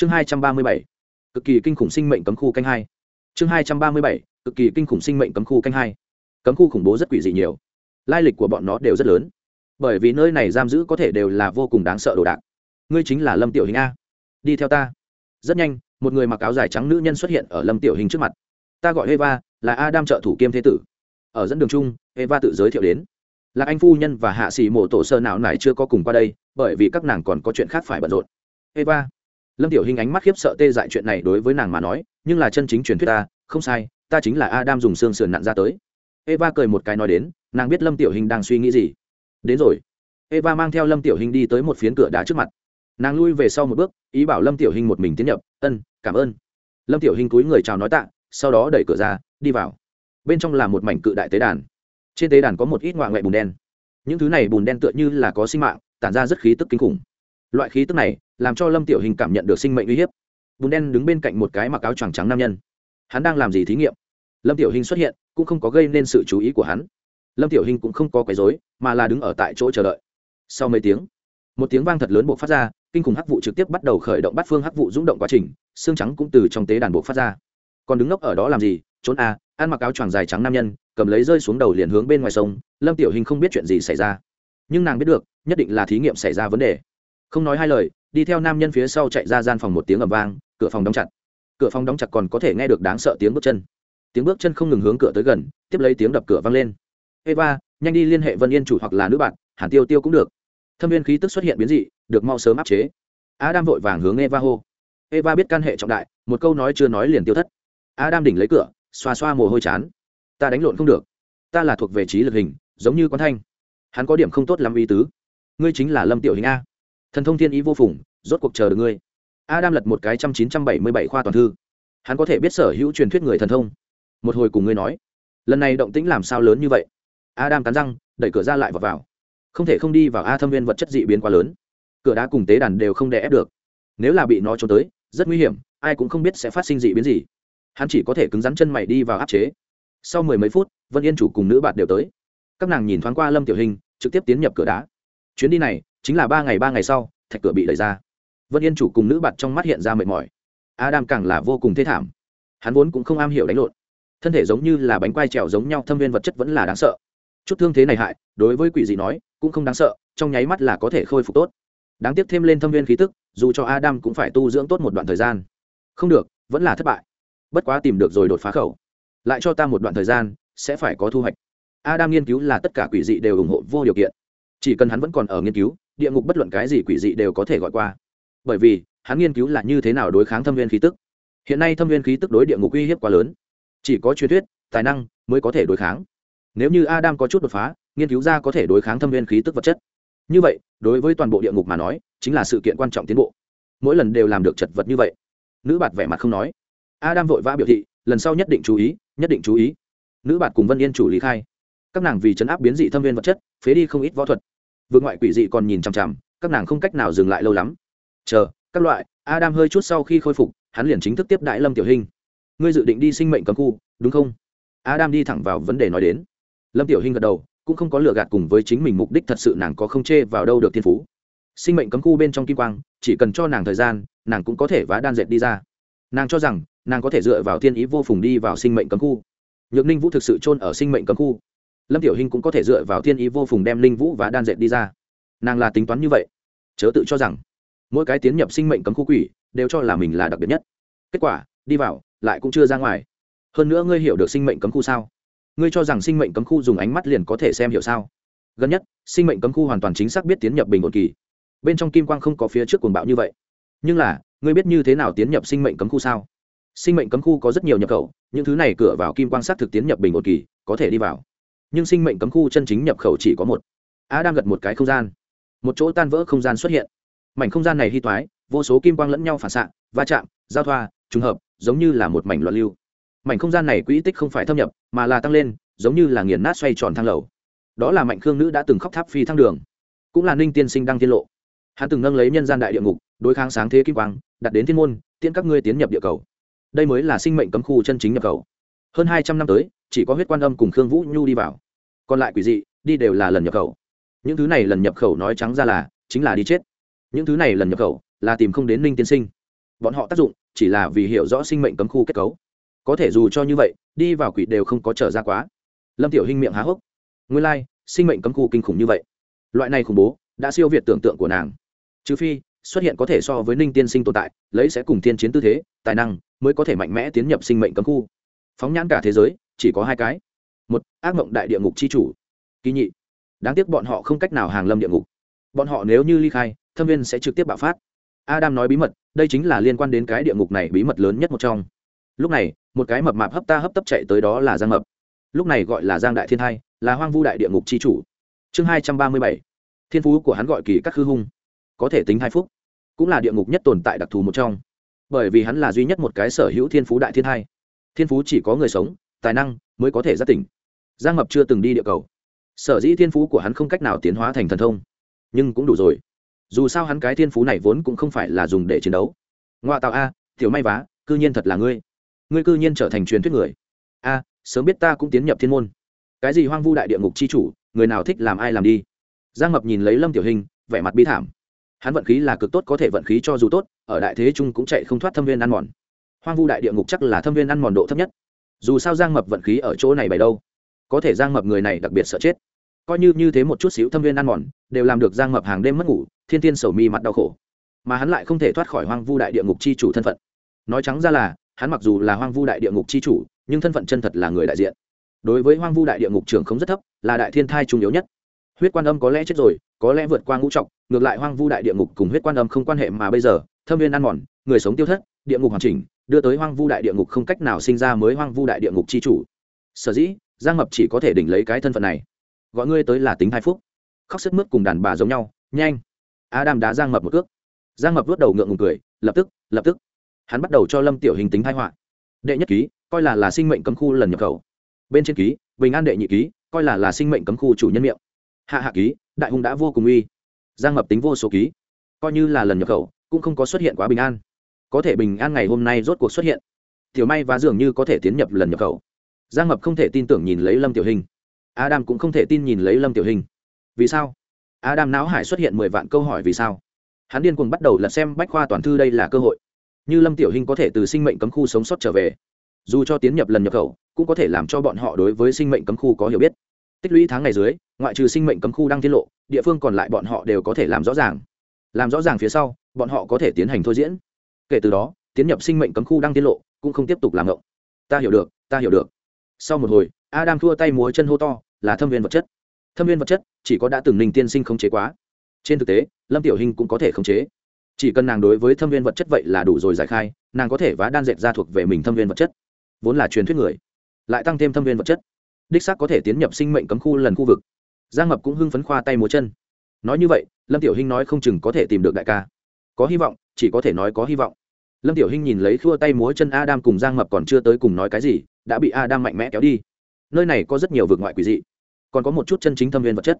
chương hai trăm ba mươi bảy, cực kỳ kinh khủng sinh mệnh cấm khu canh hai. Chương hai trăm ba mươi bảy, cực kỳ kinh khủng sinh mệnh cấm khu canh hai. Cấm khu khủng bố rất quỷ dị nhiều. Lai lịch của bọn nó đều rất lớn. Bởi vì nơi này giam giữ có thể đều là vô cùng đáng sợ đồ đạc. Ngươi chính là lâm tiểu hình a. Đi theo ta. Rất nhanh, một người mặc áo dài trắng nữ nhân xuất hiện ở lâm tiểu hình trước mặt. Ta gọi eva, là adam trợ thủ kiêm thế tử. Ở dẫn đường chung, eva tự giới thiệu đến. Là anh phu nhân và hạ sĩ mộ tổ sơ nào này chưa có cùng qua đây, bởi vì các nàng còn có chuyện khác phải bận rộn. Eva lâm tiểu hình ánh mắt khiếp sợ tê dại chuyện này đối với nàng mà nói, nhưng là chân chính truyền thuyết ta, không sai, ta chính là adam dùng xương sườn nặn ra tới. Eva cười một cái nói đến, nàng biết lâm tiểu hình đang suy nghĩ gì. Đến rồi. Eva mang theo lâm tiểu hình đi tới một phiến cửa đá trước mặt. Nàng lui về sau một bước, ý bảo lâm tiểu hình một mình tiến nhập, ân, cảm ơn. Lâm tiểu hình cúi người chào nói tạ, sau đó đẩy cửa ra, đi vào. Bên trong là một mảnh cự đại tế đàn. Trên tế đàn có một ít ngoại ngoại bùn đen. Những thứ này bùn đen tựa như là có sinh mạng, tản ra rất khí tức kinh khủng loại khí tức này làm cho lâm tiểu hình cảm nhận được sinh mệnh uy hiếp. Bùn đen đứng bên cạnh một cái mặc áo choàng trắng nam nhân. Hắn đang làm gì thí nghiệm? Lâm tiểu hình xuất hiện cũng không có gây nên sự chú ý của hắn. Lâm tiểu hình cũng không có quấy dối mà là đứng ở tại chỗ chờ đợi. Sau mấy tiếng, một tiếng vang thật lớn buộc phát ra, kinh khủng hắc vụ trực tiếp bắt đầu khởi động bắt phương hắc vụ rung động quá trình, xương trắng cũng từ trong tế đàn buộc phát ra. Còn đứng ngốc ở đó làm gì? Trốn à ăn mặc áo choàng dài trắng nam nhân, cầm lấy rơi xuống đầu liền hướng bên ngoài sông, lâm tiểu hình không biết chuyện gì xảy ra. Nhưng nàng biết được, nhất định là thí nghiệm xảy ra vấn đề không nói hai lời, đi theo nam nhân phía sau chạy ra gian phòng một tiếng ầm vang, cửa phòng đóng chặt. Cửa phòng đóng chặt còn có thể nghe được đáng sợ tiếng bước chân. Tiếng bước chân không ngừng hướng cửa tới gần, tiếp lấy tiếng đập cửa vang lên. Eva, nhanh đi liên hệ vân yên chủ hoặc là nữ bạn, hàn tiêu tiêu cũng được. Thâm viên khí tức xuất hiện biến dị, được mau sớm áp chế. Adam vội vàng hướng eva hô. Eva biết căn hệ trọng đại, một câu nói chưa nói liền tiêu thất. Adam đỉnh lấy cửa, xoa xoa mồ hôi chán. Ta đánh lộn không được. Ta là thuộc về trí lực hình, giống như quán thanh. Hắn có điểm không tốt lắm ý tứ. Ngươi chính là lâm tiểu hình a thần thông thiên ý vô phùng, rốt cuộc chờ được ngươi. Adam lật một cái trăm chín trăm bảy mươi bảy khoa toàn thư. Hắn có thể biết sở hữu truyền thuyết người thần thông. Một hồi cùng ngươi nói. Lần này động tĩnh làm sao lớn như vậy? Adam cắn răng, đẩy cửa ra lại và vào. Không thể không đi vào a thâm viên vật chất dị biến quá lớn. Cửa đá cùng tế đàn đều không đè ép được. Nếu là bị nó trốn tới, rất nguy hiểm, ai cũng không biết sẽ phát sinh dị biến gì. Hắn chỉ có thể cứng rắn chân mày đi vào áp chế. Sau mười mấy phút, vân yên chủ cùng nữ bạn đều tới. Các nàng nhìn thoáng qua lâm tiểu hình, trực tiếp tiến nhập cửa đá chuyến đi này chính là ba ngày ba ngày sau, thạch cửa bị đẩy ra. Vân yên chủ cùng nữ bạn trong mắt hiện ra mệt mỏi. Adam càng là vô cùng thê thảm. Hắn vốn cũng không am hiểu đánh lộn. Thân thể giống như là bánh quai trèo giống nhau, thâm viên vật chất vẫn là đáng sợ. Chút thương thế này hại, đối với quỷ dị nói, cũng không đáng sợ, trong nháy mắt là có thể khôi phục tốt. Đáng tiếc thêm lên thâm viên khí tức, dù cho adam cũng phải tu dưỡng tốt một đoạn thời gian. Không được, vẫn là thất bại. Bất quá tìm được rồi đột phá khẩu. Lại cho ta một đoạn thời gian, sẽ phải có thu hoạch. Adam nghiên cứu là tất cả quỷ dị đều ủng hộ vô điều kiện chỉ cần hắn vẫn còn ở nghiên cứu, địa ngục bất luận cái gì quỷ dị đều có thể gọi qua. Bởi vì, hắn nghiên cứu là như thế nào đối kháng thâm viên khí tức. Hiện nay thâm viên khí tức đối địa ngục uy hiếp quá lớn. Chỉ có truyền thuyết, tài năng mới có thể đối kháng. Nếu như adam có chút đột phá, nghiên cứu ra có thể đối kháng thâm viên khí tức vật chất. Như vậy, đối với toàn bộ địa ngục mà nói, chính là sự kiện quan trọng tiến bộ. Mỗi lần đều làm được chật vật như vậy. Nữ bạt vẻ mặt không nói. Adam vội vã biểu thị, lần sau nhất định chú ý, nhất định chú ý. Nữ bạt cùng vân yên chủ lý khai. Các nàng vì chấn áp biến dị thâm viên vật chất, phế đi không ít võ thuật vượt ngoại quỷ dị còn nhìn chằm chằm, các nàng không cách nào dừng lại lâu lắm. Chờ, các loại, adam hơi chút sau khi khôi phục, hắn liền chính thức tiếp đại lâm tiểu hình ngươi dự định đi sinh mệnh cấm khu, đúng không? Adam đi thẳng vào vấn đề nói đến. Lâm tiểu hình gật đầu, cũng không có lựa gạt cùng với chính mình mục đích thật sự nàng có không chê vào đâu được thiên phú. Sinh mệnh cấm khu bên trong kim quang, chỉ cần cho nàng thời gian, nàng cũng có thể vá đan dệt đi ra. Nàng cho rằng, nàng có thể dựa vào thiên ý vô phùng đi vào sinh mệnh cấm khu. Nhược ninh vũ thực sự chôn ở sinh mệnh cấm khu lâm tiểu hình cũng có thể dựa vào thiên ý vô phùng đem linh vũ và đan dệt đi ra. Nàng là tính toán như vậy. Chớ tự cho rằng, mỗi cái tiến nhập sinh mệnh cấm khu quỷ đều cho là mình là đặc biệt nhất. Kết quả, đi vào, lại cũng chưa ra ngoài. Hơn nữa ngươi hiểu được sinh mệnh cấm khu sao? Ngươi cho rằng sinh mệnh cấm khu dùng ánh mắt liền có thể xem hiểu sao? Gần nhất, sinh mệnh cấm khu hoàn toàn chính xác biết tiến nhập bình ổn kỳ. Bên trong kim quang không có phía trước cuồng bạo như vậy. Nhưng là, ngươi biết như thế nào tiến nhập sinh mệnh cấm khu sao? Sinh mệnh cấm khu có rất nhiều nhập khẩu, những thứ này cửa vào kim quang s á t thực tiến nhập bình ổn kỳ, có thể đi vào nhưng sinh mệnh cấm khu chân chính nhập khẩu chỉ có một. A đang gật một cái không gian. Một chỗ tan vỡ không gian xuất hiện. Mảnh không gian này hy toái, vô số kim quang lẫn nhau phản xạ, va chạm, giao thoa, trùng hợp, giống như là một mảnh loạn lưu. Mảnh không gian này quỹ tích không phải thâm nhập, mà là tăng lên, giống như là nghiền nát xoay tròn thang lầu. Đó là mạnh khương nữ đã từng khóc tháp phi thăng đường. Cũng là ninh tiên sinh đăng tiên lộ. Hắn từng nâng lấy nhân gian đại địa ngục, đối kháng sáng thế kim quang, đặt đến thiên môn, tiễn các ngươi tiến nhập địa cầu. Đây mới là sinh mệnh cấm khu chân chính nhập cầu hơn hai trăm năm tới, chỉ có huyết quan âm cùng khương vũ nhu đi vào còn lại quỷ dị đi đều là lần nhập khẩu. Những thứ này lần nhập khẩu nói trắng ra là chính là đi chết. Những thứ này lần nhập khẩu là tìm không đến ninh tiên sinh. Bọn họ tác dụng chỉ là vì hiểu rõ sinh mệnh cấm khu kết cấu. Có thể dù cho như vậy đi vào quỷ đều không có trở ra quá. Lâm tiểu hinh miệng há hốc. Nguyên lai、like, sinh mệnh cấm khu kinh khủng như vậy. Loại này khủng bố đã siêu việt tưởng tượng của nàng. Trừ phi xuất hiện có thể so với ninh tiên sinh tồn tại lấy sẽ cùng tiên chiến tư thế tài năng mới có thể mạnh mẽ tiến nhập sinh mệnh cấm khu. Phóng nhãn cả thế giới chỉ có hai cái một, ác mộng đại địa ngục c h i chủ. Kỳ nhị, đáng tiếc bọn họ không cách nào hàng lâm địa ngục. Bọn họ nếu như ly khai, thâm viên sẽ trực tiếp bạo phát. Adam nói bí mật, đây chính là liên quan đến cái địa ngục này bí mật lớn nhất một trong. Lúc này, một cái mập mạp hấp ta hấp tấp chạy tới đó là giang mập. Lúc này gọi là giang đại thiên hai là hoang vu đại địa ngục c h i chủ. Chương hai trăm ba mươi bảy, thiên phú của hắn gọi kỳ các khư hung. Có thể tính hai phúc cũng là địa ngục nhất tồn tại đặc thù một trong. Bởi vì hắn là duy nhất một cái sở hữu thiên phú đại thiên hai thiên phú chỉ có người sống, tài năng mới có thể giác tỉnh giang mập chưa từng đi địa cầu. Sở dĩ thiên phú của hắn không cách nào tiến hóa thành thần thông, nhưng cũng đủ rồi. Dù sao hắn cái thiên phú này vốn cũng không phải là dùng để chiến đấu. Ngoại tạo a, tiểu may vá, cư nhiên thật là ngươi. Ngươi cư nhiên trở thành truyền thuyết người. A, sớm biết ta cũng tiến nhập thiên môn. Cái gì hoang vu đại địa ngục c h i chủ, người nào thích làm ai làm đi? Giang mập nhìn lấy lâm tiểu hình, vẻ mặt bi thảm. Hắn vận khí là cực tốt, có thể vận khí cho dù tốt, ở đại thế trung cũng chạy không thoát thâm viên ăn mòn. Hoang vu đại địa ngục chắc là thâm viên ăn mòn độ thấp nhất. Dù sao giang mập vận khí ở chỗ này bày đâu? Có thể giang mập người này đặc biệt sợ chết. Coi như như thế một chút xíu thâm viên ăn mòn, đều làm được giang mập hàng đêm mất ngủ, thiên thiên sầu mi mặt đau khổ. Mà hắn lại không thể thoát khỏi hoang vu đại địa ngục c h i chủ thân phận. Nói trắng ra là, hắn mặc dù là hoang vu đại địa ngục c h i chủ, nhưng thân phận chân thật là người đại diện. Đối với hoang vu đại địa ngục trưởng không rất thấp, là đại thiên thai trung yếu nhất. Huyết quan âm có lẽ chết rồi, có lẽ vượt qua ngũ trọng, ngược lại hoang vu đại địa ngục cùng huyết quan âm không quan hệ mà bây giờ, thâm viên ăn mòn, người sống tiêu thất, địa ngục hoàn chỉnh, đưa tới hoang vu đại địa ngục không cách nào sinh ra mới hoang vu đại địa ngục c h i chủ. Sở dĩ giang mập chỉ có thể đỉnh lấy cái thân phận này. Gọi ngươi tới là tính hai phúc. Khóc sức mướt cùng đàn bà giống nhau. Nhanh. Adam đá giang mập một cước. Giang mập vớt đầu ngượng ngùng cười, lập tức lập tức. Hắn bắt đầu cho lâm tiểu hình tính thái họa. Đệ nhất ký, coi là là sinh mệnh cấm khu lần nhập khẩu. Bên trên ký, bình an đệ nhị ký, coi là là sinh mệnh cấm khu chủ nhân miệng. Hạ hạ ký, đại hùng đã vô cùng uy. Giang mập tính vô số ký, coi như là lần nhập khẩu, cũng không có xuất hiện quá bình an. Có thể bình an ngày hôm nay rốt cuộc xuất hiện. Tiểu may và dường như có thể tiến nhập lần nhập khẩu giang mập không thể tin tưởng nhìn lấy lâm tiểu hình. Adam cũng không thể tin nhìn lấy lâm tiểu hình. Vì sao? Adam não hải xuất hiện mười vạn câu hỏi vì sao? Hắn điên cuồng bắt đầu lật xem bách khoa toàn thư đây là cơ hội. Như lâm tiểu hình có thể từ sinh mệnh cấm khu sống sót trở về. Dù cho tiến nhập lần nhập khẩu, cũng có thể làm cho bọn họ đối với sinh mệnh cấm khu có hiểu biết. Tích lũy tháng ngày dưới, ngoại trừ sinh mệnh cấm khu đang tiết lộ, địa phương còn lại bọn họ đều có thể làm rõ ràng. Làm rõ ràng phía sau, bọn họ có thể tiến hành thôi diễn. Kể từ đó, tiến nhập sinh mệnh cấm khu đang tiết lộ, cũng không tiếp tục làm ngộng. Ta hiểu được, ta hiểu được sau một hồi, adam thua tay múa chân hô to, là thâm viên vật chất. Thâm viên vật chất, chỉ có đã từng ninh tiên sinh khống chế quá. Trên thực tế, lâm tiểu hình cũng có thể khống chế. Chỉ cần nàng đối với thâm viên vật chất vậy là đủ rồi giải khai, nàng có thể vá đan dệt ra thuộc về mình thâm viên vật chất. Vốn là truyền thuyết người, lại tăng thêm thâm viên vật chất. Đích xác có thể tiến nhập sinh mệnh cấm khu lần khu vực. Giang mập cũng hưng phấn khoa tay múa chân. Nói như vậy, lâm tiểu hinh nói không chừng có thể tìm được đại ca. Có hy vọng, chỉ có thể nói có hy vọng. Lâm tiểu hinh nhìn lấy khua tay múa chân adam cùng giang mập còn chưa tới cùng nói cái gì đã bị adam mạnh mẽ kéo đi. Nơi này có rất nhiều vực ngoại quỷ dị, còn có một chút chân chính thâm viên vật chất.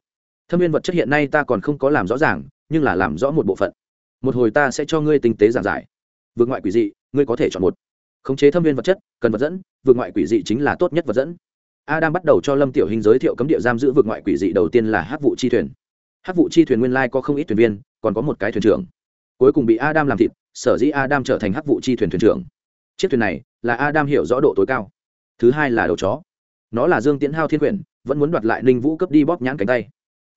Thâm viên vật chất hiện nay ta còn không có làm rõ ràng, nhưng là làm rõ một bộ phận. Một hồi ta sẽ cho ngươi tinh tế giảng giải. Vượt ngoại quỷ dị, ngươi có thể chọn một. Khống chế thâm viên vật chất, cần vật dẫn vượt ngoại quỷ dị chính là tốt nhất vật dẫn. Adam bắt đầu cho lâm tiểu hình giới thiệu cấm địa giam giữ vượt ngoại quỷ dị đầu tiên là hát vụ chi thuyền. Hát vụ chi thuyền nguyên lai có không ít thuyền viên, còn có một cái thuyền trưởng. Cuối cùng bị adam làm thịt, sở dĩ adam trở thành hát vụ chi thuyền thuyền trưởng. Chiếc thuyền này là adam hiểu rõ độ tối cao thứ hai là đầu chó. Nó là dương tiễn hao thiên quyển, vẫn muốn đoạt lại ninh vũ cấp đi bóp nhãn cánh tay.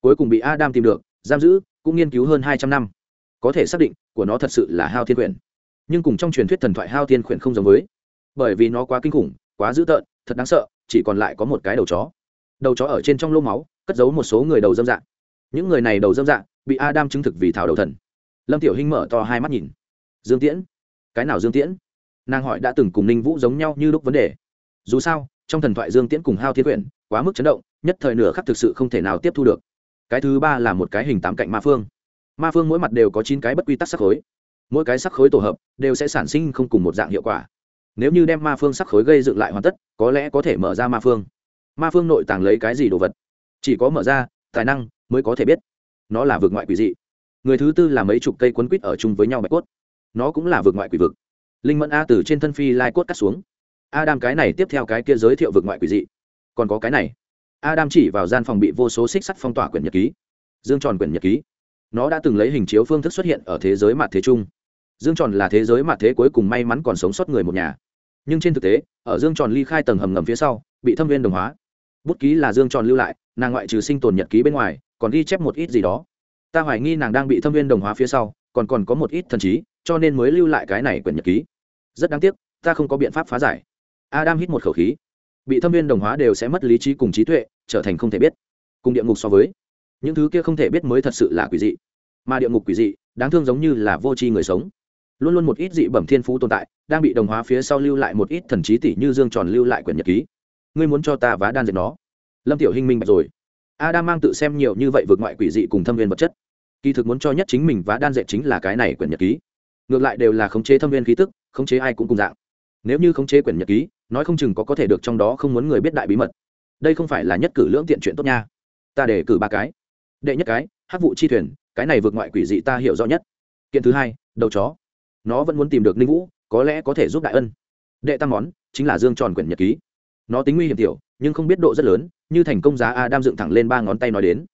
Cuối cùng bị adam tìm được, giam giữ, cũng nghiên cứu hơn hai trăm năm. Có thể xác định, của nó thật sự là hao thiên quyển. Nhưng cùng trong truyền thuyết thần thoại hao thiên quyển không giống với. Bởi vì nó quá kinh khủng, quá dữ tợn, thật đáng sợ, chỉ còn lại có một cái đầu chó. Đầu chó ở trên trong lô máu, cất giấu một số người đầu dâm dạng. Những người này đầu dâm dạng, bị adam chứng thực vì thảo đầu thần. Lâm tiểu hinh mở to hai mắt nhìn. Dương tiễn? Cái nào dương tiễn? Nàng hỏi đã từng cùng ninh vũ giống nhau như lúc vấn đề dù sao, trong thần thoại dương tiễn cùng hao thiên quyển, quá mức chấn động, nhất thời nửa khắc thực sự không thể nào tiếp thu được. Cái thứ ba là một cái hình tám cạnh ma phương. Ma phương mỗi mặt đều có chín cái bất quy tắc sắc khối. Mỗi cái sắc khối tổ hợp đều sẽ sản sinh không cùng một dạng hiệu quả. Nếu như đem ma phương sắc khối gây dựng lại hoàn tất, có lẽ có thể mở ra ma phương. Ma phương nội tàng lấy cái gì đồ vật? Chỉ có mở ra, tài năng mới có thể biết. Nó là vực ngoại quỷ dị. Người thứ tư là mấy chục cây quấn quýt ở chung với nhau bạch cốt. Nó cũng là vực ngoại quỷ vực. Linh mẫn a từ trên thân phi lai cốt cắt xuống adam cái này tiếp theo cái kia giới thiệu vực ngoại quỷ dị. Còn có cái này. Adam chỉ vào gian phòng bị vô số xích sắt phong tỏa quyển nhật ký. Dương tròn quyển nhật ký. Nó đã từng lấy hình chiếu phương thức xuất hiện ở thế giới mặt thế trung dương tròn là thế giới mặt thế cuối cùng may mắn còn sống sót người một nhà. Nhưng trên thực tế, ở dương tròn ly khai tầng hầm ngầm phía sau, bị thâm viên đồng hóa. Bút ký là dương tròn lưu lại, nàng ngoại trừ sinh tồn nhật ký bên ngoài, còn ghi chép một ít gì đó. Ta hoài nghi nàng đang bị thâm viên đồng hóa phía sau, còn còn có một ít thần trí, cho nên mới lưu lại cái này quyển nhật ký. Rất đáng tiếc, ta không có biện pháp phá giải adam hít một khẩu khí. Bị thâm viên đồng hóa đều sẽ mất lý trí cùng trí tuệ, trở thành không thể biết. Cùng địa ngục so với, những thứ kia không thể biết mới thật sự là quỷ dị. Mà địa ngục quỷ dị, đáng thương giống như là vô tri người sống. Luôn luôn một ít dị bẩm thiên phú tồn tại, đang bị đồng hóa phía sau lưu lại một ít thần trí tỷ như dương tròn lưu lại quyển nhật ký. Ngươi muốn cho ta vá đan dệt nó. Lâm tiểu hinh minh bạch rồi. Adam mang tự xem nhiều như vậy vượt ngoại quỷ dị cùng thâm viên vật chất. Kỳ thực muốn cho nhất chính mình vá đan dệt chính là cái này quyển nhật ký. Ngược lại đều là khống chế thâm viên khí tức, khống chế ai cũng cùng dạng nếu như khống chế quyển nhật ký, nói không chừng có có thể được trong đó không muốn người biết đại bí mật. Đây không phải là nhất cử lưỡng tiện chuyện tốt nha. Ta để cử ba cái. Đệ nhất cái hát vụ chi thuyền, cái này vượt ngoại quỷ dị ta hiểu rõ nhất. Kiện thứ hai, đầu chó. Nó vẫn muốn tìm được ninh vũ, có lẽ có thể giúp đại ân. Đệ tam món, chính là dương tròn quyển nhật ký. Nó tính nguy hiểm tiểu, nhưng không biết độ rất lớn, như thành công giá a đam dựng thẳng lên ba ngón tay nói đến.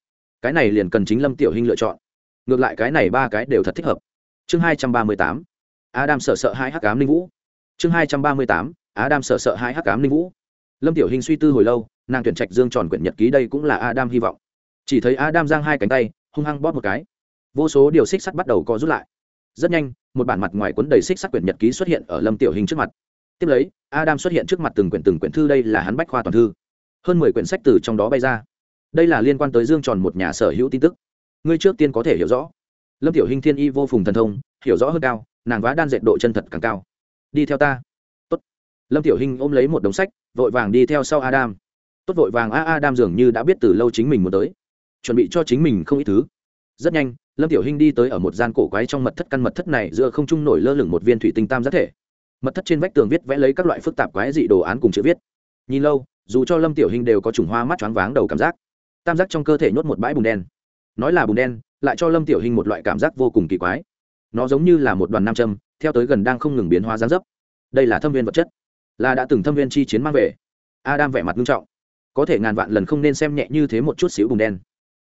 Cái này liền cần chính lâm tiểu hình lựa chọn. Ngược lại cái này ba cái đều thật thích hợp. Chương hai trăm ba mươi tám. A đam sợ sợ hai hắc cám ninh vũ chương hai trăm ba mươi tám, adam sợ sợ hai hắc cám linh vũ. Lâm tiểu hình suy tư hồi lâu, nàng tuyển trạch dương tròn quyển nhật ký đây cũng là adam hy vọng. Chỉ thấy adam giang hai cánh tay, hung hăng bóp một cái. Vô số điều xích sắt bắt đầu co rút lại. Rất nhanh, một bản mặt ngoài cuốn đầy xích sắt quyển nhật ký xuất hiện ở lâm tiểu hình trước mặt. Tiếp lấy, adam xuất hiện trước mặt từng quyển từng quyển thư đây là hắn bách khoa toàn thư. Hơn mười quyển sách từ trong đó bay ra. Đây là liên quan tới dương tròn một nhà sở hữu tin tức. Ngươi trước tiên có thể hiểu rõ. Lâm tiểu hình thiên y vô phùng thần thông, hiểu rõ hơn cao, nàng vá đan dệt độ chân thật càng cao đi theo ta. Tốt. lâm tiểu hình ôm lấy một đống sách, vội vàng đi theo sau adam. Tốt vội vàng, a, adam dường như đã biết từ lâu chính mình muốn tới. Chuẩn bị cho chính mình không ít thứ. Rất nhanh, lâm tiểu hinh đi tới ở một gian cổ quái trong mật thất căn mật thất này, giữa không trung nổi lơ lửng một viên thủy tinh tam giác thể. Mật thất trên vách tường viết vẽ lấy các loại phức tạp quái dị đồ án cùng chữ viết. Nhìn lâu, dù cho lâm tiểu hinh đều có trùng hoa mắt choáng váng đầu cảm giác. Tam giác trong cơ thể nhốt một bãi bùn đen. Nói là bùn đen, lại cho lâm tiểu hinh một loại cảm giác vô cùng kỳ quái nó giống như là một đoàn nam châm, theo tới gần đang không ngừng biến hóa gián dấp. Đây là thâm viên vật chất, là đã từng thâm viên chi chiến mang về. Adam vẻ mặt nghiêm trọng. Có thể ngàn vạn lần không nên xem nhẹ như thế một chút xíu bùn đen.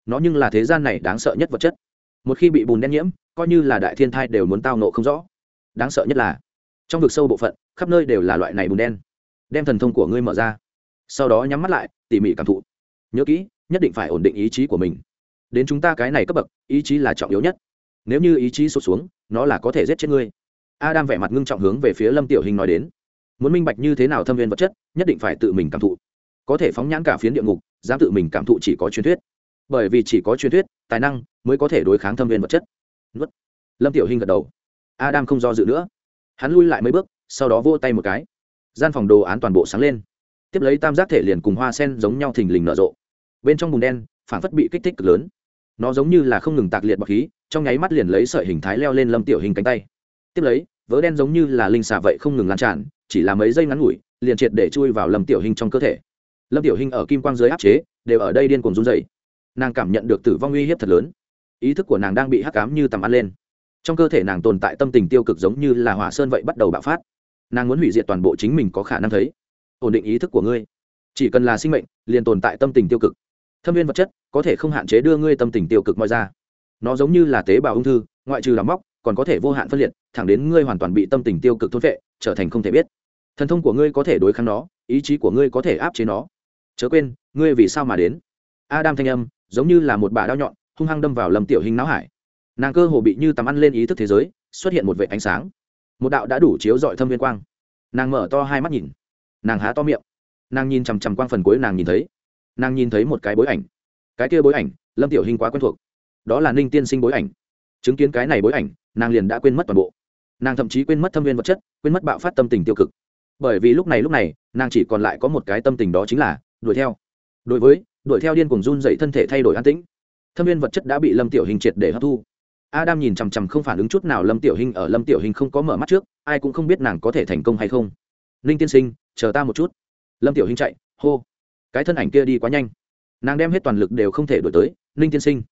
Nó nhưng là thế gian này đáng sợ nhất vật chất. Một khi bị bùn đen nhiễm, coi như là đại thiên thai đều muốn tao nộ không rõ. Đáng sợ nhất là, trong vực sâu bộ phận, khắp nơi đều là loại này bùn đen. Đem thần thông của ngươi mở ra. Sau đó nhắm mắt lại, tỉ mỉ cảm thụ. Nhớ kỹ, nhất định phải ổn định ý chí của mình. Đến chúng ta cái này cấp bậc, ý chí là trọng yếu nhất nếu như ý chí sụt xuống, nó là có thể giết chết ngươi. Adam vẻ mặt ngưng trọng hướng về phía lâm tiểu hình nói đến. Muốn minh bạch như thế nào thâm viên vật chất, nhất định phải tự mình cảm thụ. Có thể phóng nhãn cả phiến địa ngục, dám tự mình cảm thụ chỉ có truyền thuyết. Bởi vì chỉ có truyền thuyết, tài năng mới có thể đối kháng thâm viên vật chất. Nuốt. lâm tiểu hinh gật đầu. Adam không do dự nữa. Hắn lui lại mấy bước, sau đó vô tay một cái. Gian phòng đồ án toàn bộ sáng lên. Tiếp lấy tam giác thể liền cùng hoa sen giống nhau thình lình nở rộ. Bên trong bùn đen phản phất bị kích thích cực lớn nó giống như là không ngừng tạc liệt bọc khí, trong nháy mắt liền lấy sợi hình thái leo lên lâm tiểu hình cánh tay. Tiếp lấy, vớ đen giống như là linh xà vậy không ngừng lan tràn, chỉ là mấy giây ngắn ngủi, liền triệt để chui vào lâm tiểu hình trong cơ thể. Lâm tiểu hình ở kim quang dưới áp chế, đều ở đây điên cuồng run dày nàng cảm nhận được tử vong uy hiếp thật lớn. Ý thức của nàng đang bị hắc cám như tầm ăn lên. Trong cơ thể nàng tồn tại tâm tình tiêu cực giống như là hỏa sơn vậy bắt đầu bạo phát. Nàng muốn hủy diệt toàn bộ chính mình có khả năng thấy. Ổn định ý thức của ngươi. Chỉ cần là sinh mệnh, liền tồn tại tâm tình tiêu cực thâm viên vật chất có thể không hạn chế đưa ngươi tâm tình tiêu cực mọi ra. Nó giống như là tế bào ung thư, ngoại trừ làm móc, còn có thể vô hạn phân liệt, thẳng đến ngươi hoàn toàn bị tâm tình tiêu cực thốt vệ trở thành không thể biết. Thần thông của ngươi có thể đối kháng nó, ý chí của ngươi có thể áp chế nó. Chớ quên, ngươi vì sao mà đến? Adam thanh âm, giống như là một bà đao nhọn, hung hăng đâm vào lâm tiểu hình não hải. Nàng cơ hồ bị như tắm ăn lên ý thức thế giới, xuất hiện một vệ ánh sáng. Một đạo đã đủ chiếu dọi thâm viên quang. Nàng mở to hai mắt nhìn. Nàng há to miệng. Nàng nhìn chằm chằm quang phần cuối nàng nhìn thấy nàng nhìn thấy một cái bối ảnh. Cái kia bối ảnh, lâm tiểu hình quá quen thuộc. Đó là ninh tiên sinh bối ảnh. Chứng kiến cái này bối ảnh, nàng liền đã quên mất toàn bộ. Nàng thậm chí quên mất thâm viên vật chất, quên mất bạo phát tâm tình tiêu cực. Bởi vì lúc này lúc này, nàng chỉ còn lại có một cái tâm tình đó chính là đuổi theo. Đối với, đuổi theo điên cùng run dậy thân thể thay đổi an tĩnh. Thâm viên vật chất đã bị lâm tiểu hình triệt để hấp thu. Adam nhìn chằm chằm không phản ứng chút nào lâm tiểu hình ở lâm tiểu hình không có mở mắt trước, ai cũng không biết nàng có thể thành công hay không. Ninh tiên sinh, chờ ta một chút. Lâm tiểu hình chạy, hô cái thân ảnh kia đi quá nhanh. Nàng đem hết toàn lực đều không thể đổi tới, ninh tiên sinh.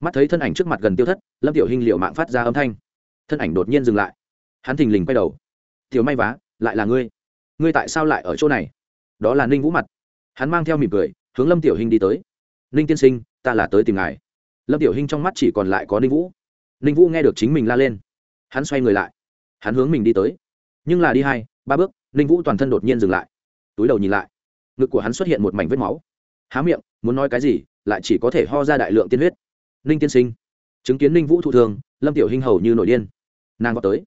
Mắt thấy thân ảnh trước mặt gần tiêu thất, lâm tiểu hình liệu mạng phát ra âm thanh. Thân ảnh đột nhiên dừng lại. Hắn thình lình quay đầu. Tiểu may vá, lại là ngươi? Ngươi tại sao lại ở chỗ này? Đó là ninh vũ mặt. Hắn mang theo mỉm cười, hướng lâm tiểu hình đi tới. Ninh tiên sinh, ta là tới tìm ngài. Lâm tiểu hình trong mắt chỉ còn lại có ninh vũ. Ninh vũ nghe được chính mình la lên. Hắn xoay người lại. Hắn hướng mình đi tới. Nhưng là đi hai, ba bước, ninh vũ toàn thân đột nhiên dừng lại. Túi đầu nhìn lại ngực của hắn xuất hiện một mảnh vết máu. Há miệng, muốn nói cái gì, lại chỉ có thể ho ra đại lượng tiên huyết. Ninh tiên sinh, chứng kiến ninh vũ thụ thường lâm tiểu hinh hầu như nổi điên. Nàng vào tới,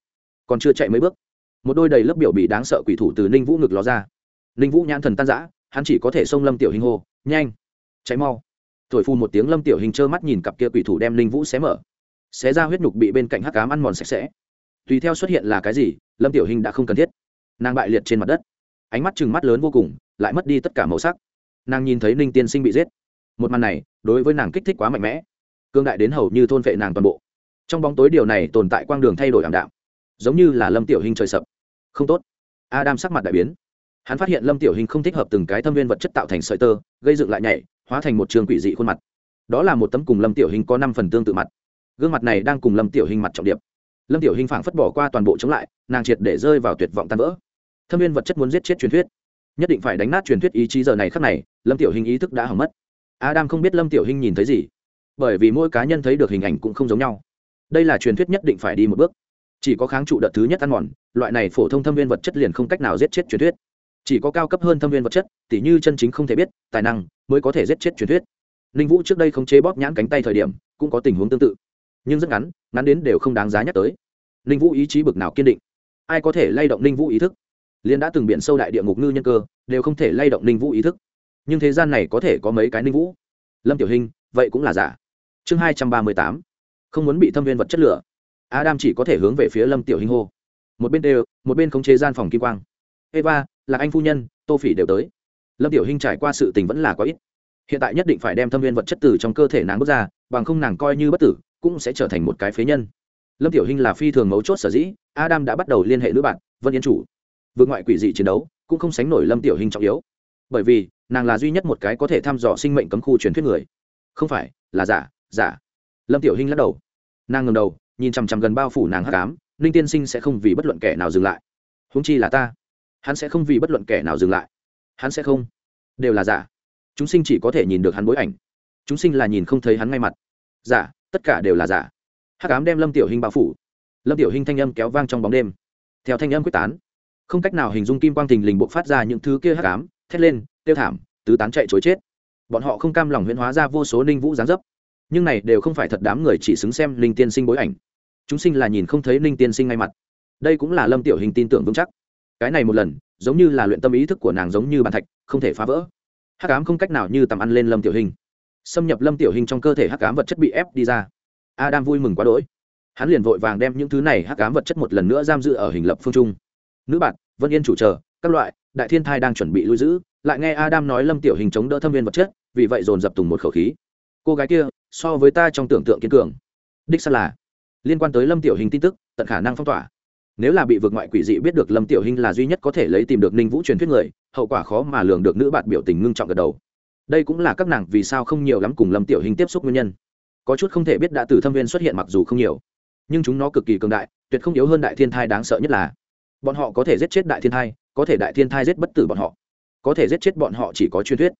còn chưa chạy mấy bước, một đôi đầy lớp biểu bị đáng sợ quỷ thủ từ ninh vũ ngực ló ra. Ninh vũ nhãn thần tan giã hắn chỉ có thể xông lâm tiểu Hinh hô, nhanh cháy mau. Thổi phu một tiếng, lâm tiểu hình trơ mắt nhìn cặp kia quỷ thủ đem ninh vũ xé mở. Xé ra huyết nhục bị bên cạnh hắc cám ăn mòn sạch sẽ. Tùy theo xuất hiện là cái gì, lâm tiểu hình đã không cần thiết. Nàng bại liệt trên mặt đất. Ánh mắt chừng mắt lớn vô cùng lại mất đi tất cả màu sắc. Nàng nhìn thấy ninh tiên sinh bị giết. Một màn này, đối với nàng kích thích quá mạnh mẽ. Cương đại đến hầu như thôn vệ nàng toàn bộ. Trong bóng tối điều này tồn tại quang đường thay đổi ảm đạm. Giống như là lâm tiểu hình trời sập. Không tốt. Adam sắc mặt đại biến. Hắn phát hiện lâm tiểu hình không thích hợp từng cái thâm viên vật chất tạo thành sợi tơ, gây dựng lại nhảy, hóa thành một trường quỷ dị khuôn mặt. Đó là một tấm cùng lâm tiểu hình có năm phần tương tự mặt. Gương mặt này đang cùng lâm tiểu hình mặt trọng điệp. Lâm tiểu hình phảng phất bỏ qua toàn bộ chống lại, nàng triệt để rơi vào tuyệt vọng tan vỡ. Thâm viên vật chất muốn giết chết truyền thuyết nhất định phải đánh nát truyền thuyết ý chí giờ này khắc này, lâm tiểu hình ý thức đã hỏng mất. Adam không biết lâm tiểu hình nhìn thấy gì, bởi vì mỗi cá nhân thấy được hình ảnh cũng không giống nhau. Đây là truyền thuyết nhất định phải đi một bước. Chỉ có kháng trụ đợt thứ nhất ăn mòn, loại này phổ thông thâm viên vật chất liền không cách nào giết chết truyền thuyết. Chỉ có cao cấp hơn thâm viên vật chất, tỉ như chân chính không thể biết, tài năng, mới có thể giết chết truyền thuyết. Ninh vũ trước đây không chế bóp nhãn cánh tay thời điểm, cũng có tình huống tương tự. Nhưng rất ngắn ngắn đến đều không đáng giá nhắc tới. Ninh vũ ý chí bực nào kiên định. Ai có thể lay động ninh vũ ý thức? Liên đã từng biển sâu đại địa ngục ngư nhân cơ, đều không thể lay động ninh vũ ý thức. Nhưng thế gian này có thể có mấy cái ninh vũ? Lâm tiểu hình vậy cũng là giả. Chương hai trăm ba mươi tám. Không muốn bị thâm viên vật chất lửa. Adam chỉ có thể hướng về phía lâm tiểu hình hô. Một bên đều, một bên khống chế gian phòng kim quang. Eva, là anh phu nhân, tô phỉ đều tới. Lâm tiểu hình trải qua sự tình vẫn là có ít. Hiện tại nhất định phải đem thâm viên vật chất từ trong cơ thể nàng bước ra, bằng không nàng coi như bất tử, cũng sẽ trở thành một cái phế nhân. Lâm tiểu hình là phi thường mấu chốt sở dĩ, adam đã bắt đầu liên hệ nữ bạn, vân yên chủ vượt ngoại quỷ dị chiến đấu, cũng không sánh nổi lâm tiểu hình trọng yếu. Bởi vì, nàng là duy nhất một cái có thể thăm dò sinh mệnh cấm khu truyền thuyết người. Không phải, là giả giả. Lâm tiểu hình lắc đầu. Nàng ngầm đầu, nhìn chằm chằm gần bao phủ nàng hắc ám, ninh tiên sinh sẽ không vì bất luận kẻ nào dừng lại. Húng chi là ta. Hắn sẽ không vì bất luận kẻ nào dừng lại. Hắn sẽ không. Đều là giả. Chúng sinh chỉ có thể nhìn được hắn bối ảnh. Chúng sinh là nhìn không thấy hắn ngay mặt. Giả, tất cả đều là giả. Hắc ám đem lâm tiểu hình bao phủ. Lâm tiểu hình thanh âm kéo vang trong bóng đêm. Theo thanh âm quyết tán không cách nào hình dung kim quang thình lình buộc phát ra những thứ kia hắc ám, thét lên tiêu thảm, tứ tán chạy chối chết. Bọn họ không cam lòng huyễn hóa ra vô số ninh vũ giáng dấp. Nhưng này đều không phải thật đám người chỉ xứng xem linh tiên sinh bối ảnh. Chúng sinh là nhìn không thấy linh tiên sinh ngay mặt. Đây cũng là lâm tiểu hình tin tưởng vững chắc. Cái này một lần, giống như là luyện tâm ý thức của nàng giống như bàn thạch, không thể phá vỡ. Hắc ám không cách nào như tầm ăn lên lâm tiểu hình. Xâm nhập lâm tiểu hình trong cơ thể hắc ám vật chất bị ép đi ra. Adam vui mừng quá đỗi. Hắn liền vội vàng đem những thứ này hắc ám vật chất một lần nữa giam giữ ở hình lập phương trung nữ bạn, vân yên chủ chờ, các loại, đại thiên thai đang chuẩn bị lưu giữ, lại nghe adam nói lâm tiểu hình chống đỡ thâm viên vật chất, vì vậy dồn dập tùng một khẩu khí. Cô gái kia, so với ta trong tưởng tượng kiên cường. Đích xác là, liên quan tới lâm tiểu hình tin tức, tận khả năng phong tỏa. Nếu là bị vượt ngoại quỷ dị biết được lâm tiểu hình là duy nhất có thể lấy tìm được ninh vũ truyền thuyết người, hậu quả khó mà lường được nữ bạn biểu tình ngưng trọng gật đầu. Đây cũng là các nàng vì sao không nhiều lắm cùng lâm tiểu hình tiếp xúc nguyên nhân. Có chút không thể biết đã từ thâm viên xuất hiện mặc dù không nhiều, nhưng chúng nó cực kỳ cường đại, tuyệt không yếu hơn đại thiên thai đáng sợ nhất là bọn họ có thể giết chết đại thiên thai, có thể đại thiên thai giết bất tử bọn họ. Có thể giết chết bọn họ chỉ có truyền thuyết.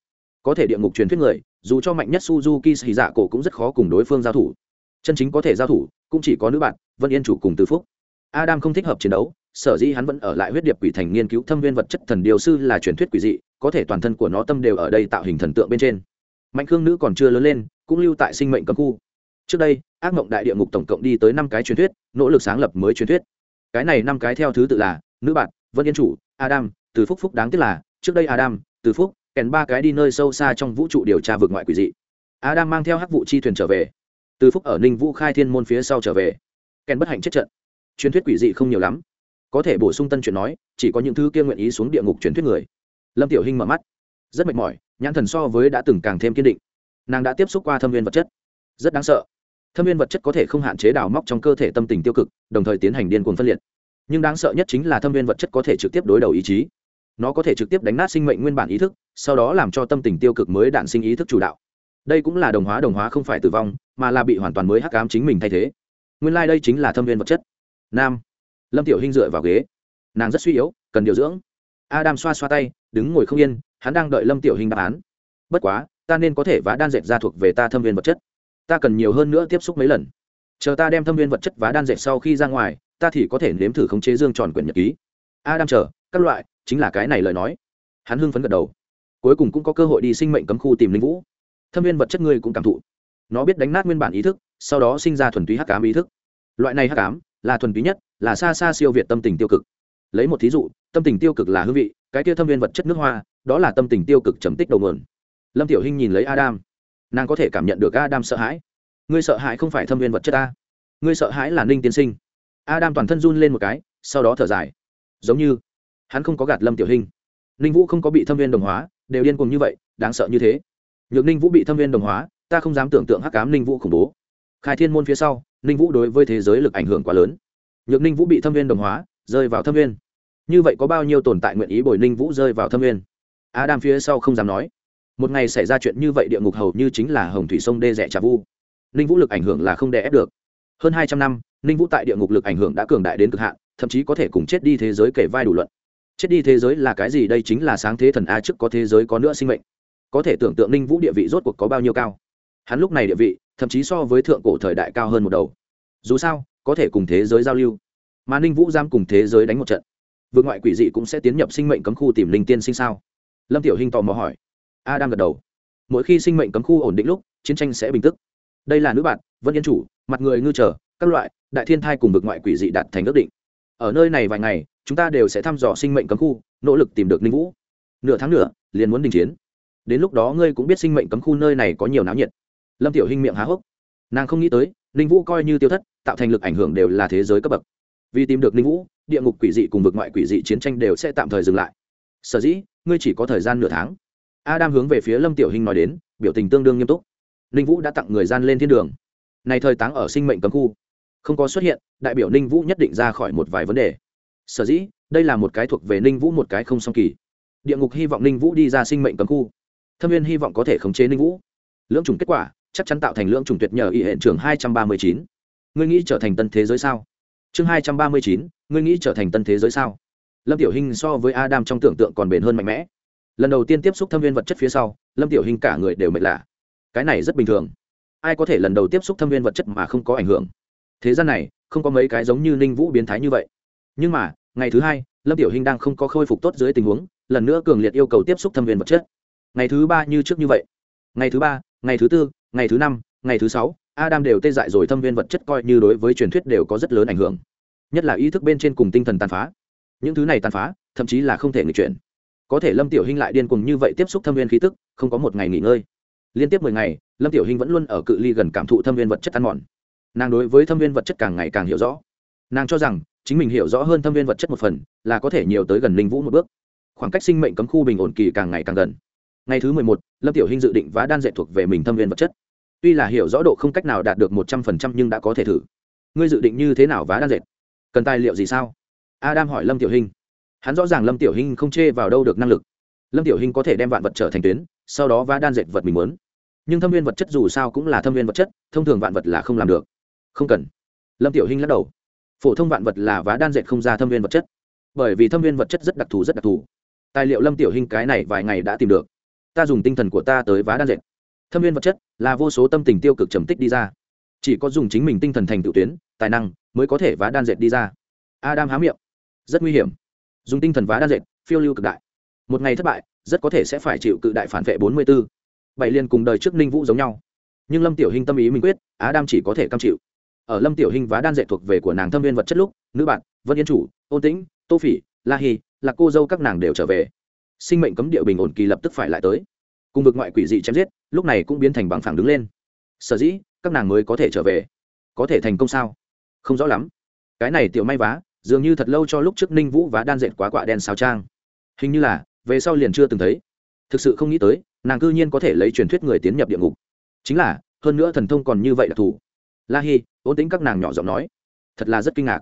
Có thể địa ngục truyền thuyết người, dù cho mạnh nhất suzuki xì dạ cổ cũng rất khó cùng đối phương giao thủ. Chân chính có thể giao thủ, cũng chỉ có nữ bạn, vân yên chủ cùng từ phúc. Adam không thích hợp chiến đấu, sở dĩ hắn vẫn ở lại huyết điệp quỷ thành nghiên cứu thâm viên vật chất thần điều sư là truyền thuyết quỷ dị, có thể toàn thân của nó tâm đều ở đây tạo hình thần tượng bên trên. Mạnh khương nữ còn chưa lớn lên, cũng lưu tại sinh mệnh cấm khu. Trước đây, ác mộng đại địa ngục tổng cộng đi tới năm cái truyền thuyết, nỗ lực sáng lập mới truyền thuyết cái này năm cái theo thứ tự là, nữ bạn, vân yên chủ, adam, từ phúc phúc đáng tiếc là, trước đây adam, từ phúc, kèn ba cái đi nơi sâu xa trong vũ trụ điều tra vượt ngoại quỷ dị. Adam mang theo hắc vụ chi thuyền trở về. Từ phúc ở ninh vũ khai thiên môn phía sau trở về. Kèn bất hạnh chết trận. Truyền thuyết quỷ dị không nhiều lắm. Có thể bổ sung tân chuyện nói, chỉ có những thứ kia nguyện ý xuống địa ngục truyền thuyết người. Lâm tiểu hinh mở mắt. Rất mệt mỏi, nhãn thần so với đã từng càng thêm kiên định. Nàng đã tiếp xúc qua thâm viên vật chất. Rất đáng sợ thâm viên vật chất có thể không hạn chế đào móc trong cơ thể tâm tình tiêu cực, đồng thời tiến hành điên cuồng phân liệt. Nhưng đáng sợ nhất chính là thâm viên vật chất có thể trực tiếp đối đầu ý chí. Nó có thể trực tiếp đánh nát sinh mệnh nguyên bản ý thức, sau đó làm cho tâm tình tiêu cực mới đạn sinh ý thức chủ đạo. Đây cũng là đồng hóa đồng hóa không phải tử vong, mà là bị hoàn toàn mới hắc cám chính mình thay thế. Nguyên lai、like、đây chính là thâm viên vật chất. Nam. Lâm tiểu hinh dựa vào ghế. Nàng rất suy yếu, cần điều dưỡng. Adam xoa xoa tay, đứng ngồi không yên, hắn đang đợi lâm tiểu hinh đáp án. Bất quá, ta nên có thể vá đan dệt ra thuộc về ta thâm viên vật chất ta cần nhiều hơn nữa tiếp xúc mấy lần. Chờ ta đem thâm viên vật chất vá đan dệt sau khi ra ngoài, ta thì có thể nếm thử khống chế dương tròn quyển nhật ký. A đang chờ, các loại, chính là cái này lời nói. Hắn hưng phấn gật đầu. Cuối cùng cũng có cơ hội đi sinh mệnh cấm khu tìm linh vũ. Thâm viên vật chất ngươi cũng cảm thụ. Nó biết đánh nát nguyên bản ý thức, sau đó sinh ra thuần túy hắc cám ý thức. Loại này hắc cám là thuần túy nhất, là xa xa siêu việt tâm tình tiêu cực. Lấy một thí dụ, tâm tình tiêu cực là hương vị, cái kia thâm viên vật chất nước hoa, đó là tâm tình tiêu cực trầm tích đầu nguồn. Lâm tiểu hinh nhìn lấy adam nàng có thể cảm nhận được adam sợ hãi. Ngươi sợ hãi không phải thâm viên vật chất ta. Ngươi sợ hãi là ninh tiên sinh. Adam toàn thân run lên một cái, sau đó thở dài. Giống như, hắn không có gạt lâm tiểu hinh. Ninh vũ không có bị thâm viên đồng hóa, đều điên cùng như vậy, đáng sợ như thế. Nhược ninh vũ bị thâm viên đồng hóa, ta không dám tưởng tượng hắc cám ninh vũ khủng bố. Khai thiên môn phía sau, ninh vũ đối với thế giới lực ảnh hưởng quá lớn. Nhược ninh vũ bị thâm viên đồng hóa, rơi vào thâm viên. Như vậy có bao nhiêu tồn tại nguyện ý bồi ninh vũ rơi vào thâm viên? Adam phía sau không dám nói một ngày xảy ra chuyện như vậy địa ngục hầu như chính là hồng thủy sông đê rẻ trà vu. Ninh vũ lực ảnh hưởng là không đè ép được. Hơn hai trăm năm, ninh vũ tại địa ngục lực ảnh hưởng đã cường đại đến cực hạn, thậm chí có thể cùng chết đi thế giới kể vai đủ luận. Chết đi thế giới là cái gì đây chính là sáng thế thần a trước có thế giới có nữa sinh mệnh. Có thể tưởng tượng ninh vũ địa vị rốt cuộc có bao nhiêu cao. Hắn lúc này địa vị, thậm chí so với thượng cổ thời đại cao hơn một đầu. Dù sao, có thể cùng thế giới giao lưu, mà ninh vũ giam cùng thế giới đánh một trận vượt ngoại quỷ dị cũng sẽ tiến nhập sinh mệnh cấm khu tìm linh tiên sinh sao? Lâm tiểu hinh tò mò hỏi a đang gật đầu. Mỗi khi sinh mệnh cấm khu ổn định lúc, chiến tranh sẽ bình tức. Đây là nữ bạn, vân yên chủ, mặt người ngư trở các loại, đại thiên thai cùng vực ngoại quỷ dị đạt thành ước định. Ở nơi này vài ngày, chúng ta đều sẽ thăm dò sinh mệnh cấm khu, nỗ lực tìm được ninh vũ. Nửa tháng nữa, liền muốn đình chiến. Đến lúc đó ngươi cũng biết sinh mệnh cấm khu nơi này có nhiều náo nhiệt. Lâm tiểu hinh miệng há hốc. Nàng không nghĩ tới, ninh vũ coi như tiêu thất, tạo thành lực ảnh hưởng đều là thế giới cấp bậc. Vì tìm được ninh vũ, địa ngục quỷ dị cùng vực ngoại quỷ dị chiến tranh đều sẽ tạm thời dừng lại. Sở dĩ, ngươi chỉ có thời gian nửa tháng adam hướng về phía lâm tiểu hinh nói đến, biểu tình tương đương nghiêm túc. Ninh vũ đã tặng người gian lên thiên đường. Này thời táng ở sinh mệnh cấm khu. Không có xuất hiện, đại biểu ninh vũ nhất định ra khỏi một vài vấn đề. Sở dĩ, đây là một cái thuộc về ninh vũ một cái không song kỳ. Địa ngục hy vọng ninh vũ đi ra sinh mệnh cấm khu. Thâm viên hy vọng có thể khống chế ninh vũ. Lưỡng trùng kết quả, chắc chắn tạo thành lưỡng trùng tuyệt nhờ y hiện trường hai trăm ba mươi chín. Ngươi nghĩ trở thành tân thế giới sao? Chương hai trăm ba mươi chín, ngươi nghĩ trở thành tân thế giới sao? Lâm tiểu hình so với adam trong tưởng tượng còn bền hơn mạnh mẽ lần đầu tiên tiếp xúc thâm viên vật chất phía sau, lâm tiểu hình cả người đều mệt lạ. Cái này rất bình thường. Ai có thể lần đầu tiếp xúc thâm viên vật chất mà không có ảnh hưởng? Thế gian này, không có mấy cái giống như ninh vũ biến thái như vậy. Nhưng mà, ngày thứ hai, lâm tiểu hình đang không có khôi phục tốt dưới tình huống, lần nữa cường liệt yêu cầu tiếp xúc thâm viên vật chất. Ngày thứ ba như trước như vậy. Ngày thứ ba, ngày thứ tư, ngày thứ năm, ngày thứ sáu, adam đều tê dại rồi thâm viên vật chất coi như đối với truyền thuyết đều có rất lớn ảnh hưởng. Nhất là ý thức bên trên cùng tinh thần tàn phá. Những thứ này tàn phá, thậm chí là không thể người chuyển có thể lâm tiểu hinh lại điên cùng như vậy tiếp xúc thâm viên khí tức, không có một ngày nghỉ ngơi. Liên tiếp mười ngày, lâm tiểu hinh vẫn luôn ở cự ly gần cảm thụ thâm viên vật chất ăn mòn. Nàng đối với thâm viên vật chất càng ngày càng hiểu rõ. Nàng cho rằng, chính mình hiểu rõ hơn thâm viên vật chất một phần, là có thể nhiều tới gần linh vũ một bước. Khoảng cách sinh mệnh cấm khu bình ổn kỳ càng ngày càng gần. Ngày thứ mười một, lâm tiểu hinh dự định vá đan dệt thuộc về mình thâm viên vật chất. Tuy là hiểu rõ độ không cách nào đạt được một trăm phần trăm nhưng đã có thể thử. Ngươi dự định như thế nào vá đan dệt? Cần tài liệu gì sao? Adam hỏi lâm tiểu hinh hắn rõ ràng lâm tiểu hinh không chê vào đâu được năng lực. Lâm tiểu hinh có thể đem vạn vật trở thành tuyến, sau đó vá đan dệt vật mình muốn. Nhưng thâm viên vật chất dù sao cũng là thâm viên vật chất, thông thường vạn vật là không làm được. Không cần. Lâm tiểu hinh lắc đầu. Phổ thông vạn vật là vá đan dệt không ra thâm viên vật chất. Bởi vì thâm viên vật chất rất đặc thù, rất đặc thù. Tài liệu lâm tiểu hinh cái này vài ngày đã tìm được. Ta dùng tinh thần của ta tới vá đan dệt. Thâm viên vật chất là vô số tâm tình tiêu cực trầm tích đi ra. Chỉ có dùng chính mình tinh thần thành tự tuyến, tài năng mới có thể vá đan dệt đi ra. Adam há miệng. Rất nguy hiểm dùng tinh thần vá đan dệt, phiêu lưu cực đại. Một ngày thất bại, rất có thể sẽ phải chịu cự đại phản vệ bốn mươi b ố bảy liên cùng đời trước ninh vũ giống nhau. Nhưng lâm tiểu hình tâm ý minh quyết á đam chỉ có thể cam chịu. Ở lâm tiểu hình vá đan dệt thuộc về của nàng thâm viên vật chất lúc, nữ bạn, vân yên chủ ôn tĩnh, tô phỉ, la hy là cô dâu các nàng đều trở về. Sinh mệnh cấm địa bình ổn kỳ lập tức phải lại tới. Cùng vực ngoại quỷ dị chém giết, lúc này cũng biến thành bằng phẳng đứng lên. Sở dĩ, các nàng mới có thể trở về. Có thể thành công sao? Không rõ lắm. Cái này tiểu may vá dường như thật lâu cho lúc trước ninh vũ vá đan dệt quá quạ đen sao trang. Hình như là, về sau liền chưa từng thấy. Thực sự không nghĩ tới, nàng cư nhiên có thể lấy truyền thuyết người tiến nhập địa ngục. Chính là, hơn nữa thần thông còn như vậy là thủ. La hi, ôn tính các nàng nhỏ giọng nói. Thật là rất kinh ngạc.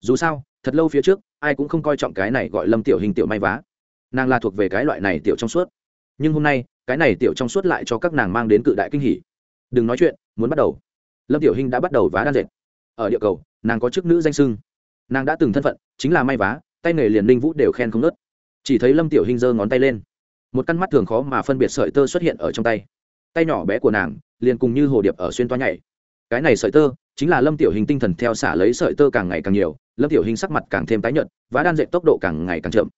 Dù sao, thật lâu phía trước, ai cũng không coi trọng cái này gọi lâm tiểu hình tiểu may vá. Nàng là thuộc về cái loại này tiểu trong suốt. Nhưng hôm nay, cái này tiểu trong suốt lại cho các nàng mang đến cự đại kinh hỉ. Đừng nói chuyện, muốn bắt đầu. Lâm tiểu hình đã bắt đầu vá đan dệt. Ở địa cầu, nàng có chức nữ danh sưng nàng đã từng thân phận chính là may vá tay nghề liền ninh vũ đều khen không nớt chỉ thấy lâm tiểu hình giơ ngón tay lên một căn mắt thường khó mà phân biệt sợi tơ xuất hiện ở trong tay tay nhỏ bé của nàng liền cùng như hồ điệp ở xuyên toa nhảy cái này sợi tơ chính là lâm tiểu hình tinh thần theo xả lấy sợi tơ càng ngày càng nhiều lâm tiểu hình sắc mặt càng thêm tái nhợt và đan dệt tốc độ càng ngày càng chậm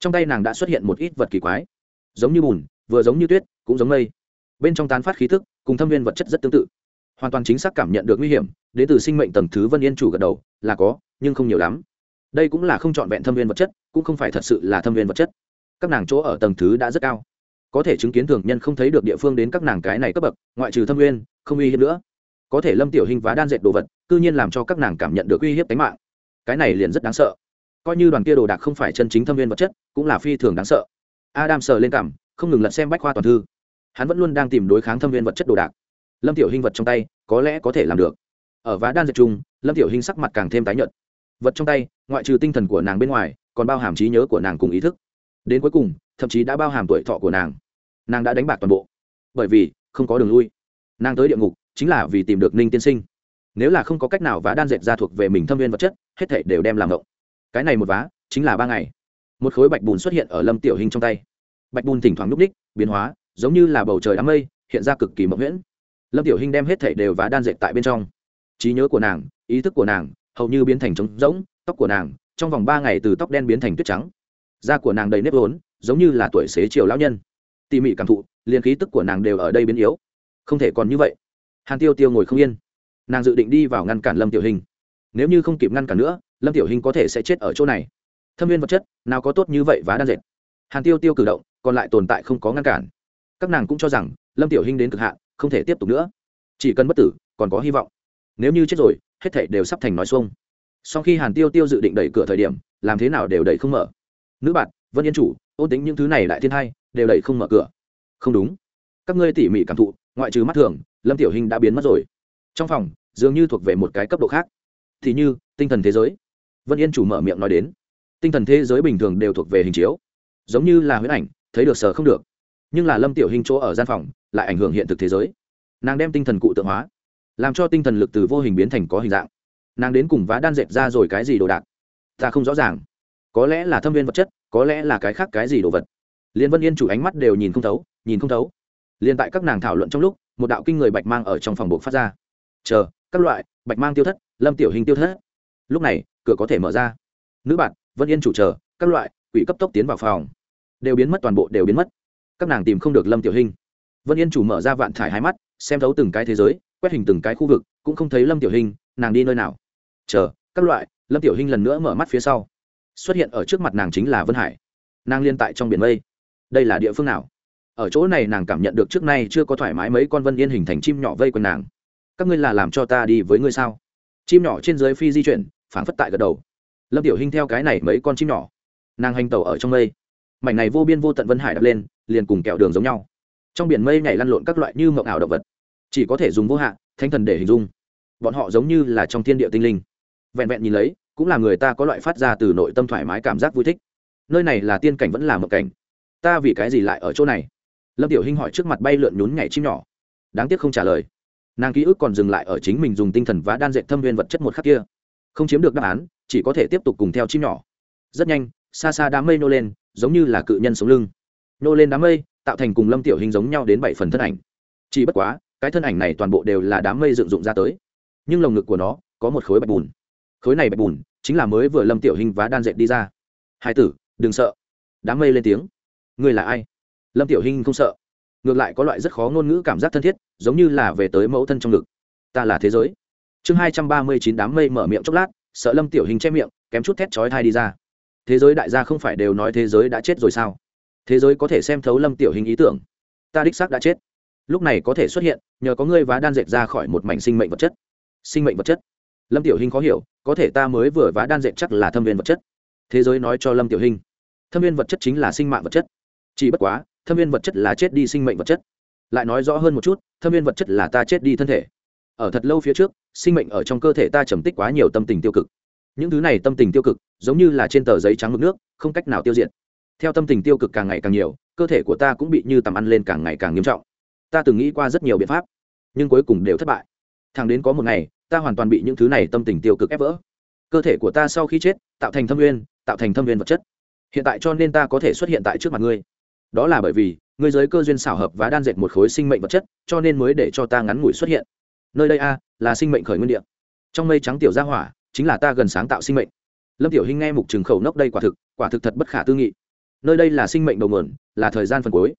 trong tay nàng đã xuất hiện một ít vật kỳ quái giống như bùn vừa giống như tuyết cũng giống mây bên trong tán phát khí thức cùng thâm viên vật chất rất tương tự hoàn toàn chính xác cảm nhận được nguy hiểm đến từ sinh mệnh tầng thứ vân yên chủ gật đầu là có nhưng không nhiều lắm. Đây cũng là không trọn vẹn thâm viên vật chất, cũng không phải thật sự là thâm viên vật chất. Các nàng chỗ ở tầng thứ đã rất cao. Có thể chứng kiến thường nhân không thấy được địa phương đến các nàng cái này cấp bậc, ngoại trừ thâm viên, không uy hiếp nữa. Có thể lâm tiểu hình vá đan dệt đồ vật, cư nhiên làm cho các nàng cảm nhận được uy hiếp tính mạng. Cái này liền rất đáng sợ. Coi như đoàn kia đồ đạc không phải chân chính thâm viên vật chất, cũng là phi thường đáng sợ. Adam sờ lên cảm, không ngừng lật xem bách khoa toàn thư. Hắn vẫn luôn đang tìm đối kháng thâm viên vật chất đồ đạc. Lâm tiểu hình vật trong tay, có lẽ có thể làm được. Ở vá đan dệt chung, lâm tiểu hình sắc mặt càng thêm tái nhợt vật trong tay, ngoại trừ tinh thần của nàng bên ngoài, còn bao hàm trí nhớ của nàng cùng ý thức. Đến cuối cùng, thậm chí đã bao hàm tuổi thọ của nàng. Nàng đã đánh bạc toàn bộ. Bởi vì, không có đường lui. Nàng tới địa ngục, chính là vì tìm được ninh tiên sinh. Nếu là không có cách nào vá đan dệt ra thuộc về mình thâm viên vật chất, hết thể đều đem làm ngộng. Cái này một vá, chính là ba ngày. Một khối bạch bùn xuất hiện ở lâm tiểu hình trong tay. Bạch bùn thỉnh thoảng núp ních biến hóa, giống như là bầu trời đám mây, hiện ra cực kỳ mộng nguyễn lâm tiểu hình đem hết thể đều vá đan dệt tại bên trong. Trí nhớ của nàng, ý thức của nàng hầu như biến thành trống rỗng, tóc của nàng, trong vòng ba ngày từ tóc đen biến thành tuyết trắng. Da của nàng đầy nếp vốn, giống như là tuổi xế chiều lão nhân. Tỉ mỉ cảm thụ, liền khí tức của nàng đều ở đây biến yếu. Không thể còn như vậy. Hàn tiêu tiêu ngồi không yên. Nàng dự định đi vào ngăn cản lâm tiểu hình. Nếu như không kịp ngăn cản nữa, lâm tiểu hình có thể sẽ chết ở chỗ này. Thâm viên vật chất, nào có tốt như vậy và đan dệt. Hàn tiêu tiêu cử động, còn lại tồn tại không có ngăn cản. Các nàng cũng cho rằng, lâm tiểu hình đến cực hạn, không thể tiếp tục nữa. Chỉ cần bất tử, còn có hy vọng. Nếu như chết rồi hết thảy đều sắp thành nói xuông. Sau khi hàn tiêu tiêu dự định đẩy cửa thời điểm, làm thế nào đều đẩy không mở. Nữ bạn, vân yên chủ, ôn tính những thứ này lại thiên hai, đều đẩy không mở cửa. Không đúng. Các ngươi tỉ mỉ cảm thụ, ngoại trừ mắt thường, lâm tiểu hình đã biến mất rồi. Trong phòng, dường như thuộc về một cái cấp độ khác. Thì như, tinh thần thế giới. Vân yên chủ mở miệng nói đến. Tinh thần thế giới bình thường đều thuộc về hình chiếu. Giống như là huyễn ảnh, thấy được sờ không được. Nhưng là lâm tiểu hình chỗ ở gian phòng, lại ảnh hưởng hiện thực thế giới. Nàng đem tinh thần cụ tượng hóa làm cho tinh thần lực từ vô hình biến thành có hình dạng. Nàng đến cùng vá đan dệt ra rồi cái gì đồ đạc? Ta không rõ ràng. Có lẽ là thâm viên vật chất, có lẽ là cái khác cái gì đồ vật. Liên vân yên chủ ánh mắt đều nhìn không thấu, nhìn không thấu. Liên tại các nàng thảo luận trong lúc, một đạo kinh người bạch mang ở trong phòng buộc phát ra. Chờ, các loại, bạch mang tiêu thất, lâm tiểu hình tiêu thất. Lúc này, cửa có thể mở ra. Nữ bạn, vân yên chủ chờ, các loại, quỷ cấp tốc tiến vào phòng. Đều biến mất, toàn bộ đều biến mất. Các nàng tìm không được lâm tiểu hình. Vân yên chủ mở ra vạn thải hai mắt, xem thấu từng cái thế giới quét hình từng cái khu vực, cũng không thấy lâm tiểu hình nàng đi nơi nào. Chờ, các loại, lâm tiểu hình lần nữa mở mắt phía sau. Xuất hiện ở trước mặt nàng chính là vân hải. Nàng liên tại trong biển mây. Đây là địa phương nào? Ở chỗ này nàng cảm nhận được trước nay chưa có thoải mái mấy con vân yên hình thành chim nhỏ vây quanh nàng. Các ngươi là làm cho ta đi với ngươi sao? Chim nhỏ trên dưới phi di chuyển, phảng phất tại gật đầu. Lâm tiểu hình theo cái này mấy con chim nhỏ. Nàng hành tàu ở trong mây. Mảnh này vô biên vô tận vân hải đập lên, liền cùng kẹo đường giống nhau. Trong biển mây nhảy lăn lộn các loại như mộng ảo động vật chỉ có thể dùng vô hạn thanh thần để hình dung. Bọn họ giống như là trong thiên địa tinh linh. Vẹn vẹn nhìn lấy, cũng là người ta có loại phát ra từ nội tâm thoải mái cảm giác vui thích. Nơi này là tiên cảnh vẫn là mộng cảnh. Ta vì cái gì lại ở chỗ này? Lâm tiểu hinh hỏi trước mặt bay lượn nhún nhảy chim nhỏ. Đáng tiếc không trả lời. Nàng ký ức còn dừng lại ở chính mình dùng tinh thần và đan dệt thâm viên vật chất một khắc kia. Không chiếm được đáp án, chỉ có thể tiếp tục cùng theo chim nhỏ. Rất nhanh, xa xa đám mây nô lên, giống như là cự nhân sống lưng. Nô lên đám mây, tạo thành cùng lâm tiểu hình giống nhau đến bảy phần thân ảnh. Chỉ bất quá cái thân ảnh này toàn bộ đều là đám mây dựng dụng ra tới. Nhưng lồng ngực của nó có một khối bạch bùn. Khối này bạch bùn chính là mới vừa lâm tiểu hình vá đan dệt đi ra. Hai tử, đừng sợ. Đám mây lên tiếng. Ngươi là ai? Lâm tiểu hình không sợ. Ngược lại có loại rất khó ngôn ngữ cảm giác thân thiết, giống như là về tới mẫu thân trong ngực. Ta là thế giới. Chương hai trăm ba mươi chín đám mây mở miệng chốc lát, sợ lâm tiểu hình che miệng, kém chút thét chói thai đi ra. Thế giới đại gia không phải đều nói thế giới đã chết rồi sao? Thế giới có thể xem thấu lâm tiểu hình ý tưởng. Ta đích xác đã chết lúc này có thể xuất hiện, nhờ có ngươi vá đan dệt ra khỏi một mảnh sinh mệnh vật chất. Sinh mệnh vật chất? Lâm tiểu hình khó hiểu, có thể ta mới vừa vá đan dệt chắc là thâm viên vật chất. Thế giới nói cho lâm tiểu hình thâm viên vật chất chính là sinh mạng vật chất. Chỉ bất quá, thâm viên vật chất là chết đi sinh mệnh vật chất. Lại nói rõ hơn một chút, thâm viên vật chất là ta chết đi thân thể. Ở thật lâu phía trước, sinh mệnh ở trong cơ thể ta trầm tích quá nhiều tâm tình tiêu cực. Những thứ này tâm tình tiêu cực, giống như là trên tờ giấy trắng mực nước, không cách nào tiêu diệt. Theo tâm tình tiêu cực càng ngày càng nhiều, cơ thể của ta cũng bị như tầm ăn lên càng ngày càng nghiêm trọng ta từng nghĩ qua rất nhiều biện pháp, nhưng cuối cùng đều thất bại. Thẳng đến có một ngày, ta hoàn toàn bị những thứ này tâm tình tiêu cực ép vỡ. Cơ thể của ta sau khi chết, tạo thành thâm nguyên, tạo thành thâm nguyên vật chất. Hiện tại cho nên ta có thể xuất hiện tại trước mặt ngươi. Đó là bởi vì, ngươi giới cơ duyên xảo hợp và đan dệt một khối sinh mệnh vật chất, cho nên mới để cho ta ngắn ngủi xuất hiện. Nơi đây a, là sinh mệnh khởi nguyên địa. Trong mây trắng tiểu gia hỏa, chính là ta gần sáng tạo sinh mệnh. Lâm tiểu hinh nghe mục trường khẩu nốc đây quả thực quả thực thật bất khả tư nghị. Nơi đây là sinh mệnh đầu nguồn, là thời gian phần cuối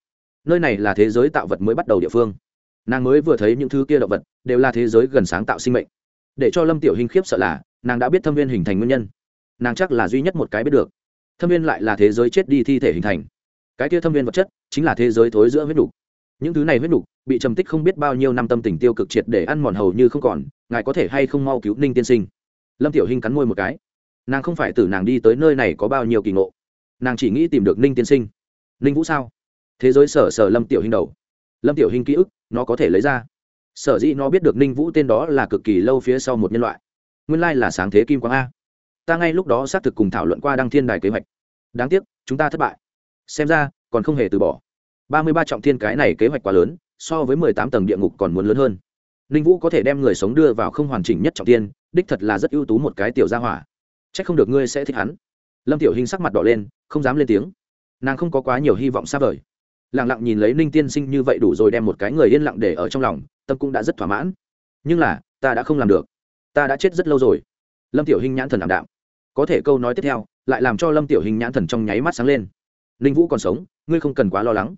nơi này là thế giới tạo vật mới bắt đầu địa phương. Nàng mới vừa thấy những thứ kia động vật, đều là thế giới gần sáng tạo sinh mệnh. Để cho lâm tiểu hình khiếp sợ là, nàng đã biết thâm viên hình thành nguyên nhân. Nàng chắc là duy nhất một cái biết được. Thâm viên lại là thế giới chết đi thi thể hình thành. Cái kia thâm viên vật chất, chính là thế giới thối giữa huyết đục những thứ này huyết đục bị trầm tích không biết bao nhiêu năm tâm tình tiêu cực triệt để ăn mòn hầu như không còn, ngài có thể hay không mau cứu ninh tiên sinh? Lâm tiểu hình cắn môi một cái. Nàng không phải từ nàng đi tới nơi này có bao nhiêu kỳ ngộ. Nàng chỉ nghĩ tìm được ninh tiên sinh. Ninh vũ sao? Thế giới sở sở lâm tiểu hình đầu. Lâm tiểu hình ký ức, nó có thể lấy ra. Sở dĩ nó biết được ninh vũ tên đó là cực kỳ lâu phía sau một nhân loại. Nguyên lai là sáng thế kim quang a. Ta ngay lúc đó xác thực cùng thảo luận qua đăng thiên đài kế hoạch. Đáng tiếc, chúng ta thất bại. Xem ra, còn không hề từ bỏ. Ba mươi ba trọng thiên cái này kế hoạch quá lớn, so với mười tám tầng địa ngục còn muốn lớn hơn. Ninh vũ có thể đem người sống đưa vào không hoàn chỉnh nhất trọng thiên, đích thật là rất ưu tú một cái tiểu gia hỏa. C h ắ c không được ngươi sẽ thích hắn. Lâm tiểu hình sắc mặt đỏ lên, không dám lên tiếng. Nàng không có quá nhiều hy vọng xa vời lẳng lặng nhìn lấy ninh tiên sinh như vậy đủ rồi đem một cái người yên lặng để ở trong lòng, tâm cũng đã rất thỏa mãn. Nhưng là, ta đã không làm được. Ta đã chết rất lâu rồi. Lâm tiểu hình nhãn thần ảm đạm. Có thể câu nói tiếp theo, lại làm cho lâm tiểu hình nhãn thần trong nháy mắt sáng lên. Ninh vũ còn sống, ngươi không cần quá lo lắng.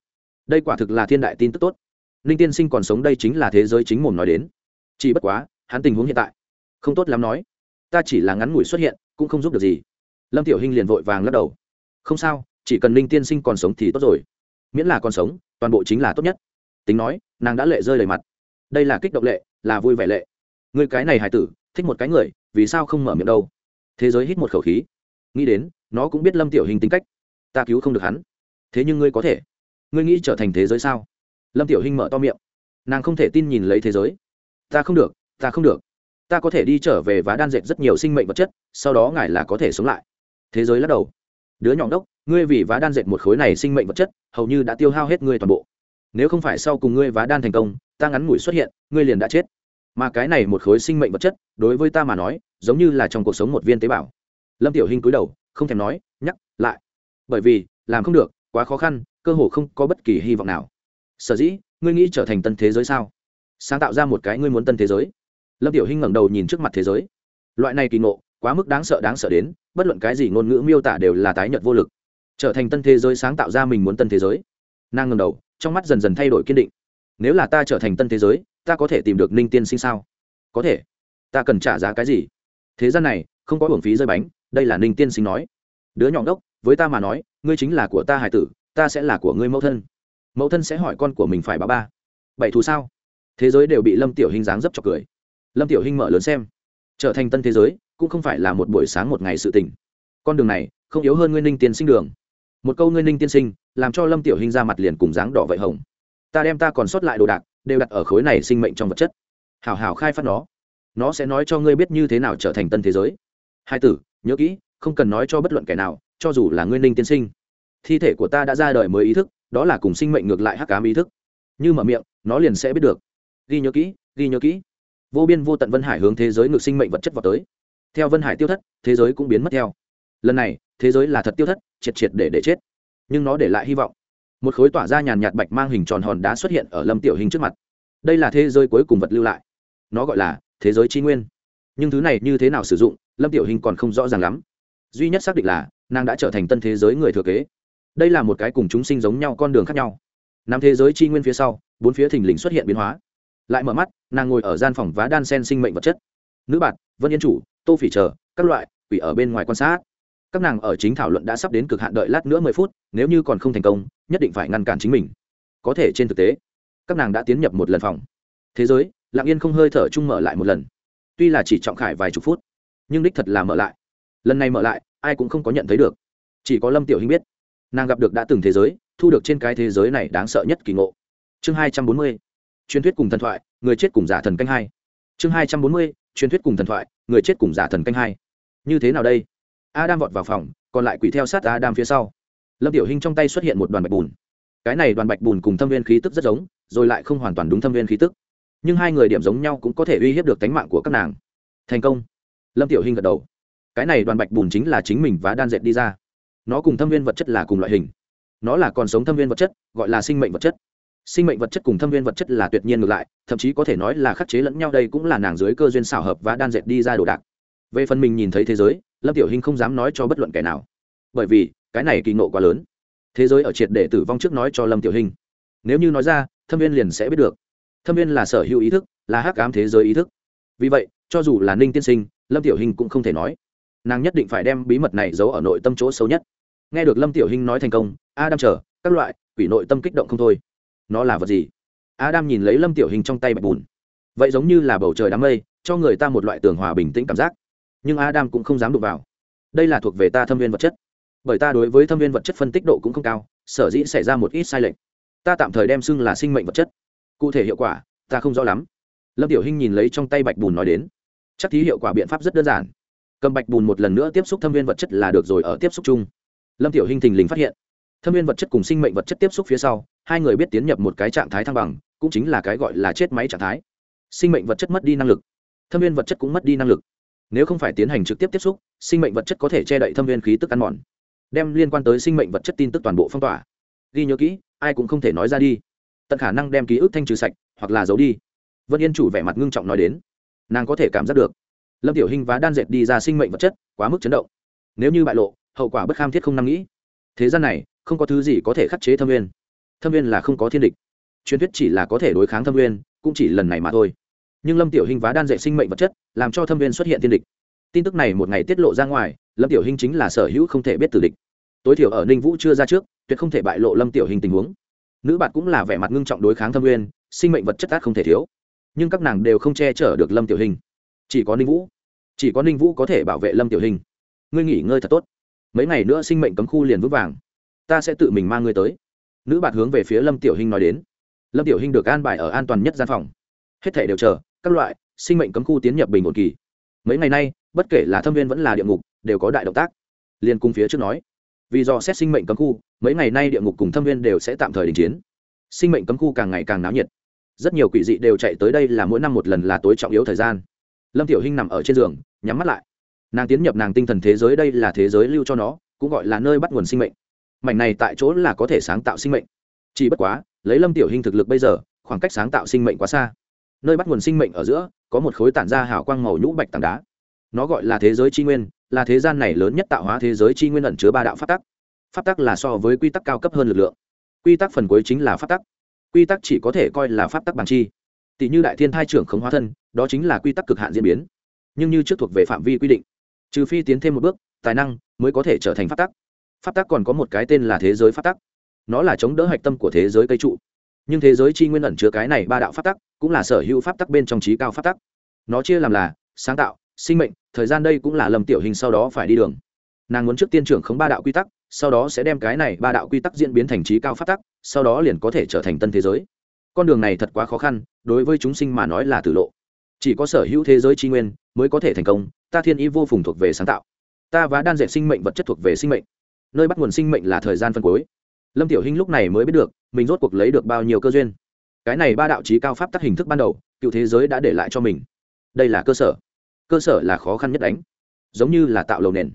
Đây quả thực là thiên đại tin tức tốt. Ninh tiên sinh còn sống đây chính là thế giới chính mồm nói đến. Chỉ bất quá, hắn tình huống hiện tại, không tốt lắm nói. Ta chỉ là ngắn ngủi xuất hiện, cũng không giúp được gì. Lâm tiểu hình liền vội vàng lắc đầu. Không sao, chỉ cần ninh tiên sinh còn sống thì tốt rồi miễn là còn sống, toàn bộ chính là tốt nhất. Tính nói, nàng đã lệ rơi đầy mặt. Đây là kích động lệ, là vui vẻ lệ. Người cái này hài tử, thích một cái người, vì sao không mở miệng đâu? Thế giới hít một khẩu khí. Nghĩ đến, nó cũng biết lâm tiểu hình tính cách. Ta cứu không được hắn. Thế nhưng ngươi có thể. Ngươi nghĩ trở thành thế giới sao? Lâm tiểu hình mở to miệng. Nàng không thể tin nhìn lấy thế giới. Ta không được, ta không được. Ta có thể đi trở về và đan dệt rất nhiều sinh mệnh vật chất, sau đó ngài là có thể sống lại. Thế giới lắc đầu. Đứa nhỏ đốc ngươi vì vá đan dệt một khối này sinh mệnh vật chất, hầu như đã tiêu hao hết ngươi toàn bộ. Nếu không phải sau cùng ngươi vá đan thành công, ta ngắn ngủi xuất hiện, ngươi liền đã chết. Mà cái này một khối sinh mệnh vật chất, đối với ta mà nói, giống như là trong cuộc sống một viên tế bào. Lâm tiểu hình cúi đầu, không thèm nói, nhắc lại. Bởi vì, làm không được, quá khó khăn, cơ hồ không có bất kỳ hy vọng nào. Sở dĩ, ngươi nghĩ trở thành tân thế giới sao? Sáng tạo ra một cái ngươi muốn tân thế giới. Lâm tiểu hình ngẩng đầu nhìn trước mặt thế giới. Loại này kỳ ngộ, quá mức đáng sợ đáng sợ đến, bất luận cái gì ngôn ngữ miêu tả đều là tái nhợt vô lực trở thành tân thế giới sáng tạo ra mình muốn tân thế giới. Nàng ngầm đầu, trong mắt dần dần thay đổi kiên định. Nếu là ta trở thành tân thế giới, ta có thể tìm được ninh tiên sinh sao? Có thể. Ta cần trả giá cái gì? Thế gian này, không có hưởng phí rơi bánh, đây là ninh tiên sinh nói. Đứa nhỏ đốc với ta mà nói, ngươi chính là của ta hải tử, ta sẽ là của ngươi mẫu thân. Mẫu thân sẽ hỏi con của mình phải báo ba. Bảy thù sao? Thế giới đều bị lâm tiểu hình dáng dấp chọc cười. Lâm tiểu hình mở lớn xem. Trở thành tân thế giới, cũng không phải là một buổi sáng một ngày sự tình. Con đường này, không yếu hơn ngươi ninh tiên sinh đường một câu ngươi ninh tiên sinh, làm cho lâm tiểu hình ra mặt liền cùng dáng đỏ vậy hồng. Ta đem ta còn sót lại đồ đạc, đều đặt ở khối này sinh mệnh trong vật chất. Hảo hảo khai phát nó. Nó sẽ nói cho ngươi biết như thế nào trở thành tân thế giới. Hai tử, nhớ kỹ, không cần nói cho bất luận kẻ nào, cho dù là ngươi ninh tiên sinh. Thi thể của ta đã ra đời mới ý thức, đó là cùng sinh mệnh ngược lại hắc cám ý thức. Như mở miệng, nó liền sẽ biết được. Ghi nhớ kỹ, ghi nhớ kỹ. Vô biên vô tận vân hải hướng thế giới ngược sinh mệnh vật chất vào tới. Theo vân hải tiêu thất, thế giới cũng biến mất theo lần này, thế giới là thật tiêu thất, triệt triệt để để chết. Nhưng nó để lại hy vọng. Một khối tỏa ra nhàn nhạt bạch mang hình tròn hòn đá xuất hiện ở lâm tiểu hình trước mặt. Đây là thế giới cuối cùng vật lưu lại. Nó gọi là thế giới tri nguyên. Nhưng thứ này như thế nào sử dụng, lâm tiểu hình còn không rõ ràng lắm. Duy nhất xác định là, nàng đã trở thành tân thế giới người thừa kế. Đây là một cái cùng chúng sinh giống nhau con đường khác nhau. Nắm thế giới tri nguyên phía sau, bốn phía thình lình xuất hiện biến hóa. Lại mở mắt, nàng ngồi ở gian phòng vá đan sen sinh mệnh vật chất. Nữ bạn, vân yên chủ, tô phỉ chờ, các loại, quỷ ở bên ngoài quan sát các nàng ở chính thảo luận đã sắp đến cực hạn đợi lát nữa mười phút, nếu như còn không thành công, nhất định phải ngăn cản chính mình. Có thể trên thực tế, các nàng đã tiến nhập một lần phòng. Thế giới, lặng yên không hơi thở chung mở lại một lần. Tuy là chỉ trọng khải vài chục phút, nhưng đích thật là mở lại. Lần này mở lại, ai cũng không có nhận thấy được. Chỉ có lâm tiểu hinh biết, nàng gặp được đã từng thế giới, thu được trên cái thế giới này đáng sợ nhất kỳ ngộ. Chương hai trăm bốn mươi, truyền thuyết cùng thần thoại, người chết cùng giả thần canh hai. Chương hai trăm bốn mươi, truyền thuyết cùng thần thoại, người chết cùng giả thần canh hai. Như thế nào đây? Adam vọt vào phòng, còn lại quỷ theo sát adam phía sau. Lâm tiểu hinh trong tay xuất hiện một đoàn bạch bùn. Cái này đoàn bạch bùn cùng thâm viên khí tức rất giống, rồi lại không hoàn toàn đúng thâm viên khí tức. Nhưng hai người điểm giống nhau cũng có thể uy hiếp được tính mạng của các nàng. Thành công. Lâm tiểu hinh gật đầu. Cái này đoàn bạch bùn chính là chính mình và đan dệt đi ra. Nó cùng thâm viên vật chất là cùng loại hình. Nó là còn sống thâm viên vật chất, gọi là sinh mệnh vật chất. Sinh mệnh vật chất cùng thâm viên vật chất là tuyệt nhiên ngược lại, thậm chí có thể nói là khắc chế lẫn nhau đây cũng là nàng dưới cơ duyên xảo hợp và đan dệt đi ra đồ đạc. Về phần mình nhìn thấy thế giới lâm tiểu hình không dám nói cho bất luận kẻ nào. Bởi vì, cái này kỳ ngộ quá lớn. Thế giới ở triệt để tử vong trước nói cho lâm tiểu hình nếu như nói ra, thâm viên liền sẽ biết được. Thâm viên là sở hữu ý thức, là hắc ám thế giới ý thức. Vì vậy, cho dù là ninh tiên sinh, lâm tiểu hình cũng không thể nói. Nàng nhất định phải đem bí mật này giấu ở nội tâm chỗ xấu nhất. Nghe được lâm tiểu hình nói thành công, adam chờ, các loại, quỷ nội tâm kích động không thôi. Nó là vật gì? Adam nhìn lấy lâm tiểu hình trong tay bạch bùn. Vậy giống như là bầu trời đám mây, cho người ta một loại tường hòa bình tĩnh cảm giác nhưng adam cũng không dám đụng vào. Đây là thuộc về ta thâm viên vật chất. Bởi ta đối với thâm viên vật chất phân tích độ cũng không cao, sở dĩ xảy ra một ít sai lệch. Ta tạm thời đem xưng là sinh mệnh vật chất. Cụ thể hiệu quả, ta không rõ lắm. Lâm tiểu hinh nhìn lấy trong tay bạch bùn nói đến. Chắc thí hiệu quả biện pháp rất đơn giản. Cầm bạch bùn một lần nữa tiếp xúc thâm viên vật chất là được rồi ở tiếp xúc chung. Lâm tiểu hinh thình lình phát hiện, thâm viên vật chất cùng sinh mệnh vật chất tiếp xúc phía sau, hai người biết tiến nhập một cái trạng thái thăng bằng, cũng chính là cái gọi là chết máy trạng thái. Sinh mệnh vật chất mất đi năng lực. Thâm viên vật chất cũng mất đi năng lực nếu không phải tiến hành trực tiếp tiếp xúc, sinh mệnh vật chất có thể che đậy thâm viên khí tức ăn mòn, đem liên quan tới sinh mệnh vật chất tin tức toàn bộ phong tỏa. Ghi nhớ kỹ, ai cũng không thể nói ra đi. Tận khả năng đem ký ức thanh trừ sạch, hoặc là giấu đi. Vân yên chủ vẻ mặt ngưng trọng nói đến. Nàng có thể cảm giác được. Lâm tiểu hình và đan dệt đi ra sinh mệnh vật chất, quá mức chấn động. Nếu như bại lộ, hậu quả bất kham thiết không nắm nghĩ. Thế gian này, không có thứ gì có thể khắc chế thâm viên. Thâm viên là không có thiên địch. Truyền thuyết chỉ là có thể đối kháng thâm viên, cũng chỉ lần này mà thôi nhưng lâm tiểu hình vá đan dệ sinh mệnh vật chất, làm cho thâm viên xuất hiện thiên địch. Tin tức này một ngày tiết lộ ra ngoài, lâm tiểu hình chính là sở hữu không thể biết tử địch. Tối thiểu ở ninh vũ chưa ra trước, tuyệt không thể bại lộ lâm tiểu hình tình huống. Nữ bạn cũng là vẻ mặt ngưng trọng đối kháng thâm nguyên sinh mệnh vật chất át không thể thiếu. Nhưng các nàng đều không che chở được lâm tiểu hình chỉ có ninh vũ. Chỉ có ninh vũ có thể bảo vệ lâm tiểu hình ngươi nghỉ ngơi thật tốt. Mấy ngày nữa sinh mệnh cấm khu liền vững vàng. Ta sẽ tự mình mang ngươi tới. Nữ bạn hướng về phía lâm tiểu hình nói đến. Lâm tiểu hình được an bài ở an toàn nhất gian phòng. Hết thể đều chờ các loại, sinh mệnh cấm khu tiến nhập bình ổn kỳ. Mấy ngày nay, bất kể là thâm viên vẫn là địa ngục, đều có đại động tác. Liên cung phía trước nói, vì do xét sinh mệnh cấm khu, mấy ngày nay địa ngục cùng thâm viên đều sẽ tạm thời đình chiến. Sinh mệnh cấm khu càng ngày càng náo nhiệt. Rất nhiều quỷ dị đều chạy tới đây là mỗi năm một lần là tối trọng yếu thời gian. Lâm tiểu hinh nằm ở trên giường, nhắm mắt lại. Nàng tiến nhập nàng tinh thần thế giới đây là thế giới lưu cho nó, cũng gọi là nơi bắt nguồn sinh mệnh. Mảnh này tại chỗ là có thể sáng tạo sinh mệnh. Chỉ bất quá, lấy lâm tiểu hinh thực lực bây giờ, khoảng cách sáng tạo sinh mệnh quá xa nơi bắt nguồn sinh mệnh ở giữa, có một khối tản ra hào quang màu nhũ bạch tảng đá. Nó gọi là thế giới tri nguyên, là thế gian này lớn nhất tạo hóa thế giới chi nguyên ẩn chứa ba đạo pháp tắc. Pháp tắc là so với quy tắc cao cấp hơn lực lượng. Quy tắc phần cuối chính là pháp tắc. Quy tắc chỉ có thể coi là pháp tắc bằng chi. Tỷ như đại thiên thai trưởng khống hóa thân, đó chính là quy tắc cực hạn diễn biến. Nhưng như trước thuộc về phạm vi quy định, trừ phi tiến thêm một bước, tài năng mới có thể trở thành pháp tắc. Pháp tắc còn có một cái tên là thế giới pháp tắc. Nó là chống đỡ hạch tâm của thế giới cây trụ nhưng thế giới chi nguyên ẩn chứa cái này ba đạo pháp tắc, cũng là sở hữu pháp tắc bên trong trí cao pháp tắc. Nó chia làm là sáng tạo, sinh mệnh, thời gian đây cũng là lầm tiểu hình sau đó phải đi đường. Nàng muốn trước tiên trưởng khống ba đạo quy tắc, sau đó sẽ đem cái này ba đạo quy tắc diễn biến thành trí cao phát tắc, sau đó liền có thể trở thành tân thế giới. Con đường này thật quá khó khăn, đối với chúng sinh mà nói là tử lộ. Chỉ có sở hữu thế giới tri nguyên mới có thể thành công, ta thiên ý vô phùng thuộc về sáng tạo. Ta và đan dệt sinh mệnh vật chất thuộc về sinh mệnh. Nơi bắt nguồn sinh mệnh là thời gian phân cuối lâm tiểu hinh lúc này mới biết được, mình rốt cuộc lấy được bao nhiêu cơ duyên. Cái này ba đạo trí cao pháp tắc hình thức ban đầu, cựu thế giới đã để lại cho mình. Đây là cơ sở. Cơ sở là khó khăn nhất đánh. Giống như là tạo lầu nền.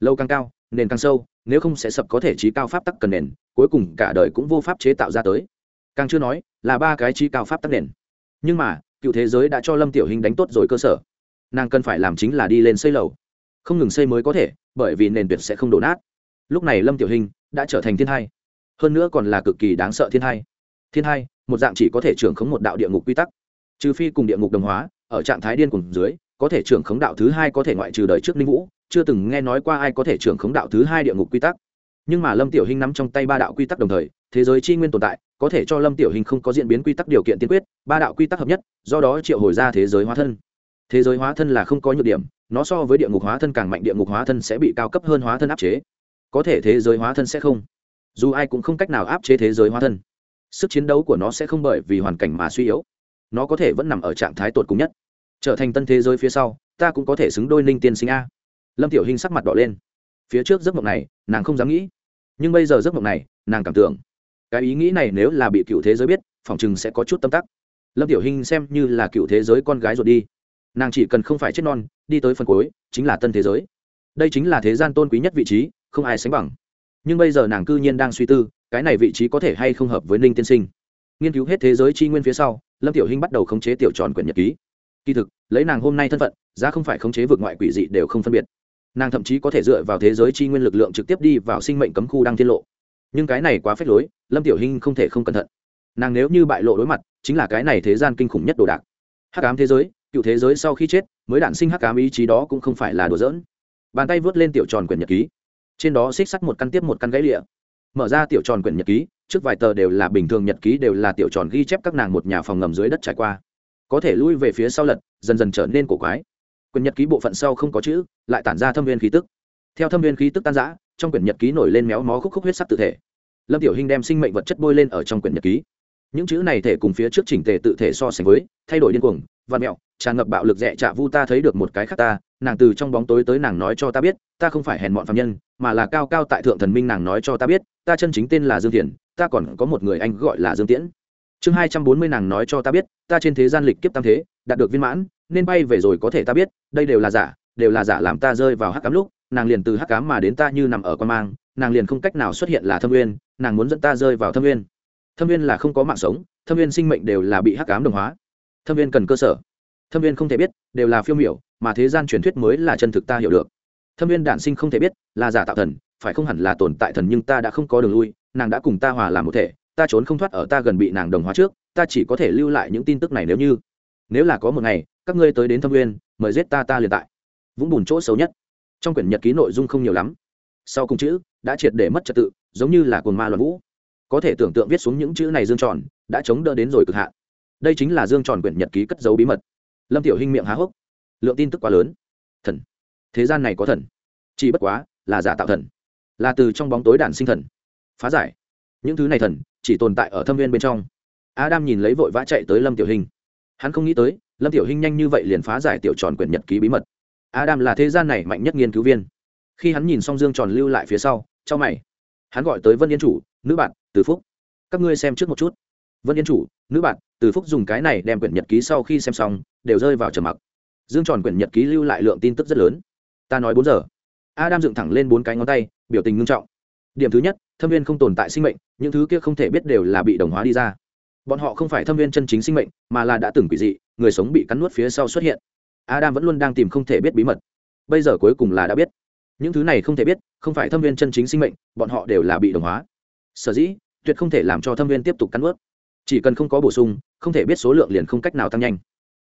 Lâu càng cao, nền càng sâu, nếu không sẽ sập có thể trí cao pháp tắc cần nền, cuối cùng cả đời cũng vô pháp chế tạo ra tới. Càng chưa nói, là ba cái trí cao pháp tắc nền. Nhưng mà, cựu thế giới đã cho lâm tiểu hình đánh tốt rồi cơ sở. Nàng cần phải làm chính là đi lên xây lầu. Không ngừng xây mới có thể, bởi vì nền tuyệt sẽ không đổ nát. Lúc này lâm tiểu hình đã trở thành thiên hai hơn nữa còn là cực kỳ đáng sợ thiên hai. Thiên hai, một dạng chỉ có thể trưởng khống một đạo địa ngục quy tắc. Trừ phi cùng địa ngục đồng hóa, ở trạng thái điên cùng dưới, có thể trưởng khống đạo thứ hai có thể ngoại trừ đời trước ninh vũ, chưa từng nghe nói qua ai có thể trưởng khống đạo thứ hai địa ngục quy tắc. Nhưng mà lâm tiểu hình nắm trong tay ba đạo quy tắc đồng thời, thế giới chi nguyên tồn tại, có thể cho lâm tiểu hình không có diễn biến quy tắc điều kiện tiên quyết, ba đạo quy tắc hợp nhất, do đó triệu hồi ra thế giới hóa thân. Thế giới hóa thân là không có nhược điểm, nó so với địa ngục hóa thân càng mạnh, địa ngục hóa thân sẽ bị cao cấp hơn hóa thân áp chế. Có thể thế giới hóa thân sẽ không dù ai cũng không cách nào áp chế thế giới hóa thân, sức chiến đấu của nó sẽ không bởi vì hoàn cảnh mà suy yếu, nó có thể vẫn nằm ở trạng thái tột cùng nhất. Trở thành tân thế giới phía sau, ta cũng có thể xứng đôi ninh tiên sinh a. Lâm tiểu hình sắc mặt đỏ lên. Phía trước giấc mộng này, nàng không dám nghĩ. Nhưng bây giờ giấc mộng này, nàng cảm tưởng. Cái ý nghĩ này nếu là bị cựu thế giới biết phỏng chừng sẽ có chút tâm tắc. Lâm tiểu hình xem như là cựu thế giới con gái ruột đi. Nàng chỉ cần không phải chết non, đi tới phần cuối, chính là tân thế giới. Đây chính là thế gian tôn quý nhất vị trí, không ai sánh bằng nhưng bây giờ nàng cư nhiên đang suy tư, cái này vị trí có thể hay không hợp với ninh tiên sinh. Nghiên cứu hết thế giới chi nguyên phía sau, lâm tiểu hinh bắt đầu khống chế tiểu tròn quyển nhật ký. Kỳ thực, lấy nàng hôm nay thân phận, giá không phải khống chế vượt ngoại quỷ dị đều không phân biệt. Nàng thậm chí có thể dựa vào thế giới chi nguyên lực lượng trực tiếp đi vào sinh mệnh cấm khu đang tiết lộ. Nhưng cái này quá phép lối, lâm tiểu hinh không thể không cẩn thận. Nàng nếu như bại lộ đối mặt, chính là cái này thế gian kinh khủng nhất đồ đạc. Hắc ám thế giới, cựu thế giới sau khi chết, mới đản sinh hắc ám ý chí đó cũng không phải là đùa giỡn. Bàn tay vớt lên tiểu tròn quyển nhật ký trên đó xích sắt một căn tiếp một căn gãy lịa. Mở ra tiểu tròn quyển nhật ký, trước vài tờ đều là bình thường nhật ký đều là tiểu tròn ghi chép các nàng một nhà phòng ngầm dưới đất trải qua. Có thể lui về phía sau lật, dần dần trở nên cổ quái. Quyển nhật ký bộ phận sau không có chữ, lại tản ra thâm viên khí tức. Theo thâm viên khí tức tan giã trong quyển nhật ký nổi lên méo mó khúc khúc huyết sắc tự thể. Lâm tiểu hình đem sinh mệnh vật chất bôi lên ở trong quyển nhật ký. Những chữ này thể cùng phía trước chỉnh tề tự thể so sánh với, thay đổi điên cuồng văn mẹo tràn ngập bạo lực dẹ trả vu ta thấy được một cái khác ta, nàng từ trong bóng tối tới nàng nói cho ta biết, ta không phải hèn mọn phạm nhân, mà là cao cao tại thượng thần minh nàng nói cho ta biết, ta chân chính tên là dương thiền ta còn có một người anh gọi là dương tiễn. Chương hai trăm bốn mươi nàng nói cho ta biết, ta trên thế gian lịch kiếp tam thế, đạt được viên mãn, nên bay về rồi có thể ta biết, đây đều là giả, đều là giả làm ta rơi vào hắc cám lúc, nàng liền từ hắc cám mà đến ta như nằm ở quan mang, nàng liền không cách nào xuất hiện là thâm uyên nàng muốn dẫn ta rơi vào thâm uyên thâm uyên là không có mạng sống, thâm uyên sinh mệnh đều là bị hắc cám đồng hóa. Thâm uyên cần cơ sở thâm viên không thể biết, đều là phiêu miểu, mà thế gian truyền thuyết mới là chân thực ta hiểu được. Thâm viên đản sinh không thể biết, là giả tạo thần, phải không hẳn là tồn tại thần nhưng ta đã không có đường lui, nàng đã cùng ta hòa làm một thể, ta trốn không thoát ở ta gần bị nàng đồng hóa trước, ta chỉ có thể lưu lại những tin tức này nếu như. Nếu là có một ngày, các ngươi tới đến thâm viên, mời giết ta ta liền tại. Vũng bùn chỗ xấu nhất. Trong quyển nhật ký nội dung không nhiều lắm. Sau cùng chữ, đã triệt để mất trật tự, giống như là cồn ma loạn vũ. Có thể tưởng tượng viết xuống những chữ này dương tròn, đã chống đỡ đến rồi cực hạn. Đây chính là dương tròn quyển nhật ký cất dấu bí mật lâm tiểu hinh miệng há hốc. Lượng tin tức quá lớn. Thần. Thế gian này có thần. Chỉ bất quá, là giả tạo thần. Là từ trong bóng tối đản sinh thần. Phá giải. Những thứ này thần, chỉ tồn tại ở thâm viên bên trong. Adam nhìn lấy vội vã chạy tới lâm tiểu hình hắn không nghĩ tới, lâm tiểu hình nhanh như vậy liền phá giải tiểu tròn quyển nhật ký bí mật. Adam là thế gian này mạnh nhất nghiên cứu viên. Khi hắn nhìn xong dương tròn lưu lại phía sau cho mày. Hắn gọi tới vân yên chủ, nữ bạn, từ phúc, các ngươi xem trước một chút vân yên chủ, nữ bạn, từ phúc dùng cái này đem quyển nhật ký sau khi xem xong, đều rơi vào trầm mặc. Dương tròn quyển nhật ký lưu lại lượng tin tức rất lớn. Ta nói bốn giờ. Adam dựng thẳng lên bốn cái ngón tay, biểu tình ngưng trọng. Điểm thứ nhất, thâm viên không tồn tại sinh mệnh, những thứ kia không thể biết đều là bị đồng hóa đi ra. Bọn họ không phải thâm viên chân chính sinh mệnh, mà là đã từng quỷ dị, người sống bị cắn nuốt phía sau xuất hiện. Adam vẫn luôn đang tìm không thể biết bí mật. Bây giờ cuối cùng là đã biết. Những thứ này không thể biết, không phải thâm viên chân chính sinh mệnh, bọn họ đều là bị đồng hóa. Sở dĩ, tuyệt không thể làm cho thâm viên tiếp tục cắn nuốt chỉ cần không có bổ sung, không thể biết số lượng liền không cách nào tăng nhanh.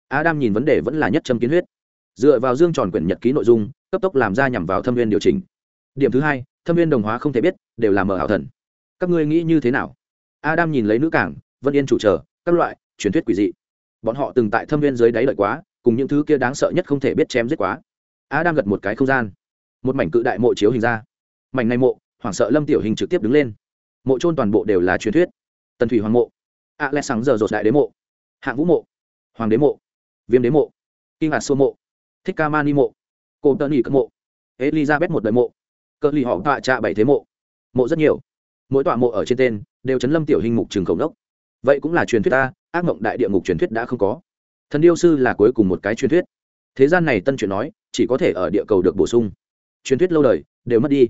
Adam nhìn vấn đề vẫn là nhất châm kiến huyết. Dựa vào dương tròn quyển nhật ký nội dung, cấp tốc làm ra nhằm vào thâm viên điều chỉnh. Điểm thứ hai, thâm viên đồng hóa không thể biết, đều là mở ảo thần. Các ngươi nghĩ như thế nào? Adam nhìn lấy nữ cảng vân yên chủ chờ, các loại, truyền thuyết quỷ dị. Bọn họ từng tại thâm viên dưới đáy lợi quá, cùng những thứ kia đáng sợ nhất không thể biết chém giết quá. Adam gật một cái không gian. Một mảnh cự đại mộ chiếu hình ra. Mảnh này mộ, hoảng sợ lâm tiểu hình trực tiếp đứng lên. Mộ trôn toàn bộ đều là truyền thuyết. Tần thủy hoàng mộ a lẽ sáng giờ rột đại đế mộ, hạng vũ mộ, hoàng đế mộ, viêm đế mộ, kinh hạt xô mộ thích ca mani mộ cô tơ nỉ cất mộ, elizabeth một đời mộ cơ ly họ tọa trạ bảy thế mộ. Mộ rất nhiều. Mỗi tọa mộ ở trên tên đều chấn lâm tiểu hình mục trường khổng đốc vậy cũng là truyền thuyết ta, ác mộng đại địa ngục truyền thuyết đã không có. Thần điêu sư là cuối cùng một cái truyền thuyết. Thế gian này tân truyền nói, chỉ có thể ở địa cầu được bổ sung. Truyền thuyết lâu đời, đều mất đi.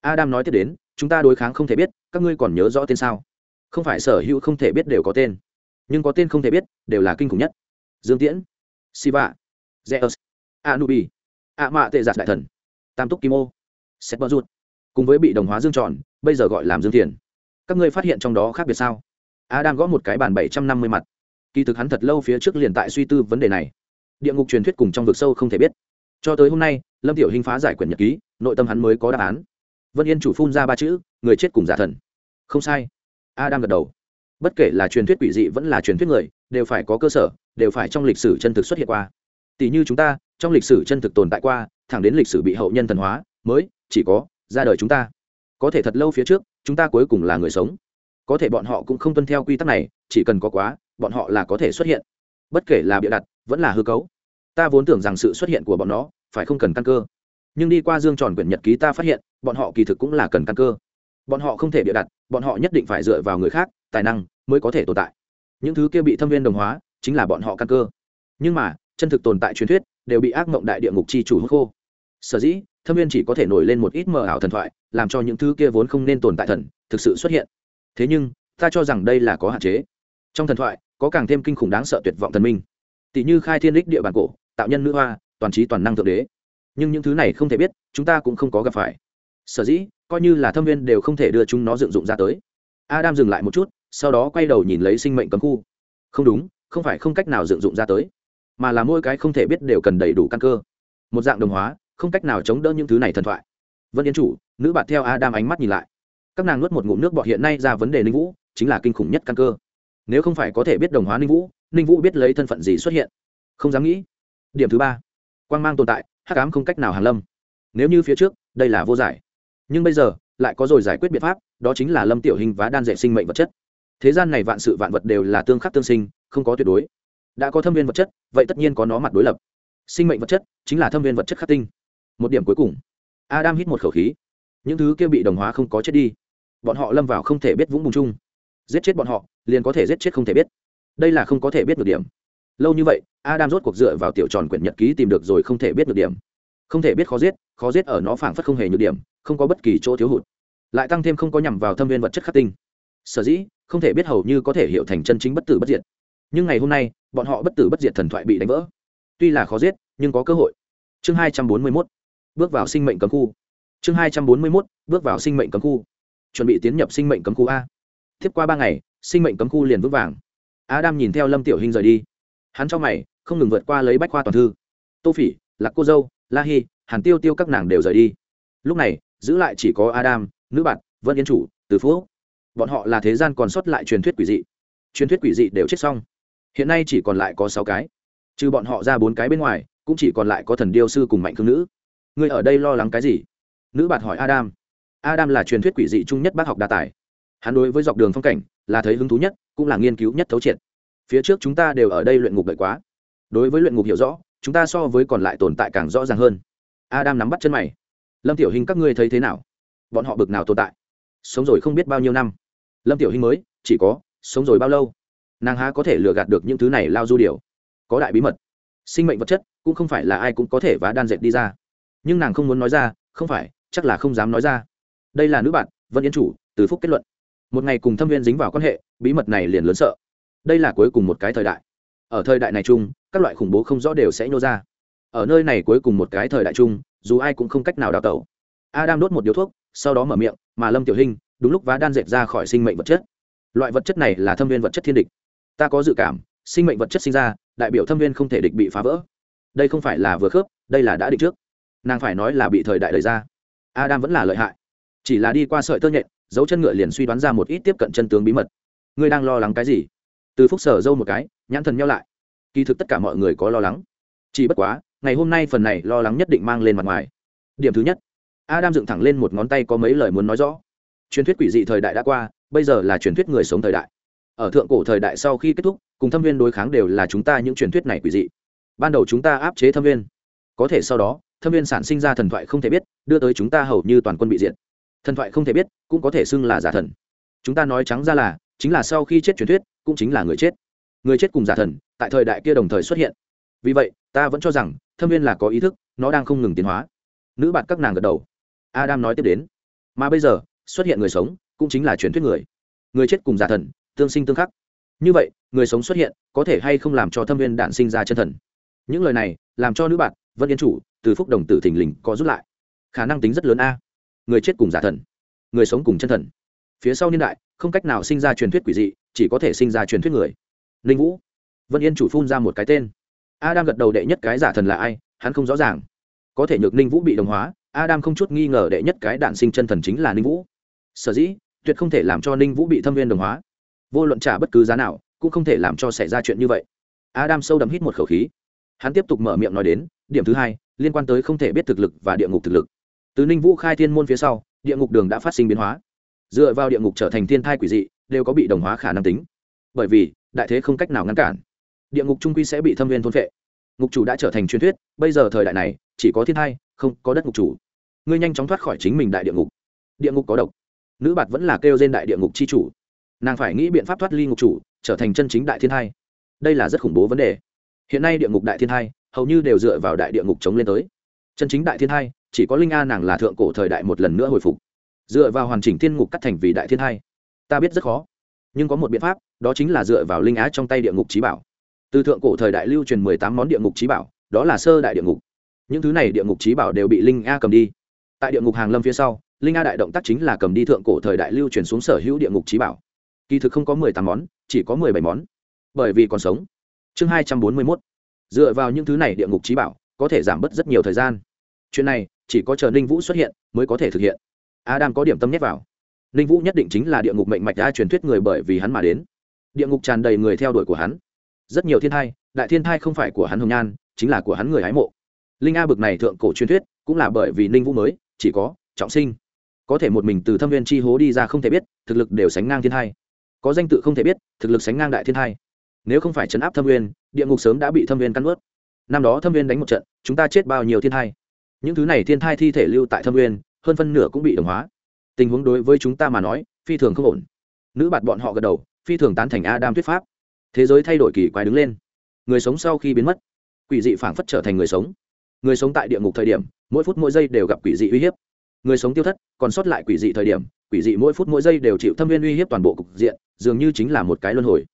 Adam nói tiếp đến, chúng ta đối kháng không thể biết, các ngươi còn nhớ rõ tên sao? Không phải sở hữu không thể biết đều có tên, nhưng có tên không thể biết đều là kinh khủng nhất. Dương tiễn, siva, zeus, anubi a mạ tệ giạt đại thần, tam túc kim ô sét bờ rút cùng với bị đồng hóa dương tròn, bây giờ gọi làm dương thiền. Các ngươi phát hiện trong đó khác biệt sao? A đang gõ một cái bàn bảy trăm năm mươi mặt. Kỳ thực hắn thật lâu phía trước liền tại suy tư vấn đề này. Địa ngục truyền thuyết cùng trong vực sâu không thể biết. Cho tới hôm nay, lâm tiểu hình phá giải quyển nhật ký, nội tâm hắn mới có đáp án. Vân yên chủ phun ra ba chữ, người chết cùng giả thần. Không sai adam đang gật đầu. Bất kể là truyền thuyết quỷ dị vẫn là truyền thuyết người, đều phải có cơ sở, đều phải trong lịch sử chân thực xuất hiện qua. Tỷ như chúng ta, trong lịch sử chân thực tồn tại qua, thẳng đến lịch sử bị hậu nhân thần hóa, mới chỉ có ra đời chúng ta. Có thể thật lâu phía trước, chúng ta cuối cùng là người sống. Có thể bọn họ cũng không tuân theo quy tắc này, chỉ cần có quá, bọn họ là có thể xuất hiện. Bất kể là bịa đặt, vẫn là hư cấu. Ta vốn tưởng rằng sự xuất hiện của bọn nó phải không cần căn cơ. Nhưng đi qua dương tròn quyển nhật ký ta phát hiện, bọn họ kỳ thực cũng là cần căn cơ bọn họ không thể bịa đặt, bọn họ nhất định phải dựa vào người khác, tài năng mới có thể tồn tại. Những thứ kia bị thâm viên đồng hóa, chính là bọn họ căn cơ. Nhưng mà, chân thực tồn tại truyền thuyết đều bị ác mộng đại địa ngục chi chủ hút khô. Sở dĩ, thâm viên chỉ có thể nổi lên một ít mờ ảo thần thoại, làm cho những thứ kia vốn không nên tồn tại thần thực sự xuất hiện. Thế nhưng, ta cho rằng đây là có hạn chế. Trong thần thoại, có càng thêm kinh khủng đáng sợ tuyệt vọng thần minh. Tỷ như khai thiên đích địa bàn cổ, tạo nhân nữ hoa, toàn trí toàn năng thượng đế. Nhưng những thứ này không thể biết, chúng ta cũng không có gặp phải sở dĩ, coi như là thâm viên đều không thể đưa chúng nó dựng dụng ra tới. Adam dừng lại một chút, sau đó quay đầu nhìn lấy sinh mệnh cấm khu. Không đúng, không phải không cách nào dựng dụng ra tới, mà là mỗi cái không thể biết đều cần đầy đủ căn cơ. Một dạng đồng hóa, không cách nào chống đỡ những thứ này thần thoại. Vân yên chủ, nữ bạn theo adam ánh mắt nhìn lại. Các nàng nuốt một ngụm nước bọt hiện nay ra vấn đề ninh vũ, chính là kinh khủng nhất căn cơ. Nếu không phải có thể biết đồng hóa ninh vũ ninh vũ biết lấy thân phận gì xuất hiện. Không dám nghĩ. Điểm thứ ba. Quan g mang tồn tại, hắc ám không cách nào hàn lâm. Nếu như phía trước, đây là vô giải nhưng bây giờ, lại có rồi giải quyết biện pháp, đó chính là lâm tiểu hình và đan dạy sinh mệnh vật chất. Thế gian này vạn sự vạn vật đều là tương khắc tương sinh, không có tuyệt đối. Đã có thâm viên vật chất, vậy tất nhiên có nó mặt đối lập. Sinh mệnh vật chất chính là thâm viên vật chất khắc tinh. Một điểm cuối cùng. Adam hít một khẩu khí. Những thứ kia bị đồng hóa không có chết đi. Bọn họ lâm vào không thể biết vũng bùng chung. Giết chết bọn họ, liền có thể giết chết không thể biết. Đây là không có thể biết được điểm. Lâu như vậy, adam rốt cuộc dựa vào tiểu tròn quyển nhật ký tìm được rồi không thể biết được điểm. Không thể biết khó giết khó giết ở nó phảng phất không hề nhược điểm không có bất kỳ chỗ thiếu hụt, lại tăng thêm không có nhằm vào thâm viên vật chất khắc tinh. Sở dĩ, không thể biết hầu như có thể hiểu thành chân chính bất tử bất diệt. Nhưng ngày hôm nay, bọn họ bất tử bất diệt thần thoại bị đánh vỡ. Tuy là khó giết, nhưng có cơ hội. Chương hai trăm bốn mươi mốt, bước vào sinh mệnh cấm khu. Chương hai trăm bốn mươi mốt, bước vào sinh mệnh cấm khu. Chuẩn bị tiến nhập sinh mệnh cấm khu a. Tiếp qua ba ngày, sinh mệnh cấm khu liền vững vàng. Adam nhìn theo lâm tiểu hình rời đi. Hắn cho mày, không ngừng vượt qua lấy bách khoa toàn thư. Tô phỉ, lạc cô dâu, la hi, hàn tiêu tiêu các nàng đều rời đi. Lúc này giữ lại chỉ có adam, nữ bạn, vân yên chủ, từ phú bọn họ là thế gian còn sót lại truyền thuyết quỷ dị. Truyền thuyết quỷ dị đều chết xong. Hiện nay chỉ còn lại có sáu cái. Trừ bọn họ ra bốn cái bên ngoài, cũng chỉ còn lại có thần điêu sư cùng mạnh thương nữ. Người ở đây lo lắng cái gì? Nữ bạn hỏi adam. Adam là truyền thuyết quỷ dị chung nhất bác học đa tài. Hắn đối với dọc đường phong cảnh là thấy hứng thú nhất, cũng là nghiên cứu nhất thấu triệt. Phía trước chúng ta đều ở đây luyện ngục đợi quá. Đối với luyện ngục hiểu rõ, chúng ta so với còn lại tồn tại càng rõ ràng hơn. Adam nắm bắt chân mày lâm tiểu hình các ngươi thấy thế nào? Bọn họ bực nào tồn tại? Sống rồi không biết bao nhiêu năm. Lâm tiểu hình mới, chỉ có, sống rồi bao lâu? Nàng há có thể lừa gạt được những thứ này lao du điều có đại bí mật. Sinh mệnh vật chất, cũng không phải là ai cũng có thể và đan dệt đi ra. Nhưng nàng không muốn nói ra, không phải, chắc là không dám nói ra. Đây là nữ bạn, vân yến chủ, từ phúc kết luận. Một ngày cùng thâm viên dính vào quan hệ, bí mật này liền lớn sợ. Đây là cuối cùng một cái thời đại. Ở thời đại này chung, các loại khủng bố không rõ đều sẽ nhô ra. Ở nơi này cuối cùng một cái thời đại chung dù ai cũng không cách nào đào tẩu. Adam đốt một điếu thuốc, sau đó mở miệng, mà lâm tiểu hình đúng lúc vá đan dệt ra khỏi sinh mệnh vật chất. Loại vật chất này là thâm viên vật chất thiên địch. Ta có dự cảm, sinh mệnh vật chất sinh ra, đại biểu thâm viên không thể địch bị phá vỡ. Đây không phải là vừa khớp, đây là đã định trước. Nàng phải nói là bị thời đại đời ra. Adam vẫn là lợi hại. Chỉ là đi qua sợi tơ nhện, dấu chân ngựa liền suy đoán ra một ít tiếp cận chân tướng bí mật. Ngươi đang lo lắng cái gì? Từ phúc sở dâu một cái, nhãn thần nhau lại. Kỳ thực tất cả mọi người có lo lắng. Chỉ bất quá ngày hôm nay phần này lo lắng nhất định mang lên mặt ngoài. Điểm thứ nhất, adam dựng thẳng lên một ngón tay có mấy lời muốn nói rõ. Truyền thuyết quỷ dị thời đại đã qua, bây giờ là truyền thuyết người sống thời đại. Ở thượng cổ thời đại sau khi kết thúc, cùng thâm viên đối kháng đều là chúng ta những truyền thuyết này quỷ dị. Ban đầu chúng ta áp chế thâm viên. Có thể sau đó, thâm viên sản sinh ra thần thoại không thể biết, đưa tới chúng ta hầu như toàn quân bị diệt. thần thoại không thể biết, cũng có thể xưng là giả thần. Chúng ta nói trắng ra là, chính là sau khi chết truyền thuyết, cũng chính là người chết. Người chết cùng giả thần, tại thời đại kia đồng thời xuất hiện. Vì vậy, ta vẫn cho rằng thâm viên là có ý thức, nó đang không ngừng tiến hóa. Nữ bạn các nàng gật đầu. Adam nói tiếp đến. Mà bây giờ, xuất hiện người sống, cũng chính là truyền thuyết người. Người chết cùng giả thần, tương sinh tương khắc. Như vậy, người sống xuất hiện, có thể hay không làm cho thâm viên đạn sinh ra chân thần? Những lời này, làm cho nữ bạn vân yên chủ, từ phúc đồng tử thình lình có rút lại. Khả năng tính rất lớn a. Người chết cùng giả thần. Người sống cùng chân thần. Phía sau niên đại, không cách nào sinh ra truyền thuyết quỷ dị, chỉ có thể sinh ra truyền thuyết người. Ninh vũ. Vân yên chủ phun ra một cái tên adam gật đầu đệ nhất cái giả thần là ai, hắn không rõ ràng. Có thể nhược ninh vũ bị đồng hóa, adam không chút nghi ngờ đệ nhất cái đạn sinh chân thần chính là ninh vũ. Sở dĩ, tuyệt không thể làm cho ninh vũ bị thâm viên đồng hóa. Vô luận trả bất cứ giá nào, cũng không thể làm cho xảy ra chuyện như vậy. Adam sâu đậm hít một khẩu khí. Hắn tiếp tục mở miệng nói đến, điểm thứ hai, liên quan tới không thể biết thực lực và địa ngục thực lực. Từ ninh vũ khai thiên môn phía sau, địa ngục đường đã phát sinh biến hóa. Dựa vào địa ngục trở thành thiên thai quỷ dị, đều có bị đồng hóa khả năng tính. Bởi vì, đại thế không cách nào ngăn cản địa ngục trung quy sẽ bị thâm viên thôn phệ. Ngục chủ đã trở thành truyền thuyết, bây giờ thời đại này, chỉ có thiên thai, không có đất ngục chủ. Ngươi nhanh chóng thoát khỏi chính mình đại địa ngục. Địa ngục có độc. Nữ bạt vẫn là kêu trên đại địa ngục c h i chủ. Nàng phải nghĩ biện pháp thoát ly ngục chủ, trở thành chân chính đại thiên thai. Đây là rất khủng bố vấn đề. Hiện nay địa ngục đại thiên thai, hầu như đều dựa vào đại địa ngục chống lên tới. Chân chính đại thiên thai, chỉ có linh a nàng là thượng cổ thời đại một lần nữa hồi phục. Dựa vào hoàn chỉnh thiên ngục cắt thành vì đại thiên thai. Ta biết rất khó. Nhưng có một biện pháp, đó chính là dựa vào linh á trong tay địa ngục trí bảo từ thượng cổ thời đại lưu truyền mười tám món địa ngục trí bảo, đó là sơ đại địa ngục. Những thứ này địa ngục trí bảo đều bị linh a cầm đi. Tại địa ngục hàng lâm phía sau, linh a đại động tác chính là cầm đi thượng cổ thời đại lưu truyền xuống sở hữu địa ngục trí bảo. Kỳ thực không có mười tám món, chỉ có mười bảy món. Bởi vì còn sống. Chương hai trăm bốn mươi mốt. Dựa vào những thứ này địa ngục trí bảo, có thể giảm bớt rất nhiều thời gian. Chuyện này, chỉ có chờ ninh vũ xuất hiện, mới có thể thực hiện. Adam có điểm tâm nhét vào. Ninh vũ nhất định chính là địa ngục mệnh mạch đã truyền thuyết người bởi vì hắn mà đến. Địa ngục tràn đầy người theo đuổi của hắn rất nhiều thiên thai, đại thiên thai không phải của hắn hồng nhan, chính là của hắn người hái mộ. Linh a bực này thượng cổ truyền thuyết, cũng là bởi vì ninh vũ mới, chỉ có trọng sinh. Có thể một mình từ thâm viên chi hố đi ra không thể biết, thực lực đều sánh ngang thiên thai. Có danh tự không thể biết, thực lực sánh ngang đại thiên thai. Nếu không phải chấn áp thâm viên, địa ngục sớm đã bị thâm viên cắn ướt năm đó thâm viên đánh một trận, chúng ta chết bao nhiêu thiên thai? Những thứ này thiên thai thi thể lưu tại thâm viên, hơn phân nửa cũng bị đồng hóa. Tình huống đối với chúng ta mà nói, phi thường không ổn. Nữ bạt bọn họ gật đầu, phi thường tán thành adam thuyết pháp thế giới thay đổi kỳ quái đứng lên. Người sống sau khi biến mất, quỷ dị phảng phất trở thành người sống. Người sống tại địa ngục thời điểm, mỗi phút mỗi giây đều gặp quỷ dị uy hiếp. Người sống tiêu thất, còn sót lại quỷ dị thời điểm, quỷ dị mỗi phút mỗi giây đều chịu thâm viên uy hiếp toàn bộ cục diện, dường như chính là một cái luân hồi.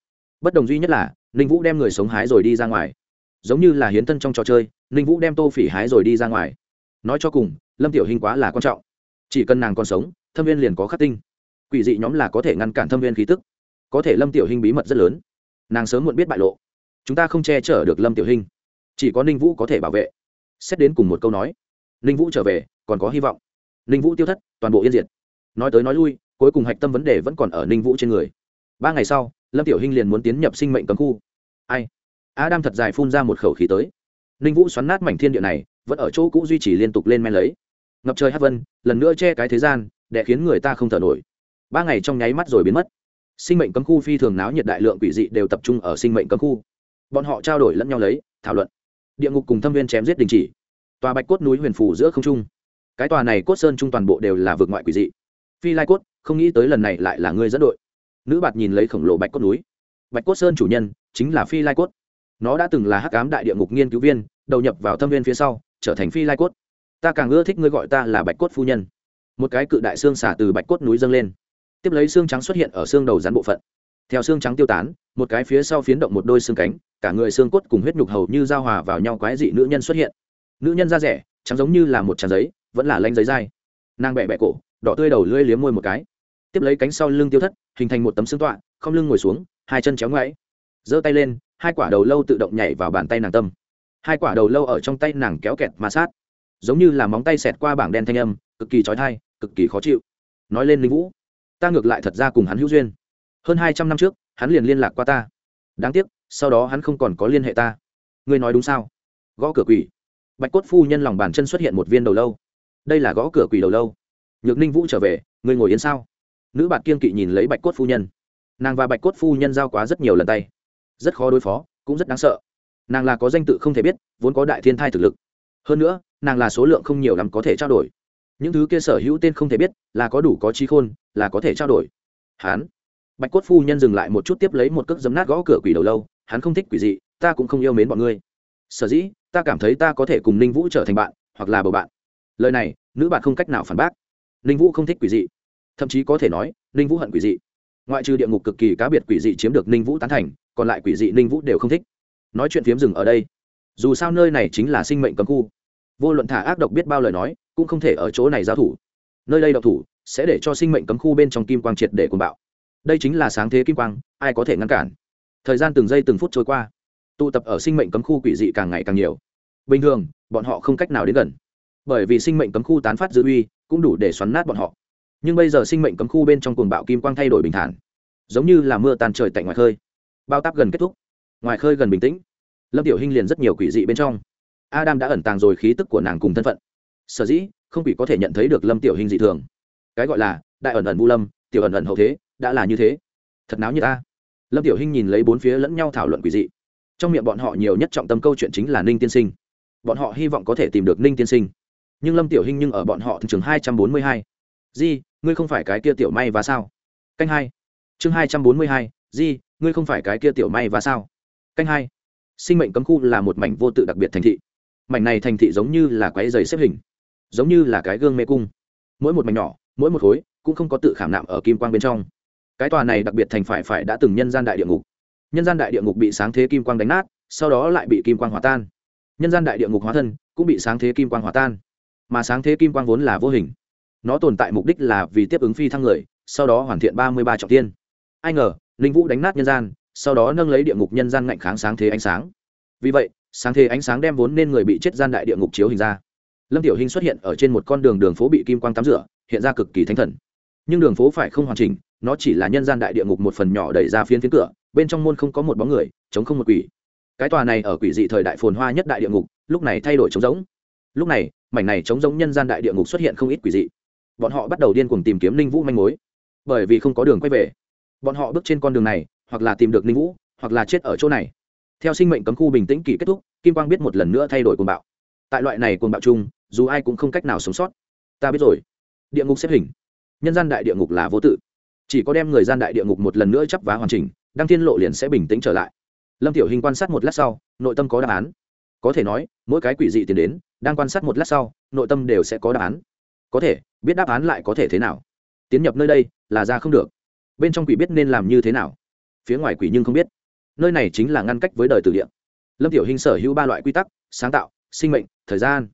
Bất đồng duy nhất là, ninh vũ đem người sống hái rồi đi ra ngoài. Giống như là hiến thân trong trò chơi, ninh vũ đem tô phỉ hái rồi đi ra ngoài. Nói cho cùng, lâm tiểu hình quá là quan trọng. Chỉ cần nàng còn sống, thâm viên liền có khắc tinh. Quỷ dị nhóm là có thể ngăn cản thâm viên khí tức. Có thể lâm tiểu hình bí mật rất lớn nàng sớm muộn biết bại lộ. Chúng ta không che chở được lâm tiểu hình chỉ có ninh vũ có thể bảo vệ. Xét đến cùng một câu nói. Ninh vũ trở về, còn có hy vọng. Ninh vũ tiêu thất, toàn bộ yên diệt. Nói tới nói lui, cuối cùng hạch tâm vấn đề vẫn còn ở ninh vũ trên người. Ba ngày sau, lâm tiểu hinh liền muốn tiến nhập sinh mệnh cấm khu. Ai? Adam thật dài phun ra một khẩu khí tới. Ninh vũ xoắn nát mảnh thiên địa này, vẫn ở chỗ cũ duy trì liên tục lên men lấy. Ngập trời hát vân, lần nữa che cái thế gian, để khiến người ta không thở nổi. Ba ngày trong nháy mắt rồi biến mất sinh mệnh cấm khu phi thường náo nhiệt đại lượng quỷ dị đều tập trung ở sinh mệnh cấm khu. Bọn họ trao đổi lẫn nhau lấy, thảo luận. Địa ngục cùng thâm viên chém giết đình chỉ. Tòa bạch cốt núi huyền phủ giữa không trung. Cái tòa này cốt sơn trung toàn bộ đều là vượt ngoại quỷ dị. Phi lai cốt, không nghĩ tới lần này lại là ngươi dẫn đội. Nữ bạt nhìn lấy khổng lồ bạch cốt núi. Bạch cốt sơn chủ nhân chính là phi lai cốt. Nó đã từng là hắc ám đại địa ngục nghiên cứu viên, đầu nhập vào thâm viên phía sau, trở thành phi lai cốt. Ta càng ưa thích ngươi gọi ta là bạch cốt phu nhân. Một cái cự đại xương xả từ bạch cốt núi dâng lên tiếp lấy xương trắng xuất hiện ở xương đầu rắn bộ phận. Theo xương trắng tiêu tán, một cái phía sau phiến động một đôi xương cánh, cả người xương cốt cùng huyết nhục hầu như giao hòa vào nhau quái dị nữ nhân xuất hiện. Nữ nhân da rẻ, trắng giống như là một tràn giấy, vẫn là lanh giấy dai. Nàng bẹ bẹ cổ, đỏ tươi đầu lưỡi liếm môi một cái. Tiếp lấy cánh sau lưng tiêu thất, hình thành một tấm xương tọa, không lưng ngồi xuống, hai chân chéo ngoáy. Giơ tay lên, hai quả đầu lâu tự động nhảy vào bàn tay nàng tâm. Hai quả đầu lâu ở trong tay nàng kéo kẹt ma sát. Giống như là móng tay xẹt qua bảng đen thanh âm, cực kỳ trói thai, cực kỳ khó chịu. Nói lên linh vũ ta ngược lại thật ra cùng hắn hữu duyên. Hơn hai trăm năm trước, hắn liền liên lạc qua ta. Đáng tiếc, sau đó hắn không còn có liên hệ ta. Ngươi nói đúng sao? Gõ cửa quỷ. Bạch cốt phu nhân lòng bàn chân xuất hiện một viên đầu lâu. Đây là gõ cửa quỷ đầu lâu. Nhược ninh vũ trở về, ngươi ngồi yên sao? Nữ bạn kiên kỵ nhìn lấy bạch cốt phu nhân. Nàng và bạch cốt phu nhân giao quá rất nhiều lần tay. Rất khó đối phó, cũng rất đáng sợ. Nàng là có danh tự không thể biết, vốn có đại thiên thai thực lực. Hơn nữa, nàng là số lượng không nhiều lắm có thể trao đổi. Những thứ kia sở hữu tên không thể biết, là có đủ có trí khôn là có thể trao đổi. Hán. Bạch cốt phu nhân dừng lại một chút tiếp lấy một cước giấm nát gõ cửa quỷ đầu lâu, hắn không thích quỷ dị, ta cũng không yêu mến bọn ngươi. Sở dĩ, ta cảm thấy ta có thể cùng ninh vũ trở thành bạn, hoặc là bầu bạn. Lời này, nữ bạn không cách nào phản bác. Ninh vũ không thích quỷ dị. Thậm chí có thể nói, ninh vũ hận quỷ dị. Ngoại trừ địa ngục cực kỳ cá biệt quỷ dị chiếm được ninh vũ tán thành, còn lại quỷ dị ninh vũ đều không thích. Nói chuyện phiếm rừng ở đây. Dù sao nơi này chính là sinh mệnh cấm khu. Vô luận thả ác độc biết bao lời nói, cũng không thể ở chỗ này giao thủ. Nơi đây độc thủ sẽ để cho sinh mệnh cấm khu bên trong kim quang triệt để cuồng bạo. Đây chính là sáng thế kim quang, ai có thể ngăn cản? Thời gian từng giây từng phút trôi qua, tụ tập ở sinh mệnh cấm khu quỷ dị càng ngày càng nhiều. Bình thường, bọn họ không cách nào đến gần. Bởi vì sinh mệnh cấm khu tán phát dư uy, cũng đủ để xoắn nát bọn họ. Nhưng bây giờ sinh mệnh cấm khu bên trong cuồng bạo kim quang thay đổi bình thản, giống như là mưa tàn trời tại ngoài khơi. Bao táp gần kết thúc. Ngoài khơi gần bình tĩnh, lâm tiểu hinh liền rất nhiều quỷ dị bên trong. Adam đã ẩn tàng rồi khí tức của nàng cùng thân phận. Sở dĩ, không quỷ có thể nhận thấy được lâm tiểu Hinh dị thường cái gọi là đại ẩn ẩn vu lâm, tiểu ẩn ẩn hậu thế, đã là như thế. Thật náo như ta. Lâm tiểu hinh nhìn lấy bốn phía lẫn nhau thảo luận quỷ dị. Trong miệng bọn họ nhiều nhất trọng tâm câu chuyện chính là ninh tiên sinh. Bọn họ hy vọng có thể tìm được ninh tiên sinh. Nhưng lâm tiểu hinh nhưng ở bọn họ thường trường hai trăm bốn mươi hai. Di, ngươi không phải cái kia tiểu may và sao? Canh hai. Chương hai trăm bốn mươi hai, di, ngươi không phải cái kia tiểu may và sao? Canh hai. Sinh mệnh cấm khu là một mảnh vô tự đặc biệt thành thị. Mảnh này thành thị giống như là quái dày xếp hình. Giống như là cái gương mê cung. Mỗi một mảnh nhỏ mỗi một khối cũng không có tự khảm nạm ở kim quang bên trong. Cái tòa này đặc biệt thành phải phải đã từng nhân gian đại địa ngục. Nhân gian đại địa ngục bị sáng thế kim quang đánh nát, sau đó lại bị kim quang hòa tan. Nhân gian đại địa ngục hóa thân cũng bị sáng thế kim quang hòa tan. Mà sáng thế kim quang vốn là vô hình. Nó tồn tại mục đích là vì tiếp ứng phi thăng người, sau đó hoàn thiện ba mươi ba trọng tiên ai ngờ linh vũ đánh nát nhân gian, sau đó nâng lấy địa ngục nhân gian ngạnh kháng sáng thế ánh sáng. Vì vậy, sáng thế ánh sáng đem vốn nên người bị chết gian đại địa ngục chiếu hình ra lâm tiểu hình xuất hiện ở trên một con đường đường phố bị kim quang tắm rửa, hiện ra cực kỳ thánh thần. Nhưng đường phố phải không hoàn chỉnh, nó chỉ là nhân gian đại địa ngục một phần nhỏ đẩy ra phiến phiến cửa, bên trong môn không có một bóng người, chống không một quỷ. Cái tòa này ở quỷ dị thời đại phồn hoa nhất đại địa ngục, lúc này thay đổi trống rỗng. Lúc này, mảnh này trống rỗng nhân gian đại địa ngục xuất hiện không ít quỷ dị. Bọn họ bắt đầu điên cuồng tìm kiếm ninh vũ manh mối. Bởi vì không có đường quay về. Bọn họ bước trên con đường này, hoặc là tìm được ninh vũ, hoặc là chết ở chỗ này. Theo sinh mệnh cấm khu bình tĩnh kỳ kết thúc, kim quang biết một lần nữa thay đổi cuồng bạo. Tại loại này cuồng bạo chung dù ai cũng không cách nào sống sót. Ta biết rồi. Địa ngục xếp hình. Nhân gian đại địa ngục là vô tự. Chỉ có đem người gian đại địa ngục một lần nữa chấp vá hoàn chỉnh, đăng thiên lộ liền sẽ bình tĩnh trở lại. Lâm tiểu hình quan sát một lát sau, nội tâm có đáp án. Có thể nói, mỗi cái quỷ dị tiến đến, đang quan sát một lát sau, nội tâm đều sẽ có đáp án. Có thể, biết đáp án lại có thể thế nào? Tiến nhập nơi đây, là ra không được. Bên trong quỷ biết nên làm như thế nào? Phía ngoài quỷ nhưng không biết. Nơi này chính là ngăn cách với đời từ địa. Lâm tiểu hình sở hữu ba loại quy tắc, sáng tạo, sinh mệnh, thời gian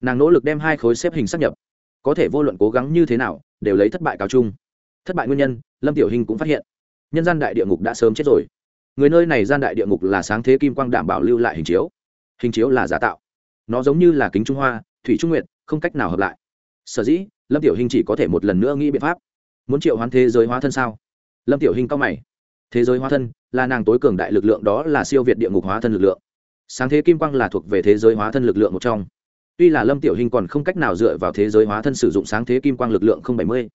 nàng nỗ lực đem hai khối xếp hình sắp nhập. Có thể vô luận cố gắng như thế nào, đều lấy thất bại cao chung. Thất bại nguyên nhân, lâm tiểu hình cũng phát hiện. Nhân gian đại địa ngục đã sớm chết rồi. Người nơi này gian đại địa ngục là sáng thế kim quang đảm bảo lưu lại hình chiếu. Hình chiếu là giả tạo. Nó giống như là kính trung hoa, thủy trung nguyện không cách nào hợp lại. Sở dĩ, lâm tiểu hình chỉ có thể một lần nữa nghĩ biện pháp. Muốn triệu hoán thế giới hóa thân sao? Lâm tiểu hình cao mày. Thế giới hóa thân là nàng tối cường đại lực lượng, đó là siêu việt địa ngục hóa thân lực lượng. Sáng thế kim quang là thuộc về thế giới hóa thân lực lượng một trong tuy là lâm tiểu hình còn không cách nào dựa vào thế giới hóa thân sử dụng sáng thế kim quang lực lượng không bảy mươi,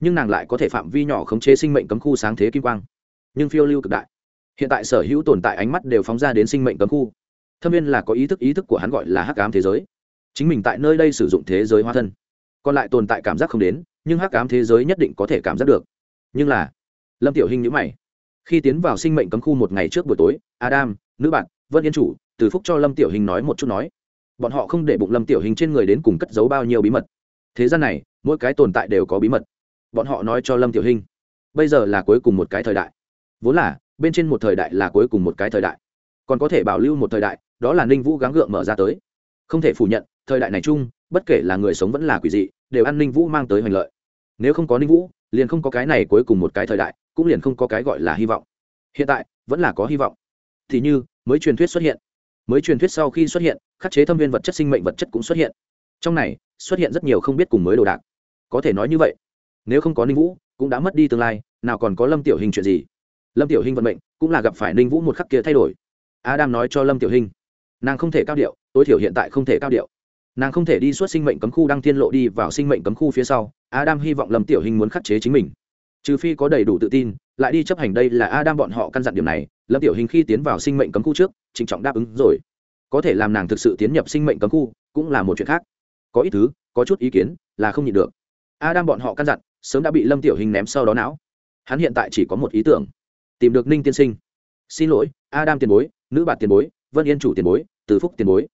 nhưng nàng lại có thể phạm vi nhỏ khống chế sinh mệnh cấm khu sáng thế kim quang. Nhưng phiêu lưu cực đại. Hiện tại sở hữu tồn tại ánh mắt đều phóng ra đến sinh mệnh cấm khu. Thâm viên là có ý thức ý thức của hắn gọi là hắc ám thế giới. Chính mình tại nơi đây sử dụng thế giới hóa thân. Còn lại tồn tại cảm giác không đến, nhưng hắc ám thế giới nhất định có thể cảm giác được. Nhưng là, lâm tiểu hình nhữ mày. Khi tiến vào sinh mệnh cấm khu một ngày trước buổi tối, adam, nữ bạn, vân yên chủ, từ phúc cho lâm tiểu hình nói một chút nói bọn họ không để bụng lâm tiểu hình trên người đến cùng cất giấu bao nhiêu bí mật. Thế gian này, mỗi cái tồn tại đều có bí mật. Bọn họ nói cho lâm tiểu hình, bây giờ là cuối cùng một cái thời đại. Vốn là, bên trên một thời đại là cuối cùng một cái thời đại. Còn có thể bảo lưu một thời đại, đó là ninh vũ gắng gượng mở ra tới. Không thể phủ nhận, thời đại này chung, bất kể là người sống vẫn là quỷ dị, đều ăn ninh vũ mang tới hoành lợi. Nếu không có ninh vũ, liền không có cái này cuối cùng một cái thời đại, cũng liền không có cái gọi là hy vọng. Hiện tại, vẫn là có hy vọng. Thì như, mới truyền thuyết xuất hiện mới truyền thuyết sau khi xuất hiện, khắc chế thâm viên vật chất sinh mệnh vật chất cũng xuất hiện. Trong này, xuất hiện rất nhiều không biết cùng mới đồ đạc. Có thể nói như vậy, nếu không có ninh vũ, cũng đã mất đi tương lai, nào còn có lâm tiểu hình chuyện gì? Lâm tiểu hình vận mệnh cũng là gặp phải ninh vũ một khắc kia thay đổi. Adam nói cho lâm tiểu hình, nàng không thể cao điệu, tối thiểu hiện tại không thể cao điệu. Nàng không thể đi suốt sinh mệnh cấm khu đăng thiên lộ đi vào sinh mệnh cấm khu phía sau, adam hy vọng lâm tiểu hình muốn khắc chế chính mình. Trừ phi có đầy đủ tự tin, lại đi chấp hành đây là adam bọn họ căn dặn điểm này lâm tiểu hình khi tiến vào sinh mệnh cấm khu trước, trịnh trọng đáp ứng rồi. Có thể làm nàng thực sự tiến nhập sinh mệnh cấm khu, cũng là một chuyện khác. Có ít thứ, có chút ý kiến, là không nhịn được. A adam bọn họ căn dặn, sớm đã bị lâm tiểu hình ném sau đó não. Hắn hiện tại chỉ có một ý tưởng, tìm được ninh tiên sinh. Xin lỗi, adam tiền bối, nữ bạt tiền bối, vân yên chủ tiền bối, từ phúc tiền bối.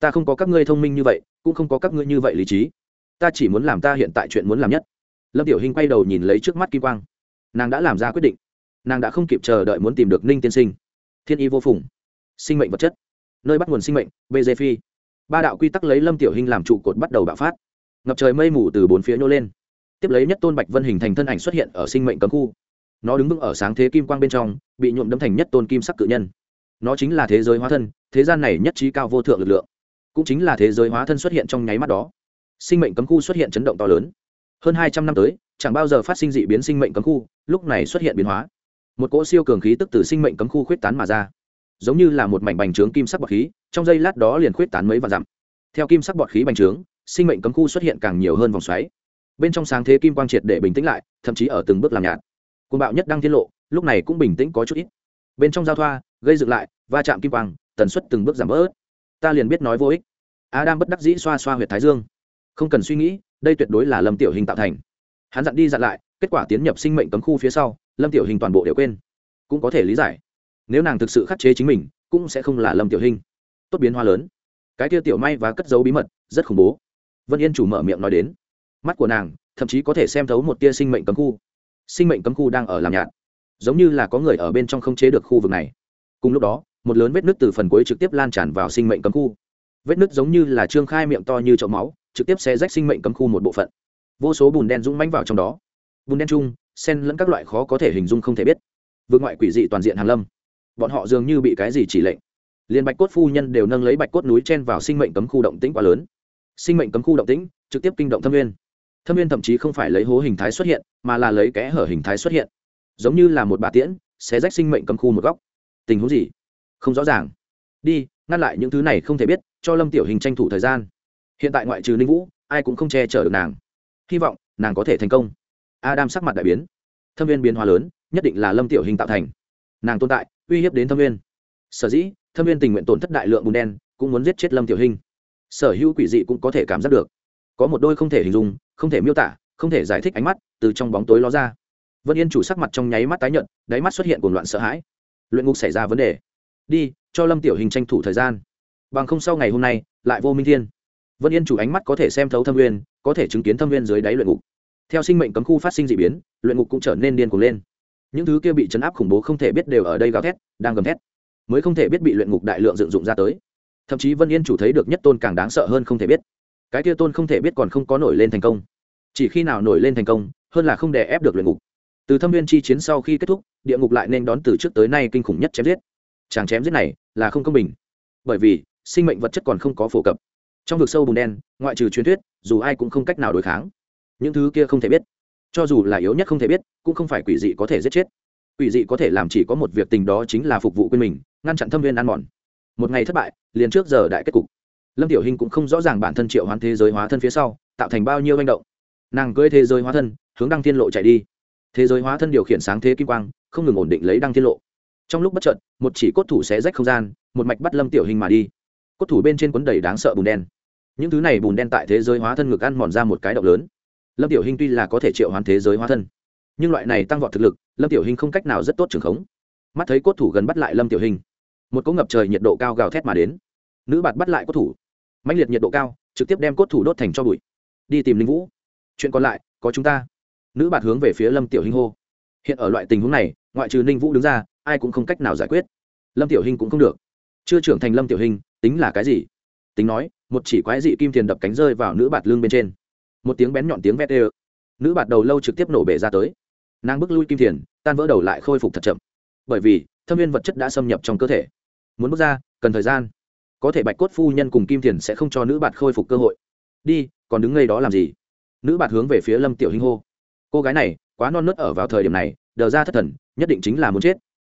Ta không có các ngươi thông minh như vậy, cũng không có các ngươi như vậy lý trí. Ta chỉ muốn làm ta hiện tại chuyện muốn làm nhất. Lâm tiểu hình quay đầu nhìn lấy trước mắt kim quang. Nàng đã làm ra quyết định nàng đã không kịp chờ đợi muốn tìm được ninh tiên sinh. Thiên y vô phùng. Sinh mệnh vật chất. Nơi bắt nguồn sinh mệnh bg phi. Ba đạo quy tắc lấy lâm tiểu hình làm trụ cột bắt đầu bạo phát. Ngập trời mây mù từ bốn phía nhô lên. Tiếp lấy nhất tôn bạch vân hình thành thân ảnh xuất hiện ở sinh mệnh cấm khu. Nó đứng vững ở sáng thế kim quang bên trong, bị nhuộm đâm thành nhất tôn kim sắc cự nhân. Nó chính là thế giới hóa thân, thế gian này nhất trí cao vô thượng lực lượng. Cũng chính là thế giới hóa thân xuất hiện trong nháy mắt đó. Sinh mệnh cấm khu xuất hiện chấn động to lớn. Hơn hai trăm năm tới, chẳng bao giờ phát sinh dị biến sinh mệnh cấm khu, lúc này xuất hiện biến hóa một cỗ siêu cường khí tức từ sinh mệnh cấm khu khuyết tán mà ra. Giống như là một mảnh bành trướng kim sắc bọt khí, trong giây lát đó liền khuyết tán mấy và dặm. Theo kim sắc bọt khí bành trướng, sinh mệnh cấm khu xuất hiện càng nhiều hơn vòng xoáy. Bên trong sáng thế kim quang triệt để bình tĩnh lại, thậm chí ở từng bước làm nhạt. Côn bạo nhất đang tiết lộ, lúc này cũng bình tĩnh có chút ít. Bên trong giao thoa, gây dựng lại, va chạm kim quang, tần suất từng bước giảm bớt. Ta liền biết nói vô ích. Adam bất đắc dĩ xoa xoa huyệt thái dương. Không cần suy nghĩ, đây tuyệt đối là lâm tiểu hình tạo thành hắn dặn đi dặn lại, kết quả tiến nhập sinh mệnh cấm khu phía sau, lâm tiểu hình toàn bộ đều quên. Cũng có thể lý giải. Nếu nàng thực sự khắc chế chính mình, cũng sẽ không là lâm tiểu hình. Tốt biến hoa lớn. Cái kia tiểu may và cất giấu bí mật, rất khủng bố. Vân yên chủ mở miệng nói đến. Mắt của nàng, thậm chí có thể xem thấu một tia sinh mệnh cấm khu. Sinh mệnh cấm khu đang ở làm nhạt. Giống như là có người ở bên trong không chế được khu vực này. Cùng lúc đó, một lớn vết nứt từ phần cuối trực tiếp lan tràn vào sinh mệnh cấm khu. Vết nứt giống như là trương khai miệng to như chậu máu, trực tiếp xe rách sinh mệnh cấm khu một bộ phận vô số bùn đen rung mánh vào trong đó. Bùn đen chung, sen lẫn các loại khó có thể hình dung không thể biết. Vượt ngoại quỷ dị toàn diện hàn lâm. Bọn họ dường như bị cái gì chỉ lệnh. Liền bạch cốt phu nhân đều nâng lấy bạch cốt núi chen vào sinh mệnh cấm khu động tĩnh quá lớn. Sinh mệnh cấm khu động tĩnh, trực tiếp kinh động thâm viên thâm viên thậm chí không phải lấy hố hình thái xuất hiện, mà là lấy kẽ hở hình thái xuất hiện. Giống như là một bà tiễn, xé rách sinh mệnh cấm khu một góc. Tình huống gì? Không rõ ràng. Đi, ngăn lại những thứ này không thể biết, cho lâm tiểu hình tranh thủ thời gian. Hiện tại ngoại trừ ninh vũ, ai cũng không che chở được nàng hy vọng nàng có thể thành công. Adam sắc mặt đại biến. Thâm viên biến hóa lớn, nhất định là lâm tiểu hình tạo thành. Nàng tồn tại, uy hiếp đến thâm viên. Sở dĩ, thâm viên tình nguyện tổn thất đại lượng bùn đen, cũng muốn giết chết lâm tiểu hình. Sở hữu quỷ dị cũng có thể cảm giác được. Có một đôi không thể hình dung, không thể miêu tả, không thể giải thích ánh mắt từ trong bóng tối ló ra. Vân yên chủ sắc mặt trong nháy mắt tái nhợt, đáy mắt xuất hiện cuồng loạn sợ hãi. Luyện ngục xảy ra vấn đề. Đi, cho lâm tiểu hình tranh thủ thời gian. Bằng không sau ngày hôm nay, lại vô minh thiên vân yên chủ ánh mắt có thể xem thấu thâm nguyên, có thể chứng kiến thâm nguyên dưới đáy luyện ngục. Theo sinh mệnh cấm khu phát sinh d ị biến, luyện ngục cũng trở nên điên cuồng lên. Những thứ kia bị chấn áp khủng bố không thể biết đều ở đây gào thét, đang gầm thét, mới không thể biết bị luyện ngục đại lượng dựng dụng ra tới. Thậm chí vân yên chủ thấy được nhất tôn càng đáng sợ hơn không thể biết. Cái kia tôn không thể biết còn không có nổi lên thành công. Chỉ khi nào nổi lên thành công, hơn là không đè ép được luyện ngục. Từ thâm viên chi chiến sau khi kết thúc, địa ngục lại nên đón từ trước tới nay kinh khủng nhất chém giết. Chàng chém giết này là không công bình, bởi vì sinh mệnh vật chất còn không có phổ cập trong vực sâu bùn đen, ngoại trừ truyền thuyết, dù ai cũng không cách nào đối kháng. Những thứ kia không thể biết. Cho dù là yếu nhất không thể biết, cũng không phải quỷ dị có thể giết chết. Quỷ dị có thể làm chỉ có một việc tình đó chính là phục vụ quên mình, ngăn chặn thâm viên ăn mòn. Một ngày thất bại, liền trước giờ đại kết cục. Lâm tiểu hình cũng không rõ ràng bản thân triệu hoán thế giới hóa thân phía sau, tạo thành bao nhiêu manh động. Nàng cưỡi thế giới hóa thân, hướng đăng thiên lộ chạy đi. Thế giới hóa thân điều khiển sáng thế kim quang, không ngừng ổn định lấy đăng thiên lộ. Trong lúc bất trợn một chỉ cốt thủ xé rách không gian, một mạch bắt lâm tiểu hình mà đi cốt thủ bên trên quấn đầy đáng sợ bùn đen. Những thứ này bùn đen tại thế giới hóa thân ngực ăn mòn ra một cái động lớn. Lâm tiểu hình tuy là có thể triệu hoán thế giới hóa thân, nhưng loại này tăng vọt thực lực, lâm tiểu hình không cách nào rất tốt trường khống. Mắt thấy cốt thủ gần bắt lại lâm tiểu hình một cỗ ngập trời nhiệt độ cao gào thét mà đến. Nữ bạt bắt lại cốt thủ. Mạnh liệt nhiệt độ cao, trực tiếp đem cốt thủ đốt thành cho bụi. Đi tìm linh vũ. Chuyện còn lại, có chúng ta. Nữ bạt hướng về phía lâm tiểu hình hô. Hiện ở loại tình huống này, ngoại trừ ninh vũ đứng ra, ai cũng không cách nào giải quyết. Lâm tiểu hình cũng không được. Chưa trưởng thành lâm tiểu hình tính là cái gì? Tính nói, một chỉ quái dị kim tiền đập cánh rơi vào nữ bạt lưng bên trên. Một tiếng bén nhọn tiếng vét ê nữ bạt đầu lâu trực tiếp nổ bể ra tới. Nàng bước lui kim tiền, tan vỡ đầu lại khôi phục thật chậm. Bởi vì, thâm viên vật chất đã xâm nhập trong cơ thể. Muốn bước ra, cần thời gian. Có thể bạch cốt phu nhân cùng kim tiền sẽ không cho nữ bạt khôi phục cơ hội. Đi, còn đứng ngay đó làm gì? Nữ bạt hướng về phía lâm tiểu hinh hô. Cô gái này, quá non nớt ở vào thời điểm này, đờ ra thất thần, nhất định chính là muốn chết.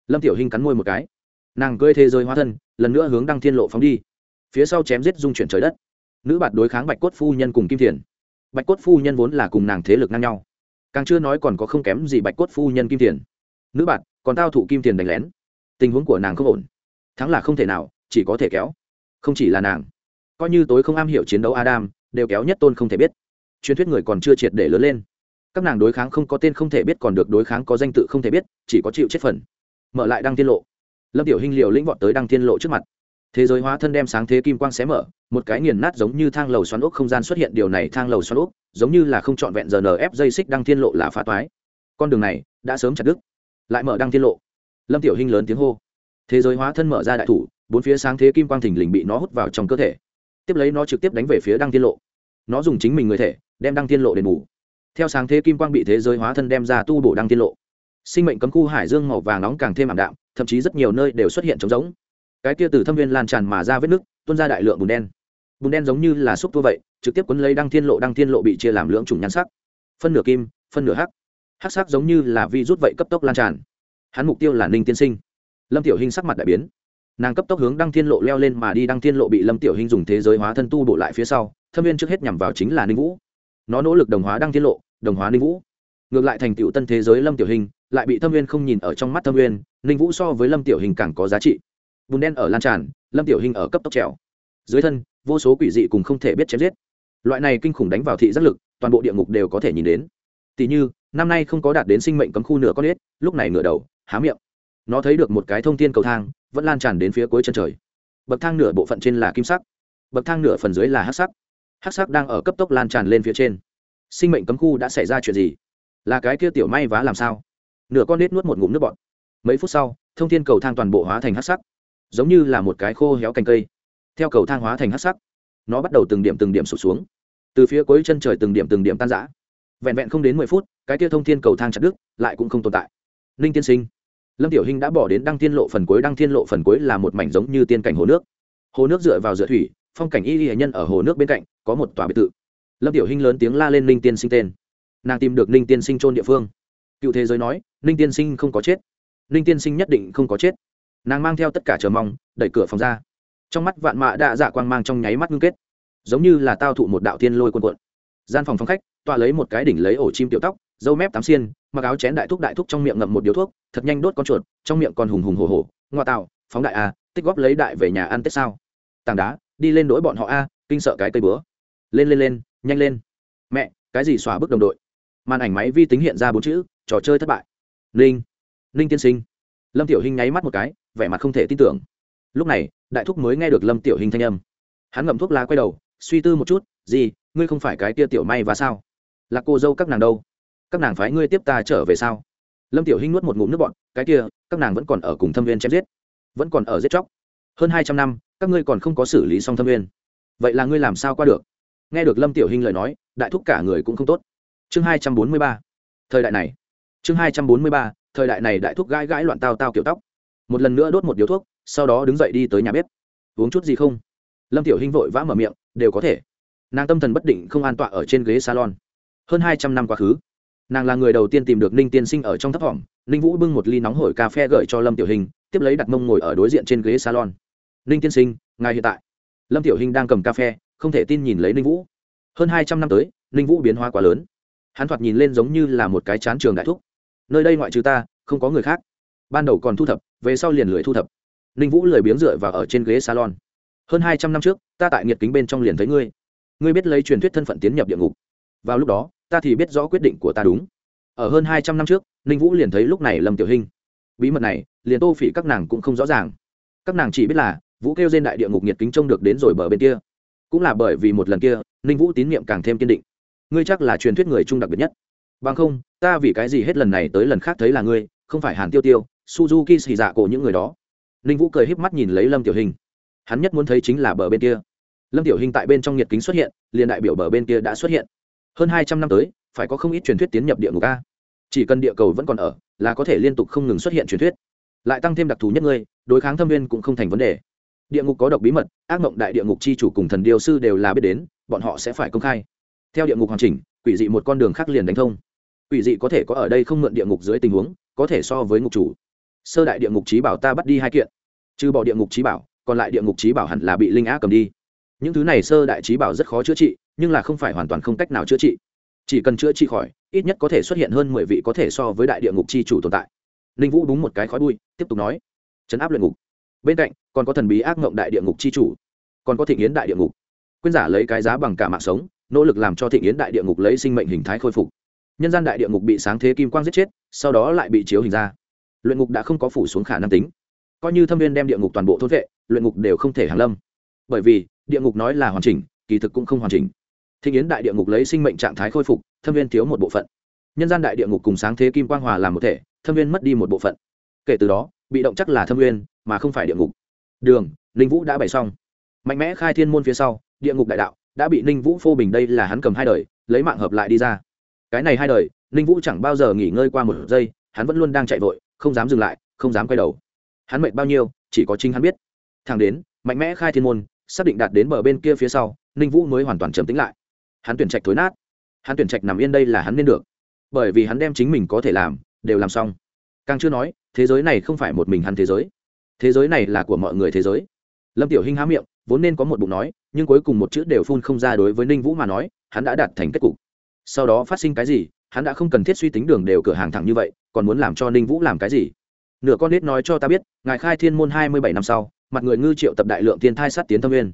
Lâm tiểu hinh cắn môi một cái. Nàng cơi thế giới hóa thân lần nữa hướng đăng thiên lộ phóng đi. Phía sau chém giết dung chuyển trời đất. Nữ bạt đối kháng bạch cốt phu nhân cùng kim thiền. Bạch cốt phu nhân vốn là cùng nàng thế lực ngang nhau. Càng chưa nói còn có không kém gì bạch cốt phu nhân kim thiền. Nữ bạt, còn tao thụ kim thiền đánh lén. Tình huống của nàng không ổn. Thắng là không thể nào, chỉ có thể kéo. Không chỉ là nàng, coi như tối không am hiểu chiến đấu adam, đều kéo nhất tôn không thể biết. Truyền thuyết người còn chưa triệt để lớn lên. Các nàng đối kháng không có tên không thể biết còn được đối kháng có danh tự không thể biết, chỉ có chịu chết phần. Mở lại đăng tiết lộ lâm tiểu hinh liều lĩnh vọt tới đăng Thiên lộ trước mặt. Thế giới hóa thân đem sáng thế kim quang xé mở, một cái nghiền nát giống như thang lầu xoắn ốc không gian xuất hiện điều này thang lầu xoắn ốc, giống như là không trọn vẹn giờ ép dây xích đăng Thiên lộ là phá toái. Con đường này đã sớm chặt đứt. Lại mở đăng Thiên lộ. Lâm tiểu hinh lớn tiếng hô. Thế giới hóa thân mở ra đại thủ, bốn phía sáng thế kim quang thình lình bị nó hút vào trong cơ thể. Tiếp lấy nó trực tiếp đánh về phía đăng Thiên lộ. Nó dùng chính mình người thể, đem đăng Thiên lộ đền bù. Theo sáng thế kim quang bị thế giới hóa thân đem ra tu bổ đăng Thiên lộ. Sinh mệnh cấm khu hải dương màu vàng nóng càng thêm ảm đạm thậm chí rất nhiều nơi đều xuất hiện trống giống cái kia từ thâm viên lan tràn mà ra vết nước tuôn ra đại lượng bùn đen. Bùn đen giống như là xúc tua vậy, trực tiếp quấn lấy đăng thiên lộ, đăng thiên lộ bị chia làm lưỡng chủng nhan sắc. Phân nửa kim, phân nửa hắc. Hắc sắc giống như là vi rút vậy cấp tốc lan tràn. Hắn mục tiêu là ninh tiên sinh. Lâm tiểu hình sắc mặt đại biến. Nàng cấp tốc hướng đăng thiên lộ leo lên mà đi, đăng thiên lộ bị lâm tiểu hình dùng thế giới hóa thân tu bổ lại phía sau, thâm viên trước hết nhằm vào chính là ninh vũ. Nó nỗ lực đồng hóa đăng thiên lộ, đồng hóa ninh vũ. Ngược lại thành tựu tân thế giới lâm tiểu hình lại bị thâm viên không nhìn ở trong mắt thâm viên ninh vũ so với lâm tiểu hình càng có giá trị. Bùn đen ở lan tràn, lâm tiểu hình ở cấp tốc trèo. Dưới thân, vô số quỷ dị cùng không thể biết chém giết. Loại này kinh khủng đánh vào thị giác lực, toàn bộ địa ngục đều có thể nhìn đến. Tỷ như, năm nay không có đạt đến sinh mệnh cấm khu nửa con ếch lúc này ngửa đầu, há miệng. Nó thấy được một cái thông tin cầu thang, vẫn lan tràn đến phía cuối chân trời. Bậc thang nửa bộ phận trên là kim sắc, bậc thang nửa phần dưới là hát sắc. Hát sắc đang ở cấp tốc lan tràn lên phía trên. Sinh mệnh cấm khu đã xảy ra chuyện gì? Là cái kia tiểu may vá làm sao? Nửa con nết nuốt một ngụm nước bọt. Mấy phút sau, thông thiên cầu thang toàn bộ hóa thành hát sắc, giống như là một cái khô héo cành cây. Theo cầu thang hóa thành hát sắc, nó bắt đầu từng điểm từng điểm sụt xuống. Từ phía cuối chân trời từng điểm từng điểm tan rã. Vẹn vẹn không đến mười phút, cái kia thông thiên cầu thang chặt đứt, lại cũng không tồn tại. Ninh tiên sinh, lâm tiểu hinh đã bỏ đến đăng thiên lộ phần cuối, đăng thiên lộ phần cuối là một mảnh giống như tiên cảnh hồ nước. Hồ nước dựa vào dựa thủy, phong cảnh y y nhân ở hồ nước bên cạnh, có một tòa biệt thự. Lâm tiểu hinh lớn tiếng la lên ninh tiên sinh tên. Nàng tìm được ninh tiên sinh trôn địa phương cựu thế giới nói, ninh tiên sinh không có chết. Ninh tiên sinh nhất định không có chết. Nàng mang theo tất cả chờ mong, đẩy cửa phòng ra. Trong mắt vạn mạ đã dạ quang mang trong nháy mắt ngưng kết. Giống như là tao thụ một đạo thiên lôi cuồn quận gian phòng phòng khách, tọa lấy một cái đỉnh lấy ổ chim tiểu tóc dâu mép tám xiên, mặc áo chén đại thúc đại thúc trong miệng ngậm một điếu thuốc, thật nhanh đốt con chuột, trong miệng còn hùng hùng hồ hồ ngoa tạo, phóng đại a, tích góp lấy đại về nhà ăn tết sao? Tảng đá, đi lên đỗi bọn họ a, kinh sợ cái cây bữa. Lên lên lên, nhanh lên. Mẹ, cái gì xóa bức đồng đội? Màn ảnh máy vi tính hiện ra bốn chữ, trò chơi thất bại. Ninh ninh tiên sinh. Lâm tiểu hình nháy mắt một cái, vẻ mặt không thể tin tưởng. Lúc này, đại thúc mới nghe được lâm tiểu hình thanh âm. Hắn ngậm thuốc lá quay đầu, suy tư một chút, gì, ngươi không phải cái tia tiểu may và sao? Là cô dâu các nàng đâu? Các nàng phái ngươi tiếp ta trở về sao? Lâm tiểu hinh nuốt một ngụm nước bọn cái kia, các nàng vẫn còn ở cùng thâm viên chém giết. Vẫn còn ở giết chóc. Hơn hai trăm năm, các ngươi còn không có xử lý xong thâm viên. Vậy là ngươi làm sao qua được? Nghe được lâm tiểu hinh lời nói, đại thúc cả người cũng không tốt chương hai trăm bốn mươi ba. Thời đại này. Chương hai trăm bốn mươi ba, thời đại này đại thúc gãi gãi loạn tao tao kiểu tóc. Một lần nữa đốt một điếu thuốc, sau đó đứng dậy đi tới nhà bếp. Uống chút gì không? Lâm tiểu hinh vội vã mở miệng, đều có thể. Nàng tâm thần bất định không an tọa ở trên ghế salon. Hơn hai trăm năm quá khứ. Nàng là người đầu tiên tìm được ninh tiên sinh ở trong thấp thỏm. Ninh vũ bưng một ly nóng hổi cà phê gửi cho lâm tiểu hình tiếp lấy đặt mông ngồi ở đối diện trên ghế salon. Ninh tiên sinh, ngài hiện tại. Lâm tiểu hình đang cầm cà phê, không thể tin nhìn lấy ninh vũ. Hơn hai trăm năm tới, ninh vũ biến hóa quá lớn hắn thoạt nhìn lên giống như là một cái chán trường đại thúc. Nơi đây ngoại trừ ta, không có người khác. Ban đầu còn thu thập, về sau liền lười thu thập. Ninh vũ lười biếng dựa và ở trên ghế salon. Hơn hai trăm năm trước, ta tại nhiệt kính bên trong liền thấy ngươi. Ngươi biết lấy truyền thuyết thân phận tiến nhập địa ngục. Vào lúc đó, ta thì biết rõ quyết định của ta đúng. Ở hơn hai trăm năm trước, ninh vũ liền thấy lúc này lâm tiểu hình bí mật này, liền tô phỉ các nàng cũng không rõ ràng. Các nàng chỉ biết là, vũ kêu trên đại địa ngục nhiệt kính trông được đến rồi bờ bên kia. Cũng là bởi vì một lần kia, ninh vũ tín nhiệm càng thêm kiên định ngươi chắc là truyền thuyết người trung đặc biệt nhất. Bằng không, ta vì cái gì hết lần này tới lần khác thấy là ngươi, không phải hàn tiêu tiêu, suzuki xì dạ cổ những người đó. Ninh vũ cười híp mắt nhìn lấy lâm tiểu hình. Hắn nhất muốn thấy chính là bờ bên kia. Lâm tiểu hình tại bên trong nhiệt kính xuất hiện, liền đại biểu bờ bên kia đã xuất hiện. Hơn hai trăm năm tới, phải có không ít truyền thuyết tiến nhập địa ngục a. Chỉ cần địa cầu vẫn còn ở, là có thể liên tục không ngừng xuất hiện truyền thuyết. Lại tăng thêm đặc thù nhất ngươi, đối kháng thâm viên cũng không thành vấn đề. Địa ngục có độc bí mật, ác mộng đại địa ngục c h i chủ cùng thần điêu sư đều là biết đến, bọn họ sẽ phải công khai theo địa ngục hoàn chỉnh, quỷ dị một con đường khác liền đánh thông. Quỷ dị có thể có ở đây không mượn địa ngục dưới tình huống, có thể so với ngục chủ. Sơ đại địa ngục trí bảo ta bắt đi hai kiện. Trừ bỏ địa ngục trí bảo, còn lại địa ngục trí bảo hẳn là bị linh á cầm đi. Những thứ này sơ đại trí bảo rất khó chữa trị, nhưng là không phải hoàn toàn không cách nào chữa trị. Chỉ cần chữa trị khỏi, ít nhất có thể xuất hiện hơn mười vị có thể so với đại địa ngục chi chủ tồn tại. Ninh vũ đúng một cái khói bụi, tiếp tục nói. Chấn áp luyện ngục. Bên cạnh, còn có thần bí ác mộng đại địa ngục chi chủ. Còn có thị nghiến đại địa ngục. Quyên giả lấy cái giá bằng cả mạng sống nỗ lực làm cho Thịnh Yến đại địa ngục lấy sinh mệnh hình thái khôi phục. Nhân gian đại địa ngục bị sáng thế kim quang giết chết, sau đó lại bị chiếu hình ra. Luyện ngục đã không có phủ xuống khả năng tính. Coi như thâm viên đem địa ngục toàn bộ thốt vệ, luyện ngục đều không thể hàn lâm. Bởi vì, địa ngục nói là hoàn chỉnh, kỳ thực cũng không hoàn chỉnh. Thịnh yến đại địa ngục lấy sinh mệnh trạng thái khôi phục, thâm viên thiếu một bộ phận. Nhân gian đại địa ngục cùng sáng thế kim quang hòa làm một thể, thâm viên mất đi một bộ phận. Kể từ đó, bị động chắc là thâm viên, mà không phải địa ngục. Đường Linh vũ đã bày xong. Mạnh mẽ khai thiên môn phía sau, địa ngục đại đạo đã bị ninh vũ phô bình đây là hắn cầm hai đời, lấy mạng hợp lại đi ra. Cái này hai đời, ninh vũ chẳng bao giờ nghỉ ngơi qua một giây, hắn vẫn luôn đang chạy vội, không dám dừng lại, không dám quay đầu. Hắn mệt bao nhiêu, chỉ có chính hắn biết. Thằng đến, mạnh mẽ khai thiên môn, xác định đạt đến bờ bên kia phía sau, ninh vũ mới hoàn toàn trầm tính lại. Hắn tuyển trạch thối nát. Hắn tuyển trạch nằm yên đây là hắn nên được. Bởi vì hắn đem chính mình có thể làm, đều làm xong. Càng chưa nói, thế giới này không phải một mình hắn thế giới. Thế giới này là của mọi người thế giới. Lâm tiểu hinh há miệng, vốn nên có một bụng nói nhưng cuối cùng một chữ đều phun không ra đối với ninh vũ mà nói, hắn đã đạt thành kết cục. Sau đó phát sinh cái gì, hắn đã không cần thiết suy tính đường đều cửa hàng thẳng như vậy, còn muốn làm cho ninh vũ làm cái gì? Nửa con nết nói cho ta biết, ngài khai thiên môn hai mươi bảy năm sau, mặt người ngư triệu tập đại lượng thiên thai sát tiến tâm nguyên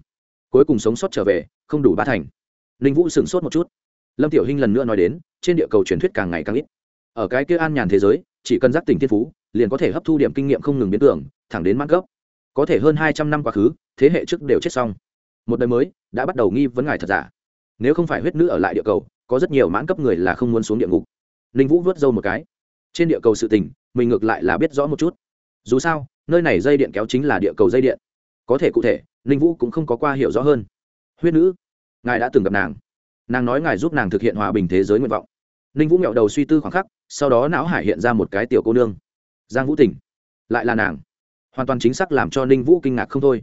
cuối cùng sống sót trở về, không đủ ba thành. Ninh vũ sửng sốt một chút. Lâm tiểu hinh lần nữa nói đến, trên địa cầu truyền thuyết càng ngày càng ít. Ở cái kia an nhàn thế giới, chỉ cần giác tỉnh thiên phú, liền có thể hấp thu điểm kinh nghiệm không ngừng biến tưởng, thẳng đến mãn gốc. Có thể hơn hai trăm năm quá khứ, thế hệ trước đều chết xong một đời mới, đã bắt đầu nghi vấn ngài thật giả. Nếu không phải huyết nữ ở lại địa cầu, có rất nhiều mãn cấp người là không muốn xuống địa ngục. Ninh vũ vớt râu một cái. Trên địa cầu sự tình, mình ngược lại là biết rõ một chút. Dù sao, nơi này dây điện kéo chính là địa cầu dây điện. Có thể cụ thể, ninh vũ cũng không có qua hiểu rõ hơn. Huyết nữ, ngài đã từng gặp nàng. Nàng nói ngài giúp nàng thực hiện hòa bình thế giới nguyện vọng. Ninh vũ nghẹo đầu suy tư khoảng khắc, sau đó não hải hiện ra một cái tiểu cô nương. Giang vũ tình lại là nàng. Hoàn toàn chính xác làm cho ninh vũ kinh ngạc không thôi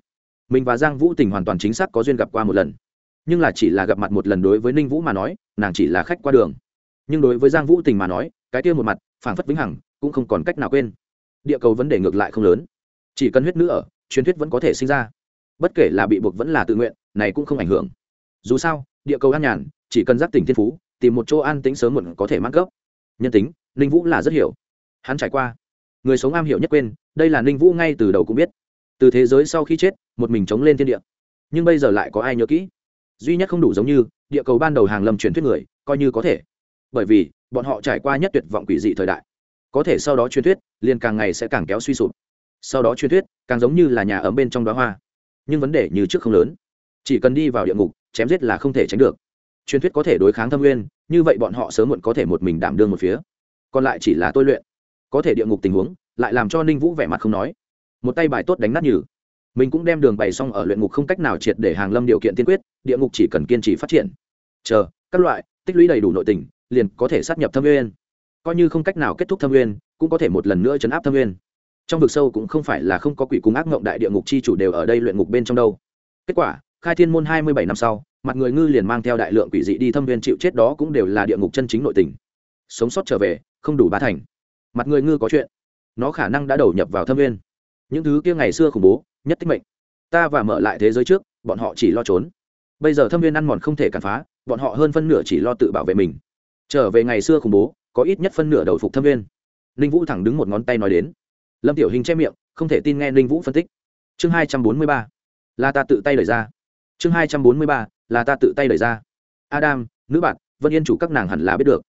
mình và giang vũ tình hoàn toàn chính xác có duyên gặp qua một lần. Nhưng là chỉ là gặp mặt một lần đối với ninh vũ mà nói, nàng chỉ là khách qua đường. Nhưng đối với giang vũ tình mà nói, cái kia một mặt, phảng phất vĩnh hằng, cũng không còn cách nào quên. Địa cầu vấn đề ngược lại không lớn. Chỉ cần huyết nữ ở, truyền thuyết vẫn có thể sinh ra. Bất kể là bị buộc vẫn là tự nguyện, này cũng không ảnh hưởng. Dù sao, địa cầu an nhàn, chỉ cần giác tỉnh thiên phú, tìm một chỗ an tính sớm muộn có thể mắc gốc. Nhân tính, ninh vũ là rất hiểu. Hắn trải qua. Người sống am hiểu nhất quên, đây là ninh vũ ngay từ đầu cũng biết từ thế giới sau khi chết, một mình chống lên thiên địa. Nhưng bây giờ lại có ai nhớ kỹ? Duy nhất không đủ giống như, địa cầu ban đầu hàng lâm truyền thuyết người, coi như có thể. Bởi vì, bọn họ trải qua nhất tuyệt vọng quỷ dị thời đại. Có thể sau đó truyền thuyết, liền càng ngày sẽ càng kéo suy sụp. Sau đó truyền thuyết, càng giống như là nhà ấm bên trong đó hoa. Nhưng vấn đề như trước không lớn. Chỉ cần đi vào địa ngục, chém giết là không thể tránh được. Truyền thuyết có thể đối kháng thâm nguyên, như vậy bọn họ sớm muộn có thể một mình đảm đương một phía. Còn lại chỉ là tôi luyện. Có thể địa ngục tình huống, lại làm cho ninh vũ vẻ mặt không nói một tay bài tốt đánh nát nhừ. Mình cũng đem đường bày xong ở luyện ngục không cách nào triệt để hàng lâm điều kiện tiên quyết, địa ngục chỉ cần kiên trì phát triển. Chờ, các loại, tích lũy đầy đủ nội tình, liền có thể sát nhập thâm nguyên. Coi như không cách nào kết thúc thâm nguyên, cũng có thể một lần nữa chấn áp thâm nguyên. Trong vực sâu cũng không phải là không có quỷ cung ác mộng đại địa ngục chi chủ đều ở đây luyện ngục bên trong đâu. Kết quả, khai thiên môn hai mươi bảy năm sau, mặt người ngư liền mang theo đại lượng quỷ dị đi thâm nguyên chịu chết đó cũng đều là địa ngục chân chính nội tình. Sống sót trở về, không đủ ba thành. Mặt người ngư có chuyện, nó khả năng đã đầu nhập vào thâm nguyên những thứ kia ngày xưa khủng bố, nhất tích mệnh. Ta và mở lại thế giới trước, bọn họ chỉ lo trốn. Bây giờ thâm viên ăn mòn không thể cản phá, bọn họ hơn phân nửa chỉ lo tự bảo vệ mình. Trở về ngày xưa khủng bố, có ít nhất phân nửa đầu phục thâm viên. Ninh vũ thẳng đứng một ngón tay nói đến. Lâm tiểu hình che miệng, không thể tin nghe ninh vũ phân tích. Chương hai trăm bốn mươi ba. Là ta tự tay lời ra. Chương hai trăm bốn mươi ba. Là ta tự tay lời ra. Adam, nữ bạn, vân yên chủ các nàng hẳn là biết được.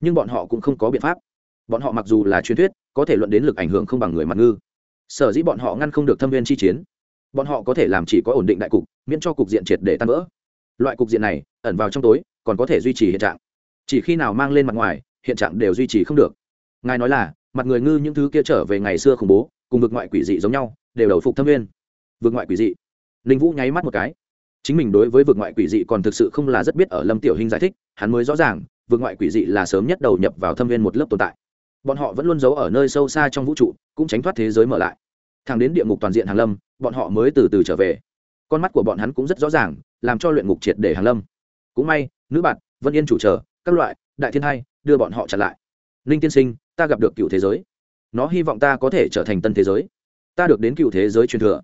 Nhưng bọn họ cũng không có biện pháp. Bọn họ mặc dù là truyền thuyết, có thể luận đến lực ảnh hưởng không bằng người mặt ngư sở dĩ bọn họ ngăn không được thâm viên chi chiến. Bọn họ có thể làm chỉ có ổn định đại cục, miễn cho cục diện triệt để tan vỡ. Loại cục diện này, ẩn vào trong tối, còn có thể duy trì hiện trạng. Chỉ khi nào mang lên mặt ngoài, hiện trạng đều duy trì không được. Ngài nói là, mặt người ngư những thứ kia trở về ngày xưa khủng bố, cùng vực ngoại quỷ dị giống nhau, đều đầu phục thâm viên. Vực ngoại quỷ dị. Ninh vũ nháy mắt một cái. Chính mình đối với vực ngoại quỷ dị còn thực sự không là rất biết ở lâm tiểu hình giải thích, hắn mới rõ ràng, vực ngoại quỷ dị là sớm nhất đầu nhập vào thâm viên một lớp tồn tại bọn họ vẫn luôn giấu ở nơi sâu xa trong vũ trụ, cũng tránh thoát thế giới mở lại. Thẳng đến địa ngục toàn diện hàng lâm, bọn họ mới từ từ trở về. Con mắt của bọn hắn cũng rất rõ ràng, làm cho luyện ngục triệt để hàng lâm. Cũng may, nữ bạn, vân yên chủ chờ các loại, đại thiên hai, đưa bọn họ chặn lại. Ninh tiên sinh, ta gặp được cựu thế giới. Nó hy vọng ta có thể trở thành tân thế giới. Ta được đến cựu thế giới truyền thừa.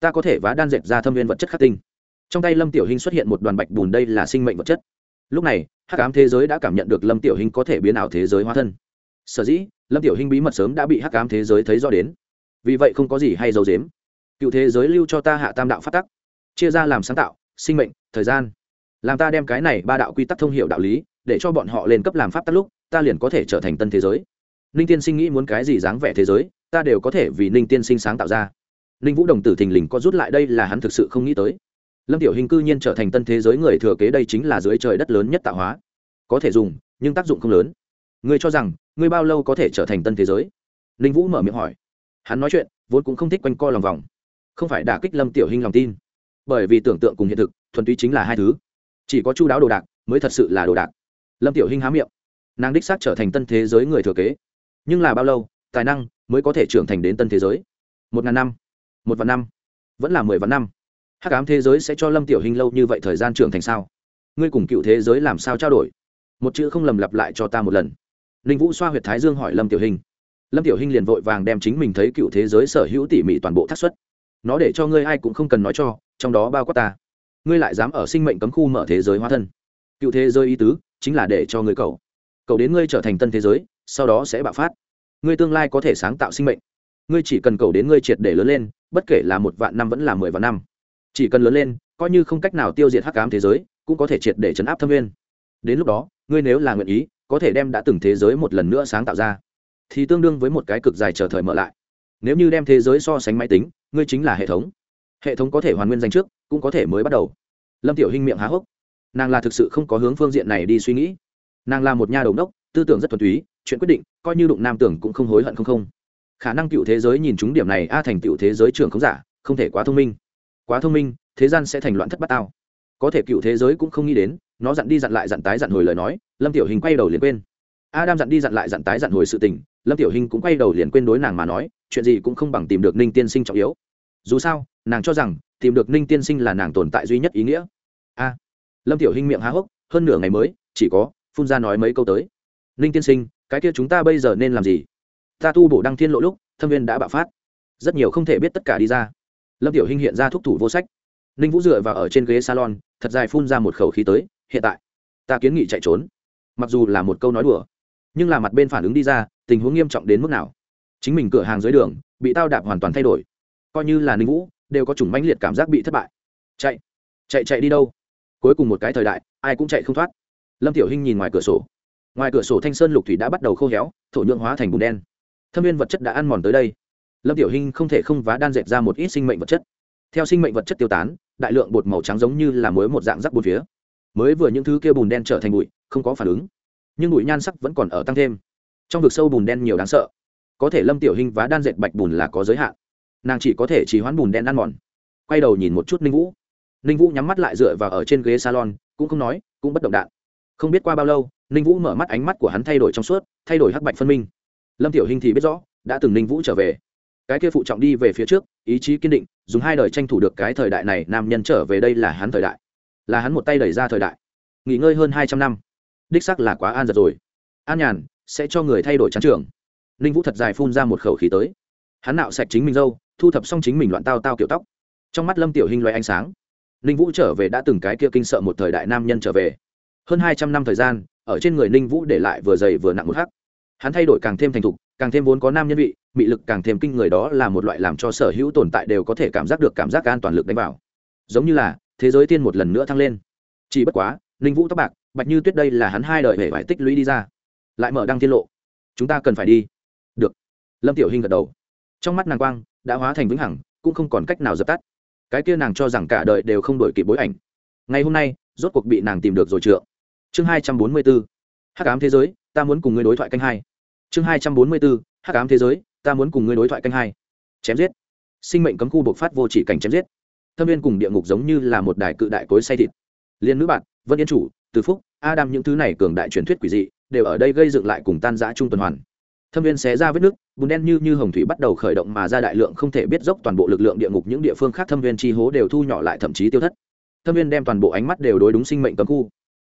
Ta có thể vá đan dệt ra thâm viên vật chất khắc tinh. Trong tay lâm tiểu hình xuất hiện một đoàn bạch bùn đây là sinh mệnh vật chất. Lúc này, hắc ám thế giới đã cảm nhận được lâm tiểu hình có thể biến ảo thế giới hóa thân sở dĩ, lâm tiểu hình bí mật sớm đã bị hắc ám thế giới thấy rõ đến. Vì vậy không có gì hay giấu dếm cựu thế giới lưu cho ta hạ tam đạo phát tắc, chia ra làm sáng tạo, sinh mệnh, thời gian. Làm ta đem cái này ba đạo quy tắc thông hiệu đạo lý, để cho bọn họ lên cấp làm pháp tắc lúc, ta liền có thể trở thành tân thế giới. Ninh tiên sinh nghĩ muốn cái gì dáng vẻ thế giới, ta đều có thể vì ninh tiên sinh sáng tạo ra. Ninh vũ đồng tử thình lình có rút lại đây là hắn thực sự không nghĩ tới. Lâm tiểu hình cư nhiên trở thành tân thế giới người thừa kế đây chính là dưới trời đất lớn nhất tạo hóa. Có thể dùng, nhưng tác dụng không lớn ngươi cho rằng, ngươi bao lâu có thể trở thành tân thế giới? Ninh vũ mở miệng hỏi. Hắn nói chuyện, vốn cũng không thích quanh co lòng vòng. Không phải đả kích lâm tiểu hình lòng tin. Bởi vì tưởng tượng cùng hiện thực, thuần túy chính là hai thứ. Chỉ có chu đáo đồ đạc, mới thật sự là đồ đạc. Lâm tiểu hình há miệng. Nàng đích xác trở thành tân thế giới người thừa kế. Nhưng là bao lâu, tài năng mới có thể trưởng thành đến tân thế giới? Một ngàn năm, một vạn năm, vẫn là mười vạn năm. Hắc ám thế giới sẽ cho lâm tiểu hình lâu như vậy thời gian trưởng thành sao? Ngươi cùng cựu thế giới làm sao trao đổi? Một chữ không lầm lặp lại cho ta một lần ninh vũ xoa h u y ệ t thái dương hỏi lâm tiểu hình lâm tiểu hình liền vội vàng đem chính mình thấy cựu thế giới sở hữu tỉ mỉ toàn bộ thác xuất. Nó để cho ngươi ai cũng không cần nói cho, trong đó bao quát ta. Ngươi lại dám ở sinh mệnh cấm khu mở thế giới hóa thân. Cựu thế giới ý tứ chính là để cho ngươi cầu. Cầu đến ngươi trở thành tân thế giới, sau đó sẽ bạo phát. Ngươi tương lai có thể sáng tạo sinh mệnh. Ngươi chỉ cần cầu đến ngươi triệt để lớn lên, bất kể là một vạn năm vẫn là mười vạn năm. Chỉ cần lớn lên, coi như không cách nào tiêu diệt hắc ám thế giới, cũng có thể triệt để chấn áp thâm nguyên. đến lúc đó, ngươi nếu là nguyện ý có thể đem đã từng thế giới một lần nữa sáng tạo ra, thì tương đương với một cái cực dài chờ thời mở lại. Nếu như đem thế giới so sánh máy tính, ngươi chính là hệ thống. Hệ thống có thể hoàn nguyên danh trước, cũng có thể mới bắt đầu. Lâm tiểu hinh miệng há hốc. Nàng là thực sự không có hướng phương diện này đi suy nghĩ. Nàng là một nhà đầu đốc, tư tưởng rất thuần túy, chuyện quyết định, coi như đụng nam tưởng cũng không hối hận không không. Khả năng cựu thế giới nhìn trúng điểm này, a thành cựu thế giới trưởng không giả, không thể quá thông minh. Quá thông minh, thế gian sẽ thành loạn thất bát tao. Có thể cựu thế giới cũng không nghĩ đến nó dặn đi dặn lại dặn tái dặn hồi lời nói, lâm tiểu hình quay đầu liền quên. Adam dặn đi dặn lại dặn tái dặn hồi sự tình, lâm tiểu hình cũng quay đầu liền quên đối nàng mà nói, chuyện gì cũng không bằng tìm được ninh tiên sinh trọng yếu. Dù sao, nàng cho rằng, tìm được ninh tiên sinh là nàng tồn tại duy nhất ý nghĩa. A. À, lâm tiểu hình miệng há hốc, hơn nửa ngày mới, chỉ có, phun ra nói mấy câu tới. Ninh tiên sinh, cái kia chúng ta bây giờ nên làm gì? Ta tu bổ đăng thiên lộ lúc, thâm viên đã bạo phát. Rất nhiều không thể biết tất cả đi ra. Lâm tiểu hình hiện ra thúc thủ vô sách. Ninh vũ dựa vào ở trên ghế salon, thật dài phun ra một khẩu khí tới hiện tại, ta kiến nghị chạy trốn. Mặc dù là một câu nói đùa, nhưng là mặt bên phản ứng đi ra, tình huống nghiêm trọng đến mức nào? Chính mình cửa hàng dưới đường, bị tao đạp hoàn toàn thay đổi. Coi như là ninh vũ, đều có chủng mãnh liệt cảm giác bị thất bại. Chạy chạy chạy đi đâu? Cuối cùng một cái thời đại, ai cũng chạy không thoát. Lâm tiểu hinh nhìn ngoài cửa sổ. Ngoài cửa sổ thanh sơn lục thủy đã bắt đầu khô héo, thổ nhượng hóa thành bùn đen. Thâm viên vật chất đã ăn mòn tới đây. Lâm tiểu hinh không thể không vá đan dệt ra một ít sinh mệnh vật chất. Theo sinh mệnh vật chất tiêu tán, đại lượng bột màu trắng giống như là muối một dạng rắc bột phía mới vừa những thứ kia bùn đen trở thành bụi, không có phản ứng. Nhưng bụi nhan sắc vẫn còn ở tăng thêm. Trong vực sâu bùn đen nhiều đáng sợ. Có thể lâm tiểu hình vá đan dệt bạch bùn là có giới hạn. Nàng chỉ có thể chỉ hoãn bùn đen ăn mòn. Quay đầu nhìn một chút ninh vũ. Ninh vũ nhắm mắt lại dựa vào ở trên ghế salon, cũng không nói, cũng bất động đạn. Không biết qua bao lâu, ninh vũ mở mắt ánh mắt của hắn thay đổi trong suốt, thay đổi hắc bạch phân minh. Lâm tiểu hình thì biết rõ, đã từng ninh vũ trở về. Cái kia phụ trọng đi về phía trước, ý chí kiên định, dùng hai đời tranh thủ được cái thời đại này, nam nhân trở về đây là hắn thời đại là hắn một tay đẩy ra thời đại. Nghỉ ngơi hơn hai trăm năm. Đích sắc là quá an giật rồi. An nhàn, sẽ cho người thay đổi trắng trường. Ninh vũ thật dài phun ra một khẩu khí tới. Hắn nạo sạch chính mình dâu, thu thập xong chính mình loạn tao tao kiểu tóc. Trong mắt lâm tiểu hình loại ánh sáng. Ninh vũ trở về đã từng cái kia kinh sợ một thời đại nam nhân trở về. Hơn hai trăm năm thời gian, ở trên người ninh vũ để lại vừa dày vừa nặng một hắc. Hắn thay đổi càng thêm thành thục, càng thêm vốn có nam nhân vị, mị lực càng thêm kinh người đó là một loại làm cho sở hữu tồn tại đều có thể cảm giác được cảm giác an toàn lực đánh vào. Giống như là thế giới tiên một lần nữa thăng lên. Chỉ bất quá, ninh vũ tóc bạc, bạch như tuyết đây là hắn hai đời hệ vải tích lũy đi ra. Lại mở đăng tiết lộ. Chúng ta cần phải đi. Được. Lâm tiểu hình gật đầu. Trong mắt nàng quang, đã hóa thành vĩnh hằng, cũng không còn cách nào dập tắt. Cái kia nàng cho rằng cả đời đều không đổi kịp bối ảnh. Ngày hôm nay, rốt cuộc bị nàng tìm được rồi trượng chương hai trăm bốn mươi bốn. Hắc ám thế giới, ta muốn cùng ngươi đối thoại canh hai. Chương hai trăm bốn mươi bốn. Hắc ám thế giới, ta muốn cùng ngươi đối thoại canh hai. Chém giết. Sinh mệnh cấm khu bộc phát vô chỉ cảnh chém giết thâm viên cùng địa ngục giống như là một đài cự đại cối say thịt. Liên nữ bạn, vân yên chủ, từ phúc, adam những thứ này cường đại truyền thuyết quỷ dị, đều ở đây gây dựng lại cùng tan giã chung tuần hoàn. Thâm viên xé ra vết nước, bùn đen như như hồng thủy bắt đầu khởi động mà ra đại lượng không thể biết dốc toàn bộ lực lượng địa ngục những địa phương khác thâm viên chi hố đều thu nhỏ lại thậm chí tiêu thất. Thâm viên đem toàn bộ ánh mắt đều đối đúng sinh mệnh cấm khu.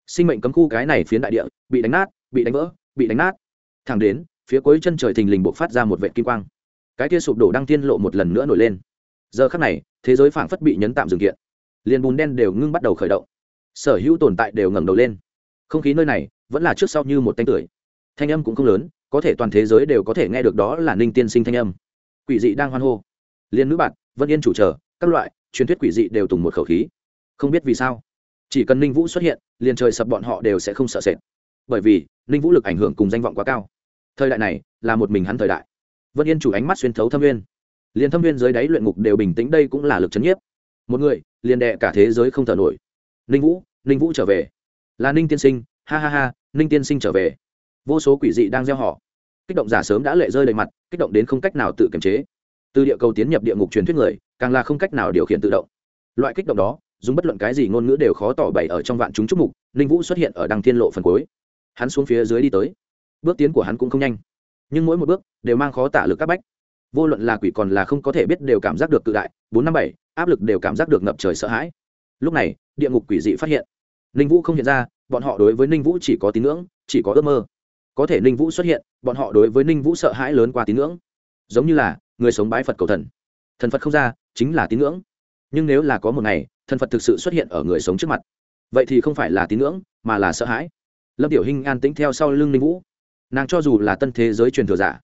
Sinh mệnh cấm khu cái này phiến đại địa, bị đánh nát, bị đánh vỡ, bị đánh nát. Thẳng đến, phía cuối chân trời thình lình buộc phát ra một vệ kim quang. Cái kia sụp đổ đang tiên lộ một lần nữa nổi lên giờ khắc này, thế giới phảng phất bị nhấn tạm dừng kiện. Liền bùn đen đều ngưng bắt đầu khởi động. Sở hữu tồn tại đều ngẩng đầu lên. Không khí nơi này vẫn là trước sau như một tanh tưởi. Thanh âm cũng không lớn, có thể toàn thế giới đều có thể nghe được đó là ninh tiên sinh thanh âm. Quỷ dị đang hoan hô. Liên nữ bạn, vân yên chủ trở các loại, truyền thuyết quỷ dị đều tùng một khẩu khí. Không biết vì sao, chỉ cần ninh vũ xuất hiện, liền trời sập bọn họ đều sẽ không sợ sệt. Bởi vì, ninh vũ lực ảnh hưởng cùng danh vọng quá cao. Thời đại này, là một mình hắn thời đại. Vân yên chủ ánh mắt xuyên thấu thâm viên liền thâm viên dưới đáy luyện ngục đều bình tĩnh, đây cũng là lực c h ấ n nhiếp. Một người, liền đệ cả thế giới không thở nổi. Ninh vũ ninh vũ trở về. Là ninh tiên sinh, ha ha ha, ninh tiên sinh trở về. Vô số quỷ dị đang gieo họ. Kích động giả sớm đã lệ rơi đầy mặt, kích động đến không cách nào tự kiềm chế. Từ địa cầu tiến nhập địa ngục truyền thuyết người, càng là không cách nào điều khiển tự động. Loại kích động đó, dùng bất luận cái gì ngôn ngữ đều khó tỏ bày ở trong vạn chúng chúc mục, ninh vũ xuất hiện ở đằng thiên lộ phần cuối. Hắn xuống phía dưới đi tới. Bước tiến của hắn cũng không nhanh, nhưng mỗi một bước đều mang khó tả lực các bách vô luận là quỷ còn là không có thể biết đều cảm giác được tự đại, bốn năm bảy, áp lực đều cảm giác được ngập trời sợ hãi. Lúc này, địa ngục quỷ dị phát hiện. Ninh vũ không hiện ra, bọn họ đối với ninh vũ chỉ có tín ngưỡng, chỉ có ước mơ. Có thể ninh vũ xuất hiện, bọn họ đối với ninh vũ sợ hãi lớn qua tín ngưỡng. Giống như là, người sống bái phật cầu thần. Thần phật không ra, chính là tín ngưỡng. Nhưng nếu là có một ngày, thần phật thực sự xuất hiện ở người sống trước mặt, vậy thì không phải là tín ngưỡng, mà là sợ hãi. Lâm tiểu hinh an tĩnh theo sau lưng ninh vũ. Nàng cho dù là tân thế giới truyền thừa giả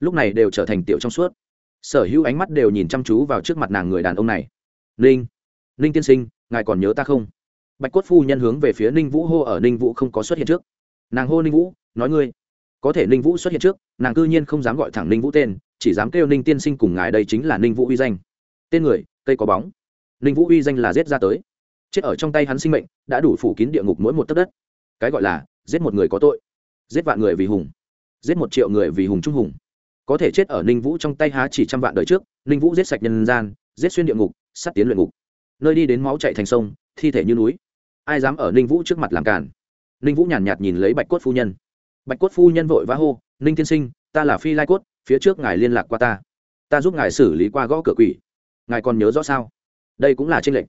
lúc này đều trở thành tiểu trong suốt. Sở hữu ánh mắt đều nhìn chăm chú vào trước mặt nàng người đàn ông này. Ninh ninh tiên sinh, ngài còn nhớ ta không? Bạch cốt phu nhân hướng về phía ninh vũ hô ở ninh vũ không có xuất hiện trước. Nàng hô ninh vũ, nói ngươi, có thể ninh vũ xuất hiện trước, nàng cư nhiên không dám gọi thẳng ninh vũ tên, chỉ dám kêu ninh tiên sinh cùng ngài đây chính là ninh vũ uy danh. Tên người, cây có bóng. Ninh vũ uy danh là giết ra tới. Chết ở trong tay hắn sinh mệnh, đã đủ phủ kín địa ngục mỗi một tấc đất. Cái gọi là, giết một người có tội, giết vạn người vì hùng, giết một triệu người vì hùng trung hùng có thể chết ở ninh vũ trong tay há chỉ trăm vạn đời trước ninh vũ giết sạch nhân gian giết xuyên địa ngục sát tiến luyện ngục. Nơi đi đến máu chạy thành sông thi thể như núi. Ai dám ở ninh vũ trước mặt làm cản ninh vũ nhàn nhạt, nhạt nhìn lấy bạch cốt phu nhân. Bạch cốt phu nhân vội vã hô ninh tiên sinh ta là phi lai cốt phía trước ngài liên lạc qua ta. Ta giúp ngài xử lý qua gõ cửa quỷ. Ngài còn nhớ rõ sao? Đây cũng là tranh lệch.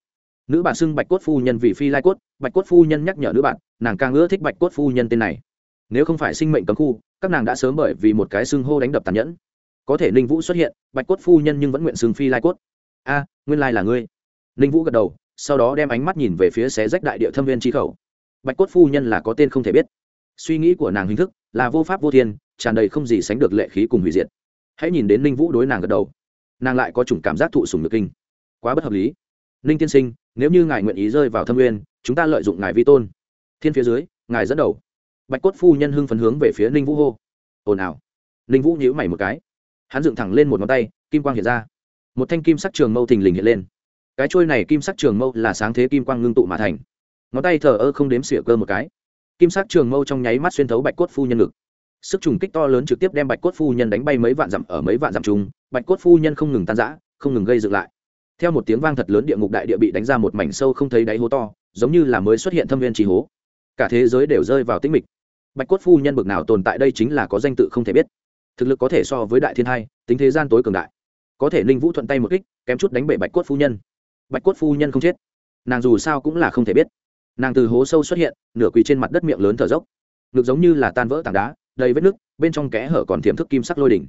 Nữ bạn xưng bạch cốt phu nhân vì phi lai cốt bạch cốt phu nhân nhắc nhở nữ bạn nàng càng ưa thích bạch cốt phu nhân tên này nếu không phải sinh mệnh cấm khu, các nàng đã sớm bởi vì một cái xưng hô đánh đập tàn nhẫn. Có thể ninh vũ xuất hiện, bạch cốt phu nhân nhưng vẫn nguyện xưng phi lai cốt. A, nguyên lai là ngươi. Ninh vũ gật đầu, sau đó đem ánh mắt nhìn về phía xé rách đại địa thâm viên tri khẩu. Bạch cốt phu nhân là có tên không thể biết. Suy nghĩ của nàng hình thức là vô pháp vô thiên, tràn đầy không gì sánh được lệ khí cùng hủy diệt. Hãy nhìn đến ninh vũ đối nàng gật đầu. Nàng lại có chủng cảm giác thụ sùng nhược kinh. Quá bất hợp lý. Ninh tiên sinh, nếu như ngài nguyện ý rơi vào thâm nguyên, chúng ta lợi dụng ngài vi tôn. Thiên phía dưới, ngài dẫn đầu bạch cốt phu nhân hưng phấn hướng về phía ninh vũ hô ồn ào ninh vũ nhíu mày một cái hắn dựng thẳng lên một ngón tay kim quang hiện ra một thanh kim sắc trường mâu thình lình hiện lên cái trôi này kim sắc trường mâu là sáng thế kim quang ngưng tụ mà thành ngón tay thờ ơ không đếm xỉa cơ một cái kim sắc trường mâu trong nháy mắt xuyên thấu bạch cốt phu nhân ngực sức trùng kích to lớn trực tiếp đem bạch cốt phu nhân đánh bay mấy vạn dặm ở mấy vạn dặm chung bạch cốt phu nhân không ngừng tan rã, không ngừng gây dựng lại theo một tiếng vang thật lớn địa ngục đại địa bị đánh ra một mảnh sâu không thấy đáy hố to giống như là mới xuất hiện thâm viên trì hố cả thế giới đều rơi vào tĩnh mịch bạch cốt phu nhân bực nào tồn tại đây chính là có danh tự không thể biết. Thực lực có thể so với đại thiên hai, tính thế gian tối cường đại. Có thể ninh vũ thuận tay một kích, kém chút đánh bể bạch cốt phu nhân. Bạch cốt phu nhân không chết. Nàng dù sao cũng là không thể biết. Nàng từ hố sâu xuất hiện, nửa quỳ trên mặt đất miệng lớn thở dốc. Ngực giống như là tan vỡ tảng đá, đầy vết nứt, bên trong kẽ hở còn tiềm thức kim sắc lôi đỉnh.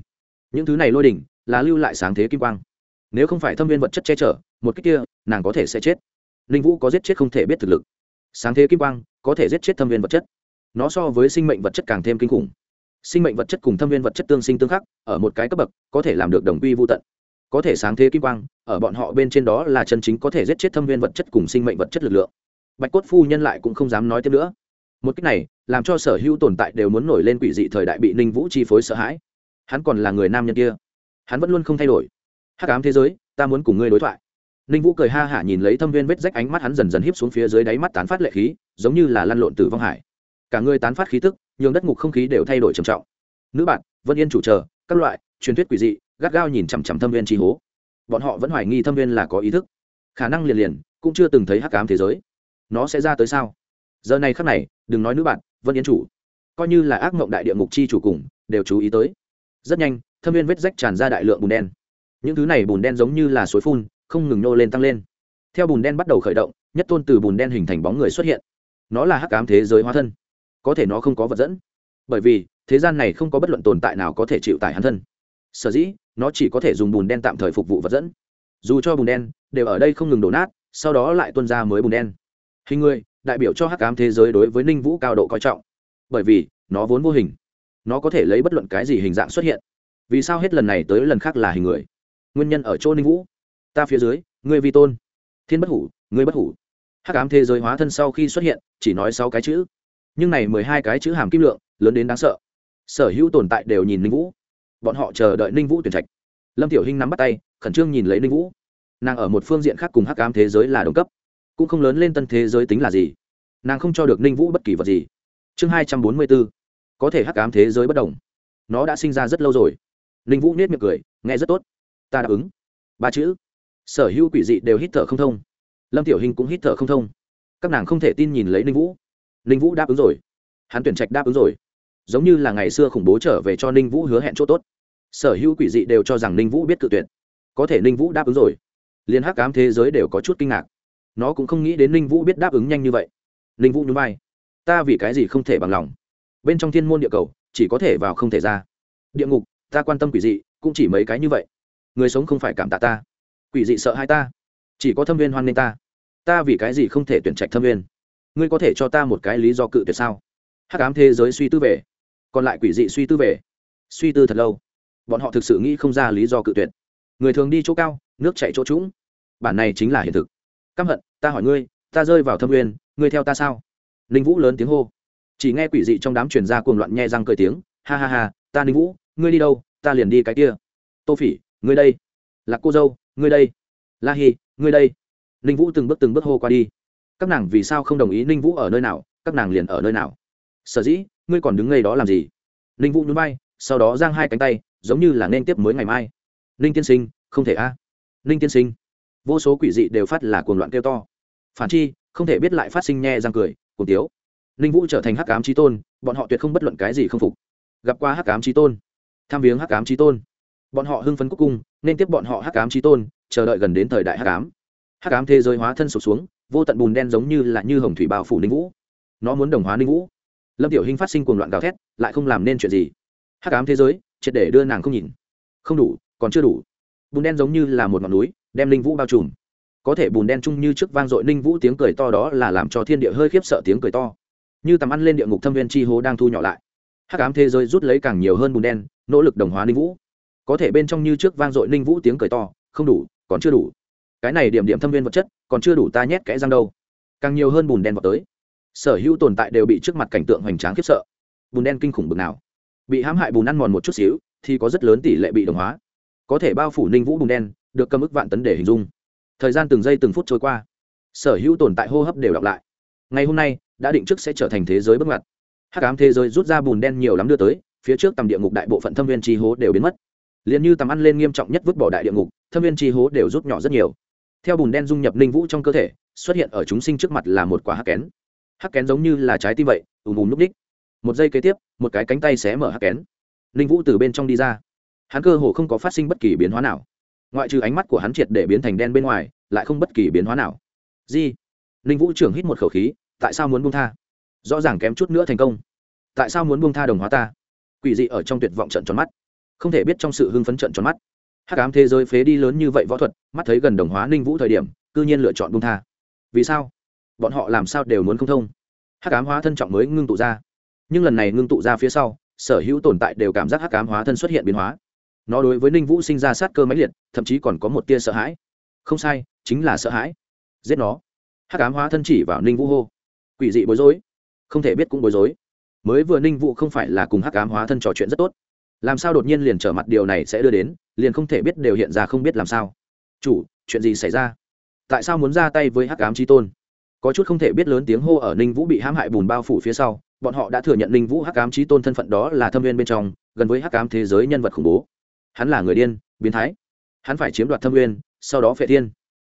Những thứ này lôi đỉnh là lưu lại sáng thế kim quang. Nếu không phải thâm viên vật chất che chở, một cách kia, nàng có thể sẽ chết. Linh vũ có giết chết không thể biết thực lực. Sáng thế kim quang có thể giết chết thâm viên vật chất nó so với sinh mệnh vật chất càng thêm kinh khủng. Sinh mệnh vật chất cùng thâm viên vật chất tương sinh tương khắc, ở một cái cấp bậc, có thể làm được đồng quy vô tận. Có thể sáng thế kim quang, ở bọn họ bên trên đó là chân chính có thể giết chết thâm viên vật chất cùng sinh mệnh vật chất lực lượng. Bạch cốt phu nhân lại cũng không dám nói tiếp nữa. Một cách này, làm cho sở hữu tồn tại đều muốn nổi lên quỷ dị thời đại bị ninh vũ chi phối sợ hãi. Hắn còn là người nam nhân kia. Hắn vẫn luôn không thay đổi. Hắc ám thế giới, ta muốn cùng ngươi đối thoại. Ninh vũ cười ha hả nhìn lấy thâm viên vết rách ánh mắt hắn dần dần híp xuống phía dưới đáy mắt tán phát lệ khí, giống như là lăn lộn từ vong hải cả người tán phát khí tức, nhường đất ngục không khí đều thay đổi trầm trọng. Nữ bạn vân yên chủ chờ, các loại, truyền thuyết quỷ dị, gắt gao nhìn chằm chằm thâm viên tri hố. Bọn họ vẫn hoài nghi thâm viên là có ý thức. Khả năng liền liền, cũng chưa từng thấy hắc ám thế giới. Nó sẽ ra tới sao? Giờ này khắc này, đừng nói nữ bạn vân yên chủ. Coi như là ác mộng đại địa ngục chi chủ cùng, đều chú ý tới. Rất nhanh, thâm viên vết rách tràn ra đại lượng bùn đen. Những thứ này bùn đen giống như là suối phun, không ngừng nô lên tăng lên. Theo bùn đen bắt đầu khởi động, nhất tôn từ bùn đen hình thành bóng người xuất hiện. Nó là hắc ám thế giới hóa thân có thể nó không có vật dẫn. Bởi vì, thế gian này không có bất luận tồn tại nào có thể chịu tải hắn thân. Sở dĩ, nó chỉ có thể dùng bùn đen tạm thời phục vụ vật dẫn. Dù cho bùn đen, đều ở đây không ngừng đổ nát, sau đó lại tuân ra mới bùn đen. Hình người, đại biểu cho hắc ám thế giới đối với ninh vũ cao độ coi trọng. Bởi vì, nó vốn vô hình. Nó có thể lấy bất luận cái gì hình dạng xuất hiện. Vì sao hết lần này tới lần khác là hình người? Nguyên nhân ở chỗ ninh vũ. Ta phía dưới, ngươi vi tôn. Thiên bất hủ, ngươi bất hủ. Hắc ám thế giới hóa thân sau khi xuất hiện, chỉ nói sáu cái chữ nhưng này mười hai cái chữ hàm kim lượng, lớn đến đáng sợ. Sở hữu tồn tại đều nhìn ninh vũ. Bọn họ chờ đợi ninh vũ tuyển trạch. Lâm tiểu hinh nắm bắt tay, khẩn trương nhìn lấy ninh vũ. Nàng ở một phương diện khác cùng hắc ám thế giới là đồng cấp, cũng không lớn lên tân thế giới tính là gì. Nàng không cho được ninh vũ bất kỳ vật gì. Chương hai trăm bốn mươi bốn, có thể hắc ám thế giới bất đồng. Nó đã sinh ra rất lâu rồi. Ninh vũ nết miệng cười, nghe rất tốt. Ta đáp ứng. Ba chữ. Sở hữu quỷ dị đều hít thở không thông. Lâm tiểu hình cũng hít thở không thông. Các nàng không thể tin nhìn lấy ninh vũ ninh vũ đáp ứng rồi. Hắn tuyển trạch đáp ứng rồi. Giống như là ngày xưa khủng bố trở về cho ninh vũ hứa hẹn chỗ tốt. Sở hữu quỷ dị đều cho rằng ninh vũ biết cự tuyệt. Có thể ninh vũ đáp ứng rồi. Liên hắc cám thế giới đều có chút kinh ngạc. Nó cũng không nghĩ đến ninh vũ biết đáp ứng nhanh như vậy. Ninh vũ nhún vai. Ta vì cái gì không thể bằng lòng? Bên trong thiên môn địa cầu, chỉ có thể vào không thể ra. Địa ngục, ta quan tâm quỷ dị, cũng chỉ mấy cái như vậy. Người sống không phải cảm tạ ta. Quỷ dị sợ hai ta. Chỉ có thâm viên hoan nghênh ta. Ta vì cái gì không thể tuyển trạch thâm viên? Ngươi có thể cho ta một cái lý do cự tuyệt sao? Hắc ám thế giới suy tư về, còn lại quỷ dị suy tư về. Suy tư thật lâu, bọn họ thực sự nghĩ không ra lý do cự tuyệt. Người thường đi chỗ cao, nước chạy chỗ trũng. Bản này chính là hiện thực. Căm hận, ta hỏi ngươi, ta rơi vào thâm uyên, ngươi theo ta sao? Ninh vũ lớn tiếng hô. Chỉ nghe quỷ dị trong đám truyền ra cuồng loạn nhe răng cười tiếng. Ha ha ha, ta ninh vũ, ngươi đi đâu? Ta liền đi cái kia. Tô phỉ, ngươi đây. Lạc cô dâu, ngươi đây. La hi, ngươi đây. Ninh vũ từng bước từng bước hô qua đi các nàng vì sao không đồng ý ninh vũ ở nơi nào, các nàng liền ở nơi nào? Sở dĩ, ngươi còn đứng ngay đó làm gì? Ninh vũ nhún bay sau đó giang hai cánh tay, giống như là nên tiếp mới ngày mai. Ninh tiên sinh, không thể a. À. ninh tiên sinh. Vô số quỷ dị đều phát là cuồng loạn kêu to. Phản chi, không thể biết lại phát sinh nhe răng cười, cuồng tiếu. Ninh vũ trở thành hắc ám trí tôn, bọn họ tuyệt không bất luận cái gì không phục. Gặp qua hắc ám trí tôn. Tham viếng hắc ám trí tôn. Bọn họ hưng phấn cúc cung nên tiếp bọn họ hắc ám trí tôn, chờ đợi gần đến thời đại hắc ám hắc ám thế giới hóa thân sụp xuống, vô tận bùn đen giống như là như hồng thủy bao phủ ninh vũ. Nó muốn đồng hóa ninh vũ. Lâm tiểu hinh phát sinh cuồng loạn gào thét, lại không làm nên chuyện gì. Hắc ám thế giới, triệt để đưa nàng không nhìn. Không đủ, còn chưa đủ. Bùn đen giống như là một ngọn núi, đem ninh vũ bao trùm. Có thể bùn đen chung như trước vang dội ninh vũ tiếng cười to đó là làm cho thiên địa hơi khiếp sợ tiếng cười to. Như tầm ăn lên địa ngục thâm viên chi hố đang thu nhỏ lại. Hắc ám thế giới rút lấy càng nhiều hơn bùn đen, nỗ lực đồng hóa ninh vũ. Có thể bên trong như trước vang dội ninh vũ tiếng cười to, không đủ, còn chưa đủ cái này điểm điểm thâm viên vật chất, còn chưa đủ ta nhét kẽ răng đâu. Càng nhiều hơn bùn đen vào tới. Sở hữu tồn tại đều bị trước mặt cảnh tượng hoành tráng khiếp sợ. Bùn đen kinh khủng bực nào. Bị hãm hại bùn ăn mòn một chút xíu, thì có rất lớn tỷ lệ bị đồng hóa. Có thể bao phủ ninh vũ bùn đen, được cầm ức vạn tấn để hình dung. Thời gian từng giây từng phút trôi qua. Sở hữu tồn tại hô hấp đều đọc lại. Ngày hôm nay, đã định trước sẽ trở thành thế giới bước ngoặt hắc ám thế giới rút ra bùn đen nhiều lắm đưa tới, phía trước tầm địa ngục đại bộ phận thâm viên tri hố đều biến mất. Liền như tầm ăn lên nghiêm trọng nhất vứt bỏ đại địa ngục, thâm viên tri hố đều rút nhỏ rất nhiều theo bùn đen dung nhập ninh vũ trong cơ thể, xuất hiện ở chúng sinh trước mặt là một quả hắc kén. Hắc kén giống như là trái tim vậy ùm ùm núp ních. một giây kế tiếp, một cái cánh tay xé mở hắc kén. Ninh vũ từ bên trong đi ra. Hắn cơ hồ không có phát sinh bất kỳ biến hóa nào. Ngoại trừ ánh mắt của hắn triệt để biến thành đen bên ngoài, lại không bất kỳ biến hóa nào. Di, ninh vũ trưởng hít một khẩu khí, tại sao muốn buông tha? Rõ ràng kém chút nữa thành công. Tại sao muốn buông tha đồng hóa ta? Quỷ dị ở trong tuyệt vọng trận tròn mắt. Không thể biết trong sự hưng phấn trận tròn mắt hắc ám thế giới phế đi lớn như vậy võ thuật, mắt thấy gần đồng hóa ninh vũ thời điểm, cư nhiên lựa chọn buông tha. Vì sao? Bọn họ làm sao đều muốn không thông. Hắc ám hóa thân trọng mới ngưng tụ ra. Nhưng lần này ngưng tụ ra phía sau, sở hữu tồn tại đều cảm giác hắc ám hóa thân xuất hiện biến hóa. Nó đối với ninh vũ sinh ra sát cơ máy liệt, thậm chí còn có một tia sợ hãi. Không sai, chính là sợ hãi. Giết nó. Hắc ám hóa thân chỉ vào ninh vũ hô. Quỷ dị bối rối. Không thể biết cũng bối rối. Mới vừa ninh vũ không phải là cùng hắc ám hóa thân trò chuyện rất tốt. Làm sao đột nhiên liền trở mặt điều này sẽ đưa đến? Liền không thể biết đều hiện ra không biết làm sao. Chủ, chuyện gì xảy ra? Tại sao muốn ra tay với hắc ám tri tôn? Có chút không thể biết lớn tiếng hô ở ninh vũ bị hãm hại bùn bao phủ phía sau, bọn họ đã thừa nhận ninh vũ hắc ám trí tôn thân phận đó là thâm viên bên trong, gần với hắc ám thế giới nhân vật khủng bố. Hắn là người điên, biến thái. Hắn phải chiếm đoạt thâm viên, sau đó phệ thiên.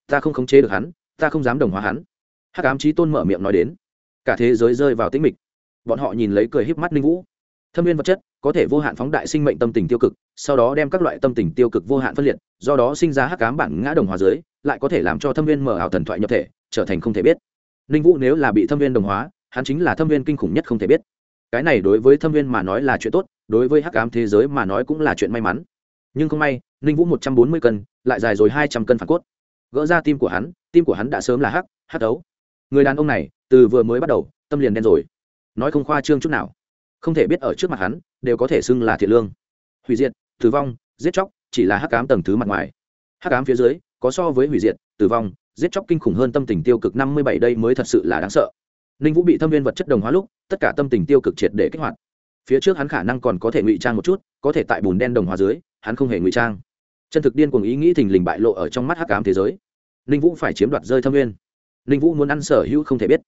Ta không khống chế được hắn, ta không dám đồng hóa hắn. Hắc ám trí tôn mở miệng nói đến. Cả thế giới rơi vào tĩnh mịch. Bọn họ nhìn lấy cười híp mắt ninh vũ thâm viên vật chất có thể vô hạn phóng đại sinh mệnh tâm tình tiêu cực, sau đó đem các loại tâm tình tiêu cực vô hạn phân liệt, do đó sinh ra hắc ám bản ngã đồng hóa giới lại có thể làm cho thâm viên mở ảo thần thoại nhập thể, trở thành không thể biết. Ninh vũ nếu là bị thâm viên đồng hóa, hắn chính là thâm viên kinh khủng nhất không thể biết. Cái này đối với thâm viên mà nói là chuyện tốt, đối với hắc ám thế giới mà nói cũng là chuyện may mắn. Nhưng không may, ninh vũ một trăm bốn mươi cân, lại dài rồi hai trăm cân phản cốt. Gỡ ra tim của hắn, tim của hắn đã sớm là hắc hắc đấu. người đàn ông này, từ vừa mới bắt đầu, tâm liền đen rồi. Nói không khoa trương chút nào không thể biết ở trước mặt hắn, đều có thể xưng là thiện lương. Hủy diệt, tử vong, giết chóc, chỉ là hắc ám tầng thứ mặt ngoài. Hắc ám phía dưới, có so với hủy diệt, tử vong, giết chóc kinh khủng hơn tâm tình tiêu cực năm mươi bảy đây mới thật sự là đáng sợ. Ninh vũ bị thâm viên vật chất đồng hóa lúc, tất cả tâm tình tiêu cực triệt để kích hoạt. Phía trước hắn khả năng còn có thể ngụy trang một chút, có thể tại bùn đen đồng hóa dưới, hắn không hề ngụy trang. Chân thực điên cuồng ý nghĩ thình lình bại lộ ở trong mắt hắc ám thế giới. Ninh vũ phải chiếm đoạt rơi thâm viên. Ninh vũ muốn ăn sở hữu không thể biết.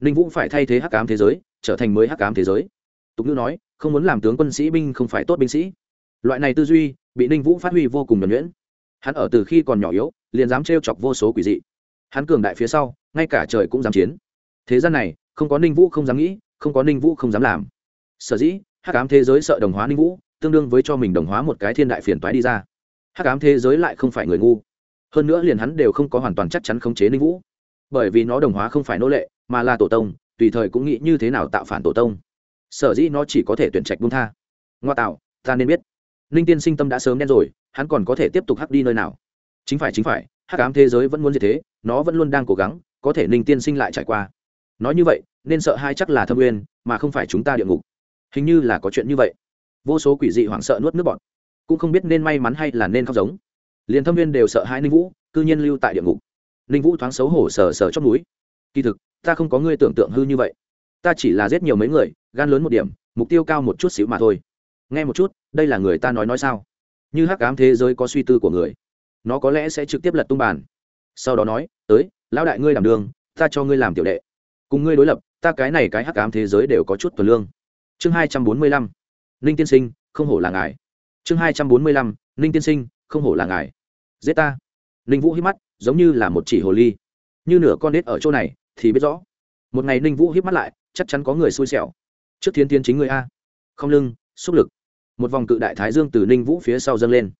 Ninh vũ phải thay thế hắc ám thế giới, trở thành mới hắc ám thế giới tục ngữ nói, không muốn làm tướng quân sĩ binh không phải tốt binh sĩ. Loại này tư duy, bị ninh vũ phát huy vô cùng nhuẩn nhuyễn. Hắn ở từ khi còn nhỏ yếu, liền dám trêu chọc vô số quỷ dị. Hắn cường đại phía sau, ngay cả trời cũng dám chiến. Thế gian này, không có ninh vũ không dám nghĩ, không có ninh vũ không dám làm. Sở dĩ, hắc ám thế giới sợ đồng hóa ninh vũ, tương đương với cho mình đồng hóa một cái thiên đại phiền toái đi ra. Hắc ám thế giới lại không phải người ngu. Hơn nữa liền hắn đều không có hoàn toàn chắc chắn khống chế ninh vũ. Bởi vì nó đồng hóa không phải nô lệ, mà là tổ tông, tùy thời cũng nghĩ như thế nào tạo phản tổ tông sở dĩ nó chỉ có thể tuyển trạch buông tha. Ngoa tạo, ta nên biết. Ninh tiên sinh tâm đã sớm đen rồi, hắn còn có thể tiếp tục hắc đi nơi nào? Chính phải chính phải, hắc ám thế giới vẫn muốn như thế, nó vẫn luôn đang cố gắng, có thể ninh tiên sinh lại trải qua. Nói như vậy, nên sợ hai chắc là thâm uyên, mà không phải chúng ta địa ngục. Hình như là có chuyện như vậy. Vô số quỷ dị hoảng sợ nuốt nước bọt. Cũng không biết nên may mắn hay là nên khóc giống. Liền thâm viên đều sợ hai ninh vũ, cư nhiên lưu tại địa ngục. Ninh vũ thoáng xấu hổ sờ sờ chót núi. Kỳ thực, ta không có ngươi tưởng tượng hư như vậy ta chỉ là giết nhiều mấy người, gan lớn một điểm, mục tiêu cao một chút xíu mà thôi. Nghe một chút, đây là người ta nói nói sao? Như hắc ám thế giới có suy tư của người, nó có lẽ sẽ trực tiếp lật tung bàn. Sau đó nói, tới, lão đại ngươi làm đường, ta cho ngươi làm tiểu đệ. Cùng ngươi đối lập, ta cái này cái hắc ám thế giới đều có chút tuần lương. Chương hai trăm bốn mươi lăm ninh tiên sinh, không hổ là ngài. Chương hai trăm bốn mươi lăm ninh tiên sinh, không hổ là ngài. Giết ta. Ninh vũ hít mắt, giống như là một chỉ hồ ly. Như nửa con nết ở chỗ này, thì biết rõ. Một ngày ninh vũ hít mắt lại chắc chắn có người xui xẻo. Trước thiên tiến chính người a. Không lưng, xúc lực. Một vòng cự đại thái dương từ ninh vũ phía sau dâng lên.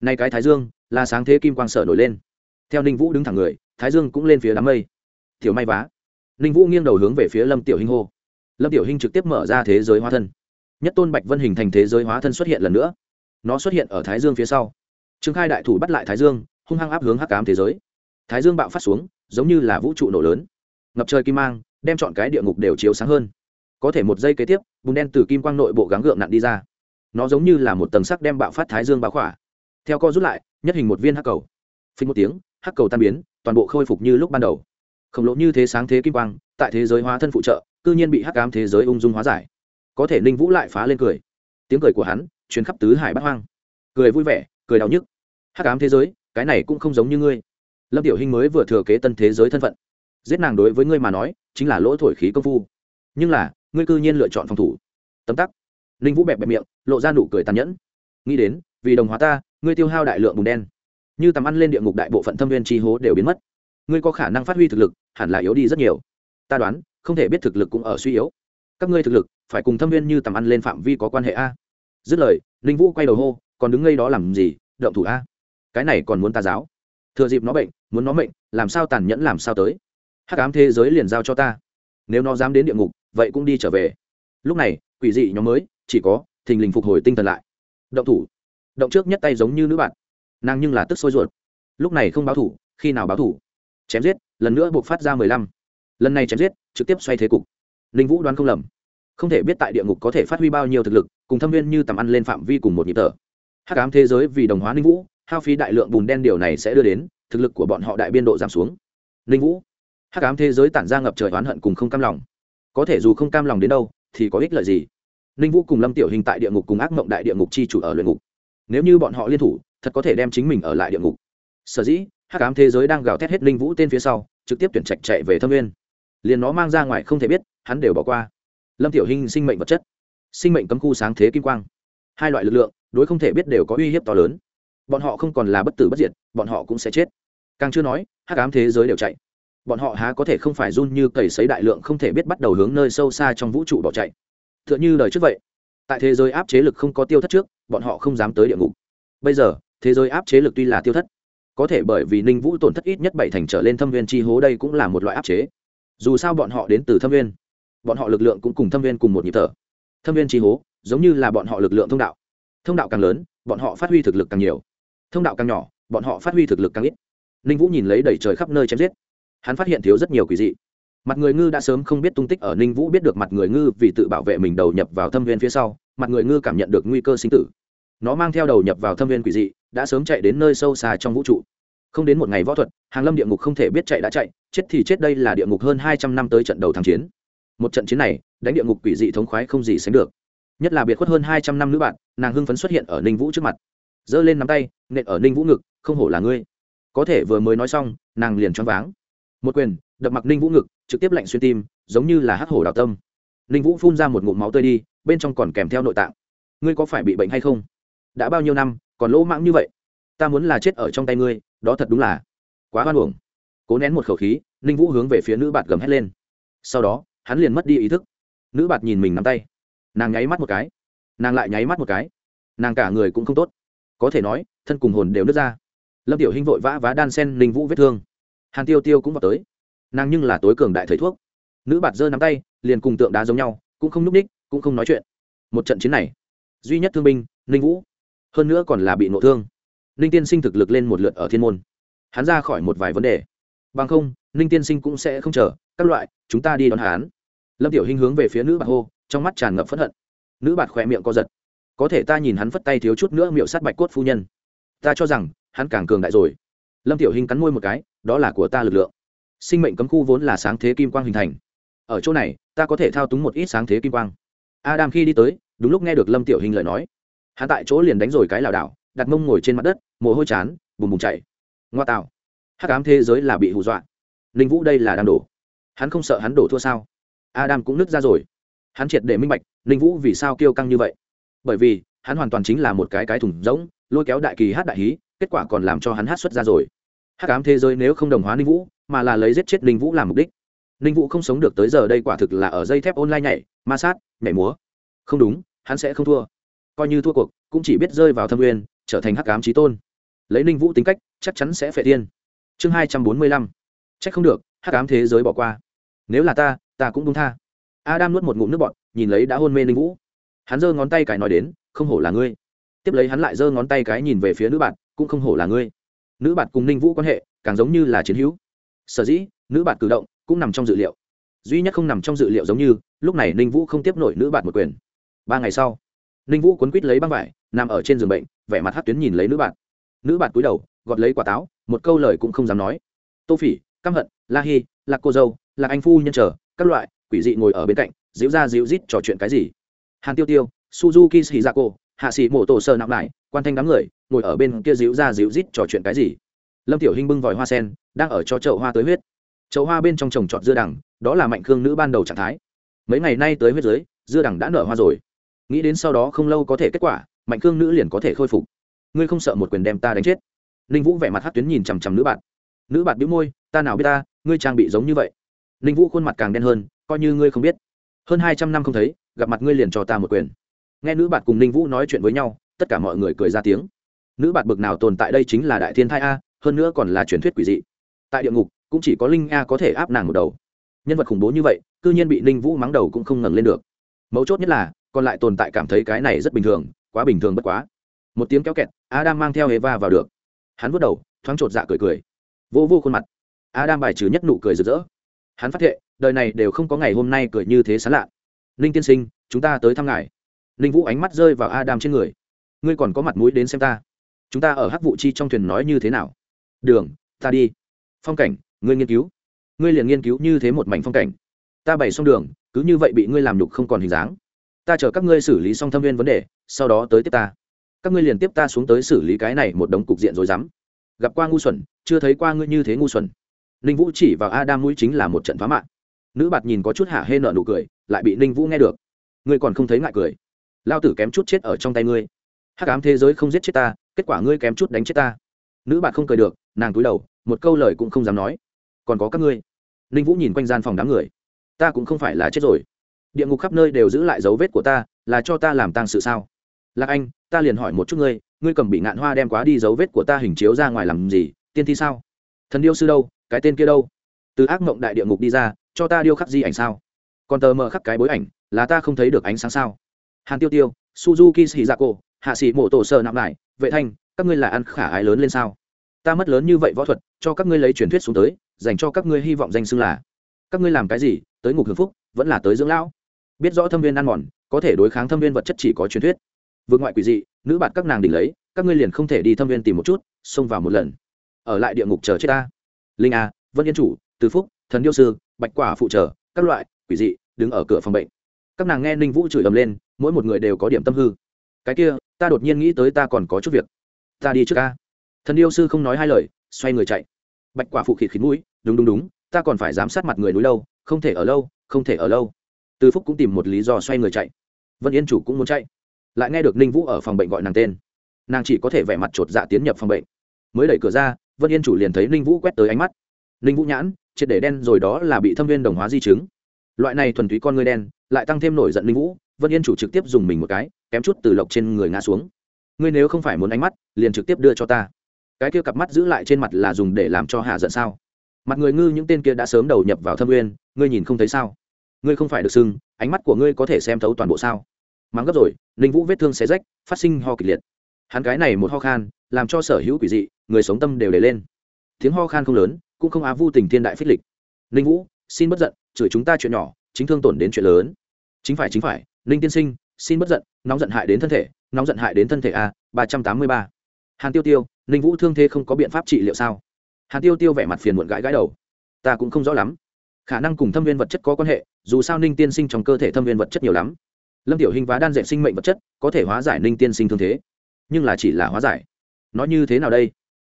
Nay cái thái dương, là sáng thế kim quang sở nổi lên. Theo ninh vũ đứng thẳng người, thái dương cũng lên phía đám mây. Tiểu may vá. Ninh vũ nghiêng đầu hướng về phía lâm tiểu hinh hô. Lâm tiểu hinh trực tiếp mở ra thế giới hóa thân. Nhất tôn bạch vân hình thành thế giới hóa thân xuất hiện lần nữa. Nó xuất hiện ở thái dương phía sau. Trương khai đại thủ bắt lại thái dương, hung hăng áp hướng hắc cám thế giới. Thái dương bạo phát xuống, giống như là vũ trụ nổ lớn. Ngập trời kim mang đem chọn cái địa ngục đều chiếu sáng hơn. Có thể một giây kế tiếp, bùn đen từ kim quang nội bộ gắng gượng nặng đi ra. Nó giống như là một tầng sắc đem bạo phát thái dương bá khỏa. Theo co rút lại, nhất hình một viên hắc cầu. Phình một tiếng, hắc cầu tan biến, toàn bộ khôi phục như lúc ban đầu. Khổng lỗ như thế sáng thế kim quang, tại thế giới hóa thân phụ trợ, cư nhiên bị hắc ám thế giới ung dung hóa giải. Có thể ninh vũ lại phá lên cười. Tiếng cười của hắn chuyến khắp tứ hải bát hoang. Cười vui vẻ, cười đau nhức. Hắc ám thế giới, cái này cũng không giống như ngươi. Lâm tiểu hinh mới vừa thừa kế tân thế giới thân phận. Giết nàng đối với ngươi mà nói chính là lỗ thổi khí công phu. Nhưng là, ngươi cư nhiên lựa chọn phòng thủ. Tấm tắc. Ninh vũ bẹp bẹp miệng, lộ ra nụ cười tàn nhẫn. Nghĩ đến, vì đồng hóa ta, ngươi tiêu hao đại lượng bùn đen. Như tầm ăn lên địa ngục đại bộ phận thâm viên tri hố đều biến mất. Ngươi có khả năng phát huy thực lực, hẳn là yếu đi rất nhiều. Ta đoán, không thể biết thực lực cũng ở suy yếu. Các ngươi thực lực, phải cùng thâm viên như tầm ăn lên phạm vi có quan hệ a? Dứt lời, ninh vũ quay đầu hô, còn đứng ngay đó làm gì, động thủ a? Cái này còn muốn ta giáo. Thừa dịp nó bệnh, muốn nó mệnh, làm sao tàn nhẫn làm sao tới? Hắc ám thế giới liền giao cho ta. Nếu nó dám đến địa ngục, vậy cũng đi trở về. Lúc này, quỷ dị nhóm mới, chỉ có thình lình phục hồi tinh thần lại. Động thủ. Động trước nhất tay giống như nữ bạn. Nàng nhưng là tức sôi ruột. Lúc này không báo thủ, khi nào báo thủ? Chém giết, lần nữa buộc phát ra mười lăm. Lần này chém giết, trực tiếp xoay thế cục. Linh vũ đoán không lầm. Không thể biết tại địa ngục có thể phát huy bao nhiêu thực lực, cùng thâm viên như tầm ăn lên phạm vi cùng một nhịp thở. Hắc ám thế giới vì đồng hóa linh vũ, hao phí đại lượng bùn đen điều này sẽ đưa đến, thực lực của bọn họ đại biên độ giảm xuống. Linh vũ hắc ám thế giới tản ra ngập trời oán hận cùng không cam lòng. Có thể dù không cam lòng đến đâu, thì có ích lợi gì? Ninh vũ cùng lâm tiểu hình tại địa ngục cùng ác mộng đại địa ngục chi chủ ở luyện ngục. Nếu như bọn họ liên thủ, thật có thể đem chính mình ở lại địa ngục. Sở dĩ, hắc ám thế giới đang gào thét hết ninh vũ tên phía sau, trực tiếp tuyển trạch chạy về thâm nguyên. Liền nó mang ra ngoài không thể biết, hắn đều bỏ qua. Lâm tiểu hình sinh mệnh vật chất, sinh mệnh cấm khu sáng thế kim quang. Hai loại lực lượng, đối không thể biết đều có uy hiếp to lớn. Bọn họ không còn là bất tử bất diệt, bọn họ cũng sẽ chết. Càng chưa nói, hắc ám thế giới đều chạy bọn họ há có thể không phải run như cầy sấy đại lượng không thể biết bắt đầu hướng nơi sâu xa trong vũ trụ bỏ chạy. T h ư ợ n h ư đời trước vậy. Tại thế giới áp chế lực không có tiêu thất trước, bọn họ không dám tới địa ngục. Bây giờ, thế giới áp chế lực tuy là tiêu thất, có thể bởi vì ninh vũ tổn thất ít nhất bảy thành trở lên thâm viên chi hố đây cũng là một loại áp chế. Dù sao bọn họ đến từ thâm viên, bọn họ lực lượng cũng cùng thâm viên cùng một nhịp thở. Thâm viên chi hố, giống như là bọn họ lực lượng thông đạo. Thông đạo càng lớn, bọn họ phát huy thực lực càng nhiều. Thông đạo càng nhỏ, bọn họ phát huy thực lực càng ít. Ninh vũ nhìn lấy đầy trời khắp nơi chém giết hắn phát hiện thiếu rất nhiều quỷ dị. Mặt người ngư đã sớm không biết tung tích ở ninh vũ biết được mặt người ngư vì tự bảo vệ mình đầu nhập vào thâm viên phía sau, mặt người ngư cảm nhận được nguy cơ sinh tử. Nó mang theo đầu nhập vào thâm viên quỷ dị, đã sớm chạy đến nơi sâu xa trong vũ trụ. Không đến một ngày võ thuật, hàng lâm địa ngục không thể biết chạy đã chạy, chết thì chết đây là địa ngục hơn hai trăm năm tới trận đầu thắng chiến. Một trận chiến này, đánh địa ngục quỷ dị thống khoái không gì sánh được. Nhất là biệt khuất hơn hai trăm năm nữ bạn, nàng hưng phấn xuất hiện ở ninh vũ trước mặt. Giơ lên nắm tay, nện ở ninh vũ ngực, không hổ là ngươi. Có thể vừa mới nói xong, nàng liền choáng váng một quyền, đập mặc ninh vũ ngực, trực tiếp lạnh xuyên tim, giống như là hắc hổ đào tâm. Ninh vũ phun ra một ngụm máu tươi đi, bên trong còn kèm theo nội tạng. Ngươi có phải bị bệnh hay không? Đã bao nhiêu năm, còn lỗ mãng như vậy? Ta muốn là chết ở trong tay ngươi, đó thật đúng là quá hoan hưởng cố nén một khẩu khí, ninh vũ hướng về phía nữ bạt gầm hét lên. Sau đó, hắn liền mất đi ý thức. Nữ bạt nhìn mình nắm tay. Nàng nháy mắt một cái. Nàng lại nháy mắt một cái. Nàng cả người cũng không tốt. Có thể nói, thân cùng hồn đều nứt ra. Lâm tiểu hinh vội vã vá đan sen ninh vũ vết thương hàn tiêu tiêu cũng vào tới. Nàng nhưng là tối cường đại thầy thuốc. Nữ bạt giơ nắm tay, liền cùng tượng đá giống nhau, cũng không núp ních cũng không nói chuyện. Một trận chiến này, duy nhất thương binh, ninh vũ. Hơn nữa còn là bị nộ thương. Ninh tiên sinh thực lực lên một lượt ở thiên môn. Hắn ra khỏi một vài vấn đề. Bằng không, ninh tiên sinh cũng sẽ không chờ, các loại, chúng ta đi đón hắn. Lâm tiểu hình hướng về phía nữ bạt hô, trong mắt tràn ngập phẫn hận. Nữ bạt khỏe miệng co giật. Có thể ta nhìn hắn phất tay thiếu chút nữa miệu sát bạch cốt phu nhân. Ta cho rằng, hắn càng cường đại rồi lâm tiểu hinh cắn môi một cái, đó là của ta lực lượng. Sinh mệnh cấm khu vốn là sáng thế kim quang hình thành. Ở chỗ này, ta có thể thao túng một ít sáng thế kim quang. Adam khi đi tới, đúng lúc nghe được lâm tiểu hình lời nói. Hắn tại chỗ liền đánh rồi cái lảo đảo, đặt mông ngồi trên mặt đất, mồ hôi chán, bùm bùm chạy. Ngoa tạo. Hắc ám thế giới là bị hù dọa. Ninh vũ đây là đang đổ. Hắn không sợ hắn đổ thua sao? Adam cũng nứt ra rồi. Hắn triệt để minh bạch, ninh vũ vì sao kêu căng như vậy. Bởi vì, hắn hoàn toàn chính là một cái cái thùng rỗng, lôi kéo đại kỳ hát đại hí kết quả còn làm cho hắn hát xuất ra rồi. Hát ám thế giới nếu không đồng hóa ninh vũ, mà là lấy giết chết ninh vũ làm mục đích. Ninh vũ không sống được tới giờ đây quả thực là ở dây thép online nhảy, ma sát, nhảy múa. Không đúng, hắn sẽ không thua. Coi như thua cuộc, cũng chỉ biết rơi vào thâm uyên trở thành hắc ám trí tôn. Lấy ninh vũ tính cách, chắc chắn sẽ phệ tiên chương hai trăm bốn mươi lăm. C h ắ c không được, hắc ám thế giới bỏ qua. Nếu là ta ta cũng đúng tha. Adam nuốt một ngụm nước bọt, nhìn lấy đã hôn mê ninh vũ. Hắn giơ ngón tay cái nói đến, không hổ là ngươi. Tiếp lấy hắn lại giơ ngón tay cái nhìn về phía nữ bạn cũng không hổ là ngươi. Nữ bạn cùng ninh vũ quan hệ càng giống như là chiến hữu. Sở dĩ, nữ bạn cử động cũng nằm trong dự liệu. Duy nhất không nằm trong dự liệu giống như, lúc này ninh vũ không tiếp nổi nữ bạn một quyền. Ba ngày sau, ninh vũ quấn quít lấy băng vải, nằm ở trên giường bệnh, vẻ mặt hát tuyến nhìn lấy nữ bạn nữ bạn cúi đầu, gọt lấy quả táo, một câu lời cũng không dám nói. Tô phỉ, căm hận, la hi, lạc cô dâu, lạc anh phu nhân trở các loại, quỷ dị ngồi ở bên cạnh díu ra díu rít trò chuyện cái gì? Hàn tiêu tiêu, suzuki shizako, hạ sĩ mổ tổ sơ nặng lại quan thanh đám người, ngồi ở bên kia díu ra díu rít trò chuyện cái gì? Lâm tiểu hinh bưng vòi hoa sen, đang ở cho chậu hoa tới huyết. Chậu hoa bên trong trồng trọt dưa đằng, đó là mạnh khương nữ ban đầu trạng thái. Mấy ngày nay tới huyết giới dưa đằng đã nở hoa rồi. Nghĩ đến sau đó không lâu có thể kết quả, mạnh khương nữ liền có thể khôi phục. Ngươi không sợ một quyền đem ta đánh chết? Ninh vũ vẻ mặt hát tuyến nhìn chằm chằm nữ bạn. Nữ bạn bĩu môi, ta nào biết ta, ngươi trang bị giống như vậy. Ninh vũ khuôn mặt càng đen hơn, coi như ngươi không biết. Hơn hai trăm năm không thấy, gặp mặt ngươi liền cho ta một quyền. Nghe nữ bạn cùng ninh vũ nói chuyện với nhau tất cả mọi người cười ra tiếng. Nữ bạt bực nào tồn tại đây chính là đại thiên thai a, hơn nữa còn là truyền thuyết quỷ dị. Tại địa ngục, cũng chỉ có linh a có thể áp nàng một đầu. Nhân vật khủng bố như vậy, cư nhiên bị ninh vũ mắng đầu cũng không ngẩng lên được. Mấu chốt nhất là, còn lại tồn tại cảm thấy cái này rất bình thường, quá bình thường bất quá. Một tiếng kéo kẹt, adam mang theo eva vào được. Hắn vớt đầu, thoáng chột dạ cười cười. Vô vô khuôn mặt. Adam bài trừ nhất nụ cười rực rỡ. Hắn phát hiện đời này đều không có ngày hôm nay cười như thế sán lạ. Ninh tiên sinh, chúng ta tới thăm ngài. Ninh vũ ánh mắt rơi vào adam trên người ngươi còn có mặt mũi đến xem ta. Chúng ta ở hắc vụ chi trong thuyền nói như thế nào? Đường, ta đi. Phong cảnh, ngươi nghiên cứu. Ngươi liền nghiên cứu như thế một mảnh phong cảnh. Ta bày xong đường, cứ như vậy bị ngươi làm nhục không còn hình dáng. Ta chờ các ngươi xử lý xong thâm viên vấn đề, sau đó tới tiếp ta. Các ngươi liền tiếp ta xuống tới xử lý cái này một đống cục diện rồi dám gặp qua ngu xuẩn, chưa thấy qua ngươi như thế ngu xuẩn. Ninh vũ chỉ vào adam mũi chính là một trận phá mạng. Nữ bạt nhìn có chút hạ hê nợ nụ cười, lại bị ninh vũ nghe được. Ngươi còn không thấy ngại cười. Lao tử kém chút chết ở trong tay ngươi hắc ám thế giới không giết chết ta, kết quả ngươi kém chút đánh chết ta. Nữ bạn không cười được, nàng cúi đầu, một câu lời cũng không dám nói. Còn có các ngươi. Ninh vũ nhìn quanh gian phòng đám người. Ta cũng không phải là chết rồi. Địa ngục khắp nơi đều giữ lại dấu vết của ta, là cho ta làm tang sự sao? Lạc anh, ta liền hỏi một chút ngươi ngươi cầm bị ngạn hoa đem quá đi dấu vết của ta hình chiếu ra ngoài làm gì, tiên thi sao? Thần điêu sư đâu, cái tên kia đâu? Từ ác mộng đại địa ngục đi ra, cho ta điêu khắc di ảnh sao? Còn tờ mờ khắc cái bối ảnh, là ta không thấy được ánh sáng sao? Hàn tiêu tiêu, suzuki shizako hạ sĩ mộ tổ sơ nặng lại, vệ thanh, các ngươi là ăn khả ái lớn lên sao? Ta mất lớn như vậy võ thuật, cho các ngươi lấy truyền thuyết xuống tới, dành cho các ngươi hy vọng danh xưng là các ngươi làm cái gì, tới ngục hưởng phúc, vẫn là tới dưỡng lão. Biết rõ thâm viên ăn mòn, có thể đối kháng thâm viên vật chất chỉ có truyền thuyết. Vượt ngoại quỷ dị, nữ bạn các nàng đỉnh lấy, các ngươi liền không thể đi thâm viên tìm một chút, xông vào một lần. Ở lại địa ngục chờ chết ta. Linh a, vân yên chủ, từ phúc, thần điêu sư, bạch quả phụ trợ, các loại, quỷ dị, đứng ở cửa phòng bệnh. Các nàng nghe ninh vũ chửi ầm lên, mỗi một người đều có điểm tâm hư. Cái kia ta đột nhiên nghĩ tới ta còn có chút việc. Ta đi trước ca. Thần yêu sư không nói hai lời, xoay người chạy. Bạch quả phụ khịt khít mũi, đúng đúng đúng, ta còn phải giám sát mặt người núi lâu không thể ở lâu, không thể ở lâu. Từ phúc cũng tìm một lý do xoay người chạy. Vân yên chủ cũng muốn chạy. Lại nghe được ninh vũ ở phòng bệnh gọi nàng tên. Nàng chỉ có thể vẻ mặt chột dạ tiến nhập phòng bệnh. Mới đẩy cửa ra, vân yên chủ liền thấy ninh vũ quét tới ánh mắt. Ninh vũ nhãn, triệt để đen rồi đó là bị thâm viên đồng hóa di chứng. Loại này thuần túy con người đen, lại tăng thêm nổi giận ninh vũ. Vân yên chủ trực tiếp dùng mình một cái kém chút từ lộc trên người ngã xuống. Ngươi nếu không phải muốn ánh mắt, liền trực tiếp đưa cho ta. Cái kia cặp mắt giữ lại trên mặt là dùng để làm cho hạ giận sao? Mặt người ngư những tên kia đã sớm đầu nhập vào thâm uyên, ngươi nhìn không thấy sao? Ngươi không phải được sưng ánh mắt của ngươi có thể xem thấu toàn bộ sao? Mắng gấp rồi, ninh vũ vết thương xé rách, phát sinh ho kịch liệt. Hắn cái này một ho khan, làm cho sở hữu quỷ dị, người sống tâm đều để lên. Tiếng ho khan không lớn, cũng không á vu tình thiên đại phích lịch. Ninh vũ, xin bất giận, chửi chúng ta chuyện nhỏ, chính thương tổn đến chuyện lớn. Chính phải chính phải, ninh tiên sinh, xin bất giận nóng giận hại đến thân thể, nóng giận hại đến thân thể a, ba trăm tám mươi ba. Hàn tiêu tiêu, ninh vũ thương thế không có biện pháp trị liệu sao? Hàn tiêu tiêu vẻ mặt phiền muộn gãi gãi đầu. Ta cũng không rõ lắm. Khả năng cùng thâm viên vật chất có quan hệ, dù sao ninh tiên sinh trong cơ thể thâm viên vật chất nhiều lắm. Lâm tiểu hình vá đan dệt sinh mệnh vật chất, có thể hóa giải ninh tiên sinh thương thế. Nhưng là chỉ là hóa giải. Nó như thế nào đây?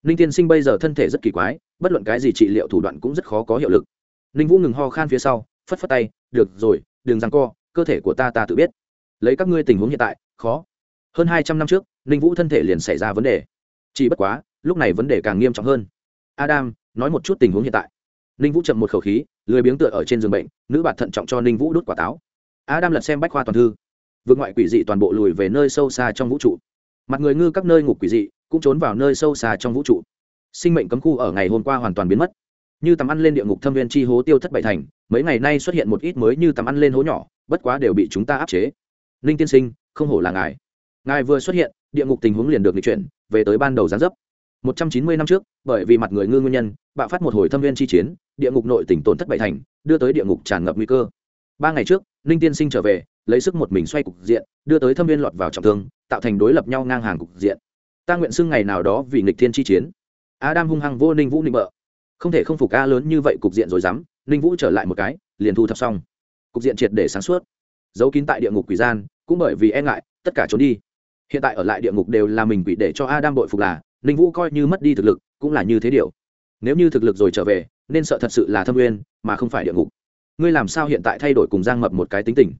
Ninh tiên sinh bây giờ thân thể rất kỳ quái, bất luận cái gì trị liệu thủ đoạn cũng rất khó có hiệu lực. Ninh vũ ngừng ho khan phía sau, phất phất tay, được rồi, đừng rằng co, cơ thể của ta ta tự biết lấy các ngươi tình huống hiện tại, khó. Hơn hai trăm năm trước, ninh vũ thân thể liền xảy ra vấn đề. Chỉ bất quá, lúc này vấn đề càng nghiêm trọng hơn. Adam, nói một chút tình huống hiện tại. Ninh vũ chậm một khẩu khí, lười biếng tựa ở trên giường bệnh, nữ bạn thận trọng cho ninh vũ đút quả táo. Adam lật xem bách khoa toàn thư. Vượt ngoại quỷ dị toàn bộ lùi về nơi sâu xa trong vũ trụ. Mặt người ngư các nơi ngục quỷ dị cũng trốn vào nơi sâu xa trong vũ trụ. Sinh mệnh cấm khu ở ngày hôm qua hoàn toàn biến mất. Như tắm ăn lên địa ngục thâm viên chi hố tiêu thất bại thành, mấy ngày nay xuất hiện một ít mới như tắm ăn lên hố nhỏ, bất quá đều bị chúng ta áp chế ninh tiên sinh không hổ là ngài. Ngài vừa xuất hiện địa ngục tình huống liền được di chuyển về tới ban đầu gián dấp. Một trăm chín mươi năm trước bởi vì mặt người ngư nguyên nhân bạo phát một hồi thâm viên chi chiến địa ngục nội tỉnh tổn thất bại thành đưa tới địa ngục tràn ngập nguy cơ. Ba ngày trước ninh tiên sinh trở về lấy sức một mình xoay cục diện đưa tới thâm viên lọt vào trọng thương tạo thành đối lập nhau ngang hàng cục diện. Ta nguyện xưng ngày nào đó vì nghịch thiên chi chiến. Adam hung hăng vô ninh vũ ninh bợ, không thể không phục ca lớn như vậy cục diện rồi dám ninh vũ trở lại một cái liền thu thập xong. Cục diện triệt để sáng suốt. Giấu kín tại địa ngục quỷ gian cũng bởi vì e ngại, tất cả trốn đi. Hiện tại ở lại địa ngục đều là mình quỷ để cho adam bội phục là, ninh vũ coi như mất đi thực lực, cũng là như thế điều. Nếu như thực lực rồi trở về, nên sợ thật sự là thâm nguyên mà không phải địa ngục. Ngươi làm sao hiện tại thay đổi cùng giang mập một cái tính tình?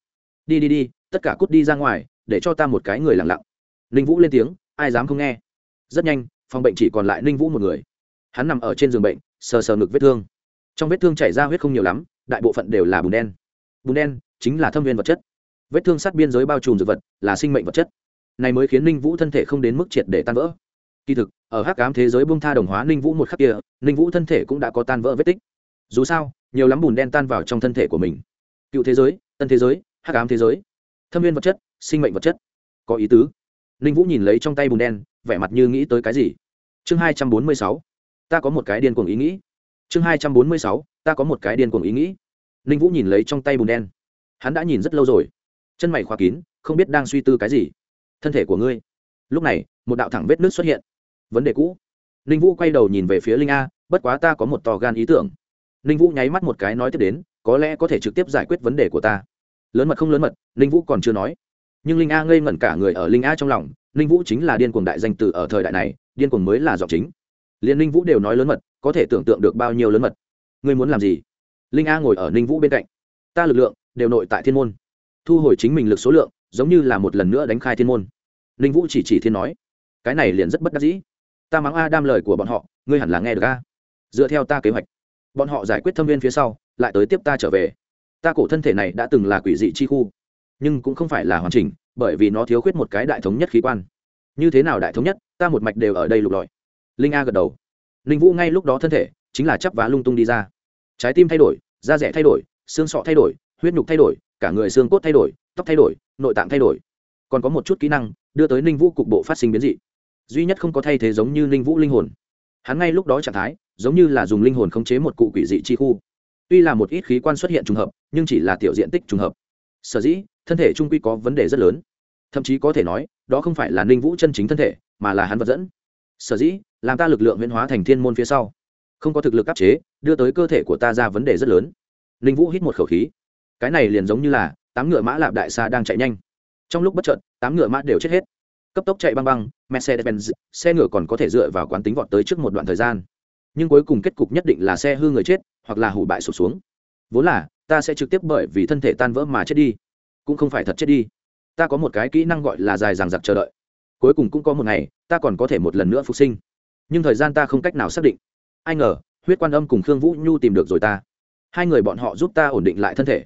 Đi đi đi, tất cả cút đi ra ngoài, để cho ta một cái người lặng lặng. Ninh vũ lên tiếng, ai dám không nghe? Rất nhanh, phòng bệnh chỉ còn lại ninh vũ một người. Hắn nằm ở trên giường bệnh, sờ sờ ngực vết thương. Trong vết thương chảy ra huyết không nhiều lắm, đại bộ phận đều là bùn đen. Bùn đen chính là thâm viên vật chất vết thương sát biên giới bao trùm dược vật, là sinh mệnh vật chất. Này mới khiến ninh vũ thân thể không đến mức triệt để tan vỡ. Kỳ thực, ở hắc ám thế giới bông tha đồng hóa ninh vũ một khắc kia, ninh vũ thân thể cũng đã có tan vỡ vết tích. Dù sao, nhiều lắm bùn đen tan vào trong thân thể của mình. Cựu thế giới, tân thế giới, hắc ám thế giới. Thâm viên vật chất, sinh mệnh vật chất. Có ý tứ. Ninh vũ nhìn lấy trong tay bùn đen, vẻ mặt như nghĩ tới cái gì? Chương hai trăm bốn mươi sáu. Ta có một cái điên cuồng ý nghĩ. Chương hai trăm bốn mươi sáu. Ta có một cái điên cuồng ý nghĩ. Ninh vũ nhìn lấy trong tay bùn đen. Hắn đã nhìn rất lâu rồi chân mày khóa kín, không biết đang suy tư cái gì. Thân thể của ngươi. Lúc này, một đạo thẳng vết nước xuất hiện. Vấn đề cũ. Ninh vũ quay đầu nhìn về phía linh a, bất quá ta có một tò gan ý tưởng. Ninh vũ nháy mắt một cái nói tiếp đến, có lẽ có thể trực tiếp giải quyết vấn đề của ta. Lớn mật không lớn mật, ninh vũ còn chưa nói. Nhưng linh a ngây ngẩn cả người ở linh a trong lòng, ninh vũ chính là điên cuồng đại danh từ ở thời đại này, điên cuồng mới là giọng chính. Liền ninh vũ đều nói lớn mật, có thể tưởng tượng được bao nhiêu lớn mật. Ngươi muốn làm gì? Linh a ngồi ở ninh vũ bên cạnh. Ta lực lượng đều nội tại thiên môn thu hồi chính mình lực số lượng, giống như là một lần nữa đánh khai thiên môn. Ninh vũ chỉ chỉ thiên nói, cái này liền rất bất đắc dĩ. Ta mắng a đam lời của bọn họ, ngươi hẳn là nghe được a. Dựa theo ta kế hoạch. Bọn họ giải quyết thâm viên phía sau, lại tới tiếp ta trở về. Ta cổ thân thể này đã từng là quỷ dị chi khu, nhưng cũng không phải là hoàn chỉnh, bởi vì nó thiếu khuyết một cái đại thống nhất khí quan. Như thế nào đại thống nhất, ta một mạch đều ở đây lục lọi. Linh a gật đầu. Linh vũ ngay lúc đó thân thể, chính là chắp vá lung tung đi ra. Trái tim thay đổi, da rẻ thay đổi, xương sọ thay đổi, huyết nhục thay đổi cả người xương cốt thay đổi, tóc thay đổi, nội tạng thay đổi. Còn có một chút kỹ năng, đưa tới ninh vũ cục bộ phát sinh biến dị. Duy nhất không có thay thế giống như ninh vũ linh hồn. Hắn ngay lúc đó trạng thái, giống như là dùng linh hồn khống chế một cụ quỷ dị chi khu. Tuy là một ít khí quan xuất hiện trùng hợp, nhưng chỉ là tiểu diện tích trùng hợp. Sở dĩ, thân thể trung quy có vấn đề rất lớn. Thậm chí có thể nói, đó không phải là ninh vũ chân chính thân thể, mà là hắn vật dẫn. Sở dĩ, làm ta lực lượng huyễn hóa thành thiên môn phía sau. Không có thực lực áp chế, đưa tới cơ thể của ta ra vấn đề rất lớn. Ninh vũ hít một khẩu khí cái này liền giống như là tám ngựa mã lạp đại xa đang chạy nhanh. Trong lúc bất trợn tám ngựa mã đều chết hết. Cấp tốc chạy băng băng mercedes benz xe ngựa còn có thể dựa vào quán tính vọt tới trước một đoạn thời gian. Nhưng cuối cùng kết cục nhất định là xe hư người chết, hoặc là hủ bại sụp xuống. Vốn là, ta sẽ trực tiếp bởi vì thân thể tan vỡ mà chết đi. Cũng không phải thật chết đi. Ta có một cái kỹ năng gọi là dài dằng dặc chờ đợi. Cuối cùng cũng có một ngày, ta còn có thể một lần nữa phục sinh. Nhưng thời gian ta không cách nào xác định. Ai ngờ, huyết quan âm cùng khương vũ nhu tìm được rồi ta. Hai người bọn họ giúp ta ổn định lại thân thể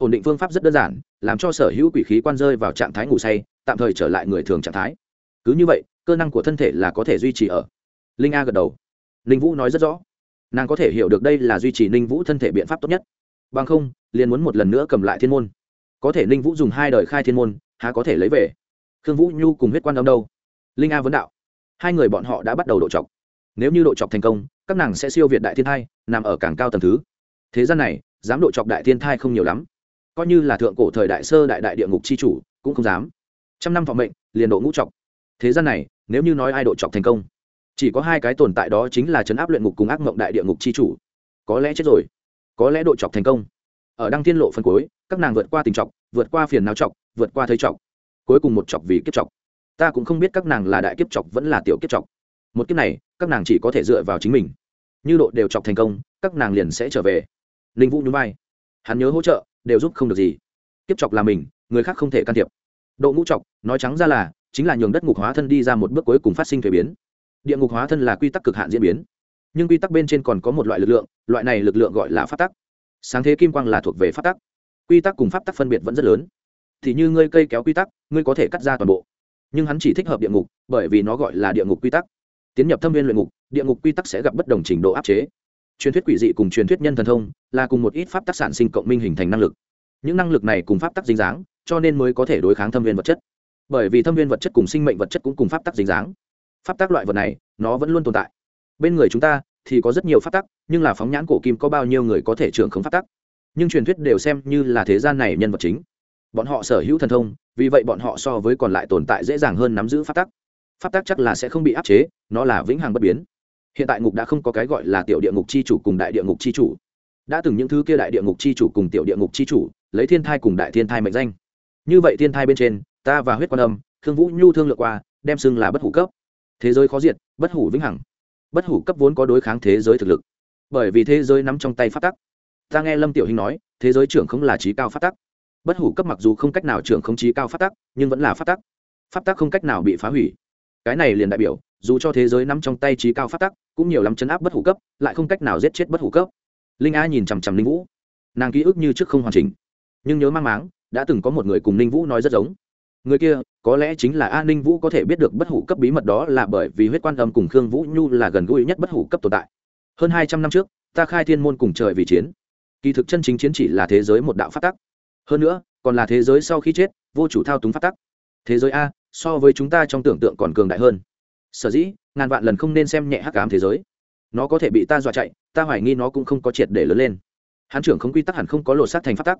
ổn định phương pháp rất đơn giản, làm cho sở hữu quỷ khí quan rơi vào trạng thái ngủ say, tạm thời trở lại người thường trạng thái. Cứ như vậy, cơ năng của thân thể là có thể duy trì ở. Linh a gật đầu. Linh vũ nói rất rõ. Nàng có thể hiểu được đây là duy trì ninh vũ thân thể biện pháp tốt nhất. Bằng không, liền muốn một lần nữa cầm lại thiên môn. Có thể ninh vũ dùng hai đời khai thiên môn, há có thể lấy về? Khương vũ nhu cùng huyết quan đông đâu? Linh a vấn đạo. Hai người bọn họ đã bắt đầu độ chọc. Nếu như độ chọc thành công, các nàng sẽ siêu việt đại thiên thai, nằm ở càng cao tầng thứ. Thế gian này, dám độ chọc đại thiên thai không nhiều lắm coi như là thượng cổ thời đại sơ đại đại địa ngục c h i chủ, cũng không dám. Trăm năm vọng mệnh, liền độ ngũ trọc. Thế gian này, nếu như nói ai độ trọc thành công, chỉ có hai cái tồn tại đó chính là chấn áp luyện ngục cùng ác mộng đại địa ngục c h i chủ. Có lẽ chết rồi, có lẽ độ trọc thành công. Ở đăng tiên lộ phân cuối, các nàng vượt qua tình trọc, vượt qua phiền não trọc, vượt qua thấy trọc. Cuối cùng một trọc vì kiếp trọc. Ta cũng không biết các nàng là đại kiếp trọc vẫn là tiểu kiếp trọc. Một kiếp này, các nàng chỉ có thể dựa vào chính mình. Như độ đều chọc thành công, các nàng liền sẽ trở về. Linh vũ nhún vai. Hắn nhớ hỗ trợ đều giúp không được gì. Kiếp chọc là mình, người khác không thể can thiệp. Độ ngũ chọc, nói trắng ra là, chính là nhường đất ngục hóa thân đi ra một bước cuối cùng phát sinh thuế biến. Địa ngục hóa thân là quy tắc cực hạn diễn biến. Nhưng quy tắc bên trên còn có một loại lực lượng, loại này lực lượng gọi là pháp tắc. Sáng thế kim quang là thuộc về pháp tắc. Quy tắc cùng pháp tắc phân biệt vẫn rất lớn. Thì như ngươi cây kéo quy tắc, ngươi có thể cắt ra toàn bộ. Nhưng hắn chỉ thích hợp địa ngục, bởi vì nó gọi là địa ngục quy tắc. Tiến nhập thâm viên luyện ngục, địa ngục quy tắc sẽ gặp bất đồng trình độ áp chế truyền thuyết quỷ dị cùng truyền thuyết nhân thần thông là cùng một ít pháp tác sản sinh cộng minh hình thành năng lực. Những năng lực này cùng pháp tắc dính dáng, cho nên mới có thể đối kháng thâm viên vật chất. Bởi vì thâm viên vật chất cùng sinh mệnh vật chất cũng cùng pháp tắc dính dáng. Pháp tắc loại vật này, nó vẫn luôn tồn tại. Bên người chúng ta thì có rất nhiều pháp tắc, nhưng là phóng nhãn cổ kim có bao nhiêu người có thể trưởng không pháp tắc? Nhưng truyền thuyết đều xem như là thế gian này nhân vật chính. Bọn họ sở hữu thần thông, vì vậy bọn họ so với còn lại tồn tại dễ dàng hơn nắm giữ pháp tắc. Pháp tắc chắc là sẽ không bị áp chế, nó là vĩnh hằng bất biến hiện tại ngục đã không có cái gọi là tiểu địa ngục c h i chủ cùng đại địa ngục c h i chủ. Đã từng những thứ kia đại địa ngục c h i chủ cùng tiểu địa ngục c h i chủ, lấy thiên thai cùng đại thiên thai mệnh danh. Như vậy thiên thai bên trên, ta và huyết quan âm thương vũ nhu thương lượng qua, đem xưng là bất hủ cấp. Thế giới khó diệt, bất hủ vĩnh hằng. Bất hủ cấp vốn có đối kháng thế giới thực lực. Bởi vì thế giới nắm trong tay phát tắc. Ta nghe lâm tiểu hình nói, thế giới trưởng không là trí cao phát tắc. Bất hủ cấp mặc dù không cách nào trưởng không trí cao phát tắc, nhưng vẫn là phát tắc. Phát tắc không cách nào bị phá hủy. Cái này liền đại biểu dù cho thế giới nắm trong tay trí cao phát tắc, cũng nhiều lắm chấn áp bất hủ cấp, lại không cách nào giết chết bất hủ cấp. Linh a nhìn chằm chằm linh vũ. Nàng ký ức như trước không hoàn chỉnh, nhưng nhớ mang máng, đã từng có một người cùng ninh vũ nói rất giống. Người kia, có lẽ chính là a ninh vũ có thể biết được bất hủ cấp bí mật đó là bởi vì huyết quan âm cùng khương vũ nhu là gần gũi nhất bất hủ cấp tồn tại. Hơn hai trăm năm trước, ta khai thiên môn cùng trời vì chiến. Kỳ thực chân chính chiến chỉ là thế giới một đạo phát tắc. Hơn nữa, còn là thế giới sau khi chết, vô chủ thao túng phát tắc. Thế giới a, so với chúng ta trong tưởng tượng còn cường đại hơn sở dĩ, ngàn vạn lần không nên xem nhẹ hắc ám thế giới. Nó có thể bị ta dọa chạy, ta hoài nghi nó cũng không có triệt để lớn lên. Hán trưởng không quy tắc hẳn không có lột xác thành phát tắc.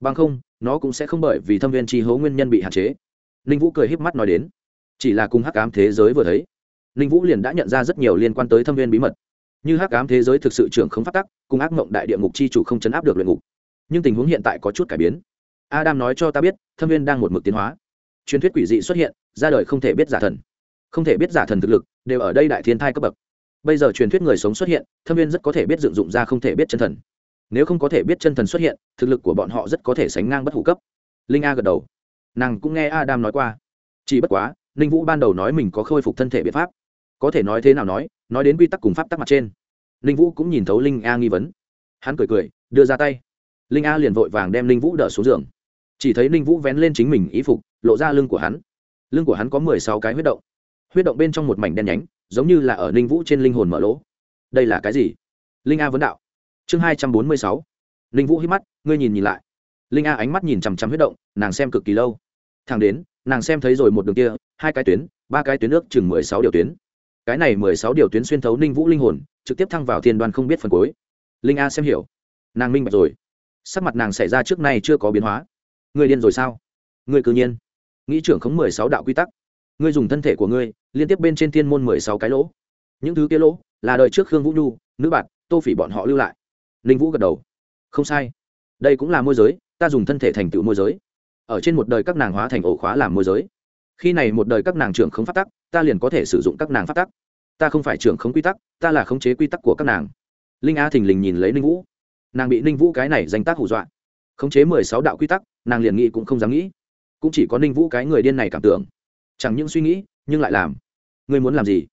Bằng không, nó cũng sẽ không bởi vì thâm viên tri hố nguyên nhân bị hạn chế. Ninh vũ cười híp mắt nói đến. Chỉ là cùng hắc ám thế giới vừa thấy, ninh vũ liền đã nhận ra rất nhiều liên quan tới thâm viên bí mật. Như hắc ám thế giới thực sự trưởng không phát tắc, cùng ác mộng đại địa ngục chi chủ không chấn áp được luyện ngục. Nhưng tình huống hiện tại có chút cải biến. Adam nói cho ta biết, thâm viên đang một mực tiến hóa. Truyền thuyết quỷ dị xuất hiện, ra đời không thể biết giả thần không thể biết giả thần thực lực, đều ở đây đại thiên thai cấp bậc. Bây giờ truyền thuyết người sống xuất hiện, thâm viên rất có thể biết dựng dụng ra không thể biết chân thần. Nếu không có thể biết chân thần xuất hiện, thực lực của bọn họ rất có thể sánh ngang bất hủ cấp. Linh a gật đầu. Nàng cũng nghe adam nói qua. Chỉ bất quá, ninh vũ ban đầu nói mình có khôi phục thân thể biện pháp. Có thể nói thế nào nói nói đến quy tắc cùng pháp tắc mặt trên. Ninh vũ cũng nhìn thấu linh a nghi vấn. Hắn cười cười, đưa ra tay. Linh a liền vội vàng đem ninh vũ đỡ xuống giường. Chỉ thấy ninh vũ vén lên chính mình ý phục, lộ ra lưng của hắn. Lưng của hắn có mười sáu cái huyết động huyết động bên trong một mảnh đen nhánh, giống như là ở ninh vũ trên linh hồn mở lỗ. Đây là cái gì? Linh a vấn đạo. Chương hai trăm bốn mươi sáu. Ninh vũ hít mắt, ngươi nhìn nhìn lại. Linh a ánh mắt nhìn chằm chằm huyết động, nàng xem cực kỳ lâu. Thẳng đến, nàng xem thấy rồi một đường kia, hai cái tuyến, ba cái tuyến nước chừng mười sáu điều tuyến. Cái này mười sáu điều tuyến xuyên thấu ninh vũ linh hồn, trực tiếp thăng vào thiên đoàn không biết phần cuối. Linh a xem hiểu. Nàng minh bạch rồi. Sắc mặt nàng xảy ra trước nay chưa có biến hóa. Người điên rồi sao? Người cư nhiên. Nghĩ trưởng khống mười sáu đạo quy tắc ngươi dùng thân thể của ngươi, liên tiếp bên trên thiên môn mười sáu cái lỗ. Những thứ kia lỗ là đời trước khương vũ nhu, nữ bạn, tô phỉ bọn họ lưu lại. Linh vũ gật đầu. Không sai. Đây cũng là môi giới, ta dùng thân thể thành tựu môi giới. Ở trên một đời các nàng hóa thành ổ khóa làm môi giới. Khi này một đời các nàng trưởng không phát tắc, ta liền có thể sử dụng các nàng phát tắc. Ta không phải trưởng không quy tắc, ta là khống chế quy tắc của các nàng. Linh a thình lình nhìn lấy ninh vũ. Nàng bị ninh vũ cái này danh tác hù dọa. Khống chế mười sáu đạo quy tắc, nàng liền nghĩ cũng không dám nghĩ. Cũng chỉ có ninh vũ cái người điên này cảm tưởng chẳng những suy nghĩ, nhưng lại làm. Ngươi muốn làm gì?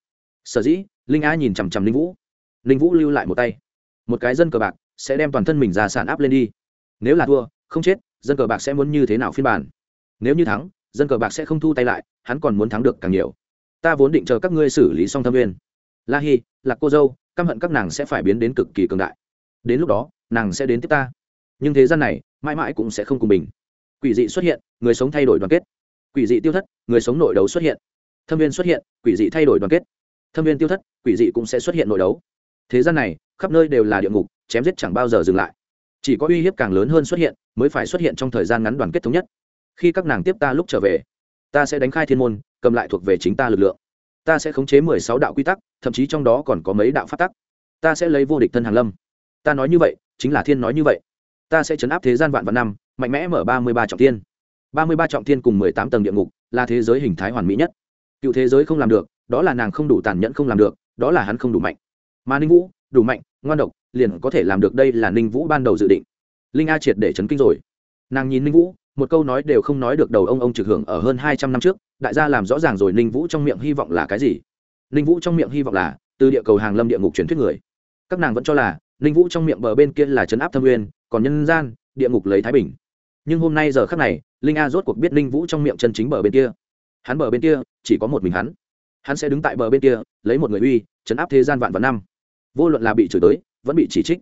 Sở dĩ, linh a nhìn chằm chằm linh vũ. Linh vũ lưu lại một tay. Một cái dân cờ bạc sẽ đem toàn thân mình ra sản áp lên đi. Nếu là thua, không chết, dân cờ bạc sẽ muốn như thế nào phiên bản? Nếu như thắng, dân cờ bạc sẽ không thu tay lại, hắn còn muốn thắng được càng nhiều. Ta vốn định chờ các ngươi xử lý xong thâm viên. La hi là cô dâu, căm hận các nàng sẽ phải biến đến cực kỳ cường đại. Đến lúc đó, nàng sẽ đến tiếp ta. Nhưng thế gian này, mãi mãi cũng sẽ không cùng bình quỷ dị xuất hiện, người sống thay đổi đoàn kết quỷ dị tiêu thất, người sống nội đấu xuất hiện. Thâm viên xuất hiện, quỷ dị thay đổi đoàn kết. Thâm viên tiêu thất, quỷ dị cũng sẽ xuất hiện nội đấu. Thế gian này, khắp nơi đều là địa ngục, chém giết chẳng bao giờ dừng lại. Chỉ có uy hiếp càng lớn hơn xuất hiện, mới phải xuất hiện trong thời gian ngắn đoàn kết thống nhất. Khi các nàng tiếp ta lúc trở về, ta sẽ đánh khai thiên môn, cầm lại thuộc về chính ta lực lượng. Ta sẽ khống chế mười sáu đạo quy tắc, thậm chí trong đó còn có mấy đạo phát tắc. Ta sẽ lấy vô địch thân hàng lâm. Ta nói như vậy, chính là thiên nói như vậy. Ta sẽ chấn áp thế gian vạn vạn năm, mạnh mẽ mở ba mươi ba trọng thiên ba mươi ba trọng thiên cùng mười tám tầng địa ngục là thế giới hình thái hoàn mỹ nhất. Cựu thế giới không làm được, đó là nàng không đủ tàn nhẫn không làm được, đó là hắn không đủ mạnh. Mà ninh vũ, đủ mạnh, ngoan độc, liền có thể làm được đây là ninh vũ ban đầu dự định. Linh a triệt để chấn kinh rồi. Nàng nhìn ninh vũ, một câu nói đều không nói được đầu ông ông trực hưởng ở hơn hai trăm năm trước, đại gia làm rõ ràng rồi ninh vũ trong miệng hy vọng là cái gì. Ninh vũ trong miệng hy vọng là, từ địa cầu hàng lâm địa ngục truyền thuyết người. Các nàng vẫn cho là, ninh vũ trong miệng bờ bên kia là trấn áp thâm uyên còn nhân gian, địa ngục lấy thái bình. Nhưng hôm nay giờ khác này linh a rốt cuộc biết Linh vũ trong miệng chân chính bờ bên kia. Hắn bờ bên kia, chỉ có một mình hắn. Hắn sẽ đứng tại bờ bên kia, lấy một người uy trấn áp thế gian vạn vạn năm. Vô luận là bị chửi tới, vẫn bị chỉ trích.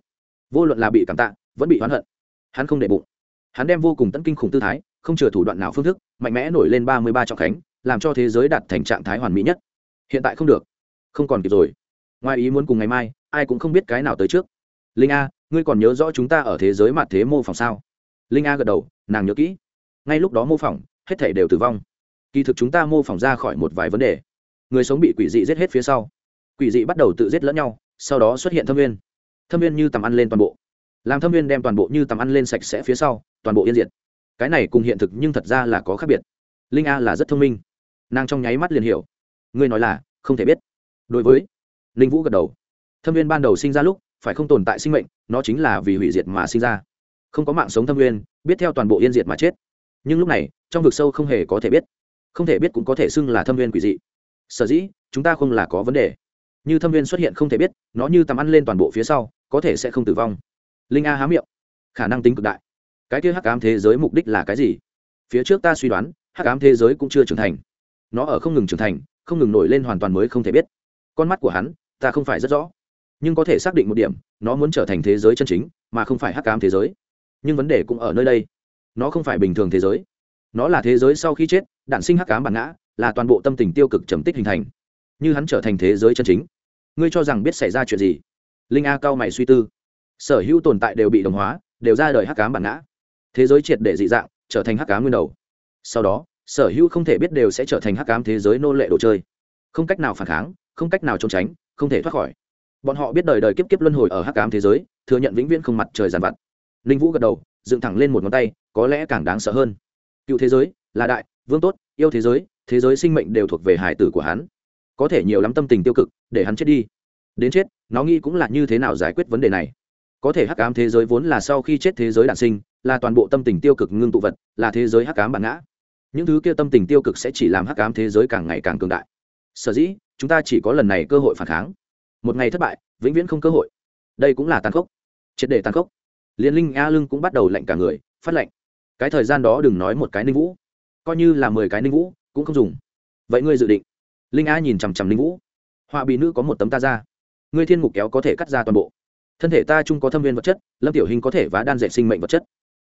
Vô luận là bị cảm tạ, vẫn bị oán hận. Hắn không để bụng. Hắn đem vô cùng tận kinh khủng tư thái, không chừa thủ đoạn nào phương thức, mạnh mẽ nổi lên ba mươi ba trọng khánh, làm cho thế giới đạt thành trạng thái hoàn mỹ nhất. Hiện tại không được. Không còn kịp rồi. Ngoài ý muốn cùng ngày mai, ai cũng không biết cái nào tới trước. Linh a, ngươi còn nhớ rõ chúng ta ở thế giới mặt thế mô phỏng sao? Linh a gật đầu, nàng nhớ kỹ ngay lúc đó mô phỏng, hết thể đều tử vong. Kỳ thực chúng ta mô phỏng ra khỏi một vài vấn đề. Người sống bị quỷ dị giết hết phía sau. Quỷ dị bắt đầu tự giết lẫn nhau, sau đó xuất hiện thâm viên. Thâm viên như tầm ăn lên toàn bộ. Làm thâm viên đem toàn bộ như tầm ăn lên sạch sẽ phía sau, toàn bộ yên diệt. Cái này cùng hiện thực nhưng thật ra là có khác biệt. Linh a là rất thông minh. Nàng trong nháy mắt liền hiểu. Ngươi nói là, không thể biết. Đối với linh vũ gật đầu. Thâm viên ban đầu sinh ra lúc, phải không tồn tại sinh mệnh, nó chính là vì hủy diệt mà sinh ra. Không có mạng sống thâm viên, biết theo toàn bộ yên diệt mà chết nhưng lúc này, trong vực sâu không hề có thể biết. Không thể biết cũng có thể xưng là thâm viên quỷ dị. Sở dĩ, chúng ta không là có vấn đề. Như thâm viên xuất hiện không thể biết, nó như tầm ăn lên toàn bộ phía sau, có thể sẽ không tử vong. Linh a há miệng. Khả năng tính cực đại. Cái kia hắc ám thế giới mục đích là cái gì? Phía trước ta suy đoán, hắc ám thế giới cũng chưa trưởng thành. Nó ở không ngừng trưởng thành, không ngừng nổi lên hoàn toàn mới không thể biết. Con mắt của hắn, ta không phải rất rõ. Nhưng có thể xác định một điểm, nó muốn trở thành thế giới chân chính, mà không phải hắc ám thế giới. Nhưng vấn đề cũng ở nơi đây nó không phải bình thường thế giới. Nó là thế giới sau khi chết, đạn sinh hắc ám bản ngã, là toàn bộ tâm tình tiêu cực trầm tích hình thành. Như hắn trở thành thế giới chân chính. Ngươi cho rằng biết xảy ra chuyện gì? Linh a cao mày suy tư. Sở hữu tồn tại đều bị đồng hóa, đều ra đời hắc ám bản ngã. Thế giới triệt để dị dạng, trở thành hắc ám nguyên đầu. Sau đó, sở hữu không thể biết đều sẽ trở thành hắc ám thế giới nô lệ đồ chơi. Không cách nào phản kháng, không cách nào trốn tránh, không thể thoát khỏi. Bọn họ biết đời đời kiếp kiếp luân hồi ở hắc ám thế giới, thừa nhận vĩnh viễn không mặt trời giàn vặt. Linh vũ gật đầu, dựng thẳng lên một ngón tay có lẽ càng đáng sợ hơn. Cựu thế giới, là đại, vương tốt, yêu thế giới thế giới sinh mệnh đều thuộc về hải tử của hắn. Có thể nhiều lắm tâm tình tiêu cực, để hắn chết đi. Đến chết, nó nghĩ cũng là như thế nào giải quyết vấn đề này. Có thể hắc ám thế giới vốn là sau khi chết thế giới đản sinh, là toàn bộ tâm tình tiêu cực ngưng tụ vật, là thế giới hắc ám bản ngã. Những thứ kia tâm tình tiêu cực sẽ chỉ làm hắc ám thế giới càng ngày càng cường đại. Sở dĩ, chúng ta chỉ có lần này cơ hội phản kháng. Một ngày thất bại, vĩnh viễn không cơ hội. Đây cũng là tàn khốc. Triệt để tàn khốc. Liên linh a lưng cũng bắt đầu lạnh cả người, phát lạnh cái thời gian đó đừng nói một cái ninh vũ. Coi như là mười cái ninh vũ, cũng không dùng. Vậy ngươi dự định? Linh a nhìn chằm chằm ninh vũ. Họa bị nữ có một tấm ta ra. Ngươi thiên mục kéo có thể cắt ra toàn bộ. Thân thể ta chung có thâm viên vật chất, lâm tiểu hình có thể vá đan dạy sinh mệnh vật chất.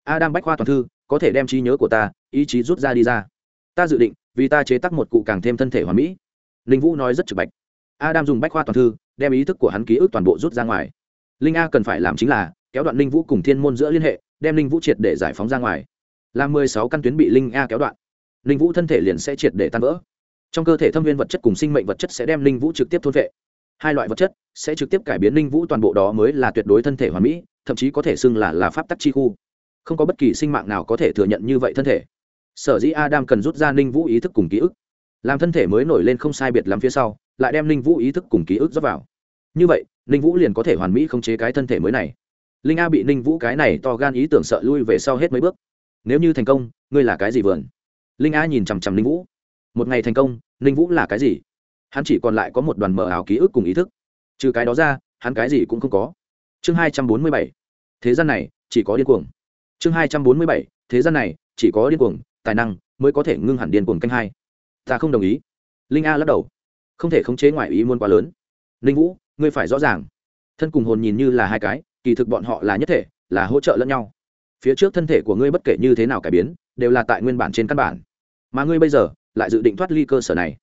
A đang bách khoa toàn thư, có thể đem trí nhớ của ta, ý chí rút ra đi ra. Ta dự định, vì ta chế tắc một cụ càng thêm thân thể hoàn mỹ. Linh vũ nói rất trực bạch. A đang dùng bách khoa toàn thư, đem ý thức của hắn ký ức toàn bộ rút ra ngoài. Linh a cần phải làm chính là, kéo đoạn linh vũ cùng thiên môn giữa liên hệ, đem linh vũ triệt để giải phóng ra ngoài làm mười sáu căn tuyến bị linh a kéo đoạn. Linh vũ thân thể liền sẽ triệt để tan vỡ. Trong cơ thể thâm viên vật chất cùng sinh mệnh vật chất sẽ đem linh vũ trực tiếp thôn vệ. Hai loại vật chất sẽ trực tiếp cải biến linh vũ toàn bộ đó mới là tuyệt đối thân thể hoàn mỹ, thậm chí có thể xưng là là pháp tắc chi khu. Không có bất kỳ sinh mạng nào có thể thừa nhận như vậy thân thể. Sở dĩ adam cần rút ra linh vũ ý thức cùng ký ức, làm thân thể mới nổi lên không sai biệt lắm phía sau, lại đem linh vũ ý thức cùng ký ức dốc vào. Như vậy, linh vũ liền có thể hoàn mỹ khống chế cái thân thể mới này. Linh a bị linh vũ cái này to gan ý tưởng sợ lui về sau hết mấy bước nếu như thành công, ngươi là cái gì vườn? Linh a nhìn chằm chằm linh vũ. Một ngày thành công linh vũ là cái gì? Hắn chỉ còn lại có một đoàn mờ ảo ký ức cùng ý thức. Trừ cái đó ra, hắn cái gì cũng không có. Chương hai trăm bốn mươi bảy. Thế gian này, chỉ có điên cuồng. Chương hai trăm bốn mươi bảy. Thế gian này, chỉ có điên cuồng, tài năng mới có thể ngưng hẳn điên cuồng canh hai. Ta không đồng ý. Linh a lắc đầu. Không thể khống chế ngoại ý muốn quá lớn. Linh vũ, ngươi phải rõ ràng. Thân cùng hồn nhìn như là hai cái, kỳ thực bọn họ là nhất thể, là hỗ trợ lẫn nhau phía trước thân thể của ngươi bất kể như thế nào cải biến, đều là tại nguyên bản trên căn bản. Mà ngươi bây giờ, lại dự định thoát ly cơ sở này.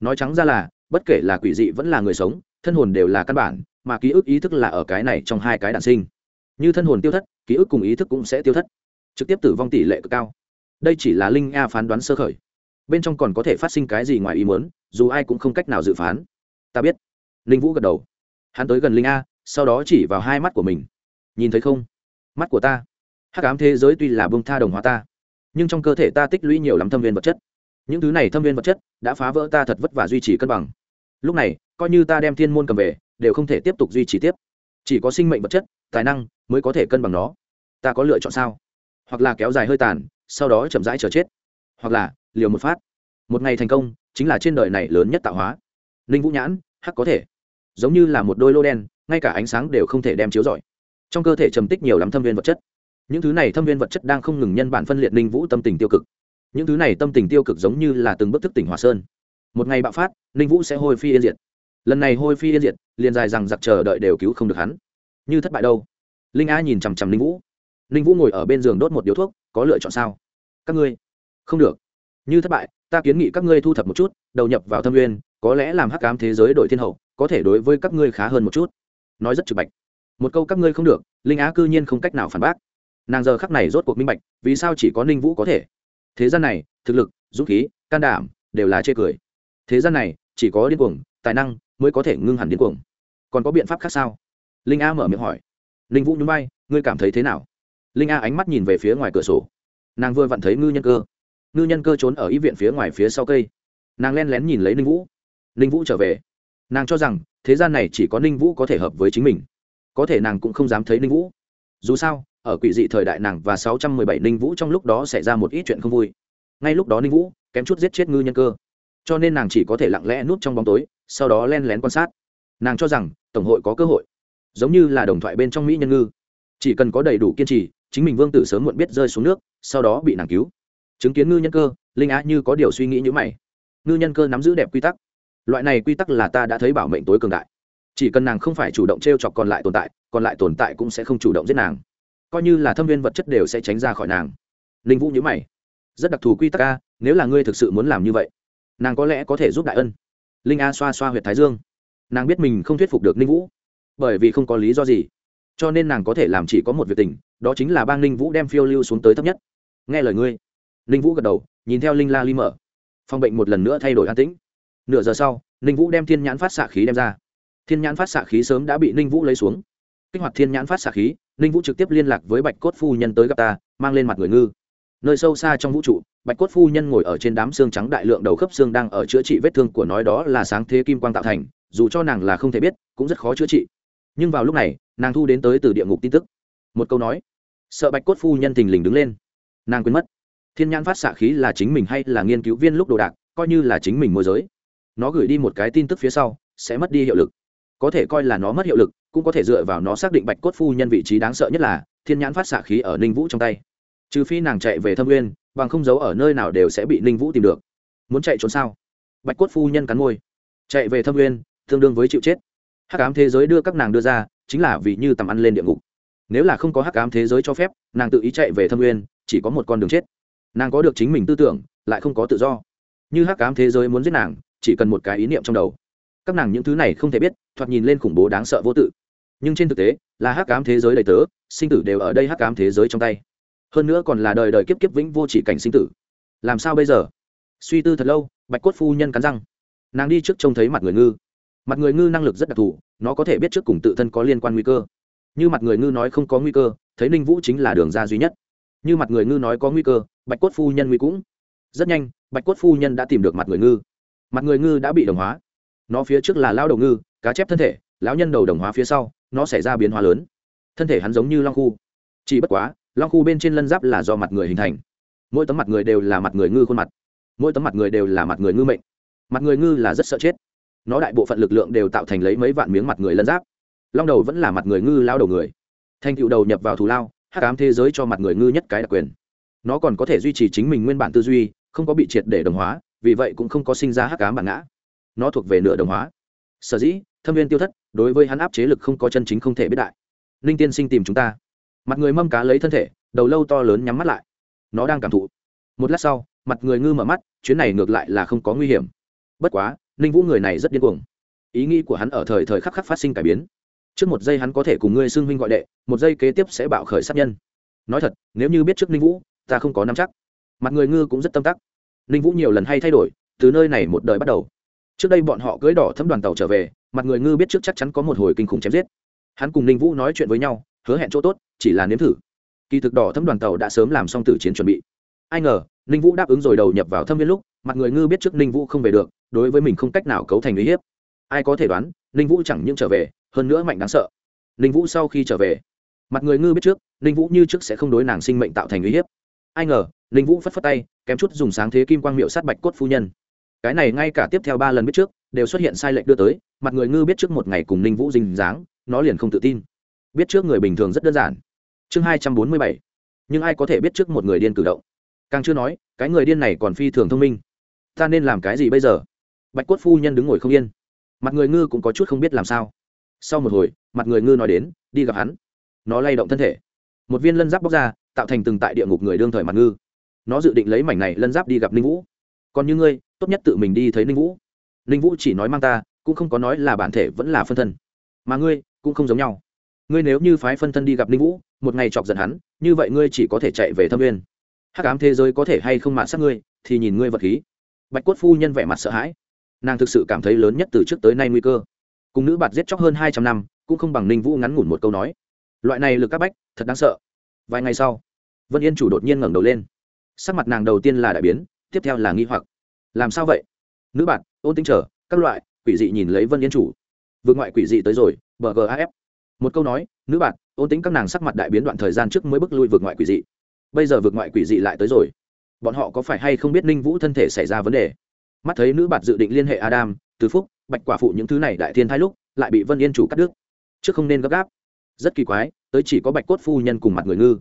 Nói trắng ra là, bất kể là quỷ dị vẫn là người sống, thân hồn đều là căn bản, mà ký ức ý thức là ở cái này trong hai cái đạn sinh. Như thân hồn tiêu thất, ký ức cùng ý thức cũng sẽ tiêu thất. Trực tiếp tử vong tỷ lệ cực cao. Đây chỉ là linh a phán đoán sơ khởi. Bên trong còn có thể phát sinh cái gì ngoài ý muốn, dù ai cũng không cách nào dự phán. Ta biết. Linh vũ gật đầu. Hắn tới gần linh a, sau đó chỉ vào hai mắt của mình. Nhìn thấy không? Mắt của ta hắc ám thế giới tuy là bông tha đồng hóa ta, nhưng trong cơ thể ta tích lũy nhiều lắm thâm viên vật chất. Những thứ này thâm viên vật chất đã phá vỡ ta thật vất vả duy trì cân bằng. Lúc này, coi như ta đem thiên môn cầm về, đều không thể tiếp tục duy trì tiếp. Chỉ có sinh mệnh vật chất, tài năng mới có thể cân bằng nó. Ta có lựa chọn sao? Hoặc là kéo dài hơi tàn, sau đó chậm rãi chờ chết. Hoặc là liều một phát. Một ngày thành công, chính là trên đời này lớn nhất tạo hóa. Ninh vũ nhãn, hắc có thể. Giống như là một đôi lô đen, ngay cả ánh sáng đều không thể đem chiếu rọi. Trong cơ thể trầm tích nhiều lắm thâm viên vật chất những thứ này thâm viên vật chất đang không ngừng nhân bản phân liệt ninh vũ tâm tình tiêu cực. Những thứ này tâm tình tiêu cực giống như là từng bước thức tỉnh hòa sơn. Một ngày bạo phát, ninh vũ sẽ hôi phi yên diệt. Lần này hôi phi yên diệt, liền dài rằng giặc chờ đợi đều cứu không được hắn. Như thất bại đâu? Linh a nhìn chằm chằm ninh vũ. Ninh vũ ngồi ở bên giường đốt một điếu thuốc, có lựa chọn sao? Các ngươi. Không được. Như thất bại, ta kiến nghị các ngươi thu thập một chút, đầu nhập vào thâm nguyên có lẽ làm hắc cám thế giới đội thiên hậu, có thể đối với các ngươi khá hơn một chút. Nói rất trực bạch. Một câu các ngươi không được, linh á cư nhiên không cách nào phản bác nàng giờ khắc này rốt cuộc minh bạch, vì sao chỉ có ninh vũ có thể? Thế gian này, thực lực, dũng khí, can đảm, đều là chê cười. Thế gian này, chỉ có điên cuồng, tài năng mới có thể ngưng hẳn điên cuồng. Còn có biện pháp khác sao? Linh a mở miệng hỏi. Linh vũ nhún bay ngươi cảm thấy thế nào? Linh a ánh mắt nhìn về phía ngoài cửa sổ. Nàng vừa vặn thấy ngư nhân cơ. Ngư nhân cơ trốn ở y viện phía ngoài phía sau cây. Nàng len lén nhìn lấy ninh vũ. Ninh vũ trở về. Nàng cho rằng, thế gian này chỉ có ninh vũ có thể hợp với chính mình. Có thể nàng cũng không dám thấy ninh vũ. Dù sao ở quỷ dị thời đại nàng và sáu trăm mười bảy ninh vũ trong lúc đó xảy ra một ít chuyện không vui. Ngay lúc đó ninh vũ kém chút giết chết ngư nhân cơ. Cho nên nàng chỉ có thể lặng lẽ núp trong bóng tối, sau đó len lén quan sát. Nàng cho rằng, tổng hội có cơ hội. Giống như là đồng thoại bên trong mỹ nhân ngư. Chỉ cần có đầy đủ kiên trì, chính mình vương tử sớm muộn biết rơi xuống nước, sau đó bị nàng cứu. Chứng kiến ngư nhân cơ, linh á như có điều suy nghĩ như mày. Ngư nhân cơ nắm giữ đẹp quy tắc. Loại này quy tắc là ta đã thấy bảo mệnh tối cường đại. Chỉ cần nàng không phải chủ động trêu chọc còn lại tồn tại, còn lại tồn tại cũng sẽ không chủ động giết nàng coi như là thâm viên vật chất đều sẽ tránh ra khỏi nàng. Linh vũ nhữ mày. Rất đặc thù quy tắc a, nếu là ngươi thực sự muốn làm như vậy, nàng có lẽ có thể giúp đại ân. Linh a xoa xoa h u y ệ t thái dương. Nàng biết mình không thuyết phục được ninh vũ, bởi vì không có lý do gì. Cho nên nàng có thể làm chỉ có một việc tình, đó chính là bang ninh vũ đem phiêu lưu xuống tới thấp nhất. Nghe lời ngươi. Ninh vũ gật đầu, nhìn theo linh la ly mở. Phòng bệnh một lần nữa thay đổi an tĩnh. Nửa giờ sau, ninh vũ đem thiên nhãn phát xạ khí đem ra. Thiên nhãn phát xạ khí sớm đã bị ninh vũ lấy xuống. Kích hoạt thiên nhãn phát xạ khí ninh vũ trực tiếp liên lạc với bạch cốt phu nhân tới gặp ta, mang lên mặt người ngư. Nơi sâu xa trong vũ trụ, bạch cốt phu nhân ngồi ở trên đám xương trắng đại lượng đầu khớp xương đang ở chữa trị vết thương của nói đó là sáng thế kim quang tạo thành, dù cho nàng là không thể biết, cũng rất khó chữa trị. Nhưng vào lúc này, nàng thu đến tới từ địa ngục tin tức. Một câu nói. Sợ bạch cốt phu nhân thình lình đứng lên. Nàng quên mất. Thiên nhãn phát xạ khí là chính mình hay là nghiên cứu viên lúc đồ đạc, coi như là chính mình môi giới. Nó gửi đi một cái tin tức phía sau, sẽ mất đi hiệu lực có thể coi là nó mất hiệu lực, cũng có thể dựa vào nó xác định bạch cốt phu nhân vị trí đáng sợ nhất là thiên nhãn phát xạ khí ở ninh vũ trong tay. Trừ phi nàng chạy về thâm nguyên, bằng không giấu ở nơi nào đều sẽ bị ninh vũ tìm được. Muốn chạy trốn sao? Bạch cốt phu nhân cắn môi. Chạy về thâm nguyên, tương đương với chịu chết. Hắc ám thế giới đưa các nàng đưa ra, chính là vì như tầm ăn lên địa ngục. Nếu là không có hắc ám thế giới cho phép, nàng tự ý chạy về thâm nguyên, chỉ có một con đường chết. Nàng có được chính mình tư tưởng, lại không có tự do. Như hắc ám thế giới muốn giết nàng, chỉ cần một cái ý niệm trong đầu các nàng những thứ này không thể biết, thoạt nhìn lên khủng bố đáng sợ vô tự. Nhưng trên thực tế, là hắc cám thế giới đầy tớ, sinh tử đều ở đây hắc cám thế giới trong tay. Hơn nữa còn là đời đời kiếp kiếp vĩnh vô chỉ cảnh sinh tử. Làm sao bây giờ? Suy tư thật lâu, bạch cốt phu nhân cắn răng. Nàng đi trước trông thấy mặt người ngư. Mặt người ngư năng lực rất đặc thù, nó có thể biết trước cùng tự thân có liên quan nguy cơ. Như mặt người ngư nói không có nguy cơ, thấy ninh vũ chính là đường ra duy nhất. Như mặt người ngư nói có nguy cơ, bạch cốt phu nhân nguy cũng. Rất nhanh, bạch cốt phu nhân đã tìm được mặt người ngư. Mặt người ngư đã bị đồng hóa nó phía trước là lao đầu ngư, cá chép thân thể, lão nhân đầu đồng hóa phía sau, nó xảy ra biến hóa lớn. Thân thể hắn giống như long khu. Chỉ bất quá, long khu bên trên lân giáp là do mặt người hình thành. Mỗi tấm mặt người đều là mặt người ngư khuôn mặt. Mỗi tấm mặt người đều là mặt người ngư mệnh. Mặt người ngư là rất sợ chết. Nó đại bộ phận lực lượng đều tạo thành lấy mấy vạn miếng mặt người lân giáp. Long đầu vẫn là mặt người ngư lao đầu người. Thanh cựu đầu nhập vào thù lao hát cám thế giới cho mặt người ngư nhất cái đặc quyền. Nó còn có thể duy trì chính mình nguyên bản tư duy, không có bị triệt để đồng hóa, vì vậy cũng không có sinh ra hắc cám bản ngã nó thuộc về nửa đồng hóa. Sở dĩ, thâm viên tiêu thất, đối với hắn áp chế lực không có chân chính không thể biết đại. Ninh tiên sinh tìm chúng ta. Mặt người mâm cá lấy thân thể, đầu lâu to lớn nhắm mắt lại. Nó đang cảm thụ. Một lát sau, mặt người ngư mở mắt, chuyến này ngược lại là không có nguy hiểm. Bất quá, ninh vũ người này rất điên cuồng. Ý nghĩ của hắn ở thời thời khắc khắc phát sinh cải biến. Trước một giây hắn có thể cùng ngươi xưng huynh gọi đệ, một giây kế tiếp sẽ bạo khởi sát nhân. Nói thật, nếu như biết trước ninh vũ, ta không có nắm chắc. Mặt người ngư cũng rất tâm tắc. Ninh vũ nhiều lần hay thay đổi, từ nơi này một đời bắt đầu trước đây bọn họ cưới đỏ thấm đoàn tàu trở về, mặt người ngư biết trước chắc chắn có một hồi kinh khủng chém giết. Hắn cùng ninh vũ nói chuyện với nhau, hứa hẹn chỗ tốt, chỉ là nếm thử. Kỳ thực đỏ thấm đoàn tàu đã sớm làm xong tử chiến chuẩn bị. Ai ngờ, ninh vũ đáp ứng rồi đầu nhập vào thâm viên lúc, mặt người ngư biết trước ninh vũ không về được, đối với mình không cách nào cấu thành uy hiếp. Ai có thể đoán, ninh vũ chẳng những trở về, hơn nữa mạnh đáng sợ. Ninh vũ sau khi trở về, mặt người ngư biết trước, ninh vũ như trước sẽ không đối nàng sinh mệnh tạo thành uy hiếp. Ai ngờ, ninh vũ phất phất tay, kém chút dùng sáng thế kim quang miệu sát bạch cốt phu nhân cái này ngay cả tiếp theo ba lần biết trước, đều xuất hiện sai lệch đưa tới, mặt người ngư biết trước một ngày cùng ninh vũ dình dáng, nó liền không tự tin. Biết trước người bình thường rất đơn giản. Chương hai trăm bốn mươi bảy. Nhưng ai có thể biết trước một người điên cử động? Càng chưa nói, cái người điên này còn phi thường thông minh. Ta nên làm cái gì bây giờ? Bạch quất phu nhân đứng ngồi không yên. Mặt người ngư cũng có chút không biết làm sao. Sau một hồi, mặt người ngư nói đến, đi gặp hắn. Nó lay động thân thể. Một viên lân giáp bóc ra, tạo thành từng tại địa ngục người đương thời mặt ngư. Nó dự định lấy mảnh này lân giáp đi gặp ninh vũ. Còn như ngươi tốt nhất tự mình đi thấy ninh vũ. Ninh vũ chỉ nói mang ta, cũng không có nói là bản thể vẫn là phân thân. Mà ngươi, cũng không giống nhau. Ngươi nếu như phái phân thân đi gặp ninh vũ, một ngày chọc giận hắn, như vậy ngươi chỉ có thể chạy về thâm viên hắc ám thế giới có thể hay không mạ sát ngươi, thì nhìn ngươi vật khí. Bạch quất phu nhân vẻ mặt sợ hãi. Nàng thực sự cảm thấy lớn nhất từ trước tới nay nguy cơ. Cùng nữ bạt giết chóc hơn hai trăm năm, cũng không bằng ninh vũ ngắn ngủn một câu nói. Loại này lực các bách, thật đáng sợ. Vài ngày sau, vân yên chủ đột nhiên ngẩng đầu lên. Sắc mặt nàng đầu tiên là đại biến, tiếp theo là nghi hoặc làm sao vậy? Nữ bạn, ôn tính trở các loại, quỷ dị nhìn lấy vân yên chủ. Vượt ngoại quỷ dị tới rồi bgaf một câu nói, nữ bạn, ôn tính các nàng sắc mặt đại biến đoạn thời gian trước mới bước lui vượt ngoại quỷ dị. Bây giờ vượt ngoại quỷ dị lại tới rồi. Bọn họ có phải hay không biết ninh vũ thân thể xảy ra vấn đề? Mắt thấy nữ bạn dự định liên hệ adam, từ phúc, bạch quả phụ những thứ này đại thiên thái lúc, lại bị vân yên chủ cắt đứt. Trước không nên gấp gáp. Rất kỳ quái, tới chỉ có bạch cốt phu nhân cùng mặt người ngư.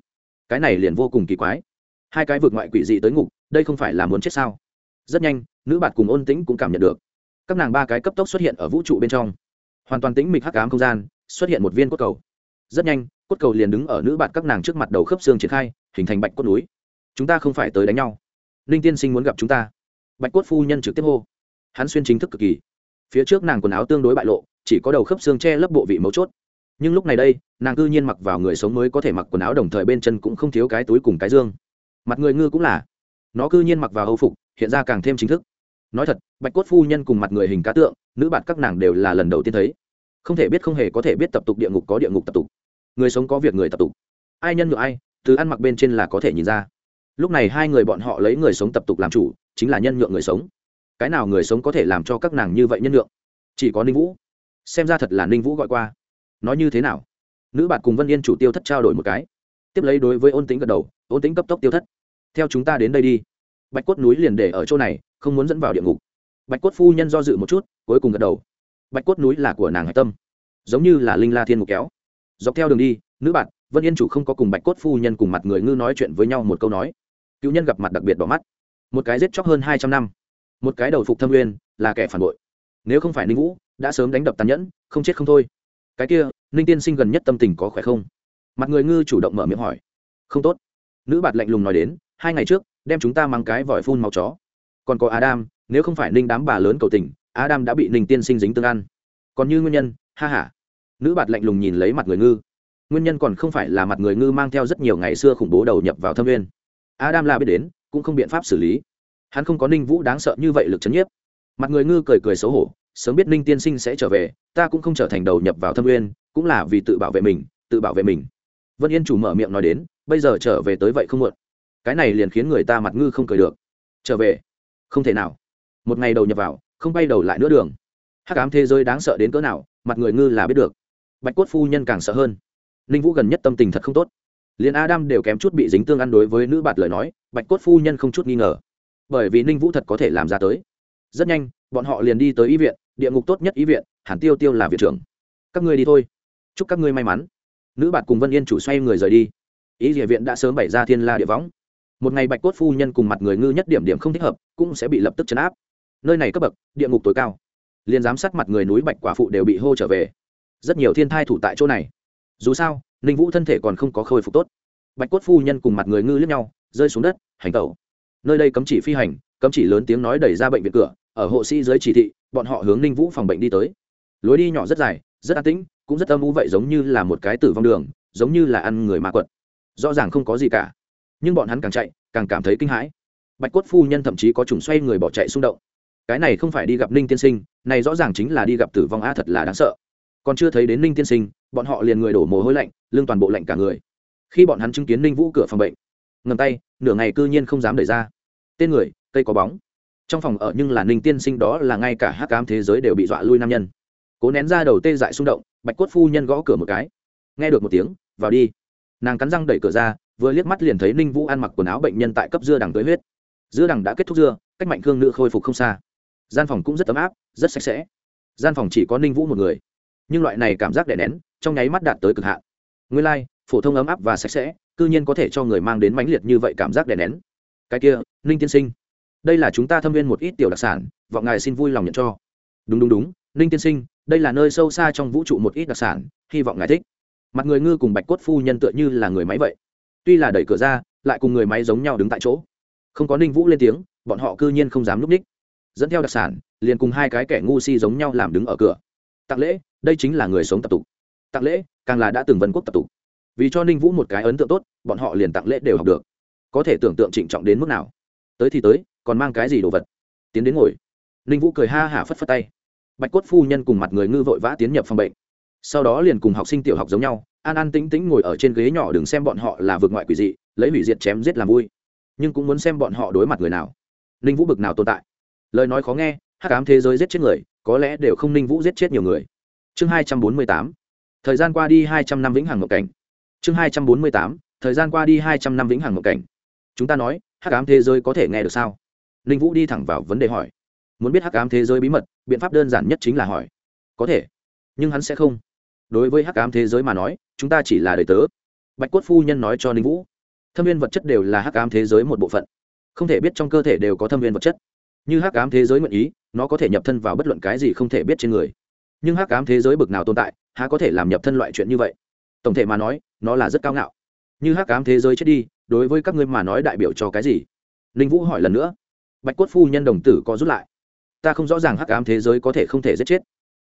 Cái này liền vô cùng kỳ quái. Hai cái vượt ngoại quỷ dị tới ngục, đây không phải là muốn chết sao? Rất nhanh, nữ bạt cùng ôn tĩnh cũng cảm nhận được. Các nàng ba cái cấp tốc xuất hiện ở vũ trụ bên trong. Hoàn toàn tĩnh mịch hắc ám không gian, xuất hiện một viên cốt cầu. Rất nhanh, cốt cầu liền đứng ở nữ bạt các nàng trước mặt đầu khớp xương triển khai, hình thành bạch cốt núi. Chúng ta không phải tới đánh nhau. Ninh tiên sinh muốn gặp chúng ta. Bạch cốt phu nhân trực tiếp hô. Hắn xuyên chính thức cực kỳ. Phía trước nàng quần áo tương đối bại lộ, chỉ có đầu khớp xương che lấp bộ vị mấu chốt. Nhưng lúc này đây, nàng cư nhiên mặc vào người sống mới có thể mặc quần áo đồng thời bên chân cũng không thiếu cái túi cùng cái dương. Mặt người ngư cũng là. Nó cư nhiên mặc vào hầu phục hiện ra càng thêm chính thức. Nói thật, bạch cốt phu nhân cùng mặt người hình cá tượng, nữ bạn các nàng đều là lần đầu tiên thấy. Không thể biết không hề có thể biết tập tục địa ngục có địa ngục tập tục. Người sống có việc người tập tục. Ai nhân ngược ai, từ ăn mặc bên trên là có thể nhìn ra. Lúc này hai người bọn họ lấy người sống tập tục làm chủ, chính là nhân nhượng người sống. Cái nào người sống có thể làm cho các nàng như vậy nhân nhượng? Chỉ có ninh vũ. Xem ra thật là ninh vũ gọi qua. Nói như thế nào? Nữ bạn cùng vân yên chủ tiêu thất trao đổi một cái. Tiếp lấy đối với ôn tính gật đầu, ôn tính cấp tốc tiêu thất. Theo chúng ta đến đây đi bạch cốt núi liền để ở chỗ này, không muốn dẫn vào địa ngục. Bạch cốt phu nhân do dự một chút, cuối cùng gật đầu. Bạch cốt núi là của nàng hạch tâm, giống như là linh la thiên ngục kéo. Dọc theo đường đi, nữ bạn, vân yên chủ không có cùng bạch cốt phu nhân cùng mặt người ngư nói chuyện với nhau một câu nói. Cựu nhân gặp mặt đặc biệt bỏ mắt. Một cái giết chóc hơn hai trăm năm. Một cái đầu phục thâm uyên là kẻ phản bội. Nếu không phải ninh vũ, đã sớm đánh đập tàn nhẫn, không chết không thôi. Cái kia, ninh tiên sinh gần nhất tâm tình có khỏe không? Mặt người ngư chủ động mở miệng hỏi. Không tốt. Nữ bạt lạnh lùng nói đến, hai ngày trước đem chúng ta mang cái vòi phun màu chó. Còn có adam, nếu không phải ninh đám bà lớn cầu tình, adam đã bị ninh tiên sinh dính tương ăn. Còn như nguyên nhân, ha h a nữ bạt lạnh lùng nhìn lấy mặt người ngư. Nguyên nhân còn không phải là mặt người ngư mang theo rất nhiều ngày xưa khủng bố đầu nhập vào thâm viên adam là biết đến, cũng không biện pháp xử lý. Hắn không có ninh vũ đáng sợ như vậy lực c h ấ n nhiếp. Mặt người ngư cười cười xấu hổ, sớm biết ninh tiên sinh sẽ trở về, ta cũng không trở thành đầu nhập vào thâm uyên cũng là vì tự bảo vệ mình, tự bảo vệ mình. Vân yên chủ mở miệng nói đến, bây giờ trở về tới vậy không muộn cái này liền khiến người ta mặt ngư không cười được. Trở về. Không thể nào. Một ngày đầu nhập vào, không bay đầu lại nữa đường. Hắc ám thế giới đáng sợ đến cỡ nào, mặt người ngư là biết được. Bạch cốt phu nhân càng sợ hơn. Ninh vũ gần nhất tâm tình thật không tốt. Liền adam đều kém chút bị dính tương ăn đối với nữ bạt lời nói, bạch cốt phu nhân không chút nghi ngờ. Bởi vì ninh vũ thật có thể làm ra tới. Rất nhanh, bọn họ liền đi tới y viện, địa ngục tốt nhất y viện, hàn tiêu tiêu là viện trưởng. Các ngươi đi thôi. Chúc các ngươi may mắn. Nữ bạt cùng vân yên chủ xoay người rời đi. Ý địa viện đã sớm bày ra thiên la địa võng một ngày bạch cốt phu nhân cùng mặt người ngư nhất điểm điểm không thích hợp, cũng sẽ bị lập tức chấn áp. Nơi này cấp bậc, địa ngục tối cao. Liền giám sát mặt người núi bạch quả phụ đều bị hô trở về. Rất nhiều thiên thai thủ tại chỗ này. Dù sao, ninh vũ thân thể còn không có khôi phục tốt. Bạch cốt phu nhân cùng mặt người ngư lướt nhau, rơi xuống đất, hành tẩu. Nơi đây cấm chỉ phi hành, cấm chỉ lớn tiếng nói đẩy ra bệnh viện cửa, ở hộ sĩ dưới chỉ thị, bọn họ hướng ninh vũ phòng bệnh đi tới. Lối đi nhỏ rất dài, rất an tĩnh, cũng rất âm u vậy giống như là một cái tử vong đường, giống như là ăn người ma quật. Rõ ràng không có gì cả nhưng bọn hắn càng chạy, càng cảm thấy kinh hãi. Bạch cốt phu nhân thậm chí có trùng xoay người bỏ chạy xung động. Cái này không phải đi gặp ninh tiên sinh, này rõ ràng chính là đi gặp tử vong a thật là đáng sợ. Còn chưa thấy đến ninh tiên sinh, bọn họ liền người đổ mồ hôi lạnh, lưng toàn bộ lạnh cả người. Khi bọn hắn chứng kiến ninh vũ cửa phòng bệnh ngầm tay, nửa ngày cư nhiên không dám đẩy ra. Tên người, cây có bóng. Trong phòng ở nhưng là ninh tiên sinh đó là ngay cả hát cám thế giới đều bị dọa lui nam nhân. Cố nén ra đầu tê dại xung động, bạch cốt phu nhân gõ cửa một cái. Nghe được một tiếng, vào đi. Nàng cắn răng đẩy cửa ra vừa liếc mắt liền thấy ninh vũ ăn mặc quần áo bệnh nhân tại cấp dưa đằng tới huyết. Dưa đằng đã kết thúc dưa cách mạnh khương nữ khôi phục không xa. Gian phòng cũng rất ấm áp rất sạch sẽ. Gian phòng chỉ có ninh vũ một người. Nhưng loại này cảm giác đè nén trong nháy mắt đạt tới cực hạn. Nguyên lai、like, phổ thông ấm áp và sạch sẽ c ư nhiên có thể cho người mang đến mãnh liệt như vậy cảm giác đè nén. Cái kia ninh tiên sinh đây là chúng ta thâm viên một ít tiểu đặc sản vọng ngài xin vui lòng nhận cho. Đúng đúng đúng ninh tiên sinh đây là nơi sâu xa trong vũ trụ một ít đặc sản hy vọng ngài thích. Mặt người ngư cùng bạch cốt phu nhân tựa như là người máy vậy tuy là đẩy cửa ra, lại cùng người máy giống nhau đứng tại chỗ. Không có ninh vũ lên tiếng, bọn họ cư nhiên không dám núp ních. Dẫn theo đặc sản, liền cùng hai cái kẻ ngu si giống nhau làm đứng ở cửa. Tặng lễ, đây chính là người sống tập tục. Tặng lễ, càng là đã từng vân quốc tập tục. Vì cho ninh vũ một cái ấn tượng tốt, bọn họ liền tặng lễ đều học được. Có thể tưởng tượng trịnh trọng đến mức nào. Tới thì tới, còn mang cái gì đồ vật? Tiến đến ngồi. Ninh vũ cười ha hả phất phất tay. Bạch cốt phu nhân cùng mặt người ngư vội vã tiến nhập phòng bệnh sau đó liền cùng học sinh tiểu học giống nhau, an an tĩnh tĩnh ngồi ở trên ghế nhỏ đừng xem bọn họ là vượt ngoại quỷ dị, lấy hủy diệt chém giết làm vui. Nhưng cũng muốn xem bọn họ đối mặt người nào. Ninh vũ bực nào tồn tại? Lời nói khó nghe, hắc ám thế giới giết chết người, có lẽ đều không ninh vũ giết chết nhiều người. Chương hai trăm bốn mươi tám. Thời gian qua đi hai trăm năm vĩnh hằng ngộ cảnh. Chương hai trăm bốn mươi tám. Thời gian qua đi hai trăm năm vĩnh hằng ngộ cảnh. Chúng ta nói, hắc ám thế giới có thể nghe được sao? Ninh vũ đi thẳng vào vấn đề hỏi. Muốn biết hắc ám thế giới bí mật, biện pháp đơn giản nhất chính là hỏi. Có thể, nhưng hắn sẽ không đối với hắc ám thế giới mà nói, chúng ta chỉ là đời tớ. Bạch quất phu nhân nói cho ninh vũ, thâm viên vật chất đều là hắc ám thế giới một bộ phận. Không thể biết trong cơ thể đều có thâm viên vật chất. Như hắc ám thế giới nguyện ý, nó có thể nhập thân vào bất luận cái gì không thể biết trên người. Nhưng hắc ám thế giới bực nào tồn tại, há có thể làm nhập thân loại chuyện như vậy? Tổng thể mà nói, nó là rất cao ngạo. Như hắc ám thế giới chết đi, đối với các ngươi mà nói đại biểu cho cái gì? Ninh vũ hỏi lần nữa. Bạch quất phu nhân đồng tử có rút lại. Ta không rõ ràng hắc ám thế giới có thể không thể giết chết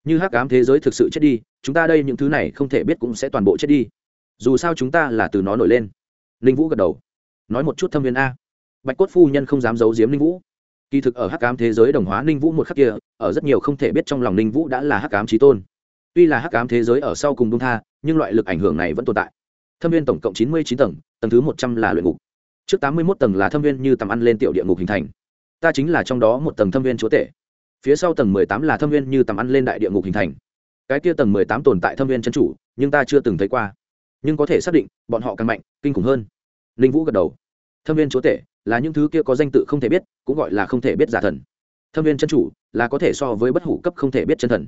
như hắc ám thế giới thực sự chết đi, chúng ta đây những thứ này không thể biết cũng sẽ toàn bộ chết đi. Dù sao chúng ta là từ nó nổi lên. Ninh vũ gật đầu. Nói một chút thâm viên a. Bạch cốt phu nhân không dám giấu giếm ninh vũ. Kỳ thực ở hắc ám thế giới đồng hóa ninh vũ một khắc kia, ở rất nhiều không thể biết trong lòng ninh vũ đã là hắc ám trí tôn. Tuy là hắc ám thế giới ở sau cùng đông tha, nhưng loại lực ảnh hưởng này vẫn tồn tại. Thâm viên tổng cộng chín mươi chín tầng tầng thứ một trăm là luyện ngục. Trước tám mươi một tầng là thâm viên như tầm ăn lên tiểu địa ngục hình thành. Ta chính là trong đó một tầng thâm viên chúa tể phía sau tầng mười tám là thâm viên như tầm ăn lên đại địa ngục hình thành. Cái kia tầng mười tám tồn tại thâm viên chân chủ, nhưng ta chưa từng thấy qua. Nhưng có thể xác định, bọn họ càng mạnh, kinh khủng hơn. Linh vũ gật đầu. Thâm viên chúa tể là những thứ kia có danh tự không thể biết, cũng gọi là không thể biết giả thần. Thâm viên chân chủ là có thể so với bất hủ cấp không thể biết chân thần.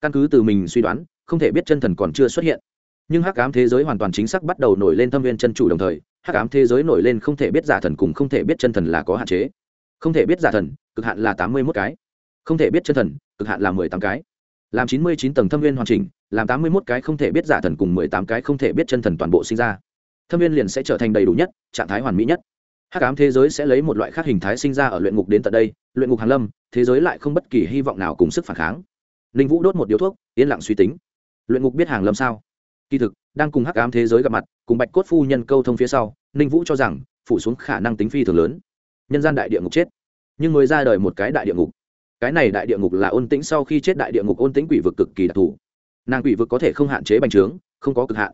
Căn cứ từ mình suy đoán, không thể biết chân thần còn chưa xuất hiện. Nhưng hắc ám thế giới hoàn toàn chính xác bắt đầu nổi lên thâm viên chân chủ đồng thời, hắc ám thế giới nổi lên không thể biết giả thần cùng không thể biết chân thần là có hạn chế. Không thể biết giả thần, cực hạn là tám mươi mốt cái không thể biết chân thần, cực hạn là mười tám cái. Làm chín mươi chín tầng thâm viên hoàn chỉnh, làm tám mươi mốt cái không thể biết giả thần cùng mười tám cái không thể biết chân thần toàn bộ sinh ra. Thâm viên liền sẽ trở thành đầy đủ nhất, trạng thái hoàn mỹ nhất. Hắc ám thế giới sẽ lấy một loại khác hình thái sinh ra ở luyện ngục đến tận đây, luyện ngục hàn lâm, thế giới lại không bất kỳ hy vọng nào cùng sức phản kháng. Ninh vũ đốt một điếu thuốc, yên lặng suy tính. Luyện ngục biết hàng lâm sao? Kỳ thực, đang cùng hắc ám thế giới gặp mặt, cùng bạch cốt phu nhân câu thông phía sau ninh vũ cho rằng, phủ xuống khả năng tính phi thường lớn. Nhân gian đại địa ngục chết. Nhưng mới ra đời một cái đại địa ngục cái này đại địa ngục là ôn tĩnh sau khi chết đại địa ngục ôn tĩnh quỷ vực cực kỳ đặc thù nàng quỷ vực có thể không hạn chế bành trướng không có cực hạn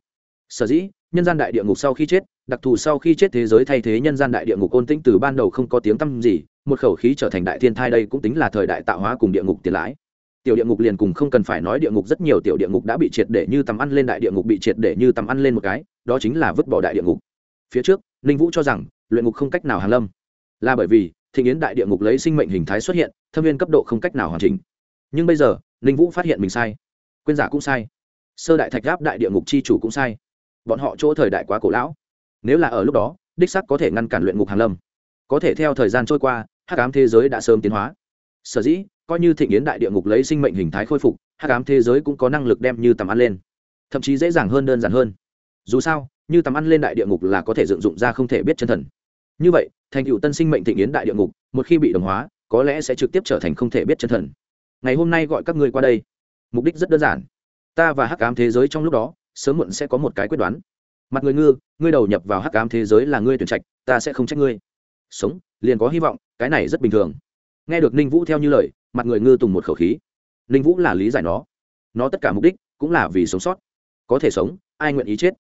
sở dĩ nhân gian đại địa ngục sau khi chết đặc thù sau khi chết thế giới thay thế nhân gian đại địa ngục ôn tĩnh từ ban đầu không có tiếng tăm gì một khẩu khí trở thành đại thiên thai đây cũng tính là thời đại tạo hóa cùng địa ngục tiền lãi tiểu địa ngục liền cùng không cần phải nói địa ngục rất nhiều tiểu địa ngục đã bị triệt để như tầm ăn lên đại địa ngục bị triệt để như tầm ăn lên một cái đó chính là vứt bỏ đại địa ngục phía trước ninh vũ cho rằng luyện ngục không cách nào hàn lâm là bởi vì thị nghiến đại địa ngục lấy sinh mệnh hình thái xuất hiện thâm viên cấp độ không cách nào hoàn chỉnh. Nhưng bây giờ, ninh vũ phát hiện mình sai. Quyên giả cũng sai. Sơ đại thạch gáp đại địa ngục c h i chủ cũng sai. Bọn họ chỗ thời đại quá cổ lão. Nếu là ở lúc đó, đích sắc có thể ngăn cản luyện ngục hàn lâm. Có thể theo thời gian trôi qua, hắc ám thế giới đã sớm tiến hóa. Sở dĩ, coi như thịnh yến đại địa ngục lấy sinh mệnh hình thái khôi phục, hắc ám thế giới cũng có năng lực đem như tầm ăn lên. Thậm chí dễ dàng hơn đơn giản hơn. Dù sao, như tầm ăn lên đại địa ngục là có thể dựng dụng ra không thể biết chân thần. Như vậy, thành cựu tân sinh mệnh thịnh yến đại địa ngục, một khi bị đồng hóa có lẽ sẽ trực tiếp trở thành không thể biết chân thần. Ngày hôm nay gọi các ngươi qua đây. Mục đích rất đơn giản. Ta và hắc ám thế giới trong lúc đó, sớm muộn sẽ có một cái quyết đoán. Mặt người ngư, ngươi đầu nhập vào hắc ám thế giới là ngươi tuyển trạch, ta sẽ không trách ngươi. Sống, liền có hy vọng, cái này rất bình thường. Nghe được ninh vũ theo như lời, mặt người ngư tùng một khẩu khí. Ninh vũ là lý giải nó. Nó tất cả mục đích cũng là vì sống sót. Có thể sống, ai nguyện ý chết?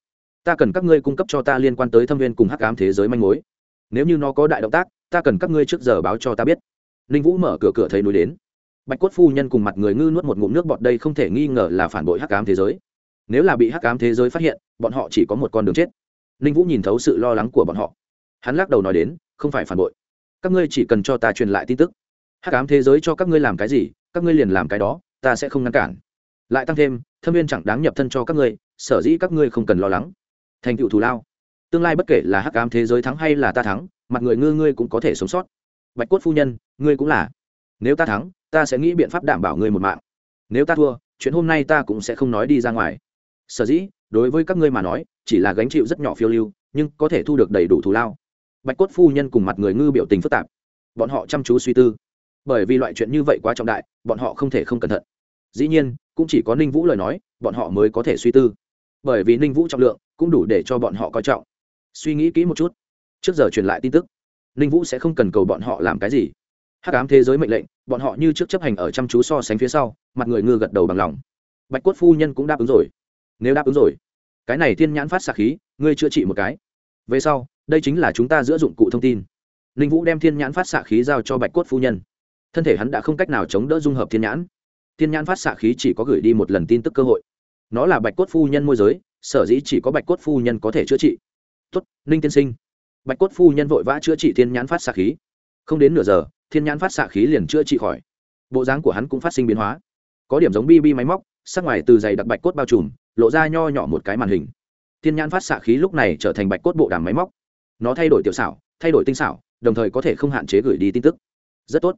Ta cần các ngươi cung cấp cho ta liên quan tới thâm viên cùng hắc ám thế giới manh mối. Nếu như nó có đại động tác, ta cần các ngươi trước giờ báo cho ta biết ninh vũ mở cửa cửa thấy núi đến. Bạch cốt phu nhân cùng mặt người ngư nuốt một ngụm nước bọt đây không thể nghi ngờ là phản bội hắc ám thế giới. Nếu là bị hắc ám thế giới phát hiện, bọn họ chỉ có một con đường chết. Ninh vũ nhìn thấu sự lo lắng của bọn họ. Hắn lắc đầu nói đến, không phải phản bội. Các ngươi chỉ cần cho ta truyền lại tin tức. Hắc ám thế giới cho các ngươi làm cái gì, các ngươi liền làm cái đó, ta sẽ không ngăn cản. Lại tăng thêm, thâm viên chẳng đáng nhập thân cho các ngươi, sở dĩ các ngươi không cần lo lắng. Thành tựu thù lao. Tương lai bất kể là hắc ám thế giới thắng hay là ta thắng, mặt người ngư ngươi cũng có thể sống sót bạch cốt phu nhân, ngươi cũng là. Nếu ta thắng, ta sẽ nghĩ biện pháp đảm bảo ngươi một mạng. Nếu ta thua, chuyện hôm nay ta cũng sẽ không nói đi ra ngoài. Sở dĩ, đối với các ngươi mà nói, chỉ là gánh chịu rất nhỏ phiêu lưu, nhưng có thể thu được đầy đủ thù lao. Bạch cốt phu nhân cùng mặt người ngư biểu tình phức tạp. Bọn họ chăm chú suy tư. Bởi vì loại chuyện như vậy quá trọng đại, bọn họ không thể không cẩn thận. Dĩ nhiên, cũng chỉ có ninh vũ lời nói, bọn họ mới có thể suy tư. Bởi vì ninh vũ trọng lượng, cũng đủ để cho bọn họ coi trọng. Suy nghĩ kỹ một chút. Trước giờ truyền lại tin tức ninh vũ sẽ không cần cầu bọn họ làm cái gì. Hắc ám thế giới mệnh lệnh, bọn họ như trước chấp hành ở chăm chú so sánh phía sau, mặt người ngư gật đầu bằng lòng. Bạch cốt phu nhân cũng đáp ứng rồi. Nếu đáp ứng rồi, cái này thiên nhãn phát xạ khí, ngươi chữa trị một cái. Về sau, đây chính là chúng ta giữa dụng cụ thông tin. Ninh vũ đem thiên nhãn phát xạ khí giao cho bạch cốt phu nhân. Thân thể hắn đã không cách nào chống đỡ dung hợp thiên nhãn. Thiên nhãn phát xạ khí chỉ có gửi đi một lần tin tức cơ hội. Nó là bạch cốt phu nhân môi giới, sở dĩ chỉ có bạch cốt phu nhân có thể chữa trị. Tuất ninh tiên sinh bạch cốt phu nhân vội vã chữa trị thiên nhãn phát xạ khí. Không đến nửa giờ, thiên nhãn phát xạ khí liền chữa trị khỏi. Bộ dáng của hắn cũng phát sinh biến hóa. Có điểm giống bb máy móc, sắc ngoài từ dày đặc bạch cốt bao trùm, lộ ra nho nhỏ một cái màn hình. Thiên nhãn phát xạ khí lúc này trở thành bạch cốt bộ đàm máy móc. Nó thay đổi tiểu xảo, thay đổi tinh xảo, đồng thời có thể không hạn chế gửi đi tin tức. Rất tốt.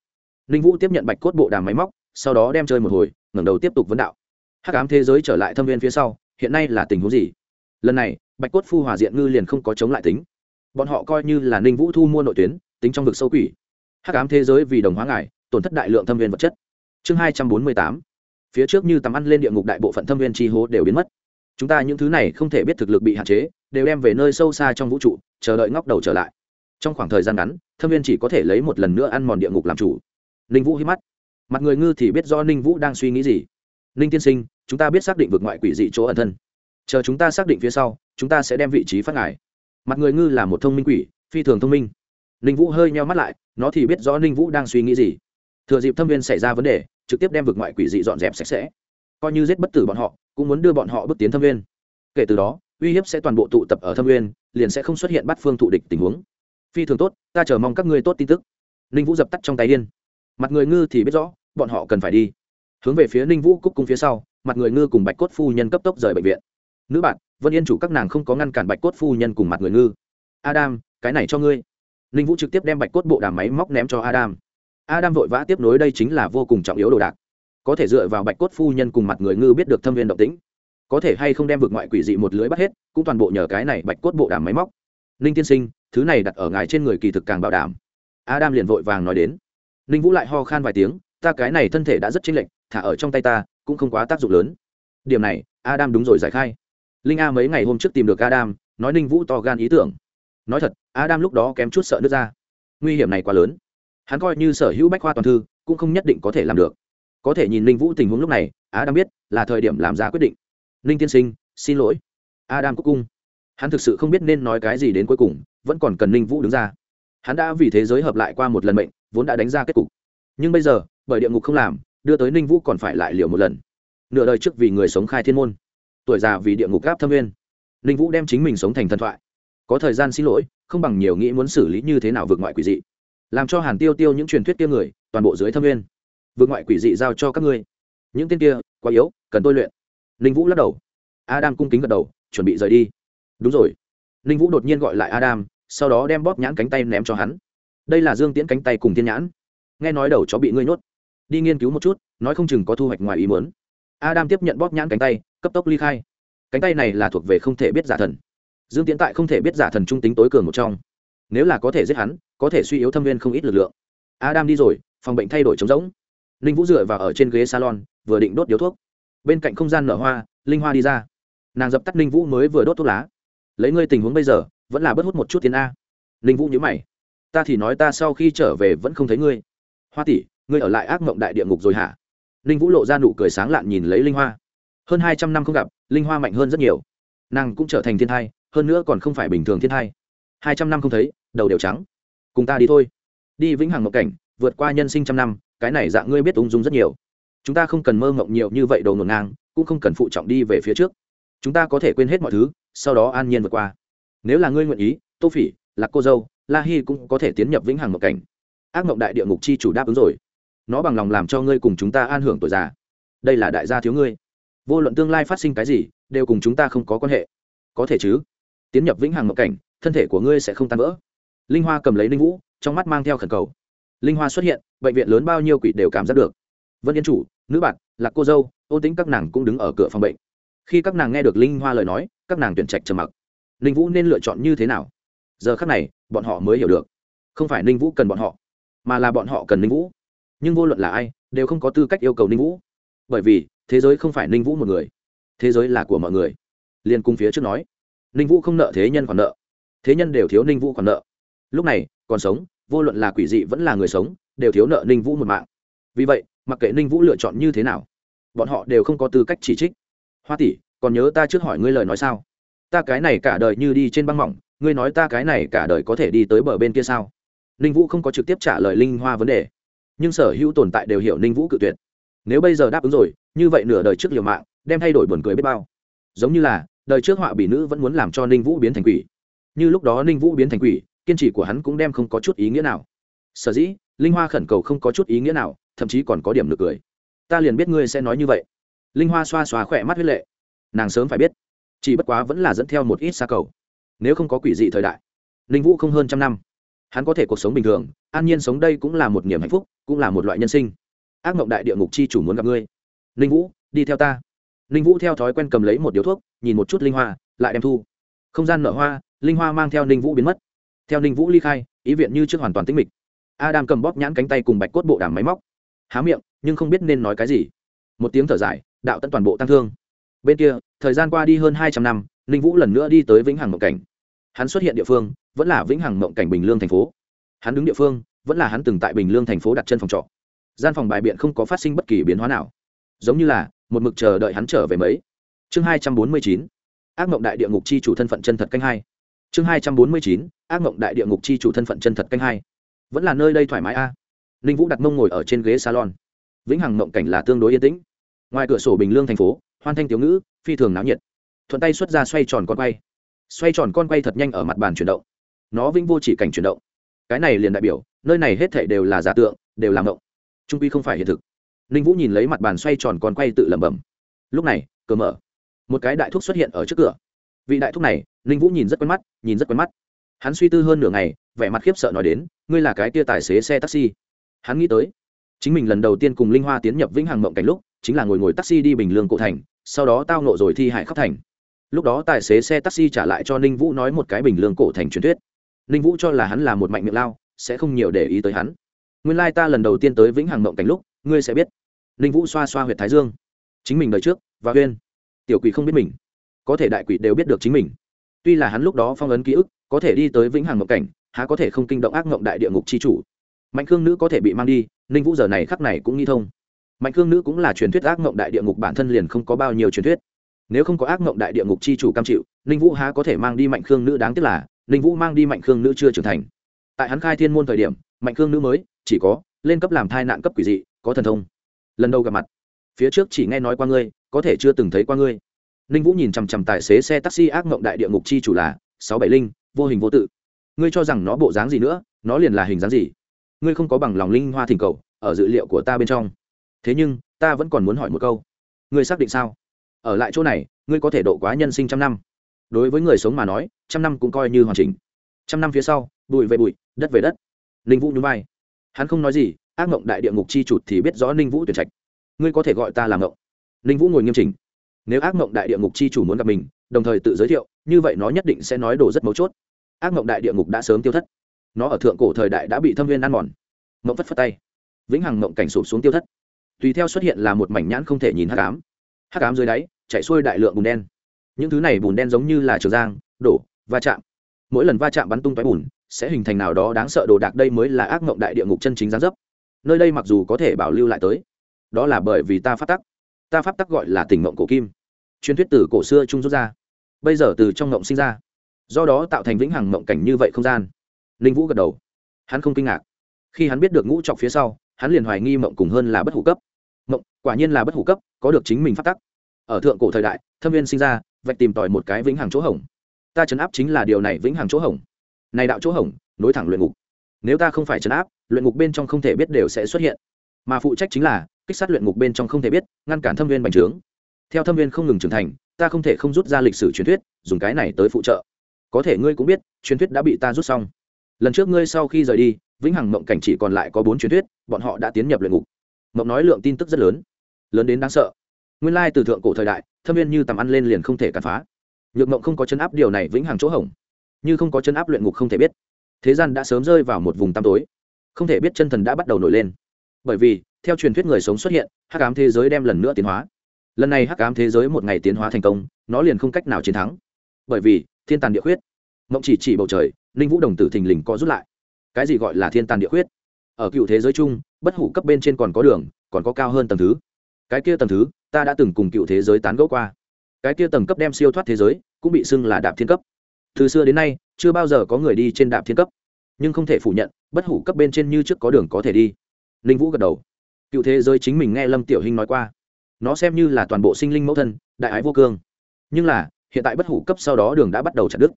Ninh vũ tiếp nhận bạch cốt bộ đàm máy móc, sau đó đem chơi một hồi, ngẩng đầu tiếp tục vấn đạo. Hắc ám thế giới trở lại thâm viên phía sau, hiện nay là tình huống gì? Lần này, bạch cốt phu hòa diện ngư liền không có chống lại tính bọn họ coi như là ninh vũ thu mua nội tuyến, tính trong vực sâu quỷ. Hắc ám thế giới vì đồng hóa ngài, tổn thất đại lượng thâm viên vật chất. Chương hai trăm bốn mươi tám. Phía trước như tắm ăn lên địa ngục đại bộ phận thâm viên tri hố đều biến mất. Chúng ta những thứ này không thể biết thực lực bị hạn chế, đều đem về nơi sâu xa trong vũ trụ, chờ đợi ngóc đầu trở lại. Trong khoảng thời gian ngắn, thâm viên chỉ có thể lấy một lần nữa ăn mòn địa ngục làm chủ. Ninh vũ hít mắt. Mặt người ngư thì biết do ninh vũ đang suy nghĩ gì. Ninh tiên sinh, chúng ta biết xác định vượt ngoại quỷ dị chỗ ẩn thân. Chờ chúng ta xác định phía sau, chúng ta sẽ đem vị trí phát ngài mặt người ngư là một thông minh quỷ, phi thường thông minh. Ninh vũ hơi nheo mắt lại, nó thì biết rõ ninh vũ đang suy nghĩ gì. Thừa dịp thâm viên xảy ra vấn đề, trực tiếp đem vực ngoại quỷ dị dọn dẹp sạch sẽ. Coi như giết bất tử bọn họ, cũng muốn đưa bọn họ bước tiến thâm viên. Kể từ đó, uy hiếp sẽ toàn bộ tụ tập ở thâm viên, liền sẽ không xuất hiện bắt phương thụ địch tình huống. Phi thường tốt, ta chờ mong các ngươi tốt tin tức. Ninh vũ dập tắt trong tay điên. Mặt người ngư thì biết rõ, bọn họ cần phải đi. Hướng về phía ninh vũ cúc cung phía sau, mặt người ngư cùng bạch cốt phu nhân cấp tốc rời bệnh viện. Nữ bạn vân yên chủ các nàng không có ngăn cản bạch cốt phu nhân cùng mặt người ngư. Adam, cái này cho ngươi. Ninh vũ trực tiếp đem bạch cốt bộ đàm máy móc ném cho adam. Adam vội vã tiếp nối đây chính là vô cùng trọng yếu đồ đạc. Có thể dựa vào bạch cốt phu nhân cùng mặt người ngư biết được thâm viên động tĩnh. Có thể hay không đem vực ngoại quỷ dị một lưới bắt hết, cũng toàn bộ nhờ cái này bạch cốt bộ đàm máy móc. Ninh tiên sinh, thứ này đặt ở ngài trên người kỳ thực càng bảo đảm. Adam liền vội vàng nói đến. Ninh vũ lại ho khan vài tiếng, ta cái này thân thể đã rất chênh lệch, thả ở trong tay ta, cũng không quá tác dụng lớn. Điểm này, adam đúng rồi giải khai linh a mấy ngày hôm trước tìm được adam, nói ninh vũ to gan ý tưởng. Nói thật, adam lúc đó kém chút sợ nước ra nguy hiểm này quá lớn. Hắn coi như sở hữu bách khoa toàn thư, cũng không nhất định có thể làm được. Có thể nhìn ninh vũ tình huống lúc này, adam biết là thời điểm làm ra quyết định. Ninh tiên sinh, xin lỗi. Adam cúc cung. Hắn thực sự không biết nên nói cái gì đến cuối cùng, vẫn còn cần ninh vũ đứng ra. Hắn đã vì thế giới hợp lại qua một lần mệnh, vốn đã đánh ra kết cục. Nhưng bây giờ, bởi địa ngục không làm, đưa tới ninh vũ còn phải lại liều một lần. Nửa đời trước vì người sống khai thiên môn tuổi già vì địa ngục gáp thâm nguyên, ninh vũ đem chính mình sống thành thần thoại. Có thời gian xin lỗi không bằng nhiều nghĩ muốn xử lý như thế nào vượt ngoại quỷ dị. Làm cho hàn tiêu tiêu những truyền thuyết kia người toàn bộ dưới thâm nguyên, vượt ngoại quỷ dị giao cho các ngươi. Những tên kia quá yếu cần tôi luyện. Ninh vũ lắc đầu. Adam cung kính gật đầu chuẩn bị rời đi. Đúng rồi. Ninh vũ đột nhiên gọi lại adam sau đó đem bóp nhãn cánh tay ném cho hắn. Đây là dương tiễn cánh tay cùng thiên nhãn. Nghe nói đầu chó bị ngươi nhốt. Đi nghiên cứu một chút nói không chừng có thu hoạch ngoài ý muốn adam tiếp nhận bóp nhãn cánh tay, cấp tốc ly khai. Cánh tay này là thuộc về không thể biết giả thần. Dương tiễn tại không thể biết giả thần trung tính tối cường một trong. Nếu là có thể giết hắn, có thể suy yếu thâm viên không ít lực lượng. Adam đi rồi, phòng bệnh thay đổi trống rỗng. Linh vũ dựa vào ở trên ghế salon, vừa định đốt điếu thuốc. Bên cạnh không gian nở hoa, linh hoa đi ra. Nàng dập tắt linh vũ mới vừa đốt thuốc lá. Lấy ngươi tình huống bây giờ, vẫn là bớt hút một chút tiền a. Linh vũ nhớ mày. Ta thì nói ta sau khi trở về vẫn không thấy ngươi. Hoa tỷ, ngươi ở lại ác mộng đại địa ngục rồi hả? Ninh vũ lộ ra nụ cười sáng lạn nhìn lấy linh hoa. Hơn hai trăm năm không gặp, linh hoa mạnh hơn rất nhiều. Nàng cũng trở thành thiên thai, hơn nữa còn không phải bình thường thiên thai. Hai trăm năm không thấy, đầu đều trắng. Cùng ta đi thôi. Đi vĩnh hằng mộng cảnh, vượt qua nhân sinh trăm năm, cái này dạng ngươi biết ung dung rất nhiều. Chúng ta không cần mơ mộng nhiều như vậy đầu ngổn ngang, cũng không cần phụ trọng đi về phía trước. Chúng ta có thể quên hết mọi thứ, sau đó an nhiên vượt qua. Nếu là ngươi nguyện ý, tô phỉ, lạc cô dâu, la hi cũng có thể tiến nhập vĩnh hằng mộng cảnh. Ác mộng đại địa ngục chi chủ đáp ứng rồi nó bằng lòng làm cho ngươi cùng chúng ta an hưởng tuổi già. Đây là đại gia thiếu ngươi. Vô luận tương lai phát sinh cái gì, đều cùng chúng ta không có quan hệ. Có thể chứ? Tiến nhập vĩnh hằng mộng cảnh, thân thể của ngươi sẽ không tan vỡ. Linh hoa cầm lấy linh vũ, trong mắt mang theo khẩn cầu. Linh hoa xuất hiện, bệnh viện lớn bao nhiêu quỷ đều cảm giác được. Vân yên chủ, nữ bạn, lạc cô dâu ôn tính các nàng cũng đứng ở cửa phòng bệnh. Khi các nàng nghe được linh hoa lời nói, các nàng tuyển trạch trầm mặc. Linh vũ nên lựa chọn như thế nào? Giờ khác này, bọn họ mới hiểu được. Không phải ninh vũ cần bọn họ, mà là bọn họ cần ninh vũ nhưng vô luận là ai, đều không có tư cách yêu cầu ninh vũ. Bởi vì, thế giới không phải ninh vũ một người, thế giới là của mọi người. Liên cung phía trước nói, ninh vũ không nợ thế nhân còn nợ, thế nhân đều thiếu ninh vũ còn nợ. Lúc này, còn sống, vô luận là quỷ dị vẫn là người sống, đều thiếu nợ ninh vũ một mạng. Vì vậy, mặc kệ ninh vũ lựa chọn như thế nào, bọn họ đều không có tư cách chỉ trích. Hoa tỷ, còn nhớ ta trước hỏi ngươi lời nói sao? Ta cái này cả đời như đi trên băng mỏng, ngươi nói ta cái này cả đời có thể đi tới bờ bên kia sao? Ninh vũ không có trực tiếp trả lời linh hoa vấn đề nhưng sở hữu tồn tại đều hiểu ninh vũ cự tuyệt. Nếu bây giờ đáp ứng rồi, như vậy nửa đời trước liều mạng, đem thay đổi buồn cười biết bao. Giống như là, đời trước họa bị nữ vẫn muốn làm cho ninh vũ biến thành quỷ. Như lúc đó ninh vũ biến thành quỷ, kiên trì của hắn cũng đem không có chút ý nghĩa nào. Sở dĩ, linh hoa khẩn cầu không có chút ý nghĩa nào, thậm chí còn có điểm nực cười. Ta liền biết ngươi sẽ nói như vậy. Linh hoa xoa xoa khỏe mắt huyết lệ. Nàng sớm phải biết, chỉ bất quá vẫn là dẫn theo một ít xa cầu. Nếu không có quỷ dị thời đại, ninh vũ không hơn trăm năm hắn có thể cuộc sống bình thường, an nhiên sống đây cũng là một niềm hạnh phúc, cũng là một loại nhân sinh. Ác mộng đại địa ngục chi chủ muốn gặp ngươi. Ninh vũ, đi theo ta. Ninh vũ theo thói quen cầm lấy một điếu thuốc, nhìn một chút linh hoa, lại đem thu. Không gian nở hoa, linh hoa mang theo ninh vũ biến mất. Theo ninh vũ ly khai, ý viện như trước hoàn toàn tính mịch. Adam cầm bóp nhãn cánh tay cùng bạch cốt bộ đàm máy móc. Há miệng, nhưng không biết nên nói cái gì. Một tiếng thở dài, đạo tận toàn bộ tăng thương. Bên kia, thời gian qua đi hơn hai trăm năm, ninh vũ lần nữa đi tới vĩnh hằng mộng cảnh hắn xuất hiện địa phương, vẫn là vĩnh hằng mộng cảnh bình lương thành phố. Hắn đứng địa phương, vẫn là hắn từng tại bình lương thành phố đặt chân phòng trọ. Gian phòng bài biện không có phát sinh bất kỳ biến hóa nào. Giống như là, một mực chờ đợi hắn trở về mấy. Chương hai trăm bốn mươi chín, ác mộng đại địa ngục chi chủ thân phận chân thật canh hai. Chương hai trăm bốn mươi chín, ác mộng đại địa ngục chi chủ thân phận chân thật canh hai. Vẫn là nơi đây thoải mái a. À. ninh vũ đặt mông ngồi ở trên ghế salon. Vĩnh hằng mộng cảnh là tương đối yên tĩnh. Ngoài cửa sổ bình lương thành phố, hoan thanh tiểu ngữ, phi thường náo nhiệt. Thuận tay xuất ra xoay tròn con quay xoay tròn con quay thật nhanh ở mặt bàn chuyển động. Nó vĩnh vô chỉ cảnh chuyển động. Cái này liền đại biểu, nơi này hết thể đều là giả tượng, đều là ngộng. Trung quy không phải hiện thực. Ninh vũ nhìn lấy mặt bàn xoay tròn con quay tự lẩm bẩm. Lúc này, cửa mở. Một cái đại thúc xuất hiện ở trước cửa. Vị đại thúc này, ninh vũ nhìn rất quen mắt, nhìn rất quen mắt. Hắn suy tư hơn nửa ngày, vẻ mặt khiếp sợ nói đến, ngươi là cái tia tài xế xe taxi. Hắn nghĩ tới, chính mình lần đầu tiên cùng linh hoa tiến nhập vĩnh hằng mộng cảnh lúc, chính là ngồi ngồi taxi đi bình lương cổ thành, sau đó tao nộ rồi thi hại khắp thành lúc đó tài xế xe taxi trả lại cho ninh vũ nói một cái bình lương cổ thành truyền thuyết. Ninh vũ cho là hắn là một mạnh miệng lao, sẽ không nhiều để ý tới hắn. Nguyên lai、like、ta lần đầu tiên tới vĩnh hằng mộng cảnh lúc, ngươi sẽ biết. Ninh vũ xoa xoa h u y ệ t thái dương. Chính mình đời trước, và huyên tiểu quỷ không biết mình. Có thể đại quỷ đều biết được chính mình. Tuy là hắn lúc đó phong ấn ký ức, có thể đi tới vĩnh hằng mộng cảnh, há có thể không kinh động ác mộng đại địa ngục c h i chủ. Mạnh khương nữ có thể bị mang đi, ninh vũ giờ này khắc này cũng nghi thông. Mạnh khương nữ cũng là truyền thuyết ác mộng đại địa ngục bản thân liền không có bao nhiêu truyền thuyết nếu không có ác mộng đại địa ngục chi chủ cam chịu, ninh vũ há có thể mang đi mạnh khương nữ đáng tiếc là, ninh vũ mang đi mạnh khương nữ chưa trưởng thành. Tại hắn khai thiên môn thời điểm, mạnh khương nữ mới, chỉ có, lên cấp làm thai nạn cấp quỷ dị, có thần thông. Lần đầu gặp mặt, phía trước chỉ nghe nói qua ngươi, có thể chưa từng thấy qua ngươi. Ninh vũ nhìn chằm chằm tài xế xe taxi ác mộng đại địa ngục chi chủ là, sáu bảy linh, vô hình vô tự. Ngươi cho rằng nó bộ dáng gì nữa, nó liền là hình dáng gì? Ngươi không có bằng lòng linh hoa thỉnh cầu, ở dữ liệu của ta bên trong. Thế nhưng, ta vẫn còn muốn hỏi một câu. Ngươi xác định sao? Ở lại chỗ này, ngươi có thể độ quá nhân sinh trăm năm. Đối với người sống mà nói, trăm năm cũng coi như hoàn chỉnh. Trăm năm phía sau, bụi về bụi, đất về đất. Ninh vũ nhún vai. Hắn không nói gì, ác mộng đại địa ngục chi chụt thì biết rõ ninh vũ tuyển trạch. Ngươi có thể gọi ta là mộng ninh vũ ngồi nghiêm chỉnh. Nếu ác mộng đại địa ngục chi chủ muốn gặp mình, đồng thời tự giới thiệu, như vậy nó nhất định sẽ nói đồ rất mấu chốt. Ác mộng đại địa ngục đã sớm tiêu thất. Nó ở thượng cổ thời đại đã bị thâm viên ăn mòn. Mộng phất phất tay. Vĩnh hằng mộng cảnh sụp xuống tiêu thất. Tùy theo xuất hiện là một mảnh nhãn không thể nhìn hắc ám. Hắc ám dưới đáy chạy xuôi đại lượng bùn đen. Những thứ này bùn đen giống như là trường giang, đổ, va chạm. Mỗi lần va chạm bắn tung tói bùn, sẽ hình thành nào đó đáng sợ đồ đạc đây mới là ác mộng đại địa ngục chân chính gián dấp. Nơi đây mặc dù có thể bảo lưu lại tới, đó là bởi vì ta phát tắc. Ta pháp tắc gọi là tỉnh mộng cổ kim. Truyền thuyết từ cổ xưa trung rút ra. Bây giờ từ trong mộng sinh ra. Do đó tạo thành vĩnh hằng mộng cảnh như vậy không gian. Linh vũ gật đầu. Hắn không kinh ngạc. Khi hắn biết được ngũ trọc phía sau, hắn liền hoài nghi mộng cùng hơn là bất hủ cấp. Mộng quả nhiên là bất hủ cấp, có được chính mình phát tắc ở thượng cổ thời đại, thâm viên sinh ra, vạch tìm tòi một cái vĩnh hằng chỗ hỏng ta chấn áp chính là điều này vĩnh hằng chỗ hỏng này đạo chỗ hỏng nối thẳng luyện ngục. Nếu ta không phải chấn áp, luyện ngục bên trong không thể biết đều sẽ xuất hiện. Mà phụ trách chính là, kích sát luyện ngục bên trong không thể biết, ngăn cản thâm viên bành trướng. Theo thâm viên không ngừng trưởng thành, ta không thể không rút ra lịch sử truyền thuyết, dùng cái này tới phụ trợ. Có thể ngươi cũng biết, truyền thuyết đã bị ta rút xong. Lần trước ngươi sau khi rời đi, vĩnh hằng mộng cảnh chỉ còn lại có bốn truyền thuyết, bọn họ đã tiến nhập luyện ngục. Mộng nói lượng tin tức rất lớn. Lớn đến đáng sợ nguyên lai từ thượng cổ thời đại, thâm viên như tầm ăn lên liền không thể cản phá. Nhược mộng không có chấn áp điều này vĩnh hằng chỗ hỏng như không có chấn áp luyện ngục không thể biết. Thế gian đã sớm rơi vào một vùng tăm tối. Không thể biết chân thần đã bắt đầu nổi lên. Bởi vì, theo truyền thuyết người sống xuất hiện, hắc ám thế giới đem lần nữa tiến hóa. Lần này hắc ám thế giới một ngày tiến hóa thành công, nó liền không cách nào chiến thắng. Bởi vì, thiên tàn địa khuyết. Mộng chỉ chỉ bầu trời, ninh vũ đồng tử thình lình có rút lại. Cái gì gọi là thiên tàn địa khuyết? Ở cựu thế giới chung, bất hủ cấp bên trên còn có đường, còn có cao hơn tầng thứ. Cái kia tầng thứ ta đã từng cùng cựu thế giới tán gẫu qua. Cái kia tầng cấp đem siêu thoát thế giới, cũng bị xưng là đạp thiên cấp. Từ xưa đến nay, chưa bao giờ có người đi trên đạp thiên cấp. Nhưng không thể phủ nhận, bất hủ cấp bên trên như trước có đường có thể đi. Linh vũ gật đầu. Cựu thế giới chính mình nghe lâm tiểu hình nói qua. Nó xem như là toàn bộ sinh linh mẫu thân, đại ái vô cương. Nhưng là, hiện tại bất hủ cấp sau đó đường đã bắt đầu chặt đứt.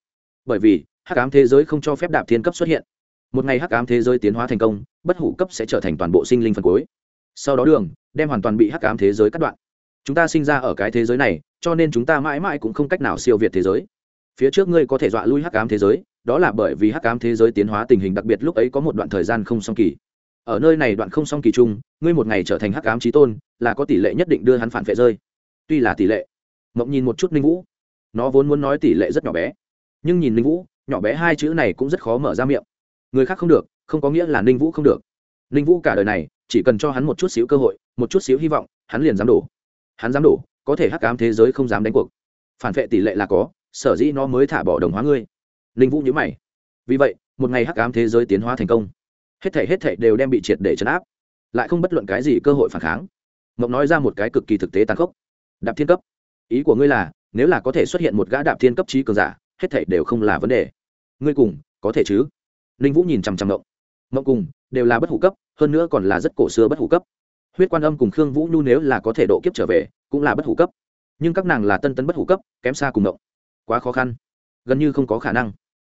Bởi vì, hắc ám thế giới không cho phép đạp thiên cấp xuất hiện. Một ngày hắc ám thế giới tiến hóa thành công, bất hủ cấp sẽ trở thành toàn bộ sinh linh phần cuối. Sau đó đường, đem hoàn toàn bị hắc ám thế giới cắt đoạn chúng ta sinh ra ở cái thế giới này, cho nên chúng ta mãi mãi cũng không cách nào siêu việt thế giới. Phía trước ngươi có thể dọa lui hắc ám thế giới, đó là bởi vì hắc ám thế giới tiến hóa tình hình đặc biệt lúc ấy có một đoạn thời gian không song kỳ. Ở nơi này đoạn không song kỳ chung, ngươi một ngày trở thành hắc ám trí tôn, là có tỷ lệ nhất định đưa hắn phản vệ rơi. Tuy là tỷ lệ. Mộng nhìn một chút ninh vũ. Nó vốn muốn nói tỷ lệ rất nhỏ bé. Nhưng nhìn ninh vũ, nhỏ bé hai chữ này cũng rất khó mở ra miệng. Người khác không được, không có nghĩa là ninh vũ không được. Ninh vũ cả đời này, chỉ cần cho hắn một chút xíu cơ hội, một chút xíu hy vọng, hắn liền dám đổ hắn dám đổ, có thể hắc ám thế giới không dám đánh cuộc. Phản vệ tỷ lệ là có, sở dĩ nó mới thả bỏ đồng hóa ngươi. Linh vũ nhữ mày. Vì vậy, một ngày hắc ám thế giới tiến hóa thành công. Hết thể hết thể đều đem bị triệt để chấn áp. Lại không bất luận cái gì cơ hội phản kháng. Mộng nói ra một cái cực kỳ thực tế tàn khốc. Đạp thiên cấp. Ý của ngươi là, nếu là có thể xuất hiện một gã đạp thiên cấp trí cường giả, hết thể đều không là vấn đề. Ngươi cùng, có thể chứ? Ninh vũ nhìn chằm chằm mộng. Mộng cùng, đều là bất hủ cấp, hơn nữa còn là rất cổ xưa bất hủ cấp huyết quan âm cùng khương vũ nhu nếu là có thể độ kiếp trở về, cũng là bất hủ cấp. Nhưng các nàng là tân tấn bất hủ cấp, kém xa cùng động. Quá khó khăn. Gần như không có khả năng.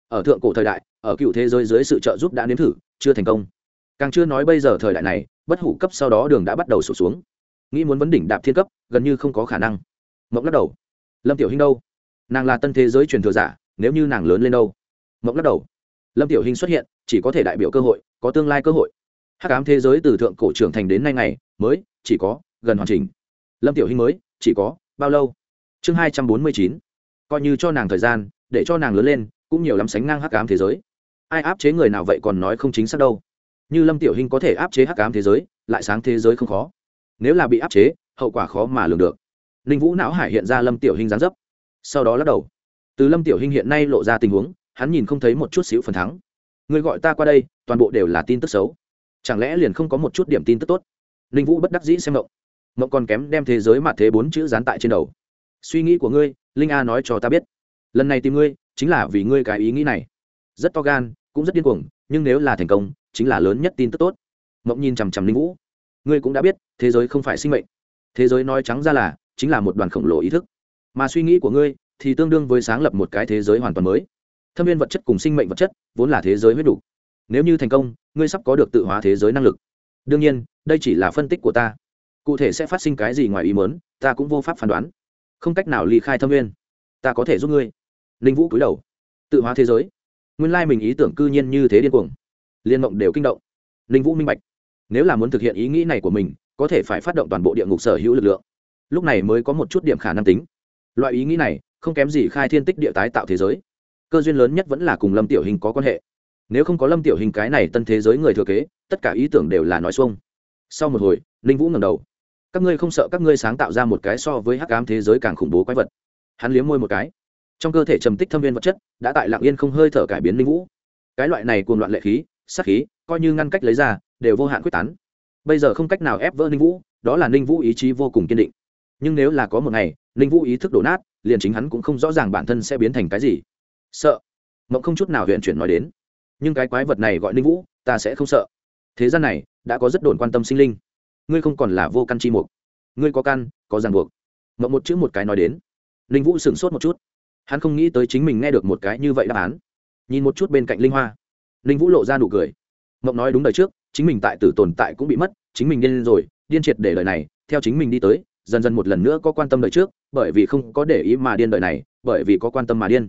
Ở thượng cổ thời đại, ở cựu thế giới dưới sự trợ giúp đã nếm thử, chưa thành công. Càng chưa nói bây giờ thời đại này, bất hủ cấp sau đó đường đã bắt đầu sụt xuống. Nghĩ muốn vấn đỉnh đạp thiên cấp, gần như không có khả năng. Mộng lắc đầu. Lâm tiểu hinh đâu? Nàng là tân thế giới truyền thừa giả, nếu như nàng lớn lên đâu? Mộng lắc đầu. Lâm tiểu hinh xuất hiện, chỉ có thể đại biểu cơ hội, có tương lai cơ hội hắc ám thế giới từ thượng cổ trưởng thành đến nay ngày, mới, chỉ có, gần hoàn chỉnh. Lâm tiểu hinh mới, chỉ có, bao lâu? Chương hai trăm bốn mươi chín. Coi như cho nàng thời gian, để cho nàng lớn lên, cũng nhiều lắm sánh ngang hắc ám thế giới. Ai áp chế người nào vậy còn nói không chính xác đâu. Như lâm tiểu hinh có thể áp chế hắc ám thế giới, lại sáng thế giới không khó. Nếu là bị áp chế, hậu quả khó mà lường được. Ninh vũ não hải hiện ra lâm tiểu hinh gián dấp. Sau đó lắc đầu. Từ lâm tiểu hinh hiện nay lộ ra tình huống, hắn nhìn không thấy một chút xíu phần thắng. Người gọi ta qua đây, toàn bộ đều là tin tức xấu chẳng lẽ liền không có một chút điểm tin tức tốt? Ninh vũ bất đắc dĩ xem mộng mộng còn kém đem thế giới mà thế bốn chữ dán tại trên đầu. Suy nghĩ của ngươi, linh a nói cho ta biết. Lần này tìm ngươi, chính là vì ngươi cái ý nghĩ này. Rất to gan, cũng rất điên cuồng, nhưng nếu là thành công, chính là lớn nhất tin tức tốt. Mộng nhìn chằm chằm linh vũ. Ngươi cũng đã biết, thế giới không phải sinh mệnh. Thế giới nói trắng ra là, chính là một đoàn khổng lồ ý thức. Mà suy nghĩ của ngươi, thì tương đương với sáng lập một cái thế giới hoàn toàn mới. Thâm viên vật chất cùng sinh mệnh vật chất, vốn là thế giới huyết đủ nếu như thành công ngươi sắp có được tự hóa thế giới năng lực. Đương nhiên đây chỉ là phân tích của ta. Cụ thể sẽ phát sinh cái gì ngoài ý mớn ta cũng vô pháp phán đoán. Không cách nào ly khai thâm nguyên, ta có thể giúp ngươi. Ninh vũ cúi đầu. Tự hóa thế giới. Nguyên lai mình ý tưởng cư nhiên như thế điên cuồng. Liên mộng đều kinh động. Ninh vũ minh bạch. Nếu là muốn thực hiện ý nghĩ này của mình có thể phải phát động toàn bộ địa ngục sở hữu lực lượng. Lúc này mới có một chút điểm khả năng tính. Loại ý nghĩ này không kém gì khai thiên tích địa tái tạo thế giới. Cơ duyên lớn nhất vẫn là cùng lâm tiểu hình có quan hệ nếu không có lâm tiểu hình cái này tân thế giới người thừa kế, tất cả ý tưởng đều là nói xuông. Sau một hồi, ninh vũ ngầm đầu. Các ngươi không sợ các ngươi sáng tạo ra một cái so với hắc ám thế giới càng khủng bố quái vật? Hắn liếm môi một cái. Trong cơ thể trầm tích thâm viên vật chất, đã tại lạng yên không hơi thở cải biến ninh vũ. Cái loại này cùng loạn lệ khí sắc khí, coi như ngăn cách lấy ra, đều vô hạn quyết tán. Bây giờ không cách nào ép vỡ ninh vũ, đó là ninh vũ ý chí vô cùng kiên định. Nhưng nếu là có một ngày, ninh vũ ý thức đổ nát, liền chính hắn cũng không rõ ràng bản thân sẽ biến thành cái gì. Sợ. Mộng không chút nào huyện chuyển nói đến nhưng cái quái vật này gọi ninh vũ, ta sẽ không sợ. Thế gian này đã có rất đồn quan tâm sinh linh. Ngươi không còn là vô căn chi mục. Ngươi có căn, có ràng buộc. Mộng một chữ một cái nói đến. Ninh vũ sửng sốt một chút. Hắn không nghĩ tới chính mình nghe được một cái như vậy đáp án. Nhìn một chút bên cạnh linh hoa. Linh vũ lộ ra nụ cười. Mộng nói đúng đời trước, chính mình tại tử tồn tại cũng bị mất, chính mình điên rồi, điên triệt để đời này, theo chính mình đi tới, dần dần một lần nữa có quan tâm đời trước, bởi vì không có để ý mà điên đời này, bởi vì có quan tâm mà điên.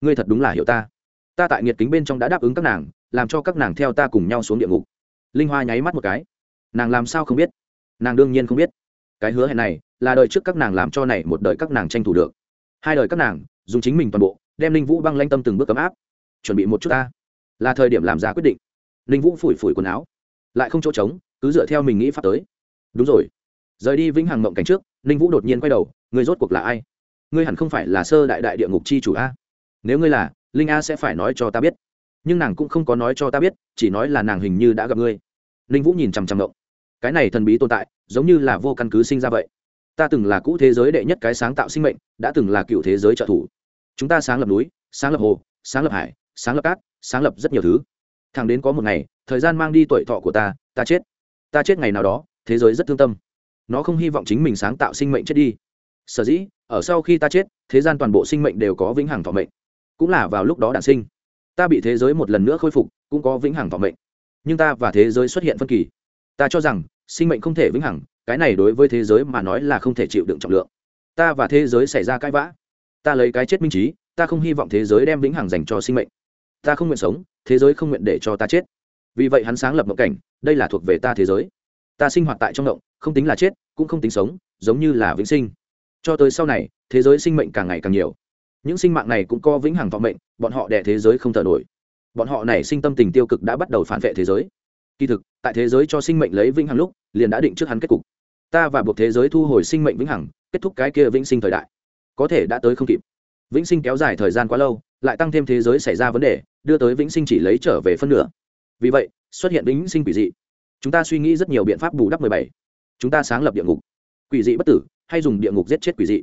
Ngươi thật đúng là hiểu ta ta tại nghiệt kính bên trong đã đáp ứng các nàng, làm cho các nàng theo ta cùng nhau xuống địa ngục. Linh hoa nháy mắt một cái. Nàng làm sao không biết? Nàng đương nhiên không biết. Cái hứa hẹn này là đời trước các nàng làm cho này một đời các nàng tranh thủ được. Hai đời các nàng, dùng chính mình toàn bộ, đem linh vũ băng lanh tâm từng bước ấm áp. Chuẩn bị một chút ta. Là thời điểm làm ra quyết định. Linh vũ phủi phủi quần áo. Lại không chỗ trống, cứ dựa theo mình nghĩ pháp tới. Đúng rồi. Rời đi vĩnh hằng mộng cảnh trước, linh vũ đột nhiên quay đầu, người rốt cuộc là ai? Ngươi hẳn không phải là sơ đại đại địa ngục chi chủ a. Nếu ngươi là linh a sẽ phải nói cho ta biết nhưng nàng cũng không có nói cho ta biết chỉ nói là nàng hình như đã gặp ngươi linh vũ nhìn chằm chằm động cái này thần bí tồn tại giống như là vô căn cứ sinh ra vậy ta từng là cũ thế giới đệ nhất cái sáng tạo sinh mệnh đã từng là cựu thế giới trợ thủ chúng ta sáng lập núi sáng lập hồ sáng lập hải sáng lập cát sáng lập rất nhiều thứ thẳng đến có một ngày thời gian mang đi tuổi thọ của ta ta chết ta chết ngày nào đó thế giới rất thương tâm nó không hy vọng chính mình sáng tạo sinh mệnh chết đi sở dĩ ở sau khi ta chết thế gian toàn bộ sinh mệnh đều có vĩnh hằng thọ mệnh cũng là vào lúc đó đản sinh. Ta bị thế giới một lần nữa khôi phục, cũng có vĩnh hằng vọng mệnh. Nhưng ta và thế giới xuất hiện phân kỳ. Ta cho rằng, sinh mệnh không thể vĩnh hằng, cái này đối với thế giới mà nói là không thể chịu đựng trọng lượng. Ta và thế giới xảy ra cãi vã. Ta lấy cái chết minh trí, ta không hy vọng thế giới đem vĩnh hằng dành cho sinh mệnh. Ta không nguyện sống, thế giới không nguyện để cho ta chết. Vì vậy hắn sáng lập mộng cảnh, đây là thuộc về ta thế giới. Ta sinh hoạt tại trong động không tính là chết, cũng không tính sống, giống như là vĩnh sinh. Cho tới sau này, thế giới sinh mệnh càng ngày càng nhiều những sinh mạng này cũng có vĩnh hằng thọ mệnh, bọn họ đẻ thế giới không thở nổi. Bọn họ này sinh tâm tình tiêu cực đã bắt đầu phản vệ thế giới. Kỳ thực, tại thế giới cho sinh mệnh lấy vĩnh hằng lúc, liền đã định trước hắn kết cục. Ta và buộc thế giới thu hồi sinh mệnh vĩnh hằng, kết thúc cái kia vĩnh sinh thời đại. Có thể đã tới không kịp. Vĩnh sinh kéo dài thời gian quá lâu, lại tăng thêm thế giới xảy ra vấn đề, đưa tới vĩnh sinh chỉ lấy trở về phân nửa. Vì vậy, xuất hiện vĩnh sinh quỷ dị. Chúng ta suy nghĩ rất nhiều biện pháp bù đắp mười bảy. Chúng ta sáng lập địa ngục. Quỷ dị bất tử, hay dùng địa ngục giết chết quỷ dị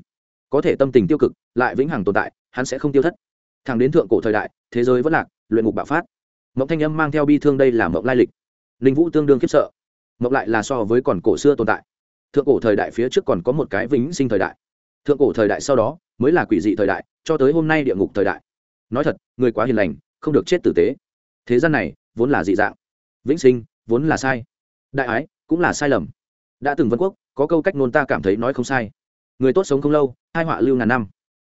có thể tâm tình tiêu cực, lại vĩnh hằng tồn tại, hắn sẽ không tiêu thất. Thẳng đến thượng cổ thời đại, thế giới vẫn lạc, luyện ngục bạo phát. Mộng thanh âm mang theo bi thương đây là mộng lai lịch. Linh vũ tương đương khiếp sợ. Mộng lại là so với còn cổ xưa tồn tại. Thượng cổ thời đại phía trước còn có một cái vĩnh sinh thời đại. Thượng cổ thời đại sau đó, mới là quỷ dị thời đại, cho tới hôm nay địa ngục thời đại. Nói thật, người quá hiền lành, không được chết tử tế. Thế gian này, vốn là dị dạng. Vĩnh sinh, vốn là sai. Đại ái, cũng là sai lầm. Đã từng vân quốc, có câu cách nôn ta cảm thấy nói không sai người tốt sống không lâu, hai họa lưu ngàn năm.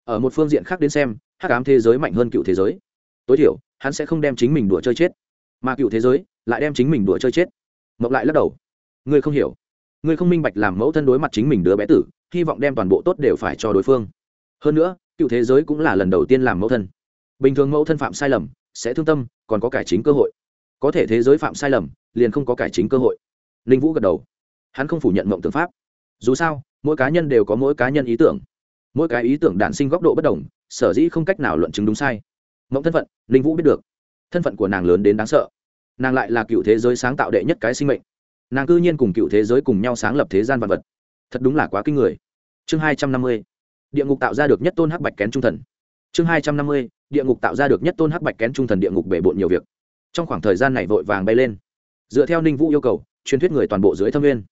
Ở một phương diện khác đến xem, hắc ám thế giới mạnh hơn cựu thế giới. Tối thiểu, hắn sẽ không đem chính mình đùa chơi chết. Mà cựu thế giới lại đem chính mình đùa chơi chết. Mộng lại lắc đầu. Ngươi không hiểu. Ngươi không minh bạch làm mẫu thân đối mặt chính mình đứa bé tử, hy vọng đem toàn bộ tốt đều phải cho đối phương. Hơn nữa, cựu thế giới cũng là lần đầu tiên làm mẫu thân. Bình thường mẫu thân phạm sai lầm, sẽ thương tâm, còn có cải chính cơ hội. Có thể thế giới phạm sai lầm, liền không có cải chính cơ hội. Ninh vũ gật đầu. Hắn không phủ nhận mộng tưởng pháp. Dù sao mỗi cá nhân đều có mỗi cá nhân ý tưởng. Mỗi cái ý tưởng đản sinh góc độ bất đồng, sở dĩ không cách nào luận chứng đúng sai. Mộng thân phận, ninh vũ biết được. Thân phận của nàng lớn đến đáng sợ. Nàng lại là cựu thế giới sáng tạo đệ nhất cái sinh mệnh. Nàng cư nhiên cùng cựu thế giới cùng nhau sáng lập thế gian vật vật. Thật đúng là quá kinh người. Chương hai trăm năm mươi. Địa ngục tạo ra được nhất tôn hắc bạch kén trung thần. Chương hai trăm năm mươi. Địa ngục tạo ra được nhất tôn hắc bạch kén trung thần địa ngục bể bộn nhiều việc. Trong khoảng thời gian này vội vàng bay lên. Dựa theo ninh vũ yêu cầu, truyền thuyết người toàn bộ dưới thâm viên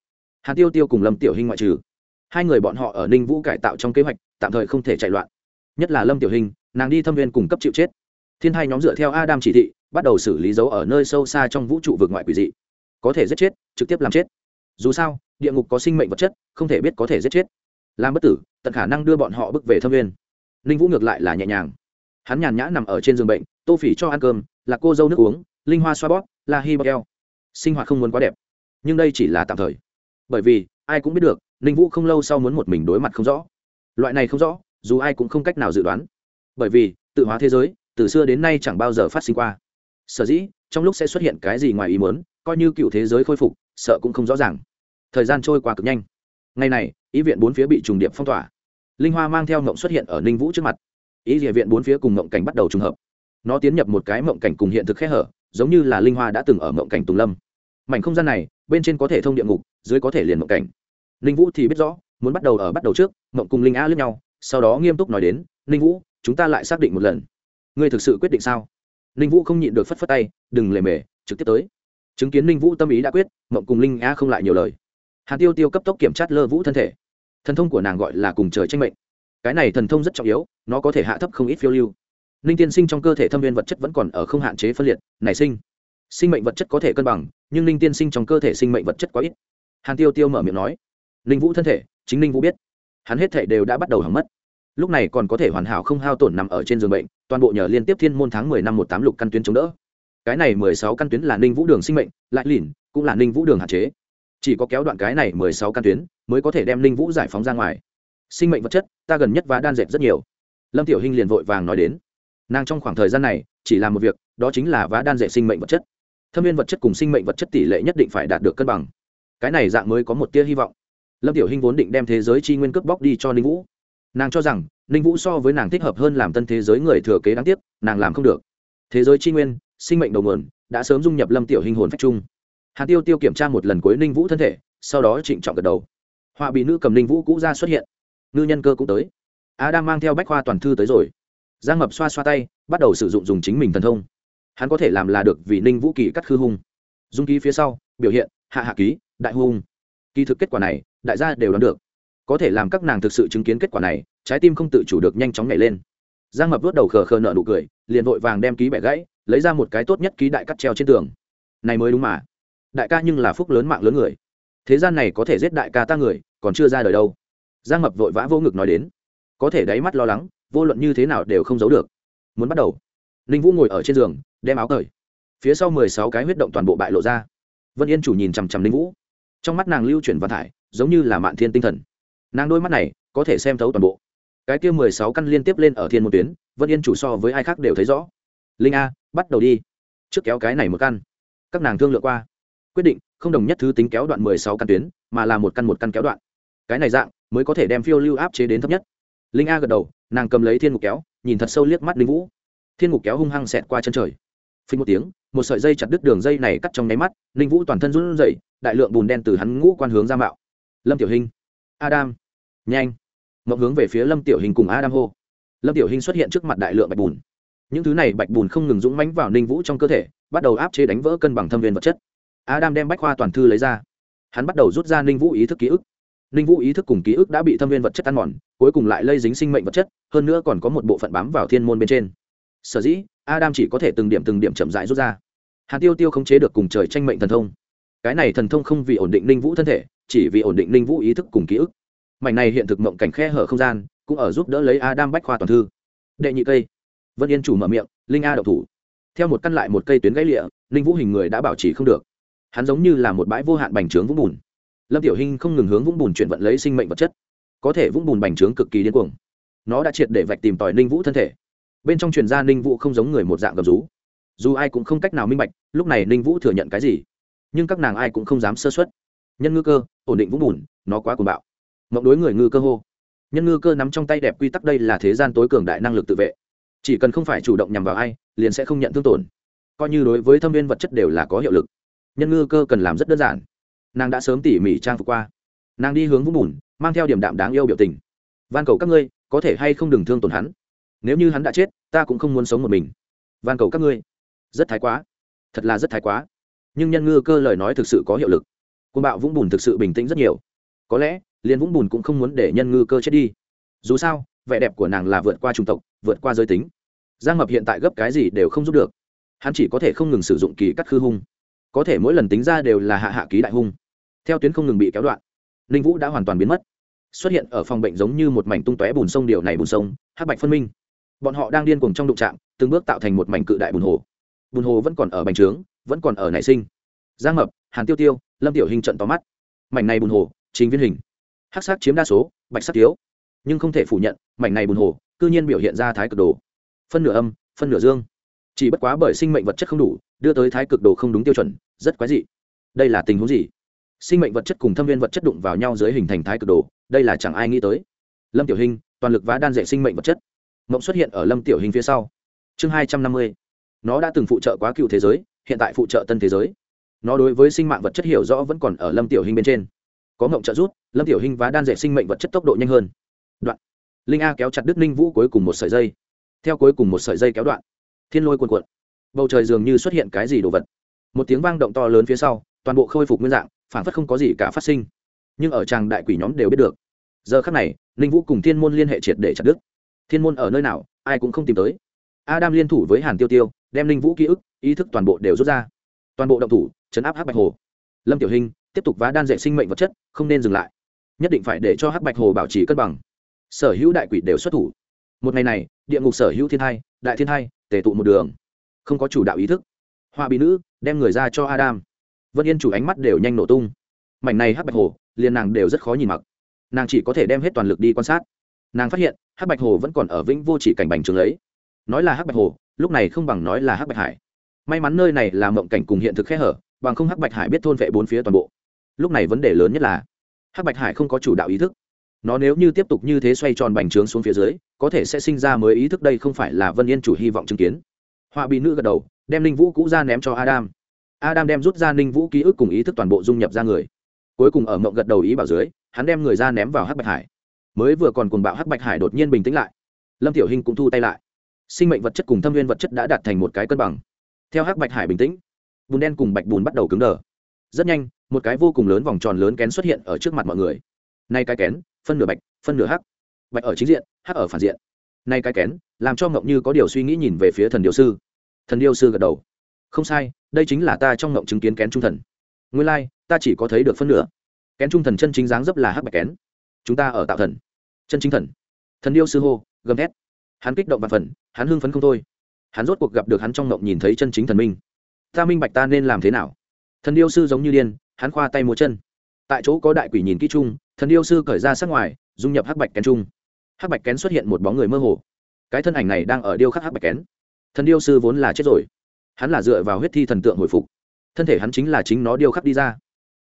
hàn tiêu tiêu cùng lâm tiểu hình ngoại trừ hai người bọn họ ở ninh vũ cải tạo trong kế hoạch, tạm thời không thể chạy loạn. Nhất là lâm tiểu hình, nàng đi thâm viên cung cấp chịu chết. Thiên hai nhóm dựa theo adam chỉ thị, bắt đầu xử lý dấu ở nơi sâu xa trong vũ trụ vượt ngoại quỷ dị. Có thể giết chết, trực tiếp làm chết. Dù sao, địa ngục có sinh mệnh vật chất, không thể biết có thể giết chết. Làm bất tử, tận khả năng đưa bọn họ bước về thâm viên. Ninh vũ ngược lại là nhẹ nhàng. Hắn nhàn nhã nằm ở trên giường bệnh, tô phỉ cho ăn cơm là cô dâu nước uống, linh hoa xoa bóp là hi bọc keo sinh hoạt không muốn quá đẹp. Nhưng đây chỉ là tạm thời. Bởi vì, ai cũng biết được ninh vũ không lâu sau muốn một mình đối mặt không rõ. Loại này không rõ, dù ai cũng không cách nào dự đoán. Bởi vì, tự hóa thế giới, từ xưa đến nay chẳng bao giờ phát sinh qua. Sở dĩ, trong lúc sẽ xuất hiện cái gì ngoài ý muốn, coi như cựu thế giới khôi phục, sợ cũng không rõ ràng. Thời gian trôi qua cực nhanh. Ngày này, ý viện bốn phía bị trùng điệp phong tỏa. Linh hoa mang theo mộng xuất hiện ở ninh vũ trước mặt. Ý địa viện bốn phía cùng mộng cảnh bắt đầu trùng hợp. Nó tiến nhập một cái mộng cảnh cùng hiện thực khẽ hở, giống như là linh hoa đã từng ở mộng cảnh tùng lâm. Mảnh không gian này, bên trên có thể thông địa ngục, dưới có thể liền mộng cảnh ninh vũ thì biết rõ, muốn bắt đầu ở bắt đầu trước, mộng cùng linh a lướt nhau, sau đó nghiêm túc nói đến, ninh vũ, chúng ta lại xác định một lần. Ngươi thực sự quyết định sao? Ninh vũ không nhịn được phất phất tay, đừng lề mề, trực tiếp tới. Chứng kiến ninh vũ tâm ý đã quyết, mộng cùng linh a không lại nhiều lời. Hàn tiêu tiêu cấp tốc kiểm tra lơ vũ thân thể. Thần thông của nàng gọi là cùng trời tranh mệnh. Cái này thần thông rất trọng yếu, nó có thể hạ thấp không ít phiêu lưu. Ninh tiên sinh trong cơ thể thâm viên vật chất vẫn còn ở không hạn chế phân liệt, nảy sinh. Sinh mệnh vật chất có thể cân bằng, nhưng ninh tiên sinh trong cơ thể sinh mệnh vật chất quá ít. Hàn tiêu tiêu mở miệng nói ninh vũ thân thể, chính ninh vũ biết. Hắn hết thể đều đã bắt đầu hỏng mất. Lúc này còn có thể hoàn hảo không hao tổn nằm ở trên giường bệnh, toàn bộ nhờ liên tiếp thiên môn tháng mười năm một tám lục căn tuyến chống đỡ. Cái này mười sáu căn tuyến là ninh vũ đường sinh mệnh, lại lìn cũng là ninh vũ đường hạn chế. Chỉ có kéo đoạn cái này mười sáu căn tuyến, mới có thể đem ninh vũ giải phóng ra ngoài. Sinh mệnh vật chất, ta gần nhất và đan dệt rất nhiều. Lâm tiểu hinh liền vội vàng nói đến. Nàng trong khoảng thời gian này, chỉ làm một việc, đó chính là vá đan dệt sinh mệnh vật chất. Thâm viên vật chất cùng sinh mệnh vật chất tỷ lệ nhất định phải đạt được cân bằng. Cái này dạng mới có một tia hy vọng lâm tiểu hinh vốn định đem thế giới chi nguyên cướp bóc đi cho ninh vũ. Nàng cho rằng, ninh vũ so với nàng thích hợp hơn làm tân thế giới người thừa kế đáng tiếc, nàng làm không được. Thế giới chi nguyên, sinh mệnh đầu nguồn, đã sớm dung nhập lâm tiểu Hinh hồn phách chung. Hạt tiêu tiêu kiểm tra một lần cuối ninh vũ thân thể, sau đó trịnh trọng gật đầu. Họa bị nữ cầm ninh vũ cũ ra xuất hiện. Ngư nhân cơ cũng tới. A đang mang theo bách khoa toàn thư tới rồi. Giang mập xoa xoa tay, bắt đầu sử dụng dùng chính mình thần thông. Hắn có thể làm là được vì ninh vũ kỳ cắt khư hung. Dung ký phía sau, biểu hiện, hạ hạ ký, đại hung kỳ thực kết quả này, đại gia đều đoán được. Có thể làm các nàng thực sự chứng kiến kết quả này, trái tim không tự chủ được nhanh chóng nhảy lên. Giang mập vớt đầu khờ khờ nợ nụ cười, liền vội vàng đem ký bẻ gãy, lấy ra một cái tốt nhất ký đại cắt treo trên tường. Này mới đúng mà. Đại ca nhưng là phúc lớn mạng lớn người. Thế gian này có thể giết đại ca ta người, còn chưa ra đời đâu. Giang mập vội vã vô ngực nói đến. Có thể đáy mắt lo lắng, vô luận như thế nào đều không giấu được. Muốn bắt đầu. Ninh vũ ngồi ở trên giường, đem áo cởi. Phía sau mười sáu cái huyết động toàn bộ bại lộ ra. Vân yên chủ nhìn chằm chằm ninh vũ trong mắt nàng lưu chuyển văn thải, giống như là mạn thiên tinh thần. Nàng đôi mắt này, có thể xem thấu toàn bộ. Cái kia mười sáu căn liên tiếp lên ở thiên một tuyến, vân yên chủ so với ai khác đều thấy rõ. Linh a, bắt đầu đi. Trước kéo cái này một căn. Các nàng thương lượng qua. Quyết định, không đồng nhất thứ tính kéo đoạn mười sáu căn tuyến, mà là một căn một căn kéo đoạn. Cái này dạng, mới có thể đem phiêu lưu áp chế đến thấp nhất. Linh a gật đầu, nàng cầm lấy thiên ngục kéo, nhìn thật sâu liếc mắt linh vũ. Thiên ngục kéo hung hăng xẹt qua chân trời. Phình một tiếng, một sợi dây chặt đứt đường dây này cắt trong nháy mắt linh vũ toàn thân run rẩy đại lượng bùn đen từ hắn ngũ quan hướng ra mạo. Lâm tiểu hình adam. Nhanh. Mộng hướng về phía lâm tiểu hình cùng adam hô. Lâm tiểu hình xuất hiện trước mặt đại lượng bạch bùn. Những thứ này bạch bùn không ngừng dũng mánh vào ninh vũ trong cơ thể, bắt đầu áp chế đánh vỡ cân bằng thâm viên vật chất. Adam đem bách khoa toàn thư lấy ra. Hắn bắt đầu rút ra ninh vũ ý thức ký ức. Ninh vũ ý thức cùng ký ức đã bị thâm viên vật chất ăn mòn, cuối cùng lại lây dính sinh mệnh vật chất, hơn nữa còn có một bộ phận bám vào thiên môn bên trên. Sở dĩ, adam chỉ có thể từng điểm từng điểm chậm rãi rút ra. Hạt tiêu tiêu không chế được cùng trời tranh mệnh thần thông cái này thần thông không vì ổn định ninh vũ thân thể, chỉ vì ổn định ninh vũ ý thức cùng ký ức. Mảnh này hiện thực mộng cảnh khe hở không gian, cũng ở giúp đỡ lấy adam bách khoa toàn thư. Đệ nhị cây. Vân yên chủ mở miệng, linh a đậu thủ. Theo một căn lại một cây tuyến gãy lịa linh vũ hình người đã bảo trì không được. Hắn giống như là một bãi vô hạn bành trướng vũng bùn. Lâm tiểu hinh không ngừng hướng vũng bùn chuyển vận lấy sinh mệnh vật chất. Có thể vũng bùn bành trướng cực kỳ điên cuồng. Nó đã triệt để vạch tìm tòi ninh vũ thân thể. Bên trong truyền gia ninh vũ không giống người một dạng gầm rú. Dù ai cũng không cách nào minh bạch, lúc này ninh vũ thừa nhận cái gì? Nhưng các nàng ai cũng không dám sơ xuất. Nhân ngư cơ, ổn định vũng bùn, nó quá cuồng bạo. Mộng đối người ngư cơ hô. Nhân ngư cơ nắm trong tay đẹp quy tắc đây là thế gian tối cường đại năng lực tự vệ. Chỉ cần không phải chủ động nhằm vào ai, liền sẽ không nhận thương tổn. Coi như đối với thâm viên vật chất đều là có hiệu lực. Nhân ngư cơ cần làm rất đơn giản. Nàng đã sớm tỉ mỉ trang phục qua. Nàng đi hướng vũng bùn, mang theo điểm đạm đáng yêu biểu tình. Van cầu các ngươi, có thể hay không đừng thương tổn hắn? Nếu như hắn đã chết, ta cũng không muốn sống một mình. Van cầu các ngươi. Rất thái quá. Thật là rất thái quá nhưng nhân ngư cơ lời nói thực sự có hiệu lực. Côn bạo vũng bùn thực sự bình tĩnh rất nhiều. Có lẽ, liền vũng bùn cũng không muốn để nhân ngư cơ chết đi. Dù sao, vẻ đẹp của nàng là vượt qua chủng tộc, vượt qua giới tính. Giang mập hiện tại gấp cái gì đều không giúp được. Hắn chỉ có thể không ngừng sử dụng kỳ cắt khư hung. Có thể mỗi lần tính ra đều là hạ hạ ký đại hung. Theo tuyến không ngừng bị kéo đoạn, ninh vũ đã hoàn toàn biến mất. Xuất hiện ở phòng bệnh giống như một mảnh tung tóe bùn sông điều này bùn sông, hắc bạch phân minh. Bọn họ đang điên cuồng trong đụng trạm từng bước tạo thành một mảnh cự đại bùn hồ. Bùn hồ vẫn còn ở bành trướng vẫn còn ở nảy sinh. Giang mập, hàn tiêu tiêu, lâm tiểu hình trận tóm mắt. Mảnh này bùn hồ, chính viên hình. Hắc sắc chiếm đa số, bạch sắc thiếu. Nhưng không thể phủ nhận, mảnh này bùn hồ, cư nhiên biểu hiện ra thái cực đồ. Phân nửa âm, phân nửa dương. Chỉ bất quá bởi sinh mệnh vật chất không đủ, đưa tới thái cực đồ không đúng tiêu chuẩn, rất quái dị. Đây là tình huống gì? Sinh mệnh vật chất cùng thâm viên vật chất đụng vào nhau dưới hình thành thái cực đồ, đây là chẳng ai nghĩ tới. Lâm tiểu hình, toàn lực vá đan dạy sinh mệnh vật chất. Mộng xuất hiện ở lâm tiểu hình phía sau. Chương hai trăm năm mươi. Nó đã từng phụ trợ quá cựu thế giới hiện tại phụ trợ tân thế giới. Nó đối với sinh mạng vật chất hiểu rõ vẫn còn ở lâm tiểu hình bên trên. Có ngộng trợ rút lâm tiểu hình vá đan dạy sinh mệnh vật chất tốc độ nhanh hơn. Đoạn. Linh a kéo chặt đứt ninh vũ cuối cùng một sợi dây. Theo cuối cùng một sợi dây kéo đoạn, thiên lôi cuồn cuộn. Bầu trời dường như xuất hiện cái gì đồ vật. Một tiếng vang động to lớn phía sau, toàn bộ khôi phục nguyên dạng phản phất không có gì cả phát sinh. Nhưng ở tràng đại quỷ nhóm đều biết được. Giờ khắc này, ninh vũ cùng thiên môn liên hệ triệt để chặt đức thiên môn ở nơi nào, ai cũng không tìm tới. Adam liên thủ với hàn tiêu tiêu, đem ninh vũ ký ức ý thức toàn bộ đều rút ra. Toàn bộ động thủ, chấn áp hắc bạch hồ. Lâm tiểu hình tiếp tục vá đan dạy sinh mệnh vật chất, không nên dừng lại. Nhất định phải để cho hắc bạch hồ bảo trì cân bằng. Sở hữu đại quỷ đều xuất thủ. Một ngày này, địa ngục sở hữu thiên hai đại thiên hai tề tụ một đường. Không có chủ đạo ý thức. Hoa bị nữ đem người ra cho adam. Vân yên chủ ánh mắt đều nhanh nổ tung. Mảnh này hắc bạch hồ, liền nàng đều rất khó nhìn mặc. Nàng chỉ có thể đem hết toàn lực đi quan sát. Nàng phát hiện, hắc bạch hồ vẫn còn ở vĩnh vô chỉ cảnh bành trường lấy nói là hắc bạch hồ, lúc này không bằng nói là hắc bạch hải may mắn nơi này là mộng cảnh cùng hiện thực khe hở, bằng không hắc bạch hải biết thôn vệ bốn phía toàn bộ. Lúc này vấn đề lớn nhất là, hắc bạch hải không có chủ đạo ý thức. Nó nếu như tiếp tục như thế xoay tròn bành trướng xuống phía dưới, có thể sẽ sinh ra mới ý thức đây không phải là vân yên chủ hy vọng chứng kiến. Họa bị nữ gật đầu, đem linh vũ cũ ra ném cho adam. Adam đem rút ra Linh vũ ký ức cùng ý thức toàn bộ dung nhập ra người. Cuối cùng ở mộng gật đầu ý bảo dưới, hắn đem người ra ném vào hắc bạch hải. Mới vừa còn cuồng bạo hắc bạch hải đột nhiên bình tĩnh lại. Lâm tiểu hình cũng thu tay lại. Sinh mệnh vật chất cùng thâm viên vật chất đã đạt thành một cái cân bằng theo hắc bạch hải bình tĩnh bùn đen cùng bạch bùn bắt đầu cứng đờ. Rất nhanh một cái vô cùng lớn vòng tròn lớn kén xuất hiện ở trước mặt mọi người. Nay cái kén phân nửa bạch phân nửa hắc. Bạch ở chính diện hắc ở phản diện. Nay cái kén làm cho ngộng như có điều suy nghĩ nhìn về phía thần điều sư. Thần điều sư gật đầu. Không sai đây chính là ta trong ngộng chứng kiến kén trung thần. Nguyên lai、like, ta chỉ có thấy được phân nửa. Kén trung thần chân chính dáng dấp là hắc bạch kén. Chúng ta ở tạo thần. Chân chính thần. Thần điêu sư hô gầm thét. Hắn kích động và phần hắn hưng phấn không thôi hắn rốt cuộc gặp được hắn trong ngộng nhìn thấy chân chính thần minh. Ta minh bạch ta nên làm thế nào? Thần điêu sư giống như điên, hắn khoa tay múa chân. Tại chỗ có đại quỷ nhìn kỹ chung, thần điêu sư cởi ra sát ngoài, dung nhập hắc bạch kén chung. Hắc bạch kén xuất hiện một bóng người mơ hồ. Cái thân ảnh này đang ở điêu khắc hắc bạch kén. Thần điêu sư vốn là chết rồi. Hắn là dựa vào huyết thi thần tượng hồi phục. Thân thể hắn chính là chính nó điêu khắc đi ra.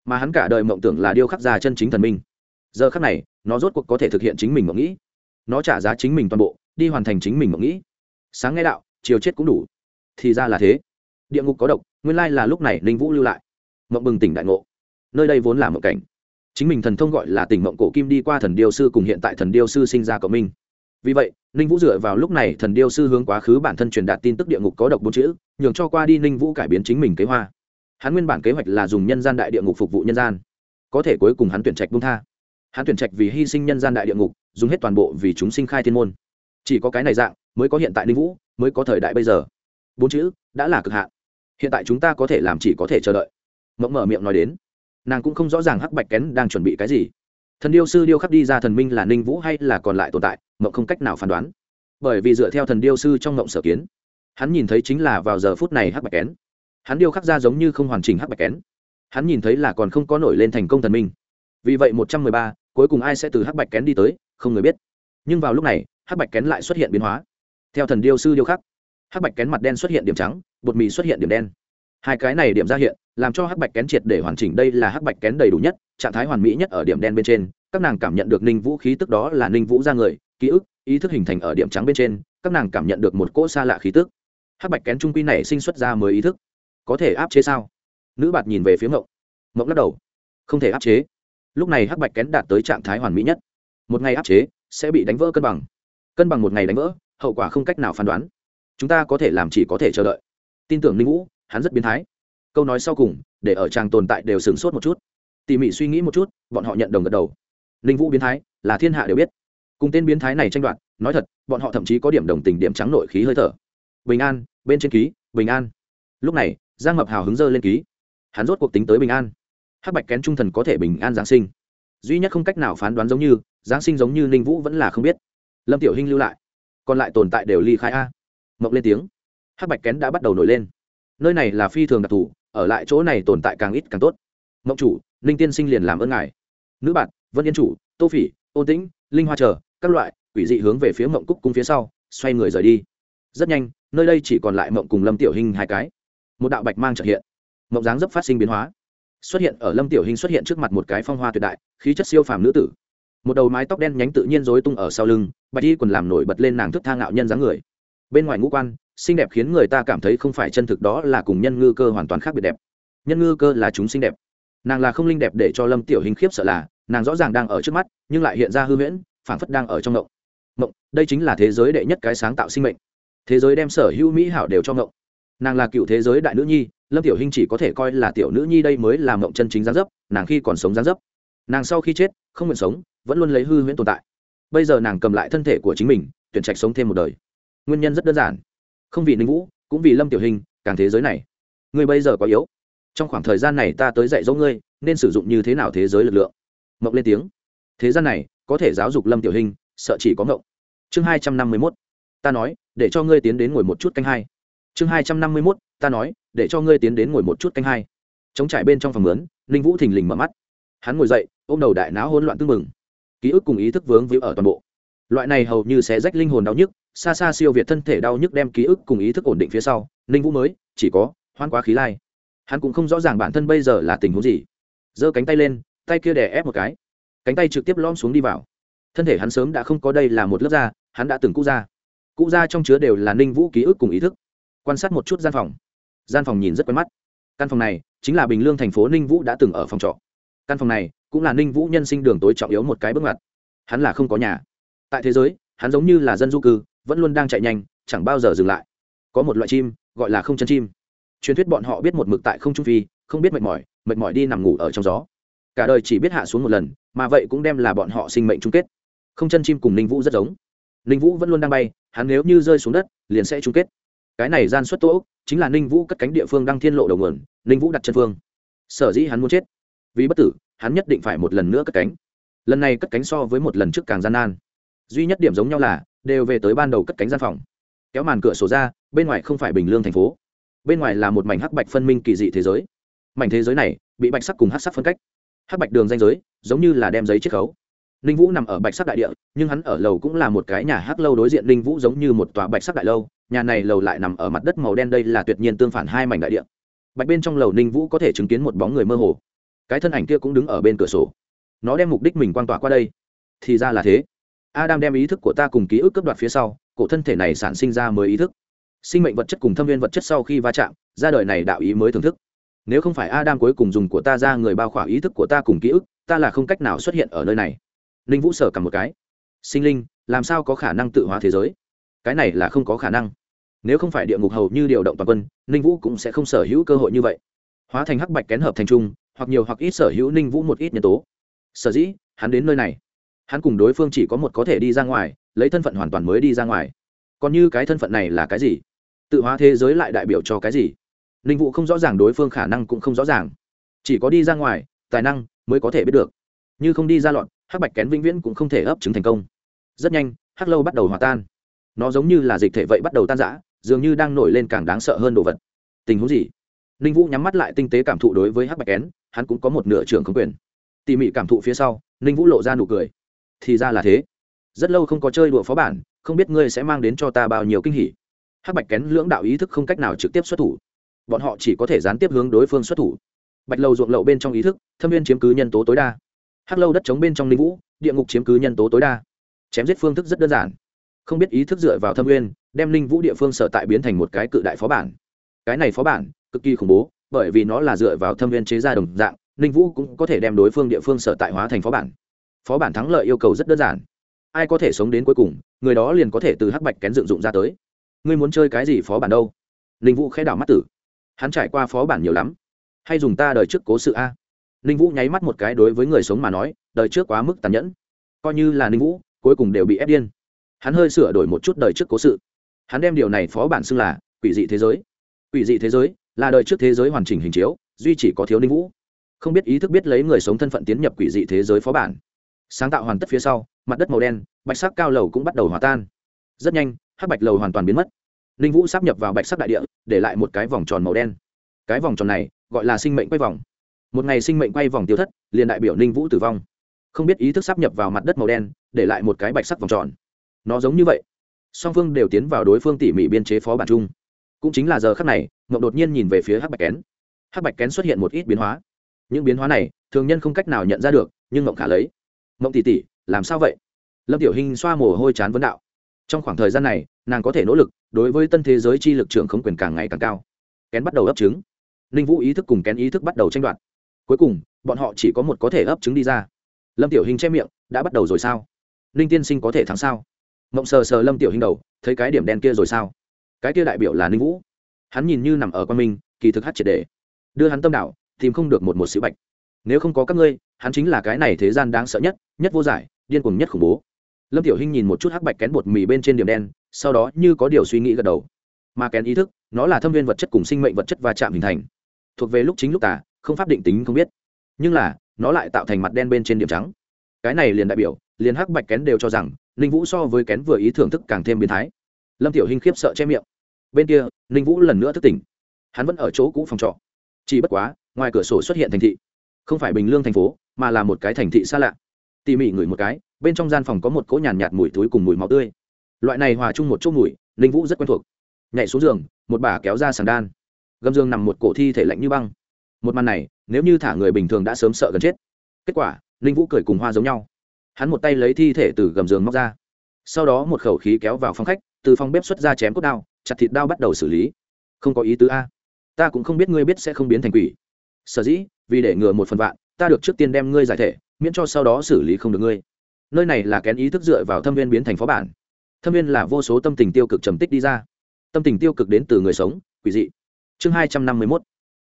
Mà hắn cả đời mộng tưởng là điêu khắc ra chân chính thần minh. Giờ khắc này, nó rốt cuộc có thể thực hiện chính mình mộng nghĩ. Nó trả giá chính mình toàn bộ, đi hoàn thành chính mình mộng nghĩ. Sáng nghe đạo chiều chết cũng đủ. Thì ra là thế. Địa ngục có độc, nguyên lai là lúc này linh vũ lưu lại. Mộng bừng tỉnh đại ngộ. Nơi đây vốn là mộng cảnh. Chính mình thần thông gọi là tỉnh mộng cổ kim đi qua thần điêu sư cùng hiện tại thần điêu sư sinh ra cộng minh. Vì vậy, ninh vũ dựa vào lúc này thần điêu sư hướng quá khứ bản thân truyền đạt tin tức địa ngục có độc bốn chữ, nhường cho qua đi ninh vũ cải biến chính mình kế hoa hắn nguyên bản kế hoạch là dùng nhân gian đại địa ngục phục vụ nhân gian. Có thể cuối cùng hắn tuyển trạch bung tha. Hắn tuyển trạch vì hy sinh nhân gian đại địa ngục, dùng hết toàn bộ vì chúng sinh khai thiên môn. Chỉ có cái này dạng, mới có hiện tại ninh vũ mới có thời đại bây giờ. Bốn chữ, đã là cực hạn. Hiện tại chúng ta có thể làm chỉ có thể chờ đợi. Mộng mở miệng nói đến. Nàng cũng không rõ ràng hắc bạch kén đang chuẩn bị cái gì. Thần điêu sư điêu khắc đi ra thần minh là ninh vũ hay là còn lại tồn tại, mộng không cách nào phán đoán. Bởi vì dựa theo thần điêu sư trong mộng sở kiến, hắn nhìn thấy chính là vào giờ phút này hắc bạch kén. Hắn điêu khắc ra giống như không hoàn chỉnh hắc bạch kén. Hắn nhìn thấy là còn không có nổi lên thành công thần minh. Vì vậy một trăm mười ba, cuối cùng ai sẽ từ hắc bạch kén đi tới, không người biết. Nhưng vào lúc này, hắc bạch kén lại xuất hiện biến hóa theo thần điêu sư điêu khắc, hắc bạch kén mặt đen xuất hiện điểm trắng, bột mì xuất hiện điểm đen. Hai cái này điểm ra hiện, làm cho hắc bạch kén triệt để hoàn chỉnh đây là hắc bạch kén đầy đủ nhất, trạng thái hoàn mỹ nhất ở điểm đen bên trên. Các nàng cảm nhận được ninh vũ khí tức đó là ninh vũ ra người, ký ức, ý thức hình thành ở điểm trắng bên trên, các nàng cảm nhận được một cỗ xa lạ khí tức. Hắc bạch kén trung quy này sinh xuất ra mới ý thức. Có thể áp chế sao? Nữ bạt nhìn về phía mộng. Mộng lắc đầu. Không thể áp chế. Lúc này hắc bạch kén đạt tới trạng thái hoàn mỹ nhất. Một ngày áp chế, sẽ bị đánh vỡ cân bằng. Cân bằng một ngày đánh vỡ hậu quả không cách nào phán đoán. Chúng ta có thể làm chỉ có thể chờ đợi. Tin tưởng ninh vũ, hắn rất biến thái. Câu nói sau cùng, để ở trang tồn tại đều sửng sốt một chút. Tỉ mỉ suy nghĩ một chút, bọn họ nhận đồng gật đầu. Ninh vũ biến thái, là thiên hạ đều biết. Cùng tên biến thái này tranh đoạt, nói thật, bọn họ thậm chí có điểm đồng tình điểm trắng nội khí hơi thở. Bình an, bên trên ký, bình an. Lúc này, giang mập hào hứng dơ lên ký. Hắn rốt cuộc tính tới bình an. Hắc bạch kén trung thần có thể bình an giáng sinh. Duy nhất không cách nào phán đoán giống như, giáng sinh giống như ninh vũ vẫn là không biết. Lâm tiểu hinh lưu lại còn lại tồn tại đều ly khai a. Mộng lên tiếng. Hắc bạch kén đã bắt đầu nổi lên. Nơi này là phi thường đặc thù, ở lại chỗ này tồn tại càng ít càng tốt. Mộng chủ, ninh tiên sinh liền làm ơn ngài. Nữ bạn, vân yên chủ, tô phỉ, ôn tĩnh, linh hoa chờ, các loại, quỷ dị hướng về phía mộng cúc cung phía sau, xoay người rời đi. Rất nhanh, nơi đây chỉ còn lại mộng cùng lâm tiểu hình hai cái. Một đạo bạch mang trợ hiện. Mộng dáng dấp phát sinh biến hóa. Xuất hiện ở lâm tiểu hình xuất hiện trước mặt một cái phong hoa tuyệt đại, khí chất siêu phàm nữ tử một đầu mái tóc đen nhánh tự nhiên rối tung ở sau lưng, bạch y còn làm nổi bật lên nàng thức thang ngạo nhân dáng người. Bên ngoài ngũ quan, xinh đẹp khiến người ta cảm thấy không phải chân thực đó là cùng nhân ngư cơ hoàn toàn khác biệt đẹp. Nhân ngư cơ là chúng xinh đẹp. Nàng là không linh đẹp để cho lâm tiểu hình khiếp sợ là, nàng rõ ràng đang ở trước mắt, nhưng lại hiện ra hư huyễn, phảng phất đang ở trong ngộng. Ngộng, đây chính là thế giới đệ nhất cái sáng tạo sinh mệnh. Thế giới đem sở hữu mỹ hảo đều cho ngộng. Nàng là cựu thế giới đại nữ nhi, lâm tiểu hình chỉ có thể coi là tiểu nữ nhi đây mới là ngộng chân chính gián dấp, nàng khi còn sống gián dấp nàng sau khi chết không nguyện sống vẫn luôn lấy hư huyễn tồn tại. Bây giờ nàng cầm lại thân thể của chính mình tuyển trạch sống thêm một đời. Nguyên nhân rất đơn giản. Không vì ninh vũ cũng vì lâm tiểu hình càng thế giới này. Ngươi bây giờ có yếu. Trong khoảng thời gian này ta tới dạy dỗ ngươi nên sử dụng như thế nào thế giới lực lượng. Mộng lên tiếng. Thế gian này có thể giáo dục lâm tiểu hình sợ chỉ có mộng. Chương hai trăm năm mươi mốt. Ta nói để cho ngươi tiến đến ngồi một chút canh hai. Chương hai trăm năm mươi mốt. Ta nói để cho ngươi tiến đến ngồi một chút canh hai. Chống trải bên trong phòng lớn, ninh vũ thình lình mở mắt hắn ngồi dậy, ôm đầu đại não hỗn loạn tưng mừng ký ức cùng ý thức vướng víu ở toàn bộ. Loại này hầu như sẽ rách linh hồn đau nhức, xa xa siêu việt thân thể đau nhức đem ký ức cùng ý thức ổn định phía sau, ninh vũ mới, chỉ có, hoan quá khí lai. Hắn cũng không rõ ràng bản thân bây giờ là tình huống gì. Giơ cánh tay lên, tay kia đè ép một cái. Cánh tay trực tiếp lom xuống đi vào. Thân thể hắn sớm đã không có đây là một lớp da, hắn đã từng cũ ra cũ ra trong chứa đều là ninh vũ ký ức cùng ý thức. Quan sát một chút gian phòng. Gian phòng nhìn rất quen mắt. Căn phòng này chính là bình lương thành phố ninh vũ đã từng ở phòng trọ căn phòng này cũng là ninh vũ nhân sinh đường tối trọng yếu một cái bước ngoặt. Hắn là không có nhà. Tại thế giới, hắn giống như là dân du cư, vẫn luôn đang chạy nhanh, chẳng bao giờ dừng lại. Có một loại chim, gọi là không chân chim. Truyền thuyết bọn họ biết một mực tại không trung phi, không biết mệt mỏi mệt mỏi đi nằm ngủ ở trong gió. Cả đời chỉ biết hạ xuống một lần, mà vậy cũng đem là bọn họ sinh mệnh chung kết. Không chân chim cùng ninh vũ rất giống. Ninh vũ vẫn luôn đang bay, hắn nếu như rơi xuống đất, liền sẽ chung kết. Cái này gian xuất tỗ chính là ninh vũ cất cánh địa phương đăng thiên lộ đầu nguồn, ninh vũ đặt chân phương. Sở dĩ hắn muốn chết vì bất tử, hắn nhất định phải một lần nữa cất cánh. Lần này cất cánh so với một lần trước càng gian nan. Duy nhất điểm giống nhau là, đều về tới ban đầu cất cánh gian phòng. Kéo màn cửa sổ ra, bên ngoài không phải bình lương thành phố. Bên ngoài là một mảnh hắc bạch phân minh kỳ dị thế giới. Mảnh thế giới này, bị bạch sắc cùng hắc sắc phân cách. Hắc bạch đường danh giới, giống như là đem giấy chiết khấu. Ninh vũ nằm ở bạch sắc đại địa, nhưng hắn ở lầu cũng là một cái nhà hắc lâu đối diện ninh vũ giống như một tòa bạch sắc đại lâu, nhà này lầu lại nằm ở mặt đất màu đen đây là tuyệt nhiên tương phản hai mảnh đại địa. Bạch bên trong lầu ninh vũ có thể chứng kiến một bóng người mơ hồ cái thân ảnh kia cũng đứng ở bên cửa sổ. Nó đem mục đích mình quan tỏa qua đây. Thì ra là thế. Adam đem ý thức của ta cùng ký ức cấp đoạt phía sau, cổ thân thể này sản sinh ra mới ý thức. Sinh mệnh vật chất cùng thâm viên vật chất sau khi va chạm, ra đời này đạo ý mới thưởng thức. Nếu không phải adam cuối cùng dùng của ta ra người bao khỏa ý thức của ta cùng ký ức, ta là không cách nào xuất hiện ở nơi này. Ninh vũ sở cầm một cái. Sinh linh, làm sao có khả năng tự hóa thế giới? Cái này là không có khả năng. Nếu không phải địa ngục hầu như điều động toàn quân, ninh vũ cũng sẽ không sở hữu cơ hội như vậy. Hóa thành hắc bạch kén hợp thành trung hoặc nhiều hoặc ít sở hữu ninh vũ một ít nhân tố. Sở dĩ, hắn đến nơi này, hắn cùng đối phương chỉ có một có thể đi ra ngoài, lấy thân phận hoàn toàn mới đi ra ngoài. Còn như cái thân phận này là cái gì? Tự hóa thế giới lại đại biểu cho cái gì? Ninh vũ không rõ ràng đối phương khả năng cũng không rõ ràng. Chỉ có đi ra ngoài, tài năng mới có thể biết được. Như không đi ra loạn hắc bạch kén vĩnh viễn cũng không thể ấp chứng thành công. Rất nhanh, hắc lâu bắt đầu hòa tan. Nó giống như là dịch thể vậy bắt đầu tan rã, dường như đang nổi lên càng đáng sợ hơn đồ vật. Tình huống gì? Ninh vũ nhắm mắt lại tinh tế cảm thụ đối với hắc bạch kén hắn cũng có một nửa trưởng không quyền. Tỉ mỉ cảm thụ phía sau, ninh vũ lộ ra nụ cười. Thì ra là thế. Rất lâu không có chơi đùa phó bản, không biết ngươi sẽ mang đến cho ta bao nhiêu kinh hỉ. Hắc bạch kén lưỡng đạo ý thức không cách nào trực tiếp xuất thủ. Bọn họ chỉ có thể gián tiếp hướng đối phương xuất thủ. Bạch lâu ruộng lậu bên trong ý thức, thâm viên chiếm cứ nhân tố tối đa. Hắc lâu đất chống bên trong linh vũ, địa ngục chiếm cứ nhân tố tối đa. Chém giết phương thức rất đơn giản. Không biết ý thức dựa vào thâm viên, đem linh vũ địa phương sở tại biến thành một cái cự đại phó bản. Cái này phó bản, cực kỳ khủng bố bởi vì nó là dựa vào thâm viên chế ra đồng dạng, ninh vũ cũng có thể đem đối phương địa phương sở tại hóa thành phó bản. Phó bản thắng lợi yêu cầu rất đơn giản. Ai có thể sống đến cuối cùng, người đó liền có thể từ hắc bạch kén dựng dụng ra tới. Ngươi muốn chơi cái gì phó bản đâu? Ninh vũ khẽ đảo mắt tử. Hắn trải qua phó bản nhiều lắm. Hay dùng ta đời trước cố sự a? Ninh vũ nháy mắt một cái đối với người sống mà nói, đời trước quá mức tàn nhẫn. Coi như là ninh vũ, cuối cùng đều bị ép điên. Hắn hơi sửa đổi một chút đời trước cố sự. Hắn đem điều này phó bản xưng là quỷ dị thế giới. Quỷ dị thế giới là đời trước thế giới hoàn chỉnh hình chiếu, duy chỉ có thiếu ninh vũ. Không biết ý thức biết lấy người sống thân phận tiến nhập quỷ dị thế giới phó bản. Sáng tạo hoàn tất phía sau, mặt đất màu đen, bạch sắc cao lầu cũng bắt đầu hòa tan. Rất nhanh, hắc bạch lầu hoàn toàn biến mất. Ninh vũ sắp nhập vào bạch sắc đại địa, để lại một cái vòng tròn màu đen. Cái vòng tròn này, gọi là sinh mệnh quay vòng. Một ngày sinh mệnh quay vòng tiêu thất, liền đại biểu ninh vũ tử vong. Không biết ý thức sắp nhập vào mặt đất màu đen, để lại một cái bạch sắc vòng tròn. Nó giống như vậy. Song phương đều tiến vào đối phương tỉ mỉ biên chế phó bản chung cũng chính là giờ khắc này mộng đột nhiên nhìn về phía hắc bạch kén. Hắc bạch kén xuất hiện một ít biến hóa. Những biến hóa này, thường nhân không cách nào nhận ra được, nhưng mộng khả lấy. Mộng tỉ tỉ làm sao vậy? Lâm tiểu hình xoa mồ hôi chán vấn đạo. Trong khoảng thời gian này, nàng có thể nỗ lực, đối với tân thế giới chi lực trưởng không quyền càng ngày càng cao. Kén bắt đầu ấp trứng. Ninh vũ ý thức cùng kén ý thức bắt đầu tranh đoạt. Cuối cùng, bọn họ chỉ có một có thể ấp trứng đi ra. Lâm tiểu hình che miệng, đã bắt đầu rồi sao? Ninh tiên sinh có thể thắng sao? Mộng sờ sờ lâm tiểu hình đầu, thấy cái điểm đen kia rồi sao? Cái kia đại biểu là ninh vũ. Hắn nhìn như nằm ở quan minh, kỳ thực hát triệt đề đưa hắn tâm đạo tìm không được một một sĩ bạch. Nếu không có các ngươi, hắn chính là cái này thế gian đáng sợ nhất nhất vô giải, điên cuồng nhất khủng bố. Lâm tiểu hinh nhìn một chút hắc bạch kén bột mì bên trên điểm đen, sau đó như có điều suy nghĩ gật đầu. Mà kén ý thức, nó là thâm viên vật chất cùng sinh mệnh vật chất va chạm hình thành. Thuộc về lúc chính lúc tả không pháp định tính không biết. Nhưng là, nó lại tạo thành mặt đen bên trên điểm trắng. Cái này liền đại biểu, liền hắc bạch kén đều cho rằng, ninh vũ so với kén vừa ý thưởng thức càng thêm biến thái lâm tiểu hinh khiếp sợ che miệng. Bên kia ninh vũ lần nữa thức tỉnh. Hắn vẫn ở chỗ cũ phòng trọ. Chỉ bất quá ngoài cửa sổ xuất hiện thành thị. Không phải bình lương thành phố mà là một cái thành thị xa lạ. Tỉ mỉ ngửi một cái bên trong gian phòng có một cỗ nhàn nhạt, nhạt mùi túi cùng mùi máu tươi. Loại này hòa chung một chỗ mùi ninh vũ rất quen thuộc. Nhảy xuống giường một bà kéo ra sàn đan. Gầm giường nằm một cổ thi thể lạnh như băng. Một màn này nếu như thả người bình thường đã sớm sợ gần chết. Kết quả ninh vũ cười cùng hoa giống nhau. Hắn một tay lấy thi thể từ gầm giường móc ra. Sau đó một khẩu khí kéo vào phòng khách từ phòng bếp xuất ra chém cốt đao, chặt thịt đao bắt đầu xử lý. Không có ý tứ a. Ta cũng không biết ngươi biết sẽ không biến thành quỷ. Sở dĩ, vì để ngừa một phần vạn, ta được trước tiên đem ngươi giải thể, miễn cho sau đó xử lý không được ngươi. Nơi này là kén ý thức dựa vào thâm viên biến thành phó bản. Thâm viên là vô số tâm tình tiêu cực trầm tích đi ra. Tâm tình tiêu cực đến từ người sống, quỷ dị. Chương hai trăm năm mươi mốt.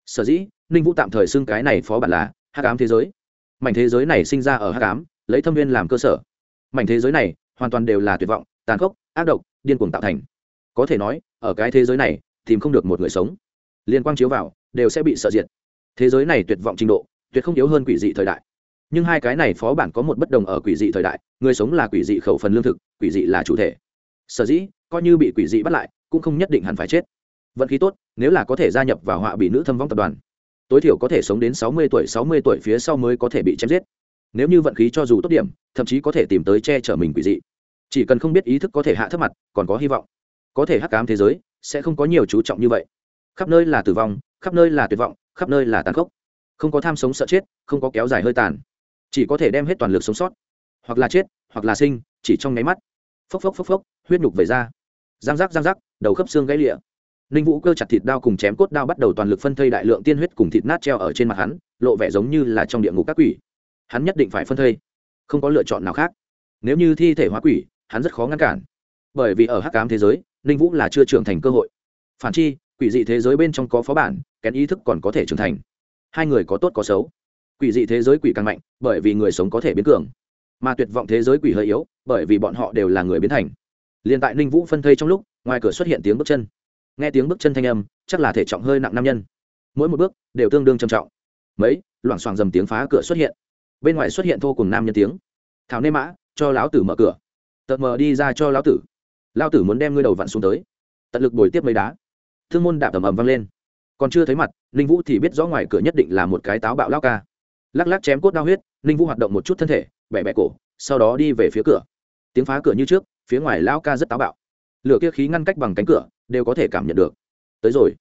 Sở dĩ, ninh vũ tạm thời xưng cái này phó bản là hắc ám thế giới. Mảnh thế giới này sinh ra ở hắc ám, lấy thâm viên làm cơ sở. Mảnh thế giới này hoàn toàn đều là tuyệt vọng tàn khốc, ác độc, điên cuồng tạo thành. Có thể nói, ở cái thế giới này, tìm không được một người sống. Liên quang chiếu vào, đều sẽ bị sợ diệt. Thế giới này tuyệt vọng trình độ, tuyệt không yếu hơn quỷ dị thời đại. Nhưng hai cái này phó bản có một bất đồng ở quỷ dị thời đại, người sống là quỷ dị khẩu phần lương thực, quỷ dị là chủ thể. Sở dĩ, coi như bị quỷ dị bắt lại, cũng không nhất định hẳn phải chết. Vận khí tốt, nếu là có thể gia nhập vào họa bị nữ thâm vong tập đoàn, tối thiểu có thể sống đến sáu mươi tuổi, sáu mươi tuổi phía sau mới có thể bị chém giết. Nếu như vận khí cho dù tốt điểm, thậm chí có thể tìm tới che chở mình quỷ dị chỉ cần không biết ý thức có thể hạ thấp mặt, còn có hy vọng. Có thể hắc cám thế giới, sẽ không có nhiều chú trọng như vậy. Khắp nơi là tử vong, khắp nơi là tuyệt vọng, khắp nơi là tàn khốc. Không có tham sống sợ chết, không có kéo dài hơi tàn. Chỉ có thể đem hết toàn lực sống sót. Hoặc là chết, hoặc là sinh, chỉ trong nháy mắt. Phốc phốc phốc phốc, huyết nhục về ra. Giang giác giang giác, đầu khớp xương gãy lịa. Ninh vũ cơ chặt thịt đao cùng chém cốt đao bắt đầu toàn lực phân thây đại lượng tiên huyết cùng thịt nát treo ở trên mặt hắn, lộ vẻ giống như là trong địa ngục các quỷ. Hắn nhất định phải phân thây, không có lựa chọn nào khác. Nếu như thi thể hóa quỷ hắn rất khó ngăn cản. Bởi vì ở hắc cám thế giới, ninh vũ là chưa trưởng thành cơ hội. Phản chi, quỷ dị thế giới bên trong có phó bản, kén ý thức còn có thể trưởng thành. Hai người có tốt có xấu. Quỷ dị thế giới quỷ càng mạnh, bởi vì người sống có thể biến cường. Mà tuyệt vọng thế giới quỷ hơi yếu, bởi vì bọn họ đều là người biến thành. Liền tại ninh vũ phân thây trong lúc, ngoài cửa xuất hiện tiếng bước chân. Nghe tiếng bước chân thanh âm, chắc là thể trọng hơi nặng nam nhân. Mỗi một bước, đều tương đương trầm trọng. Mấy, loảng xoảng dầm tiếng phá cửa xuất hiện. Bên ngoài xuất hiện thô cùng nam nhân tiếng. Thảo nê mã, cho lão tử mở cửa tợt mờ đi ra cho lão tử. Lão tử muốn đem ngươi đầu vặn xuống tới. Tận lực bồi tiếp mấy đá. Thương môn đạp ầm ầm vang lên. Còn chưa thấy mặt, ninh vũ thì biết rõ ngoài cửa nhất định là một cái táo bạo lao ca. Lắc lắc chém cốt đau huyết, ninh vũ hoạt động một chút thân thể, bẻ bẻ cổ, sau đó đi về phía cửa. Tiếng phá cửa như trước, phía ngoài lao ca rất táo bạo. Lửa kia khí ngăn cách bằng cánh cửa, đều có thể cảm nhận được. Tới rồi.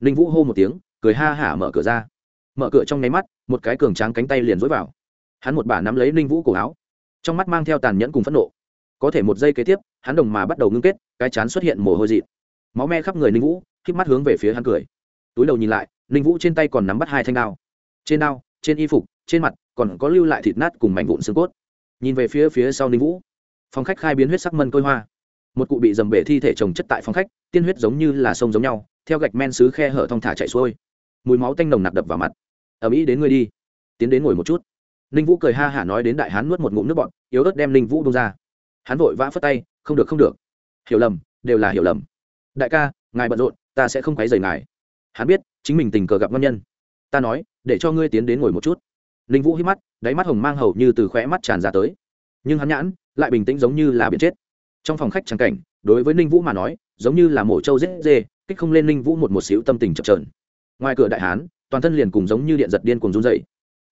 Ninh vũ hô một tiếng, cười ha hả mở cửa ra. Mở cửa trong nháy mắt, một cái cường tráng cánh tay liền dối vào. Hắn một bà nắm lấy ninh vũ cổ áo. Trong mắt mang theo tàn nhẫn cùng phẫn nộ có thể một giây kế tiếp, hắn đồng mà bắt đầu ngưng kết, cái chán xuất hiện mồ hôi dị máu me khắp người ninh vũ k mắt hướng về phía hắn cười. Túi đầu nhìn lại, ninh vũ trên tay còn nắm bắt hai thanh đao. Trên đao, trên y phục, trên mặt còn có lưu lại thịt nát cùng mảnh vụn xương cốt. Nhìn về phía phía sau ninh vũ, phòng khách khai biến huyết sắc mân côi hoa. Một cụ bị dầm bể thi thể trồng chất tại phòng khách, tiên huyết giống như là sông giống nhau, theo gạch men xứ khe hở thong thả chạy xuôi. Mùi máu tanh nồng nặc đập vào mặt. Ở mỹ đến ngươi đi. Tiến đến ngồi một chút. Ninh vũ cười ha hả nói đến đại hán nuốt một ngụm nước bọn yếu ớt đem ninh vũ bông ra hắn vội vã phất tay, không được không được. Hiểu lầm, đều là hiểu lầm. Đại ca, ngài bận rộn, ta sẽ không quấy rầy ngài. Hắn biết, chính mình tình cờ gặp ngon nhân. Ta nói, để cho ngươi tiến đến ngồi một chút. Ninh vũ hít mắt, đáy mắt hồng mang hầu như từ khóe mắt tràn ra tới. Nhưng hắn nhãn, lại bình tĩnh giống như là biển chết. Trong phòng khách trắng cảnh, đối với ninh vũ mà nói, giống như là mổ trâu rết dê kích không lên ninh vũ một một xíu tâm tình chập trờn ngoài cửa đại hán, toàn thân liền cùng giống như điện giật điên cùng run dậy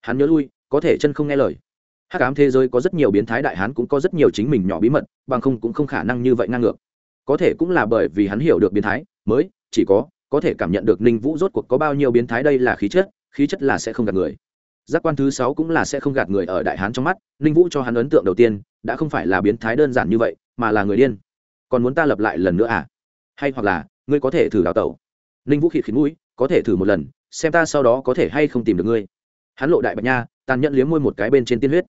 hắn nhớ lui, có thể chân không nghe lời. Hắc Ám thế giới có rất nhiều biến thái đại hán cũng có rất nhiều chính mình nhỏ bí mật, bằng không cũng không khả năng như vậy ngang ngược. Có thể cũng là bởi vì hắn hiểu được biến thái, mới, chỉ có có thể cảm nhận được ninh vũ rốt cuộc có bao nhiêu biến thái đây là khí chất khí chất là sẽ không gạt người. Giác quan thứ sáu cũng là sẽ không gạt người ở đại hán trong mắt, ninh vũ cho hắn ấn tượng đầu tiên, đã không phải là biến thái đơn giản như vậy, mà là người điên. Còn muốn ta lập lại lần nữa à? Hay hoặc là, ngươi có thể thử đào tẩu? Ninh vũ khịt khịt mũi, có thể thử một lần, xem ta sau đó có thể hay không tìm được ngươi. Hắn lộ đại bạch nha, tàn nhẫn liếm môi một cái bên trên tiên huyết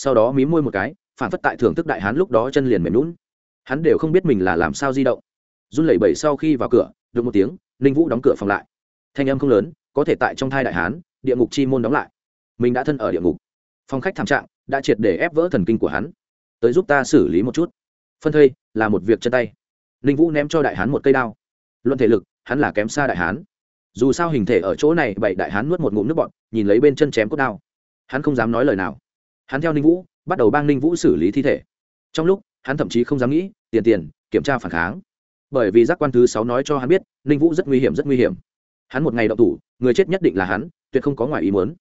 sau đó mí môi một cái, phản phất tại thưởng thức đại hán lúc đó chân liền mềm lún hắn đều không biết mình là làm sao di động. Run lẩy bẩy sau khi vào cửa, được một tiếng, ninh vũ đóng cửa phòng lại. Thanh âm không lớn, có thể tại trong thai đại hán, địa ngục chi môn đóng lại. Mình đã thân ở địa ngục. Phòng khách thảm trạng đã triệt để ép vỡ thần kinh của hắn. Tới giúp ta xử lý một chút. Phân thây là một việc chân tay. Ninh vũ ném cho đại hán một cây đao. Luận thể lực, hắn là kém xa đại hán. Dù sao hình thể ở chỗ này, bảy đại hán nuốt một ngụm nước bọt, nhìn lấy bên chân chém cốt đao. Hắn không dám nói lời nào hắn theo ninh vũ, bắt đầu bang ninh vũ xử lý thi thể. Trong lúc, hắn thậm chí không dám nghĩ, tiền tiền, kiểm tra phản kháng. Bởi vì giác quan thứ sáu nói cho hắn biết, ninh vũ rất nguy hiểm, rất nguy hiểm. Hắn một ngày đậu thủ, người chết nhất định là hắn, tuyệt không có ngoài ý muốn.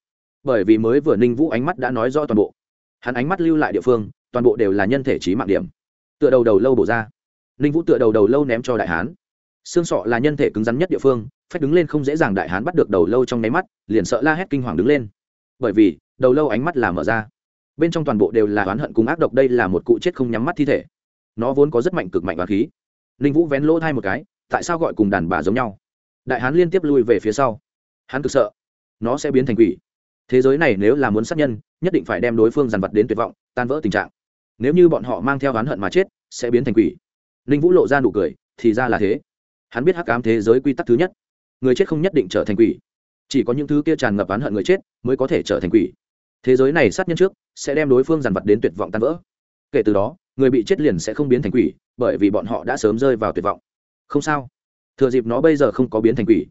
Bởi vì mới vừa ninh vũ ánh mắt đã nói rõ toàn bộ. Hắn ánh mắt lưu lại địa phương, toàn bộ đều là nhân thể trí mạng điểm. Tựa đầu đầu lâu bổ ra. Ninh vũ tựa đầu đầu lâu ném cho đại hán. Xương sọ là nhân thể cứng rắn nhất địa phương, phách đứng lên không dễ dàng đại hán bắt được đầu lâu trong nháy mắt, liền sợ la hét kinh hoàng đứng lên. Bởi vì, đầu lâu ánh mắt là mở ra bên trong toàn bộ đều là oán hận cùng ác độc, đây là một cụ chết không nhắm mắt thi thể. Nó vốn có rất mạnh cực mạnh và khí. Ninh vũ vén lỗ thai một cái, tại sao gọi cùng đàn bà giống nhau? Đại hán liên tiếp lui về phía sau. Hắn cực sợ. Nó sẽ biến thành quỷ. Thế giới này nếu là muốn sát nhân, nhất định phải đem đối phương dàn vật đến tuyệt vọng, tan vỡ tình trạng. Nếu như bọn họ mang theo oán hận mà chết, sẽ biến thành quỷ. Ninh vũ lộ ra nụ cười, thì ra là thế. Hắn biết hắc ám thế giới quy tắc thứ nhất. Người chết không nhất định trở thành quỷ. Chỉ có những thứ kia tràn ngập oán hận người chết, mới có thể trở thành quỷ thế giới này sát nhân trước, sẽ đem đối phương dằn vật đến tuyệt vọng tan vỡ. Kể từ đó, người bị chết liền sẽ không biến thành quỷ, bởi vì bọn họ đã sớm rơi vào tuyệt vọng. Không sao. Thừa dịp nó bây giờ không có biến thành quỷ,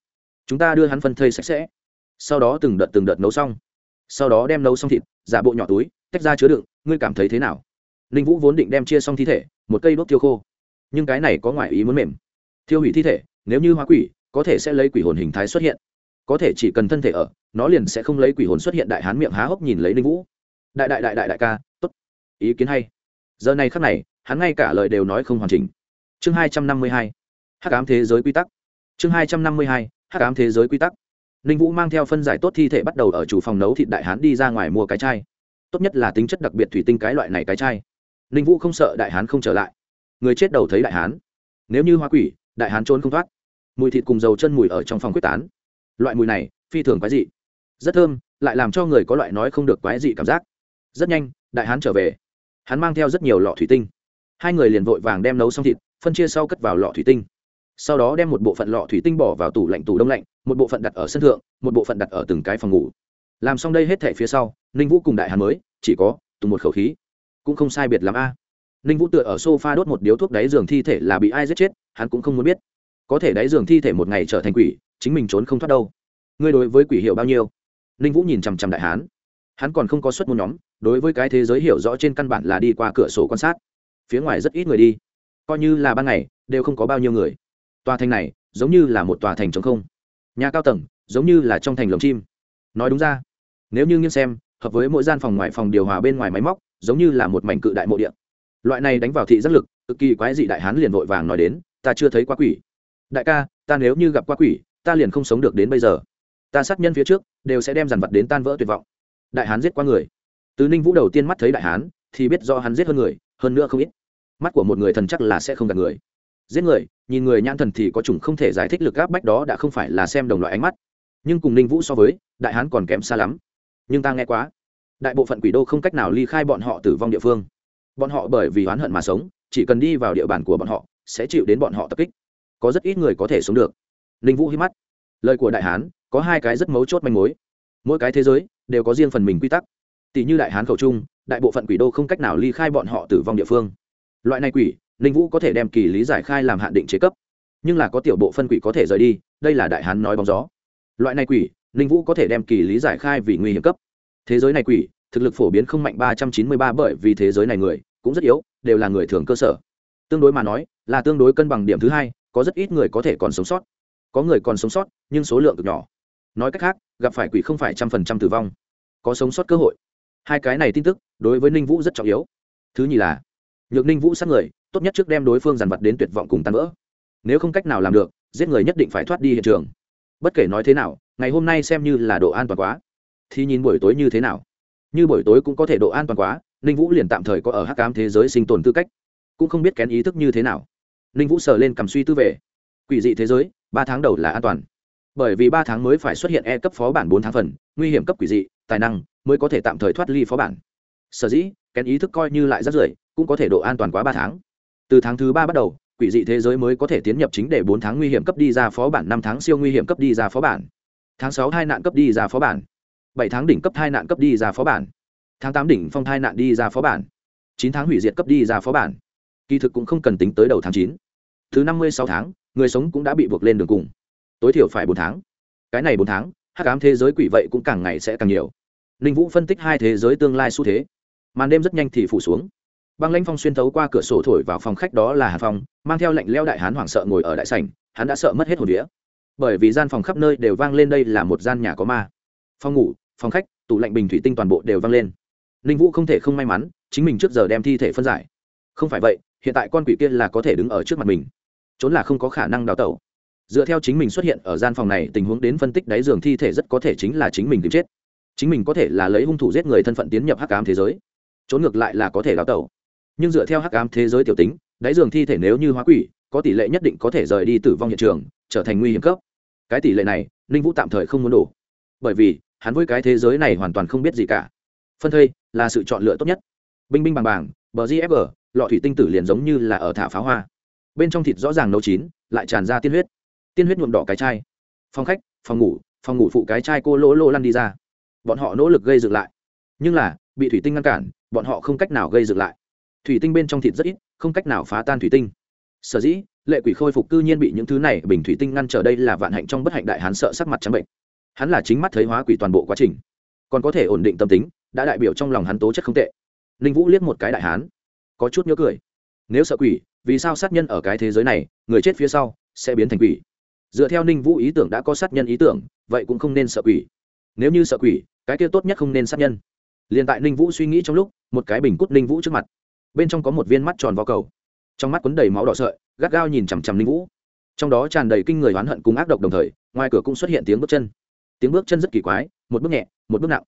chúng ta đưa hắn phân thây sạch sẽ. Sau đó từng đợt từng đợt nấu xong. Sau đó đem nấu xong thịt, giả bộ nhỏ túi, tách ra chứa đựng, ngươi cảm thấy thế nào? Ninh vũ vốn định đem chia xong thi thể, một cây đốt tiêu khô. Nhưng cái này có ngoại ý muốn mềm. Thiêu hủy thi thể, nếu như hóa quỷ, có thể sẽ lấy quỷ hồn hình thái xuất hiện. Có thể chỉ cần thân thể ở nó liền sẽ không lấy quỷ hồn xuất hiện đại hán miệng há hốc nhìn lấy ninh vũ. Đại đại đại đại đại ca, tốt. Ý kiến hay. Giờ này khắc này, hắn ngay cả lời đều nói không hoàn chỉnh. Chương hai trăm năm mươi hai. Hắc ám thế giới quy tắc. Chương hai trăm năm mươi hai. Hắc ám thế giới quy tắc. Ninh vũ mang theo phân giải tốt thi thể bắt đầu ở chủ phòng nấu thịt đại hán đi ra ngoài mua cái chai. Tốt nhất là tính chất đặc biệt thủy tinh cái loại này cái chai. Ninh vũ không sợ đại hán không trở lại. Người chết đầu thấy đại hán. Nếu như hoa quỷ, đại hán trốn không thoát. Mùi thịt cùng dầu chân mùi ở trong phòng quyết tán. Loại mùi này, phi thường quái dị rất thơm, lại làm cho người có loại nói không được quái dị cảm giác. Rất nhanh, đại hán trở về. Hắn mang theo rất nhiều lọ thủy tinh. Hai người liền vội vàng đem nấu xong thịt, phân chia sau cất vào lọ thủy tinh. Sau đó đem một bộ phận lọ thủy tinh bỏ vào tủ lạnh tủ đông lạnh, một bộ phận đặt ở sân thượng, một bộ phận đặt ở từng cái phòng ngủ. Làm xong đây hết thẻ phía sau, ninh vũ cùng đại hàn mới, chỉ có tùng một khẩu khí. Cũng không sai biệt l a. Ninh vũ tựa ở s o f a đốt một điếu thuốc đáy giường thi thể là bị ai giết chết, hắn cũng không muốn biết. Có thể đáy giường thi thể một ngày trở thành quỷ, chính mình trốn không thoát đâu. Ngươi đối với quỷ hiệu bao nhiêu? Ninh vũ nhìn chằm chằm đại hán. Hắn còn không có suất môn nhóm, đối với cái thế giới hiểu rõ trên căn bản là đi qua cửa sổ quan sát. Phía ngoài rất ít người đi. Coi như là ban ngày, đều không có bao nhiêu người. Tòa thành này, giống như là một tòa thành trống không. Nhà cao tầng, giống như là trong thành lồng chim. Nói đúng ra, nếu như nghiêng xem, hợp với mỗi gian phòng ngoài phòng điều hòa bên ngoài máy móc, giống như là một mảnh cự đại mộ điện loại này đánh vào thị giác lực, cực kỳ quái dị đại hán liền vội vàng nói đến, ta chưa thấy quá quỷ. Đại ca, ta nếu như gặp quá quỷ, ta liền không sống được đến bây giờ ta sát nhân phía trước, đều sẽ đem dàn vật đến tan vỡ tuyệt vọng. Đại hán giết qua người. Tứ ninh vũ đầu tiên mắt thấy đại hán, thì biết do hắn giết hơn người, hơn nữa không ít. Mắt của một người thần chắc là sẽ không gặp người. Giết người, nhìn người nhãn thần thì có chủng không thể giải thích lực áp bách đó đã không phải là xem đồng loại ánh mắt. Nhưng cùng ninh vũ so với, đại hán còn kém xa lắm. Nhưng ta nghe quá. Đại bộ phận quỷ đô không cách nào ly khai bọn họ tử vong địa phương. Bọn họ bởi vì oán hận mà sống, chỉ cần đi vào địa bàn của bọn họ, sẽ chịu đến bọn họ tập kích. Có rất ít người có thể sống được. Ninh vũ hít mắt. Lời của đại hán có hai cái rất mấu chốt manh mối. Mỗi cái thế giới đều có riêng phần mình quy tắc. Tỷ như đại hán khẩu trung, đại bộ phận quỷ đô không cách nào ly khai bọn họ tử vong địa phương. Loại này quỷ, ninh vũ có thể đem kỳ lý giải khai làm hạn định chế cấp. Nhưng là có tiểu bộ phân quỷ có thể rời đi, đây là đại hán nói bóng gió. Loại này quỷ, ninh vũ có thể đem kỳ lý giải khai vì nguy hiểm cấp. Thế giới này quỷ, thực lực phổ biến không mạnh ba trăm chín mươi ba bởi vì thế giới này người cũng rất yếu, đều là người thường cơ sở. Tương đối mà nói, là tương đối cân bằng điểm thứ hai, có rất ít người có thể còn sống sót. Có người còn sống sót, nhưng số lượng cực nhỏ nói cách khác, gặp phải quỷ không phải trăm phần trăm tử vong, có sống sót cơ hội. Hai cái này tin tức, đối với ninh vũ rất trọng yếu. Thứ nhì là, nhược ninh vũ sát người, tốt nhất trước đem đối phương dàn vật đến tuyệt vọng cùng tan vỡ. Nếu không cách nào làm được, giết người nhất định phải thoát đi hiện trường. Bất kể nói thế nào, ngày hôm nay xem như là độ an toàn quá. Thì nhìn buổi tối như thế nào. Như buổi tối cũng có thể độ an toàn quá, ninh vũ liền tạm thời có ở hắc cám thế giới sinh tồn tư cách. Cũng không biết kén ý thức như thế nào. Ninh vũ sờ lên cầm suy tư về. Quỷ dị thế giới, ba tháng đầu là an toàn bởi vì ba tháng mới phải xuất hiện e cấp phó bản bốn tháng phần, nguy hiểm cấp quỷ dị, tài năng mới có thể tạm thời thoát ly phó bản. Sở dĩ, kén ý thức coi như lại rất rưởi, cũng có thể độ an toàn quá ba tháng. Từ tháng thứ ba bắt đầu, quỷ dị thế giới mới có thể tiến nhập chính để bốn tháng nguy hiểm cấp đi ra phó bản, năm tháng siêu nguy hiểm cấp đi ra phó bản. Tháng sáu hai nạn cấp đi ra phó bản. Bảy tháng đỉnh cấp hai nạn cấp đi ra phó bản. Tháng tám đỉnh phong hai nạn đi ra phó bản. Chín tháng hủy diệt cấp đi ra phó bản. Kỳ thực cũng không cần tính tới đầu tháng chín. Thứ năm mươi sáu tháng, người sống cũng đã bị buộc lên đường cùng tối thiểu phải bốn tháng. Cái này bốn tháng, hắc ám thế giới quỷ vậy cũng càng ngày sẽ càng nhiều. Ninh vũ phân tích hai thế giới tương lai xu thế. Màn đêm rất nhanh thì phủ xuống. Băng lãnh phong xuyên thấu qua cửa sổ thổi vào phòng khách đó là hàn phong, mang theo lệnh leo đại hán hoảng sợ ngồi ở đại sảnh, hắn đã sợ mất hết hồn đĩa bởi vì gian phòng khắp nơi đều vang lên đây là một gian nhà có ma. Phòng ngủ, phòng khách, tủ lạnh bình thủy tinh toàn bộ đều vang lên. Ninh vũ không thể không may mắn, chính mình trước giờ đem thi thể phân giải. Không phải vậy, hiện tại con quỷ kia là có thể đứng ở trước mặt mình. Trốn là không có khả năng đào tẩu dựa theo chính mình xuất hiện ở gian phòng này, tình huống đến phân tích đáy giường thi thể rất có thể chính là chính mình tìm chết. Chính mình có thể là lấy hung thủ giết người thân phận tiến nhập hắc ám thế giới, trốn ngược lại là có thể đào tẩu. Nhưng dựa theo hắc ám thế giới tiểu tính, đáy giường thi thể nếu như hóa quỷ, có tỷ lệ nhất định có thể rời đi tử vong hiện trường, trở thành nguy hiểm cấp. Cái tỷ lệ này, ninh vũ tạm thời không muốn đổ. Bởi vì, hắn với cái thế giới này hoàn toàn không biết gì cả. Phân thây là sự chọn lựa tốt nhất. Binh binh bằng bàng, bờ gfg lọ thủy tinh tử liền giống như là ở thả pháo hoa. Bên trong thịt rõ ràng nấu chín, lại tràn ra tiên huyết tiên huyết nhuộm đỏ cái chai. Phòng khách, phòng ngủ phòng ngủ phụ cái chai cô lỗ lỗ lăn đi ra. Bọn họ nỗ lực gây dựng lại. Nhưng là, bị thủy tinh ngăn cản, bọn họ không cách nào gây dựng lại. Thủy tinh bên trong thịt rất ít, không cách nào phá tan thủy tinh. Sở dĩ, lệ quỷ khôi phục cư nhiên bị những thứ này bình thủy tinh ngăn trở đây là vạn hạnh trong bất hạnh đại hán sợ sắc mặt trắng bệnh. Hắn là chính mắt thấy hóa quỷ toàn bộ quá trình. Còn có thể ổn định tâm tính, đã đại biểu trong lòng hắn tố chất không tệ. Ninh vũ liếc một cái đại hán, có chút nhớ cười. Nếu sợ quỷ, vì sao sát nhân ở cái thế giới này, người chết phía sau, sẽ biến thành quỷ? Dựa theo ninh vũ ý tưởng đã có sát nhân ý tưởng, vậy cũng không nên sợ quỷ. Nếu như sợ quỷ, cái kia tốt nhất không nên sát nhân. Liền tại ninh vũ suy nghĩ trong lúc, một cái bình cút ninh vũ trước mặt. Bên trong có một viên mắt tròn vào cầu. Trong mắt quấn đầy máu đỏ sợi, gắt gao nhìn chằm chằm ninh vũ. Trong đó tràn đầy kinh người oán hận cùng ác độc đồng thời, ngoài cửa cũng xuất hiện tiếng bước chân. Tiếng bước chân rất kỳ quái, một bước nhẹ, một bước nặng.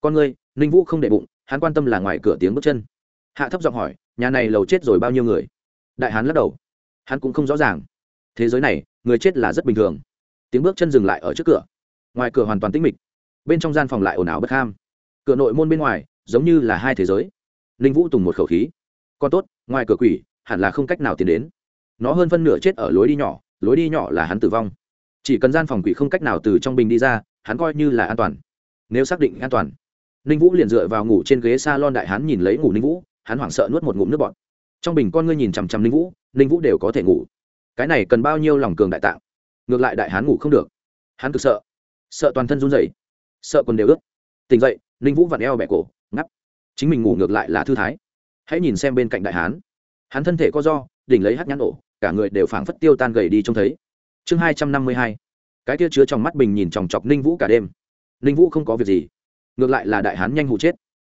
Con người ninh vũ không để bụng, hắn quan tâm là ngoài cửa tiếng bước chân. Hạ thấp giọng hỏi, nhà này lầu chết rồi bao nhiêu người? Đại hán lắc đầu. Hắn cũng không rõ ràng thế giới này, người chết là rất bình thường. Tiếng bước chân dừng lại ở trước cửa. Ngoài cửa hoàn toàn tĩnh mịch. Bên trong gian phòng lại ồn ào bất ham. Cửa nội môn bên ngoài, giống như là hai thế giới. Ninh vũ tùng một khẩu khí. Còn tốt, ngoài cửa quỷ, hẳn là không cách nào tiến đến. Nó hơn phân nửa chết ở lối đi nhỏ, lối đi nhỏ là hắn tử vong. Chỉ cần gian phòng quỷ không cách nào từ trong bình đi ra, hắn coi như là an toàn. Nếu xác định an toàn, ninh vũ liền dựa vào ngủ trên ghế s a lon đại hắn nhìn lấy ngủ ninh vũ, hắn hoảng sợ nuốt một ngụm nước bọt. Trong bình con ngươi nhìn chằm chằm ninh vũ ninh vũ đều có thể ngủ cái này cần bao nhiêu lòng cường đại tạng? Ngược lại đại hán ngủ không được. Hắn cực sợ. Sợ toàn thân run rẩy. Sợ quần đều ướt. Tỉnh dậy, ninh vũ vặn eo bẹ cổ ngắp chính mình ngủ ngược lại là thư thái. Hãy nhìn xem bên cạnh đại hán. Hắn thân thể co do đỉnh lấy hát nhãn ổ cả người đều phảng phất tiêu tan gầy đi trông thấy. Chương hai trăm năm mươi hai. Cái kia chứa trong mắt bình nhìn chòng chọc ninh vũ cả đêm. Ninh vũ không có việc gì. Ngược lại là đại hán nhanh hụ chết.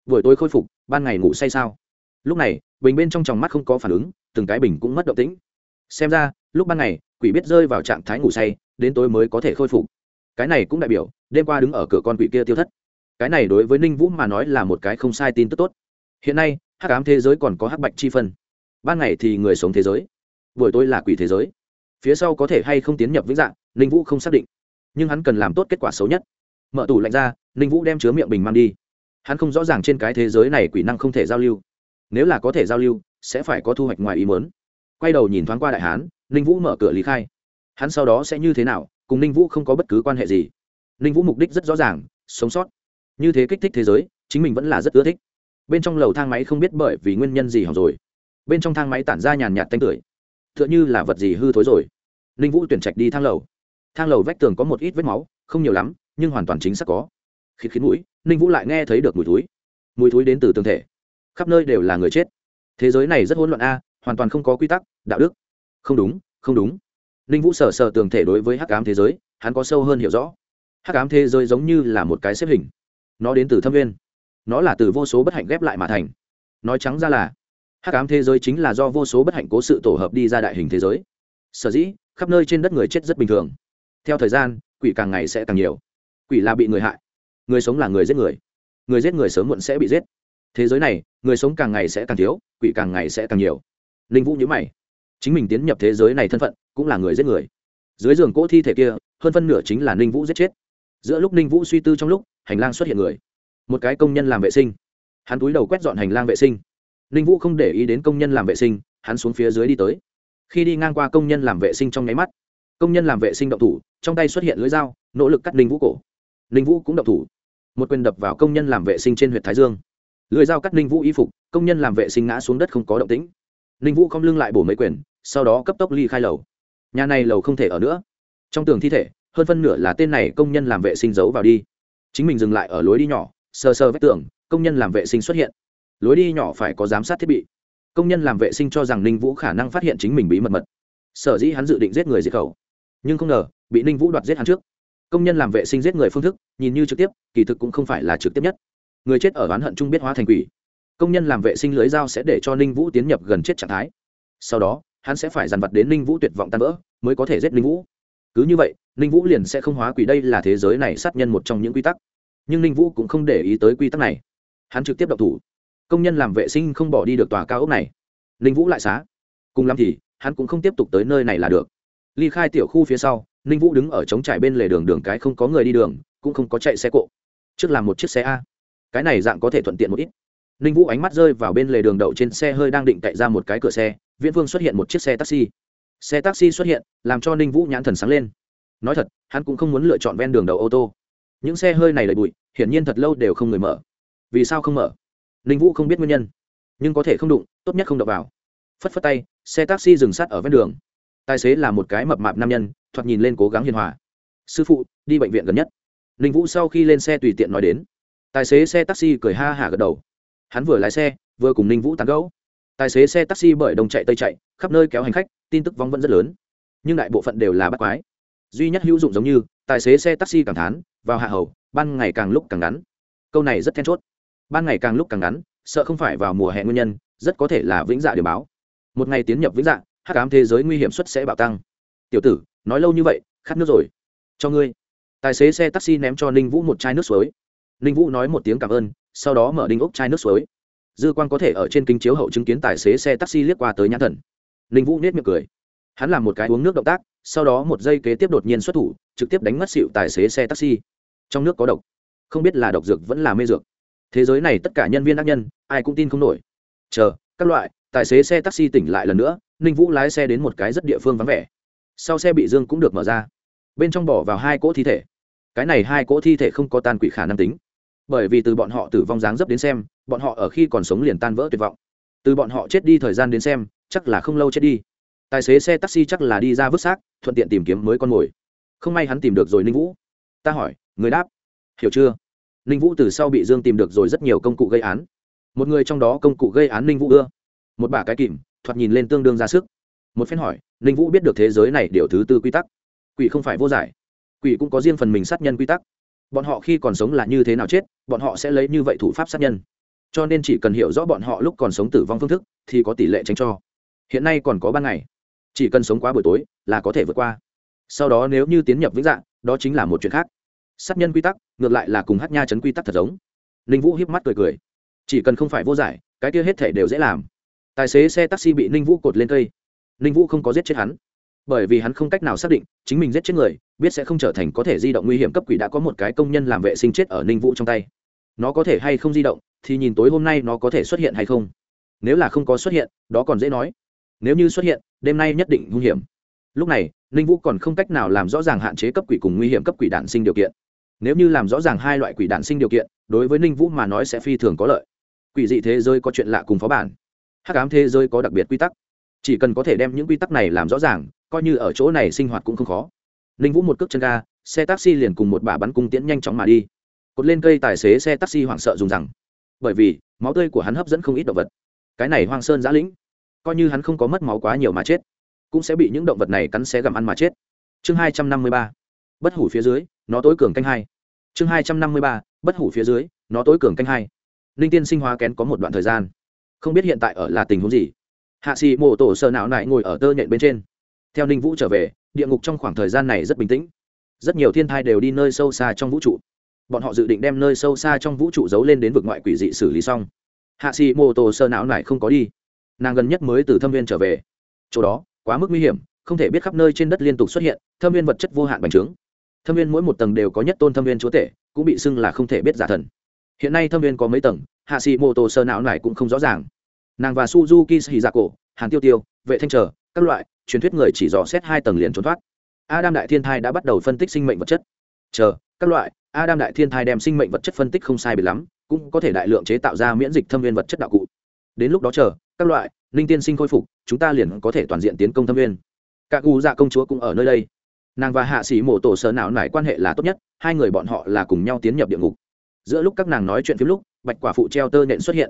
Buổi tối khôi phục, ban ngày ngủ say sao? Lúc này, bình bên trong tròng mắt không có phản ứng, từng cái bình cũng mất động tĩnh xem ra, lúc ban ngày, quỷ biết rơi vào trạng thái ngủ say, đến tối mới có thể khôi phục. Cái này cũng đại biểu, đêm qua đứng ở cửa con quỷ kia tiêu thất. Cái này đối với ninh vũ mà nói là một cái không sai tin tức tốt. Hiện nay, hắc ám thế giới còn có hắc bạch chi phân. Ban ngày thì người sống thế giới, buổi tối là quỷ thế giới. Phía sau có thể hay không tiến nhập vĩnh dạng, ninh vũ không xác định. Nhưng hắn cần làm tốt kết quả xấu nhất. Mở tủ lạnh ra, ninh vũ đem chứa miệng bình mang đi. Hắn không rõ ràng trên cái thế giới này quỷ năng không thể giao lưu. Nếu là có thể giao lưu, sẽ phải có thu hoạch ngoài ý mớn quay đầu nhìn thoáng qua đại hán, ninh vũ mở cửa lý khai. Hắn sau đó sẽ như thế nào, cùng ninh vũ không có bất cứ quan hệ gì. Ninh vũ mục đích rất rõ ràng, sống sót. Như thế kích thích thế giới, chính mình vẫn là rất ưa thích. Bên trong lầu thang máy không biết bởi vì nguyên nhân gì hỏng rồi. Bên trong thang máy tản ra nhàn nhạt tanh tưởi. T h ư ợ n h ư là vật gì hư thối rồi. Ninh vũ tuyển trạch đi thang lầu. Thang lầu vách tường có một ít vết máu, không nhiều lắm, nhưng hoàn toàn chính xác có. Khịt khít mũi, ninh vũ lại nghe thấy được mùi túi mùi túi đến từ tương thể. Khắp nơi đều là người chết. Thế giới này rất hỗn loạn a hoàn toàn không có quy tắc, đạo đức. Không đúng không đúng. Ninh vũ sờ sờ tường thể đối với hắc ám thế giới, hắn có sâu hơn hiểu rõ. Hắc ám thế giới giống như là một cái xếp hình. Nó đến từ thâm viên nó là từ vô số bất hạnh ghép lại mà thành. Nói trắng ra là, hắc ám thế giới chính là do vô số bất hạnh cố sự tổ hợp đi ra đại hình thế giới. Sở dĩ, khắp nơi trên đất người chết rất bình thường. Theo thời gian, quỷ càng ngày sẽ càng nhiều. Quỷ là bị người hại. Người sống là người giết người. Người giết người sớm muộn sẽ bị giết. Thế giới này, người sống càng ngày sẽ càng thiếu, quỷ càng ngày sẽ càng nhiều ninh vũ nhớ mày. Chính mình tiến nhập thế giới này thân phận, cũng là người giết người. Dưới giường cỗ thi thể kia, hơn phân nửa chính là ninh vũ giết chết. Giữa lúc ninh vũ suy tư trong lúc, hành lang xuất hiện người. Một cái công nhân làm vệ sinh. Hắn túi đầu quét dọn hành lang vệ sinh. Ninh vũ không để ý đến công nhân làm vệ sinh, hắn xuống phía dưới đi tới. Khi đi ngang qua công nhân làm vệ sinh trong nháy mắt, công nhân làm vệ sinh động thủ, trong tay xuất hiện lưỡi dao, nỗ lực cắt ninh vũ cổ. Ninh vũ cũng động thủ. Một quyền đập vào công nhân làm vệ sinh trên huyện thái dương. Lưỡi dao cắt ninh vũ y phục, công nhân làm vệ sinh ngã xuống đất không có động tĩnh ninh vũ không lưng lại bổ mấy quyền, sau đó cấp tốc ly khai lầu. Nhà này lầu không thể ở nữa. Trong tường thi thể, hơn phân nửa là tên này công nhân làm vệ sinh giấu vào đi. Chính mình dừng lại ở lối đi nhỏ, sờ sờ vách tường, công nhân làm vệ sinh xuất hiện. Lối đi nhỏ phải có giám sát thiết bị. Công nhân làm vệ sinh cho rằng ninh vũ khả năng phát hiện chính mình bí mật mật. Sở dĩ hắn dự định giết người diệt khẩu. Nhưng không ngờ, bị ninh vũ đoạt giết hắn trước. Công nhân làm vệ sinh giết người phương thức, nhìn như trực tiếp, kỳ thực cũng không phải là trực tiếp nhất. Người chết ở oán hận chung biết hóa thành quỷ công nhân làm vệ sinh lưới dao sẽ để cho ninh vũ tiến nhập gần chết trạng thái. Sau đó, hắn sẽ phải dằn vặt đến ninh vũ tuyệt vọng tan vỡ, mới có thể giết ninh vũ. Cứ như vậy, ninh vũ liền sẽ không hóa quỷ đây là thế giới này sát nhân một trong những quy tắc. Nhưng ninh vũ cũng không để ý tới quy tắc này. Hắn trực tiếp độc thủ. Công nhân làm vệ sinh không bỏ đi được tòa cao ốc này. Ninh vũ lại xá. Cùng lắm thì, hắn cũng không tiếp tục tới nơi này là được. Ly khai tiểu khu phía sau, ninh vũ đứng ở trống trải bên lề đường đường cái không có người đi đường, cũng không có chạy xe cộ. Trước làm một chiếc xe a. Cái này dạng có thể thuận tiện một ít ninh vũ ánh mắt rơi vào bên lề đường đậu trên xe hơi đang định cậy ra một cái cửa xe, viễn vương xuất hiện một chiếc xe taxi. Xe taxi xuất hiện, làm cho ninh vũ nhãn thần sáng lên. Nói thật, hắn cũng không muốn lựa chọn ven đường đậu ô tô. Những xe hơi này đầy bụi, hiển nhiên thật lâu đều không người mở. Vì sao không mở? Ninh vũ không biết nguyên nhân. Nhưng có thể không đụng, tốt nhất không đậu vào. Phất phất tay, xe taxi dừng sát ở ven đường. Tài xế là một cái mập mạp nam nhân, thoạt nhìn lên cố gắng hiền hòa. Sư phụ, đi bệnh viện gần nhất. Ninh vũ sau khi lên xe tùy tiện nói đến. Tài xế xe taxi cười ha hả gật đầu hắn vừa lái xe, vừa cùng ninh vũ tán gẫu. Tài xế xe taxi bởi đông chạy tây chạy, khắp nơi kéo hành khách, tin tức vong vẫn rất lớn. Nhưng đại bộ phận đều là bắt quái. Duy nhất hữu dụng giống như, tài xế xe taxi càng thán, vào hạ hầu, ban ngày càng lúc càng ngắn. Câu này rất then chốt. Ban ngày càng lúc càng ngắn, sợ không phải vào mùa hè nguyên nhân, rất có thể là vĩnh dạ điều báo. Một ngày tiến nhập vĩnh dạ hát cám thế giới nguy hiểm suất sẽ bạo tăng. Tiểu tử, nói lâu như vậy, khát nước rồi. Cho ngươi. Tài xế xe taxi ném cho ninh vũ một chai nước suối ninh vũ nói một tiếng cảm ơn, sau đó mở đinh ốc chai nước suối. Dư quan có thể ở trên kính chiếu hậu chứng kiến tài xế xe taxi liếc qua tới nhãn thần. Ninh vũ nết miệng cười. Hắn làm một cái uống nước động tác, sau đó một giây kế tiếp đột nhiên xuất thủ, trực tiếp đánh mất xịu tài xế xe taxi. Trong nước có độc. Không biết là độc dược vẫn là mê dược. Thế giới này tất cả nhân viên ác nhân, ai cũng tin không nổi. Chờ, các loại, tài xế xe taxi tỉnh lại lần nữa, ninh vũ lái xe đến một cái rất địa phương vắng vẻ. Sau xe bị dương cũng được mở ra. Bên trong bỏ vào hai cỗ thi thể. Cái này hai cỗ thi thể không có tan quỷ khả năng tính bởi vì từ bọn họ tử vong dáng dấp đến xem, bọn họ ở khi còn sống liền tan vỡ tuyệt vọng. Từ bọn họ chết đi thời gian đến xem, chắc là không lâu chết đi. Tài xế xe taxi chắc là đi ra vứt xác, thuận tiện tìm kiếm mới con mồi. Không may hắn tìm được rồi ninh vũ. Ta hỏi, người đáp. Hiểu chưa? Ninh vũ từ sau bị dương tìm được rồi rất nhiều công cụ gây án. Một người trong đó công cụ gây án ninh vũ ưa. Một bả cái kìm, thoạt nhìn lên tương đương ra sức. Một phen hỏi, ninh vũ biết được thế giới này điều thứ tư quy tắc. Quỷ không phải vô giải. Quỷ cũng có riêng phần mình sát nhân quy tắc bọn họ khi còn sống là như thế nào chết, bọn họ sẽ lấy như vậy thủ pháp sát nhân. Cho nên chỉ cần hiểu rõ bọn họ lúc còn sống tử vong phương thức, thì có tỷ lệ tránh cho. Hiện nay còn có ban ngày. Chỉ cần sống quá buổi tối, là có thể vượt qua. Sau đó nếu như tiến nhập vĩnh dạng, đó chính là một chuyện khác. Sát nhân quy tắc, ngược lại là cùng hát nha chấn quy tắc thật giống. Ninh vũ hiếp mắt cười cười. Chỉ cần không phải vô giải, cái kia hết thể đều dễ làm. Tài xế xe taxi bị ninh vũ cột lên cây. Ninh vũ không có giết chết hắn bởi vì hắn không cách nào xác định chính mình giết chết người, biết sẽ không trở thành có thể di động nguy hiểm cấp quỷ đã có một cái công nhân làm vệ sinh chết ở ninh vũ trong tay. Nó có thể hay không di động, thì nhìn tối hôm nay nó có thể xuất hiện hay không. Nếu là không có xuất hiện, đó còn dễ nói. Nếu như xuất hiện, đêm nay nhất định nguy hiểm. Lúc này, ninh vũ còn không cách nào làm rõ ràng hạn chế cấp quỷ cùng nguy hiểm cấp quỷ đạn sinh điều kiện. Nếu như làm rõ ràng hai loại quỷ đạn sinh điều kiện, đối với ninh vũ mà nói sẽ phi thường có lợi. Quỷ dị thế giới có chuyện lạ cùng phó bản. Hắc ám thế giới có đặc biệt quy tắc. Chỉ cần có thể đem những quy tắc này làm rõ ràng coi như ở chỗ này sinh hoạt cũng không khó. Ninh vũ một cước chân ga, xe taxi liền cùng một bà bắn cung tiễn nhanh chóng mà đi. Cột lên cây tài xế xe taxi hoảng sợ dùng rằng, bởi vì, máu tươi của hắn hấp dẫn không ít động vật. Cái này hoang sơn giã lĩnh, coi như hắn không có mất máu quá nhiều mà chết, cũng sẽ bị những động vật này cắn xé gặm ăn mà chết. Chương hai trăm năm mươi ba, bất hủ phía dưới, nó tối cường canh hai. Chương hai trăm năm mươi ba, bất hủ phía dưới, nó tối cường canh hai. Linh tiên sinh hóa kén có một đoạn thời gian. Không biết hiện tại ở là tình huống gì. Hạ sĩ mô tổ sợ não nại ngồi ở tơ nhện bên trên theo ninh vũ trở về, địa ngục trong khoảng thời gian này rất bình tĩnh. Rất nhiều thiên thai đều đi nơi sâu xa trong vũ trụ. Bọn họ dự định đem nơi sâu xa trong vũ trụ giấu lên đến vực ngoại quỷ dị xử lý xong. Hạ sĩ mô tô sơ não này không có đi. Nàng gần nhất mới từ thâm viên trở về. Chỗ đó, quá mức nguy hiểm, không thể biết khắp nơi trên đất liên tục xuất hiện, thâm viên vật chất vô hạn bành trướng. Thâm viên mỗi một tầng đều có nhất tôn thâm viên chúa tể, cũng bị xưng là không thể biết giả thần. Hiện nay thâm viên có mấy tầng, hạ sĩ mô tô sơ não này cũng không rõ ràng. Nàng và suzuki hì dạ cổ hàn tiêu tiêu, vệ thanh trở các loại, truyền thuyết người chỉ dò xét hai tầng liền trốn thoát. Adam đại thiên thai đã bắt đầu phân tích sinh mệnh vật chất. Chờ, các loại, adam đại thiên thai đem sinh mệnh vật chất phân tích không sai biệt lắm, cũng có thể đại lượng chế tạo ra miễn dịch thâm viên vật chất đạo cụ. Đến lúc đó chờ, các loại, linh tiên sinh khôi phục, chúng ta liền có thể toàn diện tiến công thâm viên. Các gu dạ công chúa cũng ở nơi đây. Nàng và hạ sĩ mổ tổ sở não nải quan hệ là tốt nhất, hai người bọn họ là cùng nhau tiến nhập địa ngục. Giữa lúc các nàng nói chuyện phim lúc, bạch quả phụ treo tơ nện xuất hiện.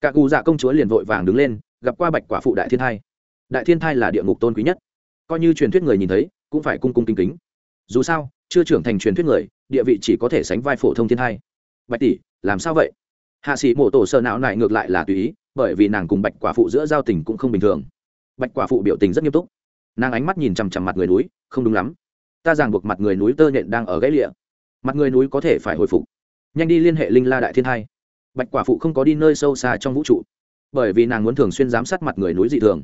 Các gu dạ công chúa liền vội vàng đứng lên, gặp qua bạch quả phụ đại thiên thai đại thiên thai là địa ngục tôn quý nhất. Coi như truyền thuyết người nhìn thấy, cũng phải cung cung kính kính. Dù sao, chưa trưởng thành truyền thuyết người, địa vị chỉ có thể sánh vai phổ thông thiên thai. Bạch tỷ, làm sao vậy? Hạ sĩ mổ tổ sợ não này ngược lại là tùy ý, bởi vì nàng cùng bạch quả phụ giữa giao tình cũng không bình thường. Bạch quả phụ biểu tình rất nghiêm túc. Nàng ánh mắt nhìn chằm chằm mặt người núi, không đúng lắm. Ta ràng buộc mặt người núi tơ nhện đang ở gãy lịa. Mặt người núi có thể phải hồi phục. Nhanh đi liên hệ linh la đại thiên hai bạch quả phụ không có đi nơi sâu xa trong vũ trụ, bởi vì nàng muốn thường xuyên giám sát mặt người núi dị thường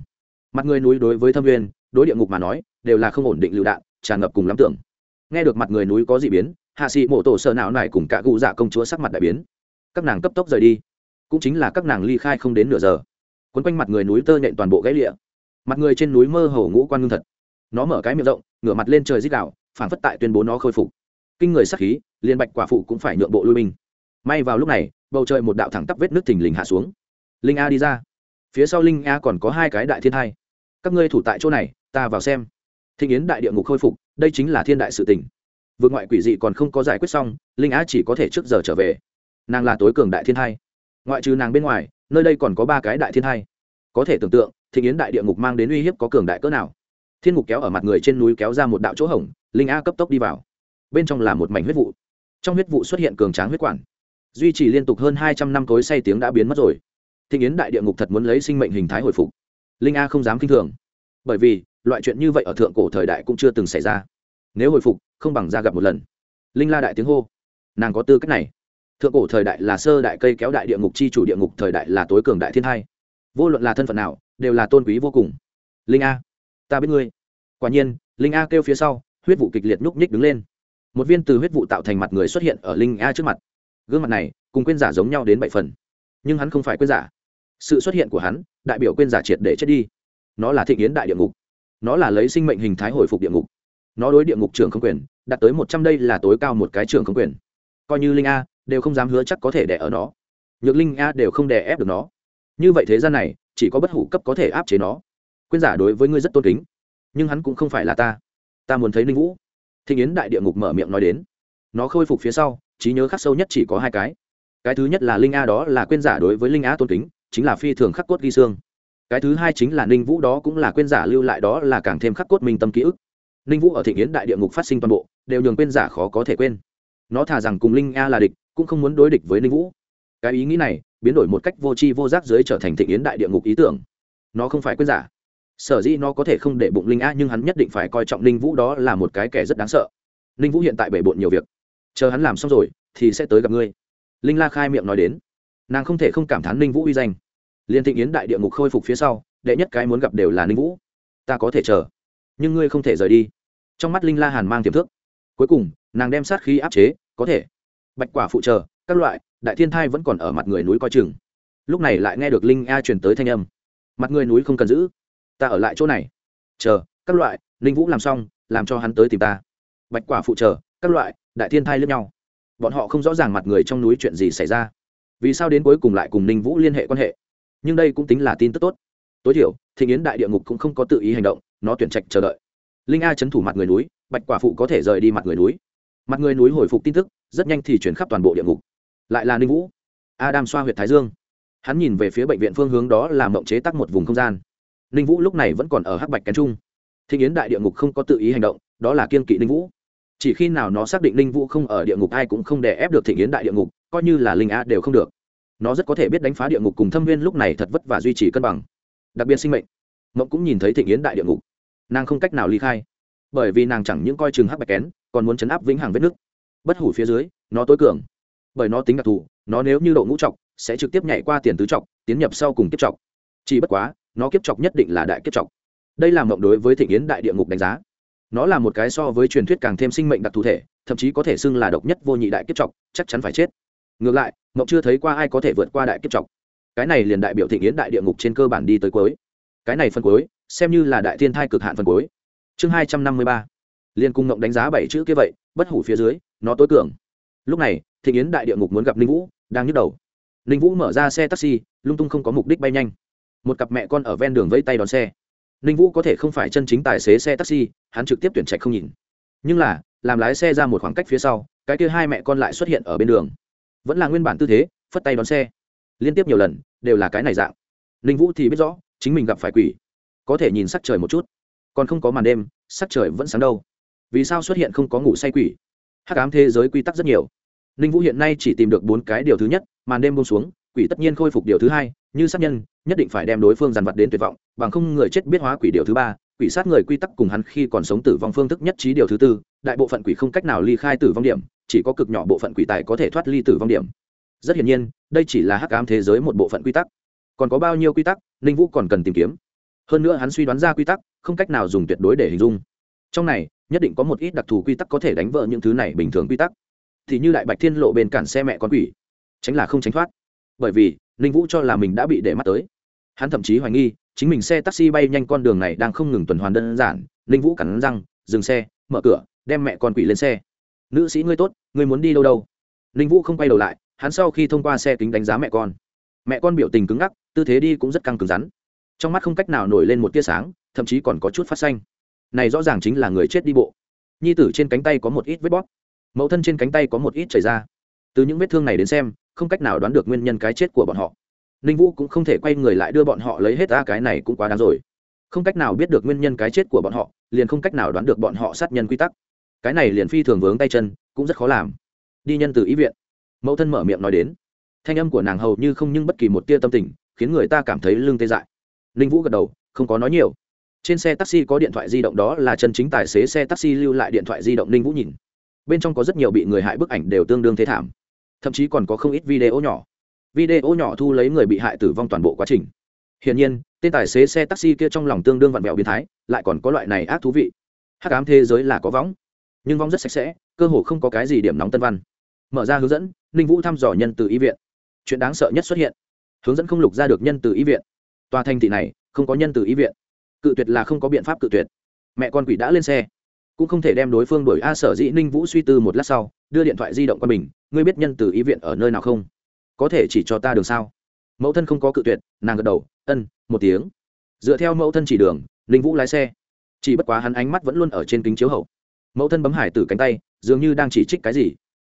mặt người núi đối với thâm viên, đối địa ngục mà nói, đều là không ổn định lựu đạn, tràn ngập cùng lắm tưởng. Nghe được mặt người núi có dị biến, hạ sĩ mộ tổ sợ não này cùng cả cụ dạ công chúa sắc mặt đại biến. Các nàng cấp tốc rời đi. Cũng chính là các nàng ly khai không đến nửa giờ. Quấn quanh mặt người núi tơ nhện toàn bộ gãy lịa. Mặt người trên núi mơ hồ ngũ quan ngưng thật. Nó mở cái miệng rộng, ngửa mặt lên trời dích đạo phản phất tại tuyên bố nó khôi phục. Kinh người sắc khí liên bạch quả phụ cũng phải nhượng bộ lui binh. May vào lúc này, bầu trời một đạo thẳng tắp vết nước thình lình hạ xuống. Linh a đi ra. Phía sau linh a còn có hai cái đại thiên hai các ngươi thủ tại chỗ này, ta vào xem. Thịnh yến đại địa ngục khôi phục, đây chính là thiên đại sự tình. Vượt ngoại quỷ dị còn không có giải quyết xong, linh Á chỉ có thể trước giờ trở về. Nàng là tối cường đại thiên hai ngoại trừ nàng bên ngoài, nơi đây còn có ba cái đại thiên hai có thể tưởng tượng, thịnh yến đại địa ngục mang đến uy hiếp có cường đại cỡ nào. Thiên ngục kéo ở mặt người trên núi kéo ra một đạo chỗ hổng, linh a cấp tốc đi vào. Bên trong là một mảnh huyết vụ. Trong huyết vụ xuất hiện cường tráng huyết quản. Duy trì liên tục hơn hai trăm năm cối say tiếng đã biến mất rồi. Thịnh yến đại địa ngục thật muốn lấy sinh mệnh hình thái hồi phục linh a không dám k i n h thường. Bởi vì, loại chuyện như vậy ở thượng cổ thời đại cũng chưa từng xảy ra. Nếu hồi phục, không bằng ra gặp một lần. Linh la đại tiếng hô. Nàng có tư cách này. Thượng cổ thời đại là sơ đại cây kéo đại địa ngục chi chủ địa ngục, thời đại là tối cường đại thiên hai. Vô luận là thân phận nào, đều là tôn quý vô cùng. Linh a, ta biết ngươi. Quả nhiên, linh a kêu phía sau, huyết vụ kịch liệt nhúc nhích đứng lên. Một viên từ huyết vụ tạo thành mặt người xuất hiện ở linh a trước mặt. Gương mặt này, cùng quên giả giống nhau đến bảy phần. Nhưng hắn không phải quên giả sự xuất hiện của hắn, đại biểu quên giả triệt để chết đi. Nó là thị kiến đại địa ngục. Nó là lấy sinh mệnh hình thái hồi phục địa ngục. Nó đối địa ngục trưởng không quyền, đạt tới một trăm đây là tối cao một cái trưởng không quyền. Coi như linh a, đều không dám hứa chắc có thể đẻ ở nó. Nhược linh a đều không đè ép được nó. Như vậy thế gian này, chỉ có bất hủ cấp có thể áp chế nó. Quyên giả đối với ngươi rất tôn kính, nhưng hắn cũng không phải là ta. Ta muốn thấy linh vũ. Thịnh yến đại địa ngục mở miệng nói đến. Nó khôi phục phía sau, trí nhớ khắc sâu nhất chỉ có hai cái. Cái thứ nhất là linh a đó là quyên giả đối với linh a tôn kính chính là phi thường khắc cốt ghi xương. Cái thứ hai chính là ninh vũ đó cũng là quên giả lưu lại đó là càng thêm khắc cốt minh tâm ký ức. Ninh vũ ở thị nghiến đại địa ngục phát sinh toàn bộ, đều nhường quên giả khó có thể quên. Nó thà rằng cùng linh a là địch, cũng không muốn đối địch với ninh vũ. Cái ý nghĩ này, biến đổi một cách vô tri vô giác dưới trở thành thị nghiến đại địa ngục ý tưởng. Nó không phải quên giả. Sở dĩ nó có thể không để bụng linh a, nhưng hắn nhất định phải coi trọng ninh vũ đó là một cái kẻ rất đáng sợ. Ninh vũ hiện tại bể bộn nhiều việc. Chờ hắn làm xong rồi, thì sẽ tới gặp ngươi. Linh la khai miệng nói đến nàng không thể không cảm thán ninh vũ uy danh liên thịnh yến đại địa ngục khôi phục phía sau đệ nhất cái muốn gặp đều là ninh vũ ta có thể chờ nhưng ngươi không thể rời đi trong mắt linh la hàn mang tiềm thức cuối cùng nàng đem sát khí áp chế có thể bạch quả phụ trợ các loại đại thiên thai vẫn còn ở mặt người núi coi chừng lúc này lại nghe được linh a truyền tới thanh âm mặt người núi không cần giữ ta ở lại chỗ này chờ các loại linh vũ làm xong làm cho hắn tới tìm ta bạch quả phụ trợ các loại đại thiên thai lướt nhau bọn họ không rõ ràng mặt người trong núi chuyện gì xảy ra vì sao đến cuối cùng lại cùng ninh vũ liên hệ quan hệ? Nhưng đây cũng tính là tin tức tốt. Tối thiểu thị nghiến đại địa ngục cũng không có tự ý hành động, nó tuyển trạch chờ đợi. Linh a chấn thủ mặt người núi, bạch quả phụ có thể rời đi mặt người núi. Mặt người núi hồi phục tin tức, rất nhanh thì chuyển khắp toàn bộ địa ngục. Lại là ninh vũ. Adam xoa huyện thái dương. Hắn nhìn về phía bệnh viện phương hướng đó là mộng chế tắc một vùng không gian. Ninh vũ lúc này vẫn còn ở hắc bạch kén trung. Thị nghiến đại địa ngục không có tự ý hành động, đó là kiên kỵ ninh vũ. Chỉ khi nào nó xác định linh vũ không ở địa ngục, ai cũng không đè ép được thị nghiến đại địa ngục coi như là linh á đều không được. Nó rất có thể biết đánh phá địa ngục cùng thâm viên lúc này thật vất và duy trì cân bằng. Đặc biệt sinh mệnh. Mộng cũng nhìn thấy thị yến đại địa ngục. Nàng không cách nào ly khai. Bởi vì nàng chẳng những coi chừng hắc bạch kén, còn muốn chấn áp vĩnh hằng vết nước. Bất hủ phía dưới, nó tối cường. Bởi nó tính đặc thù, nó nếu như độ ngũ trọc, sẽ trực tiếp nhảy qua tiền tứ trọc, tiến nhập sau cùng kiếp trọc. Chỉ bất quá, nó kiếp trọc nhất định là đại kiếp trọc. Đây là mộng đối với thị nghiến đại địa ngục đánh giá. Nó là một cái so với truyền thuyết càng thêm sinh mệnh đặc thù thể, thậm chí có thể xưng là độc nhất vô nhị đại kiếp trọc, chắc chắn phải chết ngược lại, mộng chưa thấy qua ai có thể vượt qua đại kiếp trọc. Cái này liền đại biểu thị nghiến đại địa ngục trên cơ bản đi tới cuối. Cái này phân cuối, xem như là đại thiên thai cực hạn phân cuối. Chương hai trăm năm mươi ba. Liên cung mộng đánh giá bảy chữ kia vậy, bất hủ phía dưới, nó tối cường. Lúc này thị nghiến đại địa ngục muốn gặp linh vũ, đang nhức đầu. Ninh vũ mở ra xe taxi, lung tung không có mục đích bay nhanh. Một cặp mẹ con ở ven đường vẫy tay đón xe. Ninh vũ có thể không phải chân chính tài xế xe taxi, hắn trực tiếp tuyển trạch không nhìn. Nhưng là, làm lái xe ra một khoảng cách phía sau, cái kia hai mẹ con lại xuất hiện ở bên đường vẫn là nguyên bản tư thế, phất tay đón xe. Liên tiếp nhiều lần, đều là cái này dạng. Ninh vũ thì biết rõ, chính mình gặp phải quỷ. Có thể nhìn sắc trời một chút. Còn không có màn đêm, sắc trời vẫn sáng đâu. Vì sao xuất hiện không có ngủ say quỷ? Hắc ám thế giới quy tắc rất nhiều. Ninh vũ hiện nay chỉ tìm được bốn cái điều thứ nhất, màn đêm bông xuống, quỷ tất nhiên khôi phục điều thứ hai, như sát nhân, nhất định phải đem đối phương dàn vật đến tuyệt vọng, bằng không người chết biết hóa quỷ điều thứ ba, quỷ sát người quy tắc cùng hắn khi còn sống tử vong phương thức nhất trí điều thứ tư, đại bộ phận quỷ không cách nào ly khai tử vong điểm chỉ có cực nhỏ bộ phận quỷ tài có thể thoát ly tử vong điểm. Rất hiển nhiên, đây chỉ là hắc ám thế giới một bộ phận quy tắc. Còn có bao nhiêu quy tắc, ninh vũ còn cần tìm kiếm. Hơn nữa hắn suy đoán ra quy tắc, không cách nào dùng tuyệt đối để hình dung. Trong này, nhất định có một ít đặc thù quy tắc có thể đánh vỡ những thứ này bình thường quy tắc. Thì như đại bạch thiên lộ bên cản xe mẹ con quỷ. Tránh là không tránh thoát. Bởi vì, ninh vũ cho là mình đã bị để mắt tới. Hắn thậm chí hoài nghi, chính mình xe taxi bay nhanh con đường này đang không ngừng tuần hoàn đơn giản. Ninh vũ cắn răng, dừng xe, mở cửa, đem mẹ con quỷ lên xe nữ sĩ ngươi tốt, ngươi muốn đi đâu đâu? Ninh vũ không quay đầu lại, hắn sau khi thông qua xe kính đánh giá mẹ con. Mẹ con biểu tình cứng ngắc, tư thế đi cũng rất căng cứng rắn. Trong mắt không cách nào nổi lên một tia sáng, thậm chí còn có chút phát xanh. Này rõ ràng chính là người chết đi bộ. Nhi tử trên cánh tay có một ít vết bóp. Mẫu thân trên cánh tay có một ít chảy ra. Từ những vết thương này đến xem, không cách nào đoán được nguyên nhân cái chết của bọn họ. Ninh vũ cũng không thể quay người lại đưa bọn họ lấy hết ra cái này cũng quá đáng rồi. Không cách nào biết được nguyên nhân cái chết của bọn họ, liền không cách nào đoán được bọn họ sát nhân quy tắc cái này liền phi thường vướng tay chân, cũng rất khó làm. Đi nhân từ ý viện. Mẫu thân mở miệng nói đến. Thanh âm của nàng hầu như không nhưng bất kỳ một tia tâm tình, khiến người ta cảm thấy lưng tê dại. Ninh vũ gật đầu, không có nói nhiều. Trên xe taxi có điện thoại di động đó là chân chính tài xế xe taxi lưu lại điện thoại di động ninh vũ nhìn. Bên trong có rất nhiều bị người hại bức ảnh đều tương đương thế thảm. Thậm chí còn có không ít video nhỏ. Video nhỏ thu lấy người bị hại tử vong toàn bộ quá trình. Hiển nhiên, tên tài xế xe taxi kia trong lòng tương đương vặn vẹo biến thái, lại còn có loại này ác thú vị. Hát cám thế giới là có võng nhưng vong rất sạch sẽ, cơ hồ không có cái gì điểm nóng tân văn. Mở ra hướng dẫn, ninh vũ thăm dò nhân từ y viện. Chuyện đáng sợ nhất xuất hiện. Hướng dẫn không lục ra được nhân từ y viện. Tòa thành thị này, không có nhân từ y viện. Cự tuyệt là không có biện pháp cự tuyệt. Mẹ con quỷ đã lên xe. Cũng không thể đem đối phương đổi a, sở dĩ ninh vũ suy tư một lát sau, đưa điện thoại di động qua mình. Ngươi biết nhân từ y viện ở nơi nào không? Có thể chỉ cho ta đường sao? Mẫu thân không có cự tuyệt, nàng gật đầu, ân, một tiếng. Dựa theo mẫu thân chỉ đường, ninh vũ lái xe. Chỉ bất quá hắn ánh mắt vẫn luôn ở trên kính chiếu hậu mẫu thân bấm hải Tử cánh tay, dường như đang chỉ trích cái gì.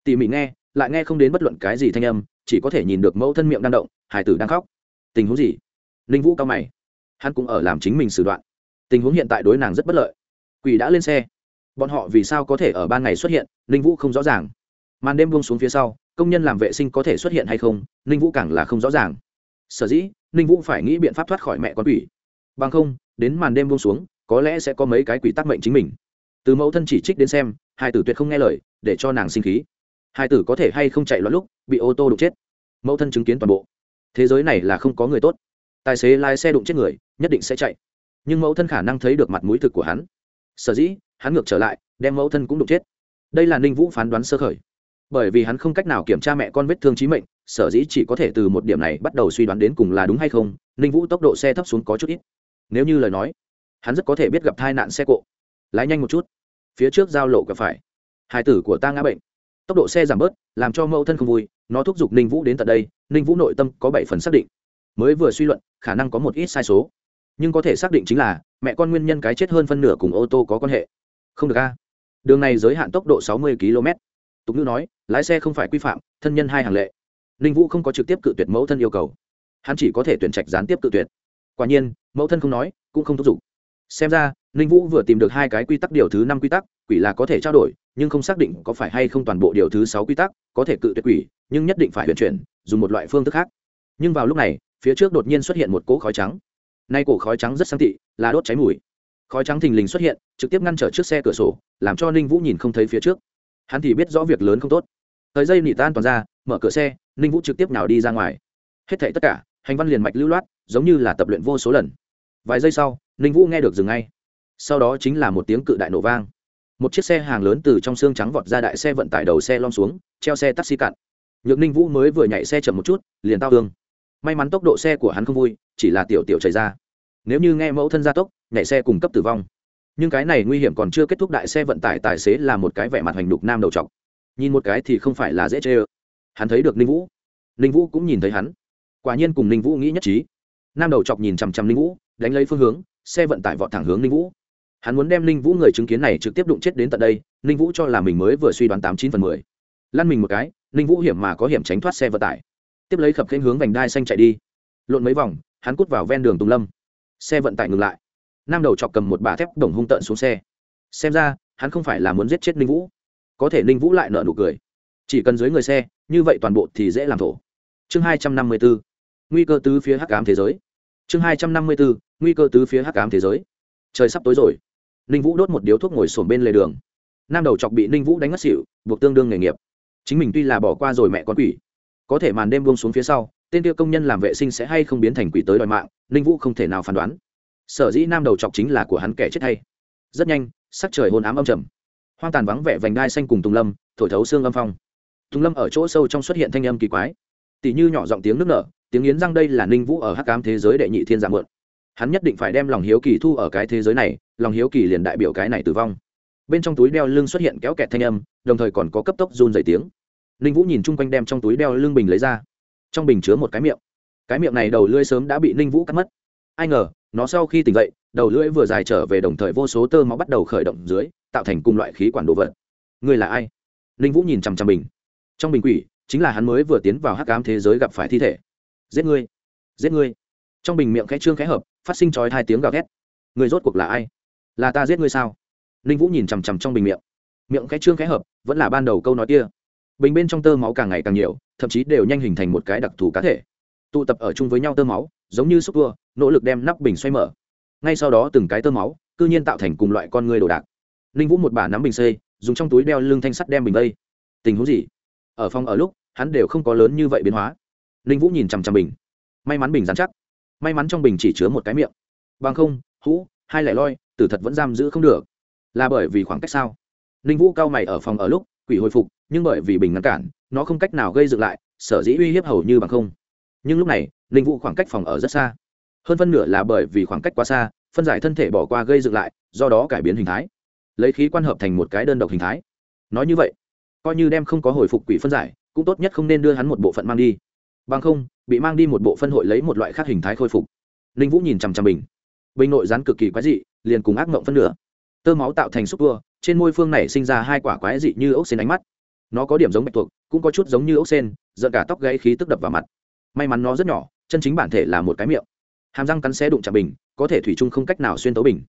Tỉ mỉ nghe, lại nghe không đến bất luận cái gì thanh âm, chỉ có thể nhìn được mẫu thân miệng đang động, hải tử đang khóc. Tình huống gì? Ninh vũ cao mày. Hắn cũng ở làm chính mình xử đoạn. Tình huống hiện tại đối nàng rất bất lợi. Quỷ đã lên xe. Bọn họ vì sao có thể ở ban ngày xuất hiện, ninh vũ không rõ ràng. Màn đêm buông xuống phía sau, công nhân làm vệ sinh có thể xuất hiện hay không, ninh vũ càng là không rõ ràng. Sở dĩ, ninh vũ phải nghĩ biện pháp thoát khỏi mẹ con quỷ. Bằng không, đến màn đêm buông xuống, có lẽ sẽ có mấy cái quỷ tác mệnh chính mình từ mẫu thân chỉ trích đến xem, hai tử tuyệt không nghe lời, để cho nàng sinh khí. Hai tử có thể hay không chạy loạn lúc, bị ô tô đụng chết. Mẫu thân chứng kiến toàn bộ. Thế giới này là không có người tốt. Tài xế lái xe đụng chết người, nhất định sẽ chạy. Nhưng mẫu thân khả năng thấy được mặt mũi thực của hắn. Sở dĩ, hắn ngược trở lại, đem mẫu thân cũng đụng chết. Đây là ninh vũ phán đoán sơ khởi. Bởi vì hắn không cách nào kiểm tra mẹ con vết thương trí mệnh, sở dĩ chỉ có thể từ một điểm này bắt đầu suy đoán đến cùng là đúng hay không, ninh vũ tốc độ xe thấp xuống có chút ít. Nếu như lời nói, hắn rất có thể biết gặp tai nạn xe cộ. Lái nhanh một chút phía trước giao lộ gặp phải. Hai tử của ta ngã bệnh. Tốc độ xe giảm bớt, làm cho mẫu thân không vui, nó thúc giục ninh vũ đến tận đây, ninh vũ nội tâm có bảy phần xác định. Mới vừa suy luận, khả năng có một ít sai số. Nhưng có thể xác định chính là, mẹ con nguyên nhân cái chết hơn phân nửa cùng ô tô có quan hệ. Không được a. Đường này giới hạn tốc độ sáu mươi km. Tục ngữ nói, lái xe không phải quy phạm, thân nhân hai hàng lệ. Ninh vũ không có trực tiếp cự tuyệt mẫu thân yêu cầu. Hắn chỉ có thể tuyển trạch gián tiếp cự tuyệt. Quả nhiên, mẫu thân không nói, cũng không thúc giục. Xem ra ninh vũ vừa tìm được hai cái quy tắc điều thứ năm quy tắc, quỷ là có thể trao đổi, nhưng không xác định có phải hay không toàn bộ điều thứ sáu quy tắc, có thể cự tuyệt quỷ, nhưng nhất định phải huyền chuyển, dùng một loại phương thức khác. Nhưng vào lúc này, phía trước đột nhiên xuất hiện một cỗ khói trắng. Nay cổ khói trắng rất sáng thị là đốt cháy mùi. Khói trắng thình lình xuất hiện, trực tiếp ngăn trở trước xe cửa sổ, làm cho ninh vũ nhìn không thấy phía trước. Hắn thì biết rõ việc lớn không tốt. Thời dây nị tan toàn ra, mở cửa xe, ninh vũ trực tiếp nào đi ra ngoài. Hết thảy tất cả, hành văn liền mạch lưu loát, giống như là tập luyện vô số lần. Vài giây sau, ninh vũ nghe được dừng ngay sau đó chính là một tiếng cự đại nổ vang. Một chiếc xe hàng lớn từ trong xương trắng vọt ra đại xe vận tải đầu xe lom xuống, treo xe taxi cạn. nhược ninh vũ mới vừa nhảy xe chậm một chút, liền tao hương may mắn tốc độ xe của hắn không vui, chỉ là tiểu tiểu chảy ra. Nếu như nghe mẫu thân gia tốc, nhảy xe cùng cấp tử vong. Nhưng cái này nguy hiểm còn chưa kết thúc đại xe vận tải tài xế là một cái vẻ mặt hành đục nam đầu trọc. Nhìn một cái thì không phải là dễ chê ơ. Hắn thấy được ninh vũ. Ninh vũ cũng nhìn thấy hắn. Quả nhiên cùng ninh vũ nghĩ nhất trí. Nam đầu chọc nhìn chằm chằm ninh vũ, đánh lấy phương hướng, xe vận tải vọt thẳng hướng ninh vũ hắn muốn đem ninh vũ người chứng kiến này trực tiếp đụng chết đến tận đây, ninh vũ cho là mình mới vừa suy đoán tám chín phần mười. Lăn mình một cái, ninh vũ hiểm mà có hiểm tránh thoát xe vận tải. Tiếp lấy khập khênh hướng vành đai xanh chạy đi. Lộn mấy vòng, hắn cút vào ven đường tùng lâm. Xe vận tải ngừng lại. Nam đầu chọc cầm một bà thép đồng hung tợn xuống xe. Xem ra, hắn không phải là muốn giết chết ninh vũ. Có thể ninh vũ lại nợ nụ cười. Chỉ cần dưới người xe, như vậy toàn bộ thì dễ làm thổ. Chương hai trăm năm mươi bốn. Nguy cơ tứ phía hắc ám thế giới. Chương hai trăm năm mươi bốn. Nguy cơ tứ phía hắc ám thế giới. Trời sắp tối rồi ninh vũ đốt một điếu thuốc ngồi sổm bên lề đường. Nam đầu chọc bị ninh vũ đánh ngất xỉu, buộc tương đương nghề nghiệp. Chính mình tuy là bỏ qua rồi mẹ con quỷ, có thể màn đêm buông xuống phía sau, tên tiêu công nhân làm vệ sinh sẽ hay không biến thành quỷ tới đòi mạng, ninh vũ không thể nào phán đoán. Sở dĩ nam đầu chọc chính là của hắn kẻ chết hay. Rất nhanh, sắc trời hôn ám âm trầm. Hoang tàn vắng vẻ vành đai xanh cùng tùng lâm, thổi thấu xương âm phong. Tùng lâm ở chỗ sâu trong xuất hiện thanh âm kỳ quái. Tỷ như nhỏ giọng tiếng nước nở, tiếng yến răng đây là ninh vũ ở hắc cám thế giới đệ nhị thiên giả mượn. Hắn nhất định phải đem lòng hiếu kỳ thu ở cái thế giới này lòng hiếu kỳ liền đại biểu cái này tử vong. Bên trong túi đeo lưng xuất hiện kéo kẹt thanh âm, đồng thời còn có cấp tốc run dày tiếng. Ninh vũ nhìn chung quanh đem trong túi đeo lưng bình lấy ra. Trong bình chứa một cái miệng. Cái miệng này đầu lưỡi sớm đã bị ninh vũ cắt mất. Ai ngờ, nó sau khi tỉnh dậy, đầu lưỡi vừa dài trở về đồng thời vô số tơ máu bắt đầu khởi động dưới, tạo thành cùng loại khí quản đồ vật. Người là ai? Ninh vũ nhìn chằm chằm bình. Trong bình quỷ, chính là hắn mới vừa tiến vào hắc ám thế giới gặp phải thi thể. Giết ngươi! Giết ngươi! Trong bình miệng khẽ trương khẽ hợp, phát sinh trói hai tiếng gào ghét người rốt cuộc là ai? Là ta giết ngươi sao? Ninh vũ nhìn chằm chằm trong bình miệng. Miệng khẽ trương khẽ hợp, vẫn là ban đầu câu nói kia. Bình bên trong tơ máu càng ngày càng nhiều, thậm chí đều nhanh hình thành một cái đặc thù cá thể. Tụ tập ở chung với nhau tơ máu, giống như xúc tua, nỗ lực đem nắp bình xoay mở. Ngay sau đó từng cái tơ máu, cư nhiên tạo thành cùng loại con người đồ đạc. Ninh vũ một bà nắm bình xây dùng trong túi đeo lưng thanh sắt đem bình đây tình huống gì? Ở phòng ở lúc, hắn đều không có lớn như vậy biến hóa. Ninh vũ nhìn chằm chằm bình. May mắn bình dán chắc. May mắn trong bình chỉ chứa một cái miệng. Bằng không, hũ hai lẻ loi, tử thật vẫn giam giữ không được. Là bởi vì khoảng cách sao? Ninh vũ cao mày ở phòng ở lúc, quỷ hồi phục, nhưng bởi vì bình ngăn cản, nó không cách nào gây dựng lại, sở dĩ uy hiếp hầu như bằng không. Nhưng lúc này, ninh vũ khoảng cách phòng ở rất xa. Hơn phân nửa là bởi vì khoảng cách quá xa, phân giải thân thể bỏ qua gây dựng lại, do đó cải biến hình thái. Lấy khí quan hợp thành một cái đơn độc hình thái. Nói như vậy, coi như đem không có hồi phục quỷ phân giải, cũng tốt nhất không nên đưa hắn một bộ phận mang đi. Bằng không, bị mang đi một bộ phân hội lấy một loại khác hình thái khôi phục. Ninh vũ nhìn chằm chằm bình bình nội rán cực kỳ quái dị, liền cùng ác mộng phân nửa. Tơ máu tạo thành xúc tua, trên môi phương này sinh ra hai quả quái dị như ốc xên ánh mắt. Nó có điểm giống bạch tuộc, cũng có chút giống như ốc sen, giận cả tóc gãy khí tức đập vào mặt. May mắn nó rất nhỏ, chân chính bản thể là một cái miệng. Hàm răng cắn xé đụng chạm bình, có thể thủy chung không cách nào xuyên tấu bình.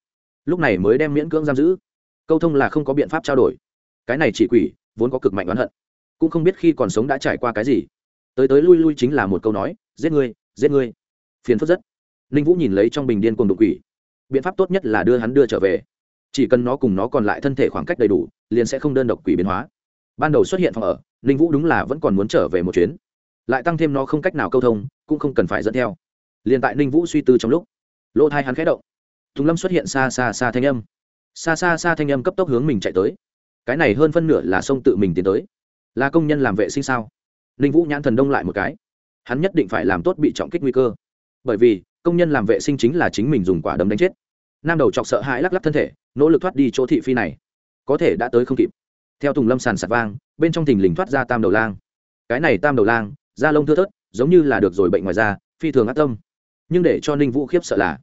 Lúc này mới đem miễn cưỡng giam giữ. Câu thông là không có biện pháp trao đổi. Cái này chỉ quỷ, vốn có cực mạnh oán hận. Cũng không biết khi còn sống đã trải qua cái gì. Tới tới lui lui chính là một câu nói, giết ngươi giết ngươi. Phiền phức rất ninh vũ nhìn lấy trong bình điên cùng đột quỷ. Biện pháp tốt nhất là đưa hắn đưa trở về. Chỉ cần nó cùng nó còn lại thân thể khoảng cách đầy đủ, liền sẽ không đơn độc quỷ biến hóa. Ban đầu xuất hiện phòng ở ninh vũ đúng là vẫn còn muốn trở về một chuyến. Lại tăng thêm nó không cách nào câu thông, cũng không cần phải dẫn theo. Liền tại ninh vũ suy tư trong lúc, lỗ thai hắn khẽ động. Thùng lâm xuất hiện xa xa xa thanh âm. Xa xa xa thanh âm cấp tốc hướng mình chạy tới. Cái này hơn phân nửa là sông tự mình tiến tới. Là công nhân làm vệ sinh sao? Ninh vũ nhãn thần đông lại một cái. Hắn nhất định phải làm tốt bị trọng kích nguy cơ. Bởi vì công nhân làm vệ sinh chính là chính mình dùng quả đấm đánh chết. Nam đầu chọc sợ hãi lắc lắc thân thể, nỗ lực thoát đi chỗ thị phi này. Có thể đã tới không kịp. Theo tùng lâm sàn sạt vang, bên trong thình lình thoát ra tam đầu lang. Cái này tam đầu lang, da lông thưa thớt, giống như là được rồi bệnh ngoài da, phi thường ác tâm. Nhưng để cho ninh vũ khiếp sợ là,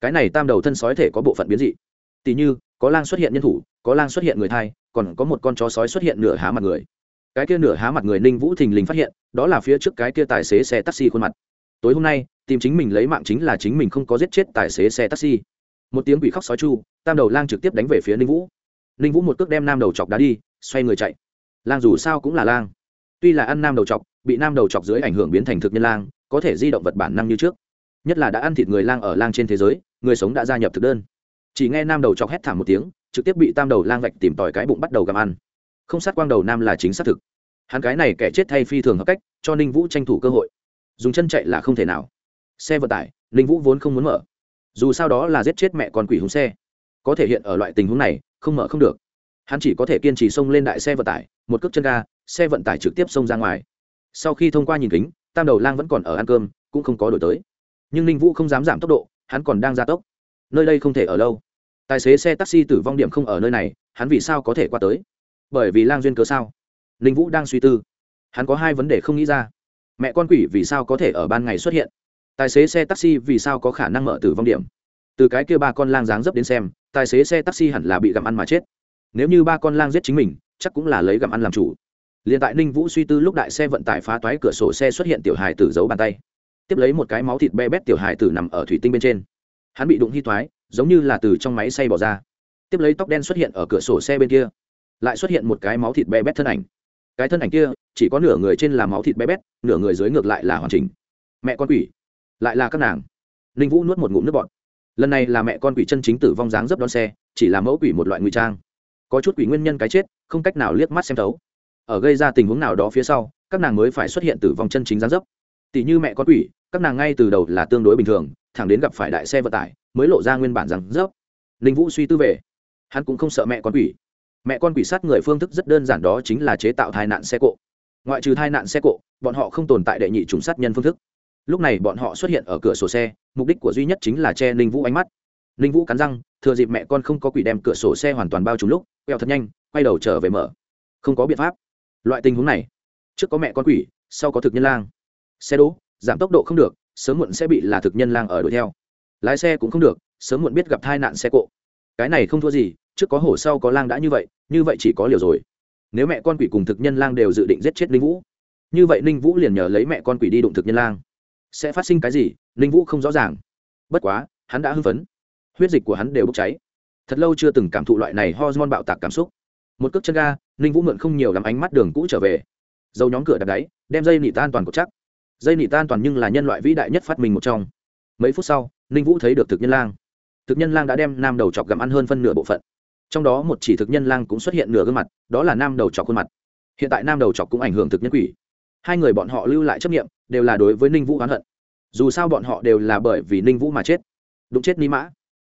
cái này tam đầu thân sói thể có bộ phận biến dị. Tỉ như, có lang xuất hiện nhân thủ, có lang xuất hiện người thai, còn có một con chó sói xuất hiện nửa há mặt người. Cái kia nửa há mặt người ninh vũ thình lình phát hiện, đó là phía trước cái kia tài xế xe taxi khuôn mặt. Tối hôm nay tìm chính mình lấy mạng chính là chính mình không có giết chết tài xế xe taxi. Một tiếng quỷ khóc sói chu, tam đầu lang trực tiếp đánh về phía ninh vũ. Ninh vũ một cước đem nam đầu chọc đá đi, xoay người chạy. Lang dù sao cũng là lang. Tuy là ăn nam đầu chọc, bị nam đầu chọc dưới ảnh hưởng biến thành thực nhân lang, có thể di động vật bản năng như trước. Nhất là đã ăn thịt người lang ở lang trên thế giới, người sống đã gia nhập thực đơn. Chỉ nghe nam đầu chọc hét thảm một tiếng, trực tiếp bị tam đầu lang vạch tìm tòi cái bụng bắt đầu gặm ăn. Không sát quang đầu nam là chính xác thực. Hắn cái này kẻ chết thay phi thường hợp cách, cho ninh vũ tranh thủ cơ hội. Dùng chân chạy là không thể nào xe vận tải, ninh vũ vốn không muốn mở. Dù sao đó là giết chết mẹ con quỷ hùng xe. Có thể hiện ở loại tình huống này, không mở không được. Hắn chỉ có thể kiên trì xông lên đại xe vận tải, một cước chân ga, xe vận tải trực tiếp xông ra ngoài. Sau khi thông qua nhìn kính, tam đầu lang vẫn còn ở ăn cơm, cũng không có đổi tới. Nhưng ninh vũ không dám giảm tốc độ, hắn còn đang gia tốc. Nơi đây không thể ở lâu. Tài xế xe taxi tử vong điểm không ở nơi này, hắn vì sao có thể qua tới? Bởi vì lang duyên cớ sao? Ninh vũ đang suy tư. Hắn có hai vấn đề không nghĩ ra. Mẹ con quỷ vì sao có thể ở ban ngày xuất hiện? Tài xế xe taxi vì sao có khả năng mở tử vong điểm? Từ cái kia ba con lang dáng dấp đến xem, tài xế xe taxi hẳn là bị gặm ăn mà chết. Nếu như ba con lang giết chính mình, chắc cũng là lấy gặm ăn làm chủ. Liền tại ninh vũ suy tư lúc đại xe vận tải phá toái cửa sổ xe xuất hiện tiểu hài tử giấu bàn tay. Tiếp lấy một cái máu thịt be bét tiểu hài tử nằm ở thủy tinh bên trên. Hắn bị đụng hy thoái giống như là từ trong máy xay bỏ ra. Tiếp lấy tóc đen xuất hiện ở cửa sổ xe bên kia. Lại xuất hiện một cái máu thịt be bét thân ảnh. Cái thân ảnh kia, chỉ có nửa người trên là máu thịt be bét, nửa người dưới ngược lại là hoàn chỉnh. Mẹ con quỷ lại là các nàng. Ninh vũ nuốt một ngụm nước bọt. Lần này là mẹ con quỷ chân chính tử vong dáng dấp đón xe, chỉ là mẫu quỷ một loại nguy trang. Có chút quỷ nguyên nhân cái chết, không cách nào liếc mắt xem thấu. Ở gây ra tình huống nào đó phía sau, các nàng mới phải xuất hiện tử vong chân chính dáng dấp. Tỷ như mẹ con quỷ, các nàng ngay từ đầu là tương đối bình thường, thẳng đến gặp phải đại xe vận tải, mới lộ ra nguyên bản dáng dấp. Ninh vũ suy tư về. Hắn cũng không sợ mẹ con quỷ. Mẹ con quỷ sát người phương thức rất đơn giản đó chính là chế tạo tai nạn xe cộ. Ngoại trừ tai nạn xe cộ, bọn họ không tồn tại đệ nhị trùng sát nhân phương thức lúc này bọn họ xuất hiện ở cửa sổ xe, mục đích của duy nhất chính là che ninh vũ ánh mắt. Ninh vũ cắn răng, thừa dịp mẹ con không có quỷ đem cửa sổ xe hoàn toàn bao trùm lúc, quẹo thật nhanh, quay đầu trở về mở. Không có biện pháp. Loại tình huống này, trước có mẹ con quỷ, sau có thực nhân lang. Xe đỗ, giảm tốc độ không được, sớm muộn sẽ bị là thực nhân lang ở đuổi theo. Lái xe cũng không được, sớm muộn biết gặp tai nạn xe cộ. Cái này không thua gì, trước có hổ sau có lang đã như vậy như vậy chỉ có liều rồi. Nếu mẹ con quỷ cùng thực nhân lang đều dự định giết chết ninh vũ, như vậy ninh vũ liền nhờ lấy mẹ con quỷ đi đụng thực nhân lang sẽ phát sinh cái gì, ninh vũ không rõ ràng. Bất quá, hắn đã hưng phấn. Huyết dịch của hắn đều bốc cháy. Thật lâu chưa từng cảm thụ loại này hormone bạo tạc cảm xúc. Một cước chân ga, ninh vũ mượn không nhiều lắm ánh mắt đường cũ trở về. Dầu nhóm cửa đặt đáy, đem dây nỉ tan toàn cột chắc. Dây nỉ tan toàn nhưng là nhân loại vĩ đại nhất phát minh một trong. Mấy phút sau, ninh vũ thấy được thực nhân lang. Thực nhân lang đã đem nam đầu chọc gặm ăn hơn phân nửa bộ phận. Trong đó một chỉ thực nhân lang cũng xuất hiện nửa gương mặt, đó là nam đầu chọc khuôn mặt. Hiện tại nam đầu chọc cũng ảnh hưởng thực nhân quỷ hai người bọn họ lưu lại chấp nghiệm, đều là đối với ninh vũ oán hận. Dù sao bọn họ đều là bởi vì ninh vũ mà chết. Đụng chết ni mã.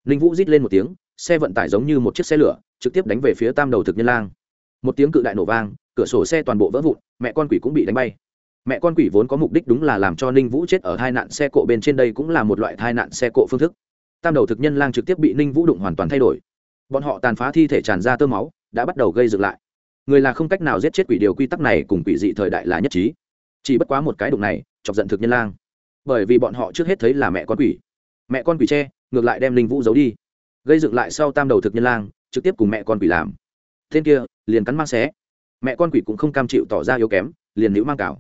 Ninh vũ rít lên một tiếng, xe vận tải giống như một chiếc xe lửa, trực tiếp đánh về phía tam đầu thực nhân lang. Một tiếng cự đại nổ vang, cửa sổ xe toàn bộ vỡ vụn, mẹ con quỷ cũng bị đánh bay. Mẹ con quỷ vốn có mục đích đúng là làm cho ninh vũ chết ở hai nạn xe cộ bên trên đây cũng là một loại tai nạn xe cộ phương thức. Tam đầu thực nhân lang trực tiếp bị ninh vũ đụng hoàn toàn thay đổi. Bọn họ tàn phá thi thể tràn ra tơ máu, đã bắt đầu gây dựng lại người là không cách nào giết chết quỷ điều quy tắc này cùng quỷ dị thời đại là nhất trí. Chỉ bất quá một cái đụng này, chọc giận thực nhân lang. Bởi vì bọn họ trước hết thấy là mẹ con quỷ. Mẹ con quỷ tre ngược lại đem linh vũ giấu đi. Gây dựng lại sau tam đầu thực nhân lang, trực tiếp cùng mẹ con quỷ làm. Tên kia, liền cắn mang xé. Mẹ con quỷ cũng không cam chịu tỏ ra yếu kém, liền nữ mang cào.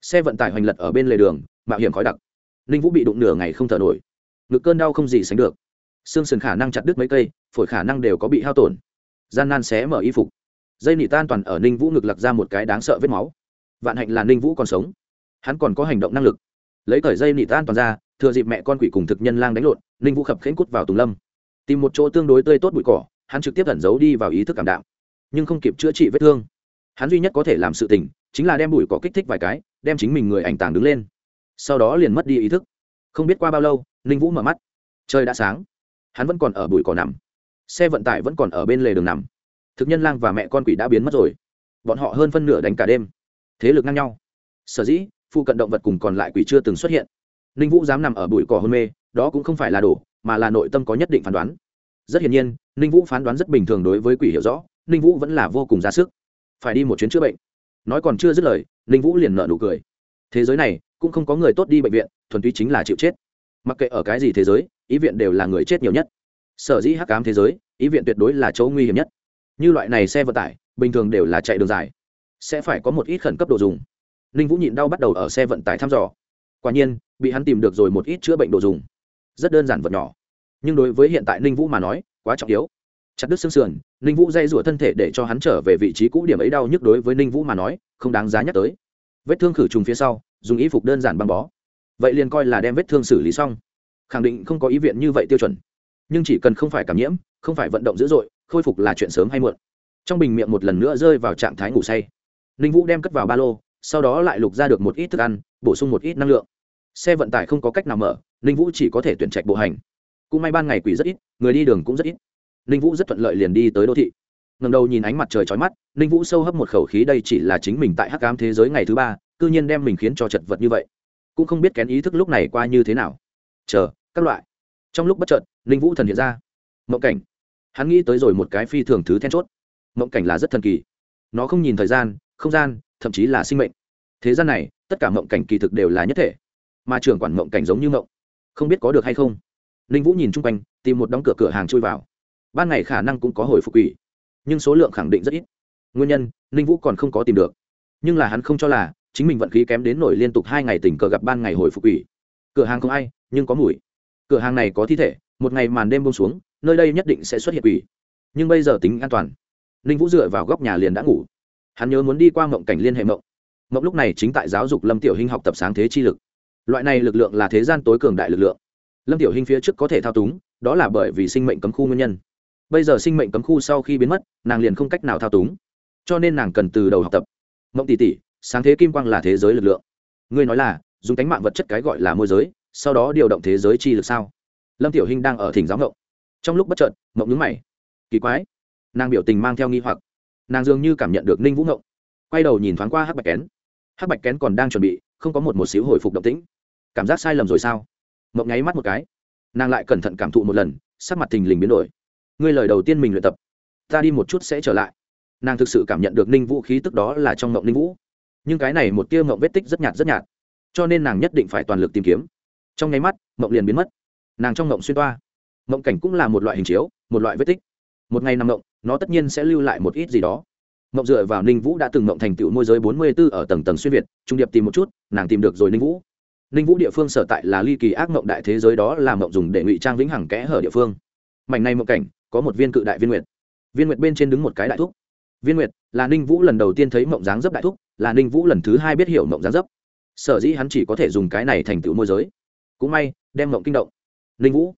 Xe vận tải hoành lật ở bên lề đường, mạo hiểm khói đặc. Ninh vũ bị đụng nửa ngày không thở nổi. Ngực cơn đau không gì sánh được. Xương sườn khả năng chặt đứt mấy cây, phổi khả năng đều có bị hao tổn. Gian nan xé mở y phục dây nị tan toàn ở ninh vũ ngực lặc ra một cái đáng sợ vết máu. Vạn hạnh là ninh vũ còn sống. Hắn còn có hành động năng lực. Lấy cởi dây nị tan toàn ra, thừa dịp mẹ con quỷ cùng thực nhân lang đánh lộn, ninh vũ khập khẽnh cút vào tùng lâm. Tìm một chỗ tương đối tươi tốt bụi cỏ, hắn trực tiếp ẩn giấu đi vào ý thức cảm đạo nhưng không kịp chữa trị vết thương, hắn duy nhất có thể làm sự tình chính là đem bụi cỏ kích thích vài cái, đem chính mình người ảnh tàng đứng lên. Sau đó liền mất đi ý thức. Không biết qua bao lâu, ninh vũ mở mắt. Trời đã sáng. Hắn vẫn còn ở bụi cỏ nằm. Xe vận tải vẫn còn ở bên lề đường nằm thực nhân lang và mẹ con quỷ đã biến mất rồi. Bọn họ hơn phân nửa đánh cả đêm. Thế lực ngang nhau. Sở dĩ, phụ cận động vật cùng còn lại quỷ chưa từng xuất hiện. Ninh vũ dám nằm ở bụi cỏ hôn mê, đó cũng không phải là đổ, mà là nội tâm có nhất định phán đoán. Rất hiển nhiên, ninh vũ phán đoán rất bình thường đối với quỷ hiểu rõ, ninh vũ vẫn là vô cùng ra sức. Phải đi một chuyến chữa bệnh. Nói còn chưa dứt lời, ninh vũ liền nợ nụ cười. Thế giới này, cũng không có người tốt đi bệnh viện, thuần túy chính là chịu chết. Mặc kệ ở cái gì thế giới, ý viện đều là người chết nhiều nhất. Sở dĩ hắc cám thế giới, ý viện tuyệt đối là chỗ nguy hiểm nhất như loại này xe vận tải, bình thường đều là chạy đường dài. Sẽ phải có một ít khẩn cấp đồ dùng. Ninh vũ nhịn đau bắt đầu ở xe vận tải thăm dò. Quả nhiên, bị hắn tìm được rồi một ít chữa bệnh đồ dùng. Rất đơn giản vật nhỏ. Nhưng đối với hiện tại ninh vũ mà nói, quá trọng yếu. Chặt đứt xương sườn, ninh vũ dây rủa thân thể để cho hắn trở về vị trí cũ điểm ấy đau nhức đối với ninh vũ mà nói, không đáng giá nhắc tới. Vết thương khử trùng phía sau, dùng y phục đơn giản băng bó. Vậy liền coi là đem vết thương xử lý xong. Khẳng định không có ý viện như vậy tiêu chuẩn. Nhưng chỉ cần không phải cảm nhiễm, không phải vận động dữ dội khôi phục là chuyện sớm hay muộn. Trong bình miệng một lần nữa rơi vào trạng thái ngủ say. Ninh vũ đem cất vào ba lô, sau đó lại lục ra được một ít thức ăn, bổ sung một ít năng lượng. Xe vận tải không có cách nào mở, ninh vũ chỉ có thể tuyển trạch bộ hành. Cũng may ban ngày quỷ rất ít, người đi đường cũng rất ít. Ninh vũ rất thuận lợi liền đi tới đô thị. Ngầm đầu nhìn ánh mặt trời trói mắt, ninh vũ sâu hấp một khẩu khí đây chỉ là chính mình tại hắc cám thế giới ngày thứ ba c ư nhiên đem mình khiến cho chật vật như vậy. Cũng không biết kén ý thức lúc này qua như thế nào. Chờ, các loại. Trong lúc bất chợt, ninh vũ thần hiện ra. Mộng cảnh hắn nghĩ tới rồi một cái phi thường thứ then chốt. Mộng cảnh là rất thần kỳ. Nó không nhìn thời gian không gian thậm chí là sinh mệnh. Thế gian này tất cả mộng cảnh kỳ thực đều là nhất thể. Mà trưởng quản mộng cảnh giống như mộng. Không biết có được hay không? Ninh vũ nhìn chung quanh tìm một đóng cửa cửa hàng chui vào. Ban ngày khả năng cũng có hồi phục ủy, nhưng số lượng khẳng định rất ít. Nguyên nhân ninh vũ còn không có tìm được. Nhưng là hắn không cho là chính mình vận khí kém đến nổi liên tục hai ngày tình cờ gặp ban ngày hồi phục ủy, cửa hàng không ai nhưng có mùi. Cửa hàng này có thi thể một ngày màn đêm bông xuống nơi đây nhất định sẽ xuất hiện quỷ. Nhưng bây giờ tính an toàn. Ninh vũ dựa vào góc nhà liền đã ngủ. Hắn nhớ muốn đi qua mộng cảnh liên hệ mộng. Mộng lúc này chính tại giáo dục lâm tiểu hinh học tập sáng thế chi lực. Loại này lực lượng là thế gian tối cường đại lực lượng. Lâm tiểu hinh phía trước có thể thao túng, đó là bởi vì sinh mệnh cấm khu nguyên nhân. Bây giờ sinh mệnh cấm khu sau khi biến mất, nàng liền không cách nào thao túng. Cho nên nàng cần từ đầu học tập. Mộng tỷ tỷ, sáng thế kim quang là thế giới lực lượng. Ngươi nói là, dùng tánh mạng vật chất cái gọi là môi giới, sau đó điều động thế giới chi lực sao? Lâm tiểu hinh đang ở thỉnh giáo mộng trong lúc bất trợn mộng nhướng mày. Kỳ quái. Nàng biểu tình mang theo nghi hoặc. Nàng dường như cảm nhận được ninh vũ ngộng. Quay đầu nhìn thoáng qua hắc bạch kén. Hắc bạch kén còn đang chuẩn bị, không có một một xíu hồi phục động tĩnh. Cảm giác sai lầm rồi sao? Mộng nháy mắt một cái. Nàng lại cẩn thận cảm thụ một lần, sắc mặt thình lình biến đổi. Ngươi lời đầu tiên mình luyện tập, ta đi một chút sẽ trở lại. Nàng thực sự cảm nhận được ninh vũ khí tức đó là trong mộng ninh vũ. Nhưng cái này một tia mộng vết tích rất nhạt rất nhạt. Cho nên nàng nhất định phải toàn lực tìm kiếm. Trong nháy mắt, mộng liền biến mất. Nàng trong mộng xuyên toa. Mộng cảnh cũng là một loại hình chiếu, một loại vết tích. Một ngày nằm mộng, nó tất nhiên sẽ lưu lại một ít gì đó. Mộng dựa vào ninh vũ đã từng mộng thành tựu môi giới bốn mươi b ố ở tầng tầng xuyên việt, trung điệp tìm một chút, nàng tìm được rồi ninh vũ. Ninh vũ địa phương sở tại là ly kỳ ác mộng đại thế giới đó là mộng dùng để ngụy trang vĩnh hằng kẽ hở địa phương. Mảnh này mộng cảnh, có một viên cự đại viên nguyệt. Viên nguyệt bên trên đứng một cái đại thúc. Viên nguyệt là ninh vũ lần đầu tiên thấy mộng dáng dấp đại thúc, là ninh vũ lần thứ hai biết hiểu mộng dáng dấp. Sở dĩ hắn chỉ có thể dùng cái này thành tựu môi giới. Cũng may, đem mộng kinh động. Ninh vũ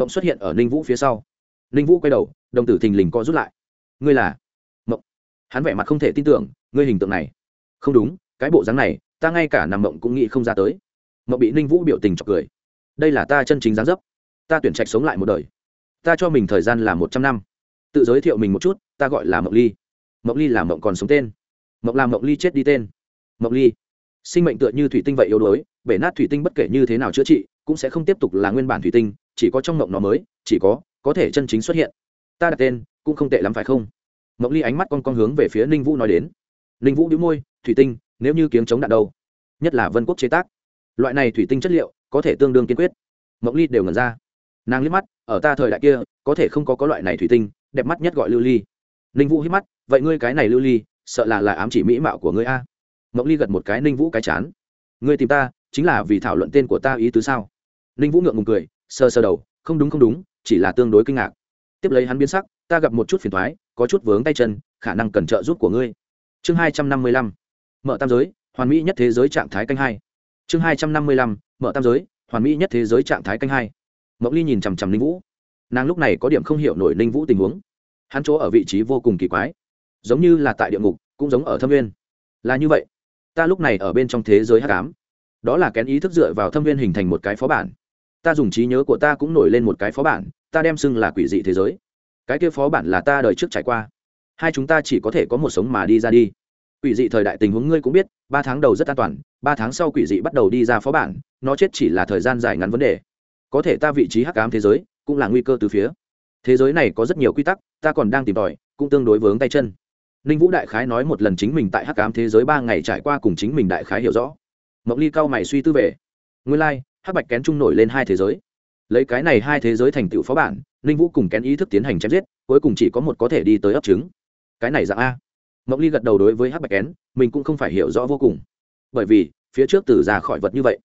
mộng xuất hiện ở ninh vũ phía sau. Ninh vũ quay đầu, đồng tử thình lình co rút lại. Ngươi là mộng. Hắn vẻ mặt không thể tin tưởng, ngươi hình tượng này. Không đúng, cái bộ dáng này, ta ngay cả nằm mộng cũng nghĩ không ra tới. Mộng bị ninh vũ biểu tình chọc cười. Đây là ta chân chính dáng dấp. Ta tuyển trạch sống lại một đời. Ta cho mình thời gian là một trăm năm. Tự giới thiệu mình một chút, ta gọi là mộng ly. Mộng ly là mộng còn sống tên. Mộng làm mộng ly chết đi tên. Mộng ly. Sinh mệnh tựa như thủy tinh vậy yếu đuối bể nát thủy tinh bất kể như thế nào chữa trị, cũng sẽ không tiếp tục là nguyên bản thủy tinh, chỉ có trong mộng nó mới, chỉ có có thể chân chính xuất hiện. Ta đặt tên, cũng không tệ lắm phải không? Mộng ly ánh mắt con con hướng về phía ninh vũ nói đến. Ninh vũ đĩu môi, thủy tinh, nếu như kiếm chống đạn đâu? Nhất là vân quốc chế tác. Loại này thủy tinh chất liệu, có thể tương đương kiên quyết. Mộng ly đều ngẩn ra. Nàng liếc mắt, ở ta thời đại kia, có thể không có có loại này thủy tinh, đẹp mắt nhất gọi lưu ly. Ninh vũ hít mắt, vậy ngươi cái này lưu ly, sợ là là ám chỉ mỹ mạo của ngươi a. Mộng ly gật một cái, ninh vũ cái chán. Ngươi tìm ta chính là vì thảo luận tên của ta ý tứ sao? Ninh vũ ngượng ngùng cười sơ sơ đầu, không đúng không đúng, chỉ là tương đối kinh ngạc. Tiếp lấy hắn biến sắc, ta gặp một chút phiền thoái có chút vướng tay chân, khả năng cần trợ giúp của ngươi. Chương hai trăm năm mươi lăm, mở tam giới, hoàn mỹ nhất thế giới trạng thái canh hai. Chương hai trăm năm mươi lăm, mở tam giới, hoàn mỹ nhất thế giới trạng thái canh hai. Mộng ly nhìn chằm chằm ninh vũ. Nàng lúc này có điểm không hiểu nổi ninh vũ tình huống. Hắn chỗ ở vị trí vô cùng kỳ quái, giống như là tại địa ngục, cũng giống ở thâm nguyên. là như vậy. Ta lúc này ở bên trong thế giới hát cám đó là kén ý thức dựa vào thâm viên hình thành một cái phó bản. Ta dùng trí nhớ của ta cũng nổi lên một cái phó bản, ta đem xưng là quỷ dị thế giới. Cái kia phó bản là ta đời trước trải qua. Hai chúng ta chỉ có thể có một sống mà đi ra đi. Quỷ dị thời đại tình huống ngươi cũng biết, ba tháng đầu rất an toàn, ba tháng sau quỷ dị bắt đầu đi ra phó bản, nó chết chỉ là thời gian dài ngắn vấn đề. Có thể ta vị trí hắc ám thế giới, cũng là nguy cơ từ phía. Thế giới này có rất nhiều quy tắc, ta còn đang tìm tòi, cũng tương đối vướng tay chân. Ninh vũ đại khái nói một lần chính mình tại hắc ám thế giới ba ngày trải qua cùng chính mình đại khái hiểu rõ mộng ly cao mày suy tư về. Nguyên lai、like, hắc bạch kén trung nổi lên hai thế giới. Lấy cái này hai thế giới thành tựu phó bản ninh vũ cùng kén ý thức tiến hành chém giết cuối cùng chỉ có một có thể đi tới ấp trứng. Cái này dạng a. Mộng ly gật đầu đối với hắc bạch kén mình cũng không phải hiểu rõ vô cùng. Bởi vì phía trước từ ra khỏi vật như vậy.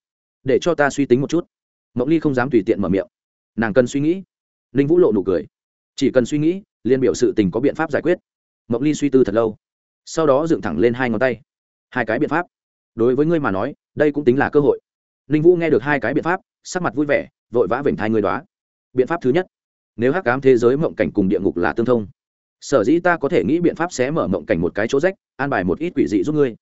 Để cho ta suy tính một chút. Mộng ly không dám tùy tiện mở miệng. Nàng cần suy nghĩ. Ninh vũ lộ nụ cười. Chỉ cần suy nghĩ liên biểu sự tình có biện pháp giải quyết. Mộng ly suy tư thật lâu. Sau đó dựng thẳng lên hai ngón tay. Hai cái biện pháp. Đối với ngươi mà nói đây cũng tính là cơ hội. Ninh vũ nghe được hai cái biện pháp, sắc mặt vui vẻ, vội vã vểnh thai người đó biện pháp thứ nhất, nếu hắc ám thế giới mộng cảnh cùng địa ngục là tương thông, sở dĩ ta có thể nghĩ biện pháp sẽ mở mộng cảnh một cái chỗ rách, an bài một ít quỷ dị giúp ngươi.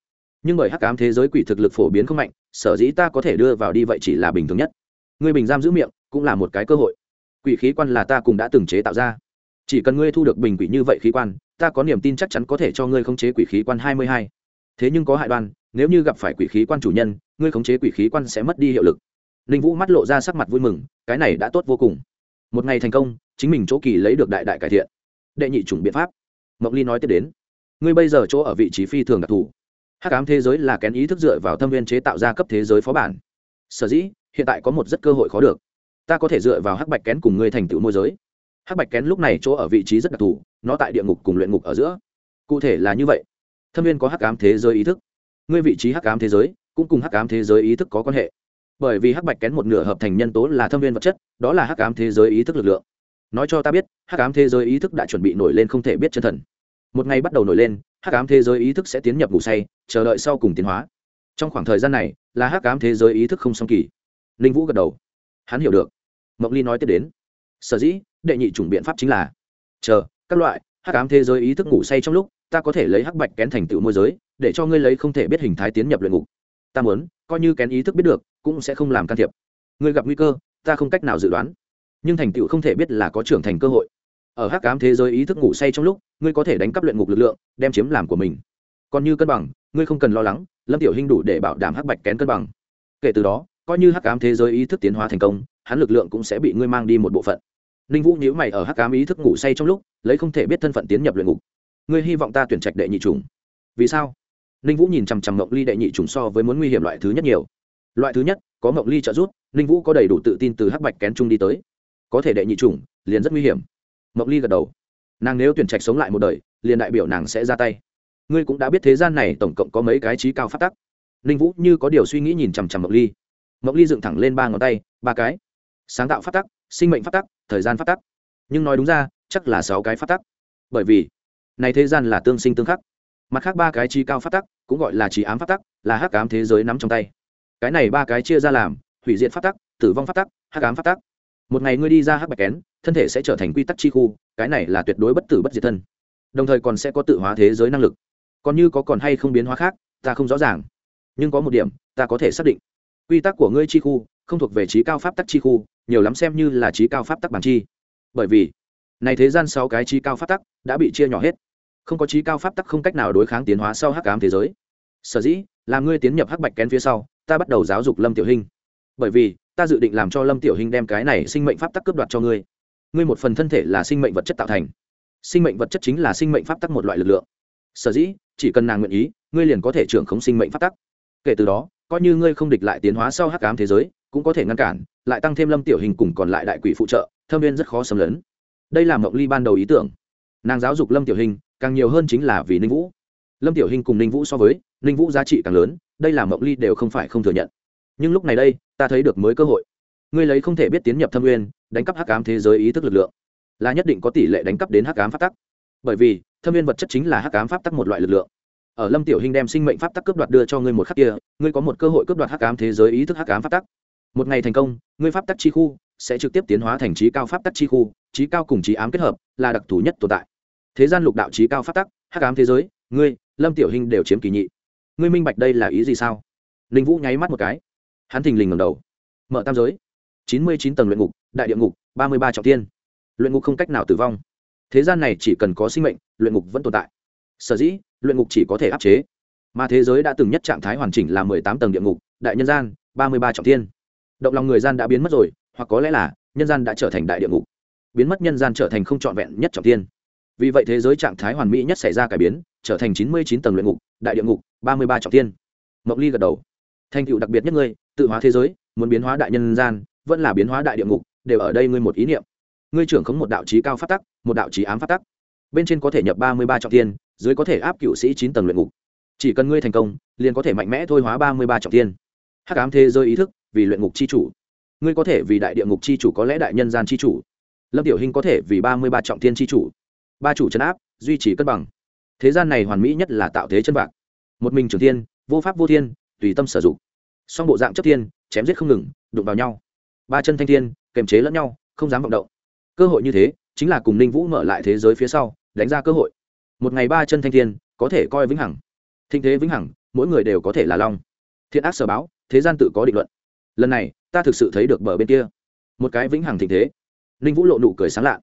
Nhưng bởi hắc ám thế giới quỷ thực lực phổ biến không mạnh, sở dĩ ta có thể đưa vào đi vậy chỉ là bình thường nhất. Ngươi bình giam giữ miệng, cũng là một cái cơ hội. Quỷ khí quan là ta cùng đã từng chế tạo ra. Chỉ cần ngươi thu được bình quỷ như vậy khí quan, ta có niềm tin chắc chắn có thể cho ngươi khống chế quỷ khí quan hai mươi hai. Thế nhưng có hại đoan, nếu như gặp phải quỷ khí quan chủ nhân ngươi khống chế quỷ khí quan sẽ mất đi hiệu lực. Ninh vũ mắt lộ ra sắc mặt vui mừng, cái này đã tốt vô cùng. Một ngày thành công, chính mình chỗ kỳ lấy được đại đại cải thiện. Đệ nhị chủng biện pháp. Mộng ly nói tiếp đến. Ngươi bây giờ chỗ ở vị trí phi thường đặc thù. Hắc ám thế giới là kén ý thức dựa vào thâm viên chế tạo ra cấp thế giới phó bản. Sở dĩ, hiện tại có một rất cơ hội khó được. Ta có thể dựa vào hắc bạch kén cùng ngươi thành tựu môi giới. Hắc bạch kén lúc này chỗ ở vị trí rất đặc thù, nó tại địa ngục cùng luyện ngục ở giữa. Cụ thể là như vậy. Thâm viên có hắc ám thế giới ý thức. Ngươi vị trí hắc ám thế giới cũng cùng hắc ám thế giới ý thức có quan hệ. Bởi vì hắc bạch kén một nửa hợp thành nhân tố là thâm viên vật chất, đó là hắc ám thế giới ý thức lực lượng. Nói cho ta biết, hắc ám thế giới ý thức đã chuẩn bị nổi lên không thể biết chân thần. Một ngày bắt đầu nổi lên, hắc ám thế giới ý thức sẽ tiến nhập ngủ say, chờ đợi sau cùng tiến hóa. Trong khoảng thời gian này, là hắc ám thế giới ý thức không song kỳ. Linh vũ gật đầu. Hắn hiểu được. Mộng ly nói tiếp đến. Sở dĩ, đệ nhị chủng biện pháp chính là, chờ, các loại, hắc ám thế giới ý thức ngủ say trong lúc, ta có thể lấy hắc bạch kén thành tựu môi giới, để cho ngươi lấy không thể biết hình thái tiến nhập luyện ngục ta muốn, coi như kén ý thức biết được, cũng sẽ không làm can thiệp. Ngươi gặp nguy cơ, ta không cách nào dự đoán. Nhưng thành tựu không thể biết là có trưởng thành cơ hội. Ở hắc ám thế giới ý thức ngủ say trong lúc, ngươi có thể đánh cắp luyện ngục lực lượng, đem chiếm làm của mình. Còn như cân bằng, ngươi không cần lo lắng, lâm tiểu hình đủ để bảo đảm hắc bạch kén cân bằng. Kể từ đó, coi như hắc ám thế giới ý thức tiến hóa thành công, hắn lực lượng cũng sẽ bị ngươi mang đi một bộ phận. Ninh vũ nhíu mày ở hắc ám ý thức ngủ say trong lúc, lấy không thể biết thân phận tiến nhập luyện ngục. Ngươi hy vọng ta tuyển trạch đệ nhị trùng vì sao? Ninh vũ nhìn chằm chằm mộng ly đệ nhị trùng so với muốn nguy hiểm loại thứ nhất nhiều. Loại thứ nhất, có mộng ly trợ giúp, ninh vũ có đầy đủ tự tin từ hắc bạch kén trung đi tới. Có thể đệ nhị trùng, liền rất nguy hiểm. Mộng ly gật đầu. Nàng nếu tuyển trạch sống lại một đời, liền đại biểu nàng sẽ ra tay. Ngươi cũng đã biết thế gian này tổng cộng có mấy cái trí cao phát tắc. Ninh vũ như có điều suy nghĩ nhìn chằm chằm mộng ly. Mộng ly dựng thẳng lên ba ngón tay, ba cái. Sáng tạo phát tắc, sinh mệnh phát tắc, thời gian phát tắc. Nhưng nói đúng ra, chắc là sáu cái phát tắc. Bởi vì, này thế gian là tương sinh tương khắc mặt khác ba cái chi cao phát tắc, cũng gọi là trí ám phát tắc, là hắc ám thế giới nắm trong tay. Cái này ba cái chia ra làm, hủy diệt phát tắc, tử vong phát tắc, hắc ám phát tắc. Một ngày ngươi đi ra hắc bạch kén, thân thể sẽ trở thành quy tắc chi khu, cái này là tuyệt đối bất tử bất diệt thân. Đồng thời còn sẽ có tự hóa thế giới năng lực. Còn như có còn hay không biến hóa khác, ta không rõ ràng. Nhưng có một điểm, ta có thể xác định. Quy tắc của ngươi chi khu, không thuộc về trí cao pháp tắc chi khu, nhiều lắm xem như là trí cao pháp tắc bản chi. Bởi vì, này thế gian sáu cái trí cao pháp tắc đã bị chia nhỏ hết không có trí cao pháp tắc không cách nào đối kháng tiến hóa sau hắc ám thế giới. Sở dĩ, là ngươi tiến nhập hắc bạch kén phía sau, ta bắt đầu giáo dục lâm tiểu hình bởi vì, ta dự định làm cho lâm tiểu hình đem cái này sinh mệnh pháp tắc cướp đoạt cho ngươi. Ngươi một phần thân thể là sinh mệnh vật chất tạo thành. Sinh mệnh vật chất chính là sinh mệnh pháp tắc một loại lực lượng. Sở dĩ, chỉ cần nàng nguyện ý, ngươi liền có thể trưởng khống sinh mệnh pháp tắc. Kể từ đó, coi như ngươi không địch lại tiến hóa sau hắc ám thế giới, cũng có thể ngăn cản, lại tăng thêm lâm tiểu hình cùng còn lại đại quỷ phụ trợ, thâm viên rất khó xâm lấn. Đây là mộng ly ban đầu ý tưởng. Nàng giáo dục lâm tiểu hình càng nhiều hơn chính là vì ninh vũ. Lâm tiểu hình cùng ninh vũ so với, ninh vũ giá trị càng lớn, đây là mộng ly đều không phải không thừa nhận. Nhưng lúc này đây, ta thấy được mới cơ hội. Ngươi lấy không thể biết tiến nhập thâm nguyên, đánh cắp hắc ám thế giới ý thức lực lượng, là nhất định có tỷ lệ đánh cắp đến hắc ám pháp tắc. Bởi vì, thâm nguyên vật chất chính là hắc ám pháp tắc một loại lực lượng. Ở lâm tiểu hình đem sinh mệnh pháp tắc cướp đoạt đưa cho ngươi một khắc kia, ngươi có một cơ hội cướp đoạt hắc ám thế giới ý thức hắc ám pháp tắc. Một ngày thành công, ngươi pháp tắc chi khu sẽ trực tiếp tiến hóa thành trí cao pháp tắc chi khu, trí cao cùng trí ám kết hợp, là đặc thù nhất tồn tại thế gian lục đạo trí cao phát tắc, hắc ám thế giới, ngươi, lâm tiểu hình đều chiếm kỳ nhị. Ngươi minh bạch đây là ý gì sao? Linh vũ nháy mắt một cái. Hắn thình lình ngầm đầu. Mở tam giới. Chín mươi chín tầng luyện ngục, đại địa ngục, ba mươi ba trọng tiên luyện ngục không cách nào tử vong. Thế gian này chỉ cần có sinh mệnh, luyện ngục vẫn tồn tại. Sở dĩ, luyện ngục chỉ có thể áp chế. Mà thế giới đã từng nhất trạng thái hoàn chỉnh là mười tám tầng địa ngục, đại nhân gian, ba mươi ba trọng tiên động lòng người gian đã biến mất rồi, hoặc có lẽ là, nhân gian đã trở thành đại địa ngục. Biến mất nhân gian trở thành không trọn vẹn nhất trọng tiên vì vậy thế giới trạng thái hoàn mỹ nhất xảy ra cải biến, trở thành chín mươi chín tầng luyện ngục, đại địa ngục, ba mươi ba trọng tiên mộng ly gật đầu. Thành tựu đặc biệt nhất ngươi, tự hóa thế giới, muốn biến hóa đại nhân gian, vẫn là biến hóa đại địa ngục, đều ở đây ngươi một ý niệm. Ngươi trưởng khống một đạo trí cao phát tắc, một đạo trí ám phát tắc. Bên trên có thể nhập ba mươi ba trọng tiên dưới có thể áp cựu sĩ chín tầng luyện ngục. Chỉ cần ngươi thành công, liền có thể mạnh mẽ thôi hóa ba mươi ba trọng tiên hắc ám thế giới ý thức, vì luyện ngục c h i chủ. Ngươi có thể vì đại địa ngục c h i chủ có lẽ đại nhân gian c h i chủ. Lâm tiểu hình có thể vì ba mươi ba trọng tiên c h i chủ ba chủ chấn áp, duy trì cân bằng. Thế gian này hoàn mỹ nhất là tạo thế chân vạc. một mình trưởng thiên, vô pháp vô thiên, tùy tâm sử dụng. Song bộ dạng chấp thiên, chém giết không ngừng, đụng vào nhau. Ba chân thanh thiên, kềm chế lẫn nhau, không dám vọng động. Cơ hội như thế, chính là cùng ninh vũ mở lại thế giới phía sau, đánh ra cơ hội. Một ngày ba chân thanh thiên, có thể coi vĩnh hằng. Thinh thế vĩnh hằng, mỗi người đều có thể là long. Thiện ác sở báo, thế gian tự có định luận. Lần này, ta thực sự thấy được bờ bên kia. Một cái vĩnh hằng thịnh thế. Ninh vũ lộ nụ cười sáng lạ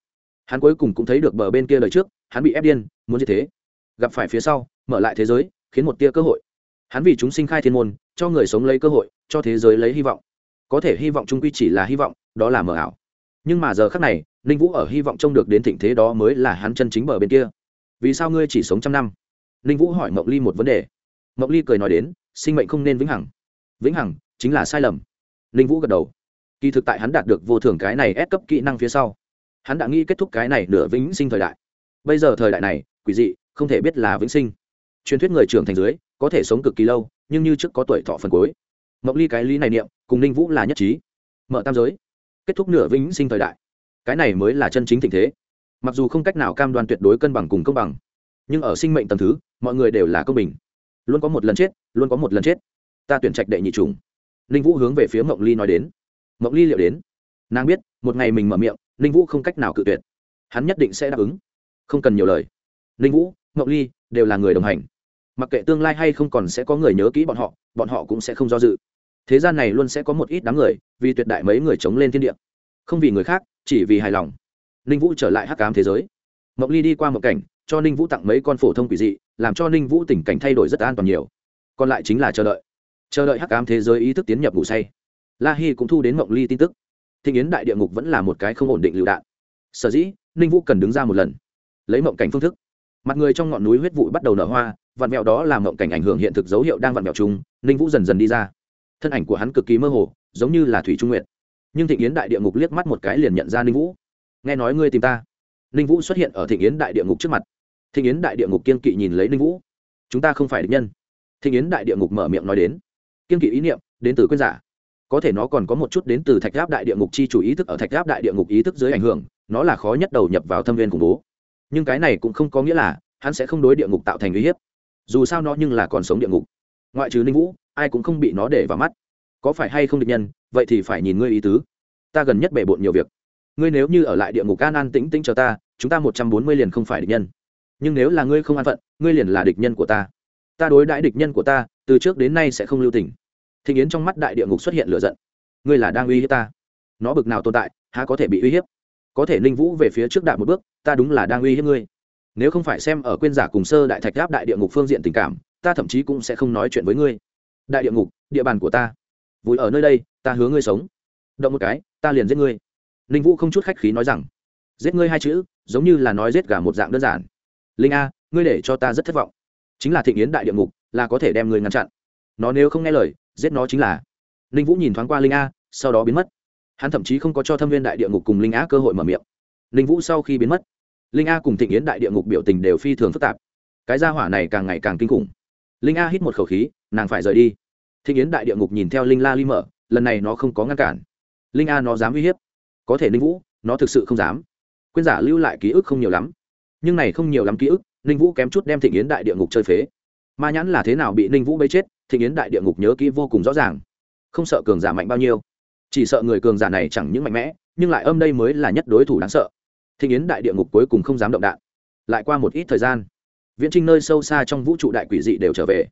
hắn cuối cùng cũng thấy được bờ bên kia lời trước, hắn bị ép điên, muốn như thế. Gặp phải phía sau, mở lại thế giới, khiến một tia cơ hội. Hắn vì chúng sinh khai thiên môn, cho người sống lấy cơ hội, cho thế giới lấy hy vọng. Có thể hy vọng trung quy chỉ là hy vọng, đó là mờ ảo. Nhưng mà giờ khác này, ninh vũ ở hy vọng trông được đến thịnh thế đó mới là hắn chân chính bờ bên kia. Vì sao ngươi chỉ sống trăm năm? Ninh vũ hỏi mộng ly một vấn đề. Mộng ly cười nói đến, sinh mệnh không nên vĩnh hằng. Vĩnh hằng chính là sai lầm. Ninh vũ gật đầu. Kỳ thực tại hắn đạt được vô thưởng cái này ép cấp kỹ năng phía sau hắn đã nghĩ kết thúc cái này nửa vĩnh sinh thời đại. Bây giờ thời đại này, quỷ dị, không thể biết là vĩnh sinh. Truyền thuyết người trưởng thành dưới, có thể sống cực kỳ lâu, nhưng như trước có tuổi thọ phần cuối. Mộng ly cái lý này niệm, cùng ninh vũ là nhất trí. Mở tam giới. Kết thúc nửa vĩnh sinh thời đại. Cái này mới là chân chính tình thế. Mặc dù không cách nào cam đoan tuyệt đối cân bằng cùng công bằng, nhưng ở sinh mệnh tầm thứ, mọi người đều là công bình. Luôn có một lần chết, luôn có một lần chết. Ta tuyển trạch đệ nhị trùng ninh vũ hướng về phía mộng ly nói đến. Mộng ly liệu đến. Nàng biết, một ngày mình mở miệng ninh vũ không cách nào cự tuyệt. Hắn nhất định sẽ đáp ứng. Không cần nhiều lời. Ninh vũ mộng ly đều là người đồng hành. Mặc kệ tương lai hay không còn sẽ có người nhớ kỹ bọn họ bọn họ cũng sẽ không do dự. Thế gian này luôn sẽ có một ít đám người, vì tuyệt đại mấy người chống lên thiên địa. Không vì người khác, chỉ vì hài lòng. Ninh vũ trở lại hắc cám thế giới. Mộng ly đi qua một cảnh, cho ninh vũ tặng mấy con phổ thông quỷ dị, làm cho ninh vũ tình cảnh thay đổi rất an toàn nhiều. Còn lại chính là chờ đợi. Chờ đợi hắc cám thế giới ý thức tiến nhập ngủ say. La hy cũng thu đến mộng ly tin tức thịnh yến đại địa ngục vẫn là một cái không ổn định lựu đạn. Sở dĩ, ninh vũ cần đứng ra một lần. Lấy mộng cảnh phương thức. Mặt người trong ngọn núi huyết vụ bắt đầu nở hoa vạn mẹo đó là mộng cảnh ảnh hưởng hiện thực dấu hiệu đang vạn mẹo chung, ninh vũ dần dần đi ra. Thân ảnh của hắn cực kỳ mơ hồ, giống như là thủy trung nguyện nhưng thịnh yến đại địa ngục liếc mắt một cái liền nhận ra ninh vũ. Nghe nói ngươi tìm ta. Ninh vũ xuất hiện ở thịnh yến đại địa ngục trước mặt. Thịnh yến đại địa ngục kiên kỵ nhìn lấy ninh vũ. Chúng ta không phải địch nhân. Thịnh yến đại địa ngục mở miệng nói đến. Kiên kỵ ý niệm đến từ quyên giả có thể nó còn có một chút đến từ thạch gáp đại địa ngục chi chủ ý thức ở thạch gáp đại địa ngục ý thức dưới ảnh hưởng, nó là khó nhất đầu nhập vào thâm viên khủng bố. Nhưng cái này cũng không có nghĩa là hắn sẽ không đối địa ngục tạo thành uy hiếp. Dù sao nó nhưng là còn sống địa ngục. Ngoại trừ ninh vũ, ai cũng không bị nó để vào mắt. Có phải hay không địch nhân, vậy thì phải nhìn ngươi ý tứ. Ta gần nhất bể bộn nhiều việc. Ngươi nếu như ở lại địa ngục an an tĩnh tĩnh chờ ta, chúng ta một trăm bốn mươi liền không phải địch nhân. Nhưng nếu là ngươi không an phận, ngươi liền là địch nhân của ta. Ta đối đãi địch nhân của ta, từ trước đến nay sẽ không lưu tình thịnh yến trong mắt đại địa ngục xuất hiện lửa giận. Ngươi là đang uy hiếp ta? Nó bực nào tồn tại, há có thể bị uy hiếp? Có thể ninh vũ về phía trước đại một bước, ta đúng là đang uy hiếp ngươi. Nếu không phải xem ở quên giả cùng sơ đại thạch gáp đại địa ngục phương diện tình cảm, ta thậm chí cũng sẽ không nói chuyện với ngươi. Đại địa ngục, địa bàn của ta. Vùi ở nơi đây, ta hứa ngươi sống. Động một cái, ta liền giết ngươi. Ninh vũ không chút khách khí nói rằng, giết ngươi hai chữ, giống như là nói giết gà một dạng đơn giản. Linh a, ngươi để cho ta rất thất vọng. Chính là thịnh yến đại địa ngục, là có thể đem ngươi ngăn chặn nó nếu không nghe lời, giết nó chính là. Ninh vũ nhìn thoáng qua linh a, sau đó biến mất. Hắn thậm chí không có cho thâm viên đại địa ngục cùng linh Á cơ hội mở miệng. Ninh vũ sau khi biến mất, linh a cùng thịnh yến đại địa ngục biểu tình đều phi thường phức tạp. Cái gia hỏa này càng ngày càng kinh khủng. Linh a hít một khẩu khí, nàng phải rời đi. Thịnh yến đại địa ngục nhìn theo linh la ly mở, lần này nó không có ngăn cản. Linh a nó dám uy hiếp. Có thể ninh vũ, nó thực sự không dám. Quyên giả lưu lại ký ức không nhiều lắm. Nhưng này không nhiều lắm ký ức, ninh vũ kém chút đem thịnh yến đại địa ngục chơi phế. Ma nhãn là thế nào bị ninh vũ bấy chết? Thịnh yến đại địa ngục nhớ kỹ vô cùng rõ ràng. Không sợ cường giả mạnh bao nhiêu. Chỉ sợ người cường giả này chẳng những mạnh mẽ, nhưng lại âm đây mới là nhất đối thủ đáng sợ. Thịnh yến đại địa ngục cuối cùng không dám động đạn. Lại qua một ít thời gian, viễn trinh nơi sâu xa trong vũ trụ đại quỷ dị đều trở về.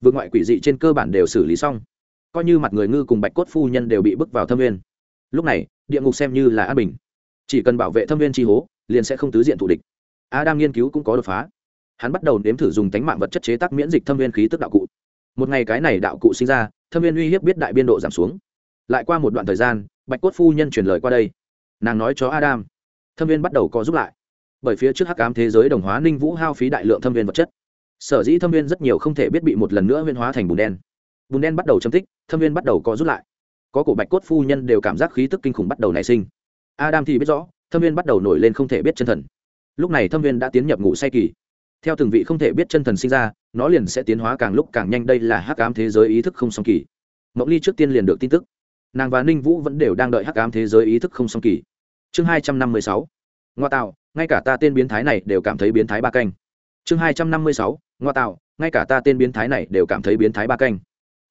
Vượt ngoại quỷ dị trên cơ bản đều xử lý xong. Coi như mặt người ngư cùng bạch cốt phu nhân đều bị bước vào thâm viên lúc này, địa ngục xem như là an bình. Chỉ cần bảo vệ thâm viên tri hố, liền sẽ không tứ diện thủ địch. Adam nghiên cứu cũng có đột phá. Hắn bắt đầu nếm thử dùng tánh mạng vật chất chế tác miễn dịch thâm viên khí tức đạo cụ một ngày cái này đạo cụ sinh ra, thâm viên uy hiếp biết đại biên độ giảm xuống. Lại qua một đoạn thời gian, bạch cốt phu nhân truyền lời qua đây. Nàng nói cho adam, thâm viên bắt đầu có giúp lại. Bởi phía trước hắc ám thế giới đồng hóa ninh vũ hao phí đại lượng thâm viên vật chất. Sở dĩ thâm viên rất nhiều không thể biết bị một lần nữa huyên hóa thành bùn đen. Bùn đen bắt đầu châm tích, thâm viên bắt đầu có rút lại. Có cổ bạch cốt phu nhân đều cảm giác khí tức kinh khủng bắt đầu nảy sinh. Adam thì biết rõ, thâm viên bắt đầu nổi lên không thể biết chân thần. Lúc này thâm viên đã tiến nhập ngủ say kỳ theo từng vị không thể biết chân thần sinh ra, nó liền sẽ tiến hóa càng lúc càng nhanh, đây là hắc ám thế giới ý thức không song kỳ. Mộng ly trước tiên liền được tin tức. Nàng và ninh vũ vẫn đều đang đợi hắc ám thế giới ý thức không song kỳ. Chương hai trăm năm mươi sáu. Ngoa tạo ngay cả ta tên biến thái này đều cảm thấy biến thái ba canh. Chương hai trăm năm mươi sáu. Ngoa tạo ngay cả ta tên biến thái này đều cảm thấy biến thái ba canh.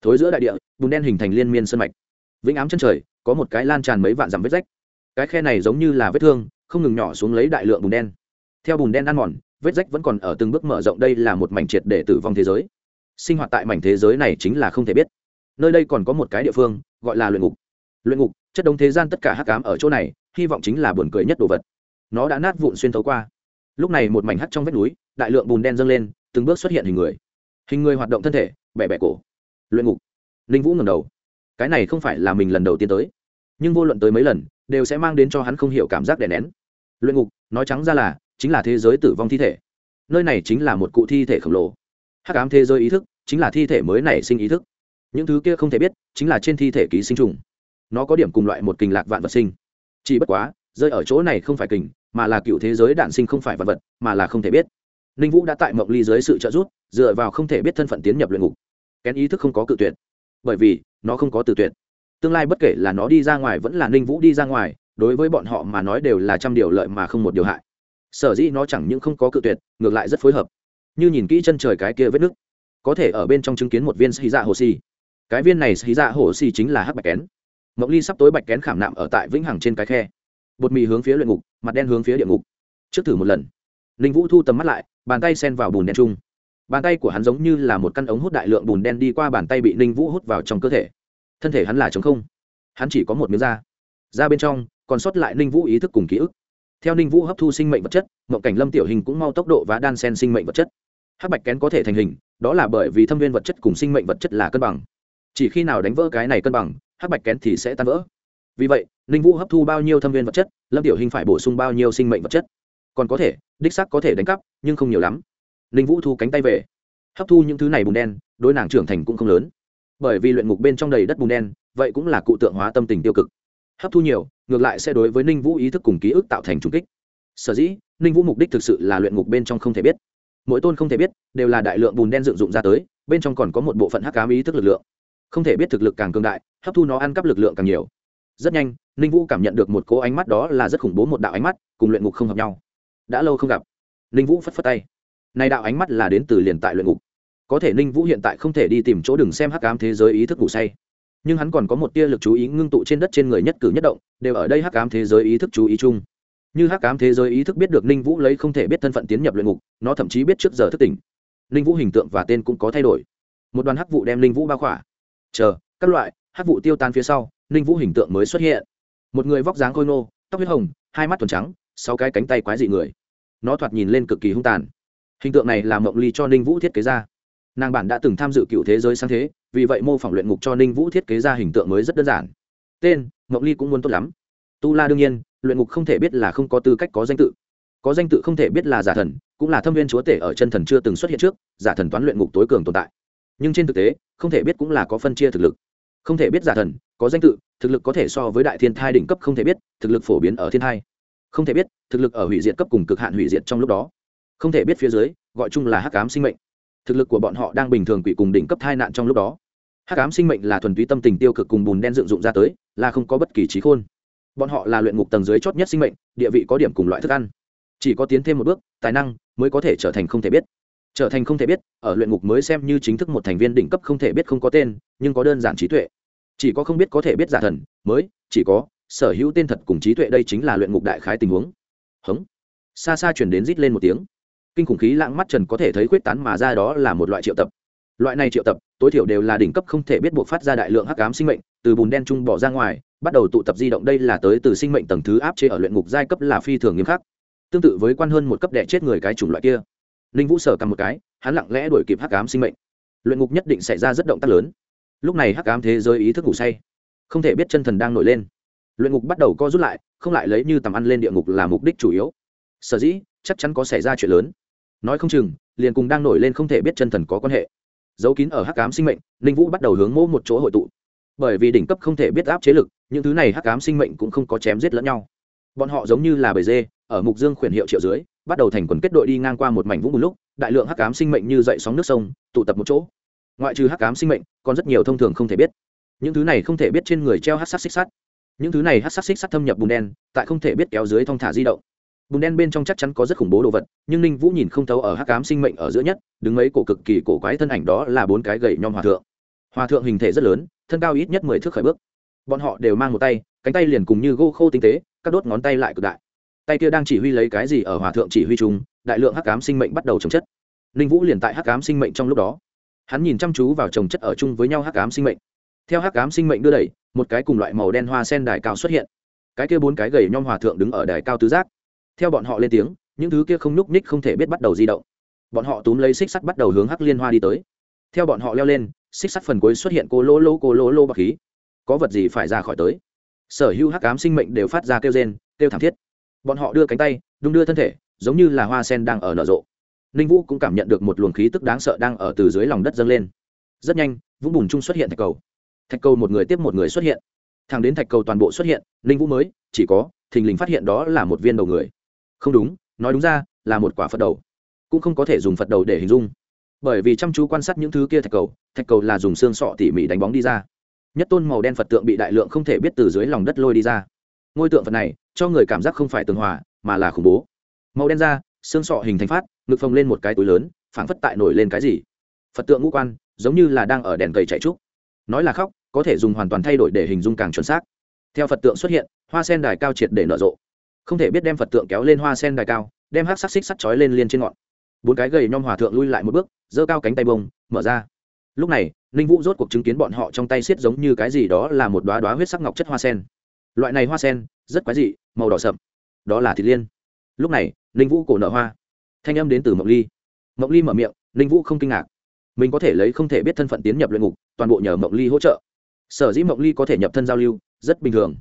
Thối giữa đại địa, bùn đen hình thành liên miên sân mạch. Vĩnh ám chân trời, có một cái lan tràn mấy vạn dặm vết rách. Cái khe này giống như là vết thương, không ngừng nhỏ xuống lấy đại lượng bùn đen. Theo bùn đen ăn mòn vết rách vẫn còn ở từng bước mở rộng, đây là một mảnh triệt để tử vong thế giới. Sinh hoạt tại mảnh thế giới này chính là không thể biết. Nơi đây còn có một cái địa phương, gọi là luyện ngục. Luyện ngục, chất đông thế gian tất cả hắc cám ở chỗ này, hy vọng chính là buồn cười nhất đồ vật. Nó đã nát vụn xuyên thấu qua. Lúc này một mảnh hắt trong vách núi, đại lượng bùn đen dâng lên, từng bước xuất hiện hình người. Hình người hoạt động thân thể, bẻ bẻ cổ. Luyện ngục. Linh vũ ngầm đầu. Cái này không phải là mình lần đầu tiên tới. Nhưng vô luận tới mấy lần, đều sẽ mang đến cho hắn không hiểu cảm giác đè nén. Luyện ngục, nói trắng ra là chính là thế giới tử vong thi thể. Nơi này chính là một cụ thi thể khổng lồ. Hắc ám thế giới ý thức chính là thi thể mới nảy sinh ý thức. Những thứ kia không thể biết chính là trên thi thể ký sinh trùng. Nó có điểm cùng loại một kình lạc vạn vật sinh. Chỉ bất quá, rơi ở chỗ này không phải kình, mà là cựu thế giới đạn sinh không phải vật vật, mà là không thể biết. Ninh vũ đã tại mộng ly dưới sự trợ giúp, dựa vào không thể biết thân phận tiến nhập luyện ngục. Kén ý thức không có cự tuyệt. Bởi vì, nó không có từ tuyệt. Tương lai bất kể là nó đi ra ngoài vẫn là ninh vũ đi ra ngoài, đối với bọn họ mà nói đều là trăm điều lợi mà không một điều hại sở dĩ nó chẳng những không có cự tuyệt, ngược lại rất phối hợp. Như nhìn kỹ chân trời cái kia vết nứt, có thể ở bên trong chứng kiến một viên xì dạ hồ xì. Cái viên này xì dạ hồ xì chính là hắc bạch kén. Mộng ly sắp tối bạch kén khảm nạm ở tại vĩnh hằng trên cái khe. Bột mì hướng phía luyện ngục, mặt đen hướng phía địa ngục. Trước thử một lần. Ninh vũ thu tầm mắt lại, bàn tay sen vào bùn đen chung. Bàn tay của hắn giống như là một căn ống hút đại lượng bùn đen đi qua bàn tay bị ninh vũ hút vào trong cơ thể. Thân thể hắn là chống không. Hắn chỉ có một miếng da. Da bên trong còn sót lại ninh vũ ý thức cùng ký ức theo ninh vũ hấp thu sinh mệnh vật chất, mộng cảnh lâm tiểu hình cũng mau tốc độ và đan sen sinh mệnh vật chất. Hắc bạch kén có thể thành hình, đó là bởi vì thâm viên vật chất cùng sinh mệnh vật chất là cân bằng. Chỉ khi nào đánh vỡ cái này cân bằng, hắc bạch kén thì sẽ tan vỡ. Vì vậy, ninh vũ hấp thu bao nhiêu thâm viên vật chất, lâm tiểu hình phải bổ sung bao nhiêu sinh mệnh vật chất? Còn có thể, đích sắc có thể đánh cắp, nhưng không nhiều lắm. Ninh vũ thu cánh tay về, hấp thu những thứ này bùn đen, đối nàng trưởng thành cũng không lớn. Bởi vì luyện ngục bên trong đầy đất bùn đen, vậy cũng là cụ tượng hóa tâm tình tiêu cực. Hấp thu nhiều ngược lại sẽ đối với ninh vũ ý thức cùng ký ức tạo thành trung kích. Sở dĩ, ninh vũ mục đích thực sự là luyện ngục bên trong không thể biết. Mỗi tôn không thể biết, đều là đại lượng bùn đen dựng dụng ra tới, bên trong còn có một bộ phận hắc cám ý thức lực lượng. Không thể biết thực lực càng cường đại, hấp thu nó ăn cắp lực lượng càng nhiều. Rất nhanh, ninh vũ cảm nhận được một cố ánh mắt đó là rất khủng bố một đạo ánh mắt, cùng luyện ngục không hợp nhau. Đã lâu không gặp, ninh vũ phất phất tay. Nay đạo ánh mắt là đến từ liền tại luyện ngục. Có thể ninh vũ hiện tại không thể đi tìm chỗ đừng xem hắc ám thế giới ý thức ngủ say nhưng hắn còn có một tia lực chú ý ngưng tụ trên đất trên người nhất cử nhất động, đều ở đây hắc ám thế giới ý thức chú ý chung. Như hắc ám thế giới ý thức biết được ninh vũ lấy không thể biết thân phận tiến nhập luyện ngục, nó thậm chí biết trước giờ thức tỉnh. Ninh vũ hình tượng và tên cũng có thay đổi. Một đoàn hắc vụ đem ninh vũ bao khỏa. Chờ, các loại, hắc vụ tiêu tan phía sau, ninh vũ hình tượng mới xuất hiện. Một người vóc dáng khôi nô tóc huyết hồng, hai mắt thuần trắng, sáu cái cánh tay quái dị người. Nó thoạt nhìn lên cực kỳ hung tàn. Hình tượng này là mộng ly cho ninh vũ thiết kế ra. Nàng bản đã từng tham dự cựu thế giới sáng thế vì vậy mô phỏng luyện ngục cho ninh vũ thiết kế ra hình tượng mới rất đơn giản. Tên, mộng ly cũng muốn tốt lắm. Tu la đương nhiên, luyện ngục không thể biết là không có tư cách có danh tự. Có danh tự không thể biết là giả thần, cũng là thâm viên chúa tể ở chân thần chưa từng xuất hiện trước, giả thần toán luyện ngục tối cường tồn tại. Nhưng trên thực tế, không thể biết cũng là có phân chia thực lực. Không thể biết giả thần, có danh tự, thực lực có thể so với đại thiên thai đỉnh cấp không thể biết, thực lực phổ biến ở thiên thai. Không thể biết, thực lực ở hủy diệt cấp cùng cực hạn hủy diệt trong lúc đó. Không thể biết phía dưới, gọi chung là hắc ám sinh mệnh thực lực của bọn họ đang bình thường quỷ cùng đỉnh cấp thai nạn trong lúc đó. Hắc ám sinh mệnh là thuần túy tâm tình tiêu cực cùng bùn đen dựng dụng ra tới, là không có bất kỳ trí khôn. Bọn họ là luyện ngục tầng dưới chót nhất sinh mệnh, địa vị có điểm cùng loại thức ăn. Chỉ có tiến thêm một bước, tài năng mới có thể trở thành không thể biết. Trở thành không thể biết, ở luyện ngục mới xem như chính thức một thành viên đỉnh cấp không thể biết không có tên, nhưng có đơn giản trí tuệ. Chỉ có không biết có thể biết giả thần, mới chỉ có sở hữu tên thật cùng trí tuệ đây chính là luyện ngục đại khái tình huống. Hống. Xa xa chuyển đến rít lên một tiếng kinh khủng khí lãng mắt trần có thể thấy quyết tán mà ra đó là một loại triệu tập. Loại này triệu tập, tối thiểu đều là đỉnh cấp không thể biết buộc phát ra đại lượng hắc ám sinh mệnh, từ bùn đen trung bỏ ra ngoài, bắt đầu tụ tập di động đây là tới từ sinh mệnh tầng thứ áp chế ở luyện ngục giai cấp là phi thường nghiêm khắc. Tương tự với quan hơn một cấp đẻ chết người cái chủng loại kia. Linh vũ sở cầm một cái, hắn lặng lẽ đuổi kịp hắc ám sinh mệnh. Luyện ngục nhất định xảy ra rất động tác lớn. Lúc này hắc ám thế giới ý thức ngủ say. Không thể biết chân thần đang nổi lên. Luyện ngục bắt đầu co rút lại, không lại lấy như tầm ăn lên địa ngục là mục đích chủ yếu. Sở dĩ, chắc chắn có xảy ra chuyện lớn nói không chừng, liền cùng đang nổi lên không thể biết chân thần có quan hệ. Giấu kín ở hắc ám sinh mệnh, ninh vũ bắt đầu hướng mỗ một chỗ hội tụ. Bởi vì đỉnh cấp không thể biết áp chế lực, những thứ này hắc ám sinh mệnh cũng không có chém giết lẫn nhau. Bọn họ giống như là bầy dê, ở mục dương khuyển hiệu triệu dưới, bắt đầu thành quần kết đội đi ngang qua một mảnh vũng một lúc, đại lượng hắc ám sinh mệnh như dậy sóng nước sông, tụ tập một chỗ. Ngoại trừ hắc ám sinh mệnh, còn rất nhiều thông thường không thể biết. Những thứ này không thể biết trên người treo hắc sắc xích sắt. Những thứ này hắc sắc xích sắt thâm nhập bùn đen, tại không thể biết kéo dưới thong thả di động bùn đen bên trong chắc chắn có rất khủng bố đồ vật, nhưng ninh vũ nhìn không thấu ở hắc ám sinh mệnh ở giữa nhất, đứng mấy cổ cực kỳ cổ quái thân ảnh đó là bốn cái gậy nhom hòa thượng. Hòa thượng hình thể rất lớn, thân cao ít nhất mười thước khởi bước. Bọn họ đều mang một tay, cánh tay liền cùng như gô khô tinh tế, các đốt ngón tay lại cực đại. Tay kia đang chỉ huy lấy cái gì ở hòa thượng chỉ huy chung, đại lượng hắc ám sinh mệnh bắt đầu trồng chất. Ninh vũ liền tại hắc ám sinh mệnh trong lúc đó, hắn nhìn chăm chú vào trồng chất ở chung với nhau hắc ám sinh mệnh. Theo hắc ám sinh mệnh đưa đẩy, một cái cùng loại màu đen hoa sen đài cao xuất hiện. Cái kia bốn cái gầy nhom hòa thượng đứng ở đài cao tứ giác theo bọn họ lên tiếng, những thứ kia không nhúc ních không thể biết bắt đầu di động. Bọn họ túm lấy xích sắt bắt đầu hướng hắc liên hoa đi tới. Theo bọn họ leo lên, xích sắt phần cuối xuất hiện cô lô lô cô lô lô bạc khí. Có vật gì phải ra khỏi tới? Sở hữu hắc ám sinh mệnh đều phát ra kêu rên, kêu thảm thiết. Bọn họ đưa cánh tay, đung đưa thân thể, giống như là hoa sen đang ở nở rộ. Ninh vũ cũng cảm nhận được một luồng khí tức đáng sợ đang ở từ dưới lòng đất dâng lên. Rất nhanh, vũng bùn chung xuất hiện thạch cầu. Thạch cầu một người tiếp một người xuất hiện. Thẳng đến thạch cầu toàn bộ xuất hiện, ninh vũ mới, chỉ có, thình lình phát hiện đó là một viên đầu người không đúng nói đúng ra là một quả phật đầu. Cũng không có thể dùng phật đầu để hình dung. Bởi vì chăm chú quan sát những thứ kia thạch cầu thạch cầu là dùng xương sọ tỉ mỉ đánh bóng đi ra. Nhất tôn màu đen phật tượng bị đại lượng không thể biết từ dưới lòng đất lôi đi ra. Ngôi tượng phật này cho người cảm giác không phải tường hòa mà là khủng bố. Màu đen ra, xương sọ hình thành phát ngực phồng lên một cái túi lớn phảng phất tại nổi lên cái gì. Phật tượng ngũ quan giống như là đang ở đèn cầy chạy trúc. Nói là khóc có thể dùng hoàn toàn thay đổi để hình dung càng chuẩn xác. Theo phật tượng xuất hiện hoa sen đài cao triệt để nở rộ không thể biết đem phật tượng kéo lên hoa sen đài cao đem hát sắc xích sắt chói lên liên trên ngọn bốn cái gầy nhom hòa thượng lui lại một bước giơ cao cánh tay bông mở ra lúc này ninh vũ rốt cuộc chứng kiến bọn họ trong tay xiết giống như cái gì đó là một đoá đoá huyết sắc ngọc chất hoa sen loại này hoa sen rất quái dị màu đỏ sậm đó là thịt liên lúc này ninh vũ cổ nợ hoa thanh âm đến từ mộng ly mộng ly mở miệng ninh vũ không kinh ngạc mình có thể lấy không thể biết thân phận tiến nhập luyện ngục toàn bộ nhờ mộng ly hỗ trợ sở dĩ mộng ly có thể nhập thân giao lưu rất bình thường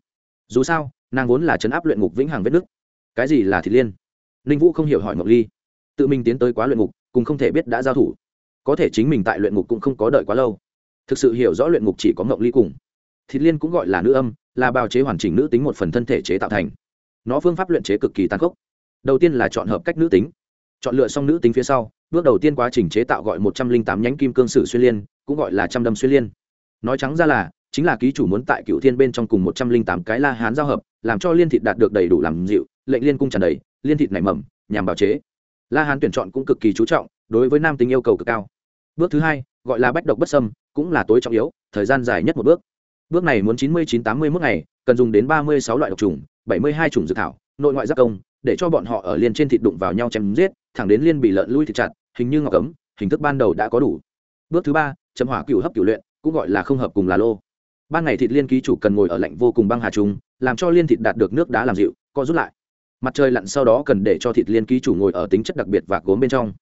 dù sao nàng vốn là chấn áp luyện ngục vĩnh hằng vết nứt. Cái gì là thịt liên? Ninh vũ không hiểu hỏi ngọc ly. Tự mình tiến tới quá luyện ngục, cùng không thể biết đã giao thủ. Có thể chính mình tại luyện ngục cũng không có đợi quá lâu. Thực sự hiểu rõ luyện ngục chỉ có ngọc ly cùng. Thịt liên cũng gọi là nữ âm, là bào chế hoàn chỉnh nữ tính một phần thân thể chế tạo thành. Nó phương pháp luyện chế cực kỳ tàn khốc. Đầu tiên là chọn hợp cách nữ tính. Chọn lựa xong nữ tính phía sau, bước đầu tiên quá trình chế tạo gọi một trăm linh tám nhánh kim cương sử xuyên liên, cũng gọi là trăm đâm xuyên liên. Nói trắng ra là, chính là ký chủ muốn tại cựu thiên bên trong cùng một trăm linh tám cái la hán giao hợp làm cho liên thịt đạt được đầy đủ làm dịu, lệnh liên cung tràn đầy, liên thịt nảy mầm, nhằm bào chế. La hán tuyển chọn cũng cực kỳ chú trọng, đối với nam tính yêu cầu cực cao. Bước thứ hai, gọi là bách độc bất sâm cũng là tối trọng yếu, thời gian dài nhất một bước. Bước này muốn chín mươi chín tám mươi mức ngày, cần dùng đến ba mươi sáu loại độc trùng, bảy mươi hai chủng dược thảo, nội ngoại giác công, để cho bọn họ ở liên trên thịt đụng vào nhau chém giết, thẳng đến liên bị lợn lui thịt chặt, hình như ngọc cấm hình thức ban đầu đã có đủ. Bước thứ ba, chấm hỏa cựu hấp cựu luyện, cũng gọi là không hợp cùng là lô. Ban ngày thịt liên ký chủ cần ngồi ở lạnh vô cùng băng hà trùng làm cho liên thịt đạt được nước đá làm dịu, co rút lại. Mặt trời lặn sau đó cần để cho thịt liên ký chủ ngồi ở tính chất đặc biệt và gốm bên trong.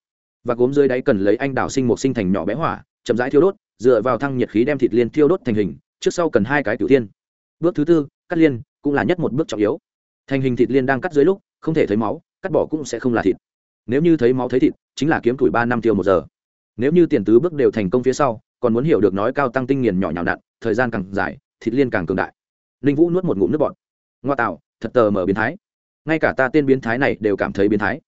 Và gốm dưới đáy cần lấy anh đào sinh một sinh thành nhỏ bé hỏa, chậm rãi thiêu đốt, dựa vào thăng nhiệt khí đem thịt liên thiêu đốt thành hình, trước sau cần hai cái tiểu tiên bước thứ tư, cắt liên, cũng là nhất một bước trọng yếu. Thành hình thịt liên đang cắt dưới lúc, không thể thấy máu, cắt bỏ cũng sẽ không là thịt. Nếu như thấy máu thấy thịt, chính là kiếm tuổi ba năm tiêu một giờ. Nếu như tiền tứ bước đều thành công phía sau, còn muốn hiểu được nói cao tăng tinh nghiền nhỏ nhào nặn, thời gian càng dài, thịt liên càng cường đại ninh vũ nuốt một ngụm nước bọt. Ngoa tạo, thật tờ mở biến thái. Ngay cả ta tên biến thái này đều cảm thấy biến thái.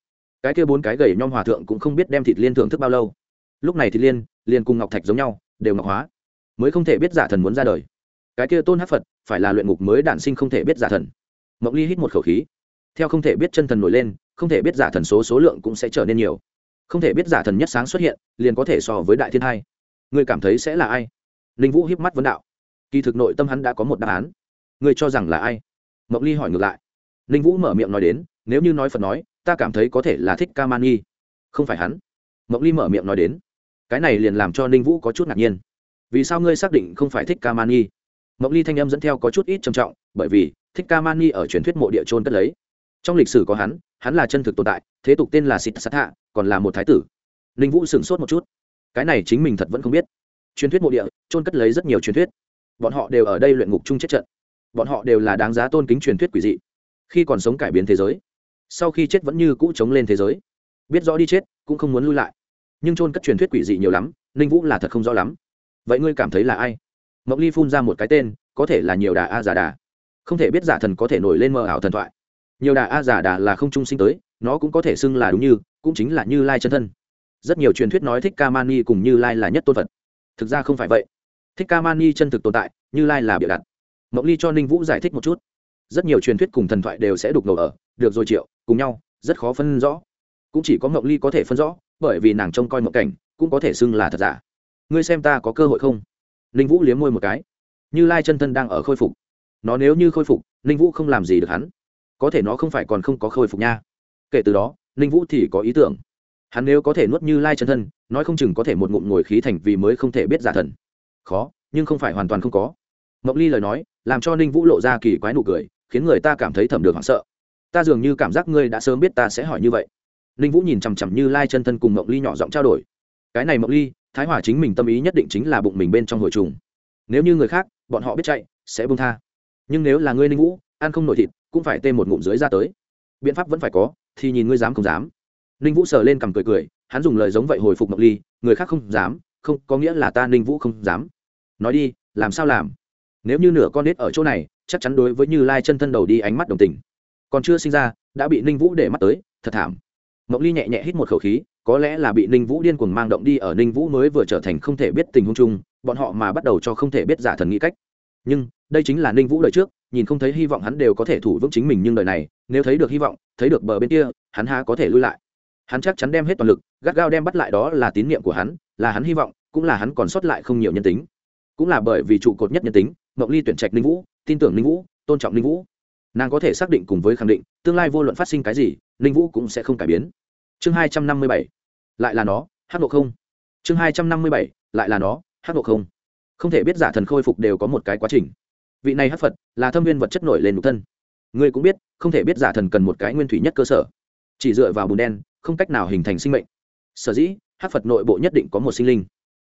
Cái kia bốn cái gầy nhom hòa thượng cũng không biết đem thịt liên thưởng thức bao lâu. Lúc này thịt liên, liền cùng ngọc thạch giống nhau, đều ngọc hóa. Mới không thể biết giả thần muốn ra đời. Cái kia tôn hát phật, phải là luyện ngục mới đản sinh không thể biết giả thần. Mộng ly hít một khẩu khí. Theo không thể biết chân thần nổi lên, không thể biết giả thần số số lượng cũng sẽ trở nên nhiều. Không thể biết giả thần nhất sáng xuất hiện, liền có thể so với đại thiên hai. Người cảm thấy sẽ là ai? Ninh vũ hiếp mắt vấn đạo. Kỳ thực nội tâm hắn đã có một đáp án. Ngươi cho rằng là ai? Mộng ly hỏi ngược lại. Ninh vũ mở miệng nói đến, nếu như nói phật nói, ta cảm thấy có thể là thích ca man nghi không phải hắn. Mộng ly mở miệng nói đến. Cái này liền làm cho ninh vũ có chút ngạc nhiên. Vì sao ngươi xác định không phải thích ca man nghi mộng ly thanh âm dẫn theo có chút ít trầm trọng, bởi vì thích ca man nghi ở truyền thuyết mộ địa trôn cất lấy. Trong lịch sử có hắn hắn là chân thực tồn tại, thế tục tên là xịt sát hạ, còn là một thái tử. Ninh vũ sửng sốt một chút. Cái này chính mình thật vẫn không biết. Truyền thuyết mộ địa trôn cất lấy rất nhiều truyền thuyết. Bọn họ đều ở đây luyện ngục chung chết trận bọn họ đều là đáng giá tôn kính truyền thuyết quỷ dị. Khi còn sống cải biến thế giới, sau khi chết vẫn như cũ chống lên thế giới. Biết rõ đi chết, cũng không muốn lui lại. Nhưng trôn cất truyền thuyết quỷ dị nhiều lắm, ninh vũ là thật không rõ lắm. Vậy ngươi cảm thấy là ai? Mộng ly phun ra một cái tên, có thể là nhiều đà a giả đà. Không thể biết giả thần có thể nổi lên mờ ảo thần thoại. Nhiều đà a giả đà là không trung sinh tới, nó cũng có thể xưng là đúng như, cũng chính là như lai chân thân. Rất nhiều truyền thuyết nói thích ca mani cùng như lai là nhất tôn phật. Thực ra không phải vậy. Thích ca mani chân thực tồn tại, như lai là bịa đặt mộng ly cho ninh vũ giải thích một chút. Rất nhiều truyền thuyết cùng thần thoại đều sẽ đục ngầu ở, được rồi triệu, cùng nhau, rất khó phân rõ. Cũng chỉ có mộng ly có thể phân rõ, bởi vì nàng trông coi mộng cảnh, cũng có thể xưng là thật giả. Ngươi xem ta có cơ hội không? Ninh vũ liếm môi một cái. Như lai chân thân đang ở khôi phục. Nó nếu như khôi phục, ninh vũ không làm gì được hắn. Có thể nó không phải còn không có khôi phục nha. Kể từ đó, ninh vũ thì có ý tưởng. Hắn nếu có thể nuốt như lai chân thân, nói không chừng có thể một ngụm ngồi khí thành vì mới không thể biết giả thần. Khó, nhưng không phải hoàn toàn không có. Mộng ly lời nói làm cho ninh vũ lộ ra kỳ quái nụ cười, khiến người ta cảm thấy thẩm được hoảng sợ. Ta dường như cảm giác ngươi đã sớm biết ta sẽ hỏi như vậy. Ninh vũ nhìn chằm chằm như lai chân thân cùng mộng ly nhỏ giọng trao đổi. Cái này mộng ly, thái hòa chính mình tâm ý nhất định chính là bụng mình bên trong hồi trùng. Nếu như người khác, bọn họ biết chạy, sẽ bông tha. Nhưng nếu là ngươi ninh vũ, ăn không nổi thịt, cũng phải tê một ngụm dưới ra tới. Biện pháp vẫn phải có, thì nhìn ngươi dám không dám. Ninh vũ sờ lên cằm cười cười, hắn dùng lời giống vậy hồi phục mộng ly, người khác không dám, không có nghĩa là ta ninh vũ không dám. Nói đi, làm sao làm? Nếu như nửa con nết ở chỗ này, chắc chắn đối với như lai chân thân đầu đi ánh mắt đồng tình. Còn chưa sinh ra, đã bị ninh vũ để mắt tới, thật thảm. Mộng ly nhẹ nhẹ hít một khẩu khí, có lẽ là bị ninh vũ điên cuồng mang động đi ở ninh vũ mới vừa trở thành không thể biết tình huống chung, bọn họ mà bắt đầu cho không thể biết giả thần nghĩ cách. Nhưng, đây chính là ninh vũ đời trước, nhìn không thấy hy vọng hắn đều có thể thủ vững chính mình nhưng đời này, nếu thấy được hy vọng, thấy được bờ bên kia, hắn há có thể lui lại. Hắn chắc chắn đem hết toàn lực, gắt gao đem bắt lại đó là tín nhiệm của hắn, là hắn hy vọng, cũng là hắn còn sót lại không nhiều nhân tính. Cũng là bởi vì trụ cột nhất nhân tính mộng ly tuyển trạch ninh vũ, tin tưởng ninh vũ, tôn trọng ninh vũ. Nàng có thể xác định cùng với khẳng định, tương lai vô luận phát sinh cái gì, ninh vũ cũng sẽ không cải biến. Chương hai trăm năm mươi bảy, lại là nó hát độ không. Chương hai trăm năm mươi bảy, lại là nó hát độ không. Không thể biết giả thần khôi phục đều có một cái quá trình. Vị này hát phật, là thâm viên vật chất nổi lên nhục thân. Ngươi cũng biết, không thể biết giả thần cần một cái nguyên thủy nhất cơ sở. Chỉ dựa vào bùn đen, không cách nào hình thành sinh mệnh. Sở dĩ hát phật nội bộ nhất định có một sinh linh.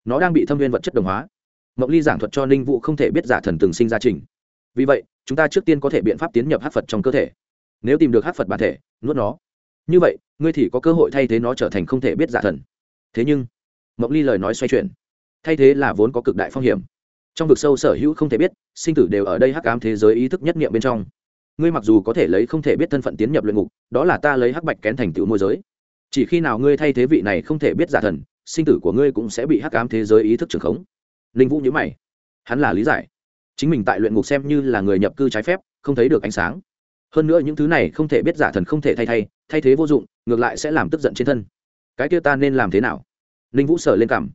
Nó đang bị thâm viên vật chất đồng hóa mộng ly giảng thuật cho ninh vũ không thể biết giả thần từng sinh ra trình. Vì vậy, chúng ta trước tiên có thể biện pháp tiến nhập hát phật trong cơ thể. Nếu tìm được hát phật bản thể, nuốt nó. Như vậy, ngươi thì có cơ hội thay thế nó trở thành không thể biết giả thần. Thế nhưng mộng ly lời nói xoay chuyển. Thay thế là vốn có cực đại phong hiểm. Trong vực sâu sở hữu không thể biết, sinh tử đều ở đây hắc ám thế giới ý thức nhất nghiệm bên trong. Ngươi mặc dù có thể lấy không thể biết thân phận tiến nhập luyện ngục, đó là ta lấy hắc bạch kén thành tựu môi giới. Chỉ khi nào ngươi thay thế vị này không thể biết giả thần, sinh tử của ngươi cũng sẽ bị hắc ám thế giới ý thức trưởng khống linh vũ nhớ mày. Hắn là lý giải. Chính mình tại luyện ngục xem như là người nhập cư trái phép, không thấy được ánh sáng. Hơn nữa những thứ này không thể biết giả thần không thể thay thay thay thế vô dụng, ngược lại sẽ làm tức giận trên thân. Cái kia ta nên làm thế nào? Ninh vũ sờ lên cảm.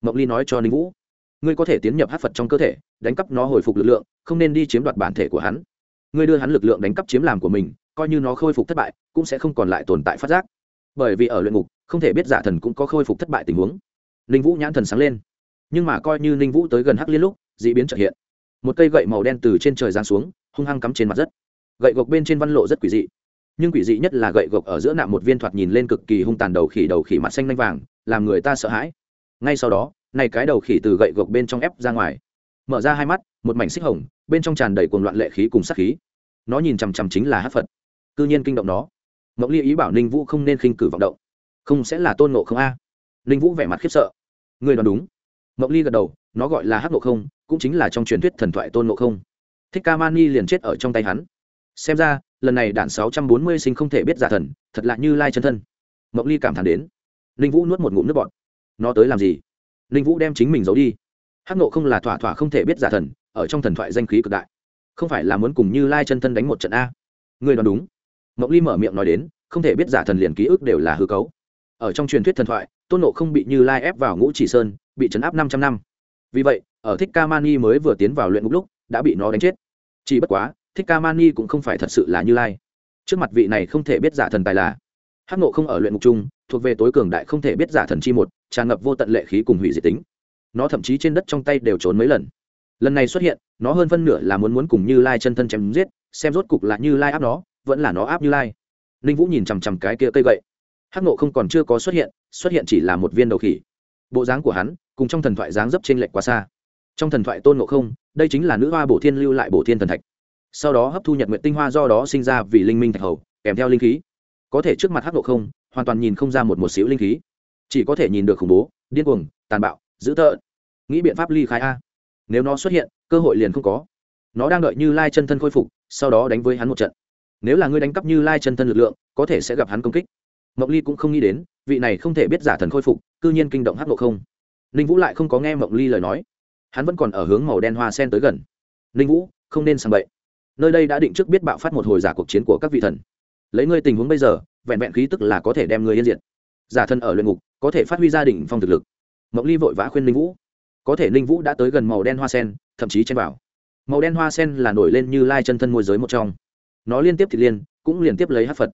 Mộng ly nói cho ninh vũ, ngươi có thể tiến nhập hát phật trong cơ thể, đánh cắp nó hồi phục lực lượng, không nên đi chiếm đoạt bản thể của hắn. Ngươi đưa hắn lực lượng đánh cắp chiếm làm của mình, coi như nó khôi phục thất bại, cũng sẽ không còn lại tồn tại phát giác. Bởi vì ở luyện ngục, không thể biết giả thần cũng có khôi phục thất bại tình huống. Ninh vũ nhãn thần sáng lên nhưng mà coi như ninh vũ tới gần hắc liên lúc, d ị biến trợ hiện. Một cây gậy màu đen từ trên trời giáng xuống, hung hăng cắm trên mặt đất. Gậy gộc bên trên văn lộ rất quỷ dị. Nhưng quỷ dị nhất là gậy gộc ở giữa nạm một viên thoạt nhìn lên cực kỳ hung tàn đầu khỉ đầu khỉ mặt xanh lanh vàng, làm người ta sợ hãi. Ngay sau đó, này cái đầu khỉ từ gậy gộc bên trong ép ra ngoài. Mở ra hai mắt, một mảnh xích hồng, bên trong tràn đầy cuồng loạn lệ khí cùng sát khí. Nó nhìn chằm chằm chính là hát phật. Cư nhiên kinh động nó. Mộng ly ý bảo ninh vũ không nên khinh cử vọng động. Không sẽ là tôn nộ không a. Ninh vũ vẻ mặt khiếp sợ. Người đoán đúng mộng ly gật đầu, nó gọi là hắc nộ không, cũng chính là trong truyền thuyết thần thoại tôn nộ không. Thích ca mani liền chết ở trong tay hắn. Xem ra, lần này đạn sáu trăm bốn mươi sinh không thể biết giả thần, thật lạ như lai chân thân. Mộng ly cảm thán đến. Ninh vũ nuốt một ngụm nước bọt. Nó tới làm gì? Ninh vũ đem chính mình giấu đi. Hắc nộ không là thỏa thỏa không thể biết giả thần, ở trong thần thoại danh khí cực đại. Không phải là muốn cùng như lai chân thân đánh một trận a? Người đoán đúng. Mộng ly mở miệng nói đến, không thể biết giả thần liền ký ức đều là hư cấu. Ở trong truyền thuyết thần thoại tôn nộ không bị như lai ép vào ngũ chỉ sơn, bị chấn áp năm trăm năm. Vì vậy, ở thích ca mani mới vừa tiến vào luyện ngục lúc, đã bị nó đánh chết. Chỉ bất quá thích ca mani cũng không phải thật sự là như lai. Trước mặt vị này không thể biết giả thần tài là hắc nộ không ở luyện ngục chung, thuộc về tối cường đại không thể biết giả thần chi một, tràn ngập vô tận lệ khí cùng hủy diệt tính. Nó thậm chí trên đất trong tay đều trốn mấy lần. Lần này xuất hiện, nó hơn phân nửa là muốn muốn cùng như lai chân thân chém giết, xem rốt cục là như lai áp nó, vẫn là nó áp như lai. Ninh vũ nhìn chằm chằm cái kia cây gậy hắc nộ không còn chưa có xuất hiện xuất hiện chỉ là một viên đầu khỉ. Bộ dáng của hắn, cùng trong thần thoại dáng dấp trên lệch quá xa. Trong thần thoại tôn ngộ không, đây chính là nữ hoa bổ thiên lưu lại bổ thiên thần thạch. Sau đó hấp thu nhật nguyện tinh hoa do đó sinh ra vì linh minh thạch hầu, kèm theo linh khí. Có thể trước mặt hắc ngộ không, hoàn toàn nhìn không ra một một xíu linh khí. Chỉ có thể nhìn được khủng bố, điên cuồng, tàn bạo, dữ tợn. Nghĩ biện pháp ly khai a. Nếu nó xuất hiện, cơ hội liền không có. Nó đang đợi như lai chân thân khôi phục, sau đó đánh với hắn một trận. Nếu là ngươi đánh cắp như lai chân thân lực lượng, có thể sẽ gặp hắn công kích mộng ly cũng không nghĩ đến, vị này không thể biết giả thần khôi phục, cư nhiên kinh động hắc ngộ không. Ninh vũ lại không có nghe mộng ly lời nói. Hắn vẫn còn ở hướng màu đen hoa sen tới gần. Ninh vũ, không nên sang bậy. Nơi đây đã định trước biết bạo phát một hồi giả cuộc chiến của các vị thần. Lấy ngươi tình huống bây giờ, vẹn vẹn khí tức là có thể đem ngươi yên diệt. Giả thân ở luyện ngục, có thể phát huy gia đình phong thực lực. Mộng ly vội vã khuyên ninh vũ. Có thể ninh vũ đã tới gần màu đen hoa sen, thậm chí chen vào. Màu đen hoa sen là nổi lên như lai chân thân môi giới một trong. Nó liên tiếp thì liên, cũng liên tiếp lấy hát phật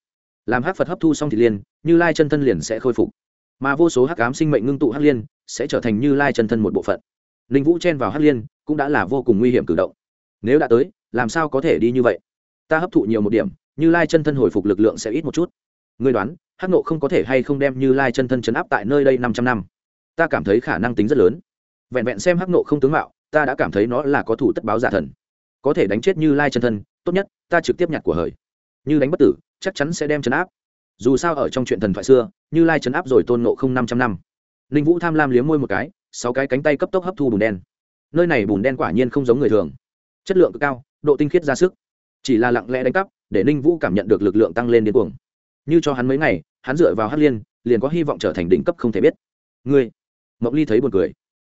làm hắc phật hấp thu xong thì liên như lai chân thân liền sẽ khôi phục mà vô số hắc ám sinh mệnh ngưng tụ hắc liên sẽ trở thành như lai chân thân một bộ phận ninh vũ chen vào hắc liên cũng đã là vô cùng nguy hiểm cử động nếu đã tới làm sao có thể đi như vậy ta hấp thụ nhiều một điểm như lai chân thân hồi phục lực lượng sẽ ít một chút ngươi đoán hắc nộ không có thể hay không đem như lai chân thân chấn áp tại nơi đây năm trăm năm ta cảm thấy khả năng tính rất lớn vẹn vẹn xem hắc nộ không tướng mạo ta đã cảm thấy nó là có thủ tất báo giả thần có thể đánh chết như lai chân thân tốt nhất ta trực tiếp nhặt của hời như đánh bất tử, chắc chắn sẽ đem chấn áp. Dù sao ở trong chuyện thần thoại xưa, như lai chấn áp rồi tôn nộ không năm trăm năm. Ninh vũ tham lam liếm môi một cái, sáu cái cánh tay cấp tốc hấp thu bùn đen. Nơi này bùn đen quả nhiên không giống người thường. Chất lượng cực cao, độ tinh khiết ra sức. Chỉ là lặng lẽ đánh cắp, để ninh vũ cảm nhận được lực lượng tăng lên điên cuồng. Như cho hắn mấy ngày, hắn dựa vào hát liên, liền có hy vọng trở thành đỉnh cấp không thể biết. Ngươi, mộng ly thấy buồn cười.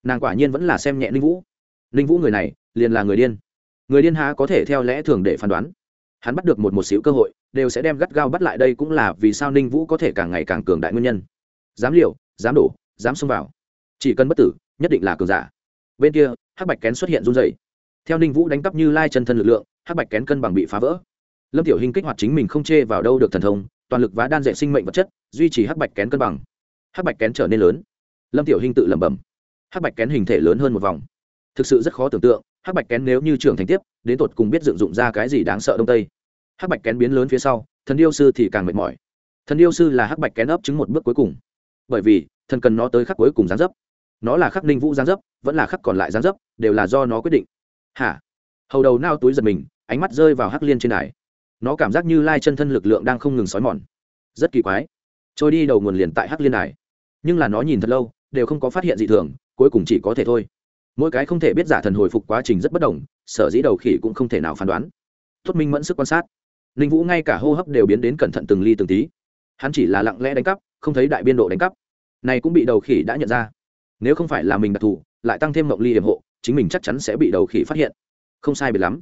Nàng quả nhiên vẫn là xem nhẹ ninh vũ. Ninh vũ người này, liền là người điên. Người điên há có thể theo lẽ thường để phán đoán hắn bắt được một một xíu cơ hội, đều sẽ đem gắt gao bắt lại đây cũng là vì sao ninh vũ có thể càng ngày càng cường đại nguyên nhân. Dám liều, dám đổ, dám xông vào. Chỉ cần bất tử, nhất định là cường giả. Bên kia, hắc bạch kén xuất hiện run dày theo ninh vũ đánh cắp như lai chân thân lực lượng, hắc bạch kén cân bằng bị phá vỡ. Lâm tiểu hình kích hoạt chính mình không chê vào đâu được thần thông, toàn lực và đan dạy sinh mệnh vật chất, duy trì hắc bạch kén cân bằng. Hắc bạch kén trở nên lớn. Lâm tiểu hình tự lẩm bẩm. Hắc bạch kén hình thể lớn hơn một vòng. Thực sự rất khó tưởng tượng, hắc bạch kén nếu như trưởng thành tiếp, đến tột cùng biết dựng dụng ra cái gì đáng sợ đông tây hắc bạch kén biến lớn phía sau, thần điêu sư thì càng mệt mỏi. Thần điêu sư là hắc bạch kén ấp chứng một bước cuối cùng. Bởi vì, thần cần nó tới khắc cuối cùng gián dấp. Nó là khắc ninh vũ gián dấp, vẫn là khắc còn lại gián dấp, đều là do nó quyết định. Hả? Hầu đầu nao túi giật mình, ánh mắt rơi vào hắc liên trên đài. Nó cảm giác như lai chân thân lực lượng đang không ngừng xói mòn. Rất kỳ quái. Trôi đi đầu nguồn liền tại hắc liên đài. Nhưng là nó nhìn thật lâu, đều không có phát hiện gì thường, cuối cùng chỉ có thể thôi. Mỗi cái không thể biết giả thần hồi phục quá trình rất bất đồng, sở dĩ đầu khỉ cũng không thể nào phán đoán. Tốt minh mẫn sức quan sát ninh vũ ngay cả hô hấp đều biến đến cẩn thận từng ly từng tí. Hắn chỉ là lặng lẽ đánh cắp, không thấy đại biên độ đánh cắp. Này cũng bị đầu khỉ đã nhận ra. Nếu không phải là mình đặc thù, lại tăng thêm mộng ly hiểm hộ, chính mình chắc chắn sẽ bị đầu khỉ phát hiện. Không sai biệt lắm.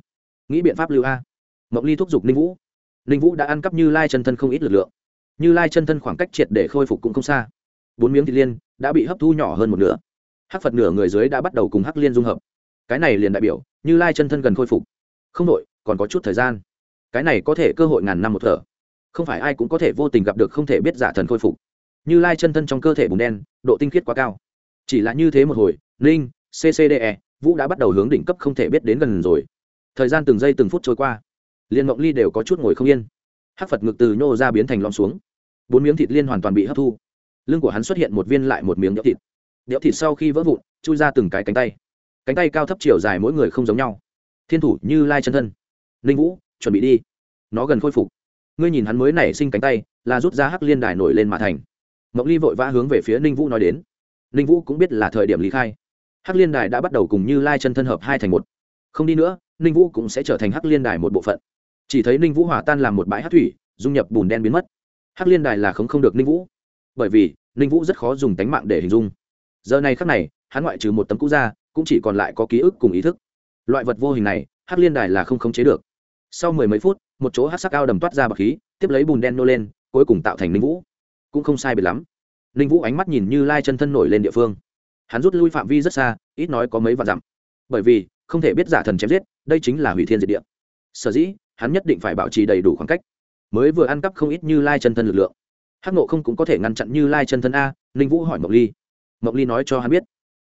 Nghĩ biện pháp lưu a. Mộng ly thúc giục ninh vũ. Ninh vũ đã ăn cắp như lai chân thân không ít lực lượng. Như lai chân thân khoảng cách triệt để khôi phục cũng không xa. Bốn miếng thịt liên đã bị hấp thu nhỏ hơn một nửa. Hắc phật nửa người dưới đã bắt đầu cùng hắc liên dung hợp. Cái này liền đại biểu như lai chân thân gần khôi phục. Không đội còn có chút thời gian cái này có thể cơ hội ngàn năm một thở. Không phải ai cũng có thể vô tình gặp được không thể biết giả thần khôi phục. Như lai chân thân trong cơ thể bùn đen, độ tinh khiết quá cao. Chỉ là như thế một hồi, linh ccde vũ đã bắt đầu hướng đỉnh cấp không thể biết đến gần rồi. Thời gian từng giây từng phút trôi qua. Liên mộng ly đều có chút ngồi không yên. Hắc phật ngực từ nhô ra biến thành lom xuống. Bốn miếng thịt liên hoàn toàn bị hấp thu. Lưng của hắn xuất hiện một viên lại một miếng đẽo thịt. Đẽo thịt sau khi vỡ vụn, chui ra từng cái cánh tay. Cánh tay cao thấp chiều dài mỗi người không giống nhau. Thiên thủ như lai chân thân. Ninh vũ chuẩn bị đi. Nó gần khôi phục. Ngươi nhìn hắn mới nảy sinh cánh tay, là rút ra hắc liên đài nổi lên mà thành. Mộng ly vội vã hướng về phía ninh vũ nói đến. Ninh vũ cũng biết là thời điểm lý khai. Hắc liên đài đã bắt đầu cùng như lai chân thân hợp hai thành một. Không đi nữa, ninh vũ cũng sẽ trở thành hắc liên đài một bộ phận. Chỉ thấy ninh vũ hỏa tan làm một bãi hát thủy, dung nhập bùn đen biến mất. Hắc liên đài là không không được ninh vũ. Bởi vì, ninh vũ rất khó dùng tánh mạng để hình dung. Giờ này khắc này, hắn ngoại trừ một tấm cũ ra, cũng chỉ còn lại có ký ức cùng ý thức. Loại vật vô hình này, hắc liên đài là không khống chế được sau mười mấy phút, một chỗ hát sắc ao đầm toát ra bậc khí, tiếp lấy bùn đen nô lên, cuối cùng tạo thành ninh vũ. Cũng không sai biệt lắm. Ninh vũ ánh mắt nhìn như lai chân thân nổi lên địa phương. Hắn rút lui phạm vi rất xa, ít nói có mấy vạn dặm. Bởi vì, không thể biết giả thần chém giết, đây chính là hủy thiên diệt địa. Sở dĩ, hắn nhất định phải bảo trì đầy đủ khoảng cách. Mới vừa ăn cắp không ít như lai chân thân lực lượng. Hắc nộ không cũng có thể ngăn chặn như lai chân thân a, ninh vũ hỏi mộc ly. Mộc ly nói cho hắn biết.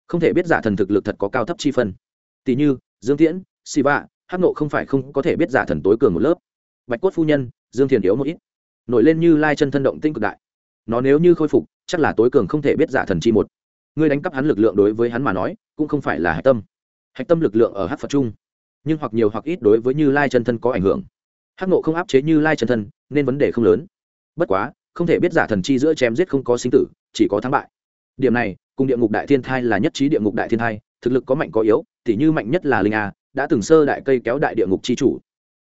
Không thể biết giả thần thực lực thật có cao thấp chi phân. Tỷ như, dương tiễn, siva hắc nộ không phải không có thể biết giả thần tối cường một lớp. Bạch cốt phu nhân, dương thiền yếu một ít. Nổi lên như lai chân thân động tinh cực đại. Nó nếu như khôi phục, chắc là tối cường không thể biết giả thần chi một. Ngươi đánh cắp hắn lực lượng đối với hắn mà nói, cũng không phải là hạch tâm. Hạch tâm lực lượng ở hát phật trung, nhưng hoặc nhiều hoặc ít đối với như lai chân thân có ảnh hưởng. Hắc nộ không áp chế như lai chân thân, nên vấn đề không lớn. Bất quá, không thể biết giả thần chi giữa chém giết không có sinh tử, chỉ có thắng bại. Điểm này, cùng địa ngục đại thiên thai là nhất trí địa ngục đại thiên thai, thực lực có mạnh có yếu, tỉ như mạnh nhất là linh a đã từng sơ đại cây kéo đại địa ngục chi chủ.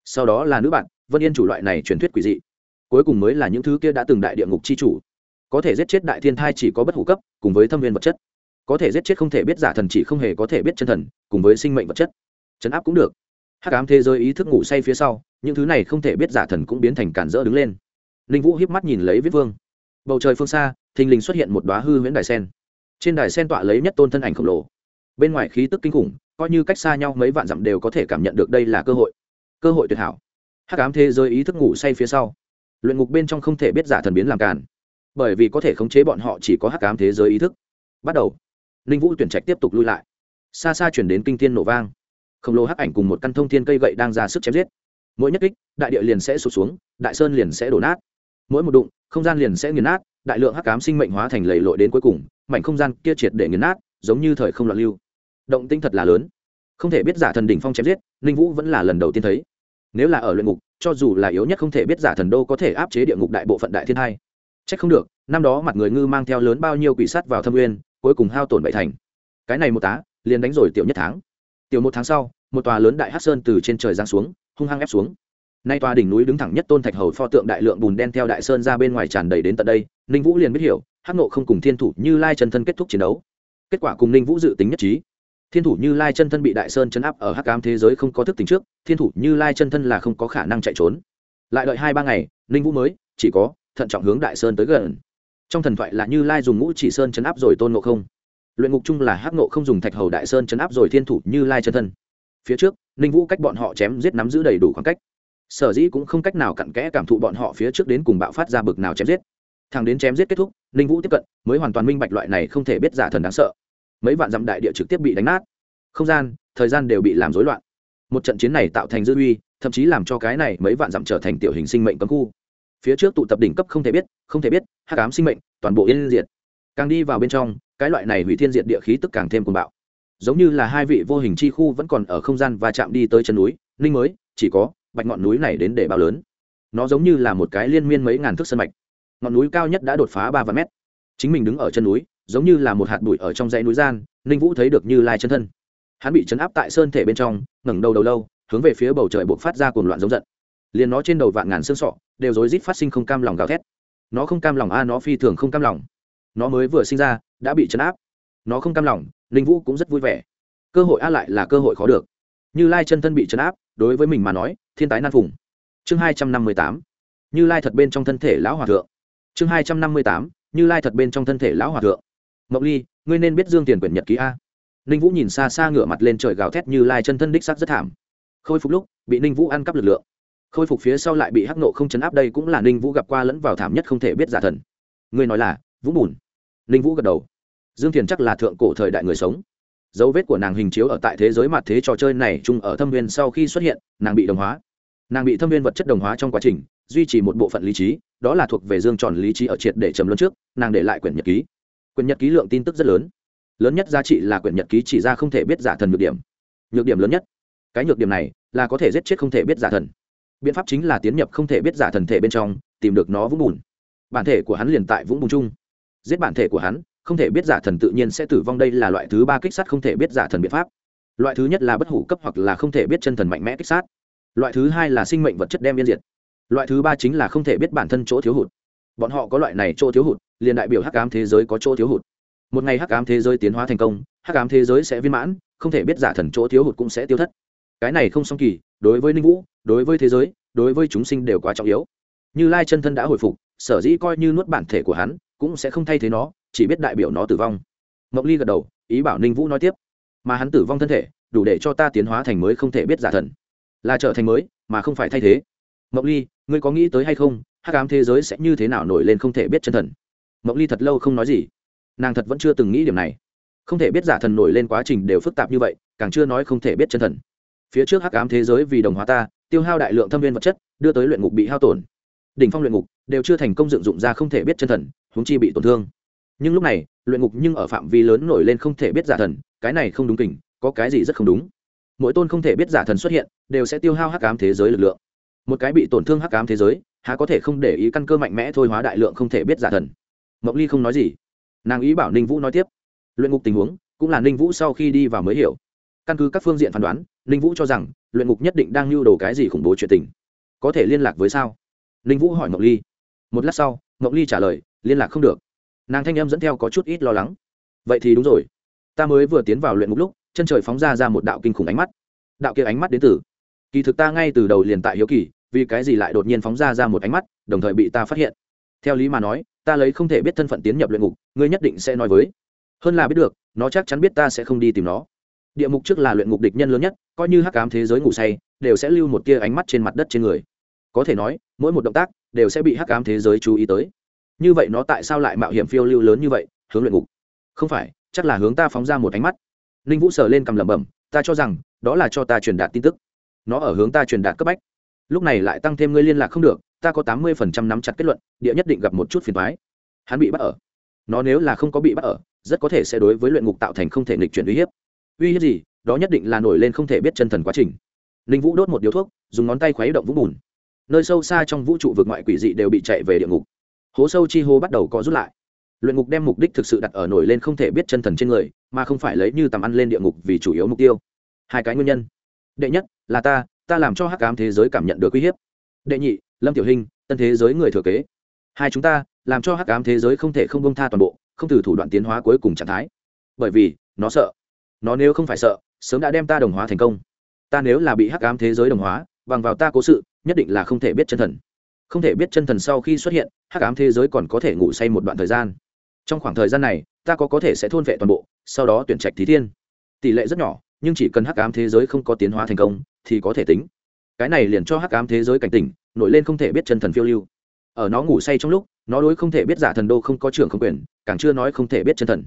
Sau đó là nữ bạn, vân yên chủ loại này truyền thuyết quỷ dị. Cuối cùng mới là những thứ kia đã từng đại địa ngục chi chủ. Có thể giết chết đại thiên thai chỉ có bất hủ cấp, cùng với thâm viên vật chất. Có thể giết chết không thể biết giả thần chỉ không hề có thể biết chân thần, cùng với sinh mệnh vật chất. Chấn áp cũng được. Hắc ám thế giới ý thức ngủ say phía sau, những thứ này không thể biết giả thần cũng biến thành cản rỡ đứng lên. Linh vũ hiếp mắt nhìn lấy viết vương. Bầu trời phương xa, thình lình xuất hiện một đoá hư huyễn đài sen. Trên đài sen tọa lấy nhất tôn thân ảnh khổng lồ. Bên ngoài khí tức kinh khủng coi như cách xa nhau mấy vạn dặm đều có thể cảm nhận được đây là cơ hội. Cơ hội tuyệt hảo. Hắc ám thế giới ý thức ngủ say phía sau. Luyện ngục bên trong không thể biết giả thần biến làm cản bởi vì có thể khống chế bọn họ chỉ có hắc ám thế giới ý thức. Bắt đầu. Ninh vũ tuyển trạch tiếp tục lui lại. Xa xa chuyển đến kinh thiên nổ vang. Khổng lồ hắc ảnh cùng một căn thông thiên cây gậy đang ra sức chém giết. Mỗi nhất kích, đại địa liền sẽ sụt xuống, đại sơn liền sẽ đổ nát. Mỗi một đụng, không gian liền sẽ nghiền nát, đại lượng hắc cám sinh mệnh hóa thành lầy lội đến cuối cùng, mảnh không gian kia triệt để nghiền nát, giống như thời không loạn lưu động tinh thật là lớn. Không thể biết giả thần đỉnh phong chém giết, ninh vũ vẫn là lần đầu tiên thấy. Nếu là ở luyện ngục, cho dù là yếu nhất không thể biết giả thần đô có thể áp chế địa ngục đại bộ phận đại thiên hai trách không được, năm đó mặt người ngư mang theo lớn bao nhiêu quỷ sắt vào thâm nguyên cuối cùng hao tổn bậy thành. Cái này một tá, liền đánh rồi tiểu nhất tháng. Tiểu một tháng sau, một tòa lớn đại hát sơn từ trên trời giáng xuống, hung hăng ép xuống. Nay tòa đỉnh núi đứng thẳng nhất tôn thạch hầu pho tượng đại lượng bùn đen theo đại sơn ra bên ngoài tràn đầy đến tận đây, ninh vũ liền biết hiểu, hắc nộ không cùng thiên thủ như lai chân thân kết thúc chiến đấu. Kết quả cùng ninh vũ dự tính nhất trí thiên thủ như lai chân thân bị đại sơn chấn áp ở hắc cám thế giới không có thức tính trước, thiên thủ như lai chân thân là không có khả năng chạy trốn. Lại đợi hai ba ngày, ninh vũ mới, chỉ có, thận trọng hướng đại sơn tới gần. Trong thần thoại là như lai dùng ngũ chỉ sơn chấn áp rồi tôn ngộ không. Luyện ngục chung là hắc ngộ không dùng thạch hầu đại sơn chấn áp rồi thiên thủ như lai chân thân. Phía trước, ninh vũ cách bọn họ chém giết nắm giữ đầy đủ khoảng cách. Sở dĩ cũng không cách nào cặn kẽ cảm thụ bọn họ phía trước đến cùng bạo phát ra bực nào chém giết. Thằng đến chém giết kết thúc, ninh vũ tiếp cận, mới hoàn toàn minh bạch loại này không thể biết giả thần đáng sợ mấy vạn dặm đại địa trực tiếp bị đánh nát. Không gian, thời gian đều bị làm rối loạn. Một trận chiến này tạo thành dư uy, thậm chí làm cho cái này mấy vạn dặm trở thành tiểu hình sinh mệnh cấm khu. Phía trước tụ tập đỉnh cấp không thể biết, không thể biết, hắc ám sinh mệnh, toàn bộ yên diệt. Càng đi vào bên trong, cái loại này hủy thiên diệt địa khí tức càng thêm cuồng bạo. Giống như là hai vị vô hình chi khu vẫn còn ở không gian và chạm đi tới chân núi ninh mới, chỉ có, bạch ngọn núi này đến để bao lớn. Nó giống như là một cái liên miên mấy ngàn thước sân mạch. Ngọn núi cao nhất đã đột phá ba vạn mét. Chính mình đứng ở chân núi giống như là một hạt bụi ở trong dãy núi gian, ninh vũ thấy được như lai chân thân. Hắn bị chấn áp tại sơn thể bên trong, ngẩng đầu đầu lâu, hướng về phía bầu trời buộc phát ra cuồng loạn giống giận. Liền nó trên đầu vạn ngàn xương sọ, đều rối rít phát sinh không cam lòng gào thét. Nó không cam lòng, a, nó phi thường không cam lòng. Nó mới vừa sinh ra, đã bị chấn áp. Nó không cam lòng, ninh vũ cũng rất vui vẻ. Cơ hội a lại là cơ hội khó được. Như lai chân thân bị chấn áp, đối với mình mà nói, thiên tái nan phùng. Chương hai trăm năm mươi tám, như lai thật bên trong thân thể lão hòa thượng. Chương hai trăm năm mươi tám, như lai thật bên trong thân thể lão hòa thượng mộng ly, ngươi nên biết dương tiền quyển nhật ký a. Ninh vũ nhìn xa xa ngửa mặt lên trời gào thét như lai chân thân đích sắc rất thảm. Khôi phục lúc, bị ninh vũ ăn cắp lực lượng. Khôi phục phía sau lại bị hắc nộ không chấn áp, đây cũng là ninh vũ gặp qua lẫn vào thảm nhất không thể biết giả thần. Ngươi nói là, vũ bùn. Ninh vũ gật đầu. Dương thiền chắc là thượng cổ thời đại người sống. Dấu vết của nàng hình chiếu ở tại thế giới mặt thế trò chơi này chung ở thâm viên sau khi xuất hiện, nàng bị đồng hóa. Nàng bị thâm viên vật chất đồng hóa trong quá trình, duy trì một bộ phận lý trí, đó là thuộc về dương tròn lý trí ở triệt để trầm luân trước, nàng để lại quyển nhật ký quyển nhật ký lượng tin tức rất lớn. Lớn nhất giá trị là quyển nhật ký chỉ ra không thể biết giả thần nhược điểm. Nhược điểm lớn nhất. Cái nhược điểm này là có thể giết chết không thể biết giả thần. Biện pháp chính là tiến nhập không thể biết giả thần thể bên trong, tìm được nó vũng bùn. Bản thể của hắn liền tại vũng bùn chung. Giết bản thể của hắn, không thể biết giả thần tự nhiên sẽ tử vong. Đây là loại thứ ba kích sát không thể biết giả thần biện pháp. Loại thứ nhất là bất hủ cấp hoặc là không thể biết chân thần mạnh mẽ kích sát. Loại thứ hai là sinh mệnh vật chất đem yên diệt. Loại thứ ba chính là không thể biết bản thân chỗ thiếu hụt bọn họ có loại này chỗ thiếu hụt, liền đại biểu hắc ám thế giới có chỗ thiếu hụt. Một ngày hắc ám thế giới tiến hóa thành công, hắc ám thế giới sẽ viên mãn, không thể biết giả thần chỗ thiếu hụt cũng sẽ tiêu thất. Cái này không song kỳ, đối với ninh vũ, đối với thế giới, đối với chúng sinh đều quá trọng yếu. Như lai chân thân đã hồi phục, sở dĩ coi như nuốt bản thể của hắn, cũng sẽ không thay thế nó, chỉ biết đại biểu nó tử vong. Mộng ly gật đầu, ý bảo ninh vũ nói tiếp. Mà hắn tử vong thân thể, đủ để cho ta tiến hóa thành mới không thể biết giả thần. Là trở thành mới, mà không phải thay thế. Mộng ly, ngươi có nghĩ tới hay không hắc ám thế giới sẽ như thế nào nổi lên không thể biết chân thần. Mộng ly thật lâu không nói gì. Nàng thật vẫn chưa từng nghĩ điểm này. Không thể biết giả thần nổi lên quá trình đều phức tạp như vậy, càng chưa nói không thể biết chân thần. Phía trước hắc ám thế giới vì đồng hóa ta, tiêu hao đại lượng thâm viên vật chất, đưa tới luyện ngục bị hao tổn. Đỉnh phong luyện ngục đều chưa thành công dựng dụng ra không thể biết chân thần, huống chi bị tổn thương. Nhưng lúc này, luyện ngục nhưng ở phạm vi lớn nổi lên không thể biết giả thần, cái này không đúng kỉnh có cái gì rất không đúng. Mỗi tôn không thể biết giả thần xuất hiện, đều sẽ tiêu hao hắc ám thế giới lực lượng. Một cái bị tổn thương hắc ám thế giới há có thể không để ý căn cơ mạnh mẽ thôi hóa đại lượng không thể biết giả thần. Mộng ly không nói gì. Nàng ý bảo ninh vũ nói tiếp. Luyện ngục tình huống, cũng là ninh vũ sau khi đi vào mới hiểu. Căn cứ các phương diện phán đoán, ninh vũ cho rằng, luyện ngục nhất định đang lưu đồ cái gì khủng bố chuyện tình. Có thể liên lạc với sao? Ninh vũ hỏi mộng ly. Một lát sau mộng ly trả lời, liên lạc không được. Nàng thanh em dẫn theo có chút ít lo lắng. Vậy thì đúng rồi. Ta mới vừa tiến vào luyện ngục lúc, chân trời phóng ra ra một đạo kinh khủng ánh mắt. Đạo kia ánh mắt đến từ. Kỳ thực ta ngay từ đầu liền tại hiếu kỳ vì cái gì lại đột nhiên phóng ra ra một ánh mắt, đồng thời bị ta phát hiện. Theo lý mà nói, ta lấy không thể biết thân phận tiến nhập luyện ngục, ngươi nhất định sẽ nói với. Hơn là biết được, nó chắc chắn biết ta sẽ không đi tìm nó. Địa mục trước là luyện ngục địch nhân lớn nhất, coi như hắc cám thế giới ngủ say, đều sẽ lưu một tia ánh mắt trên mặt đất trên người. Có thể nói, mỗi một động tác đều sẽ bị hắc cám thế giới chú ý tới. Như vậy nó tại sao lại mạo hiểm phiêu lưu lớn như vậy, hướng luyện ngục? Không phải, chắc là hướng ta phóng ra một ánh mắt. Ninh vũ sờ lên cầm lẩm bẩm, ta cho rằng, đó là cho ta truyền đạt tin tức. Nó ở hướng ta truyền đạt cấp bách lúc này lại tăng thêm ngươi liên lạc không được, ta có tám mươi phần trăm nắm chặt kết luận, địa nhất định gặp một chút phiền thoái hắn bị bắt ở. Nó nếu là không có bị bắt ở, rất có thể sẽ đối với luyện ngục tạo thành không thể nghịch chuyển uy hiếp. Uy hiếp gì? Đó nhất định là nổi lên không thể biết chân thần quá trình. Ninh vũ đốt một điếu thuốc, dùng ngón tay khuấy động vũng bùn. Nơi sâu xa trong vũ trụ vực ngoại quỷ dị đều bị chạy về địa ngục. Hố sâu chi hô bắt đầu có rút lại. Luyện ngục đem mục đích thực sự đặt ở nổi lên không thể biết chân thần trên người, mà không phải lấy như tầm ăn lên địa ngục vì chủ yếu mục tiêu. Hai cái nguyên nhân. Đệ nhất là ta ta làm cho hắc ám thế giới cảm nhận được uy hiếp. Đệ nhị, lâm tiểu hình tân thế giới người thừa kế. Hai chúng ta, làm cho hắc ám thế giới không thể không bông tha toàn bộ, không từ thủ đoạn tiến hóa cuối cùng trạng thái. Bởi vì, nó sợ. Nó nếu không phải sợ, sớm đã đem ta đồng hóa thành công. Ta nếu là bị hắc ám thế giới đồng hóa, bằng vào ta cố sự, nhất định là không thể biết chân thần. Không thể biết chân thần sau khi xuất hiện, hắc ám thế giới còn có thể ngủ say một đoạn thời gian. Trong khoảng thời gian này, ta có có thể sẽ thôn vệ toàn bộ, sau đó tuyển trạch thí thiên. Tỷ lệ rất nhỏ, nhưng chỉ cần hắc ám thế giới không có tiến hóa thành công thì có thể tính. Cái này liền cho hắc ám thế giới cảnh tỉnh, nổi lên không thể biết chân thần phiêu lưu. Ở nó ngủ say trong lúc, nó đối không thể biết giả thần đô không có trưởng không quyền, càng chưa nói không thể biết chân thần.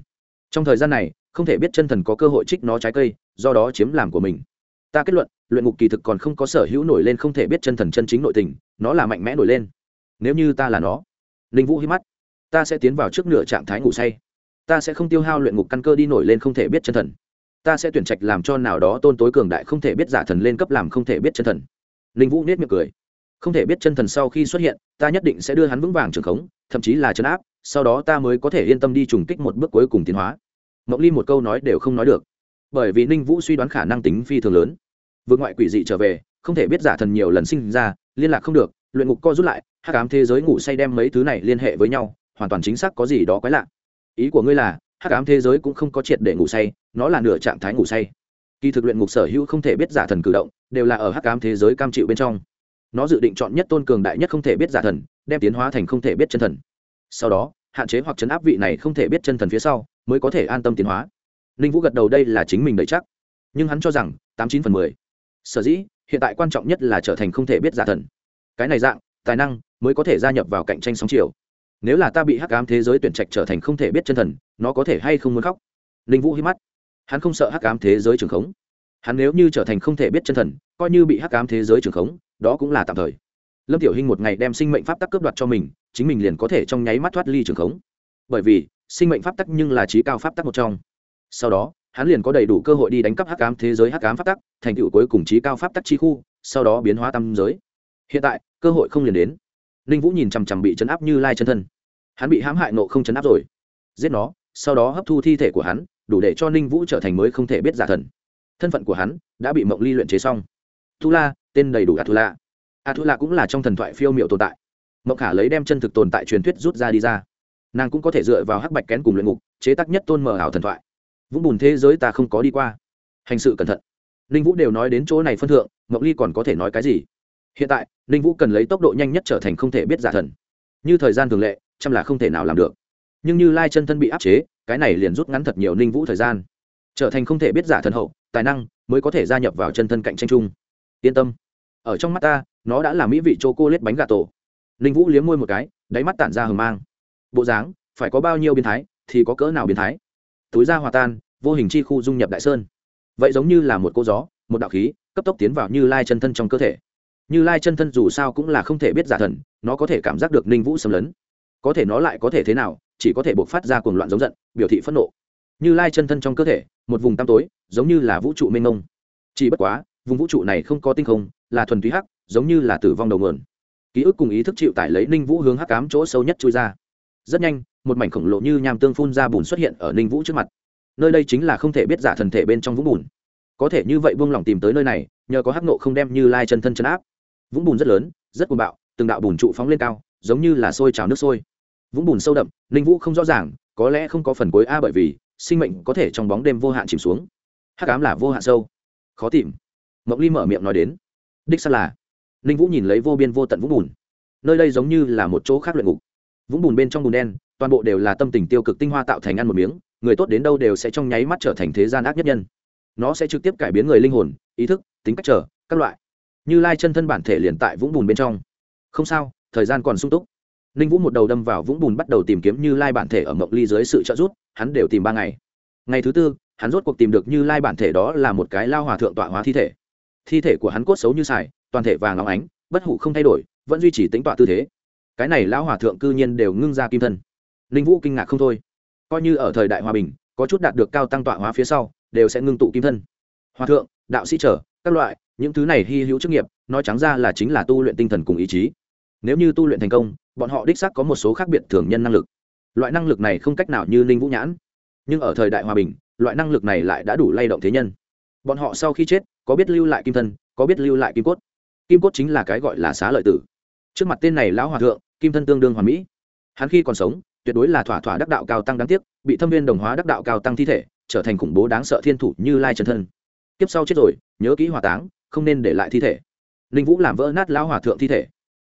Trong thời gian này, không thể biết chân thần có cơ hội trích nó trái cây, do đó chiếm làm của mình. Ta kết luận, luyện ngục kỳ thực còn không có sở hữu nổi lên không thể biết chân thần chân chính nội tình, nó là mạnh mẽ nổi lên. Nếu như ta là nó linh vũ hít mắt, ta sẽ tiến vào trước nửa trạng thái ngủ say. Ta sẽ không tiêu hao luyện ngục căn cơ đi nổi lên không thể biết chân thần ta sẽ tuyển trạch làm cho nào đó tôn tối cường đại không thể biết giả thần lên cấp làm không thể biết chân thần. Linh vũ nết miệng cười. Không thể biết chân thần sau khi xuất hiện, ta nhất định sẽ đưa hắn vững vàng trường khống, thậm chí là chấn áp, sau đó ta mới có thể yên tâm đi trùng kích một bước cuối cùng tiến hóa. Mộng ly một câu nói đều không nói được. Bởi vì ninh vũ suy đoán khả năng tính phi thường lớn. Vượt ngoại quỷ dị trở về, không thể biết giả thần nhiều lần sinh ra, liên lạc không được, luyện ngục co rút lại hát cám thế giới ngủ say đem mấy thứ này liên hệ với nhau, hoàn toàn chính xác có gì đó quái lạ. Ý của ngươi là Hắc Ám thế giới cũng không có triệt để ngủ say, nó là nửa trạng thái ngủ say. Kỳ thực luyện ngục sở hữu không thể biết giả thần cử động, đều là ở Hắc Ám thế giới cam chịu bên trong. Nó dự định chọn nhất tôn cường đại nhất không thể biết giả thần, đem tiến hóa thành không thể biết chân thần. Sau đó, hạn chế hoặc chấn áp vị này không thể biết chân thần phía sau, mới có thể an tâm tiến hóa. Ninh vũ gật đầu đây là chính mình đợi chắc. Nhưng hắn cho rằng, tám chín phần mười. Sở dĩ, hiện tại quan trọng nhất là trở thành không thể biết giả thần. Cái này dạng, tài năng, mới có thể gia nhập vào cạnh tranh sóng chiều nếu là ta bị hắc ám thế giới tuyển trạch trở thành không thể biết chân thần, nó có thể hay không muốn khóc? Ninh vũ hít mắt. Hắn không sợ hắc ám thế giới trường khống. Hắn nếu như trở thành không thể biết chân thần, coi như bị hắc ám thế giới trường khống, đó cũng là tạm thời. Lâm tiểu hinh một ngày đem sinh mệnh pháp tắc cướp đoạt cho mình, chính mình liền có thể trong nháy mắt thoát ly trường khống. Bởi vì, sinh mệnh pháp tắc nhưng là trí cao pháp tắc một trong. Sau đó, hắn liền có đầy đủ cơ hội đi đánh cắp hắc ám thế giới hắc ám pháp tắc, thành tựu cuối cùng trí cao pháp tắc chi khu, sau đó biến hóa tam giới. Hiện tại, cơ hội không liền đến ninh vũ nhìn chằm chằm bị chấn áp như lai chân thân. Hắn bị hãm hại nộ không chấn áp rồi. Giết nó, sau đó hấp thu thi thể của hắn, đủ để cho ninh vũ trở thành mới không thể biết giả thần. Thân phận của hắn đã bị mộng ly luyện chế xong. Thu la tên đầy đủ a thu la a thu la cũng là trong thần thoại phiêu m i ệ u tồn tại. Mộng khả lấy đem chân thực tồn tại truyền thuyết rút ra đi ra. Nàng cũng có thể dựa vào hắc bạch kén cùng luyện ngục, chế tác nhất tôn mờ ảo thần thoại. Vũng bùn thế giới ta không có đi qua. Hành sự cẩn thận. Ninh vũ đều nói đến chỗ này phân thượng, mộng ly còn có thể nói cái gì? Hiện tại, ninh vũ cần lấy tốc độ nhanh nhất trở thành không thể biết giả thần. Như thời gian thường lệ, chăm là không thể nào làm được. Nhưng như lai chân thân bị áp chế, cái này liền rút ngắn thật nhiều ninh vũ thời gian. Trở thành không thể biết giả thần hậu, tài năng mới có thể gia nhập vào chân thân cạnh tranh chung. Yên tâm. Ở trong mắt ta, nó đã là mỹ vị chô cô lết bánh gà tổ. Ninh vũ liếm môi một cái, đáy mắt tản ra hờ mang. Bộ dáng, phải có bao nhiêu biến thái, thì có cỡ nào biến thái. Túi da hòa tan, vô hình chi khu dung nhập đại sơn. Vậy giống như là một cô gió, một đạo khí, cấp tốc tiến vào như lai chân thân trong cơ thể như lai chân thân dù sao cũng là không thể biết giả thần, nó có thể cảm giác được ninh vũ xâm lấn. Có thể nó lại có thể thế nào, chỉ có thể buộc phát ra cuồng loạn giống giận, biểu thị phẫn nộ. Như lai chân thân trong cơ thể, một vùng tăm tối, giống như là vũ trụ mênh mông. Chỉ bất quá, vùng vũ trụ này không có tinh không, là thuần túy hắc, giống như là tử vong đầu nguồn. Ký ức cùng ý thức chịu tải lấy ninh vũ hướng hắc cám chỗ sâu nhất chui ra. Rất nhanh, một mảnh khổng lồ như nham tương phun ra bùn xuất hiện ở ninh vũ trước mặt. Nơi đây chính là không thể biết giả thần thể bên trong vũng bùn. Có thể như vậy buông lỏng tìm tới nơi này, nhờ có hắc nộ không đem như lai chân thân chân áp vũng bùn rất lớn, rất cuồng bạo, từng đạo bùn trụ phóng lên cao, giống như là sôi trào nước sôi. Vũng bùn sâu đậm, ninh vũ không rõ ràng, có lẽ không có phần cuối a bởi vì, sinh mệnh có thể trong bóng đêm vô hạn chìm xuống. Hắc ám là vô hạn sâu. Khó tìm. Mộng ly mở miệng nói đến. Đích xác là. Ninh vũ nhìn lấy vô biên vô tận vũng bùn. Nơi đây giống như là một chỗ khác luyện ngục. Vũng bùn bên trong bùn đen, toàn bộ đều là tâm tình tiêu cực tinh hoa tạo thành ăn một miếng, người tốt đến đâu đều sẽ trong nháy mắt trở thành thế gian ác nhất nhân. Nó sẽ trực tiếp cải biến người linh hồn, ý thức, tính cách trở, các loại như lai chân thân bản thể liền tại vũng bùn bên trong. Không sao, thời gian còn sung túc. Ninh vũ một đầu đâm vào vũng bùn bắt đầu tìm kiếm như lai bản thể ở mộng ly dưới sự trợ giúp, hắn đều tìm ba ngày. Ngày thứ tư, hắn rốt cuộc tìm được như lai bản thể đó là một cái lao hòa thượng tọa hóa thi thể. Thi thể của hắn cốt xấu như xài toàn thể vàng óng ánh, bất hủ không thay đổi, vẫn duy trì tính tọa tư thế. Cái này lão hòa thượng cư nhiên đều ngưng ra kim thân. Ninh vũ kinh ngạc không thôi. Coi như ở thời đại hòa bình, có chút đạt được cao tăng tọa hóa phía sau, đều sẽ ngưng tụ kim thân. Hòa thượng, đạo sĩ trở, các loại những thứ này hy hữu chức nghiệp, nói trắng ra là chính là tu luyện tinh thần cùng ý chí. Nếu như tu luyện thành công, bọn họ đích xác có một số khác biệt thường nhân năng lực. Loại năng lực này không cách nào như ninh vũ nhãn. Nhưng ở thời đại hòa bình, loại năng lực này lại đã đủ lay động thế nhân. Bọn họ sau khi chết, có biết lưu lại kim thân, có biết lưu lại kim cốt. Kim cốt chính là cái gọi là xá lợi tử. Trước mặt tên này lão hòa thượng, kim thân tương đương hoàn mỹ. Hắn khi còn sống, tuyệt đối là thỏa thỏa đắc đạo cao tăng đáng tiếc, bị thâm viên đồng hóa đắc đạo cao tăng thi thể, trở thành khủng bố đáng sợ thiên thủ như lai trần thân. Tiếp sau chết rồi, nhớ kỹ hỏa táng không nên để lại thi thể. Ninh vũ làm vỡ nát lão hòa thượng thi thể.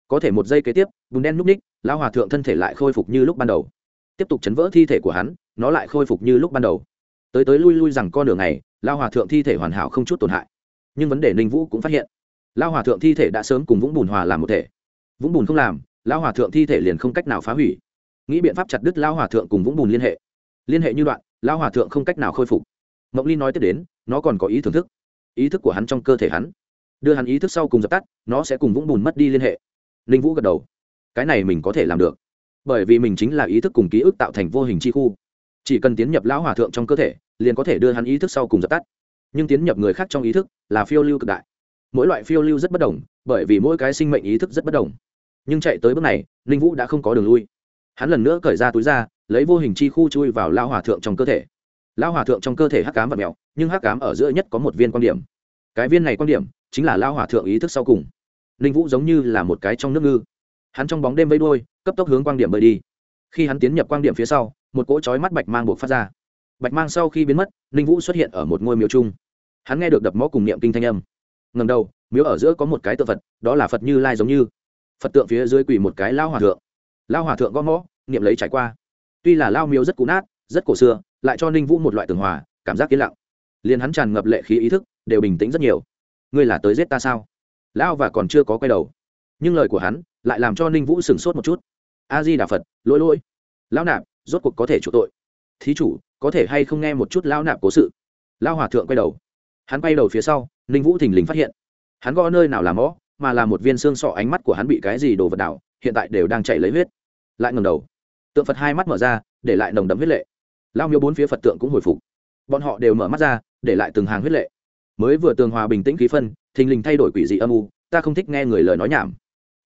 Có thể một giây kế tiếp, bùn đen núp ních, lão hòa thượng thân thể lại khôi phục như lúc ban đầu. Tiếp tục chấn vỡ thi thể của hắn, nó lại khôi phục như lúc ban đầu. Tới tới lui lui rằng con đường này lao hòa thượng thi thể hoàn hảo không chút tổn hại. Nhưng vấn đề ninh vũ cũng phát hiện. Lao hòa thượng thi thể đã sớm cùng vũng bùn hòa làm một thể. Vũng bùn không làm lao hòa thượng thi thể liền không cách nào phá hủy. Nghĩ biện pháp chặt đứt lao hòa thượng cùng vũng bùn liên hệ. Liên hệ như đoạn lao hòa thượng không cách nào khôi phục. Mộng ly nói tiếp đến, nó còn có ý thưởng thức ý thức của hắn trong cơ thể hắn. Đưa hắn ý thức sau cùng dập tắt, nó sẽ cùng vũng bùn mất đi liên hệ. Ninh vũ gật đầu. Cái này mình có thể làm được. Bởi vì mình chính là ý thức cùng ký ức tạo thành vô hình chi khu. Chỉ cần tiến nhập lão hòa thượng trong cơ thể, liền có thể đưa hắn ý thức sau cùng dập tắt. Nhưng tiến nhập người khác trong ý thức là phiêu lưu cực đại. Mỗi loại phiêu lưu rất bất đồng, bởi vì mỗi cái sinh mệnh ý thức rất bất đồng. Nhưng chạy tới bước này, ninh vũ đã không có đường lui. Hắn lần nữa cởi ra túi ra, lấy vô hình chi khu chui vào lao hòa thượng trong cơ thể lao hòa thượng trong cơ thể hắc cám và mèo, nhưng hắc cám ở giữa nhất có một viên quan điểm. Cái viên này quan điểm chính là lao hòa thượng ý thức sau cùng. Ninh vũ giống như là một cái trong nước ngư. Hắn trong bóng đêm vây đôi cấp tốc hướng quan điểm bơi đi. Khi hắn tiến nhập quan điểm phía sau, một cỗ chói mắt bạch mang buộc phát ra. Bạch mang sau khi biến mất, ninh vũ xuất hiện ở một ngôi miếu chung hắn nghe được đập mõ cùng niệm kinh thanh âm. Ngầm đầu, miếu ở giữa có một cái tượng phật, đó là phật như lai giống như. Phật tượng phía dưới quỳ một cái lao hòa thượng. Lao hòa thượng gõ mõ, niệm lấy trải qua. Tuy là lao miếu rất cũ nát, rất cổ xưa lại cho ninh vũ một loại tường hòa, cảm giác yên lặng. Liền hắn tràn ngập lệ khí ý thức, đều bình tĩnh rất nhiều. Ngươi là tới giết ta sao? Lão và còn chưa có quay đầu. Nhưng lời của hắn lại làm cho ninh vũ sửng sốt một chút. A di đà phật, lỗi lỗi. Lão nạp, rốt cuộc có thể chủ tội. Thí chủ, có thể hay không nghe một chút lão nạp cố sự? Lão hòa thượng quay đầu. Hắn quay đầu phía sau, ninh vũ thình lình phát hiện. Hắn gõ nơi nào làm mõ, mà là một viên xương sọ ánh mắt của hắn bị cái gì đồ vật đảo, hiện tại đều đang chạy lấy huyết. Lại ngầm đầu. Tượng phật hai mắt mở ra, để lại nồng đậm huyết lệ lao miếu bốn phía phật tượng cũng hồi phục. Bọn họ đều mở mắt ra, để lại từng hàng huyết lệ. Mới vừa tường hòa bình tĩnh khí phân, thình lình thay đổi quỷ dị âm u, ta không thích nghe người lời nói nhảm.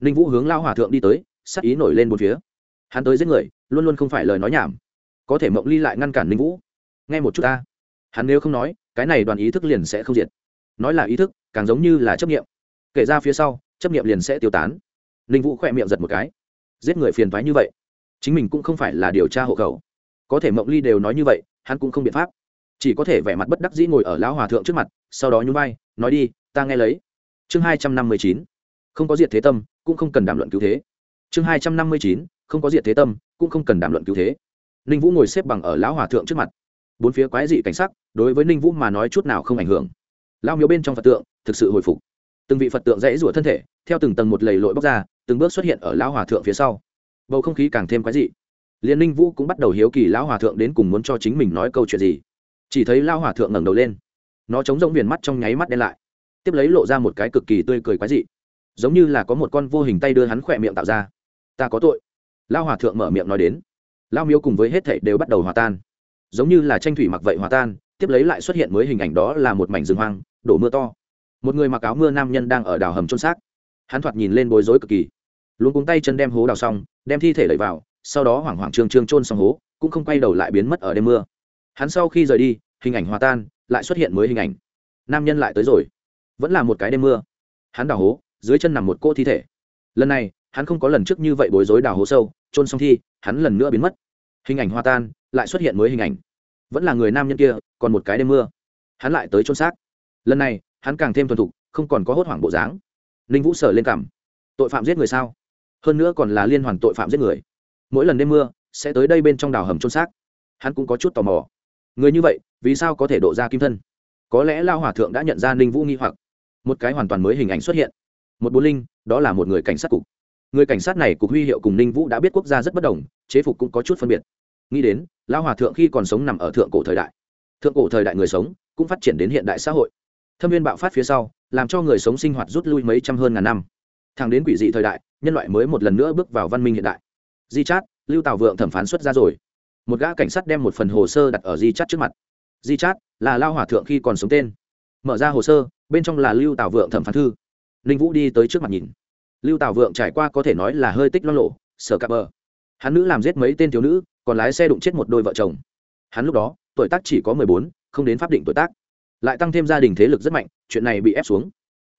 Ninh vũ hướng lao hòa thượng đi tới, sắc ý nổi lên một phía. Hắn tới giết người, luôn luôn không phải lời nói nhảm. Có thể mộng ly lại ngăn cản ninh vũ. Nghe một chút ta. Hắn nếu không nói, cái này đoàn ý thức liền sẽ không diệt. Nói là ý thức, càng giống như là chấp nghiệm kể ra phía sau, chấp nghiệm liền sẽ tiêu tán. Ninh vũ khỏe miệng giật một cái. Giết người phiền thoái như vậy, chính mình cũng không phải là điều tra hộ khẩu có thể mộng ly đều nói như vậy, hắn cũng không biện pháp. Chỉ có thể vẻ mặt bất đắc dĩ ngồi ở lão hòa thượng trước mặt, sau đó nhún vai, nói đi, ta nghe lấy. Chương hai trăm năm mươi chín, không có diệt thế tâm, cũng không cần đàm luận cứu thế. Chương hai trăm năm mươi chín, không có diệt thế tâm, cũng không cần đàm luận cứu thế. Ninh vũ ngồi xếp bằng ở lão hòa thượng trước mặt. Bốn phía quái dị cảnh sắc, đối với ninh vũ mà nói chút nào không ảnh hưởng. Lao miếu bên trong phật tượng, thực sự hồi phục. Từng vị phật tượng dãy rủa thân thể, theo từng tầng một lầy lội bóc ra, từng bước xuất hiện ở lão hòa thượng phía sau. Bầu không khí càng thêm quái dị liên ninh vũ cũng bắt đầu hiếu kỳ lão hòa thượng đến cùng muốn cho chính mình nói câu chuyện gì. Chỉ thấy lão hòa thượng ngẩng đầu lên. Nó chống rỗng viền mắt trong nháy mắt đen lại. Tiếp lấy lộ ra một cái cực kỳ tươi cười quái dị. Giống như là có một con vô hình tay đưa hắn khỏe miệng tạo ra. Ta có tội. Lão hòa thượng mở miệng nói đến. Lao miếu cùng với hết thảy đều bắt đầu hòa tan. Giống như là tranh thủy mặc vậy hòa tan, tiếp lấy lại xuất hiện mới hình ảnh đó là một mảnh rừng hoang, đổ mưa to. Một người mặc áo mưa nam nhân đang ở đào hầm trôn xác. Hắn thoạt nhìn lên bối rối cực kỳ. Luôn cuống tay chân đem hố đào xong, đem thi thể đẩy vào sau đó hoảng hoảng trương trương trôn xong hố, cũng không quay đầu lại biến mất ở đêm mưa. Hắn sau khi rời đi, hình ảnh hòa tan, lại xuất hiện mới hình ảnh. Nam nhân lại tới rồi. Vẫn là một cái đêm mưa. Hắn đào hố, dưới chân nằm một cô thi thể. Lần này, hắn không có lần trước như vậy bối rối đào hố sâu trôn xong thi, hắn lần nữa biến mất. Hình ảnh hòa tan, lại xuất hiện mới hình ảnh. Vẫn là người nam nhân kia, còn một cái đêm mưa. Hắn lại tới trôn xác. Lần này, hắn càng thêm thuần thục, không còn có hốt hoảng bộ dáng. Ninh vũ sở lên cảm tội phạm giết người sao? Hơn nữa còn là liên hoàn tội phạm giết người mỗi lần đêm mưa sẽ tới đây bên trong đào hầm trôn xác. Hắn cũng có chút tò mò. Người như vậy, vì sao có thể độ ra kim thân? Có lẽ lao hòa thượng đã nhận ra ninh vũ nghi hoặc. Một cái hoàn toàn mới hình ảnh xuất hiện. Một bốn linh, đó là một người cảnh sát cục. Người cảnh sát này cục huy hiệu cùng ninh vũ đã biết quốc gia rất bất đồng, chế phục cũng có chút phân biệt. Nghĩ đến, lao hòa thượng khi còn sống nằm ở thượng cổ thời đại. Thượng cổ thời đại người sống cũng phát triển đến hiện đại xã hội. Thâm viên bạo phát phía sau, làm cho người sống sinh hoạt rút lui mấy trăm hơn ngàn năm. Thẳng đến quỷ dị thời đại, nhân loại mới một lần nữa bước vào văn minh hiện đại di chát, lưu tào vượng thẩm phán xuất ra rồi. Một gã cảnh sát đem một phần hồ sơ đặt ở di chát trước mặt. Di chát là lao hòa thượng khi còn sống tên. Mở ra hồ sơ, bên trong là lưu tào vượng thẩm phán thư. Ninh vũ đi tới trước mặt nhìn. Lưu tào vượng trải qua có thể nói là hơi tích lo lộ sở cạp bờ. Hắn nữ làm giết mấy tên thiếu nữ, còn lái xe đụng chết một đôi vợ chồng. Hắn lúc đó, tuổi tác chỉ có mười bốn, không đến pháp định tuổi tác. Lại tăng thêm gia đình thế lực rất mạnh, chuyện này bị ép xuống.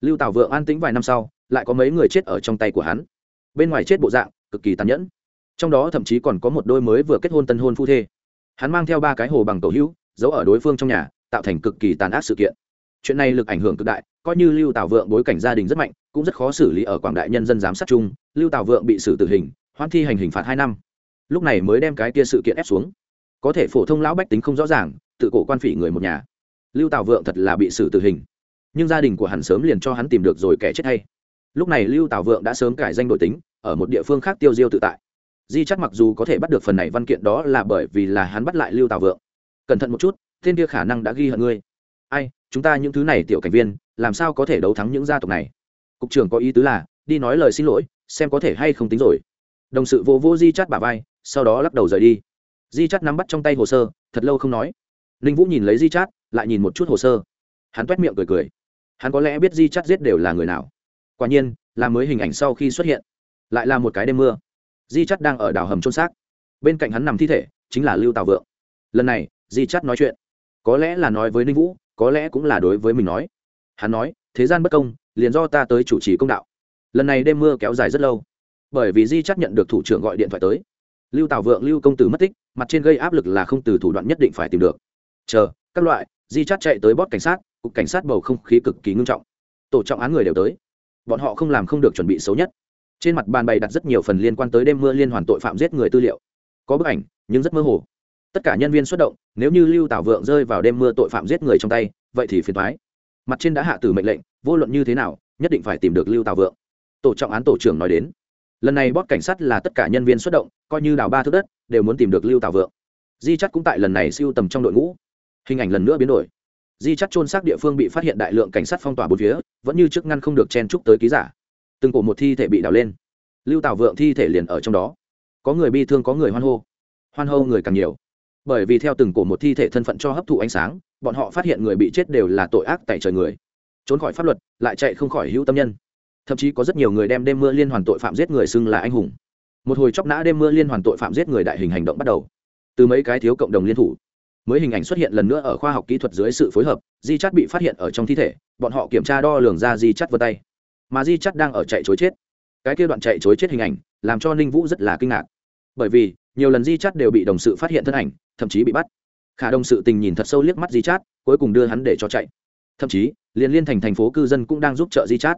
Lưu tào vượng an tĩnh vài năm sau, lại có mấy người chết ở trong tay của hắn. Bên ngoài chết bộ dạng, cực kỳ tàn nhẫn trong đó thậm chí còn có một đôi mới vừa kết hôn tân hôn phu thê. Hắn mang theo ba cái hồ bằng tổ hữu, giấu ở đối phương trong nhà, tạo thành cực kỳ tàn ác sự kiện. Chuyện này lực ảnh hưởng cực đại, coi như lưu tào vượng bối cảnh gia đình rất mạnh, cũng rất khó xử lý ở quảng đại nhân dân giám sát chung, lưu tào vượng bị xử tử hình, hoãn thi hành hình phạt hai năm. Lúc này mới đem cái kia sự kiện ép xuống. Có thể phổ thông lão bách tính không rõ ràng, tự cổ quan phỉ người một nhà. Lưu tào vượng thật là bị xử tử hình. Nhưng gia đình của hắn sớm liền cho hắn tìm được rồi kẻ chết hay. Lúc này lưu tào vượng đã sớm cải danh đội tính, ở một địa phương khác tiêu diêu tự tại di chắc mặc dù có thể bắt được phần này văn kiện đó là bởi vì là hắn bắt lại lưu tào vượng. Cẩn thận một chút tên kia khả năng đã ghi hận ngươi. Ai, chúng ta những thứ này tiểu cảnh viên, làm sao có thể đấu thắng những gia tộc này? Cục trưởng có ý tứ là, đi nói lời xin lỗi, xem có thể hay không tính rồi. Đồng sự vô vô di chắt bà vai, sau đó lắc đầu rời đi. Di chắt nắm bắt trong tay hồ sơ, thật lâu không nói. Ninh vũ nhìn lấy di chắt lại nhìn một chút hồ sơ. Hắn t u é t miệng cười cười. Hắn có lẽ biết di chắt giết đều là người nào. Quả nhiên, là mới hình ảnh sau khi xuất hiện. Lại là một cái đêm mưa di chắt đang ở đảo hầm trôn xác. Bên cạnh hắn nằm thi thể, chính là lưu tào vượng. Lần này, di chắt nói chuyện. Có lẽ là nói với ninh vũ, có lẽ cũng là đối với mình nói. Hắn nói, thế gian bất công, liền do ta tới chủ trì công đạo. Lần này đêm mưa kéo dài rất lâu. Bởi vì di chắt nhận được thủ trưởng gọi điện thoại tới. Lưu tào vượng, lưu công tử mất tích, mặt trên gây áp lực là không từ thủ đoạn nhất định phải tìm được. Chờ, các loại. Di chắt chạy tới bót cảnh sát, cục cảnh sát bầu không khí cực kỳ ngưng trọng. Tổ trọng án người đều tới. Bọn họ không làm không được chuẩn bị xấu nhất trên mặt bàn bày đặt rất nhiều phần liên quan tới đêm mưa liên hoàn tội phạm giết người tư liệu. Có bức ảnh, nhưng rất mơ hồ. Tất cả nhân viên xuất động, nếu như lưu Tảo vượng rơi vào đêm mưa tội phạm giết người trong tay, vậy thì phiền thoái mặt trên đã hạ tử mệnh lệnh, vô luận như thế nào, nhất định phải tìm được lưu Tảo vượng. Tổ trọng án tổ trưởng nói đến. Lần này bót cảnh sát là tất cả nhân viên xuất động, coi như đào ba thước đất, đều muốn tìm được lưu Tảo vượng. Di chắc cũng tại lần này siêu tầm trong đội ngũ. Hình ảnh lần nữa biến đổi. Di chắc trôn xác địa phương bị phát hiện đại lượng cảnh sát phong tỏa bốn phía, vẫn như trước ngăn không được chen trúc tới ký giả từng cổ một thi thể bị đào lên. Lưu tào vượng thi thể liền ở trong đó. Có người bi thương, có người hoan hô. Hoan hô người càng nhiều. Bởi vì theo từng cổ một thi thể thân phận cho hấp thụ ánh sáng, bọn họ phát hiện người bị chết đều là tội ác tại trời người. Trốn khỏi pháp luật, lại chạy không khỏi hữu tâm nhân. Thậm chí có rất nhiều người đem đêm mưa liên hoàn tội phạm giết người xưng là anh hùng. Một hồi chóc nã đêm mưa liên hoàn tội phạm giết người đại hình hành động bắt đầu. Từ mấy cái thiếu cộng đồng liên thủ, mới hình ảnh xuất hiện lần nữa ở khoa học kỹ thuật dưới sự phối hợp, di chắt bị phát hiện ở trong thi thể, bọn họ kiểm tra đo lường ra di chắt vân tay mà di chắt đang ở chạy chối chết. Cái kia đoạn chạy chối chết hình ảnh, làm cho ninh vũ rất là kinh ngạc. Bởi vì, nhiều lần di chắt đều bị đồng sự phát hiện thân ảnh, thậm chí bị bắt. Khả đồng sự tình nhìn thật sâu liếc mắt di chát, cuối cùng đưa hắn để cho chạy. Thậm chí, liền liên thành thành phố cư dân cũng đang giúp trợ di chát.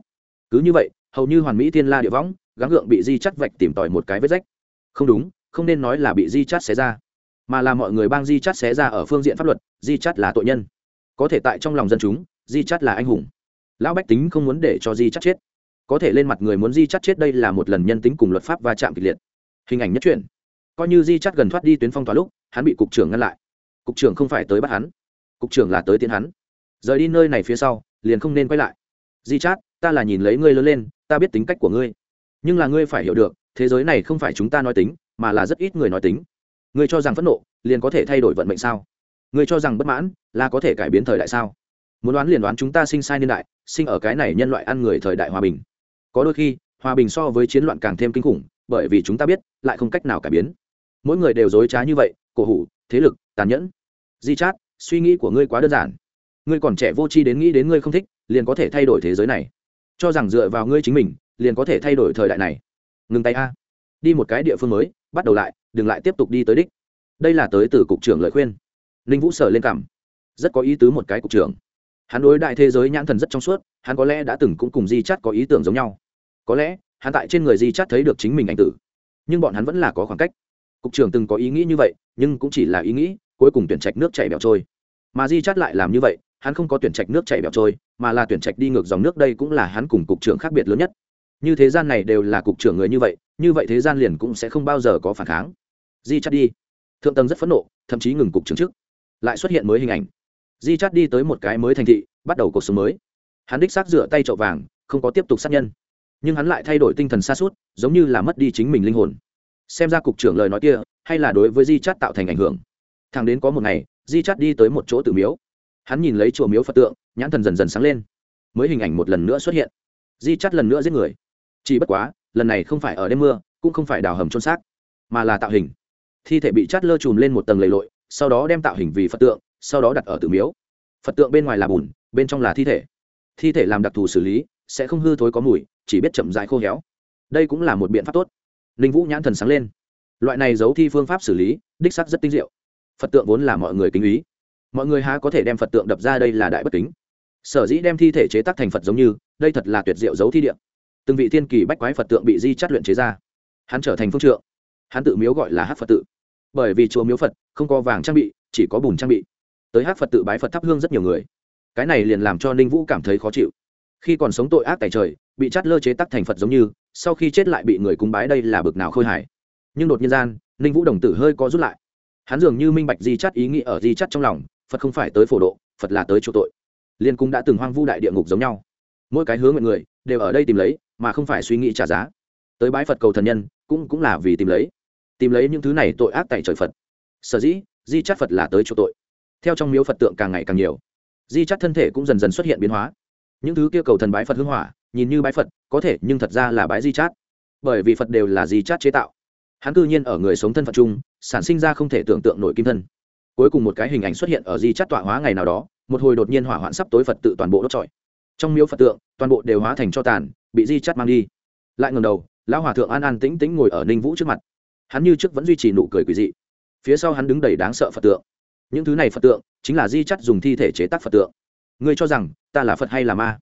Cứ như vậy, hầu như hoàn mỹ thiên la địa võng, gắng gượng bị di chắt vạch tìm tòi một cái vết rách. Không đúng, không nên nói là bị di chát xé ra, mà là mọi người bang di chát xé ra ở phương diện pháp luật, di chát là tội nhân. Có thể tại trong lòng dân chúng, di chát là anh hùng lão bách tính không muốn để cho di chắc chết. Có thể lên mặt người muốn di chắc chết đây là một lần nhân tính cùng luật pháp va chạm kịch liệt. Hình ảnh nhất truyện. Coi như di chắc gần thoát đi tuyến phong tỏa lúc, hắn bị cục trưởng ngăn lại. Cục trưởng không phải tới bắt hắn. Cục trưởng là tới tiến hắn. Rời đi nơi này phía sau, liền không nên quay lại. Di chát ta là nhìn lấy ngươi lớn lên, ta biết tính cách của ngươi. Nhưng là ngươi phải hiểu được, thế giới này không phải chúng ta nói tính, mà là rất ít người nói tính. Ngươi cho rằng phẫn nộ, liền có thể thay đổi vận mệnh sao? Ngươi cho rằng bất mãn, là có thể cải biến thời đại sao? Muốn đoán liền đoán chúng ta sinh sai niên đại, sinh ở cái này nhân loại ăn người thời đại hòa bình. Có đôi khi, hòa bình so với chiến loạn càng thêm kinh khủng, bởi vì chúng ta biết, lại không cách nào cải biến. Mỗi người đều dối trá như vậy, cổ hủ, thế lực, tàn nhẫn. Di chát, suy nghĩ của ngươi quá đơn giản. Ngươi còn trẻ vô tri đến nghĩ đến ngươi không thích, liền có thể thay đổi thế giới này. Cho rằng dựa vào ngươi chính mình, liền có thể thay đổi thời đại này. Ngừng tay a. Đi một cái địa phương mới, bắt đầu lại, đừng lại tiếp tục đi tới đích. Đây là tới từ cục trưởng lời khuyên. Ninh vũ sở lên cảm. Rất có ý tứ một cái cục trưởng hắn đối đại thế giới nhãn thần rất trong suốt, hắn có lẽ đã từng cũng cùng di chắt có ý tưởng giống nhau. Có lẽ, hắn tại trên người di chắt thấy được chính mình anh tử. Nhưng bọn hắn vẫn là có khoảng cách. Cục trưởng từng có ý nghĩ như vậy, nhưng cũng chỉ là ý nghĩ, cuối cùng tuyển trạch nước chảy bẹo trôi. Mà di chắt lại làm như vậy, hắn không có tuyển trạch nước chảy bẹo trôi, mà là tuyển trạch đi ngược dòng nước, đây cũng là hắn cùng cục trưởng khác biệt lớn nhất. Như thế gian này đều là cục trưởng người như vậy như vậy thế gian liền cũng sẽ không bao giờ có phản kháng. Di chắt đi. Thượng tầng rất phẫn nộ, thậm chí ngừng cục trưởng trước. Lại xuất hiện mới hình ảnh di chắt đi tới một cái mới thành thị, bắt đầu cuộc sống mới. Hắn đích xác rửa tay trậu vàng, không có tiếp tục sát nhân. Nhưng hắn lại thay đổi tinh thần xa suốt, giống như là mất đi chính mình linh hồn. Xem ra cục trưởng lời nói kia, hay là đối với di chắt tạo thành ảnh hưởng. Thằng đến có một ngày, di chắt đi tới một chỗ tự miếu. Hắn nhìn lấy chùa miếu phật tượng, nhãn thần dần dần sáng lên. Mới hình ảnh một lần nữa xuất hiện. Di chắt lần nữa giết người. Chỉ bất quá, lần này không phải ở đêm mưa, cũng không phải đào hầm trôn xác, mà là tạo hình. Thi thể bị chát lơ chùm lên một tầng lầy lội, sau đó đem tạo hình vì phật tượng sau đó đặt ở tự miếu. Phật tượng bên ngoài là bùn, bên trong là thi thể. Thi thể làm đặc thù xử lý, sẽ không hư thối có mùi, chỉ biết chậm dại khô héo. Đây cũng là một biện pháp tốt. Ninh vũ nhãn thần sáng lên. Loại này giấu thi phương pháp xử lý, đích sắc rất tinh diệu. Phật tượng vốn là mọi người kính ý. Mọi người há có thể đem phật tượng đập ra đây là đại bất kính. Sở dĩ đem thi thể chế tác thành phật giống như, đây thật là tuyệt diệu giấu thi điện từng vị thiên kỳ bách quái phật tượng bị di chắt luyện chế ra. Hắn trở thành phương trượng. Hắn tự miếu gọi là hát phật tự. Bởi vì chùa miếu phật không có vàng trang bị, chỉ có bùn trang bị tới hát phật tự bái phật thắp hương rất nhiều người cái này liền làm cho ninh vũ cảm thấy khó chịu khi còn sống tội ác tại trời bị chát lơ chế tắc thành phật giống như sau khi chết lại bị người cúng bái đây là bực nào khôi hài nhưng đột nhiên gian ninh vũ đồng tử hơi có rút lại hắn dường như minh bạch di chắt ý nghĩ ở di chắt trong lòng phật không phải tới phổ độ phật là tới chỗ tội liên cung đã từng hoang vu đại địa ngục giống nhau mỗi cái hướng nguyện người đều ở đây tìm lấy mà không phải suy nghĩ trả giá tới bái phật cầu thần nhân cũng cũng là vì tìm lấy tìm lấy những thứ này tội ác tại trời phật sở dĩ di chắt phật là tới chỗ tội theo trong miếu phật tượng càng ngày càng nhiều. Di chắt thân thể cũng dần dần xuất hiện biến hóa. Những thứ kia cầu thần bái phật hưng hỏa, nhìn như bái phật, có thể, nhưng thật ra là bái di chát. Bởi vì phật đều là di chát chế tạo. Hắn cư nhiên ở người sống thân phận chung, sản sinh ra không thể tưởng tượng nổi kim thân. Cuối cùng một cái hình ảnh xuất hiện ở di chát tọa hóa ngày nào đó, một hồi đột nhiên hỏa hoạn sắp tối phật tự toàn bộ đốt trọi. Trong miếu phật tượng, toàn bộ đều hóa thành cho tàn, bị di chát mang đi. Lại ngầm đầu, lão hòa thượng an an tĩnh tĩnh ngồi ở ninh vũ trước mặt. Hắn như trước vẫn duy trì nụ cười quỳ dị. Phía sau hắn đứng đầy đáng sợ phật tượng những thứ này phật tượng chính là di chắt dùng thi thể chế tác phật tượng. Ngươi cho rằng ta là phật hay là ma?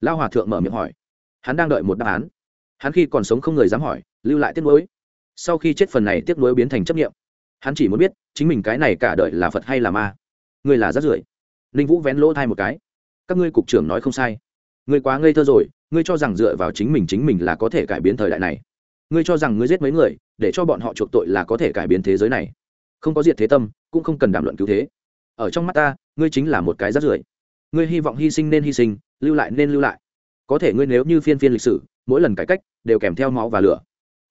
Lao hòa thượng mở miệng hỏi. Hắn đang đợi một đáp án. Hắn khi còn sống không người dám hỏi, lưu lại tiếc nuối. Sau khi chết phần này tiếc nuối biến thành chấp nghiệm hắn chỉ muốn biết, chính mình cái này cả đời là phật hay là ma? Ngươi là rát rưởi. Ninh vũ vén lỗ thai một cái. Các ngươi cục trưởng nói không sai. Ngươi quá ngây thơ rồi, ngươi cho rằng dựa vào chính mình chính mình là có thể cải biến thời đại này. Ngươi cho rằng ngươi giết mấy người, để cho bọn họ chuộc tội là có thể cải biến thế giới này không có diệt thế tâm, cũng không cần đàm luận cứu thế. Ở trong mắt ta, ngươi chính là một cái rát rưởi. Ngươi hy vọng hy sinh nên hy sinh, lưu lại nên lưu lại. Có thể ngươi nếu như phiên phiên lịch sử, mỗi lần cải cách đều kèm theo máu và lửa.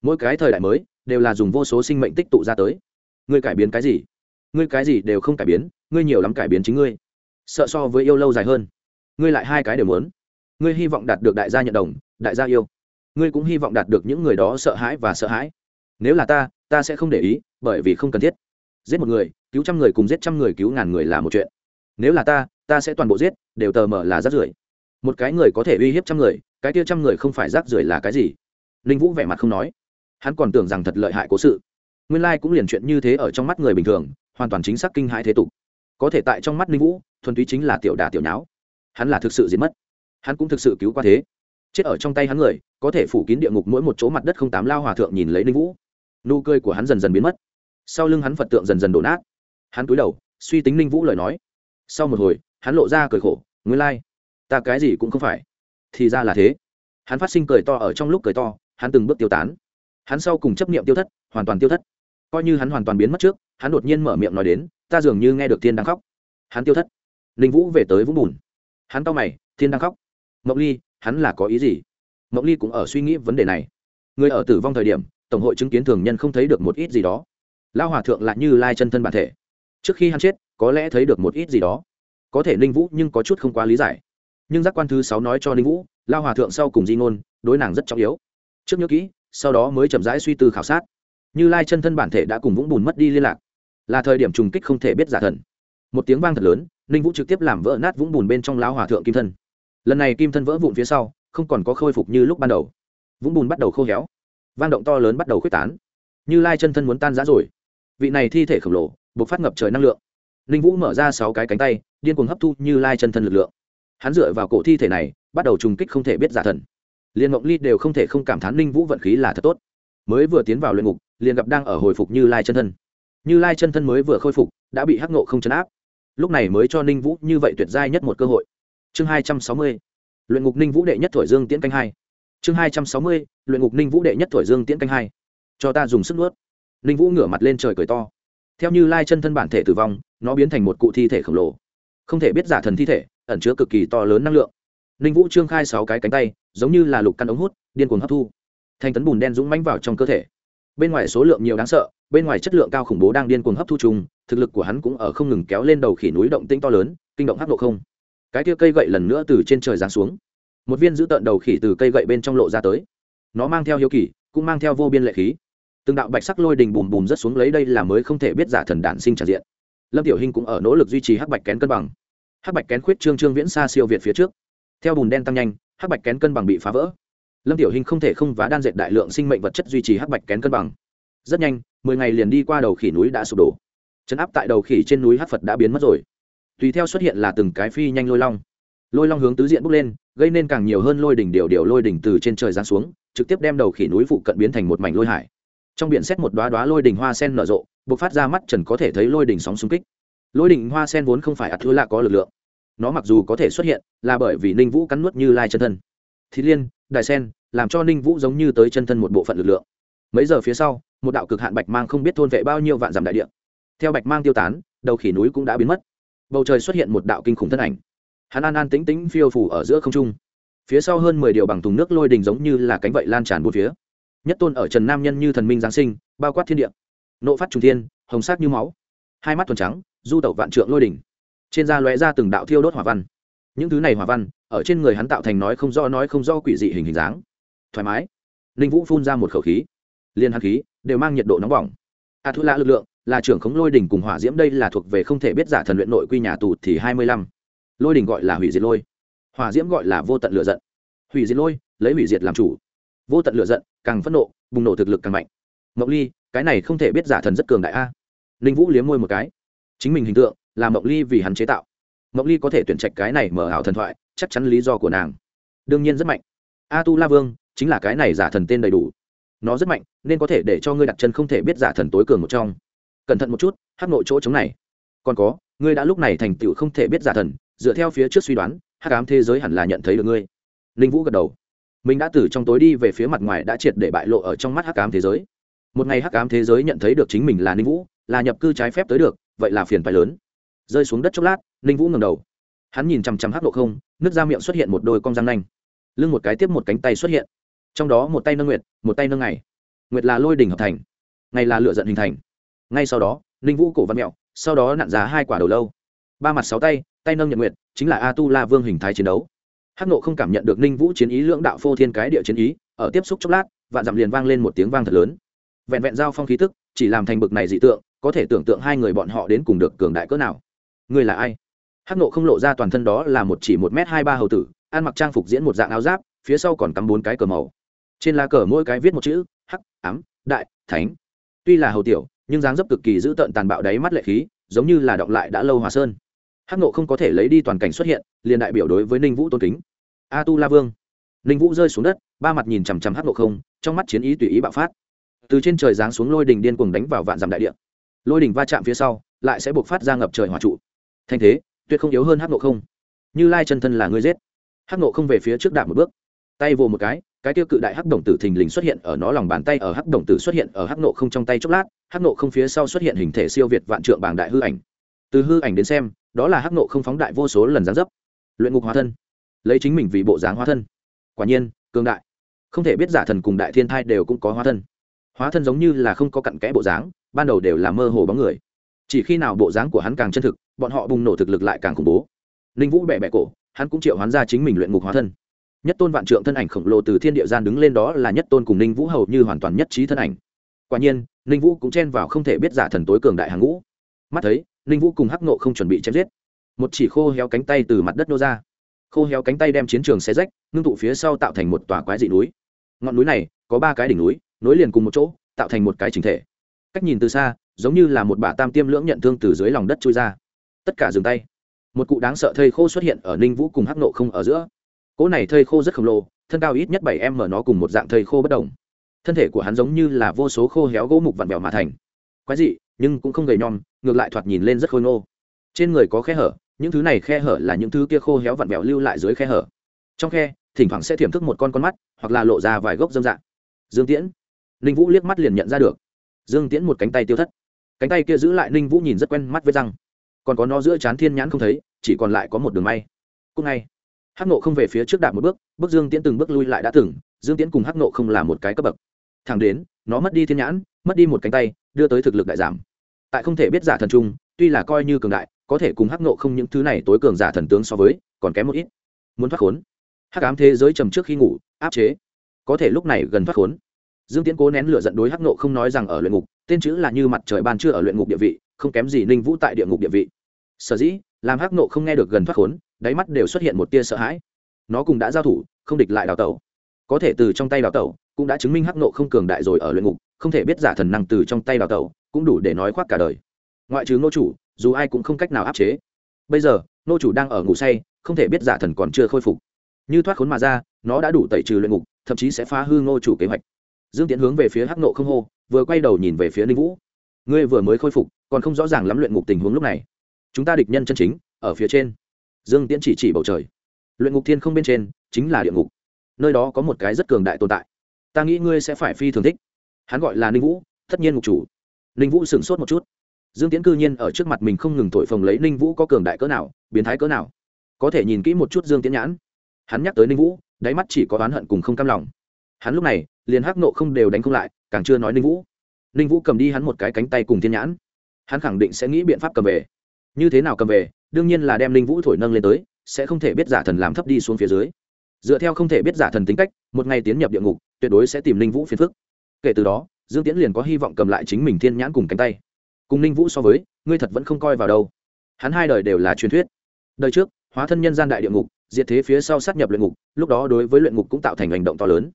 Mỗi cái thời đại mới đều là dùng vô số sinh mệnh tích tụ ra tới. Ngươi cải biến cái gì? Ngươi cái gì đều không cải biến, ngươi nhiều lắm cải biến chính ngươi. Sợ so với yêu lâu dài hơn. Ngươi lại hai cái đều muốn. Ngươi hy vọng đạt được đại gia nhận đồng, đại gia yêu. Ngươi cũng hy vọng đạt được những người đó sợ hãi và sợ hãi. Nếu là ta ta sẽ không để ý, bởi vì không cần thiết giết một người, cứu trăm người cùng giết trăm người cứu ngàn người là một chuyện. Nếu là ta ta sẽ toàn bộ giết, đều tờ mở là rác rưởi. Một cái người có thể uy hiếp trăm người, cái kia trăm người không phải rác rưởi là cái gì? Linh vũ vẻ mặt không nói. Hắn còn tưởng rằng thật lợi hại cố sự. Nguyên lai cũng liền chuyện như thế ở trong mắt người bình thường, hoàn toàn chính xác kinh hãi thế tục. Có thể tại trong mắt linh vũ, thuần túy chính là tiểu đà tiểu nháo. Hắn là thực sự diệt mất. Hắn cũng thực sự cứu qua thế. Chết ở trong tay hắn người, có thể phủ kín địa ngục mỗi một chỗ mặt đất không tám lao hòa thượng nhìn lấy linh vũ. Nụ cười của hắn dần dần biến mất sau lưng hắn phật tượng dần dần đổ nát. Hắn cúi đầu, suy tính ninh vũ lời nói. Sau một hồi, hắn lộ ra cười khổ, nguyên lai、like. ta cái gì cũng không phải. Thì ra là thế. Hắn phát sinh cười to ở trong lúc cười to, hắn từng bước tiêu tán. Hắn sau cùng chấp niệm tiêu thất, hoàn toàn tiêu thất. Coi như hắn hoàn toàn biến mất trước, hắn đột nhiên mở miệng nói đến, ta dường như nghe được thiên đang khóc. Hắn tiêu thất. Ninh vũ về tới vũng bùn. Hắn to mày, thiên đang khóc? Mộng ly, hắn là có ý gì? Mộng ly cũng ở suy nghĩ vấn đề này. Người ở tử vong thời điểm, tổng hội chứng kiến thường nhân không thấy được một ít gì đó lao hòa thượng lại như lai chân thân bản thể. Trước khi hắn chết, có lẽ thấy được một ít gì đó. Có thể ninh vũ nhưng có chút không quá lý giải. Nhưng giác quan thứ sáu nói cho ninh vũ lao hòa thượng sau cùng di ngôn, đối nàng rất trọng yếu. Trước nhớ kỹ, sau đó mới chậm rãi suy tư khảo sát. Như lai chân thân bản thể đã cùng vũng bùn mất đi liên lạc. Là thời điểm trùng kích không thể biết giả thần. Một tiếng vang thật lớn, ninh vũ trực tiếp làm vỡ nát vũng bùn bên trong lao hòa thượng kim thân. Lần này kim thân vỡ vụn phía sau, không còn có khôi phục như lúc ban đầu. Vũng bùn bắt đầu khô héo. Vang động to lớn bắt đầu k h u ế c tán. Như lai chân thân muốn tan rã rồi vị này thi thể khổng lồ buộc phát ngập trời năng lượng. Ninh vũ mở ra sáu cái cánh tay, điên cuồng hấp thu như lai chân thân lực lượng. Hắn dựa vào cổ thi thể này, bắt đầu trùng kích không thể biết giả thần. Liền mộng ly đều không thể không cảm thán ninh vũ vận khí là thật tốt. Mới vừa tiến vào luyện ngục, liền gặp đang ở hồi phục như lai chân thân. Như lai chân thân mới vừa khôi phục, đã bị hắc nộ không chấn áp. Lúc này mới cho ninh vũ như vậy tuyệt giai nhất một cơ hội. Chương hai trăm sáu mươi, luyện ngục ninh vũ đệ nhất thổi dương tiễn canh hai. Chương hai trăm sáu mươi, luyện ngục ninh vũ đệ nhất thổi dương tiễn canh hai. Cho ta dùng sức nuốt ninh vũ ngửa mặt lên trời cười to. Theo như lai chân thân bản thể tử vong, nó biến thành một cụ thi thể khổng lồ. Không thể biết giả thần thi thể, ẩn chứa cực kỳ to lớn năng lượng. Ninh vũ trương khai sáu cái cánh tay, giống như là lục căn ống hút, điên cuồng hấp thu. Thành tấn bùn đen dũng mánh vào trong cơ thể. Bên ngoài số lượng nhiều đáng sợ, bên ngoài chất lượng cao khủng bố đang điên cuồng hấp thu chung, thực lực của hắn cũng ở không ngừng kéo lên đầu khỉ núi động tĩnh to lớn, kinh động hấp độ không. Cái kia cây gậy lần nữa từ trên trời giáng xuống. Một viên giữ tợn đầu khỉ từ cây gậy bên trong lộ ra tới. Nó mang theo hiếu kỳ, cũng mang theo vô biên lệ khí từng đạo bạch sắc lôi đình bùm bùm rất xuống lấy đây là mới không thể biết giả thần đản sinh tràn diện. Lâm tiểu hình cũng ở nỗ lực duy trì hắc bạch kén cân bằng. Hắc bạch kén khuyết trương trương viễn xa siêu việt phía trước. Theo bùn đen tăng nhanh, hắc bạch kén cân bằng bị phá vỡ. Lâm tiểu hình không thể không vá đan dệt đại lượng sinh mệnh vật chất duy trì hắc bạch kén cân bằng. Rất nhanh, mười ngày liền đi qua đầu khỉ núi đã sụp đổ. Chấn áp tại đầu khỉ trên núi hắc phật đã biến mất rồi. Tùy theo xuất hiện là từng cái phi nhanh lôi long. Lôi long hướng tứ diện bốc lên, gây nên càng nhiều hơn lôi đỉnh điều điều lôi đỉnh từ trên trời giáng xuống, trực tiếp đem đầu khỉ núi phụ cận biến thành một mảnh lôi hải trong biển xét một đoá đoá lôi đỉnh hoa sen nở rộ buộc phát ra mắt trần có thể thấy lôi đỉnh sóng xung kích. Lôi đỉnh hoa sen vốn không phải ạt thứ lạ có lực lượng. Nó mặc dù có thể xuất hiện, là bởi vì ninh vũ cắn nuốt như lai chân thân. Thị liên, đài sen, làm cho ninh vũ giống như tới chân thân một bộ phận lực lượng. Mấy giờ phía sau, một đạo cực hạn bạch mang không biết thôn vệ bao nhiêu vạn dặm đại địa. Theo bạch mang tiêu tán, đầu khỉ núi cũng đã biến mất. Bầu trời xuất hiện một đạo kinh khủng thân ảnh. Hắn an an tĩnh tĩnh phiêu phủ ở giữa không trung. Phía sau hơn mười điều bằng thùng nước lôi đình giống như là cánh vậy lan tràn bốn phía nhất tôn ở trần nam nhân như thần minh giáng sinh, bao quát thiên địa. Nộ phát trùng thiên, hồng sắc như máu. Hai mắt thuần trắng, du tẩu vạn trượng lôi đỉnh. Trên da lóe ra từng đạo thiêu đốt hỏa văn. Những thứ này hỏa văn, ở trên người hắn tạo thành nói không do nói không do quỷ dị hình hình dáng. Thoải mái. Ninh vũ phun ra một khẩu khí. Liên hạt khí, đều mang nhiệt độ nóng bỏng. A thu lạ lực lượng, là trưởng khống lôi đỉnh cùng hỏa diễm đây là thuộc về không thể biết giả thần luyện nội quy nhà tù thì hai mươi lăm. Lôi đỉnh gọi là hủy diệt lôi. Hỏa diễm gọi là vô tận lựa giận. Hủy diệt lôi, lấy hủy diệt làm chủ. Vô tận lựa giận càng phẫn nộ, bùng nổ thực lực càng mạnh. Mộng ly, cái này không thể biết giả thần rất cường đại a. Ninh vũ liếm môi một cái. Chính mình hình tượng là mộng ly vì hắn chế tạo. Mộng ly có thể tuyển trạch cái này mở ảo thần thoại, chắc chắn lý do của nàng. Đương nhiên rất mạnh. A tu la vương chính là cái này giả thần tên đầy đủ. Nó rất mạnh, nên có thể để cho ngươi đặt chân không thể biết giả thần tối cường một trong. Cẩn thận một chút hát nội chỗ chống này. Còn có, ngươi đã lúc này thành tựu không thể biết giả thần, dựa theo phía trước suy đoán, hắc ám thế giới hẳn là nhận thấy được ngươi. Ninh vũ gật đầu mình đã từ trong tối đi về phía mặt ngoài đã triệt để bại lộ ở trong mắt hắc ám thế giới. Một ngày hắc ám thế giới nhận thấy được chính mình là ninh vũ, là nhập cư trái phép tới được, vậy là phiền phải lớn. Rơi xuống đất chốc lát, ninh vũ ngầm đầu. Hắn nhìn chằm chằm hắc độ không, nước ra miệng xuất hiện một đôi con răng nanh. Lưng một cái tiếp một cánh tay xuất hiện. Trong đó một tay nâng nguyệt, một tay nâng ngày. Nguyệt là lôi đỉnh hợp thành, ngày là lựa giận hình thành. Ngay sau đó, ninh vũ cổ văn mẹo, sau đó nặn giá hai quả đầu lâu. Ba mặt sáu tay tay nâng nhật nguyệt, chính là a tu la vương hình thái chiến đấu hắc nộ không cảm nhận được ninh vũ chiến ý, lưỡng đạo phô thiên cái địa chiến ý, ở tiếp xúc chốc lát, vạn dặm liền vang lên một tiếng vang thật lớn. Vẹn vẹn giao phong khí tức, chỉ làm thành bực này dị tượng, có thể tưởng tượng hai người bọn họ đến cùng được cường đại cỡ nào. Người là ai? Hắc nộ không lộ ra toàn thân đó là một chỉ một m hai ba hầu tử, ăn mặc trang phục diễn một dạng áo giáp, phía sau còn cắm bốn cái cờ màu. Trên lá cờ mỗi cái viết một chữ, hắc, ám, đại, thánh. Tuy là hầu tiểu, nhưng dáng dấp cực kỳ giữ tợn tàn bạo đáy mắt lệ khí, giống như là động lại đã lâu hòa sơn hắc nộ không có thể lấy đi toàn cảnh xuất hiện, liền đại biểu đối với ninh vũ tôn kính. A tu la vương. Ninh vũ rơi xuống đất, ba mặt nhìn chằm chằm hắc nộ không, trong mắt chiến ý tùy ý bạo phát. Từ trên trời giáng xuống lôi đình điên cuồng đánh vào vạn dặm đại địa. Lôi đình va chạm phía sau, lại sẽ buộc phát ra ngập trời hỏa trụ. Thanh thế, tuyệt không yếu hơn hắc nộ không. Như lai chân thân là người giết. Hắc nộ không về phía trước đạp một bước. Tay vồ một cái cái tiêu cự đại hắc đồng tử thình lình xuất hiện ở nó lòng bàn tay, ở hắc đồng tử xuất hiện ở hắc nộ không trong tay chốc lát, hắc nộ không phía sau xuất hiện hình thể siêu việt vạn trượng bảng đại hư ảnh. Từ hư ảnh đến xem đó là hắc nộ không phóng đại vô số lần gián dấp. Luyện ngục hóa thân. Lấy chính mình vì bộ dáng hóa thân. Quả nhiên cương đại. Không thể biết giả thần cùng đại thiên thai đều cũng có hóa thân. Hóa thân giống như là không có cặn kẽ bộ dáng, ban đầu đều là mơ hồ bóng người. Chỉ khi nào bộ dáng của hắn càng chân thực, bọn họ bùng nổ thực lực lại càng khủng bố. Ninh vũ bẹ bẹ cổ, hắn cũng triệu hoán ra chính mình luyện ngục hóa thân. Nhất tôn vạn trượng thân ảnh khổng lồ từ thiên địa gian đứng lên đó là nhất tôn cùng ninh vũ hầu như hoàn toàn nhất trí thân ảnh. Quả nhiên ninh vũ cũng chen vào không thể biết giả thần tối cường đại hàng ngũ. Mắt thấy ninh vũ cùng hắc nộ không chuẩn bị chém giết. Một chỉ khô héo cánh tay từ mặt đất nô ra. Khô héo cánh tay đem chiến trường xe rách, ngưng tụ phía sau tạo thành một tòa quái dị núi. Ngọn núi này có ba cái đỉnh núi, nối liền cùng một chỗ, tạo thành một cái chính thể. Cách nhìn từ xa, giống như là một bả tam tiêm lưỡng nhận thương từ dưới lòng đất trôi ra. Tất cả dừng tay. Một cụ đáng sợ thây khô xuất hiện ở ninh vũ cùng hắc nộ không ở giữa. Cỗ này thây khô rất khổng lồ, thân cao ít nhất bảy em mở nó cùng một dạng thây khô bất đồng. Thân thể của hắn giống như là vô số khô héo gỗ mục vặn vẹo mà thành. Quái dị, nhưng cũng không gầy nhom ngược lại thoạt nhìn lên rất khôi ngô. Trên người có khe hở, những thứ này khe hở là những thứ kia khô héo vặn vẹo lưu lại dưới khe hở. Trong khe, thỉnh thoảng sẽ thiểm thức một con con mắt, hoặc là lộ ra vài gốc dâm dạng. Dương tiễn. Ninh vũ liếc mắt liền nhận ra được. Dương tiễn một cánh tay tiêu thất. Cánh tay kia giữ lại ninh vũ nhìn rất quen mắt với răng. Còn có nó giữa chán thiên nhãn không thấy, chỉ còn lại có một đường may. Cúc ngay. Hắc nộ không về phía trước đạp một bước bước dương tiễn từng bước lui lại đã từng, dương tiễn cùng hắc nộ không là một cái cấp bậc. Thẳng đến, nó mất đi thiên nhãn, mất đi một cánh tay, đưa tới thực lực đại giảm tại không thể biết giả thần trung, tuy là coi như cường đại, có thể cùng hắc nộ không những thứ này tối cường giả thần tướng so với, còn kém một ít. Muốn thoát khốn. Hắc ám thế giới trầm trước khi ngủ, áp chế. Có thể lúc này gần thoát khốn. Dương tiến cố nén lửa giận đối hắc nộ không nói rằng ở luyện ngục, tên chữ là như mặt trời ban trưa ở luyện ngục địa vị, không kém gì ninh vũ tại địa ngục địa vị. Sở dĩ, làm hắc nộ không nghe được gần thoát khốn, đáy mắt đều xuất hiện một tia sợ hãi. Nó cùng đã giao thủ, không địch lại đào tẩu. Có thể từ trong tay đào tẩu, cũng đã chứng minh hắc nộ không cường đại rồi ở luyện ngục, không thể biết giả thần năng từ trong tay đào tẩu cũng đủ để nói khoác cả đời. Ngoại trừ nô chủ, dù ai cũng không cách nào áp chế. Bây giờ nô chủ đang ở ngủ say, không thể biết giả thần còn chưa khôi phục. Như thoát khốn mà ra, nó đã đủ tẩy trừ luyện ngục, thậm chí sẽ phá hư ngô chủ kế hoạch. Dương tiễn hướng về phía hắc nộ không hô, vừa quay đầu nhìn về phía ninh vũ. Ngươi vừa mới khôi phục, còn không rõ ràng lắm luyện ngục tình huống lúc này. Chúng ta địch nhân chân chính, ở phía trên. Dương tiễn chỉ chỉ bầu trời. Luyện ngục thiên không bên trên, chính là địa ngục. Nơi đó có một cái rất cường đại tồn tại. Ta nghĩ ngươi sẽ phải phi thường thích. Hắn gọi là ninh vũ, tất nhiên ngục chủ ninh vũ sửng sốt một chút. Dương tiễn cư nhiên ở trước mặt mình không ngừng thổi phồng lấy ninh vũ có cường đại cỡ nào, biến thái cỡ nào. Có thể nhìn kỹ một chút dương tiễn nhãn. Hắn nhắc tới ninh vũ, đáy mắt chỉ có oán hận cùng không cam lòng. Hắn lúc này, liền hắc nộ không đều đánh không lại, càng chưa nói ninh vũ. Ninh vũ cầm đi hắn một cái cánh tay cùng thiên nhãn. Hắn khẳng định sẽ nghĩ biện pháp cầm về. Như thế nào cầm về, đương nhiên là đem ninh vũ thổi nâng lên tới, sẽ không thể biết giả thần làm thấp đi xuống phía dưới. Dựa theo không thể biết giả thần tính cách, một ngày tiến nhập địa ngục, tuyệt đối sẽ tìm ninh vũ phiền phức. Kể từ đó dương tiễn liền có hy vọng cầm lại chính mình thiên nhãn cùng cánh tay. Cùng ninh vũ so với, ngươi thật vẫn không coi vào đâu. Hắn hai đời đều là truyền thuyết. Đời trước, hóa thân nhân gian đại địa ngục, diệt thế phía sau sát nhập luyện ngục, lúc đó đối với luyện ngục cũng tạo thành hành động to lớn.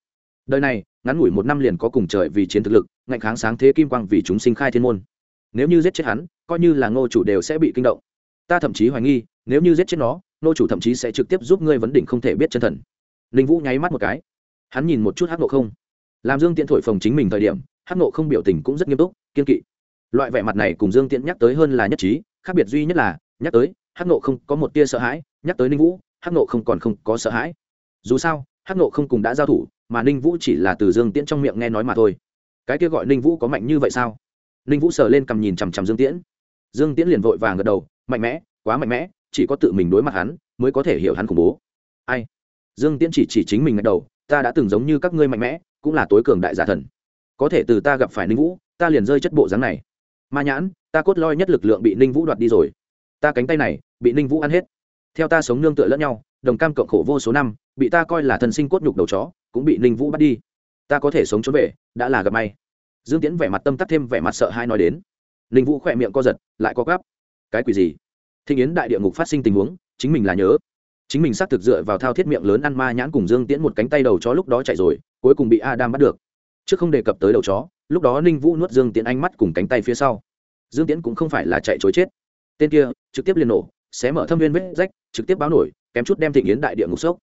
Đời này, ngắn ngủi một năm liền có cùng trời vì chiến thực lực, ngạnh kháng sáng thế kim quang vì chúng sinh khai thiên môn. Nếu như giết chết hắn, coi như là ngô chủ đều sẽ bị kinh động. Ta thậm chí hoài nghi, nếu như giết chết nó, ngô chủ thậm chí sẽ trực tiếp giúp ngươi vấn định không thể biết chân thần. Ninh vũ nháy mắt một cái. Hắn nhìn một chút hắc ngộ không. Làm dương tiễn thổi phồng chính mình thời điểm hắc nộ không biểu tình cũng rất nghiêm túc, kiên kỵ. Loại vẻ mặt này cùng dương tiễn nhắc tới hơn là nhất trí, khác biệt duy nhất là, nhắc tới, hắc nộ không có một tia sợ hãi, nhắc tới ninh vũ, hắc nộ không còn không có sợ hãi. Dù sao, hắc nộ không cùng đã giao thủ, mà ninh vũ chỉ là từ dương tiễn trong miệng nghe nói mà thôi. Cái kia gọi ninh vũ có mạnh như vậy sao? Ninh vũ sờ lên cầm nhìn chằm chằm dương tiễn. Dương tiễn liền vội vàng gật đầu, mạnh mẽ, quá mạnh mẽ, chỉ có tự mình đối mặt hắn mới có thể hiểu hắn khủng bố. Ai? Dương tiễn chỉ chỉ chính mình ngạch đầu, ta đã từng giống như các ngươi mạnh mẽ, cũng là tối cường đại giả thần có thể từ ta gặp phải ninh vũ, ta liền rơi chất bộ dáng này. Ma nhãn, ta cốt loi nhất lực lượng bị ninh vũ đoạt đi rồi. Ta cánh tay này, bị ninh vũ ăn hết. Theo ta sống nương tựa lẫn nhau, đồng cam cộng khổ vô số năm, bị ta coi là thần sinh cốt nhục đầu chó, cũng bị ninh vũ bắt đi. Ta có thể sống trốn về, đã là gặp may. Dương tiễn vẻ mặt tâm tắc thêm vẻ mặt sợ hai nói đến. Ninh vũ khỏe miệng co giật, lại có gắp cái quỷ gì? Thịnh yến đại địa ngục phát sinh tình huống, chính mình là nhớ. Chính mình xác thực dựa vào thao thiết miệng lớn ăn ma nhãn cùng dương tiễn một cánh tay đầu chó lúc đó chạy rồi, cuối cùng bị adam bắt được trước không đề cập tới đầu chó, lúc đó ninh vũ nuốt dương tiễn ánh mắt cùng cánh tay phía sau. Dương tiễn cũng không phải là chạy chối chết. Tên kia, trực tiếp liền nổ, xé mở thâm viên vết rách, trực tiếp báo nổi, kém chút đem thịnh yến đại địa ngục sốc.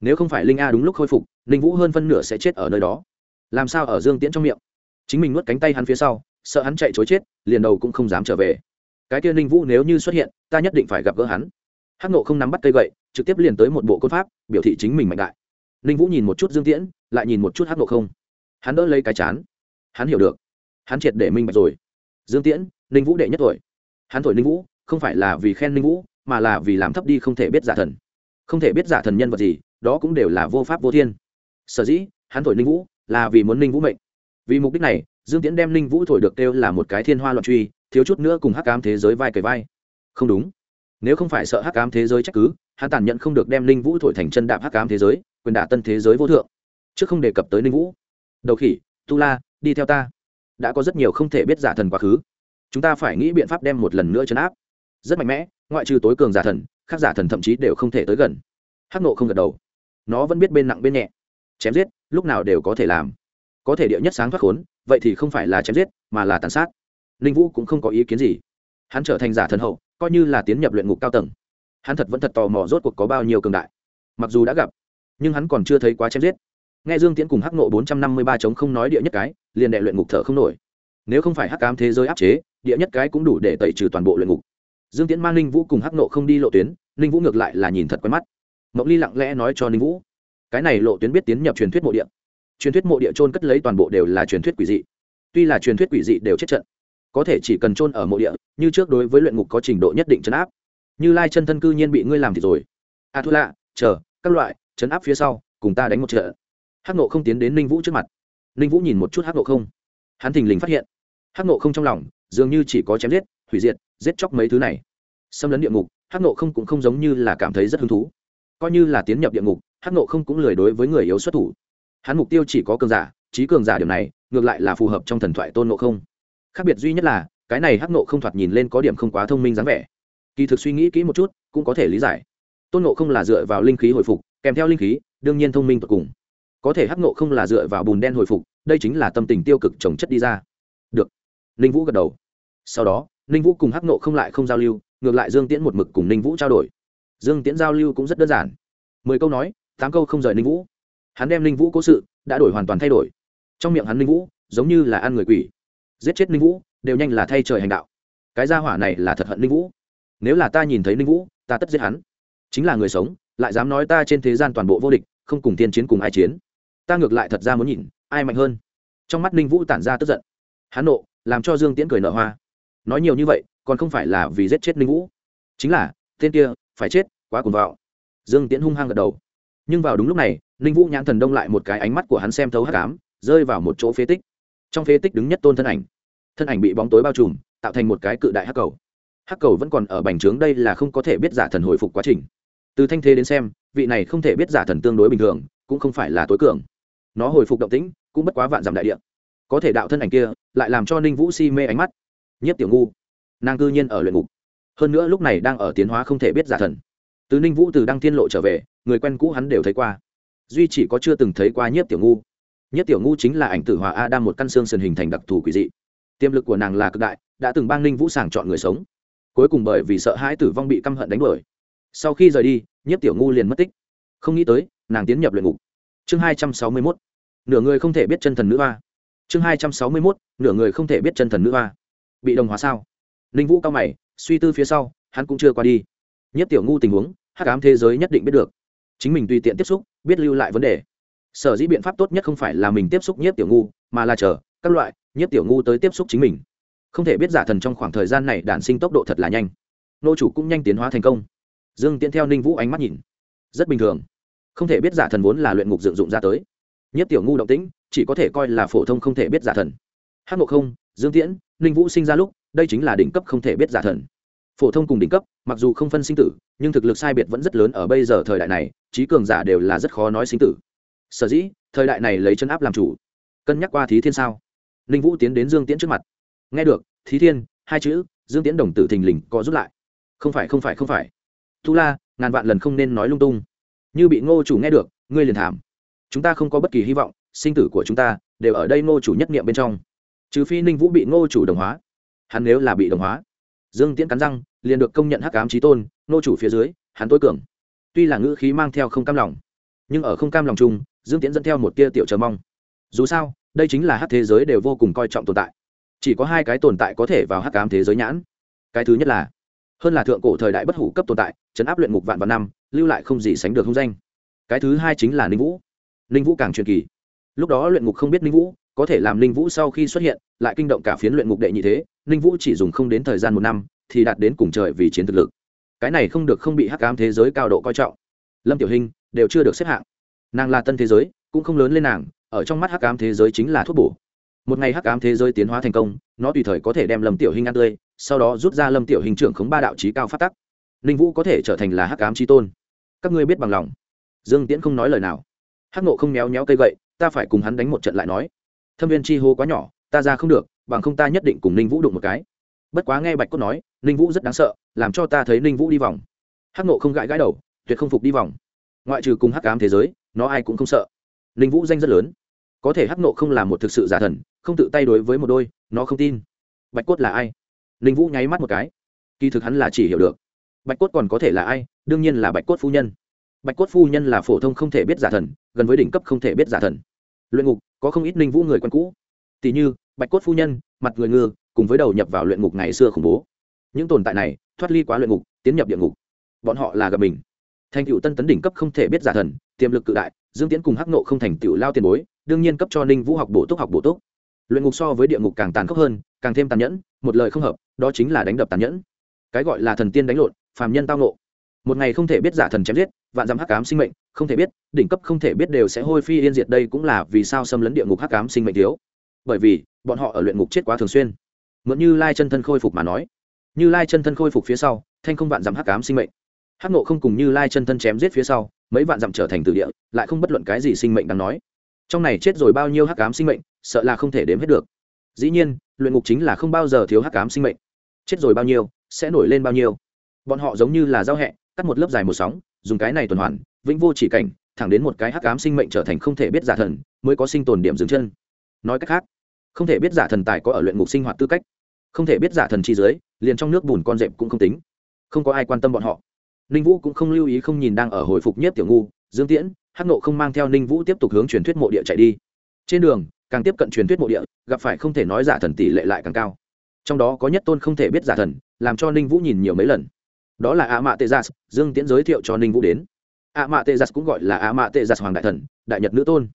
Nếu không phải linh a đúng lúc khôi phục, ninh vũ hơn phân nửa sẽ chết ở nơi đó. Làm sao ở dương tiễn trong miệng? Chính mình nuốt cánh tay hắn phía sau, sợ hắn chạy chối chết, liền đầu cũng không dám trở về. Cái kia ninh vũ nếu như xuất hiện, ta nhất định phải gặp gỡ hắn. Hắc nộ không nắm bắt cây gậy, trực tiếp liền tới một bộ côn pháp, biểu thị chính mình mạnh đại. Ninh vũ nhìn một chút dương tiễn, lại nhìn một chút hắc nộ không hắn đỡ lấy cái chán. Hắn hiểu được. Hắn triệt để minh bạch rồi. Dương tiễn, ninh vũ đệ nhất tuổi. Hắn thổi ninh vũ, không phải là vì khen ninh vũ, mà là vì làm thấp đi không thể biết giả thần. Không thể biết giả thần nhân vật gì, đó cũng đều là vô pháp vô thiên. Sở dĩ, hắn thổi ninh vũ là vì muốn ninh vũ mệnh. Vì mục đích này, dương tiễn đem ninh vũ thổi được kêu là một cái thiên hoa loạn truy, thiếu chút nữa cùng hắc cám thế giới vai cầy vai. Không đúng. Nếu không phải sợ hắc cám thế giới trách cứ, hắn tàn nhận không được đem ninh vũ thổi thành chân đạp hắc cám thế giới, quyền đả tân thế giới vô thượng. Chứ không đề cập tới ninh vũ đầu khỉ, tu la, đi theo ta. Đã có rất nhiều không thể biết giả thần quá khứ. Chúng ta phải nghĩ biện pháp đem một lần nữa chấn áp. Rất mạnh mẽ, ngoại trừ tối cường giả thần, khác giả thần thậm chí đều không thể tới gần. Hắc nộ không gật đầu. Nó vẫn biết bên nặng bên nhẹ. Chém giết, lúc nào đều có thể làm. Có thể địa nhất sáng thoát khốn, vậy thì không phải là chém giết, mà là tàn sát. Ninh vũ cũng không có ý kiến gì. Hắn trở thành giả thần hậu, coi như là tiến nhập luyện ngục cao tầng. Hắn thật vẫn thật tò mò rốt cuộc có bao nhiêu cường đại. Mặc dù đã gặp, nhưng hắn còn chưa thấy quá chém giết nghe dương tiễn cùng hắc nộ bốn trăm năm mươi ba chống không nói địa nhất cái, liền đệ luyện ngục thở không nổi. Nếu không phải hắc cám thế giới áp chế, địa nhất cái cũng đủ để tẩy trừ toàn bộ luyện ngục. Dương tiễn mang ninh vũ cùng hắc nộ không đi lộ tuyến, ninh vũ ngược lại là nhìn thật quen mắt. Mộng ly lặng lẽ nói cho ninh vũ, cái này lộ tuyến biết tiến nhập truyền thuyết mộ địa. Truyền thuyết mộ địa trôn cất lấy toàn bộ đều là truyền thuyết quỷ dị. Tuy là truyền thuyết quỷ dị đều chết trận, có thể chỉ cần trôn ở mộ địa, như trước đối với luyện ngục có trình độ nhất định chấn áp. Như lai chân thân cư nhiên bị ngươi làm thì rồi. A à thu lạ chờ, các loại, chấn áp phía sau, cùng ta đánh một trận hắc nộ không tiến đến ninh vũ trước mặt. Ninh vũ nhìn một chút hắc nộ không. Hắn thình lình phát hiện, hắc nộ không trong lòng dường như chỉ có chém giết, hủy diệt, giết chóc mấy thứ này. Xâm lấn địa ngục, hắc nộ không cũng không giống như là cảm thấy rất hứng thú. Coi như là tiến nhập địa ngục, hắc nộ không cũng lười đối với người yếu xuất thủ. Hắn mục tiêu chỉ có cường giả, trí cường giả điểm này, ngược lại là phù hợp trong thần thoại tôn nộ không. Khác biệt duy nhất là, cái này hắc nộ không thoạt nhìn lên có điểm không quá thông minh dáng vẻ. Kỳ thực suy nghĩ kỹ một chút, cũng có thể lý giải. Tôn nộ không là dựa vào linh khí hồi phục, kèm theo linh khí, đương nhiên thông minh tột cùng có thể hắc nộ không là dựa vào bùn đen hồi phục, đây chính là tâm tình tiêu cực trồng chất đi ra. Được. Ninh vũ gật đầu. Sau đó, ninh vũ cùng hắc nộ không lại không giao lưu, ngược lại dương tiễn một mực cùng ninh vũ trao đổi. Dương tiễn giao lưu cũng rất đơn giản. Mười câu nói, tám câu không rời ninh vũ. Hắn đem ninh vũ cố sự đã đổi hoàn toàn thay đổi. Trong miệng hắn ninh vũ giống như là ăn người quỷ. Giết chết ninh vũ đều nhanh là thay trời hành đạo. Cái gia hỏa này là thật hận ninh vũ. Nếu là ta nhìn thấy ninh vũ, ta tất giết hắn. Chính là người sống, lại dám nói ta trên thế gian toàn bộ vô địch, không cùng tiên chiến cùng ai chiến ta ngược lại thật ra muốn nhìn, ai mạnh hơn. Trong mắt ninh vũ tản ra tức giận. Hắn nộ, làm cho dương tiễn cười nở hoa. Nói nhiều như vậy, còn không phải là vì giết chết ninh vũ. Chính là, tên kia, phải chết, quá cuồng vào dương tiễn hung hăng gật đầu. Nhưng vào đúng lúc này, ninh vũ nhãn thần đông lại một cái ánh mắt của hắn xem thấu hát cám rơi vào một chỗ phế tích. Trong phế tích đứng nhất tôn thân ảnh. Thân ảnh bị bóng tối bao trùm, tạo thành một cái cự đại hắc cầu. Hắc cầu vẫn còn ở bành trướng, đây là không có thể biết giả thần hồi phục quá trình. Từ thanh thế đến xem, vị này không thể biết giả thần tương đối bình thường, cũng không phải là tối cường nó hồi phục động tĩnh, cũng bất quá vạn dặm đại địa. Có thể đạo thân ảnh kia lại làm cho ninh vũ si mê ánh mắt. Nhất tiểu ngu, nàng cư nhiên ở luyện ngục. Hơn nữa lúc này đang ở tiến hóa không thể biết giả thần. Từ ninh vũ từ đăng thiên lộ trở về, người quen cũ hắn đều thấy qua. Duy chỉ có chưa từng thấy qua nhất tiểu ngu. Nhất tiểu ngu chính là ảnh tử hòa a đang một căn xương sần hình thành đặc thù quỷ dị. Tiềm lực của nàng là cực đại, đã từng bang ninh vũ sàng chọn người sống. Cuối cùng bởi vì sợ hãi tử vong bị căm hận đánh đuổi. Sau khi rời đi, nhất tiểu ngu liền mất tích. Không nghĩ tới, nàng tiến nhập luyện ngục chương hai trăm sáu mươi mốt. Nửa người không thể biết chân thần nữ hoa. Chương hai trăm sáu mươi mốt. Nửa người không thể biết chân thần nữ hoa. Bị đồng hóa sao? Ninh vũ cao mày, suy tư phía sau, hắn cũng chưa qua đi. Nhất tiểu ngu tình huống, hắc ám thế giới nhất định biết được. Chính mình tùy tiện tiếp xúc, biết lưu lại vấn đề. Sở dĩ biện pháp tốt nhất không phải là mình tiếp xúc nhất tiểu ngu, mà là chờ, các loại nhất tiểu ngu tới tiếp xúc chính mình. Không thể biết giả thần trong khoảng thời gian này đản sinh tốc độ thật là nhanh. Nô chủ cũng nhanh tiến hóa thành công. Dương tiễn theo ninh vũ ánh mắt nhìn. Rất bình thường không thể biết giả thần vốn là luyện ngục dựng dụng ra tới. Nhất tiểu ngu động tĩnh, chỉ có thể coi là phổ thông không thể biết giả thần. Hát ngộ không, dương tiễn, ninh vũ sinh ra lúc, đây chính là đỉnh cấp không thể biết giả thần. Phổ thông cùng đỉnh cấp, mặc dù không phân sinh tử, nhưng thực lực sai biệt vẫn rất lớn ở bây giờ thời đại này, trí cường giả đều là rất khó nói sinh tử. Sở dĩ, thời đại này lấy chân áp làm chủ. Cân nhắc qua thí thiên sao? Ninh vũ tiến đến dương tiễn trước mặt. Nghe được, thí thiên, hai chữ, dương tiễn đồng tử thình lình có rút lại. Không phải không phải không phải. Tu la, ngàn vạn lần không nên nói lung tung như bị ngô chủ nghe được, ngươi liền thảm. Chúng ta không có bất kỳ hy vọng, sinh tử của chúng ta đều ở đây ngô chủ nhất niệm bên trong. Trừ phi ninh vũ bị ngô chủ đồng hóa. Hắn nếu là bị đồng hóa, dương tiễn cắn răng, liền được công nhận hắc ám trí tôn, ngô chủ phía dưới, hắn tối cường. Tuy là ngữ khí mang theo không cam lòng, nhưng ở không cam lòng chung, dương tiễn dẫn theo một tia tiểu chờ mong. Dù sao, đây chính là hắc thế giới đều vô cùng coi trọng tồn tại. Chỉ có hai cái tồn tại có thể vào hắc ám thế giới nhãn. Cái thứ nhất là, hơn là thượng cổ thời đại bất hủ cấp tồn tại, chấn áp luyện ngục vạn vạn năm lưu lại không gì sánh được hung danh. Cái thứ hai chính là ninh vũ. Ninh vũ càng truyền kỳ. Lúc đó luyện ngục không biết ninh vũ có thể làm ninh vũ sau khi xuất hiện, lại kinh động cả phiến luyện ngục đệ nhị thế, ninh vũ chỉ dùng không đến thời gian một năm thì đạt đến cùng trời vì chiến thực lực. Cái này không được không bị hắc ám thế giới cao độ coi trọng. Lâm tiểu hình đều chưa được xếp hạng. Nàng là tân thế giới, cũng không lớn lên nàng, ở trong mắt hắc ám thế giới chính là thuốc bổ. Một ngày hắc ám thế giới tiến hóa thành công, nó tùy thời có thể đem lâm tiểu hình ăn tươi, sau đó rút ra lâm tiểu hình trưởng khống ba đạo trí cao phát tắc. Ninh vũ có thể trở thành là hắc ám trí tôn các ngươi biết bằng lòng. Dương tiễn không nói lời nào. Hắc nộ không méo méo cây gậy, ta phải cùng hắn đánh một trận lại nói. Thâm viên chi hô quá nhỏ, ta ra không được, bằng không ta nhất định cùng ninh vũ đụng một cái. Bất quá nghe bạch cốt nói, ninh vũ rất đáng sợ, làm cho ta thấy ninh vũ đi vòng. Hắc nộ không gãi gãi đầu, tuyệt không phục đi vòng. Ngoại trừ cùng hắc ám thế giới, nó ai cũng không sợ. Ninh vũ danh rất lớn. Có thể hắc nộ không là một thực sự giả thần, không tự tay đối với một đôi, nó không tin. Bạch cốt là ai? Ninh vũ nháy mắt một cái. Kỳ thực hắn là chỉ hiểu được bạch cốt còn có thể là ai? Đương nhiên là bạch cốt phu nhân. Bạch cốt phu nhân là phổ thông không thể biết giả thần, gần với đỉnh cấp không thể biết giả thần. Luyện ngục, có không ít ninh vũ người quen cũ. Tỷ như, bạch cốt phu nhân, mặt người ngư, cùng với đầu nhập vào luyện ngục ngày xưa khủng bố. Những tồn tại này, thoát ly quá luyện ngục, tiến nhập địa ngục. Bọn họ là gặp mình. Thành cựu tân tấn đỉnh cấp không thể biết giả thần, tiềm lực cự đại, dương tiến cùng hắc nộ không thành tựu lao tiền bối, đương nhiên cấp cho ninh vũ học bổ túc học bổ túc. Luyện ngục so với địa ngục càng tàn khốc hơn, càng thêm tàn nhẫn, một lời không hợp, đó chính là đánh đập tàn nhẫn. Cái gọi là thần tiên đánh lộn phàm nhân tao ngộ, một ngày không thể biết giả thần chém giết vạn dặm hắc cám sinh mệnh không thể biết đỉnh cấp không thể biết đều sẽ hôi phi yên diệt đây cũng là vì sao xâm lấn địa ngục hắc cám sinh mệnh thiếu. Bởi vì bọn họ ở luyện ngục chết quá thường xuyên. Mượn như lai chân thân khôi phục mà nói. Như lai chân thân khôi phục phía sau thanh không vạn dặm hắc ám sinh mệnh. Hắc nộ không cùng như lai chân thân chém giết phía sau mấy vạn dặm trở thành từ địa lại không bất luận cái gì sinh mệnh đang nói. Trong này chết rồi bao nhiêu hắc ám sinh mệnh sợ là không thể đếm hết được. Dĩ nhiên luyện ngục chính là không bao giờ thiếu hắc ám sinh mệnh. Chết rồi bao nhiêu sẽ nổi lên bao nhiêu bọn họ giống như là giao hẹ, cắt một lớp dài một sóng, dùng cái này tuần hoàn, vĩnh vô chỉ cảnh, thẳng đến một cái hắc ám sinh mệnh trở thành không thể biết giả thần, mới có sinh tồn điểm dừng chân. Nói cách khác, không thể biết giả thần tài có ở luyện ngục sinh hoạt tư cách. Không thể biết giả thần chi dưới, liền trong nước bùn con rệp cũng không tính. Không có ai quan tâm bọn họ. Ninh vũ cũng không lưu ý không nhìn đang ở hồi phục nhất tiểu ngu, dương tiễn, hắc nộ không mang theo ninh vũ tiếp tục hướng truyền thuyết mộ địa chạy đi. Trên đường, càng tiếp cận truyền thuyết mộ địa, gặp phải không thể nói giả thần tỷ lệ lại càng cao. Trong đó có nhất tôn không thể biết giả thần, làm cho ninh vũ nhìn nhiều mấy lần đó là a mạ tê gia dương tiễn giới thiệu cho ninh vũ đến. a mạ tê gia cũng gọi là a mạ tê gia hoàng đại thần, đại nhật nữ tôn.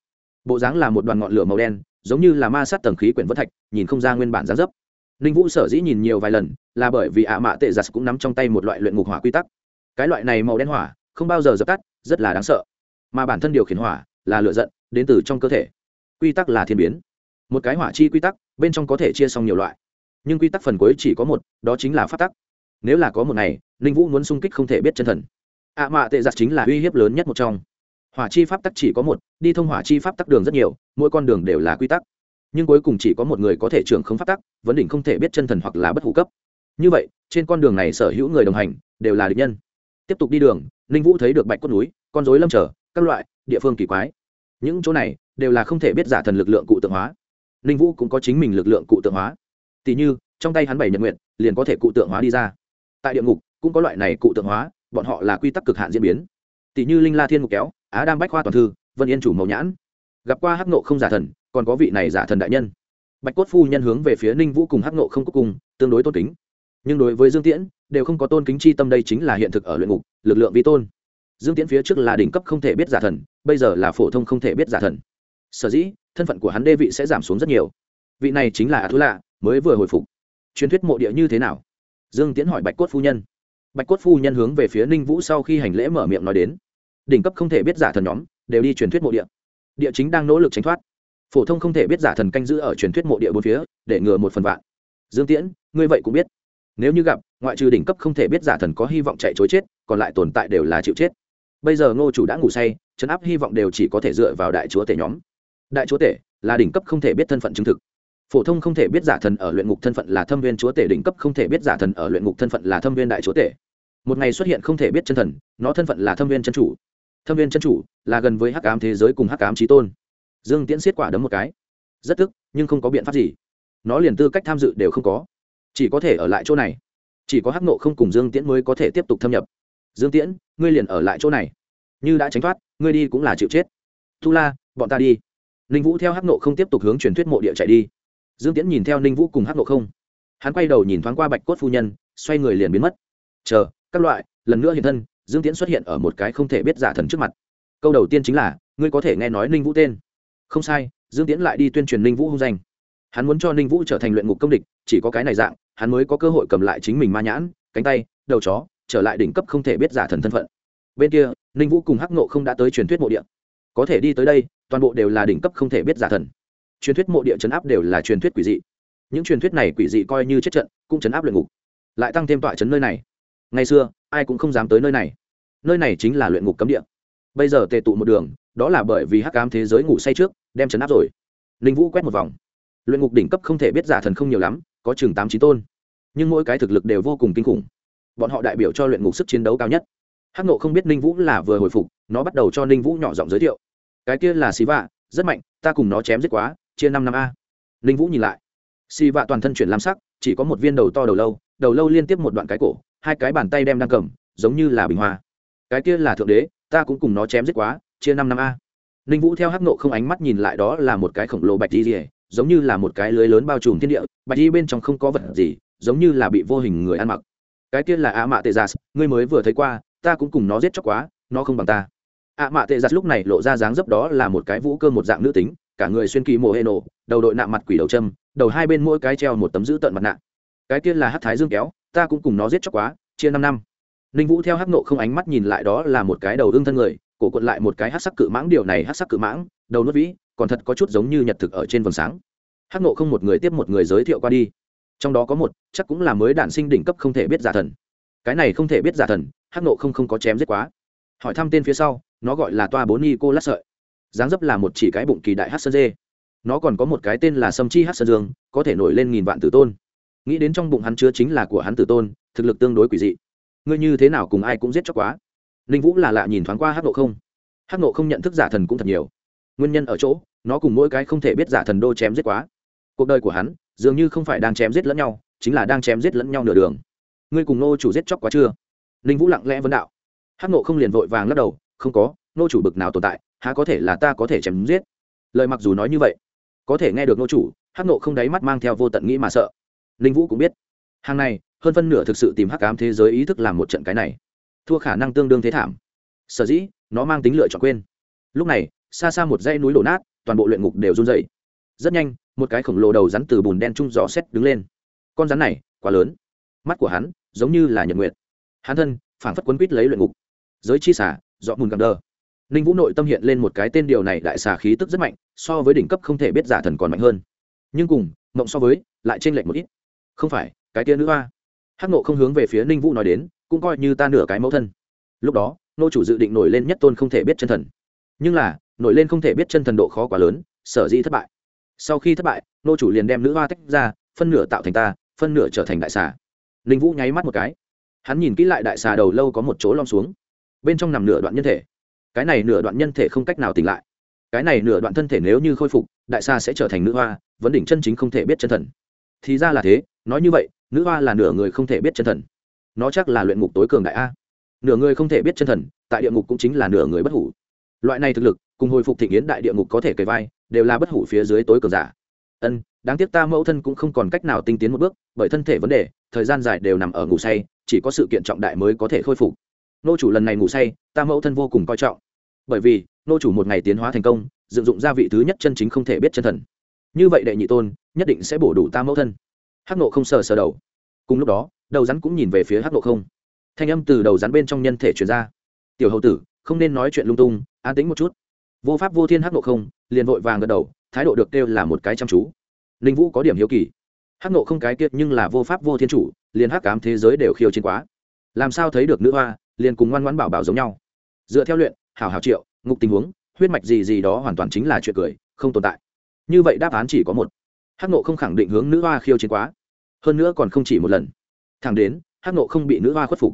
Bộ dáng là một đoàn ngọn lửa màu đen, giống như là ma sát tầng khí quyển vân thạch, nhìn không ra nguyên bản giá dấp. Ninh vũ sở dĩ nhìn nhiều vài lần, là bởi vì ạ mạ tệ giặt cũng nắm trong tay một loại luyện ngục hỏa quy tắc. Cái loại này màu đen hỏa, không bao giờ dập tắt, rất là đáng sợ. Mà bản thân điều khiển hỏa, là lựa giận, đến từ trong cơ thể. Quy tắc là thiên biến. Một cái hỏa chi quy tắc, bên trong có thể chia xong nhiều loại. Nhưng quy tắc phần cuối chỉ có một, đó chính là phát tắc. Nếu là có một ngày ninh vũ muốn sung kích không thể biết chân thần. Ạ mạ tệ giặt chính là uy hiếp lớn nhất một trong. Hỏa chi pháp tắc chỉ có một, đi thông hỏa chi pháp tắc đường rất nhiều, mỗi con đường đều là quy tắc. Nhưng cuối cùng chỉ có một người có thể trưởng không pháp tắc, vấn đỉnh không thể biết chân thần hoặc là bất hủ cấp. Như vậy, trên con đường này sở hữu người đồng hành, đều là địch nhân. Tiếp tục đi đường, ninh vũ thấy được bạch cốt núi, con dối lâm trở, các loại, địa phương kỳ quái. Những chỗ này, đều là không thể biết giả thần lực lượng cụ tượng hóa. Ninh vũ cũng có chính mình lực lượng cụ tượng hóa. Tỷ như, trong tay hắn bảy nhật nguyện liền có thể cụ tượng hóa đi ra. Tại địa ngục cũng có loại này cụ tượng hóa, bọn họ là quy tắc cực hạn diễn biến. Tỷ như linh la thiên ngục kéo, á đam bách khoa toàn thư, vân yên chủ màu nhãn. Gặp qua hắc nộ không giả thần, còn có vị này giả thần đại nhân. Bạch cốt phu nhân hướng về phía ninh vũ cùng hắc nộ không có cùng tương đối tôn kính. Nhưng đối với dương tiễn, đều không có tôn kính chi tâm đây chính là hiện thực ở luyện ngục, lực lượng vi tôn. Dương tiễn phía trước là đỉnh cấp không thể biết giả thần, bây giờ là phổ thông không thể biết giả thần. Sở dĩ, thân phận của hắn đê vị sẽ giảm xuống rất nhiều. Vị này chính là a thú lạ, mới vừa hồi phục. Truyền thuyết mộ địa như thế nào? Dương tiễn hỏi bạch cốt phu nhân bạch cốt phu nhân hướng về phía ninh vũ sau khi hành lễ mở miệng nói đến. Đỉnh cấp không thể biết giả thần nhóm, đều đi truyền thuyết mộ địa. Địa chính đang nỗ lực tránh thoát. Phổ thông không thể biết giả thần canh giữ ở truyền thuyết mộ địa bốn phía, để ngừa một phần vạn. Dương tiễn, ngươi vậy cũng biết. Nếu như gặp, ngoại trừ đỉnh cấp không thể biết giả thần có hy vọng chạy chối chết, còn lại tồn tại đều là chịu chết. Bây giờ ngô chủ đã ngủ say chấn áp hy vọng đều chỉ có thể dựa vào đại chúa tể nhóm. Đại chúa tể là đỉnh cấp không thể biết thân phận chứng thực phổ thông không thể biết giả thần ở luyện ngục thân phận là thâm viên chúa tể đỉnh cấp, không thể biết giả thần ở luyện ngục thân phận là thâm viên đại chúa tể. Một ngày xuất hiện không thể biết chân thần, nó thân phận là thâm viên chân chủ. Thâm viên chân chủ là gần với hắc ám thế giới cùng hắc ám trí tôn. Dương tiễn xiết quả đấm một cái. Rất tức, nhưng không có biện pháp gì. Nó liền tư cách tham dự đều không có. Chỉ có thể ở lại chỗ này. Chỉ có hắc nộ không cùng dương tiễn mới có thể tiếp tục thâm nhập. Dương tiễn, ngươi liền ở lại chỗ này. Như đã tránh thoát, ngươi đi cũng là chịu chết. Thu la, bọn ta đi. Ninh vũ theo hắc nộ không tiếp tục hướng truyền thuyết mộ địa chạy đi dương tiễn nhìn theo ninh vũ cùng hắc nộ không. Hắn quay đầu nhìn thoáng qua bạch cốt phu nhân, xoay người liền biến mất. Chờ, các loại, lần nữa hiện thân. Dương tiễn xuất hiện ở một cái không thể biết giả thần trước mặt. Câu đầu tiên chính là, ngươi có thể nghe nói ninh vũ tên. Không sai. Dương tiễn lại đi tuyên truyền ninh vũ hung danh. Hắn muốn cho ninh vũ trở thành luyện ngục công địch, chỉ có cái này dạng, hắn mới có cơ hội cầm lại chính mình ma nhãn, cánh tay, đầu chó, trở lại đỉnh cấp không thể biết giả thần thân phận. Bên kia, ninh vũ cùng hắc nộ không đã tới truyền thuyết mộ địa. Có thể đi tới đây, toàn bộ đều là đỉnh cấp không thể biết giả thần truyền thuyết mộ địa chấn áp đều là truyền thuyết quỷ dị. Những truyền thuyết này quỷ dị coi như chết trận, cũng chấn áp luyện ngục. Lại tăng thêm tọa chấn nơi này. Ngày xưa, ai cũng không dám tới nơi này. Nơi này chính là luyện ngục cấm địa. Bây giờ tề tụ một đường, đó là bởi vì hắc ám thế giới ngủ say trước, đem chấn áp rồi. Ninh vũ quét một vòng. Luyện ngục đỉnh cấp không thể biết giả thần không nhiều lắm, có chừng tám chín tôn. Nhưng mỗi cái thực lực đều vô cùng kinh khủng. Bọn họ đại biểu cho luyện ngục sức chiến đấu cao nhất. Hắc nộ không biết ninh vũ là vừa hồi phục, nó bắt đầu cho ninh vũ nhỏ giọng giới thiệu. Cái kia là xì vạ, rất mạnh, ta cùng nó chém giết quá chia năm năm a. Ninh vũ nhìn lại. Xì vạ toàn thân chuyển lam sắc, chỉ có một viên đầu to đầu lâu đầu lâu liên tiếp một đoạn cái cổ, hai cái bàn tay đem đang cầm, giống như là bình hoa. Cái kia là thượng đế, ta cũng cùng nó chém giết quá, chia năm năm a. Ninh vũ theo hắc nộ không ánh mắt nhìn lại đó là một cái khổng lồ bạch di rỉa giống như là một cái lưới lớn bao trùm thiên địa, bạch di bên trong không có vật gì, giống như là bị vô hình người ăn mặc. Cái kia là a mạ tê gia ngươi mới vừa thấy qua, ta cũng cùng nó giết chóc quá, nó không bằng ta. A mạ tê gia lúc này lộ ra dáng dấp đó là một cái vũ cơ một dạng nữ tính cả người xuyên kỳ mồ hê nổ, đầu đội nạm mặt quỷ đầu châm, đầu hai bên mỗi cái treo một tấm giữ tận mặt nạ. Cái kia là hát thái dương kéo, ta cũng cùng nó giết chóc quá, chia năm năm. Ninh vũ theo hắc nộ không ánh mắt nhìn lại đó là một cái đầu đương thân người, cổ cuộn lại một cái hát sắc cự mãng, điều này hát sắc cự mãng, đầu nuốt vĩ, còn thật có chút giống như nhật thực ở trên vầng sáng. Hắc nộ không một người tiếp một người giới thiệu qua đi. Trong đó có một, chắc cũng là mới đản sinh đỉnh cấp không thể biết giả thần. Cái này không thể biết giả thần, hắc nộ không không có chém giết quá. Hỏi thăm tên phía sau, nó gọi là toa bốn ni cô lát sợi dáng dấp là một chỉ cái bụng kỳ đại hát sơn dê. Nó còn có một cái tên là sâm chi hát sơn dương, có thể nổi lên nghìn vạn tử tôn. Nghĩ đến trong bụng hắn chứa chính là của hắn tử tôn, thực lực tương đối quỷ dị. Ngươi như thế nào cùng ai cũng giết chóc quá? Ninh vũ là lạ nhìn thoáng qua hát nộ không. Hát nộ không nhận thức giả thần cũng thật nhiều. Nguyên nhân ở chỗ, nó cùng mỗi cái không thể biết giả thần đô chém giết quá. Cuộc đời của hắn, dường như không phải đang chém giết lẫn nhau, chính là đang chém giết lẫn nhau nửa đường. Ngươi cùng nô chủ giết chóc quá chưa? Ninh vũ lặng lẽ vấn đạo. Hát nộ không liền vội vàng lắc đầu, không có, nô chủ bực nào tồn tại há có thể là ta có thể chém giết? Lời mặc dù nói như vậy, có thể nghe được nô chủ, hắc nộ không đáy mắt mang theo vô tận nghĩ mà sợ. Ninh vũ cũng biết, hàng này, hơn phân nửa thực sự tìm hắc ám thế giới ý thức làm một trận cái này. Thua khả năng tương đương thế thảm. Sở dĩ, nó mang tính lựa chọn quên. Lúc này, xa xa một dãy núi đổ nát, toàn bộ luyện ngục đều run dày rất nhanh, một cái khổng lồ đầu rắn từ bùn đen trung gió xét đứng lên. Con rắn này, quá lớn. Mắt của hắn, giống như là nhật nguyệt. hắn thân, phảng phất quấn quít lấy luyện ngục. Giới chi xả dọ mùn gầm đờ ninh vũ nội tâm hiện lên một cái tên điều này đại xà khí tức rất mạnh, so với đỉnh cấp không thể biết giả thần còn mạnh hơn. Nhưng cùng, mộng so với, lại t r ê n lệch một ít. Không phải, cái tia nữ hoa. Hắc nộ không hướng về phía ninh vũ nói đến, cũng coi như ta nửa cái mẫu thân. Lúc đó, nô chủ dự định nổi lên nhất tôn không thể biết chân thần. Nhưng là, nổi lên không thể biết chân thần độ khó quá lớn, sở dĩ thất bại. Sau khi thất bại, nô chủ liền đem nữ hoa tách ra, phân nửa tạo thành ta, phân nửa trở thành đại xà. Ninh vũ nháy mắt một cái. Hắn nhìn kỹ lại đại xà đầu lâu có một chỗ lom xuống. Bên trong nằm nửa đoạn nhân thể cái này nửa đoạn nhân thể không cách nào tỉnh lại. Cái này nửa đoạn thân thể nếu như khôi phục, đại sa sẽ trở thành nữ hoa, vấn đỉnh chân chính không thể biết chân thần. Thì ra là thế, nói như vậy, nữ hoa là nửa người không thể biết chân thần. Nó chắc là luyện ngục tối cường đại a. Nửa người không thể biết chân thần, tại địa ngục cũng chính là nửa người bất hủ. Loại này thực lực, cùng hồi phục thị yến đại địa ngục có thể kề vai, đều là bất hủ phía dưới tối cường giả. Ân, đáng tiếc ta mẫu thân cũng không còn cách nào tinh tiến một bước, bởi thân thể vấn đề, thời gian dài đều nằm ở ngủ say, chỉ có sự kiện trọng đại mới có thể khôi phục nô chủ lần này ngủ say, ta mẫu thân vô cùng coi trọng. Bởi vì, nô chủ một ngày tiến hóa thành công, dựng dụng gia vị thứ nhất chân chính không thể biết chân thần. Như vậy đệ nhị tôn, nhất định sẽ bổ đủ ta mẫu thân. Hắc nộ không sờ sờ đầu. Cùng lúc đó, đầu rắn cũng nhìn về phía hắc nộ không. Thanh âm từ đầu rắn bên trong nhân thể truyền ra. Tiểu hậu tử, không nên nói chuyện lung tung, an tính một chút. Vô pháp vô thiên hắc nộ không liền vội vàng gật đầu, thái độ được kêu là một cái chăm chú. Ninh vũ có điểm hiếu kỳ. Hắc nộ không cái kiệt nhưng là vô pháp vô thiên chủ, liền hắc cám thế giới đều khiêu chiến quá. Làm sao thấy được nữ hoa liền cùng ngoan ngoãn bảo bảo giống nhau. Dựa theo luyện, hảo hảo triệu, ngục tình huống, huyết mạch gì gì đó hoàn toàn chính là chuyện cười, không tồn tại. Như vậy đáp án chỉ có một. Hắc nộ không khẳng định hướng nữ hoa khiêu chiến quá. Hơn nữa còn không chỉ một lần. Thẳng đến, hắc nộ không bị nữ hoa khuất phục.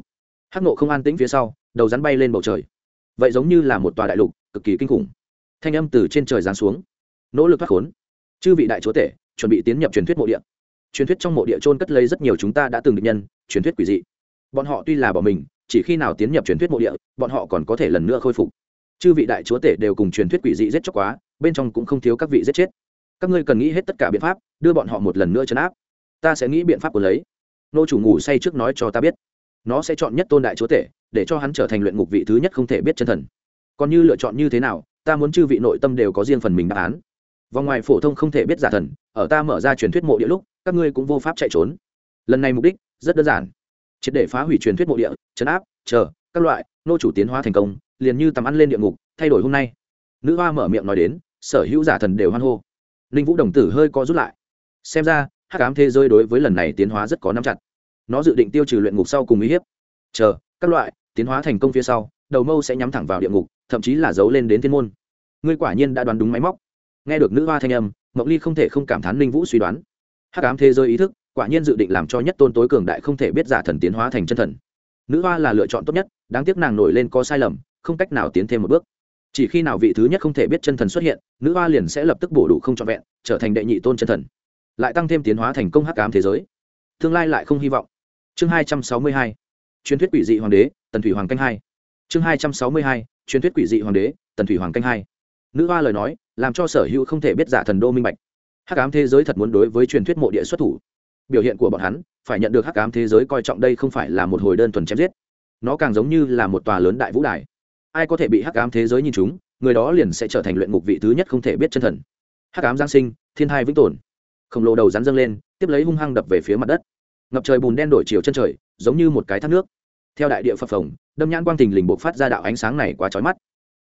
Hắc nộ không an tĩnh phía sau, đầu rắn bay lên bầu trời. Vậy giống như là một tòa đại lục, cực kỳ kinh khủng. Thanh âm từ trên trời giáng xuống. Nỗ lực thoát khốn. Chư vị đại chúa tể, chuẩn bị tiến nhập truyền thuyết mộ địa. Truyền thuyết trong mộ địa trôn cất lấy rất nhiều chúng ta đã từng định nhân, truyền thuyết quỷ dị. Bọn họ tuy là bỏ mình chỉ khi nào tiến nhập truyền thuyết mộ địa, bọn họ còn có thể lần nữa khôi phục. Chư vị đại chúa tể đều cùng truyền thuyết quỷ dị giết chóc quá, bên trong cũng không thiếu các vị giết chết. Các ngươi cần nghĩ hết tất cả biện pháp, đưa bọn họ một lần nữa chấn áp. Ta sẽ nghĩ biện pháp của lấy. Nô chủ ngủ say trước nói cho ta biết. Nó sẽ chọn nhất tôn đại chúa tể, để cho hắn trở thành luyện ngục vị thứ nhất không thể biết chân thần. Còn như lựa chọn như thế nào, ta muốn chư vị nội tâm đều có riêng phần mình đáp án. Vòng ngoài phổ thông không thể biết giả thần, ở ta mở ra truyền thuyết mộ địa lúc, các ngươi cũng vô pháp chạy trốn. Lần này mục đích rất đơn giản triệt để phá hủy truyền thuyết mộ địa chấn áp, chờ, các loại, nô chủ tiến hóa thành công, liền như tầm ăn lên địa ngục, thay đổi hôm nay. Nữ hoa mở miệng nói đến, sở hữu giả thần đều hoan hô. Ninh vũ đồng tử hơi co rút lại. Xem ra, hắc ám thế giới đối với lần này tiến hóa rất có nắm chặt. Nó dự định tiêu trừ luyện ngục sau cùng uy hiếp. Chờ, các loại, tiến hóa thành công phía sau, đầu mâu sẽ nhắm thẳng vào địa ngục, thậm chí là giấu lên đến thiên môn. Ngươi quả nhiên đã đoán đúng máy móc. Nghe được nữ hoa thanh âm, mộng ly không thể không cảm thán ninh vũ suy đoán. Hắc ám thế giới ý thức quả nhiên dự định làm cho nhất tôn tối cường đại không thể biết giả thần tiến hóa thành chân thần. Nữ hoa là lựa chọn tốt nhất, đáng tiếc nàng nổi lên có sai lầm, không cách nào tiến thêm một bước. Chỉ khi nào vị thứ nhất không thể biết chân thần xuất hiện, nữ hoa liền sẽ lập tức bổ đủ không trọn vẹn, trở thành đệ nhị tôn chân thần. Lại tăng thêm tiến hóa thành công hắc ám thế giới. Tương lai lại không hy vọng. Chương hai trăm sáu mươi hai. Truyền thuyết quỷ dị hoàng đế, tần thủy hoàng canh hai. Chương hai trăm sáu mươi hai. Truyền thuyết quỷ dị hoàng đế, tần thủy hoàng canh hai. Nữ hoa lời nói, làm cho sở hữu không thể biết giả thần đô minh bạch. Hắc ám thế giới thật muốn đối với truyền thuyết mộ địa xuất thủ biểu hiện của bọn hắn, phải nhận được hắc ám thế giới coi trọng đây không phải là một hồi đơn thuần chém giết. Nó càng giống như là một tòa lớn đại vũ đài. Ai có thể bị hắc ám thế giới nhìn chúng người đó liền sẽ trở thành luyện ngục vị thứ nhất không thể biết chân thần. Hắc ám giang sinh, thiên hai vĩnh tồn. Khổng lồ đầu rắn dâng lên, tiếp lấy hung hăng đập về phía mặt đất. Ngập trời bùn đen đổi chiều chân trời, giống như một cái thác nước. Theo đại địa phập phồng, đâm nhãn quang thình lình buộc phát ra đạo ánh sáng này quá trói mắt.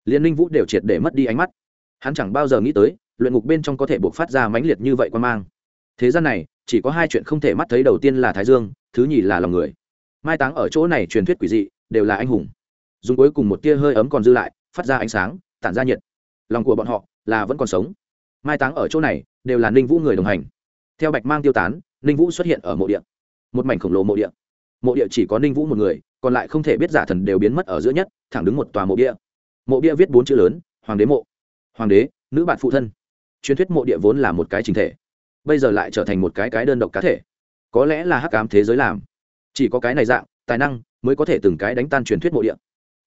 Liên minh vũ đều triệt để mất đi ánh mắt. Hắn chẳng bao giờ nghĩ tới, luyện ngục bên trong có thể buộc phát ra mãnh liệt như vậy quan mang. Thế gian này chỉ có hai chuyện không thể mắt thấy đầu tiên là thái dương, thứ nhì là lòng người. Mai táng ở chỗ này truyền thuyết quỷ dị, đều là anh hùng. Dùng cuối cùng một tia hơi ấm còn dư lại, phát ra ánh sáng, tản ra nhiệt. Lòng của bọn họ là vẫn còn sống. Mai táng ở chỗ này, đều là ninh vũ người đồng hành. Theo bạch mang tiêu tán, ninh vũ xuất hiện ở mộ địa. Một mảnh khổng lồ mộ địa. Mộ địa chỉ có ninh vũ một người, còn lại không thể biết giả thần đều biến mất ở giữa nhất, thẳng đứng một tòa mộ địa. Mộ địa viết bốn chữ lớn, hoàng đế mộ. Hoàng đế, nữ bạn phụ thân. Truyền thuyết mộ địa vốn là một cái trình thể bây giờ lại trở thành một cái cái đơn độc cá thể. Có lẽ là hắc ám thế giới làm. Chỉ có cái này dạng, tài năng, mới có thể từng cái đánh tan truyền thuyết mộ địa.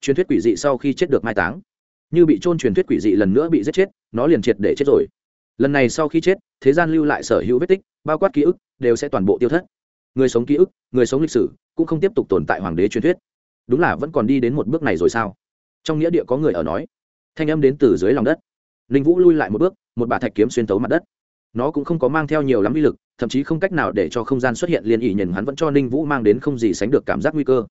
Truyền thuyết quỷ dị sau khi chết được mai táng. Như bị trôn truyền thuyết quỷ dị lần nữa bị giết chết, nó liền triệt để chết rồi. Lần này sau khi chết, thế gian lưu lại sở hữu vết tích, bao quát ký ức, đều sẽ toàn bộ tiêu thất. Người sống ký ức, người sống lịch sử, cũng không tiếp tục tồn tại hoàng đế truyền thuyết. Đúng là vẫn còn đi đến một bước này rồi sao? Trong nghĩa địa có người ở nói, thanh âm đến từ dưới lòng đất. Linh vũ lui lại một bước, một bà thạch kiếm xuyên tấu mặt đất nó cũng không có mang theo nhiều lắm uy lực, thậm chí không cách nào để cho không gian xuất hiện liên ỉ nhìn hắn vẫn cho ninh vũ mang đến không gì sánh được cảm giác nguy cơ.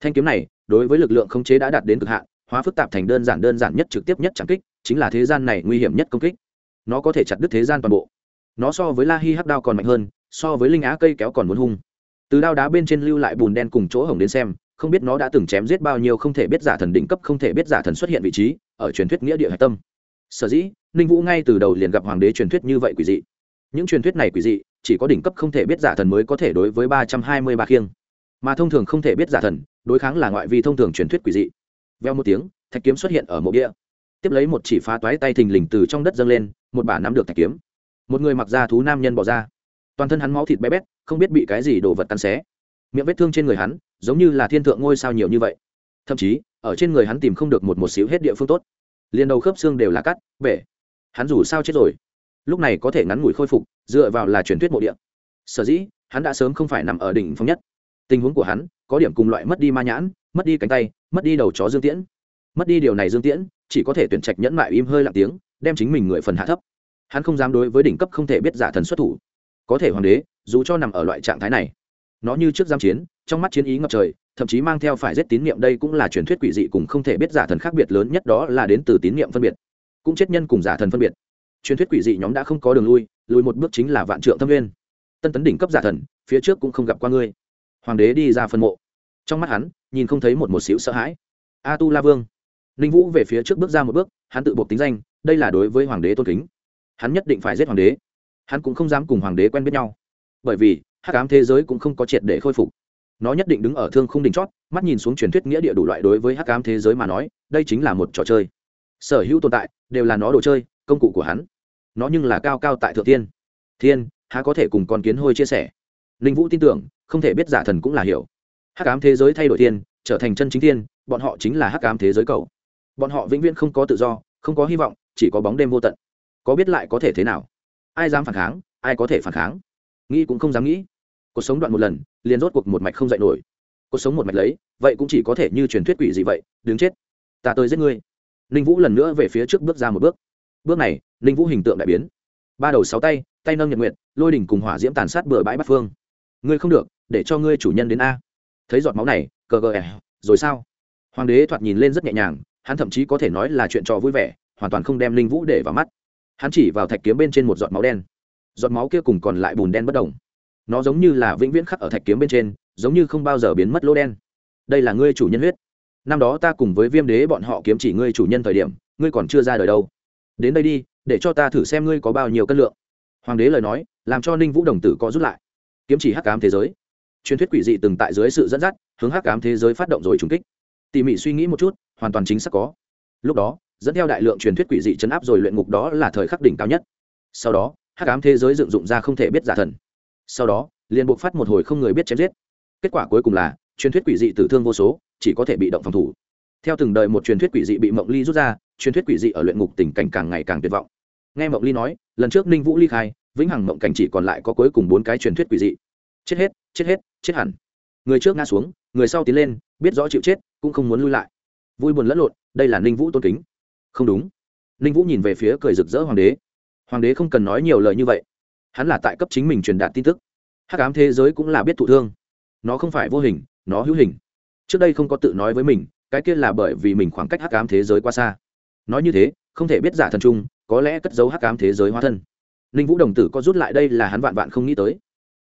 Thanh kiếm này, đối với lực lượng khống chế đã đạt đến cực hạn, hóa phức tạp thành đơn giản đơn giản nhất trực tiếp nhất chẳng kích, chính là thế gian này nguy hiểm nhất công kích. Nó có thể chặt đứt thế gian toàn bộ. Nó so với la hi hắc đao còn mạnh hơn, so với linh á cây kéo còn muốn hung. Từ đao đá bên trên lưu lại bùn đen cùng chỗ hổng đến xem, không biết nó đã từng chém giết bao nhiêu không thể biết giả thần đỉnh cấp, không thể biết giả thần xuất hiện vị trí, ở truyền thuyết nghĩa địa hạch tâm. Sở dĩ ninh vũ ngay từ đầu liền gặp hoàng đế truyền thuyết như vậy quỷ dị. Những truyền thuyết này quỷ dị, chỉ có đỉnh cấp không thể biết giả thần mới có thể đối với ba trăm hai mươi ba khiêng. Mà thông thường không thể biết giả thần, đối kháng là ngoại vi thông thường truyền thuyết quỷ dị. Veo một tiếng, thạch kiếm xuất hiện ở mộ địa tiếp lấy một chỉ phá toái tay thình lình từ trong đất dâng lên, một bà nắm được thạch kiếm. Một người mặc da thú nam nhân bỏ ra. Toàn thân hắn máu thịt bé bét, không biết bị cái gì đồ vật cắn xé. Miệng vết thương trên người hắn, giống như là thiên thượng ngôi sao nhiều như vậy. Thậm chí, ở trên người hắn tìm không được một một xíu hết địa phương tốt. Liền đầu khớp xương đều là cắt, bể hắn dù sao chết rồi. Lúc này có thể ngắn ngủi khôi phục, dựa vào là truyền thuyết mộ địa. Sở dĩ, hắn đã sớm không phải nằm ở đỉnh phong nhất. Tình huống của hắn, có điểm cùng loại mất đi ma nhãn, mất đi cánh tay, mất đi đầu chó dương tiễn. Mất đi điều này dương tiễn, chỉ có thể tuyển trạch nhẫn mại im hơi lặng tiếng, đem chính mình người phần hạ thấp. Hắn không dám đối với đỉnh cấp không thể biết giả thần xuất thủ. Có thể hoàng đế, dù cho nằm ở loại trạng thái này, nó như trước giam chiến, trong mắt chiến ý ngập trời, thậm chí mang theo phải rét tín niệm đây cũng là truyền thuyết quỷ dị cùng không thể biết giả thần khác biệt lớn nhất đó là đến từ tín niệm phân biệt cũng chết nhân cùng giả thần phân biệt. Truyền thuyết quỷ dị nhóm đã không có đường lui, lùi một bước chính là vạn trượng thâm nguyên. Tân tấn đỉnh cấp giả thần, phía trước cũng không gặp qua ngươi. Hoàng đế đi ra phân mộ. Trong mắt hắn, nhìn không thấy một một xíu sợ hãi. A tu la vương. Ninh vũ về phía trước bước ra một bước, hắn tự buộc tính danh, đây là đối với hoàng đế tôn kính. Hắn nhất định phải giết hoàng đế. Hắn cũng không dám cùng hoàng đế quen biết nhau. Bởi vì, hắc ám thế giới cũng không có triệt để khôi phục. Nó nhất định đứng ở thương khung đỉnh chót, mắt nhìn xuống truyền thuyết nghĩa địa đủ loại đối với hắc ám thế giới mà nói, đây chính là một trò chơi sở hữu tồn tại đều là nó đồ chơi, công cụ của hắn. Nó nhưng là cao cao tại thượng tiên thiên, há có thể cùng con kiến hôi chia sẻ? Linh vũ tin tưởng, không thể biết giả thần cũng là hiểu. Hắc ám thế giới thay đổi thiên, trở thành chân chính thiên, bọn họ chính là hắc ám thế giới cầu bọn họ vĩnh viễn không có tự do, không có hy vọng, chỉ có bóng đêm vô tận. Có biết lại có thể thế nào? Ai dám phản kháng, ai có thể phản kháng? Nghĩ cũng không dám nghĩ. Cuộc sống đoạn một lần, liền rốt cuộc một mạch không dạy nổi. Cuộc sống một mạch lấy, vậy cũng chỉ có thể như truyền thuyết quỷ gì vậy, đứng chết. Ta tới giết ngươi ninh vũ lần nữa về phía trước bước ra một bước. Bước này, ninh vũ hình tượng đại biến. Ba đầu sáu tay tay nâng nhật nguyện lôi đỉnh cùng hỏa diễm tàn sát bừa bãi bắt phương. Ngươi không được, để cho ngươi chủ nhân đến a. Thấy giọt máu này, cờ gờ ẻ rồi sao? Hoàng đế thoạt nhìn lên rất nhẹ nhàng, hắn thậm chí có thể nói là chuyện trò vui vẻ, hoàn toàn không đem ninh vũ để vào mắt. Hắn chỉ vào thạch kiếm bên trên một giọt máu đen. Giọt máu kia cùng còn lại bùn đen bất đồng nó giống như là vĩnh viễn khắc ở thạch kiếm bên trên, giống như không bao giờ biến mất lỗ đen. Đây là ngươi chủ nhân huyết năm đó ta cùng với viêm đế bọn họ kiếm chỉ ngươi chủ nhân thời điểm, ngươi còn chưa ra đời đâu. Đến đây đi, để cho ta thử xem ngươi có bao nhiêu cân lượng. Hoàng đế lời nói, làm cho ninh vũ đồng tử có rút lại. Kiếm chỉ hắc cám thế giới. Truyền thuyết quỷ dị từng tại dưới sự dẫn dắt, hướng hắc cám thế giới phát động rồi trùng kích. Tỉ mỉ suy nghĩ một chút, hoàn toàn chính xác có. Lúc đó, dẫn theo đại lượng truyền thuyết quỷ dị chấn áp rồi luyện ngục đó là thời khắc đỉnh cao nhất. Sau đó, hắc ám thế giới dựng dụng ra không thể biết giả thần. Sau đó, liền buộc phát một hồi không người biết chém giết. Kết quả cuối cùng là, truyền thuyết quỷ dị tử thương vô số chỉ có thể bị động phòng thủ. Theo từng đời một truyền thuyết quỷ dị bị mộng ly rút ra, truyền thuyết quỷ dị ở luyện ngục tình cảnh càng ngày càng tuyệt vọng. Nghe mộng ly nói, lần trước ninh vũ ly khai, vĩnh hằng mộng cảnh chỉ còn lại có cuối cùng bốn cái truyền thuyết quỷ dị. Chết hết chết hết, chết hẳn. Người trước ngã xuống, người sau tiến lên, biết rõ chịu chết, cũng không muốn lui lại. Vui buồn lẫn lộn, đây là ninh vũ tôn kính. Không đúng. Ninh vũ nhìn về phía cười rực rỡ hoàng đế. Hoàng đế không cần nói nhiều lời như vậy. Hắn là tại cấp chính mình truyền đạt tin tức. Hắc ám thế giới cũng là biết thụ thương. Nó không phải vô hình, nó hữu hình trước đây không có tự nói với mình, cái kia là bởi vì mình khoảng cách hắc ám thế giới quá xa. Nói như thế, không thể biết giả thần trung, có lẽ cất giấu hắc ám thế giới hóa thân. Ninh vũ đồng tử có rút lại đây là hắn vạn vạn không nghĩ tới.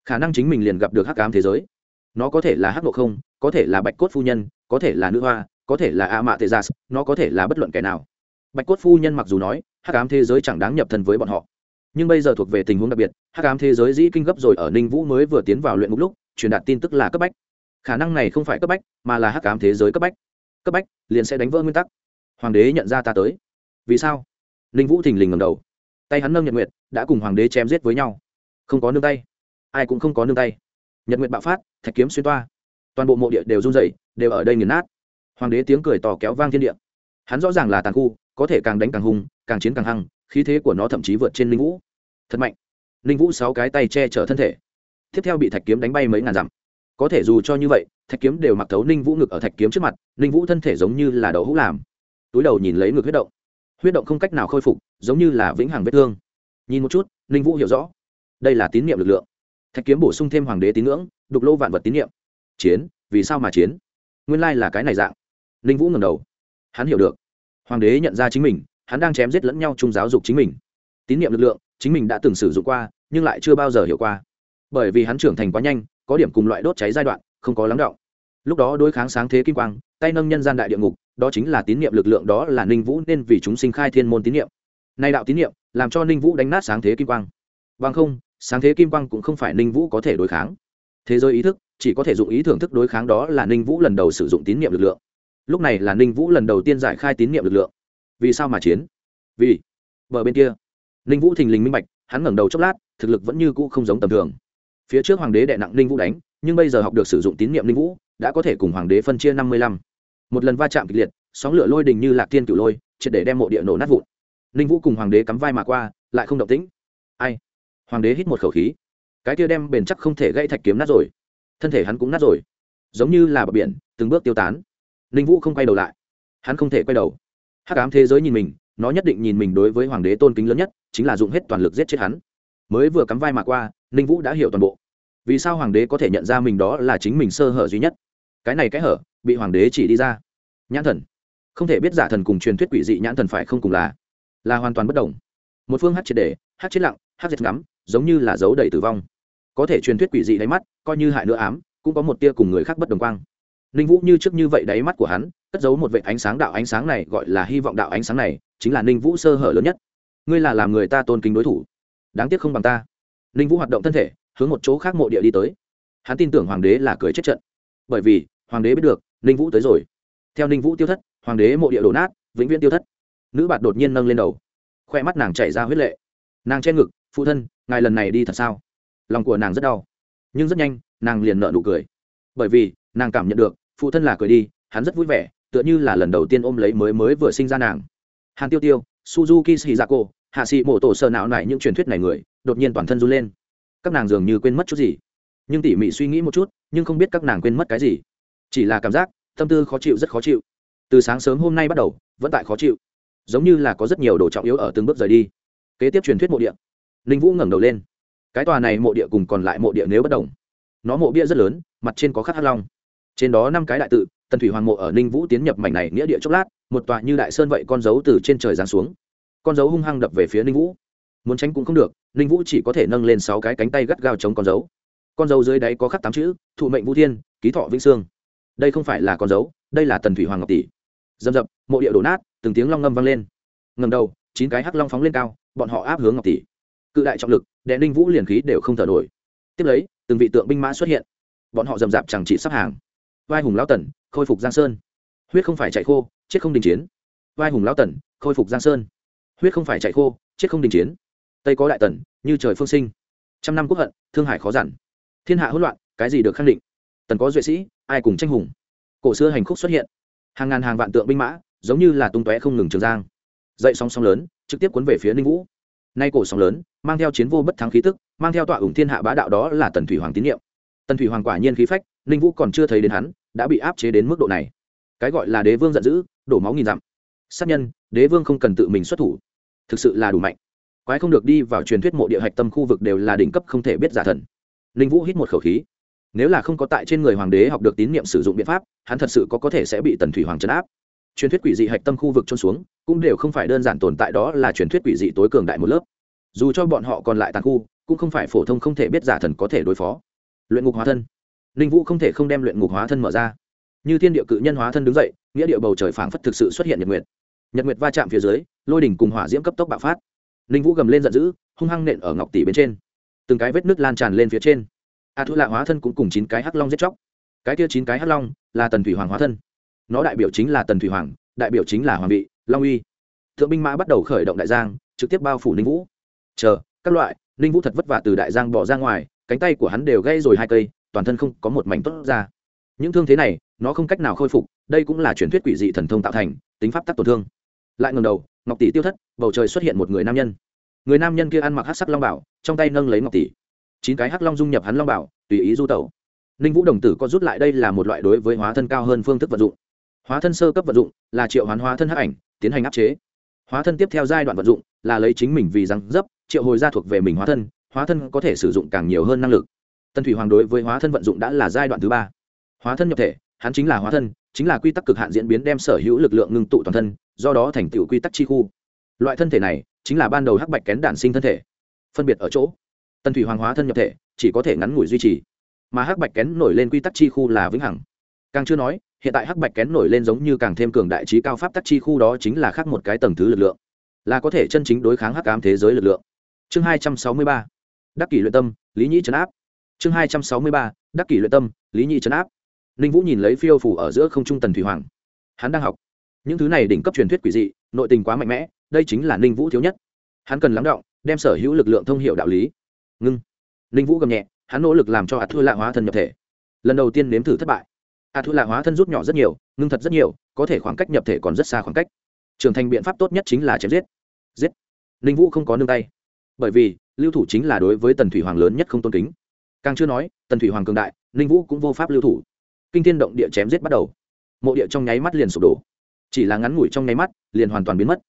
Khả năng chính mình liền gặp được hắc ám thế giới. Nó có thể là hắc độ không, có thể là bạch cốt phu nhân, có thể là nữ hoa, có thể là a mạ tê gia, nó có thể là bất luận kẻ nào. Bạch cốt phu nhân mặc dù nói, hắc ám thế giới chẳng đáng nhập thân với bọn họ. Nhưng bây giờ thuộc về tình huống đặc biệt, hắc ám thế giới dĩ kinh gấp rồi ở ninh vũ mới vừa tiến vào luyện ngục lúc, truyền đạt tin tức là cấp bách khả năng này không phải cấp bách, mà là hắc ám thế giới cấp bách. Cấp bách, liền sẽ đánh vỡ nguyên tắc. Hoàng đế nhận ra ta tới. Vì sao? Ninh vũ thình lình ngầm đầu. Tay hắn nâng nhật nguyệt, đã cùng hoàng đế chém giết với nhau. Không có nương tay. Ai cũng không có nương tay. Nhật nguyệt bạo phát, thạch kiếm xuyên toa. Toàn bộ mộ địa đều run dậy đều ở đây nghiền nát. Hoàng đế tiếng cười tỏ kéo vang thiên địa. Hắn rõ ràng là tàn khu, có thể càng đánh càng hung, càng chiến càng hăng, khí thế của nó thậm chí vượt trên ninh vũ. Thật mạnh. Ninh vũ sáu cái tay che chở thân thể. Tiếp theo bị thạch kiếm đánh bay mấy ngàn dặm có thể dù cho như vậy, thạch kiếm đều mặc thấu ninh vũ ngực ở thạch kiếm trước mặt, ninh vũ thân thể giống như là đậu hũ làm. Túi đầu nhìn lấy ngực huyết động. Huyết động không cách nào khôi phục, giống như là vĩnh hằng vết thương. Nhìn một chút, ninh vũ hiểu rõ. Đây là tín nhiệm lực lượng. Thạch kiếm bổ sung thêm hoàng đế tín ngưỡng, đục lô vạn vật tín nhiệm chiến, vì sao mà chiến? Nguyên lai là cái này dạng. Ninh vũ ngầm đầu. Hắn hiểu được. Hoàng đế nhận ra chính mình, hắn đang chém giết lẫn nhau chung giáo dục chính mình. Tín nhiệm lực lượng, chính mình đã từng sử dụng qua, nhưng lại chưa bao giờ hiểu qua. Bởi vì hắn trưởng thành quá nhanh có điểm cùng loại đốt cháy giai đoạn không có lắng động. Lúc đó đối kháng sáng thế kim quang tay nâng nhân gian đại địa ngục đó chính là tín niệm lực lượng đó là ninh vũ nên vì chúng sinh khai thiên môn tín niệm, nay đạo tín niệm làm cho ninh vũ đánh nát sáng thế kim quang. Bằng không sáng thế kim quang cũng không phải ninh vũ có thể đối kháng. Thế giới ý thức chỉ có thể dụng ý thưởng thức đối kháng đó là ninh vũ lần đầu sử dụng tín niệm lực lượng. Lúc này là ninh vũ lần đầu tiên giải khai tín niệm lực lượng. Vì sao mà chiến? Vì bờ bên kia. Ninh vũ thình lình minh bạch hắn ngẩng đầu chốc lát thực lực vẫn như cũ không giống tầm thường phía trước hoàng đế đệ nặng ninh vũ đánh, nhưng bây giờ học được sử dụng tín nhiệm ninh vũ, đã có thể cùng hoàng đế phân chia năm mươi lăm. Một lần va chạm kịch liệt, sóng lửa lôi đình như lạc tiên cửu lôi, triệt để đem mộ địa nổ nát vụn. Ninh vũ cùng hoàng đế cắm vai mà qua, lại không động tĩnh. Ai? Hoàng đế hít một khẩu khí. Cái kia đem bền chắc không thể gây thạch kiếm nát rồi. Thân thể hắn cũng nát rồi. Giống như là bờ biển, từng bước tiêu tán. Ninh vũ không quay đầu lại. Hắn không thể quay đầu. Hắc ám thế giới nhìn mình, nó nhất định nhìn mình đối với hoàng đế tôn kính lớn nhất, chính là dùng hết toàn lực giết chết hắn. Mới vừa cắm vai mà qua ninh vũ đã hiểu toàn bộ. Vì sao hoàng đế có thể nhận ra mình đó là chính mình sơ hở duy nhất? Cái này cái hở, bị hoàng đế chỉ đi ra. Nhãn thần. Không thể biết giả thần cùng truyền thuyết quỷ dị nhãn thần phải không cùng là là hoàn toàn bất đồng. Một phương hát triệt đề, hát chết lặng, hát diệt ngắm, giống như là dấu đầy tử vong. Có thể truyền thuyết quỷ dị đáy mắt, coi như hại nữa ám, cũng có một tia cùng người khác bất đồng quang. Ninh vũ như trước như vậy đáy mắt của hắn, cất giấu một vệ ánh sáng đạo ánh sáng này gọi là hy vọng đạo ánh sáng này, chính là ninh vũ sơ hở lớn nhất. Ngươi là làm người ta tôn kính đối thủ. Đáng tiếc không bằng ta ninh vũ hoạt động thân thể, hướng một chỗ khác mộ địa đi tới. Hắn tin tưởng hoàng đế là cười chết trận. Bởi vì, hoàng đế biết được, ninh vũ tới rồi. Theo ninh vũ tiêu thất, hoàng đế mộ địa đổ nát, vĩnh viễn tiêu thất. Nữ bạt đột nhiên nâng lên đầu. Khoe mắt nàng chảy ra huyết lệ. Nàng che ngực, phụ thân, ngài lần này đi thật sao? Lòng của nàng rất đau. Nhưng rất nhanh, nàng liền nợ nụ cười. Bởi vì, nàng cảm nhận được, phụ thân là cười đi, hắn rất vui vẻ, tựa như là lần đầu tiên ôm lấy mới mới vừa sinh ra nàng. Hàn tiêu tiêu, suzuki shizako, hạ sĩ mộ tổ sơ não nại những truyền thuyết này người đột nhiên toàn thân run lên. Các nàng dường như quên mất chút gì. Nhưng tỉ mỉ suy nghĩ một chút, nhưng không biết các nàng quên mất cái gì. Chỉ là cảm giác, tâm tư khó chịu, rất khó chịu. Từ sáng sớm hôm nay bắt đầu, vẫn tại khó chịu. Giống như là có rất nhiều đồ trọng yếu ở từng bước rời đi. Kế tiếp truyền thuyết mộ địa. Ninh vũ ngẩng đầu lên. Cái tòa này mộ địa cùng còn lại mộ địa nếu bất đồng. Nó mộ bia rất lớn, mặt trên có khắc hắc long. Trên đó năm cái đại tự, tần thủy hoàng mộ ở ninh vũ tiến nhập mảnh này nghĩa địa chốc lát, một tòa như đại sơn vậy con dấu từ trên trời giáng xuống. Con dấu hung hăng đập về phía ninh vũ muốn tránh cũng không được, ninh vũ chỉ có thể nâng lên sáu cái cánh tay gắt gao chống con dấu. Con dấu dưới đáy có khắc tám chữ, thụ mệnh vũ thiên, ký thọ vĩnh sương. Đây không phải là con dấu, đây là tần thủy hoàng ngọc tỷ. Dầm dập mộ địa đổ nát, từng tiếng long ngâm vang lên. Ngầm đầu, chín cái hắc long phóng lên cao, bọn họ áp hướng ngọc tỷ. Cự đại trọng lực, đè ninh vũ liền khí đều không thở nổi. Tiếp lấy, từng vị tượng binh mã xuất hiện. Bọn họ dầm dạp chẳng trị sắp hàng. Vai hùng lão tần, khôi phục giang sơn. Huyết không phải chạy khô, chết không đình chiến. Vai hùng lão tần, khôi phục giang sơn. Huyết không phải chạy khô, chết không đình chiến tây có đại tần, như trời phương sinh. Trăm năm quốc hận, thương hải khó giản. Thiên hạ hỗn loạn, cái gì được khẳng định? Tần có duệ sĩ, ai cùng tranh hùng? Cổ xưa hành khúc xuất hiện. Hàng ngàn hàng vạn tượng binh mã, giống như là tung tóe không ngừng trường giang. Dậy sóng sóng lớn, trực tiếp cuốn về phía ninh vũ. Nay cổ sóng lớn, mang theo chiến vô bất thắng khí tức, mang theo tọa ủng thiên hạ bá đạo đó là tần thủy hoàng tín nhiệm. Tần thủy hoàng quả nhiên khí phách, ninh vũ còn chưa thấy đến hắn, đã bị áp chế đến mức độ này. Cái gọi là đế vương giận dữ, đổ máu nghìn dặm. Sát nhân, đế vương không cần tự mình xuất thủ. Thực sự là đủ mạnh quái không được đi vào truyền thuyết mộ địa hạch tâm khu vực đều là đỉnh cấp không thể biết giả thần. Ninh vũ hít một khẩu khí. Nếu là không có tại trên người hoàng đế học được tín nhiệm sử dụng biện pháp, hắn thật sự có có thể sẽ bị tần thủy hoàng chấn áp. Truyền thuyết quỷ dị hạch tâm khu vực trôn xuống, cũng đều không phải đơn giản tồn tại đó là truyền thuyết quỷ dị tối cường đại một lớp. Dù cho bọn họ còn lại tàn khu, cũng không phải phổ thông không thể biết giả thần có thể đối phó. Luyện ngục hóa thân. Ninh vũ không thể không đem luyện ngục hóa thân mở ra. Như thiên địa cự nhân hóa thân đứng dậy, nghĩa địa bầu trời phảng phất thực sự xuất hiện nhật nguyệt. Nhật nguyệt va chạm phía dưới, lôi đỉnh cùng hỏa diễm cấp tốc bạo phát ninh vũ gầm lên giận dữ, hung hăng nện ở ngọc tỷ bên trên. Từng cái vết nước lan tràn lên phía trên. A thu lạ hóa thân cũng cùng chín cái hắc long giết chóc. Cái kia chín cái hắc long là tần thủy hoàng hóa thân. Nó đại biểu chính là tần thủy hoàng, đại biểu chính là hoàng vị, long uy. Thượng binh mã bắt đầu khởi động đại giang, trực tiếp bao phủ ninh vũ. Chờ, các loại, ninh vũ thật vất vả từ đại giang bỏ ra ngoài, cánh tay của hắn đều gây rồi hai cây, toàn thân không có một mảnh tốt ra. Những thương thế này, nó không cách nào khôi phục, đây cũng là truyền thuyết quỷ dị thần thông tạo thành, tính pháp tắc tổn thương lại ngầm đầu, ngọc tỷ tiêu thất, bầu trời xuất hiện một người nam nhân. Người nam nhân kia ăn mặc hát sắc long bảo, trong tay nâng lấy ngọc tỷ. Chín cái hắc long dung nhập hắn long bảo, tùy ý du tẩu. Ninh vũ đồng tử có rút lại đây là một loại đối với hóa thân cao hơn phương thức vận dụng. Hóa thân sơ cấp vận dụng là triệu hoán hóa thân hắc ảnh, tiến hành áp chế. Hóa thân tiếp theo giai đoạn vận dụng là lấy chính mình vì răng dấp, triệu hồi ra thuộc về mình hóa thân hóa thân có thể sử dụng càng nhiều hơn năng lực. Tân thủy hoàng đối với hóa thân vận dụng đã là giai đoạn thứ ba. Hóa thân nhập thể hắn chính là hóa thân, chính là quy tắc cực hạn diễn biến đem sở hữu lực lượng ngưng tụ toàn thân, do đó thành tựu quy tắc chi khu. Loại thân thể này chính là ban đầu hắc bạch kén đản sinh thân thể, phân biệt ở chỗ tân thủy hoàng hóa thân nhập thể, chỉ có thể ngắn ngủi duy trì. Mà hắc bạch kén nổi lên quy tắc chi khu là vĩnh hằng. Càng chưa nói, hiện tại hắc bạch kén nổi lên giống như càng thêm cường đại trí cao pháp tắc chi khu đó chính là khác một cái tầng thứ lực lượng, là có thể chân chính đối kháng hắc ám thế giới lực lượng. Chương hai trăm sáu mươi ba, đắc kỷ luyện tâm, lý nhĩ trấn áp. Chương hai trăm sáu mươi ba, đắc kỷ luyện tâm, lý nhĩ trấn áp ninh vũ nhìn lấy phiêu phủ ở giữa không trung tần thủy hoàng. Hắn đang học. Những thứ này đỉnh cấp truyền thuyết quỷ dị, nội tình quá mạnh mẽ, đây chính là ninh vũ thiếu nhất. Hắn cần lắng động, đem sở hữu lực lượng thông hiệu đạo lý. Ngưng. Ninh vũ gầm nhẹ, hắn nỗ lực làm cho ạt thư lạ hóa thân nhập thể. Lần đầu tiên nếm thử thất bại. Ạt thư lạ hóa thân rút nhỏ rất nhiều, ngưng thật rất nhiều, có thể khoảng cách nhập thể còn rất xa khoảng cách. Trưởng thành biện pháp tốt nhất chính là chém giết. Giết. Ninh vũ không có nương tay. Bởi vì, lưu thủ chính là đối với tần thủy hoàng lớn nhất không tôn kính. Càng chưa nói, tần thủy hoàng cường đại, ninh vũ cũng vô pháp lưu thủ kinh thiên động địa chém giết bắt đầu. Mộ địa trong nháy mắt liền sụp đổ. Chỉ là ngắn ngủi trong nháy mắt, liền hoàn toàn biến mất.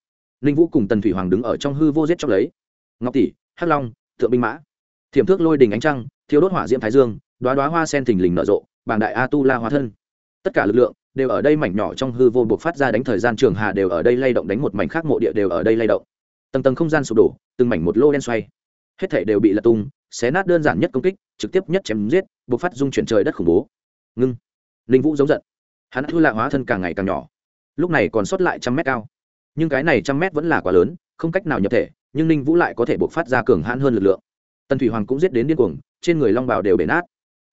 Ninh vũ cùng tần thủy hoàng đứng ở trong hư vô giết chóc lấy. Ngọc tỷ, hắc long, thượng binh mã. Thiểm thước lôi đình ánh trăng thiếu đốt hỏa diễm thái dương đoá đoá hoa sen thình lình nở rộ bảng đại a tu la hóa thân. Tất cả lực lượng đều ở đây mảnh nhỏ trong hư vô buộc phát ra đánh thời gian trường hà đều ở đây lay động đánh một mảnh khác mộ địa đều ở đây lay động. Tầng tầng không gian sụp đổ, từng mảnh một lô đen xoay. Hết thể đều bị lật tung, xé nát đơn giản nhất công kích, trực tiếp nhất chém giết, buộc phát dung chuyển trời đất khủng bố. Ngưng linh vũ giống giận. Hắn thu lạ hóa thân càng ngày càng nhỏ. Lúc này còn sót lại trăm mét cao. Nhưng cái này trăm mét vẫn là quá lớn, không cách nào nhập thể, nhưng ninh vũ lại có thể buộc phát ra cường hãn hơn lực lượng. Tần thủy hoàng cũng giết đến điên cuồng, trên người long bảo đều bể nát.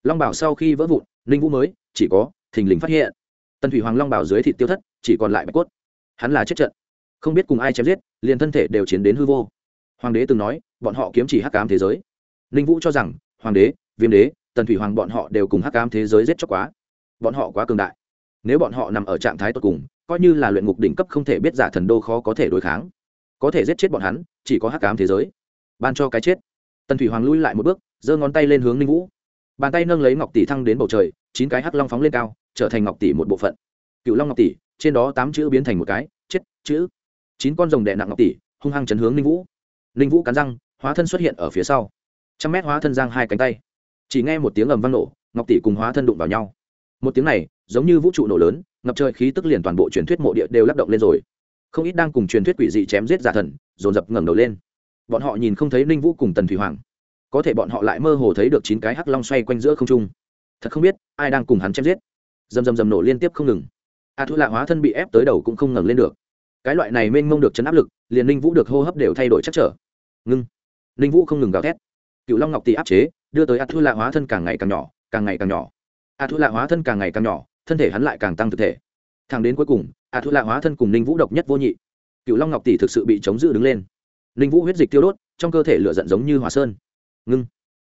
Long bảo sau khi vỡ vụn ninh vũ mới, chỉ có thình lình phát hiện. Tần thủy hoàng long bảo dưới thịt tiêu thất, chỉ còn lại bạch cốt. Hắn là chết trận. Không biết cùng ai chém giết, liền thân thể đều chiến đến hư vô. Hoàng đế từng nói, bọn họ kiếm chỉ hắc cám thế giới. Ninh vũ cho rằng, hoàng đế, viêm đế, tần thủy hoàng bọn họ đều cùng hắc cám thế giới giết chóc quá bọn họ quá cường đại. Nếu bọn họ nằm ở trạng thái tốt cùng, coi như là luyện ngục đỉnh cấp không thể biết giả thần đô khó có thể đối kháng. Có thể giết chết bọn hắn, chỉ có hắc cám thế giới. Ban cho cái chết. Tần thủy hoàng lui lại một bước, giơ ngón tay lên hướng ninh vũ. Bàn tay nâng lấy ngọc tỷ thăng đến bầu trời, chín cái hắc long phóng lên cao, trở thành ngọc tỷ một bộ phận. Cựu long ngọc tỷ, trên đó tám chữ biến thành một cái, chết, chữ. Chín con rồng đè nặng ngọc tỷ, hung hăng chấn hướng ninh vũ. Ninh vũ cắn răng, hóa thân xuất hiện ở phía sau. Trăm mét hóa thân giang hai cánh tay. Chỉ nghe một tiếng ầm vang nổ, ngọc tỷ cùng hóa thân đụng vào nhau một tiếng này, giống như vũ trụ nổ lớn, ngập trời khí tức liền toàn bộ truyền thuyết mộ địa đều lắc động lên rồi. Không ít đang cùng truyền thuyết quỷ dị chém giết giả thần, dồn dập ngẩng đầu lên. Bọn họ nhìn không thấy ninh vũ cùng tần thủy hoàng. Có thể bọn họ lại mơ hồ thấy được chín cái hắc long xoay quanh giữa không trung. Thật không biết, ai đang cùng hắn chém giết. Dầm dầm dầm nổ liên tiếp không ngừng. A thu lạ hóa thân bị ép tới đầu cũng không ngẩng lên được. Cái loại này mênh mông được chấn áp lực, liền ninh vũ được hô hấp đều thay đổi chắc trở. Ngưng. Ninh vũ không ngừng gào thét. Cựu long ngọc tỷ áp chế, đưa tới a thu lạ hóa thân càng ngày càng nhỏ, càng ngày càng nhỏ a thu lạ hóa thân càng ngày càng nhỏ, thân thể hắn lại càng tăng thực thể. Thẳng đến cuối cùng, a thu lạ hóa thân cùng ninh vũ độc nhất vô nhị. Cựu long ngọc tỷ thực sự bị chống giữ đứng lên. Ninh vũ huyết dịch tiêu đốt, trong cơ thể lửa giận giống như hòa sơn. Ngưng.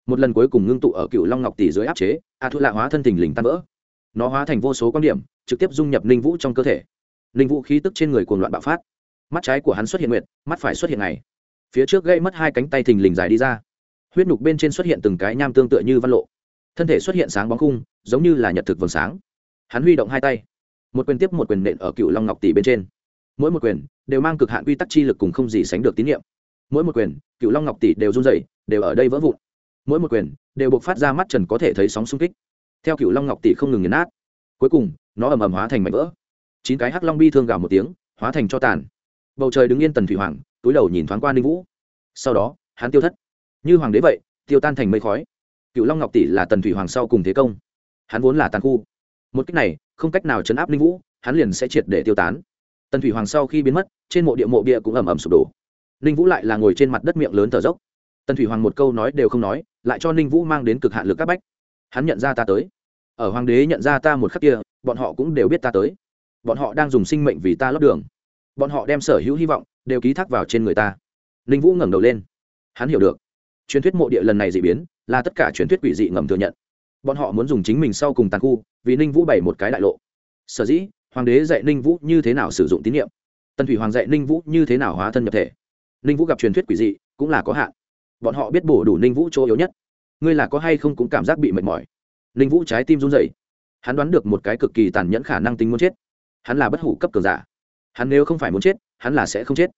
Một lần cuối cùng ngưng tụ ở cựu long ngọc tỷ dưới áp chế, a thu lạ hóa thân thình lình tan vỡ. Nó hóa thành vô số quan điểm, trực tiếp dung nhập ninh vũ trong cơ thể. Ninh vũ khí tức trên người cuồng loạn bạo phát. Mắt trái của hắn xuất hiện nguyệt, mắt phải xuất hiện ngày. Phía trước gây mất hai cánh tay thình lình dài đi ra. Huyết nhục bên trên xuất hiện từng cái nham tương tựa như văn lộ thân thể xuất hiện sáng bóng khung, giống như là nhật thực vầng sáng. Hắn huy động hai tay, một quyền tiếp một quyền nện ở cựu long ngọc tỷ bên trên. Mỗi một quyền đều mang cực hạn quy tắc chi lực cùng không gì sánh được tín nhiệm. Mỗi một quyền, cựu long ngọc tỷ đều run dày đều ở đây vỡ vụn. Mỗi một quyền đều buộc phát ra mắt trần có thể thấy sóng xung kích. Theo cựu long ngọc tỷ không ngừng nhấn nát, cuối cùng, nó ầm ầm hóa thành mảnh vỡ. Chín cái hắc long bi thương gào một tiếng, hóa thành cho tàn. Bầu trời đứng yên tần thủy hoàng, túi đầu nhìn thoáng qua ninh vũ. Sau đó, hắn tiêu thất. Như hoàng đế vậy, tiêu tan thành mây khói cựu long ngọc tỷ là tần thủy hoàng sau cùng thế công hắn vốn là tàn khu một cách này không cách nào chấn áp linh vũ hắn liền sẽ triệt để tiêu tán tần thủy hoàng sau khi biến mất trên mộ địa mộ bia cũng ầm ầm sụp đổ ninh vũ lại là ngồi trên mặt đất miệng lớn thở dốc tần thủy hoàng một câu nói đều không nói lại cho ninh vũ mang đến cực hạn lực các bách hắn nhận ra ta tới ở hoàng đế nhận ra ta một khắc kia bọn họ cũng đều biết ta tới bọn họ đang dùng sinh mệnh vì ta lót đường bọn họ đem sở hữu hy vọng đều ký thác vào trên người ta ninh vũ ngẩng đầu lên hắn hiểu được truyền thuyết mộ địa lần này dị biến, là tất cả truyền thuyết quỷ dị ngầm thừa nhận. Bọn họ muốn dùng chính mình sau cùng tàn khu, vì ninh vũ bày một cái đại lộ. Sở dĩ, hoàng đế dạy ninh vũ như thế nào sử dụng tín nhiệm tần thủy hoàng dạy ninh vũ như thế nào hóa thân nhập thể. Ninh vũ gặp truyền thuyết quỷ dị, cũng là có hạn. Bọn họ biết bổ đủ ninh vũ chỗ yếu nhất. Ngươi là có hay không cũng cảm giác bị mệt mỏi. Ninh vũ trái tim run dậy hắn đoán được một cái cực kỳ tàn nhẫn khả năng tính muốn chết. Hắn là bất hủ cấp cường giả. Hắn nếu không phải muốn chết, hắn là sẽ không chết.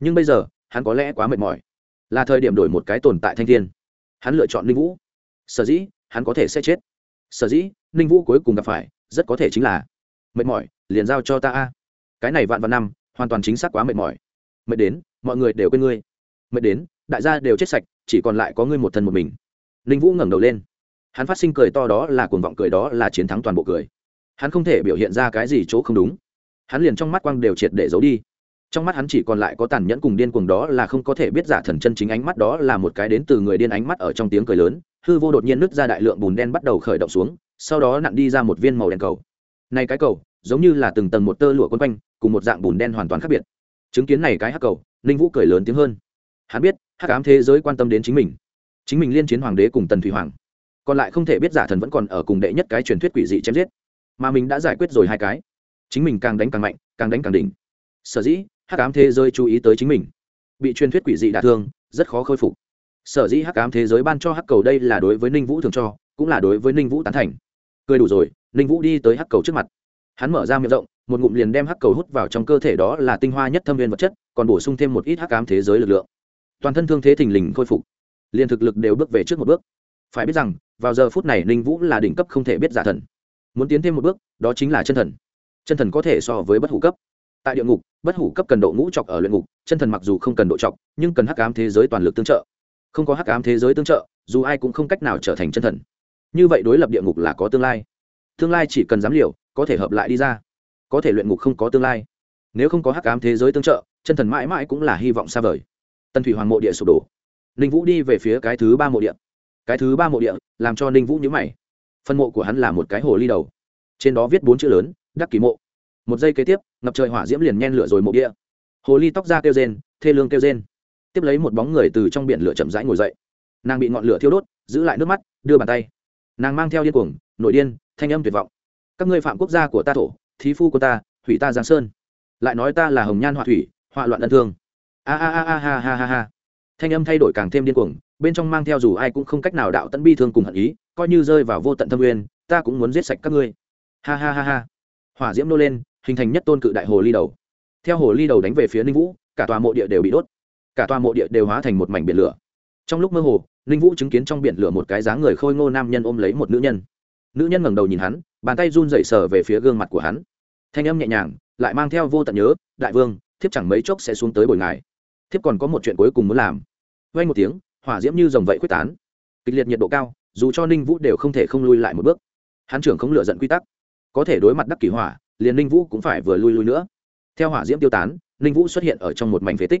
Nhưng bây giờ, hắn có lẽ quá mệt mỏi là thời điểm đổi một cái tồn tại thanh thiên. Hắn lựa chọn ninh vũ. Sở dĩ, hắn có thể sẽ chết. Sở dĩ, ninh vũ cuối cùng gặp phải, rất có thể chính là, mệt mỏi, liền giao cho ta a. Cái này vạn vạn năm, hoàn toàn chính xác quá mệt mỏi. Mệt đến, mọi người đều quên ngươi. Mệt đến, đại gia đều chết sạch, chỉ còn lại có ngươi một thân một mình. Ninh vũ ngẩng đầu lên. Hắn phát sinh cười to đó là cuồng vọng cười, đó là chiến thắng toàn bộ cười. Hắn không thể biểu hiện ra cái gì chỗ không đúng. Hắn liền trong mắt quang đều triệt để giấu đi trong mắt hắn chỉ còn lại có tàn nhẫn cùng điên cuồng đó là không có thể biết giả thần chân chính ánh mắt đó là một cái đến từ người điên ánh mắt ở trong tiếng cười lớn, hư vô đột nhiên nứt ra đại lượng bùn đen bắt đầu khởi động xuống, sau đó nặn đi ra một viên màu đen cầu. Này cái cầu, giống như là từng tầng một tơ lụa quân quanh, cùng một dạng bùn đen hoàn toàn khác biệt. Chứng kiến này cái hắc cầu, ninh vũ cười lớn tiếng hơn. Hắn biết, hắc ám thế giới quan tâm đến chính mình. Chính mình liên chiến hoàng đế cùng tần thủy hoàng. Còn lại không thể biết giả thần vẫn còn ở cùng đệ nhất cái truyền thuyết quỷ dị chém giết. Mà mình đã giải quyết rồi hai cái. Chính mình càng đánh càng mạnh, càng đánh càng đỉnh. Sở dĩ hắc ám thế giới chú ý tới chính mình. Bị truyền thuyết quỷ dị đả thương, rất khó khôi phục. Sở dĩ hắc ám thế giới ban cho hắc cầu đây là đối với ninh vũ thường cho, cũng là đối với ninh vũ tán thành. Cười đủ rồi, ninh vũ đi tới hắc cầu trước mặt. Hắn mở ra miệng rộng, một ngụm liền đem hắc cầu hút vào trong cơ thể đó là tinh hoa nhất thâm viên vật chất, còn bổ sung thêm một ít hắc ám thế giới lực lượng. Toàn thân thương thế thình lình khôi phục. Liền thực lực đều bước về trước một bước. Phải biết rằng, vào giờ phút này ninh vũ là đỉnh cấp không thể biết giả thần. Muốn tiến thêm một bước, đó chính là chân thần. Chân thần có thể so với bất hủ cấp. Tại địa ngục bất hủ cấp cần độ ngũ trọc ở luyện ngục, chân thần mặc dù không cần độ trọc, nhưng cần hắc ám thế giới toàn lực tương trợ. Không có hắc ám thế giới tương trợ, dù ai cũng không cách nào trở thành chân thần. Như vậy đối lập địa ngục là có tương lai. Tương lai chỉ cần dám liều, có thể hợp lại đi ra. Có thể luyện ngục không có tương lai. Nếu không có hắc ám thế giới tương trợ, chân thần mãi mãi cũng là hy vọng xa vời. Tân thủy hoàng mộ địa sụp đổ. Ninh vũ đi về phía cái thứ ba mộ địa. Cái thứ ba mộ địa làm cho ninh vũ nhíu mày. Phân mộ của hắn là một cái hồ ly đầu. Trên đó viết bốn chữ lớn, đắc ký mộ một giây kế tiếp, ngập trời hỏa diễm liền nhen lửa rồi mộ bia. Hồ ly tóc ra kêu rên, thê lương kêu rên. Tiếp lấy một bóng người từ trong biển lửa chậm rãi ngồi dậy. Nàng bị ngọn lửa thiêu đốt, giữ lại nước mắt, đưa bàn tay. Nàng mang theo điên cuồng, nội điên, thanh âm tuyệt vọng. Các ngươi phạm quốc gia của ta thổ, thí phu của ta thủy ta giang sơn. Lại nói ta là hồng nhan họa thủy, họa loạn ân thương. A a a a ha ha ha ha. Thanh âm thay đổi càng thêm điên cuồng, bên trong mang theo dù ai cũng không cách nào đạo tận bi thương cùng hận ý, coi như rơi vào vô tận thâm nguyên ta cũng muốn giết sạch các ngươi. Ha ha ha ha. Hỏa diễm nô lên hình thành nhất tôn cự đại hồ ly đầu. Theo hồ ly đầu đánh về phía ninh vũ, cả tòa mộ địa đều bị đốt. Cả tòa mộ địa đều hóa thành một mảnh biển lửa. Trong lúc mơ hồ, ninh vũ chứng kiến trong biển lửa một cái dáng người khôi ngô nam nhân ôm lấy một nữ nhân. Nữ nhân ngẩng đầu nhìn hắn, bàn tay run dậy sờ về phía gương mặt của hắn. Thanh âm nhẹ nhàng, lại mang theo vô tận nhớ, đại vương, thiếp chẳng mấy chốc sẽ xuống tới bồi ngài. Thiếp còn có một chuyện cuối cùng muốn làm. Vay một tiếng, hỏa diễm như dòng vậy quyết tán. Kịch liệt nhiệt độ cao, dù cho ninh vũ đều không thể không lui lại một bước. Hắn trưởng không lựa giận quy tắc, có thể đối mặt đắc kỷ hỏa liền ninh vũ cũng phải vừa lui lui nữa. Theo hỏa diễm tiêu tán, ninh vũ xuất hiện ở trong một mảnh phế tích.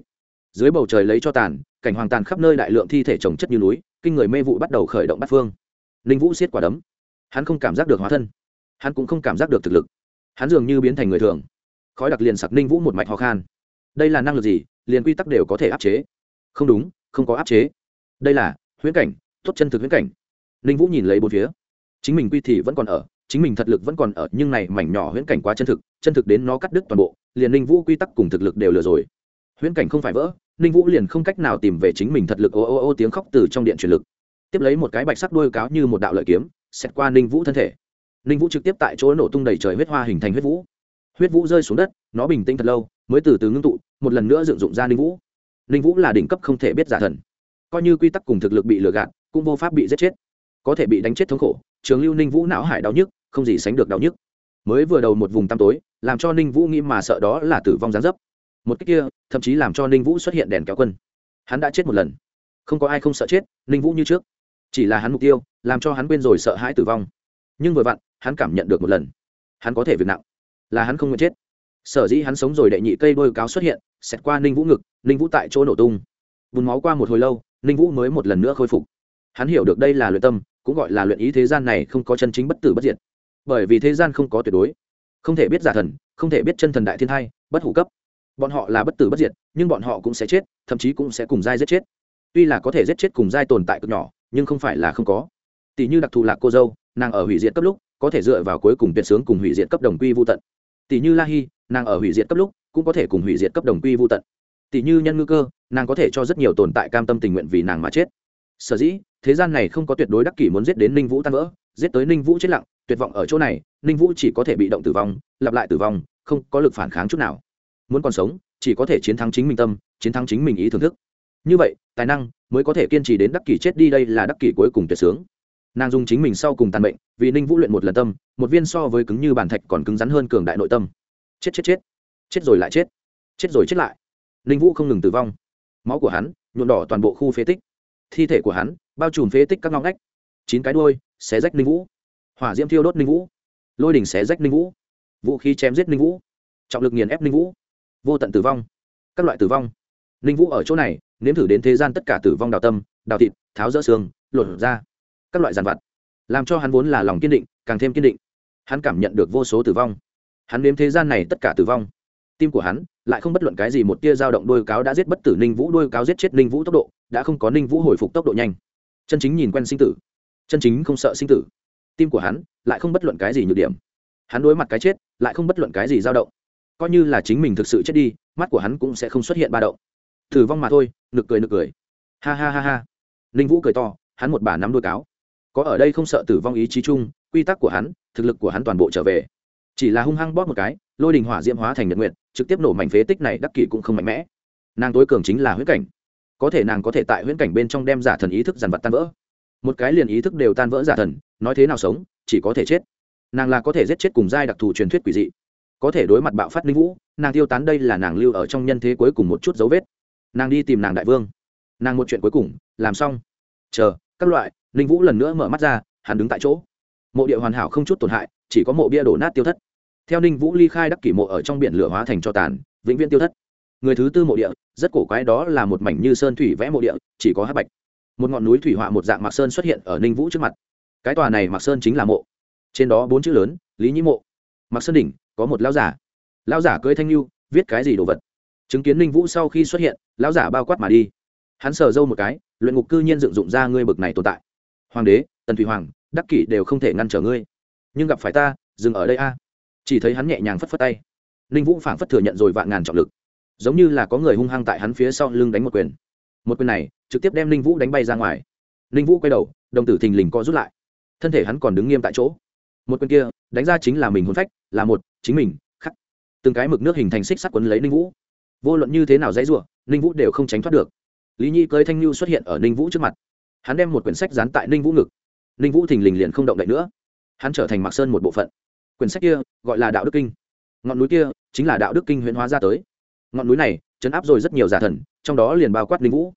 Dưới bầu trời lấy cho tàn, cảnh hoàng tàn khắp nơi đại lượng thi thể trồng chất như núi, kinh người mê vụ bắt đầu khởi động bắt phương. Ninh vũ xiết quả đấm. Hắn không cảm giác được hóa thân. Hắn cũng không cảm giác được thực lực. Hắn dường như biến thành người thường. Khói đặc liền sặc ninh vũ một mạch ho khan. Đây là năng lực gì? Liền quy tắc đều có thể áp chế. Không đúng, không có áp chế. Đây là huyễn cảnh, tốt chân thực huyễn cảnh. Ninh vũ nhìn lấy bốn phía. Chính mình quy thì vẫn còn ở chính mình thật lực vẫn còn ở, nhưng này mảnh nhỏ huyễn cảnh quá chân thực chân thực đến nó cắt đứt toàn bộ, liền ninh vũ quy tắc cùng thực lực đều lừa rồi. Huyễn cảnh không phải vỡ, ninh vũ liền không cách nào tìm về chính mình thật lực, ô ô ô tiếng khóc từ trong điện truyền lực. Tiếp lấy một cái bạch sắc đuôi cáo như một đạo lợi kiếm, xẹt qua ninh vũ thân thể. Ninh vũ trực tiếp tại chỗ nổ tung đầy trời huyết hoa hình thành huyết vũ. Huyết vũ rơi xuống đất, nó bình tĩnh thật lâu, mới từ từ ngưng tụ, một lần nữa dựng dụng ra ninh vũ. Ninh vũ là đỉnh cấp không thể biết giả thần. Coi như quy tắc cùng thực lực bị lừa gạt, cũng vô pháp bị giết chết. Có thể bị đánh chết thống khổ, trường lưu ninh vũ não hải đau nhức không gì sánh được đau nhức. Mới vừa đầu một vùng tăm tối, làm cho ninh vũ nghĩ mà sợ đó là tử vong gián dấp. Một cách kia, thậm chí làm cho ninh vũ xuất hiện đèn kéo quân. Hắn đã chết một lần. Không có ai không sợ chết, ninh vũ như trước. Chỉ là hắn mục tiêu, làm cho hắn quên rồi sợ hãi tử vong. Nhưng vừa vặn, hắn cảm nhận được một lần. Hắn có thể việc nặng. Là hắn không nguyện chết. Sở dĩ hắn sống rồi đệ nhị cây đôi cáo xuất hiện, xẹt qua ninh vũ ngực, ninh vũ tại chỗ nổ tung. Bùn máu qua một hồi lâu, ninh vũ mới một lần nữa khôi phục. Hắn hiểu được đây là luyện tâm, cũng gọi là luyện ý thế gian này không có chân chính bất tử bất diệt bởi vì thế gian không có tuyệt đối. Không thể biết giả thần, không thể biết chân thần đại thiên hai bất hủ cấp. Bọn họ là bất tử bất diệt, nhưng bọn họ cũng sẽ chết, thậm chí cũng sẽ cùng giai giết chết. Tuy là có thể giết chết cùng giai tồn tại cực nhỏ, nhưng không phải là không có. Tỷ như đặc thù lạc cô dâu, nàng ở hủy diệt cấp lúc, có thể dựa vào cuối cùng tuyệt sướng cùng hủy diệt cấp đồng quy vô tận. Tỷ như la hi, nàng ở hủy diệt cấp lúc, cũng có thể cùng hủy diệt cấp đồng quy vô tận. Tỷ như nhân ngư cơ, nàng có thể cho rất nhiều tồn tại cam tâm tình nguyện vì nàng mà chết. Sở dĩ, thế gian này không có tuyệt đối đắc kỷ muốn giết đến ninh vũ tan vỡ, giết tới ninh vũ chết lặng tuyệt vọng ở chỗ này, ninh vũ chỉ có thể bị động tử vong, lặp lại tử vong, không có lực phản kháng chút nào. Muốn còn sống, chỉ có thể chiến thắng chính mình tâm, chiến thắng chính mình ý thưởng thức. Như vậy, tài năng mới có thể kiên trì đến đắc kỷ chết đi đây là đắc kỷ cuối cùng tuyệt sướng. Nàng dùng chính mình sau cùng tàn bệnh vì ninh vũ luyện một lần tâm, một viên so với cứng như bàn thạch còn cứng rắn hơn cường đại nội tâm. Chết chết chết. Chết rồi lại chết. Chết rồi chết lại. Ninh vũ không ngừng tử vong. Máu của hắn nhuộm đỏ toàn bộ khu phế tích. Thi thể của hắn bao trùm phế tích các ngõ ngách. Chín cái đuôi xé rách ninh vũ hỏa diễm thiêu đốt ninh vũ lôi đỉnh xé rách ninh vũ vũ khí chém giết ninh vũ trọng lực nghiền ép ninh vũ vô tận tử vong các loại tử vong ninh vũ ở chỗ này nếm thử đến thế gian tất cả tử vong đào tâm đào thịt tháo rỡ xương lột ra các loại giàn vặt làm cho hắn vốn là lòng kiên định càng thêm kiên định hắn cảm nhận được vô số tử vong hắn nếm thế gian này tất cả tử vong tim của hắn lại không bất luận cái gì một tia dao động đôi cáo đã giết bất tử ninh vũ đôi cáo giết chết ninh vũ tốc độ đã không có ninh vũ hồi phục tốc độ nhanh chân chính nhìn quen sinh tử chân chính không sợ sinh tử tim của hắn lại không bất luận cái gì nhược điểm. Hắn đối mặt cái chết lại không bất luận cái gì dao động. Coi như là chính mình thực sự chết đi, mắt của hắn cũng sẽ không xuất hiện ba động. Thử vong mà thôi, nực cười nực cười. Ha ha ha ha. Ninh vũ cười to, hắn một bà nắm đôi cáo. Có ở đây không sợ tử vong ý chí chung, quy tắc của hắn, thực lực của hắn toàn bộ trở về. Chỉ là hung hăng bóp một cái, lôi đình hỏa diễm hóa thành nhật nguyện trực tiếp nổ mảnh phế tích này đắc kỷ cũng không mạnh mẽ. Nàng tối cường chính là huyễn cảnh. Có thể nàng có thể tại huyễn cảnh bên trong đem giả thần ý thức dằn vật tan vỡ một cái liền ý thức đều tan vỡ giả thần, nói thế nào sống, chỉ có thể chết. Nàng là có thể giết chết cùng giai đặc thù truyền thuyết quỷ dị. Có thể đối mặt bạo phát linh vũ, nàng tiêu tán đây là nàng lưu ở trong nhân thế cuối cùng một chút dấu vết. Nàng đi tìm nàng đại vương. Nàng một chuyện cuối cùng, làm xong. Chờ, các loại, linh vũ lần nữa mở mắt ra, hắn đứng tại chỗ. Mộ địa hoàn hảo không chút tổn hại, chỉ có mộ bia đổ nát tiêu thất. Theo ninh vũ ly khai đắc kỷ mộ ở trong biển lửa hóa thành cho tàn, vĩnh viễn tiêu thất. Người thứ tư mộ địa, rất cổ quái đó là một mảnh như sơn thủy vẽ mộ địa, chỉ có hát bạch một ngọn núi thủy họa một dạng mạc sơn xuất hiện ở ninh vũ trước mặt. Cái tòa này mạc sơn chính là mộ. Trên đó bốn chữ lớn, lý nhĩ mộ. Mạc sơn đỉnh, có một lão giả. Lão giả cưới thanh lưu, viết cái gì đồ vật? Chứng kiến ninh vũ sau khi xuất hiện, lão giả bao quát mà đi. Hắn sờ dâu một cái, luyện ngục cư nhiên dựng dụng ra ngươi bực này tồn tại. Hoàng đế, tần thủy hoàng, đắc kỷ đều không thể ngăn trở ngươi. Nhưng gặp phải ta, dừng ở đây a. Chỉ thấy hắn nhẹ nhàng phất phất tay. Ninh vũ phảng phất thừa nhận rồi vạn ngàn trọng lực. Giống như là có người hung hăng tại hắn phía sau lưng đánh một quyền một quyền này trực tiếp đem ninh vũ đánh bay ra ngoài. Ninh vũ quay đầu, đồng tử thình lình co rút lại. Thân thể hắn còn đứng nghiêm tại chỗ. Một quyền kia, đánh ra chính là mình hôn phách, là một, chính mình, khắc. Từng cái mực nước hình thành xích sắt quấn lấy ninh vũ. Vô luận như thế nào dãy r u ộ ninh vũ đều không tránh thoát được. Lý nhi cơi thanh lưu xuất hiện ở ninh vũ trước mặt. Hắn đem một quyển sách dán tại ninh vũ ngực. Ninh vũ thình lình liền không động đậy nữa. Hắn trở thành mạc sơn một bộ phận. Quyển sách kia gọi là đạo đức kinh. Ngọn núi kia chính là đạo đức kinh huyễn hóa ra tới. Ngọn núi này chấn áp rồi rất nhiều giả thần, trong đó liền bao quát ninh vũ.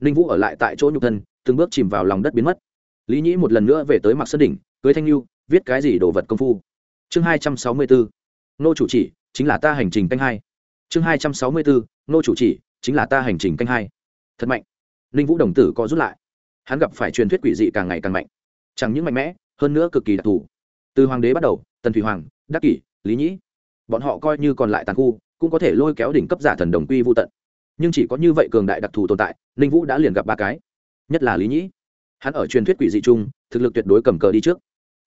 Ninh vũ ở lại tại chỗ nhục thân, từng bước chìm vào lòng đất biến mất. Lý nhĩ một lần nữa về tới mặc sơn đỉnh, cưới thanh lưu viết cái gì đồ vật công phu. Chương hai trăm sáu mươi bốn nô chủ chỉ, chính là ta hành trình canh hai. Chương hai trăm sáu mươi bốn nô chủ chỉ, chính là ta hành trình canh hai. Thật mạnh. Ninh vũ đồng tử có rút lại. Hắn gặp phải truyền thuyết quỷ dị càng ngày càng mạnh. Chẳng những mạnh mẽ, hơn nữa cực kỳ đặc thù. Từ hoàng đế bắt đầu, tần thủy hoàng, đắc kỷ, lý nhĩ, bọn họ coi như còn lại tàn khu cũng có thể lôi kéo đỉnh cấp giả thần đồng quy vô tận. Nhưng chỉ có như vậy cường đại đặc thù tồn tại, ninh vũ đã liền gặp ba cái. Nhất là lý nhĩ. Hắn ở truyền thuyết quỷ dị chung, thực lực tuyệt đối cầm cờ đi trước.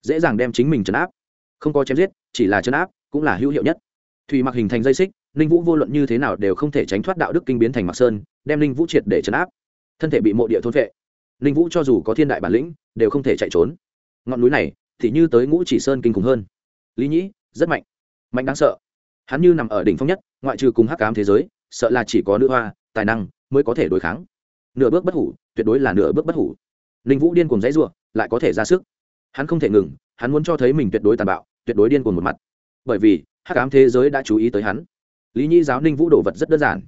Dễ dàng đem chính mình chấn áp. Không có chém giết, chỉ là chấn áp, cũng là hữu hiệu nhất. Thùy mặc hình thành dây xích, ninh vũ vô luận như thế nào đều không thể tránh thoát đạo đức kinh biến thành mặc sơn, đem ninh vũ triệt để chấn áp. Thân thể bị mộ địa thôn vệ ninh vũ cho dù có thiên đại bản lĩnh, đều không thể chạy trốn. Ngọn núi này, thì như tới ngũ chỉ sơn kinh khủng hơn. Lý nhĩ, rất mạnh. Mạnh đáng sợ. Hắn như nằm ở đỉnh phong nhất ngoại trừ cùng hắc cám thế giới, sợ là chỉ có nữ hoa, tài năng mới có thể đối kháng. Nửa bước bất hủ, tuyệt đối là nửa bước bất hủ. Ninh vũ điên cùng dãy ruộng lại có thể ra sức. Hắn không thể ngừng, hắn muốn cho thấy mình tuyệt đối tàn bạo, tuyệt đối điên cuồng một mặt. Bởi vì, hắc cám thế giới đã chú ý tới hắn. Lý nhĩ giáo ninh vũ đồ vật rất đơn giản.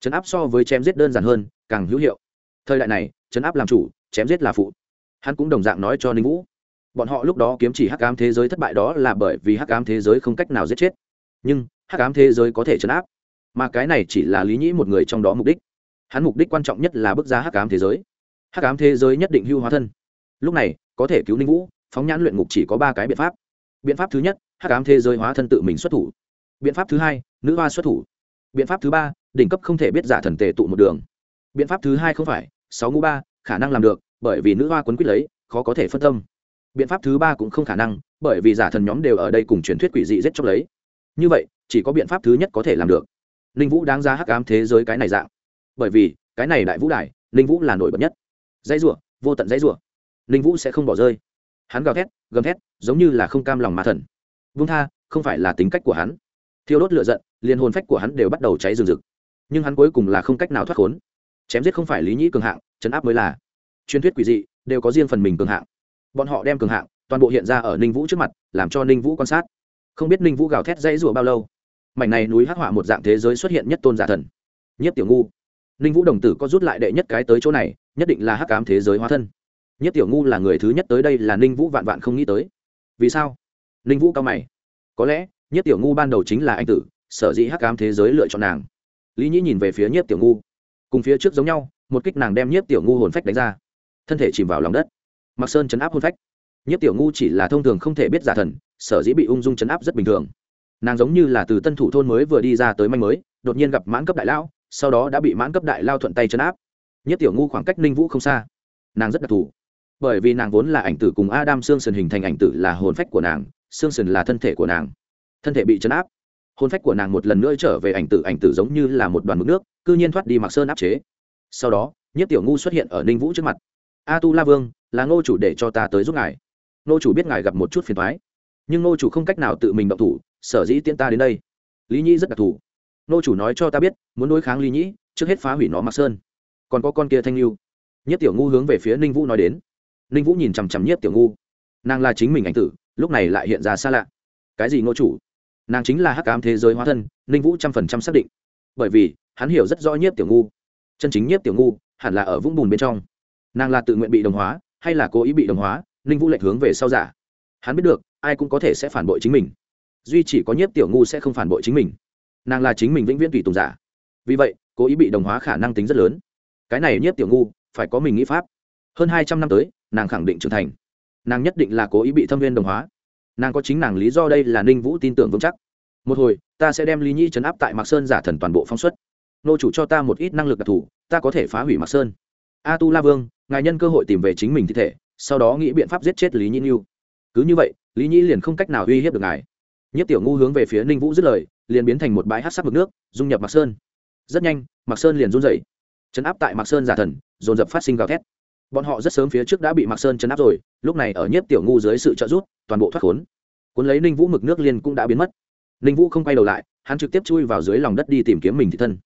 Chấn áp so với chém giết đơn giản hơn, càng hữu hiệu. Thời đại này, chấn áp làm chủ, chém giết là phụ. Hắn cũng đồng dạng nói cho ninh vũ. Bọn họ lúc đó kiếm chỉ hắc ám thế giới thất bại đó là bởi vì hắc ám thế giới không cách nào giết chết nhưng hắc ám thế giới có thể chấn áp. Mà cái này chỉ là lý nhĩ một người trong đó mục đích. Hắn mục đích quan trọng nhất là bước ra hắc ám thế giới. Hắc ám thế giới nhất định hưu hóa thân. Lúc này, có thể cứu ninh vũ, phóng nhãn luyện ngục chỉ có ba cái biện pháp. Biện pháp thứ nhất, hắc ám thế giới hóa thân tự mình xuất thủ. Biện pháp thứ hai, nữ hoa xuất thủ. Biện pháp thứ ba, đỉnh cấp không thể biết giả thần tề tụ một đường. Biện pháp thứ hai không phải, sáu ngũ ba, khả năng làm được, bởi vì nữ hoa quấn quýt lấy, khó có thể phân tâm. Biện pháp thứ ba cũng không khả năng, bởi vì giả thần nhóm đều ở đây cùng truyền thuyết quỷ dị giết chóc lấy như vậy, chỉ có biện pháp thứ nhất có thể làm được. Ninh vũ đáng ra hắc ám thế giới cái này dạng. Bởi vì, cái này đại vũ đài, ninh vũ là nổi bật nhất. Dãy rủa, vô tận dãy rủa. Ninh vũ sẽ không bỏ rơi. Hắn gào thét, gầm thét, giống như là không cam lòng ma thần. Vung tha, không phải là tính cách của hắn. Thiêu đốt lửa giận, liền hồn phách của hắn đều bắt đầu cháy rừng rực. Nhưng hắn cuối cùng là không cách nào thoát khốn. Chém giết không phải lý nhĩ cường hạng chấn áp mới là. Truyền thuyết quỷ dị, đều có riêng phần mình cường hạng. Bọn họ đem cường hạng toàn bộ hiện ra ở ninh vũ trước mặt, làm cho ninh vũ quan sát không biết ninh vũ gào thét dãy rủa bao lâu. Mảnh này núi hắc họa một dạng thế giới xuất hiện nhất tôn giả thần. Nhất tiểu ngu. Ninh vũ đồng tử có rút lại đệ nhất cái tới chỗ này, nhất định là hắc cám thế giới hóa thân. Nhất tiểu ngu là người thứ nhất tới đây là ninh vũ vạn vạn không nghĩ tới. Vì sao? Ninh vũ cao mày. Có lẽ, nhất tiểu ngu ban đầu chính là anh tử, sở dĩ hắc cám thế giới lựa chọn nàng. Lý nhĩ nhìn về phía nhất tiểu ngu. Cùng phía trước giống nhau, một kích nàng đem nhất tiểu ngu hồn phách đánh ra. Thân thể chìm vào lòng đất. Mặc sơn chấn áp hồn phách nhất tiểu ngu chỉ là thông thường không thể biết giả thần, sở dĩ bị ung dung chấn áp rất bình thường. Nàng giống như là từ tân thủ thôn mới vừa đi ra tới manh mới, đột nhiên gặp mãn cấp đại lao sau đó đã bị mãn cấp đại lao thuận tay chấn áp. Nhất tiểu ngu khoảng cách ninh vũ không xa. Nàng rất đặc thù. Bởi vì nàng vốn là ảnh tử cùng adam sương sần hình thành ảnh tử là hồn phách của nàng, sương sần là thân thể của nàng. Thân thể bị chấn áp. Hồn phách của nàng một lần nữa trở về ảnh tử ảnh tử giống như là một đoàn mực nước c ư nhiên thoát đi mặc sơn áp chế. Sau đó nhất tiểu ngu xuất hiện ở ninh vũ trước mặt. A tu la vương, là ngô chủ để cho ta tới giúp ngài. Nô chủ biết ngài gặp một chút phiền thoái. Nhưng nô chủ không cách nào tự mình động thủ, sở dĩ tiễn ta đến đây. Lý nhĩ rất đặc thù. Nô chủ nói cho ta biết, muốn đối kháng lý nhĩ, trước hết phá hủy nó mặc sơn. Còn có con kia thanh lưu. Nhất tiểu ngu hướng về phía ninh vũ nói đến. Ninh vũ nhìn chằm chằm nhất tiểu ngu. Nàng là chính mình ảnh tử, lúc này lại hiện ra xa lạ. Cái gì nô chủ? Nàng chính là hắc ám thế giới hóa thân, ninh vũ trăm phần trăm xác định. Bởi vì, hắn hiểu rất rõ nhiếp tiểu ngu. Chân chính nhiếp tiểu ngu hẳn là ở vũng bùn bên trong. Nàng là tự nguyện bị đồng hóa, hay là cố ý bị đồng hóa ninh vũ lệch hướng về sau giả. Hắn biết được, ai cũng có thể sẽ phản bội chính mình. Duy chỉ có nhiếp tiểu ngu sẽ không phản bội chính mình. Nàng là chính mình vĩnh viễn tùy tùng giả. Vì vậy, cố ý bị đồng hóa khả năng tính rất lớn. Cái này nhiếp tiểu ngu, phải có mình nghĩ pháp. Hơn hai trăm năm tới, nàng khẳng định trưởng thành. Nàng nhất định là cố ý bị thâm viên đồng hóa. Nàng có chính nàng lý do đây là ninh vũ tin tưởng vững chắc. Một hồi, ta sẽ đem lý nhi chấn áp tại mạc sơn giả thần toàn bộ phong suất nô chủ cho ta một ít năng lực đặc thù, ta có thể phá hủy mạc sơn. A tu la vương, ngài nhân cơ hội tìm về chính mình thi thể sau đó nghĩ biện pháp giết chết lý Nhĩ như cứ như vậy, lý Nhĩ liền không cách nào uy hiếp được ngài. Nhất tiểu ngu hướng về phía ninh vũ dứt lời, liền biến thành một bãi hát sắc mực nước, dung nhập mạc sơn. Rất nhanh, mạc sơn liền run dậy chấn áp tại mạc sơn giả thần, dồn dập phát sinh gào thét. Bọn họ rất sớm phía trước đã bị mạc sơn chấn áp rồi, lúc này ở nhiếp tiểu ngu dưới sự trợ giúp, toàn bộ thoát khốn. Cuốn lấy ninh vũ mực nước liền cũng đã biến mất. Ninh vũ không quay đầu lại, hắn trực tiếp chui vào dưới lòng đất đi tìm kiếm mình thị thân.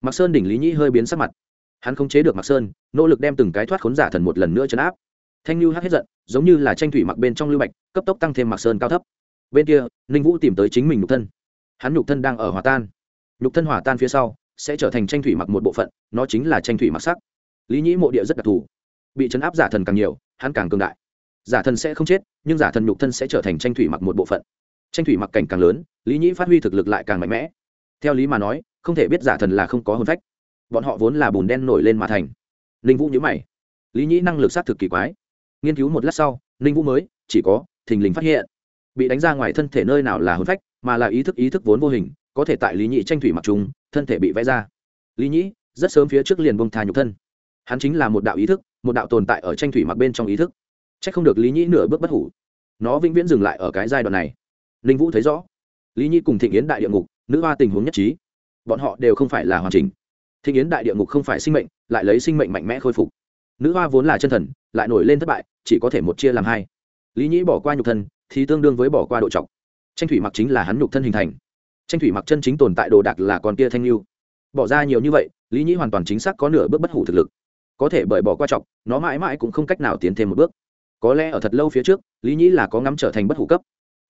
Mạc sơn đỉnh lý nhĩ hơi biến sắc mặt. Hắn không chế được mạc sơn, nỗ lực đem từng cái thoát khốn giả thần một lần nữa chấn áp thanh lưu hắc hết giận, giống như là tranh thủy mặc bên trong lưu bạch, cấp tốc tăng thêm mặc sơn cao thấp. Bên kia, ninh vũ tìm tới chính mình nhục thân. Hắn nhục thân đang ở hòa tan. Nhục thân hòa tan phía sau, sẽ trở thành tranh thủy mặc một bộ phận, nó chính là tranh thủy mặc sắc. Lý nhĩ mộ địa rất đặc thù. Bị chấn áp giả thần càng nhiều, hắn càng cường đại. Giả thần sẽ không chết, nhưng giả thần nhục thân sẽ trở thành tranh thủy mặc một bộ phận. Tranh thủy mặc cảnh càng lớn, lý nhĩ phát huy thực lực lại càng mạnh mẽ. Theo lý mà nói, không thể biết giả thần là không có hôn phách. Bọn họ vốn là bùn đen nổi lên mà thành. Ninh vũ nhữ mày. Lý nhĩ năng lực sát thực kỳ quái nghiên cứu một lát sau, ninh vũ mới, chỉ có, thình lình phát hiện. Bị đánh ra ngoài thân thể nơi nào là hôn phách, mà là ý thức ý thức vốn vô hình, có thể tại lý nhị tranh thủy mặc trùng, thân thể bị vẽ ra. Lý nhị rất sớm phía trước liền bông thà nhục thân. Hắn chính là một đạo ý thức, một đạo tồn tại ở tranh thủy mặc bên trong ý thức. C h ắ c không được lý nhị nửa bước bất hủ. Nó vĩnh viễn dừng lại ở cái giai đoạn này. Ninh vũ thấy rõ. Lý nhị cùng thịnh yến đại địa ngục, nữ hoa tình huống nhất trí. Bọn họ đều không phải là hoàn chỉnh. Thịnh yến đại địa ngục không phải sinh mệnh, lại lấy sinh mệnh mạnh mẽ khôi phục. Nữ hoa vốn là chân thần, lại nổi lên thất bại chỉ có thể một chia làm hai. Lý nhĩ bỏ qua nhục thân, thì tương đương với bỏ qua độ trọc. Tranh thủy mặc chính là hắn nhục thân hình thành. Tranh thủy mặc chân chính tồn tại đồ đạc là con kia thanh lưu. Bỏ ra nhiều như vậy, lý nhĩ hoàn toàn chính xác có nửa bước bất hủ thực lực. Có thể bởi bỏ qua trọc, nó mãi mãi cũng không cách nào tiến thêm một bước. Có lẽ ở thật lâu phía trước, lý nhĩ là có ngắm trở thành bất hủ cấp.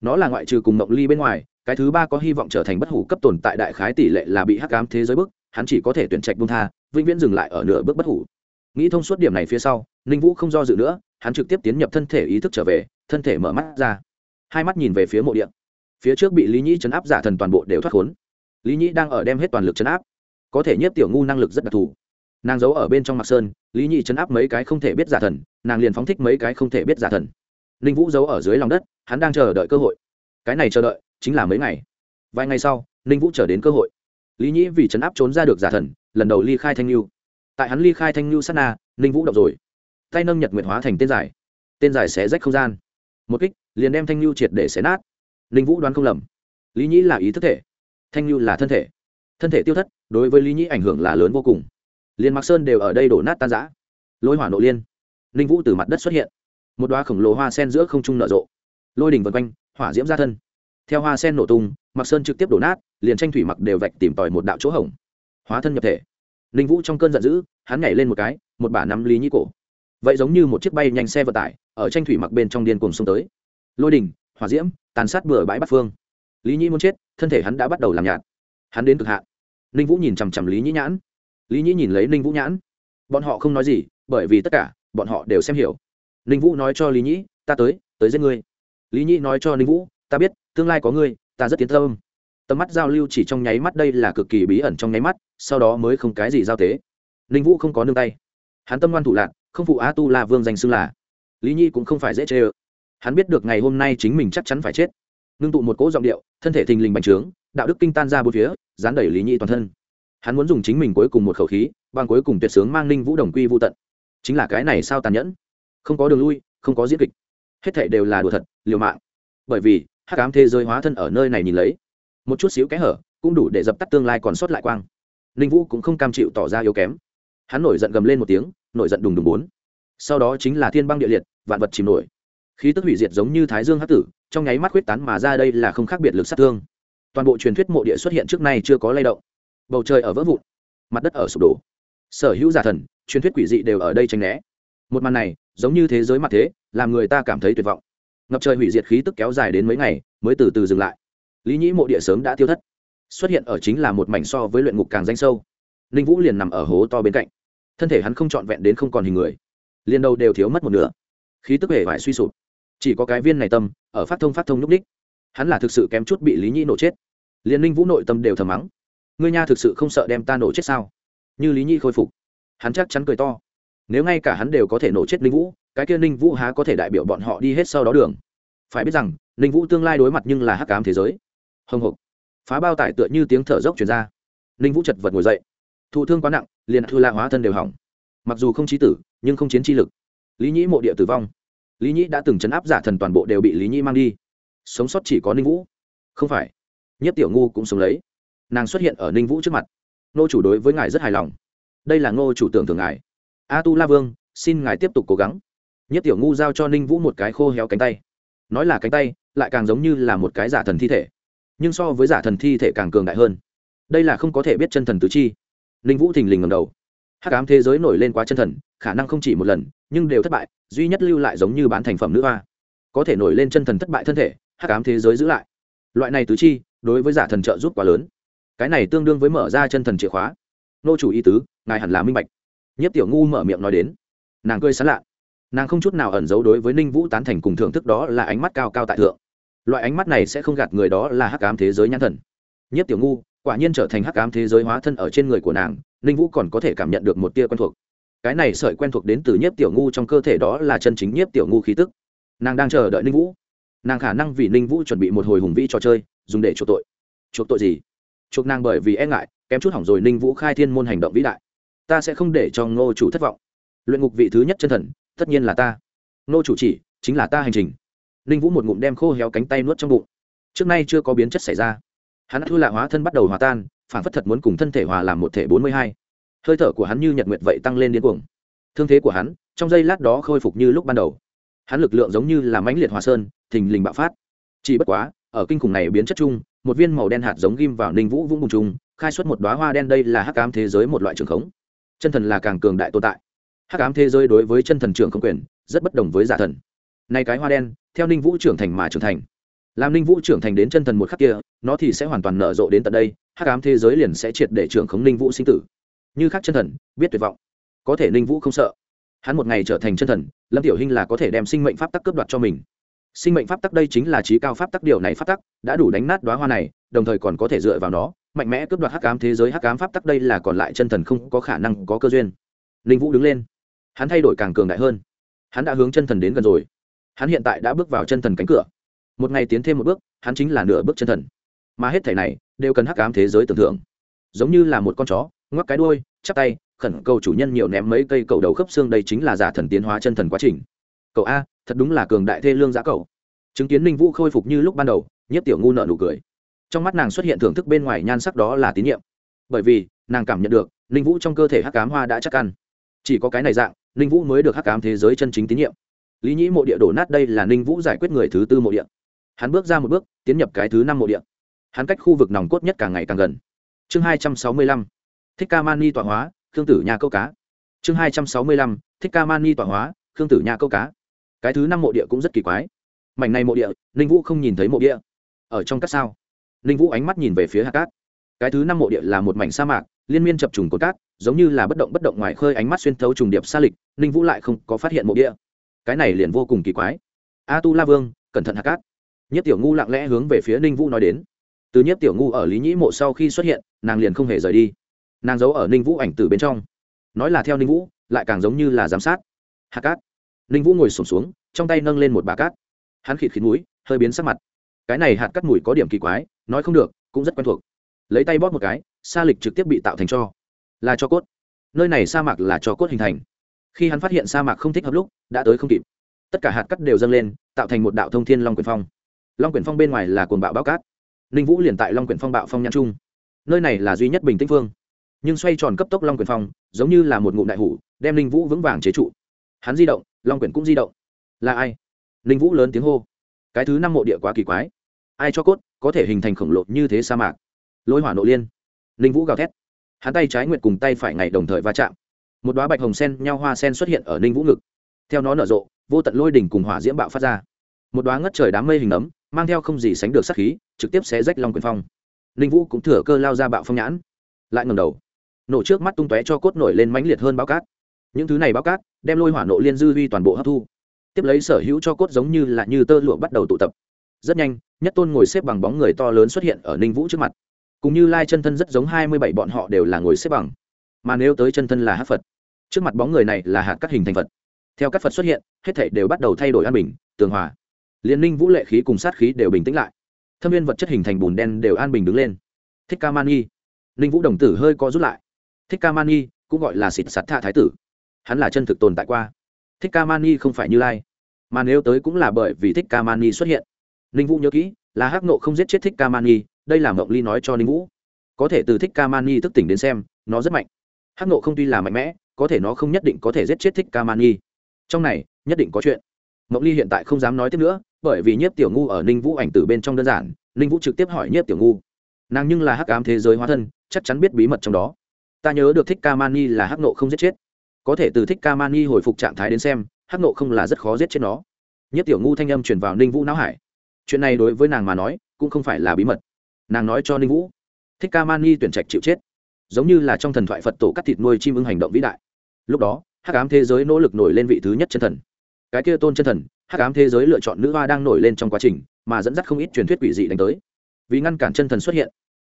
Nó là ngoại trừ cùng mộng ly bên ngoài, cái thứ ba có hy vọng trở thành bất hủ cấp tồn tại đại khái tỷ lệ là bị hắc cám thế giới bức, hắn chỉ có thể tuyển trạch bung tha, vĩnh viễn dừng lại ở nửa bước bất hủ. Nghĩ thông suốt điểm này phía sau, ninh vũ không do dự nữa hắn trực tiếp tiến nhập thân thể ý thức trở về, thân thể mở mắt ra. Hai mắt nhìn về phía mộ điện phía trước bị lý nhĩ chấn áp giả thần toàn bộ đều thoát khốn. Lý nhĩ đang ở đem hết toàn lực chấn áp. Có thể nhiếp tiểu ngu năng lực rất đặc thù. Nàng giấu ở bên trong mặt sơn, lý nhĩ chấn áp mấy cái không thể biết giả thần, nàng liền phóng thích mấy cái không thể biết giả thần. Ninh vũ giấu ở dưới lòng đất, hắn đang chờ đợi cơ hội. Cái này chờ đợi, chính là mấy ngày. Vài ngày sau, ninh vũ chờ đến cơ hội. Lý nhĩ vì chấn áp trốn ra được giả thần, lần đầu ly khai thanh lưu tại hắn ly khai thanh lưu sát na, ninh vũ đọc rồi tay nâng nhật nguyện hóa thành tên giải. Tên giải xé rách không gian. Một kích, liền đem thanh lưu triệt để xé nát. Ninh vũ đoán không lầm. Lý nhĩ là ý thức thể. Thanh lưu là thân thể. Thân thể tiêu thất, đối với lý nhĩ ảnh hưởng là lớn vô cùng. Liền mặc sơn đều ở đây đổ nát tan giã lôi hỏa nội liên. Ninh vũ từ mặt đất xuất hiện. Một đoá khổng lồ hoa sen giữa không trung nở rộ. Lôi đỉnh vân quanh, hỏa diễm ra thân. Theo hoa sen nổ tung mặc sơn trực tiếp đổ nát, liền tranh thủy mặc đều vạch tìm tòi một đạo chỗ hổng. Hóa thân nhập thể. Ninh vũ trong cơn giận dữ, hắn nhảy lên một cái, một bả nắm lý nhĩ cổ vậy giống như một chiếc bay nhanh xe vận tải, ở tranh thủy mặc bên trong điên cùng xông tới. Lôi đình, hỏa diễm, tàn sát bừa bãi bắt phương. Lý nhĩ muốn chết, thân thể hắn đã bắt đầu làm nhạt. Hắn đến cực hạn. Ninh vũ nhìn chằm chằm lý nhĩ nhãn. Lý nhĩ nhìn lấy ninh vũ nhãn. Bọn họ không nói gì, bởi vì tất cả, bọn họ đều xem hiểu. Ninh vũ nói cho lý nhĩ, ta tới tới giết ngươi. Lý nhĩ nói cho ninh vũ, ta biết, tương lai có ngươi, ta rất tiến tâm. Tầm mắt giao lưu chỉ trong nháy mắt đây là cực kỳ bí ẩn trong nháy mắt, sau đó mới không cái gì giao tế. Ninh vũ không có nương tay. Hắn tâm ngoan thủ lạc không phụ Á tu la vương danh xưng là. Lý nhi cũng không phải dễ chê ơ. Hắn biết được ngày hôm nay chính mình chắc chắn phải chết. Ngưng tụ một cỗ giọng điệu, thân thể thình lình bành trướng, đạo đức kinh tan ra bốn phía, dán đẩy lý nhi toàn thân. Hắn muốn dùng chính mình cuối cùng một khẩu khí, bằng cuối cùng tuyệt sướng mang ninh vũ đồng quy vô tận. Chính là cái này sao tàn nhẫn? Không có đường lui, không có diễn kịch. Hết thệ đều là đùa thật, liều mạng. Bởi vì, hắc ám thế giới hóa thân ở nơi này nhìn lấy. Một chút xíu kẽ hở, cũng đủ để dập tắt tương lai còn sót lại quang. Ninh vũ cũng không cam chịu tỏ ra yếu kém. Hắn nổi giận gầm lên một tiếng nổi giận đùng đùng bốn. Sau đó chính là thiên băng địa liệt, vạn vật chìm nổi. Khí tức hủy diệt giống như thái dương hắc tử, trong nháy mắt huyết tán mà ra đây là không khác biệt lực sát thương. Toàn bộ truyền thuyết mộ địa xuất hiện trước nay chưa có lay động. Bầu trời ở vỡ vụn, mặt đất ở sụp đổ. Sở hữu giả thần, truyền thuyết quỷ dị đều ở đây tranh né. Một màn này, giống như thế giới mặt thế, làm người ta cảm thấy tuyệt vọng. Ngập trời hủy diệt khí tức kéo dài đến mấy ngày, mới từ từ dừng lại. Lý nhĩ mộ địa sớm đã tiêu thất. Xuất hiện ở chính là một mảnh so với luyện ngục càng danh sâu. Ninh vũ liền nằm ở hố to bên cạnh thân thể hắn không trọn vẹn đến không còn hình người, liền đầu đều thiếu mất một nửa, khí tức hề phải suy sụp. Chỉ có cái viên này tâm, ở phát thông phát thông nhúc ních hắn là thực sự kém chút bị lý nhĩ nổ chết. Liền ninh vũ nội tâm đều thầm mắng. Ngươi nha thực sự không sợ đem ta nổ chết sao? Như lý nhi khôi phục. Hắn chắc chắn cười to. Nếu ngay cả hắn đều có thể nổ chết ninh vũ, cái kia ninh vũ há có thể đại biểu bọn họ đi hết sau đó đường. Phải biết rằng, ninh vũ tương lai đối mặt nhưng là hắc cám thế giới. Hồng hộc phá bao tải tựa như tiếng thở dốc chuyển ra. Ninh vũ chật vật ngồi dậy thụ thương quá nặng, liền thư la hóa thân đều hỏng. Mặc dù không trí tử, nhưng không chiến chi lực. Lý nhĩ mộ địa tử vong. Lý nhĩ đã từng chấn áp giả thần toàn bộ đều bị lý nhĩ mang đi. Sống sót chỉ có ninh vũ. Không phải. Nhất tiểu ngu cũng sống lấy. Nàng xuất hiện ở ninh vũ trước mặt. Nô chủ đối với ngài rất hài lòng. Đây là ngô chủ tưởng thường ngài. A tu la vương, xin ngài tiếp tục cố gắng. Nhất tiểu ngu giao cho ninh vũ một cái khô héo cánh tay. Nói là cánh tay, lại càng giống như là một cái giả thần thi thể. Nhưng so với giả thần thi thể càng cường đại hơn. Đây là không có thể biết chân thần tứ chi ninh vũ thình lình ngầm đầu. Hát cám thế giới nổi lên quá chân thần, khả năng không chỉ một lần, nhưng đều thất bại, duy nhất lưu lại giống như bán thành phẩm nữ hoa. Có thể nổi lên chân thần thất bại thân thể hát cám thế giới giữ lại. Loại này tứ chi, đối với giả thần trợ giúp quá lớn. Cái này tương đương với mở ra chân thần chìa khóa. Nô chủ y tứ, ngài hẳn là minh bạch. Nhất tiểu ngu mở miệng nói đến. Nàng cười sán lạ. Nàng không chút nào ẩn giấu đối với ninh vũ tán thành cùng thưởng thức đó là ánh mắt cao cao tại thượng. Loại ánh mắt này sẽ không gạt người đó là hắc ám thế giới nhãn thần. Nhất tiểu ngu quả nhiên trở thành hắc ám thế giới hóa thân ở trên người của nàng, ninh vũ còn có thể cảm nhận được một tia quen thuộc. Cái này sợi quen thuộc đến từ nhiếp tiểu ngu trong cơ thể đó là chân chính nhiếp tiểu ngu khí tức. Nàng đang chờ đợi ninh vũ. Nàng khả năng vì ninh vũ chuẩn bị một hồi hùng vĩ trò chơi, dùng để chuộc tội. Chuộc tội gì? Chuộc nàng bởi vì e ngại, kém chút hỏng rồi ninh vũ khai thiên môn hành động vĩ đại. Ta sẽ không để cho ngô chủ thất vọng. Luyện ngục vị thứ nhất chân thần, tất nhiên là ta. Ngô chủ chỉ, chính là ta hành trình. Ninh vũ một ngụm đem khô héo cánh tay nuốt trong bụng. Trước nay chưa có biến chất xảy ra hắn thư lạ hóa thân bắt đầu hòa tan phản phất thật muốn cùng thân thể hòa làm một thể bốn mươi hai. Hơi thở của hắn như nhật nguyệt vậy tăng lên điên cuồng. Thương thế của hắn trong giây lát đó khôi phục như lúc ban đầu. Hắn lực lượng giống như là mãnh liệt hòa sơn, thình lình bạo phát. Chỉ bất quá, ở kinh khủng này biến chất chung, một viên màu đen hạt giống ghim vào ninh vũ vũng bùng trung khai xuất một đoá hoa đen đây là hắc ám thế giới một loại trường khống. Chân thần là càng cường đại tồn tại. Hắc ám thế giới đối với chân thần trưởng không quyền, rất bất đồng với giả thần. Nay cái hoa đen, theo ninh vũ trưởng thành mà trưởng thành làm ninh vũ trưởng thành đến chân thần một khắc kia, nó thì sẽ hoàn toàn nở rộ đến tận đây, hắc ám thế giới liền sẽ triệt để trưởng khống ninh vũ sinh tử. Như khác chân thần, biết tuyệt vọng. Có thể ninh vũ không sợ. Hắn một ngày trở thành chân thần, lâm tiểu hinh là có thể đem sinh mệnh pháp tắc cướp đoạt cho mình. Sinh mệnh pháp tắc đây chính là trí cao pháp tắc, điều này pháp tắc đã đủ đánh nát đoá hoa này, đồng thời còn có thể dựa vào nó, mạnh mẽ cướp đoạt hắc ám thế giới, hắc ám pháp tắc đây là còn lại chân thần không có khả năng có cơ duyên. Ninh vũ đứng lên. Hắn thay đổi càng cường đại hơn. Hắn đã hướng chân thần đến gần rồi. Hắn hiện tại đã bước vào chân thần cánh cửa một ngày tiến thêm một bước, hắn chính là nửa bước chân thần. Mà hết thể này đều cần hắc ám thế giới tưởng thưởng giống như là một con chó, ngoắc cái đuôi, chắp tay, khẩn cầu chủ nhân nhiều ném mấy cây cầu đầu khớp xương, đây chính là giả thần tiến hóa chân thần quá trình. Cậu a, thật đúng là cường đại thê lương giá cậu. Chứng kiến ninh vũ khôi phục như lúc ban đầu nhất tiểu ngu nợ nụ cười. Trong mắt nàng xuất hiện thưởng thức bên ngoài nhan sắc đó là tín nhiệm. Bởi vì, nàng cảm nhận được, ninh vũ trong cơ thể hắc cám hoa đã chắc ăn. Chỉ có cái này dạng, ninh vũ mới được hắc cám thế giới chân chính tín nhiệm. Lý nhĩ mộ địa đổ nát đây là ninh vũ giải quyết người thứ tư mộ địa hắn bước ra một bước, tiến nhập cái thứ năm mộ địa. Hắn cách khu vực nòng cốt nhất càng ngày càng gần. Chương hai trăm sáu mươi lăm. Thích ca mani tọa hóa, khương tử nhà câu cá. Chương hai trăm sáu mươi lăm. Thích ca mani tọa hóa, khương tử nhà câu cá. Cái thứ năm mộ địa cũng rất kỳ quái. Mảnh này mộ địa, ninh vũ không nhìn thấy mộ địa. Ở trong các sao, ninh vũ ánh mắt nhìn về phía hạt cát. Cái thứ năm mộ địa là một mảnh sa mạc, liên miên chập trùng cột cát, giống như là bất động bất động ngoài khơi ánh mắt xuyên thấu trùng điệp xa lịch, ninh vũ lại không có phát hiện mộ địa. Cái này liền vô cùng kỳ quái. A tu la vương, cẩn thận hạt cát nhất tiểu ngu lặng lẽ hướng về phía ninh vũ nói đến. Từ nhất tiểu ngu ở lý nhĩ mộ sau khi xuất hiện nàng liền không hề rời đi. Nàng giấu ở ninh vũ ảnh từ bên trong. Nói là theo ninh vũ lại càng giống như là giám sát. Hạt cát. Ninh vũ ngồi sổm xuống, xuống trong tay nâng lên một bà cát. Hắn khịt khít mũi hơi biến sắc mặt. Cái này hạt cắt mùi có điểm kỳ quái nói không được cũng rất quen thuộc. Lấy tay bóp một cái sa lịch trực tiếp bị tạo thành cho. Là cho cốt. Nơi này sa mạc là cho cốt hình thành. Khi hắn phát hiện sa mạc không thích hợp lúc đã tới không kịp. Tất cả hạt cắt đều dâng lên tạo thành một đạo thông thiên long quyền phong long quyển phong bên ngoài là cồn bạo bao cát. Ninh vũ liền tại long quyển phong bạo phong nhãn trung. Nơi này là duy nhất bình tĩnh phương. Nhưng xoay tròn cấp tốc long quyển phong, giống như là một ngụm đại hủ, đem ninh vũ vững vàng chế trụ. Hắn di động, long quyển cũng di động. Là ai? Ninh vũ lớn tiếng hô. Cái thứ năm mộ địa quá kỳ quái. Ai cho cốt, có thể hình thành khổng lồ như thế sa mạc. Lôi hỏa nội liên. Ninh vũ gào thét. Hắn tay trái nguyệt cùng tay phải ngày đồng thời va chạm. Một đoá bạch hồng sen nhau hoa sen xuất hiện ở ninh vũ ngực. Theo nó nở rộ, vô tận lôi đỉnh cùng hỏa diễm bạo phát ra một đoá ngất trời đám mây hình ấm mang theo không gì sánh được sắc khí, trực tiếp sẽ rách long quyền phong. Ninh vũ cũng thừa cơ lao ra bạo phong nhãn, lại ngầm đầu. Nổ trước mắt tung tóe cho cốt nổi lên mãnh liệt hơn bao cát. Những thứ này bao cát đem lôi hỏa nộ liên dư vi toàn bộ hấp thu, tiếp lấy sở hữu cho cốt giống như là như tơ lụa bắt đầu tụ tập. Rất nhanh, nhất tôn ngồi xếp bằng bóng người to lớn xuất hiện ở ninh vũ trước mặt. Cũng như lai chân thân rất giống hai mươi bảy bọn họ đều là ngồi xếp bằng, mà nếu tới chân thân là hát phật, trước mặt bóng người này là hạt các hình thành phật. Theo các phật xuất hiện, hết thể đều bắt đầu thay đổi an bình, tường hòa liên ninh vũ lệ khí cùng sát khí đều bình tĩnh lại. Thâm viên vật chất hình thành bùn đen đều an bình đứng lên. Thích ca mani ninh vũ đồng tử hơi co rút lại. Thích ca mani cũng gọi là xịt sạt tha thái tử. Hắn là chân thực tồn tại qua. Thích ca mani không phải như lai, mà nếu tới cũng là bởi vì thích ca mani xuất hiện. Ninh vũ nhớ kỹ, là hắc nộ không giết chết thích ca mani đây là mộng ly nói cho ninh vũ. Có thể từ thích ca mani thức tỉnh đến xem, nó rất mạnh. Hắc nộ không tuy là mạnh mẽ, có thể nó không nhất định có thể giết chết thích ca mani trong này, nhất định có chuyện. Mộng ly hiện tại không dám nói tiếp nữa bởi vì nhiếp tiểu ngu ở ninh vũ ảnh từ bên trong đơn giản, ninh vũ trực tiếp hỏi nhiếp tiểu ngu, nàng nhưng là hắc ám thế giới hóa thân, chắc chắn biết bí mật trong đó. Ta nhớ được thích ca mani là hắc nộ không giết chết. Có thể từ thích ca mani hồi phục trạng thái đến xem, hắc nộ không là rất khó giết chết nó. Nhất tiểu ngu thanh âm truyền vào ninh vũ não hải. Chuyện này đối với nàng mà nói, cũng không phải là bí mật. Nàng nói cho ninh vũ, thích ca mani tuyển trạch chịu chết, giống như là trong thần thoại phật tổ cắt thịt nuôi chim ưng hành động vĩ đại. Lúc đó, hắc ám thế giới nỗ lực nổi lên vị thứ nhất chân thần. Cái kia tôn chân thần hắc ám thế giới lựa chọn nữ hoa đang nổi lên trong quá trình, mà dẫn dắt không ít truyền thuyết quỷ dị đánh tới. Vì ngăn cản chân thần xuất hiện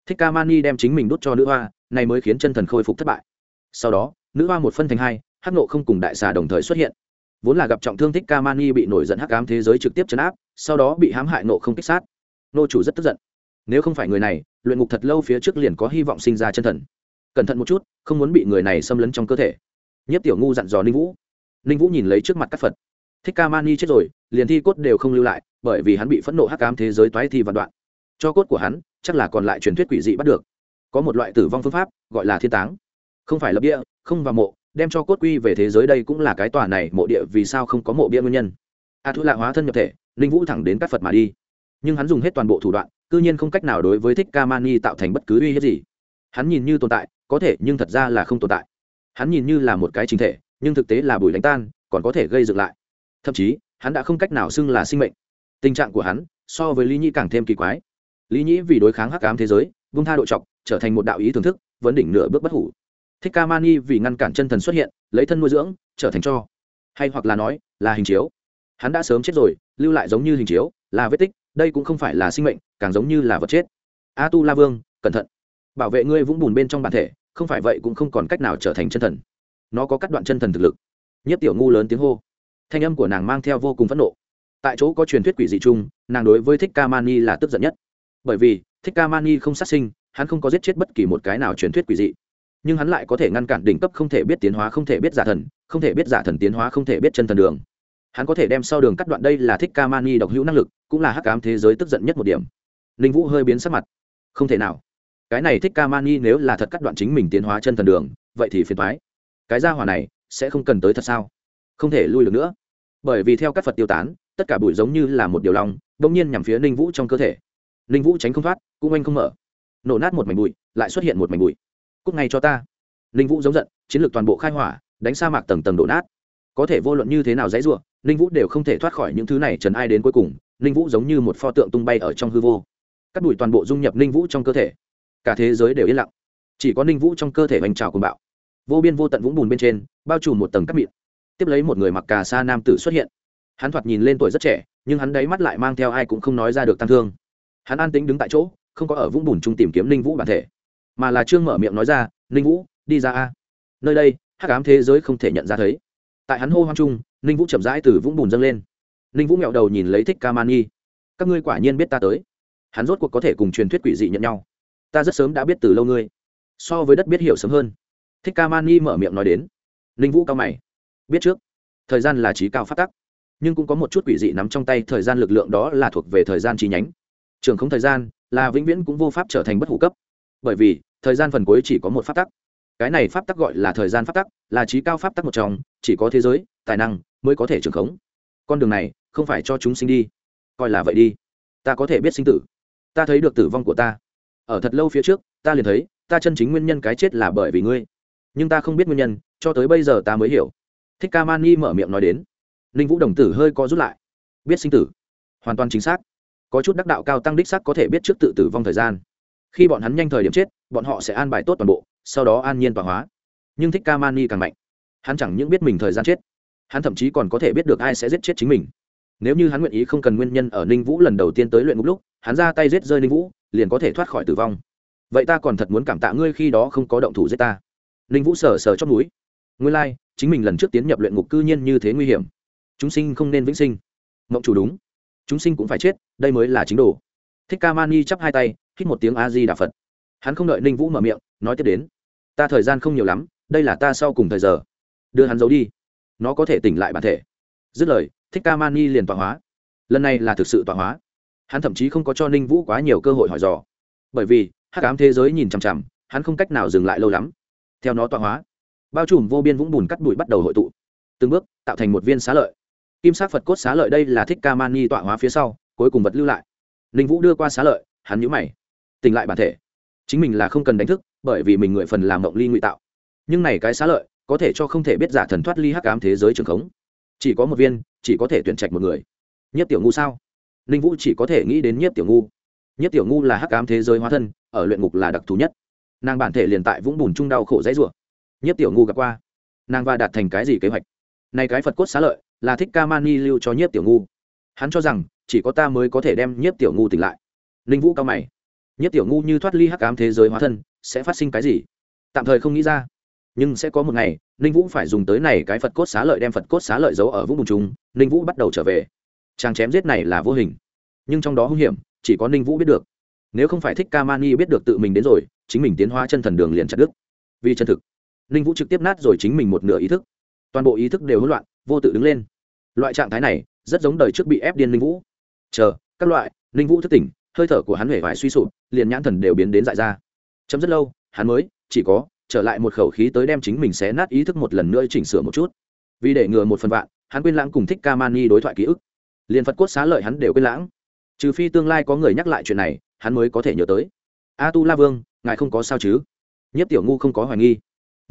thích ca mani đem chính mình đốt cho nữ hoa, này mới khiến chân thần khôi phục thất bại. Sau đó, nữ hoa một phân thành hai, hắc nộ không cùng đại xà đồng thời xuất hiện. Vốn là gặp trọng thương thích ca mani bị nổi giận hắc ám thế giới trực tiếp chấn áp, sau đó bị hãm hại nộ không kích sát. Nô chủ rất tức giận. Nếu không phải người này, luyện ngục thật lâu phía trước liền có hy vọng sinh ra chân thần. Cẩn thận một chút, không muốn bị người này xâm lấn trong cơ thể. Nhất tiểu ngu dặn dò ninh vũ. Ninh vũ nhìn lấy trước mặt các phật thích ca mani chết rồi, liền thi cốt đều không lưu lại, bởi vì hắn bị phẫn nộ hắc ám thế giới toái thi vạn đoạn. Cho cốt của hắn, chắc là còn lại truyền thuyết quỷ dị bắt được. Có một loại tử vong phương pháp, gọi là thiên táng. Không phải lập địa, không vào mộ, đem cho cốt quy về thế giới đây cũng là cái tòa này mộ địa vì sao không có mộ bia nguyên nhân. A thu lạ hóa thân nhập thể linh vũ thẳng đến các phật mà đi. Nhưng hắn dùng hết toàn bộ thủ đoạn, cư nhiên không cách nào đối với thích ca mani tạo thành bất cứ uy hiếp gì. Hắn nhìn như tồn tại, có thể, nhưng thật ra là không tồn tại. Hắn nhìn như là một cái chính thể, nhưng thực tế là bùi đánh tan, còn có thể gây dựng lại thậm chí, hắn đã không cách nào xưng là sinh mệnh. Tình trạng của hắn so với lý nhĩ càng thêm kỳ quái. Lý nhĩ vì đối kháng hắc ám thế giới, vung tha độ trọc trở thành một đạo ý thưởng thức, vấn đỉnh nửa bước bất hủ. Thích ca mani vì ngăn cản chân thần xuất hiện, lấy thân nuôi dưỡng, trở thành cho. Hay hoặc là nói, là hình chiếu. Hắn đã sớm chết rồi, lưu lại giống như hình chiếu, là vết tích, đây cũng không phải là sinh mệnh, càng giống như là vật chết. A tu la vương, cẩn thận. Bảo vệ ngươi vũng bùn bên trong bản thể, không phải vậy cũng không còn cách nào trở thành chân thần. Nó có cắt đoạn chân thần thực lực. Nhất tiểu ngu lớn tiếng hô thanh âm của nàng mang theo vô cùng phẫn nộ. Tại chỗ có truyền thuyết quỷ dị chung, nàng đối với thích ca mani là tức giận nhất. Bởi vì, thích ca mani không sát sinh, hắn không có giết chết bất kỳ một cái nào truyền thuyết quỷ dị. Nhưng hắn lại có thể ngăn cản đỉnh cấp không thể biết tiến hóa, không thể biết giả thần, không thể biết giả thần tiến hóa, không thể biết chân thần đường. Hắn có thể đem sau đường cắt đoạn đây là thích ca mani độc hữu năng lực, cũng là hắc cám thế giới tức giận nhất một điểm. Ninh vũ hơi biến sắc mặt. Không thể nào. Cái này thích ca mani nếu là thật cắt đoạn chính mình tiến hóa chân thần đường, vậy thì phiền thoái cái gia hỏa này sẽ không cần tới thật sao? Không thể lui được nữa bởi vì theo các phật tiêu tán, tất cả bụi giống như là một điều lòng bỗng nhiên nhằm phía ninh vũ trong cơ thể. Ninh vũ tránh không thoát, cũng anh không mở. Nổ nát một mảnh bụi, lại xuất hiện một mảnh bụi. Cúc ngay cho ta. Ninh vũ giống giận, chiến lược toàn bộ khai hỏa, đánh sa mạc tầng tầng đổ nát. Có thể vô luận như thế nào dãy ruộng ninh vũ đều không thể thoát khỏi những thứ này trần ai đến cuối cùng, ninh vũ giống như một pho tượng tung bay ở trong hư vô. Cắt đùi toàn bộ dung nhập ninh vũ trong cơ thể. Cả thế giới đều yên lặng. Chỉ có ninh vũ trong cơ thể hoành trào cùng bạo. Vô biên vô tận vũng bùn bên trên, bao trùm một tầng cắt mịn tiếp lấy một người mặc cà sa nam tử xuất hiện. Hắn thoạt nhìn lên tuổi rất trẻ, nhưng hắn đáy mắt lại mang theo ai cũng không nói ra được tăng thương. Hắn an tĩnh đứng tại chỗ, không có ở vũng bùn chung tìm kiếm ninh vũ bản thể, mà là trương mở miệng nói ra, ninh vũ, đi ra a. Nơi đây, hắc ám thế giới không thể nhận ra thấy. Tại hắn hô hoang chung, ninh vũ chậm rãi từ vũng bùn dâng lên. Ninh vũ nghẹo đầu nhìn lấy thích ca man nhi. Các ngươi quả nhiên biết ta tới. Hắn rốt cuộc có thể cùng truyền thuyết quỷ dị nhận nhau. Ta rất sớm đã biết từ lâu ngươi. So với đất biết hiểu sớm hơn. Thích ca man nhi mở miệng nói đến. Ninh vũ cao mày biết trước. Thời gian là trí cao phát tắc, nhưng cũng có một chút quỷ dị nắm trong tay, thời gian lực lượng đó là thuộc về thời gian chi nhánh. Trường không thời gian là vĩnh viễn cũng vô pháp trở thành bất hủ cấp, bởi vì thời gian phần cuối chỉ có một pháp tắc. Cái này pháp tắc gọi là thời gian pháp tắc, là trí cao pháp tắc một trong, chỉ có thế giới, tài năng mới có thể trường khống. Con đường này không phải cho chúng sinh đi, coi là vậy đi. Ta có thể biết sinh tử. Ta thấy được tử vong của ta. Ở thật lâu phía trước, ta liền thấy, ta chân chính nguyên nhân cái chết là bởi vì ngươi. Nhưng ta không biết nguyên nhân, cho tới bây giờ ta mới hiểu thích ca mani mở miệng nói đến. Ninh vũ đồng tử hơi co rút lại. Biết sinh tử. Hoàn toàn chính xác. Có chút đắc đạo cao tăng đích sắc có thể biết trước tự tử vong thời gian. Khi bọn hắn nhanh thời điểm chết, bọn họ sẽ an bài tốt toàn bộ, sau đó an nhiên tọa hóa. Nhưng thích ca mani càng mạnh. Hắn chẳng những biết mình thời gian chết, hắn thậm chí còn có thể biết được ai sẽ giết chết chính mình. Nếu như hắn nguyện ý không cần nguyên nhân ở ninh vũ lần đầu tiên tới luyện ngục lúc, hắn ra tay giết rơi ninh vũ, liền có thể thoát khỏi tử vong. Vậy ta còn thật muốn cảm tạ ngươi khi đó không có động thủ giết ta. Ninh vũ sờ sờ chót núi nguyên lai like, chính mình lần trước tiến nhập luyện ngục cư nhiên như thế nguy hiểm. Chúng sinh không nên vĩnh sinh. Mộng chủ đúng. Chúng sinh cũng phải chết đây mới là chính đồ. Thích ca mani chắp hai tay hít một tiếng a di đà phật. Hắn không đợi ninh vũ mở miệng nói tiếp đến. Ta thời gian không nhiều lắm đây là ta sau cùng thời giờ. Đưa hắn giấu đi. Nó có thể tỉnh lại bản thể. Dứt lời thích ca mani liền tọa hóa. Lần này là thực sự tọa hóa. Hắn thậm chí không có cho ninh vũ quá nhiều cơ hội hỏi dò. Bởi vì hắc ám thế giới nhìn chằm chằm hắn không cách nào dừng lại lâu lắm. Theo nó tọa hóa bao trùm vô biên vũng bùn cắt bụi bắt đầu hội tụ. Từng bước, tạo thành một viên xá lợi. Kim sắc phật cốt xá lợi đây là thích ca mani tọa hóa phía sau, cuối cùng vật lưu lại. Ninh vũ đưa qua xá lợi, hắn nhũ mày. Tỉnh lại bản thể. Chính mình là không cần đánh thức, bởi vì mình người phần làm mộng ly ngụy tạo. Nhưng này cái xá lợi, có thể cho không thể biết giả thần thoát ly hắc ám thế giới trường khống. Chỉ có một viên, chỉ có thể tuyển trạch một người. Nhất tiểu ngu sao? Ninh vũ chỉ có thể nghĩ đến nhất tiểu ngu. Nhất tiểu ngu là hắc ám thế giới hóa thân, ở luyện ngục là đặc thù nhất. Nàng bản thể liền tại vũng bùn trung đau khổ dãy rủa nhất tiểu ngu gặp qua. Nàng và đạt thành cái gì kế hoạch? Này cái phật cốt xá lợi, là thích ca mani lưu cho nhất tiểu ngu. Hắn cho rằng, chỉ có ta mới có thể đem nhất tiểu ngu tỉnh lại. Ninh vũ cao mày. Nhất tiểu ngu như thoát ly hắc ám thế giới hóa thân, sẽ phát sinh cái gì? Tạm thời không nghĩ ra. Nhưng sẽ có một ngày, ninh vũ phải dùng tới này cái phật cốt xá lợi đem phật cốt xá lợi giấu ở vũng bùn chúng ninh vũ bắt đầu trở về. Chàng chém giết này là vô hình. Nhưng trong đó hung hiểm, chỉ có ninh vũ biết được. Nếu không phải thích ca mani biết được tự mình đến rồi, chính mình tiến hóa chân thần đường liền chặt đứt. Vì chân thực ninh vũ trực tiếp nát rồi chính mình một nửa ý thức. Toàn bộ ý thức đều hỗn loạn, vô tự đứng lên. Loại trạng thái này, rất giống đời trước bị ép điên ninh vũ. Chờ, các loại ninh vũ thức tỉnh, hơi thở của hắn hể vải suy sụp, liền nhãn thần đều biến đến dại ra. Chấm rất lâu, hắn mới, chỉ có, trở lại một khẩu khí tới đem chính mình xé nát ý thức một lần nữa chỉnh sửa một chút. Vì để ngừa một phần vạn, hắn quên lãng cùng thích ca mani đối thoại ký ức. Liền phật cốt xá lợi hắn đều quên lãng. Trừ phi tương lai có người nhắc lại chuyện này, hắn mới có thể nhớ tới. A tu la vương, ngài không có sao chứ? Nhất tiểu ngu không có hoài nghi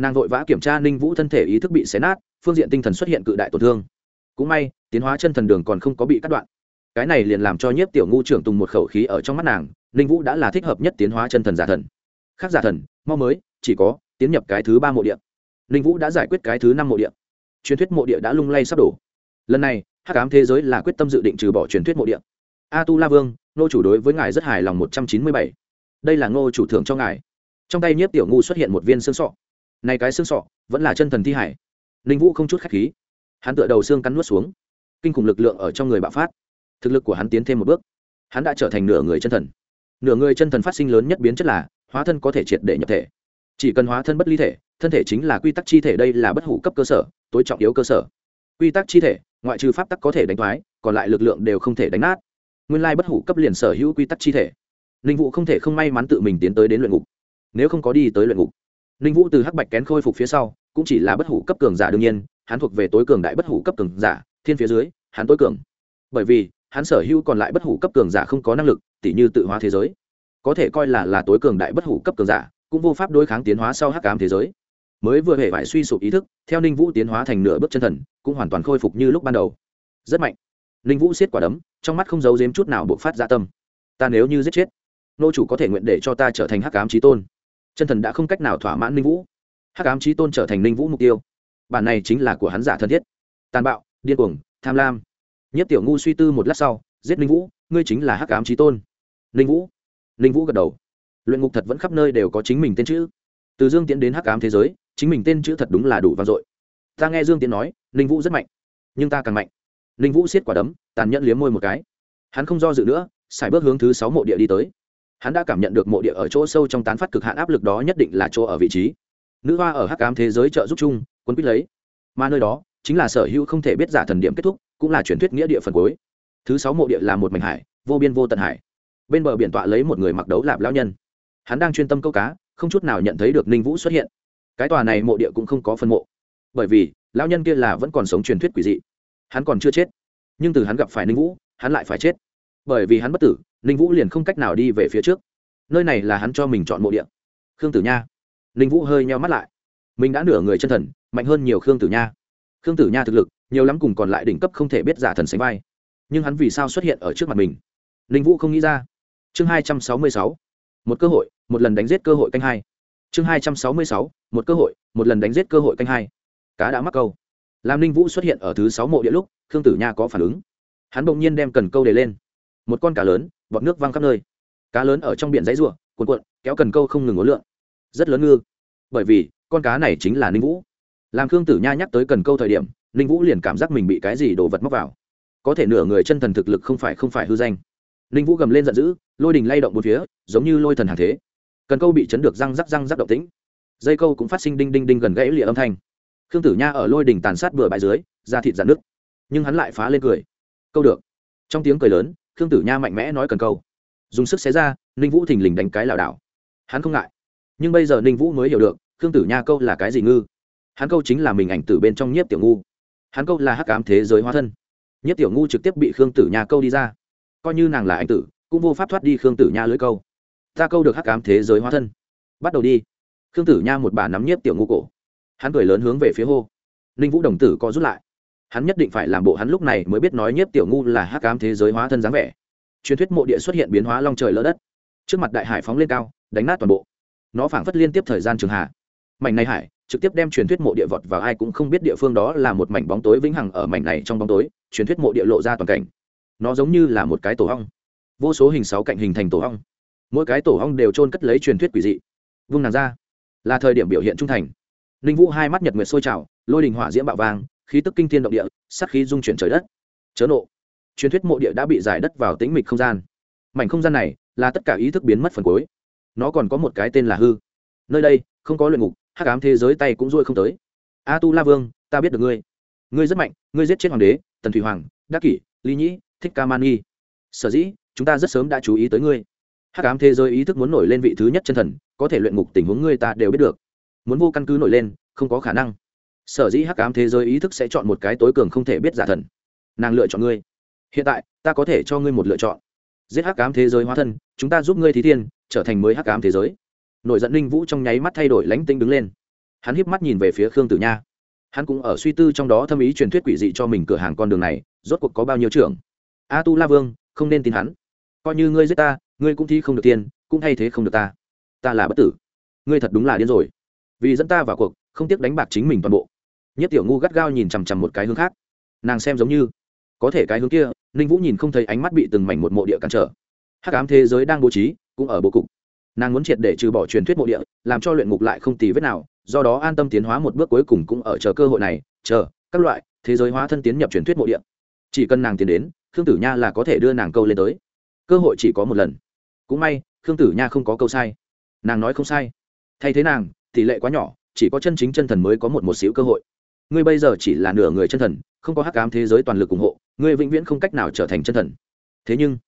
nàng vội vã kiểm tra ninh vũ thân thể ý thức bị xé nát, phương diện tinh thần xuất hiện cự đại tổn thương. Cũng may, tiến hóa chân thần đường còn không có bị cắt đoạn. Cái này liền làm cho nhiếp tiểu ngu trưởng tùng một khẩu khí ở trong mắt nàng, ninh vũ đã là thích hợp nhất tiến hóa chân thần giả thần. Khác giả thần, mau mới, chỉ có tiến nhập cái thứ ba mộ địa. Ninh vũ đã giải quyết cái thứ năm mộ địa. Truyền thuyết mộ địa đã lung lay sắp đổ. Lần này, hắc ám thế giới là quyết tâm dự định trừ bỏ truyền thuyết mộ địa. A tu la vương, nô chủ đối với ngài rất hài lòng một trăm chín mươi bảy. Đây là ngô chủ thưởng cho ngài. Trong tay nhiếp tiểu ngu xuất hiện một viên xương sọ này cái xương sọ, vẫn là chân thần thi hải. Ninh vũ không chút khách khí. Hắn tựa đầu xương cắn nuốt xuống. Kinh khủng lực lượng ở trong người bạo phát. Thực lực của hắn tiến thêm một bước. Hắn đã trở thành nửa người chân thần. Nửa người chân thần phát sinh lớn nhất biến chất là hóa thân có thể triệt để nhập thể. Chỉ cần hóa thân bất ly thể, thân thể chính là quy tắc chi thể đây là bất hủ cấp cơ sở, tối trọng yếu cơ sở. Quy tắc chi thể, ngoại trừ pháp tắc có thể đánh thoái, còn lại lực lượng đều không thể đánh nát. Nguyên lai bất hủ cấp liền sở hữu quy tắc chi thể. Ninh vũ không thể không may mắn tự mình tiến tới đến luyện ngục. Nếu không có đi tới luyện ngục ninh vũ từ hắc bạch kén khôi phục phía sau, cũng chỉ là bất hủ cấp cường giả đương nhiên, hắn thuộc về tối cường đại bất hủ cấp cường giả, thiên phía dưới, hắn tối cường. Bởi vì, hắn sở hữu còn lại bất hủ cấp cường giả không có năng lực, tỉ như tự hóa thế giới. Có thể coi là là tối cường đại bất hủ cấp cường giả, cũng vô pháp đối kháng tiến hóa sau hắc ám thế giới. Mới vừa hề phải suy sụp ý thức, theo ninh vũ tiến hóa thành nửa bước chân thần, cũng hoàn toàn khôi phục như lúc ban đầu. Rất mạnh. Ninh vũ siết quả đấm, trong mắt không giấu giếm chút nào bộc phát ra tâm. Ta nếu như giết chết, nô chủ có thể nguyện để cho ta trở thành hắc ám trí tôn chân thần đã không cách nào thỏa mãn ninh vũ. Hắc ám trí tôn trở thành ninh vũ mục tiêu. Bản này chính là của hắn giả thân thiết. Tàn bạo, điên cuồng, tham lam. Nhất tiểu ngu suy tư một lát sau, giết ninh vũ, ngươi chính là hắc ám trí tôn. Ninh vũ. Ninh vũ gật đầu. Luyện ngục thật vẫn khắp nơi đều có chính mình tên chữ. Từ dương tiến đến hắc ám thế giới, chính mình tên chữ thật đúng là đủ vang dội. Ta nghe dương tiến nói, ninh vũ rất mạnh, nhưng ta càng mạnh. Ninh vũ siết quả đấm, tàn nhẫn liếm môi một cái. Hắn không do dự nữa xài bước hướng thứ sáu mộ địa đi tới hắn đã cảm nhận được mộ địa ở chỗ sâu trong tán phát cực hạn áp lực đó nhất định là chỗ ở vị trí. Nữ hoa ở hắc ám thế giới trợ giúp chung, quân quýt lấy. Mà nơi đó, chính là sở hữu không thể biết giả thần điểm kết thúc, cũng là truyền thuyết nghĩa địa phần cuối. Thứ sáu mộ địa là một mảnh hải, vô biên vô tận hải. Bên bờ biển tọa lấy một người mặc đấu lạp lão nhân. Hắn đang chuyên tâm câu cá, không chút nào nhận thấy được ninh vũ xuất hiện. Cái tòa này mộ địa cũng không có phân mộ. Bởi vì, lão nhân kia là vẫn còn sống truyền thuyết quỷ dị. Hắn còn chưa chết. Nhưng từ hắn gặp phải ninh vũ, hắn lại phải chết bởi vì hắn bất tử, ninh vũ liền không cách nào đi về phía trước. Nơi này là hắn cho mình chọn mộ địa. Khương tử nha. Ninh vũ hơi nheo mắt lại. Mình đã nửa người chân thần, mạnh hơn nhiều khương tử nha. Khương tử nha thực lực, nhiều lắm cùng còn lại đỉnh cấp không thể biết giả thần sánh vai. Nhưng hắn vì sao xuất hiện ở trước mặt mình? Ninh vũ không nghĩ ra. Chương hai trăm sáu mươi sáu. Một cơ hội, một lần đánh giết cơ hội canh hai. Chương hai trăm sáu mươi sáu, một cơ hội, một lần đánh giết cơ hội canh hai. Cá đã mắc câu. Làm ninh vũ xuất hiện ở thứ sáu mộ địa lúc, khương tử nha có phản ứng. Hắn bỗng nhiên đem cần câu để lên một con cá lớn bọt nước văng khắp nơi. Cá lớn ở trong biển dãy ruộng cuộn cuộn, kéo cần câu không ngừng ngốn lượn. Rất lớn ngư. Bởi vì, con cá này chính là ninh vũ. Làm khương tử nha nhắc tới cần câu thời điểm, ninh vũ liền cảm giác mình bị cái gì đồ vật móc vào. Có thể nửa người chân thần thực lực không phải không phải hư danh. Ninh vũ gầm lên giận dữ, lôi đình lay động một phía, giống như lôi thần hàng thế. Cần câu bị chấn được răng rắc răng rắc động tĩnh. Dây câu cũng phát sinh đinh đinh đinh gần gãy lịa âm thanh. Khương tử nha ở lôi đình tàn sát bừa bãi dưới, da thịt dạn nước nhưng hắn lại phá lên cười. Câu được. Trong tiếng cười lớn khương tử nha mạnh mẽ nói cần câu. Dùng sức xé ra, ninh vũ thình lình đánh cái lảo đảo. Hắn không ngại. Nhưng bây giờ ninh vũ mới hiểu được, khương tử nha câu là cái gì ngư? Hắn câu chính là mình ảnh từ bên trong nhiếp tiểu ngu. Hắn câu là hắc ám thế giới hóa thân. Nhiếp tiểu ngu trực tiếp bị khương tử nha câu đi ra. Coi như nàng là ảnh tử, cũng vô pháp thoát đi khương tử nha lưới câu. Ta câu được hắc ám thế giới hóa thân. Bắt đầu đi. Khương tử nha một bà nắm nhiếp tiểu ngu cổ. Hắn cười lớn hướng về phía hô. Ninh vũ đồng tử co rút lại hắn nhất định phải làm bộ hắn lúc này mới biết nói nhiếp tiểu ngu là hắc ám thế giới hóa thân dáng vẻ. Truyền thuyết mộ địa xuất hiện biến hóa long trời lỡ đất. Trước mặt đại hải phóng lên cao, đánh nát toàn bộ. Nó phảng phất liên tiếp thời gian trường hạ. Mảnh này hải, trực tiếp đem truyền thuyết mộ địa vọt vào ai cũng không biết địa phương đó là một mảnh bóng tối vĩnh hằng ở mảnh này trong bóng tối, truyền thuyết mộ địa lộ ra toàn cảnh. Nó giống như là một cái tổ hong vô số hình sáu cạnh hình thành tổ hong mỗi cái tổ hong đều trôn cất lấy truyền thuyết quỷ dị. Vung nàng ra. Là thời điểm biểu hiện trung thành. Ninh vũ hai mắt nhật nguyệt sôi trào, lôi đình hỏa diễm bạo vang khí tức kinh thiên động địa, sát khí dung chuyển trời đất. Chớ nộ. Truyền thuyết mộ địa đã bị giải đất vào tĩnh mịch không gian. Mảnh không gian này là tất cả ý thức biến mất phần cuối. Nó còn có một cái tên là hư. Nơi đây, không có luyện ngục, hắc ám thế giới tay cũng ruôi không tới. A tu la vương, ta biết được ngươi. Ngươi rất mạnh, ngươi giết chết hoàng đế, tần thủy hoàng, đắc kỷ, lý nhĩ, thích ca man nghi sở dĩ, chúng ta rất sớm đã chú ý tới ngươi. Hắc ám thế giới ý thức muốn nổi lên vị thứ nhất chân thần, có thể luyện ngục tình huống ngươi ta đều biết được. Muốn vô căn cứ nổi lên, không có khả năng sở dĩ hắc ám thế giới ý thức sẽ chọn một cái tối cường không thể biết giả thần. Nàng lựa chọn ngươi. Hiện tại, ta có thể cho ngươi một lựa chọn. Giết hắc ám thế giới hóa thân, chúng ta giúp ngươi thí thiên, trở thành mới hắc ám thế giới. Nổi giận ninh vũ trong nháy mắt thay đổi lánh tinh đứng lên. Hắn híp mắt nhìn về phía khương tử nha. Hắn cũng ở suy tư trong đó thâm ý truyền thuyết quỷ dị cho mình cửa hàng con đường này, rốt cuộc có bao nhiêu trưởng. A tu la vương, không nên tin hắn. Coi như ngươi giết ta, ngươi cũng thi không được tiền, cũng thay thế không được ta. Ta là bất tử. Ngươi thật đúng là điên rồi. Vì dẫn ta vào cuộc, không tiếc đánh bạc chính mình toàn bộ nhất tiểu ngu gắt gao nhìn chằm chằm một cái hướng khác. Nàng xem giống như có thể cái hướng kia, ninh vũ nhìn không thấy ánh mắt bị từng mảnh một mộ địa cản trở. Hắc ám thế giới đang bố trí, cũng ở bố cục. Nàng muốn triệt để trừ bỏ truyền thuyết mộ địa, làm cho luyện ngục lại không tì vết nào, do đó an tâm tiến hóa một bước cuối cùng cũng ở chờ cơ hội này, chờ, các loại, thế giới hóa thân tiến nhập truyền thuyết mộ địa. Chỉ cần nàng tiến đến, khương tử nha là có thể đưa nàng câu lên tới. Cơ hội chỉ có một lần. Cũng may, khương tử nha không có câu sai. Nàng nói không sai. Thay thế nàng, tỷ lệ quá nhỏ, chỉ có chân chính chân thần mới có một một xíu cơ hội ngươi bây giờ chỉ là nửa người chân thần, không có hắc ám thế giới toàn lực ủng hộ, ngươi vĩnh viễn không cách nào trở thành chân thần. Thế nhưng,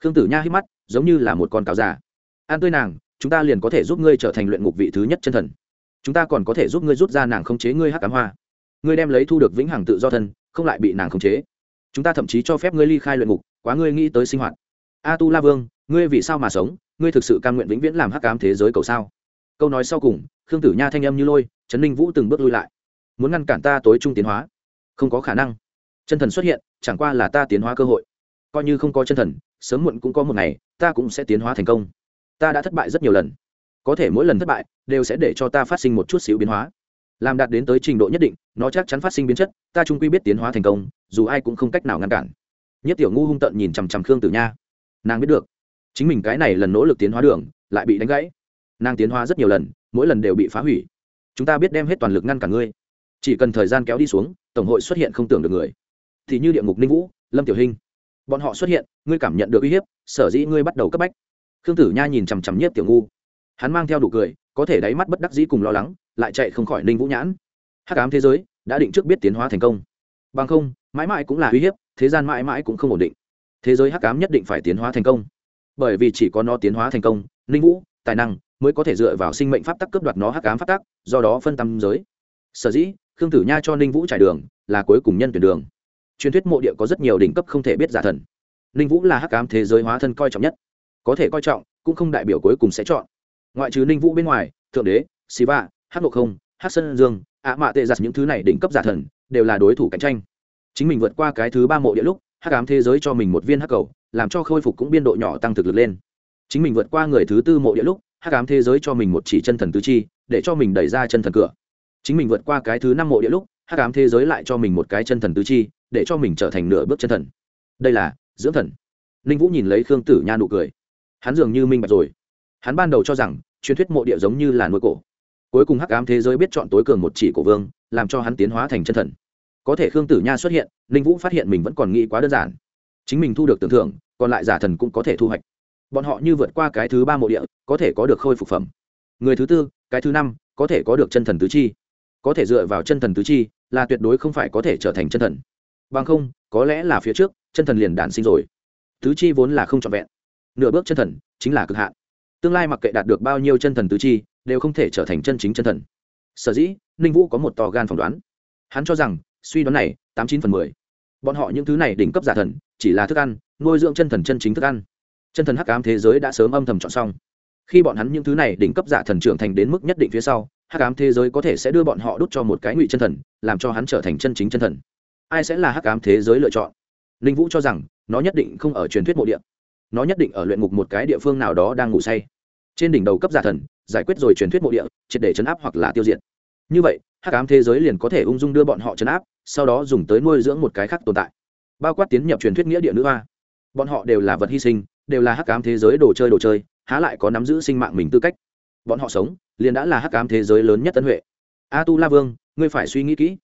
khương tử nha hít mắt, giống như là một con cáo già. An tươi nàng, chúng ta liền có thể giúp ngươi trở thành luyện ngục vị thứ nhất chân thần. Chúng ta còn có thể giúp ngươi rút ra nàng khống chế ngươi hắc ám hoa. Ngươi đem lấy thu được vĩnh hằng tự do thân, không lại bị nàng khống chế. Chúng ta thậm chí cho phép ngươi ly khai luyện ngục, quá ngươi nghĩ tới sinh hoạt. A tu la vương, ngươi vì sao mà sống? Ngươi thực sự cam nguyện vĩnh viễn làm hắc ám thế giới cầu sao? Câu nói sau cùng, khương tử nha thanh âm như lôi, trấn ninh vũ từng bước lui lại muốn ngăn cản ta tối trung tiến hóa. Không có khả năng. Chân thần xuất hiện, chẳng qua là ta tiến hóa cơ hội. Coi như không có chân thần, sớm muộn cũng có một ngày, ta cũng sẽ tiến hóa thành công. Ta đã thất bại rất nhiều lần. Có thể mỗi lần thất bại, đều sẽ để cho ta phát sinh một chút xíu biến hóa. Làm đạt đến tới trình độ nhất định, nó chắc chắn phát sinh biến chất, ta trung quy biết tiến hóa thành công, dù ai cũng không cách nào ngăn cản. Nhất tiểu ngu hung tận nhìn chằm chằm khương tử nha. Nàng biết được, chính mình cái này lần nỗ lực tiến hóa đường, lại bị đánh gãy. Nàng tiến hóa rất nhiều lần, mỗi lần đều bị phá hủy. Chúng ta biết đem hết toàn lực ngăn cản ngươi chỉ cần thời gian kéo đi xuống, tổng hội xuất hiện không tưởng được người. Thì như địa ngục ninh vũ, lâm tiểu hình bọn họ xuất hiện, ngươi cảm nhận được uy hiếp, sở dĩ ngươi bắt đầu cấp bách. Khương tử nha nhìn chằm chằm nhiếp tiểu ngu. Hắn mang theo đủ cười, có thể đáy mắt bất đắc dĩ cùng lo lắng, lại chạy không khỏi ninh vũ nhãn. Hắc ám thế giới, đã định trước biết tiến hóa thành công. Bằng không, mãi mãi cũng là uy hiếp, thế gian mãi mãi cũng không ổn định. Thế giới hắc ám nhất định phải tiến hóa thành công. Bởi vì chỉ có nó tiến hóa thành công, ninh vũ, tài năng, mới có thể dựa vào sinh mệnh pháp tắc cướp đoạt nó hắc ám pháp tắc, do đó phân tâm giới. Sở dĩ khương tử nha cho ninh vũ trải đường, là cuối cùng nhân tuyển đường. Truyền thuyết mộ địa có rất nhiều đỉnh cấp không thể biết giả thần. Ninh vũ là hắc ám thế giới hóa thân coi trọng nhất. Có thể coi trọng, cũng không đại biểu cuối cùng sẽ chọn. Ngoại trừ ninh vũ bên ngoài, thượng đế siva hắc ngộ không, hắc sơn dương, ạ mạ tệ giặt những thứ này đỉnh cấp giả thần, đều là đối thủ cạnh tranh. Chính mình vượt qua cái thứ ba mộ địa lúc, hắc ám thế giới cho mình một viên hắc cầu, làm cho khôi phục cũng biên độ nhỏ tăng thực lực lên. Chính mình vượt qua người thứ tư mộ địa lúc, hắc ám thế giới cho mình một chỉ chân thần tứ chi, để cho mình đẩy ra chân thần cửa chính mình vượt qua cái thứ năm mộ địa lúc, hắc ám thế giới lại cho mình một cái chân thần tứ chi, để cho mình trở thành nửa bước chân thần. Đây là dưỡng thần. Ninh vũ nhìn lấy khương tử nha nụ cười. Hắn dường như minh bạch rồi. Hắn ban đầu cho rằng, truyền thuyết mộ địa giống như là nuôi cổ. Cuối cùng hắc ám thế giới biết chọn tối cường một chỉ cổ vương, làm cho hắn tiến hóa thành chân thần. Có thể khương tử nha xuất hiện, ninh vũ phát hiện mình vẫn còn nghĩ quá đơn giản. Chính mình thu được tưởng thưởng, còn lại giả thần cũng có thể thu hoạch. Bọn họ như vượt qua cái thứ ba mộ địa, có thể có được khôi phục phẩm. Người thứ tư, cái thứ năm, có thể có được chân thần tứ chi có thể dựa vào chân thần tứ chi, là tuyệt đối không phải có thể trở thành chân thần. Bằng không, có lẽ là phía trước, chân thần liền đản sinh rồi. Tứ chi vốn là không trọn vẹn. Nửa bước chân thần chính là cực hạn. Tương lai mặc kệ đạt được bao nhiêu chân thần tứ chi, đều không thể trở thành chân chính chân thần. Sở dĩ, ninh vũ có một to gan phỏng đoán. Hắn cho rằng, suy đoán này, tám chín phần mười. Bọn họ những thứ này đỉnh cấp giả thần, chỉ là thức ăn, nuôi dưỡng chân thần chân chính thức ăn. Chân thần hắc ám thế giới đã sớm âm thầm chọn xong. Khi bọn hắn những thứ này đỉnh cấp giả thần trưởng thành đến mức nhất định phía sau hắc ám thế giới có thể sẽ đưa bọn họ đút cho một cái ngụy chân thần, làm cho hắn trở thành chân chính chân thần. Ai sẽ là hắc ám thế giới lựa chọn? Linh vũ cho rằng, nó nhất định không ở truyền thuyết mộ địa. Nó nhất định ở luyện ngục một cái địa phương nào đó đang ngủ say. Trên đỉnh đầu cấp giả thần, giải quyết rồi truyền thuyết mộ địa, triệt để chấn áp hoặc là tiêu diệt. Như vậy, hắc ám thế giới liền có thể ung dung đưa bọn họ chấn áp, sau đó dùng tới nuôi dưỡng một cái khác tồn tại. Bao quát tiến nhập truyền thuyết nghĩa địa nữ hoa. Bọn họ đều là vật hy sinh, đều là hắc ám thế giới đồ chơi đồ chơi, há lại có nắm giữ sinh mạng mình tư cách. Bọn họ sống liền đã là hắc ám thế giới lớn nhất tân huệ. A tu la vương, ngươi phải suy nghĩ kỹ.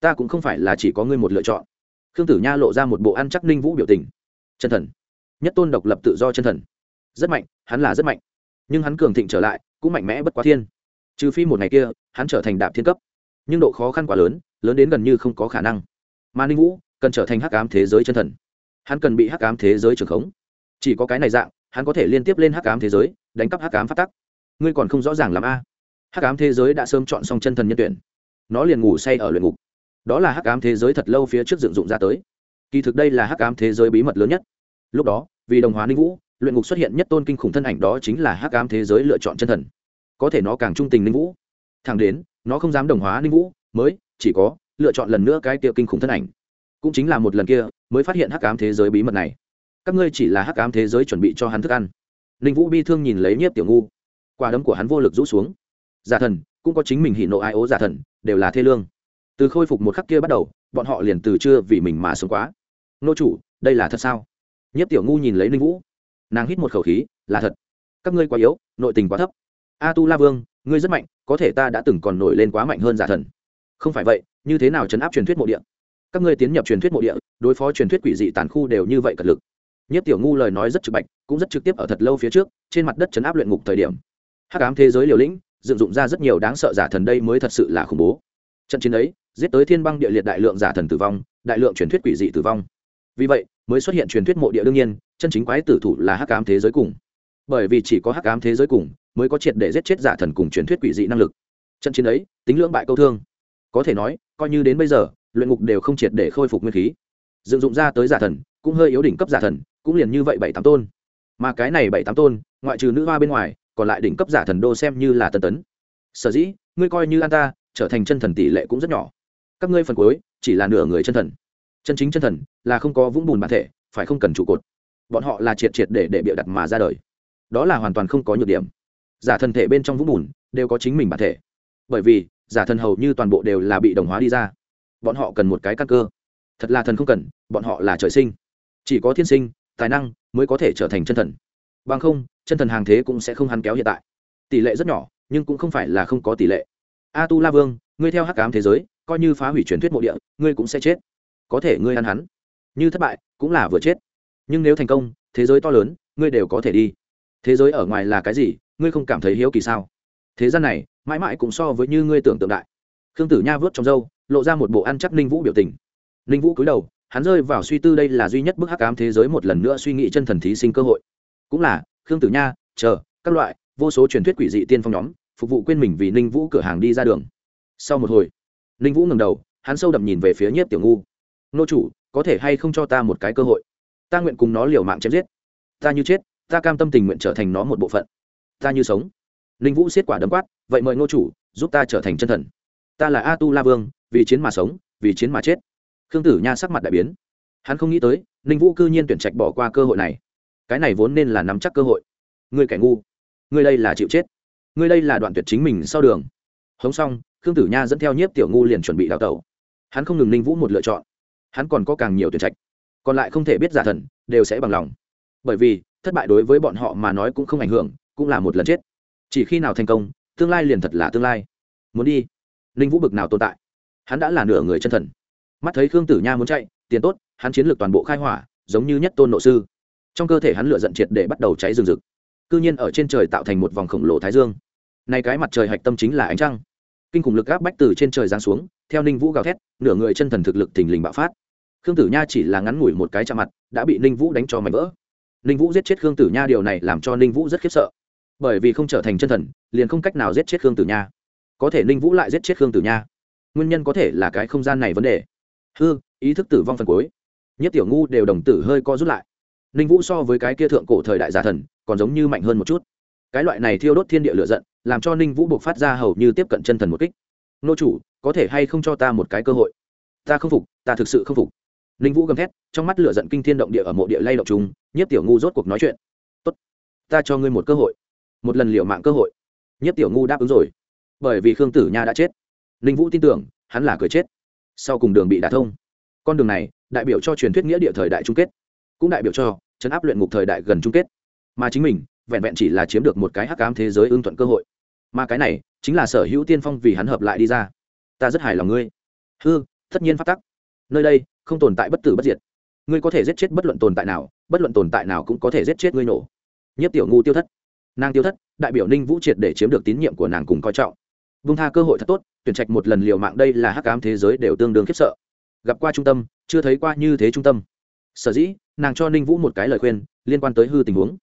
Ta cũng không phải là chỉ có ngươi một lựa chọn. Khương tử nha lộ ra một bộ ăn chắc ninh vũ biểu tình. Chân thần. Nhất tôn độc lập tự do chân thần. Rất mạnh, hắn là rất mạnh. Nhưng hắn cường thịnh trở lại, cũng mạnh mẽ bất quá thiên. Trừ phi một ngày kia, hắn trở thành đạp thiên cấp. Nhưng độ khó khăn quá lớn lớn đến gần như không có khả năng. Mà ninh vũ, cần trở thành hắc ám thế giới chân thần. Hắn cần bị hắc ám thế giới trường khống. Chỉ có cái này dạng, hắn có thể liên tiếp lên hắc ám thế giới, đánh cắp hắc ám phát tắc ngươi còn không rõ ràng làm a. Hắc ám thế giới đã sớm chọn xong chân thần nhân tuyển. Nó liền ngủ say ở luyện ngục. Đó là hắc ám thế giới thật lâu phía trước dựng dụng ra tới. Kỳ thực đây là hắc ám thế giới bí mật lớn nhất. Lúc đó, vì đồng hóa ninh vũ, luyện ngục xuất hiện nhất tôn kinh khủng thân ảnh đó chính là hắc ám thế giới lựa chọn chân thần. Có thể nó càng trung tình ninh vũ. Thẳng đến, nó không dám đồng hóa ninh vũ, mới, chỉ có, lựa chọn lần nữa cái kia kinh khủng thân ảnh. Cũng chính là một lần kia, mới phát hiện hắc ám thế giới bí mật này. Các ngươi chỉ là hắc ám thế giới chuẩn bị cho hắn thức ăn. Ninh vũ bi thương nhìn lấy nhiếp tiểu ngu quả đấm của hắn vô lực rũ xuống. Giả thần, cũng có chính mình hỉ nộ ai ố giả thần, đều là thê lương. Từ khôi phục một khắc kia bắt đầu, bọn họ liền từ chưa vì mình mà sống quá. Nô chủ, đây là thật sao? Nhất tiểu ngu nhìn lấy ninh vũ. Nàng hít một khẩu khí, là thật. Các ngươi quá yếu, nội tình quá thấp. A tu la vương, ngươi rất mạnh, có thể ta đã từng còn nổi lên quá mạnh hơn giả thần. Không phải vậy, như thế nào chấn áp truyền thuyết mộ địa? Các ngươi tiến nhập truyền thuyết mộ địa, đối phó truyền thuyết quỷ dị tàn khu đều như vậy cật lực. Nhất tiểu ngu lời nói rất trực bạch, cũng rất trực tiếp ở thật lâu phía trước, trên mặt đất chấn áp luyện ngục thời điểm hắc ám thế giới liều lĩnh, dựng dụng ra rất nhiều đáng sợ giả thần đây mới thật sự là khủng bố. Trận chiến ấy, giết tới thiên băng địa liệt đại lượng giả thần tử vong, đại lượng truyền thuyết quỷ dị tử vong. Vì vậy, mới xuất hiện truyền thuyết mộ địa đương nhiên, chân chính quái tử thủ là hắc ám thế giới cùng. Bởi vì chỉ có hắc ám thế giới cùng, mới có triệt để giết chết giả thần cùng truyền thuyết quỷ dị năng lực. Trận chiến ấy, tính lưỡng bại câu thương. Có thể nói, coi như đến bây giờ, luyện ngục đều không triệt để khôi phục nguyên khí. Dựng dụng ra tới giả thần, cũng hơi yếu đỉnh cấp giả thần, cũng liền như vậy bảy tám tôn. Mà cái này bảy tám tôn, ngoại trừ nữ hoa bên ngoài còn lại đỉnh cấp giả thần đô xem như là tân tấn. Sở dĩ, ngươi coi như an ta, trở thành chân thần tỷ lệ cũng rất nhỏ. Các ngươi phần cuối, chỉ là nửa người chân thần. Chân chính chân thần, là không có vũng bùn bản thể, phải không cần trụ cột. Bọn họ là triệt triệt để để bịa đặt mà ra đời. Đó là hoàn toàn không có nhược điểm. Giả thần thể bên trong vũng bùn, đều có chính mình bản thể. Bởi vì, giả thần hầu như toàn bộ đều là bị đồng hóa đi ra. Bọn họ cần một cái căn cơ. Thật là thần không cần, bọn họ là trời sinh. Chỉ có thiên sinh, tài năng, mới có thể trở thành chân thần. Bằng không chân thần hàng thế cũng sẽ không hắn kéo hiện tại. Tỷ lệ rất nhỏ, nhưng cũng không phải là không có tỷ lệ. A tu la vương, ngươi theo hắc cám thế giới, coi như phá hủy truyền thuyết mộ địa, ngươi cũng sẽ chết. Có thể ngươi ăn hắn. Như thất bại, cũng là vừa chết. Nhưng nếu thành công, thế giới to lớn, ngươi đều có thể đi. Thế giới ở ngoài là cái gì, ngươi không cảm thấy hiếu kỳ sao? Thế gian này, mãi mãi cũng so với như ngươi tưởng tượng đại. Khương tử nha vớt trong râu, lộ ra một bộ ăn chắc ninh vũ biểu tình. Ninh vũ cúi đầu, hắn rơi vào suy tư đây là duy nhất bức hắc ám thế giới một lần nữa suy nghĩ chân thần thí sinh cơ hội. Cũng là khương tử nha, chờ, các loại, vô số truyền thuyết quỷ dị tiên phong nhóm, phục vụ quên mình vì ninh vũ cửa hàng đi ra đường. Sau một hồi, ninh vũ ngầm đầu, hắn sâu đậm nhìn về phía nhiếp tiểu ngu. Nô chủ, có thể hay không cho ta một cái cơ hội? Ta nguyện cùng nó liều mạng chém giết. Ta như chết, ta cam tâm tình nguyện trở thành nó một bộ phận. Ta như sống. Ninh vũ xiết quả đấm quát, vậy mời nô chủ, giúp ta trở thành chân thần. Ta là a tu la vương, vì chiến mà sống, vì chiến mà chết. Khương tử nha sắc mặt đại biến. Hắn không nghĩ tới, ninh vũ cư nhiên tuyển trạch bỏ qua cơ hội này cái này vốn nên là nắm chắc cơ hội. Người kẻ ngu. Người đây là chịu chết. Người đây là đoạn tuyệt chính mình sau đường. Hống xong, khương tử nha dẫn theo nhiếp tiểu ngu liền chuẩn bị đào tẩu. Hắn không ngừng ninh vũ một lựa chọn. Hắn còn có càng nhiều tuyển trạch. Còn lại không thể biết giả thần, đều sẽ bằng lòng. Bởi vì, thất bại đối với bọn họ mà nói cũng không ảnh hưởng, cũng là một lần chết. Chỉ khi nào thành công, tương lai liền thật là tương lai. Muốn đi. Ninh vũ bực nào tồn tại. Hắn đã là nửa người chân thần. Mắt thấy khương tử nha muốn chạy, tiền tốt, hắn chiến lược toàn bộ khai hỏa, giống như nhất tôn nội sư trong cơ thể hắn lựa giận triệt để bắt đầu cháy rừng rực. Cư nhiên ở trên trời tạo thành một vòng khổng lồ thái dương. Nay cái mặt trời hạch tâm chính là ánh trăng. Kinh khủng lực gáp bách từ trên trời giáng xuống, theo ninh vũ gào thét, nửa người chân thần thực lực thình lình bạo phát. Khương tử nha chỉ là ngắn ngủi một cái chạm mặt, đã bị ninh vũ đánh cho mảnh vỡ. Ninh vũ giết chết khương tử nha điều này làm cho ninh vũ rất khiếp sợ. Bởi vì không trở thành chân thần, liền không cách nào giết chết khương tử nha. Có thể ninh vũ lại giết chết khương tử nha. Nguyên nhân có thể là cái không gian này vấn đề. Hư, ý thức tử vong phần cuối. Nhất tiểu ngu đều đồng tử hơi co rút lại ninh vũ so với cái kia thượng cổ thời đại giả thần, còn giống như mạnh hơn một chút. Cái loại này thiêu đốt thiên địa lựa giận, làm cho ninh vũ buộc phát ra hầu như tiếp cận chân thần một kích. Nô chủ, có thể hay không cho ta một cái cơ hội? Ta không phục, ta thực sự không phục. Ninh vũ gầm thét, trong mắt lửa giận kinh thiên động địa ở mộ địa lay động chúng nhất tiểu ngu rốt cuộc nói chuyện. Tốt, ta cho ngươi một cơ hội, một lần liệu mạng cơ hội. Nhất tiểu ngu đáp ứng rồi. Bởi vì khương tử nha đã chết, ninh vũ tin tưởng, hắn là cười chết. Sau cùng đường bị đả thông. Con đường này, đại biểu cho truyền thuyết nghĩa địa thời đại chung kết. Cũng đại biểu cho chấn áp luyện ngục thời đại gần chung kết. Mà chính mình, vẹn vẹn chỉ là chiếm được một cái hắc cám thế giới ưng thuận cơ hội. Mà cái này, chính là sở hữu tiên phong vì hắn hợp lại đi ra. Ta rất hài lòng ngươi. Hư, tất nhiên phát tắc. Nơi đây, không tồn tại bất tử bất diệt. Ngươi có thể giết chết bất luận tồn tại nào, bất luận tồn tại nào cũng có thể giết chết ngươi nổ. Nhất tiểu ngu tiêu thất. Nàng tiêu thất, đại biểu ninh vũ triệt để chiếm được tín nhiệm của nàng cùng coi trọng. Vung tha cơ hội thật tốt, tuyển trạch một lần liều mạng đây là hắc ám thế giới đều tương đương khiếp sợ. Gặp qua trung tâm, chưa thấy qua như thế trung tâm sở dĩ, nàng cho ninh vũ một cái lời khuyên, liên quan tới hư tình huống.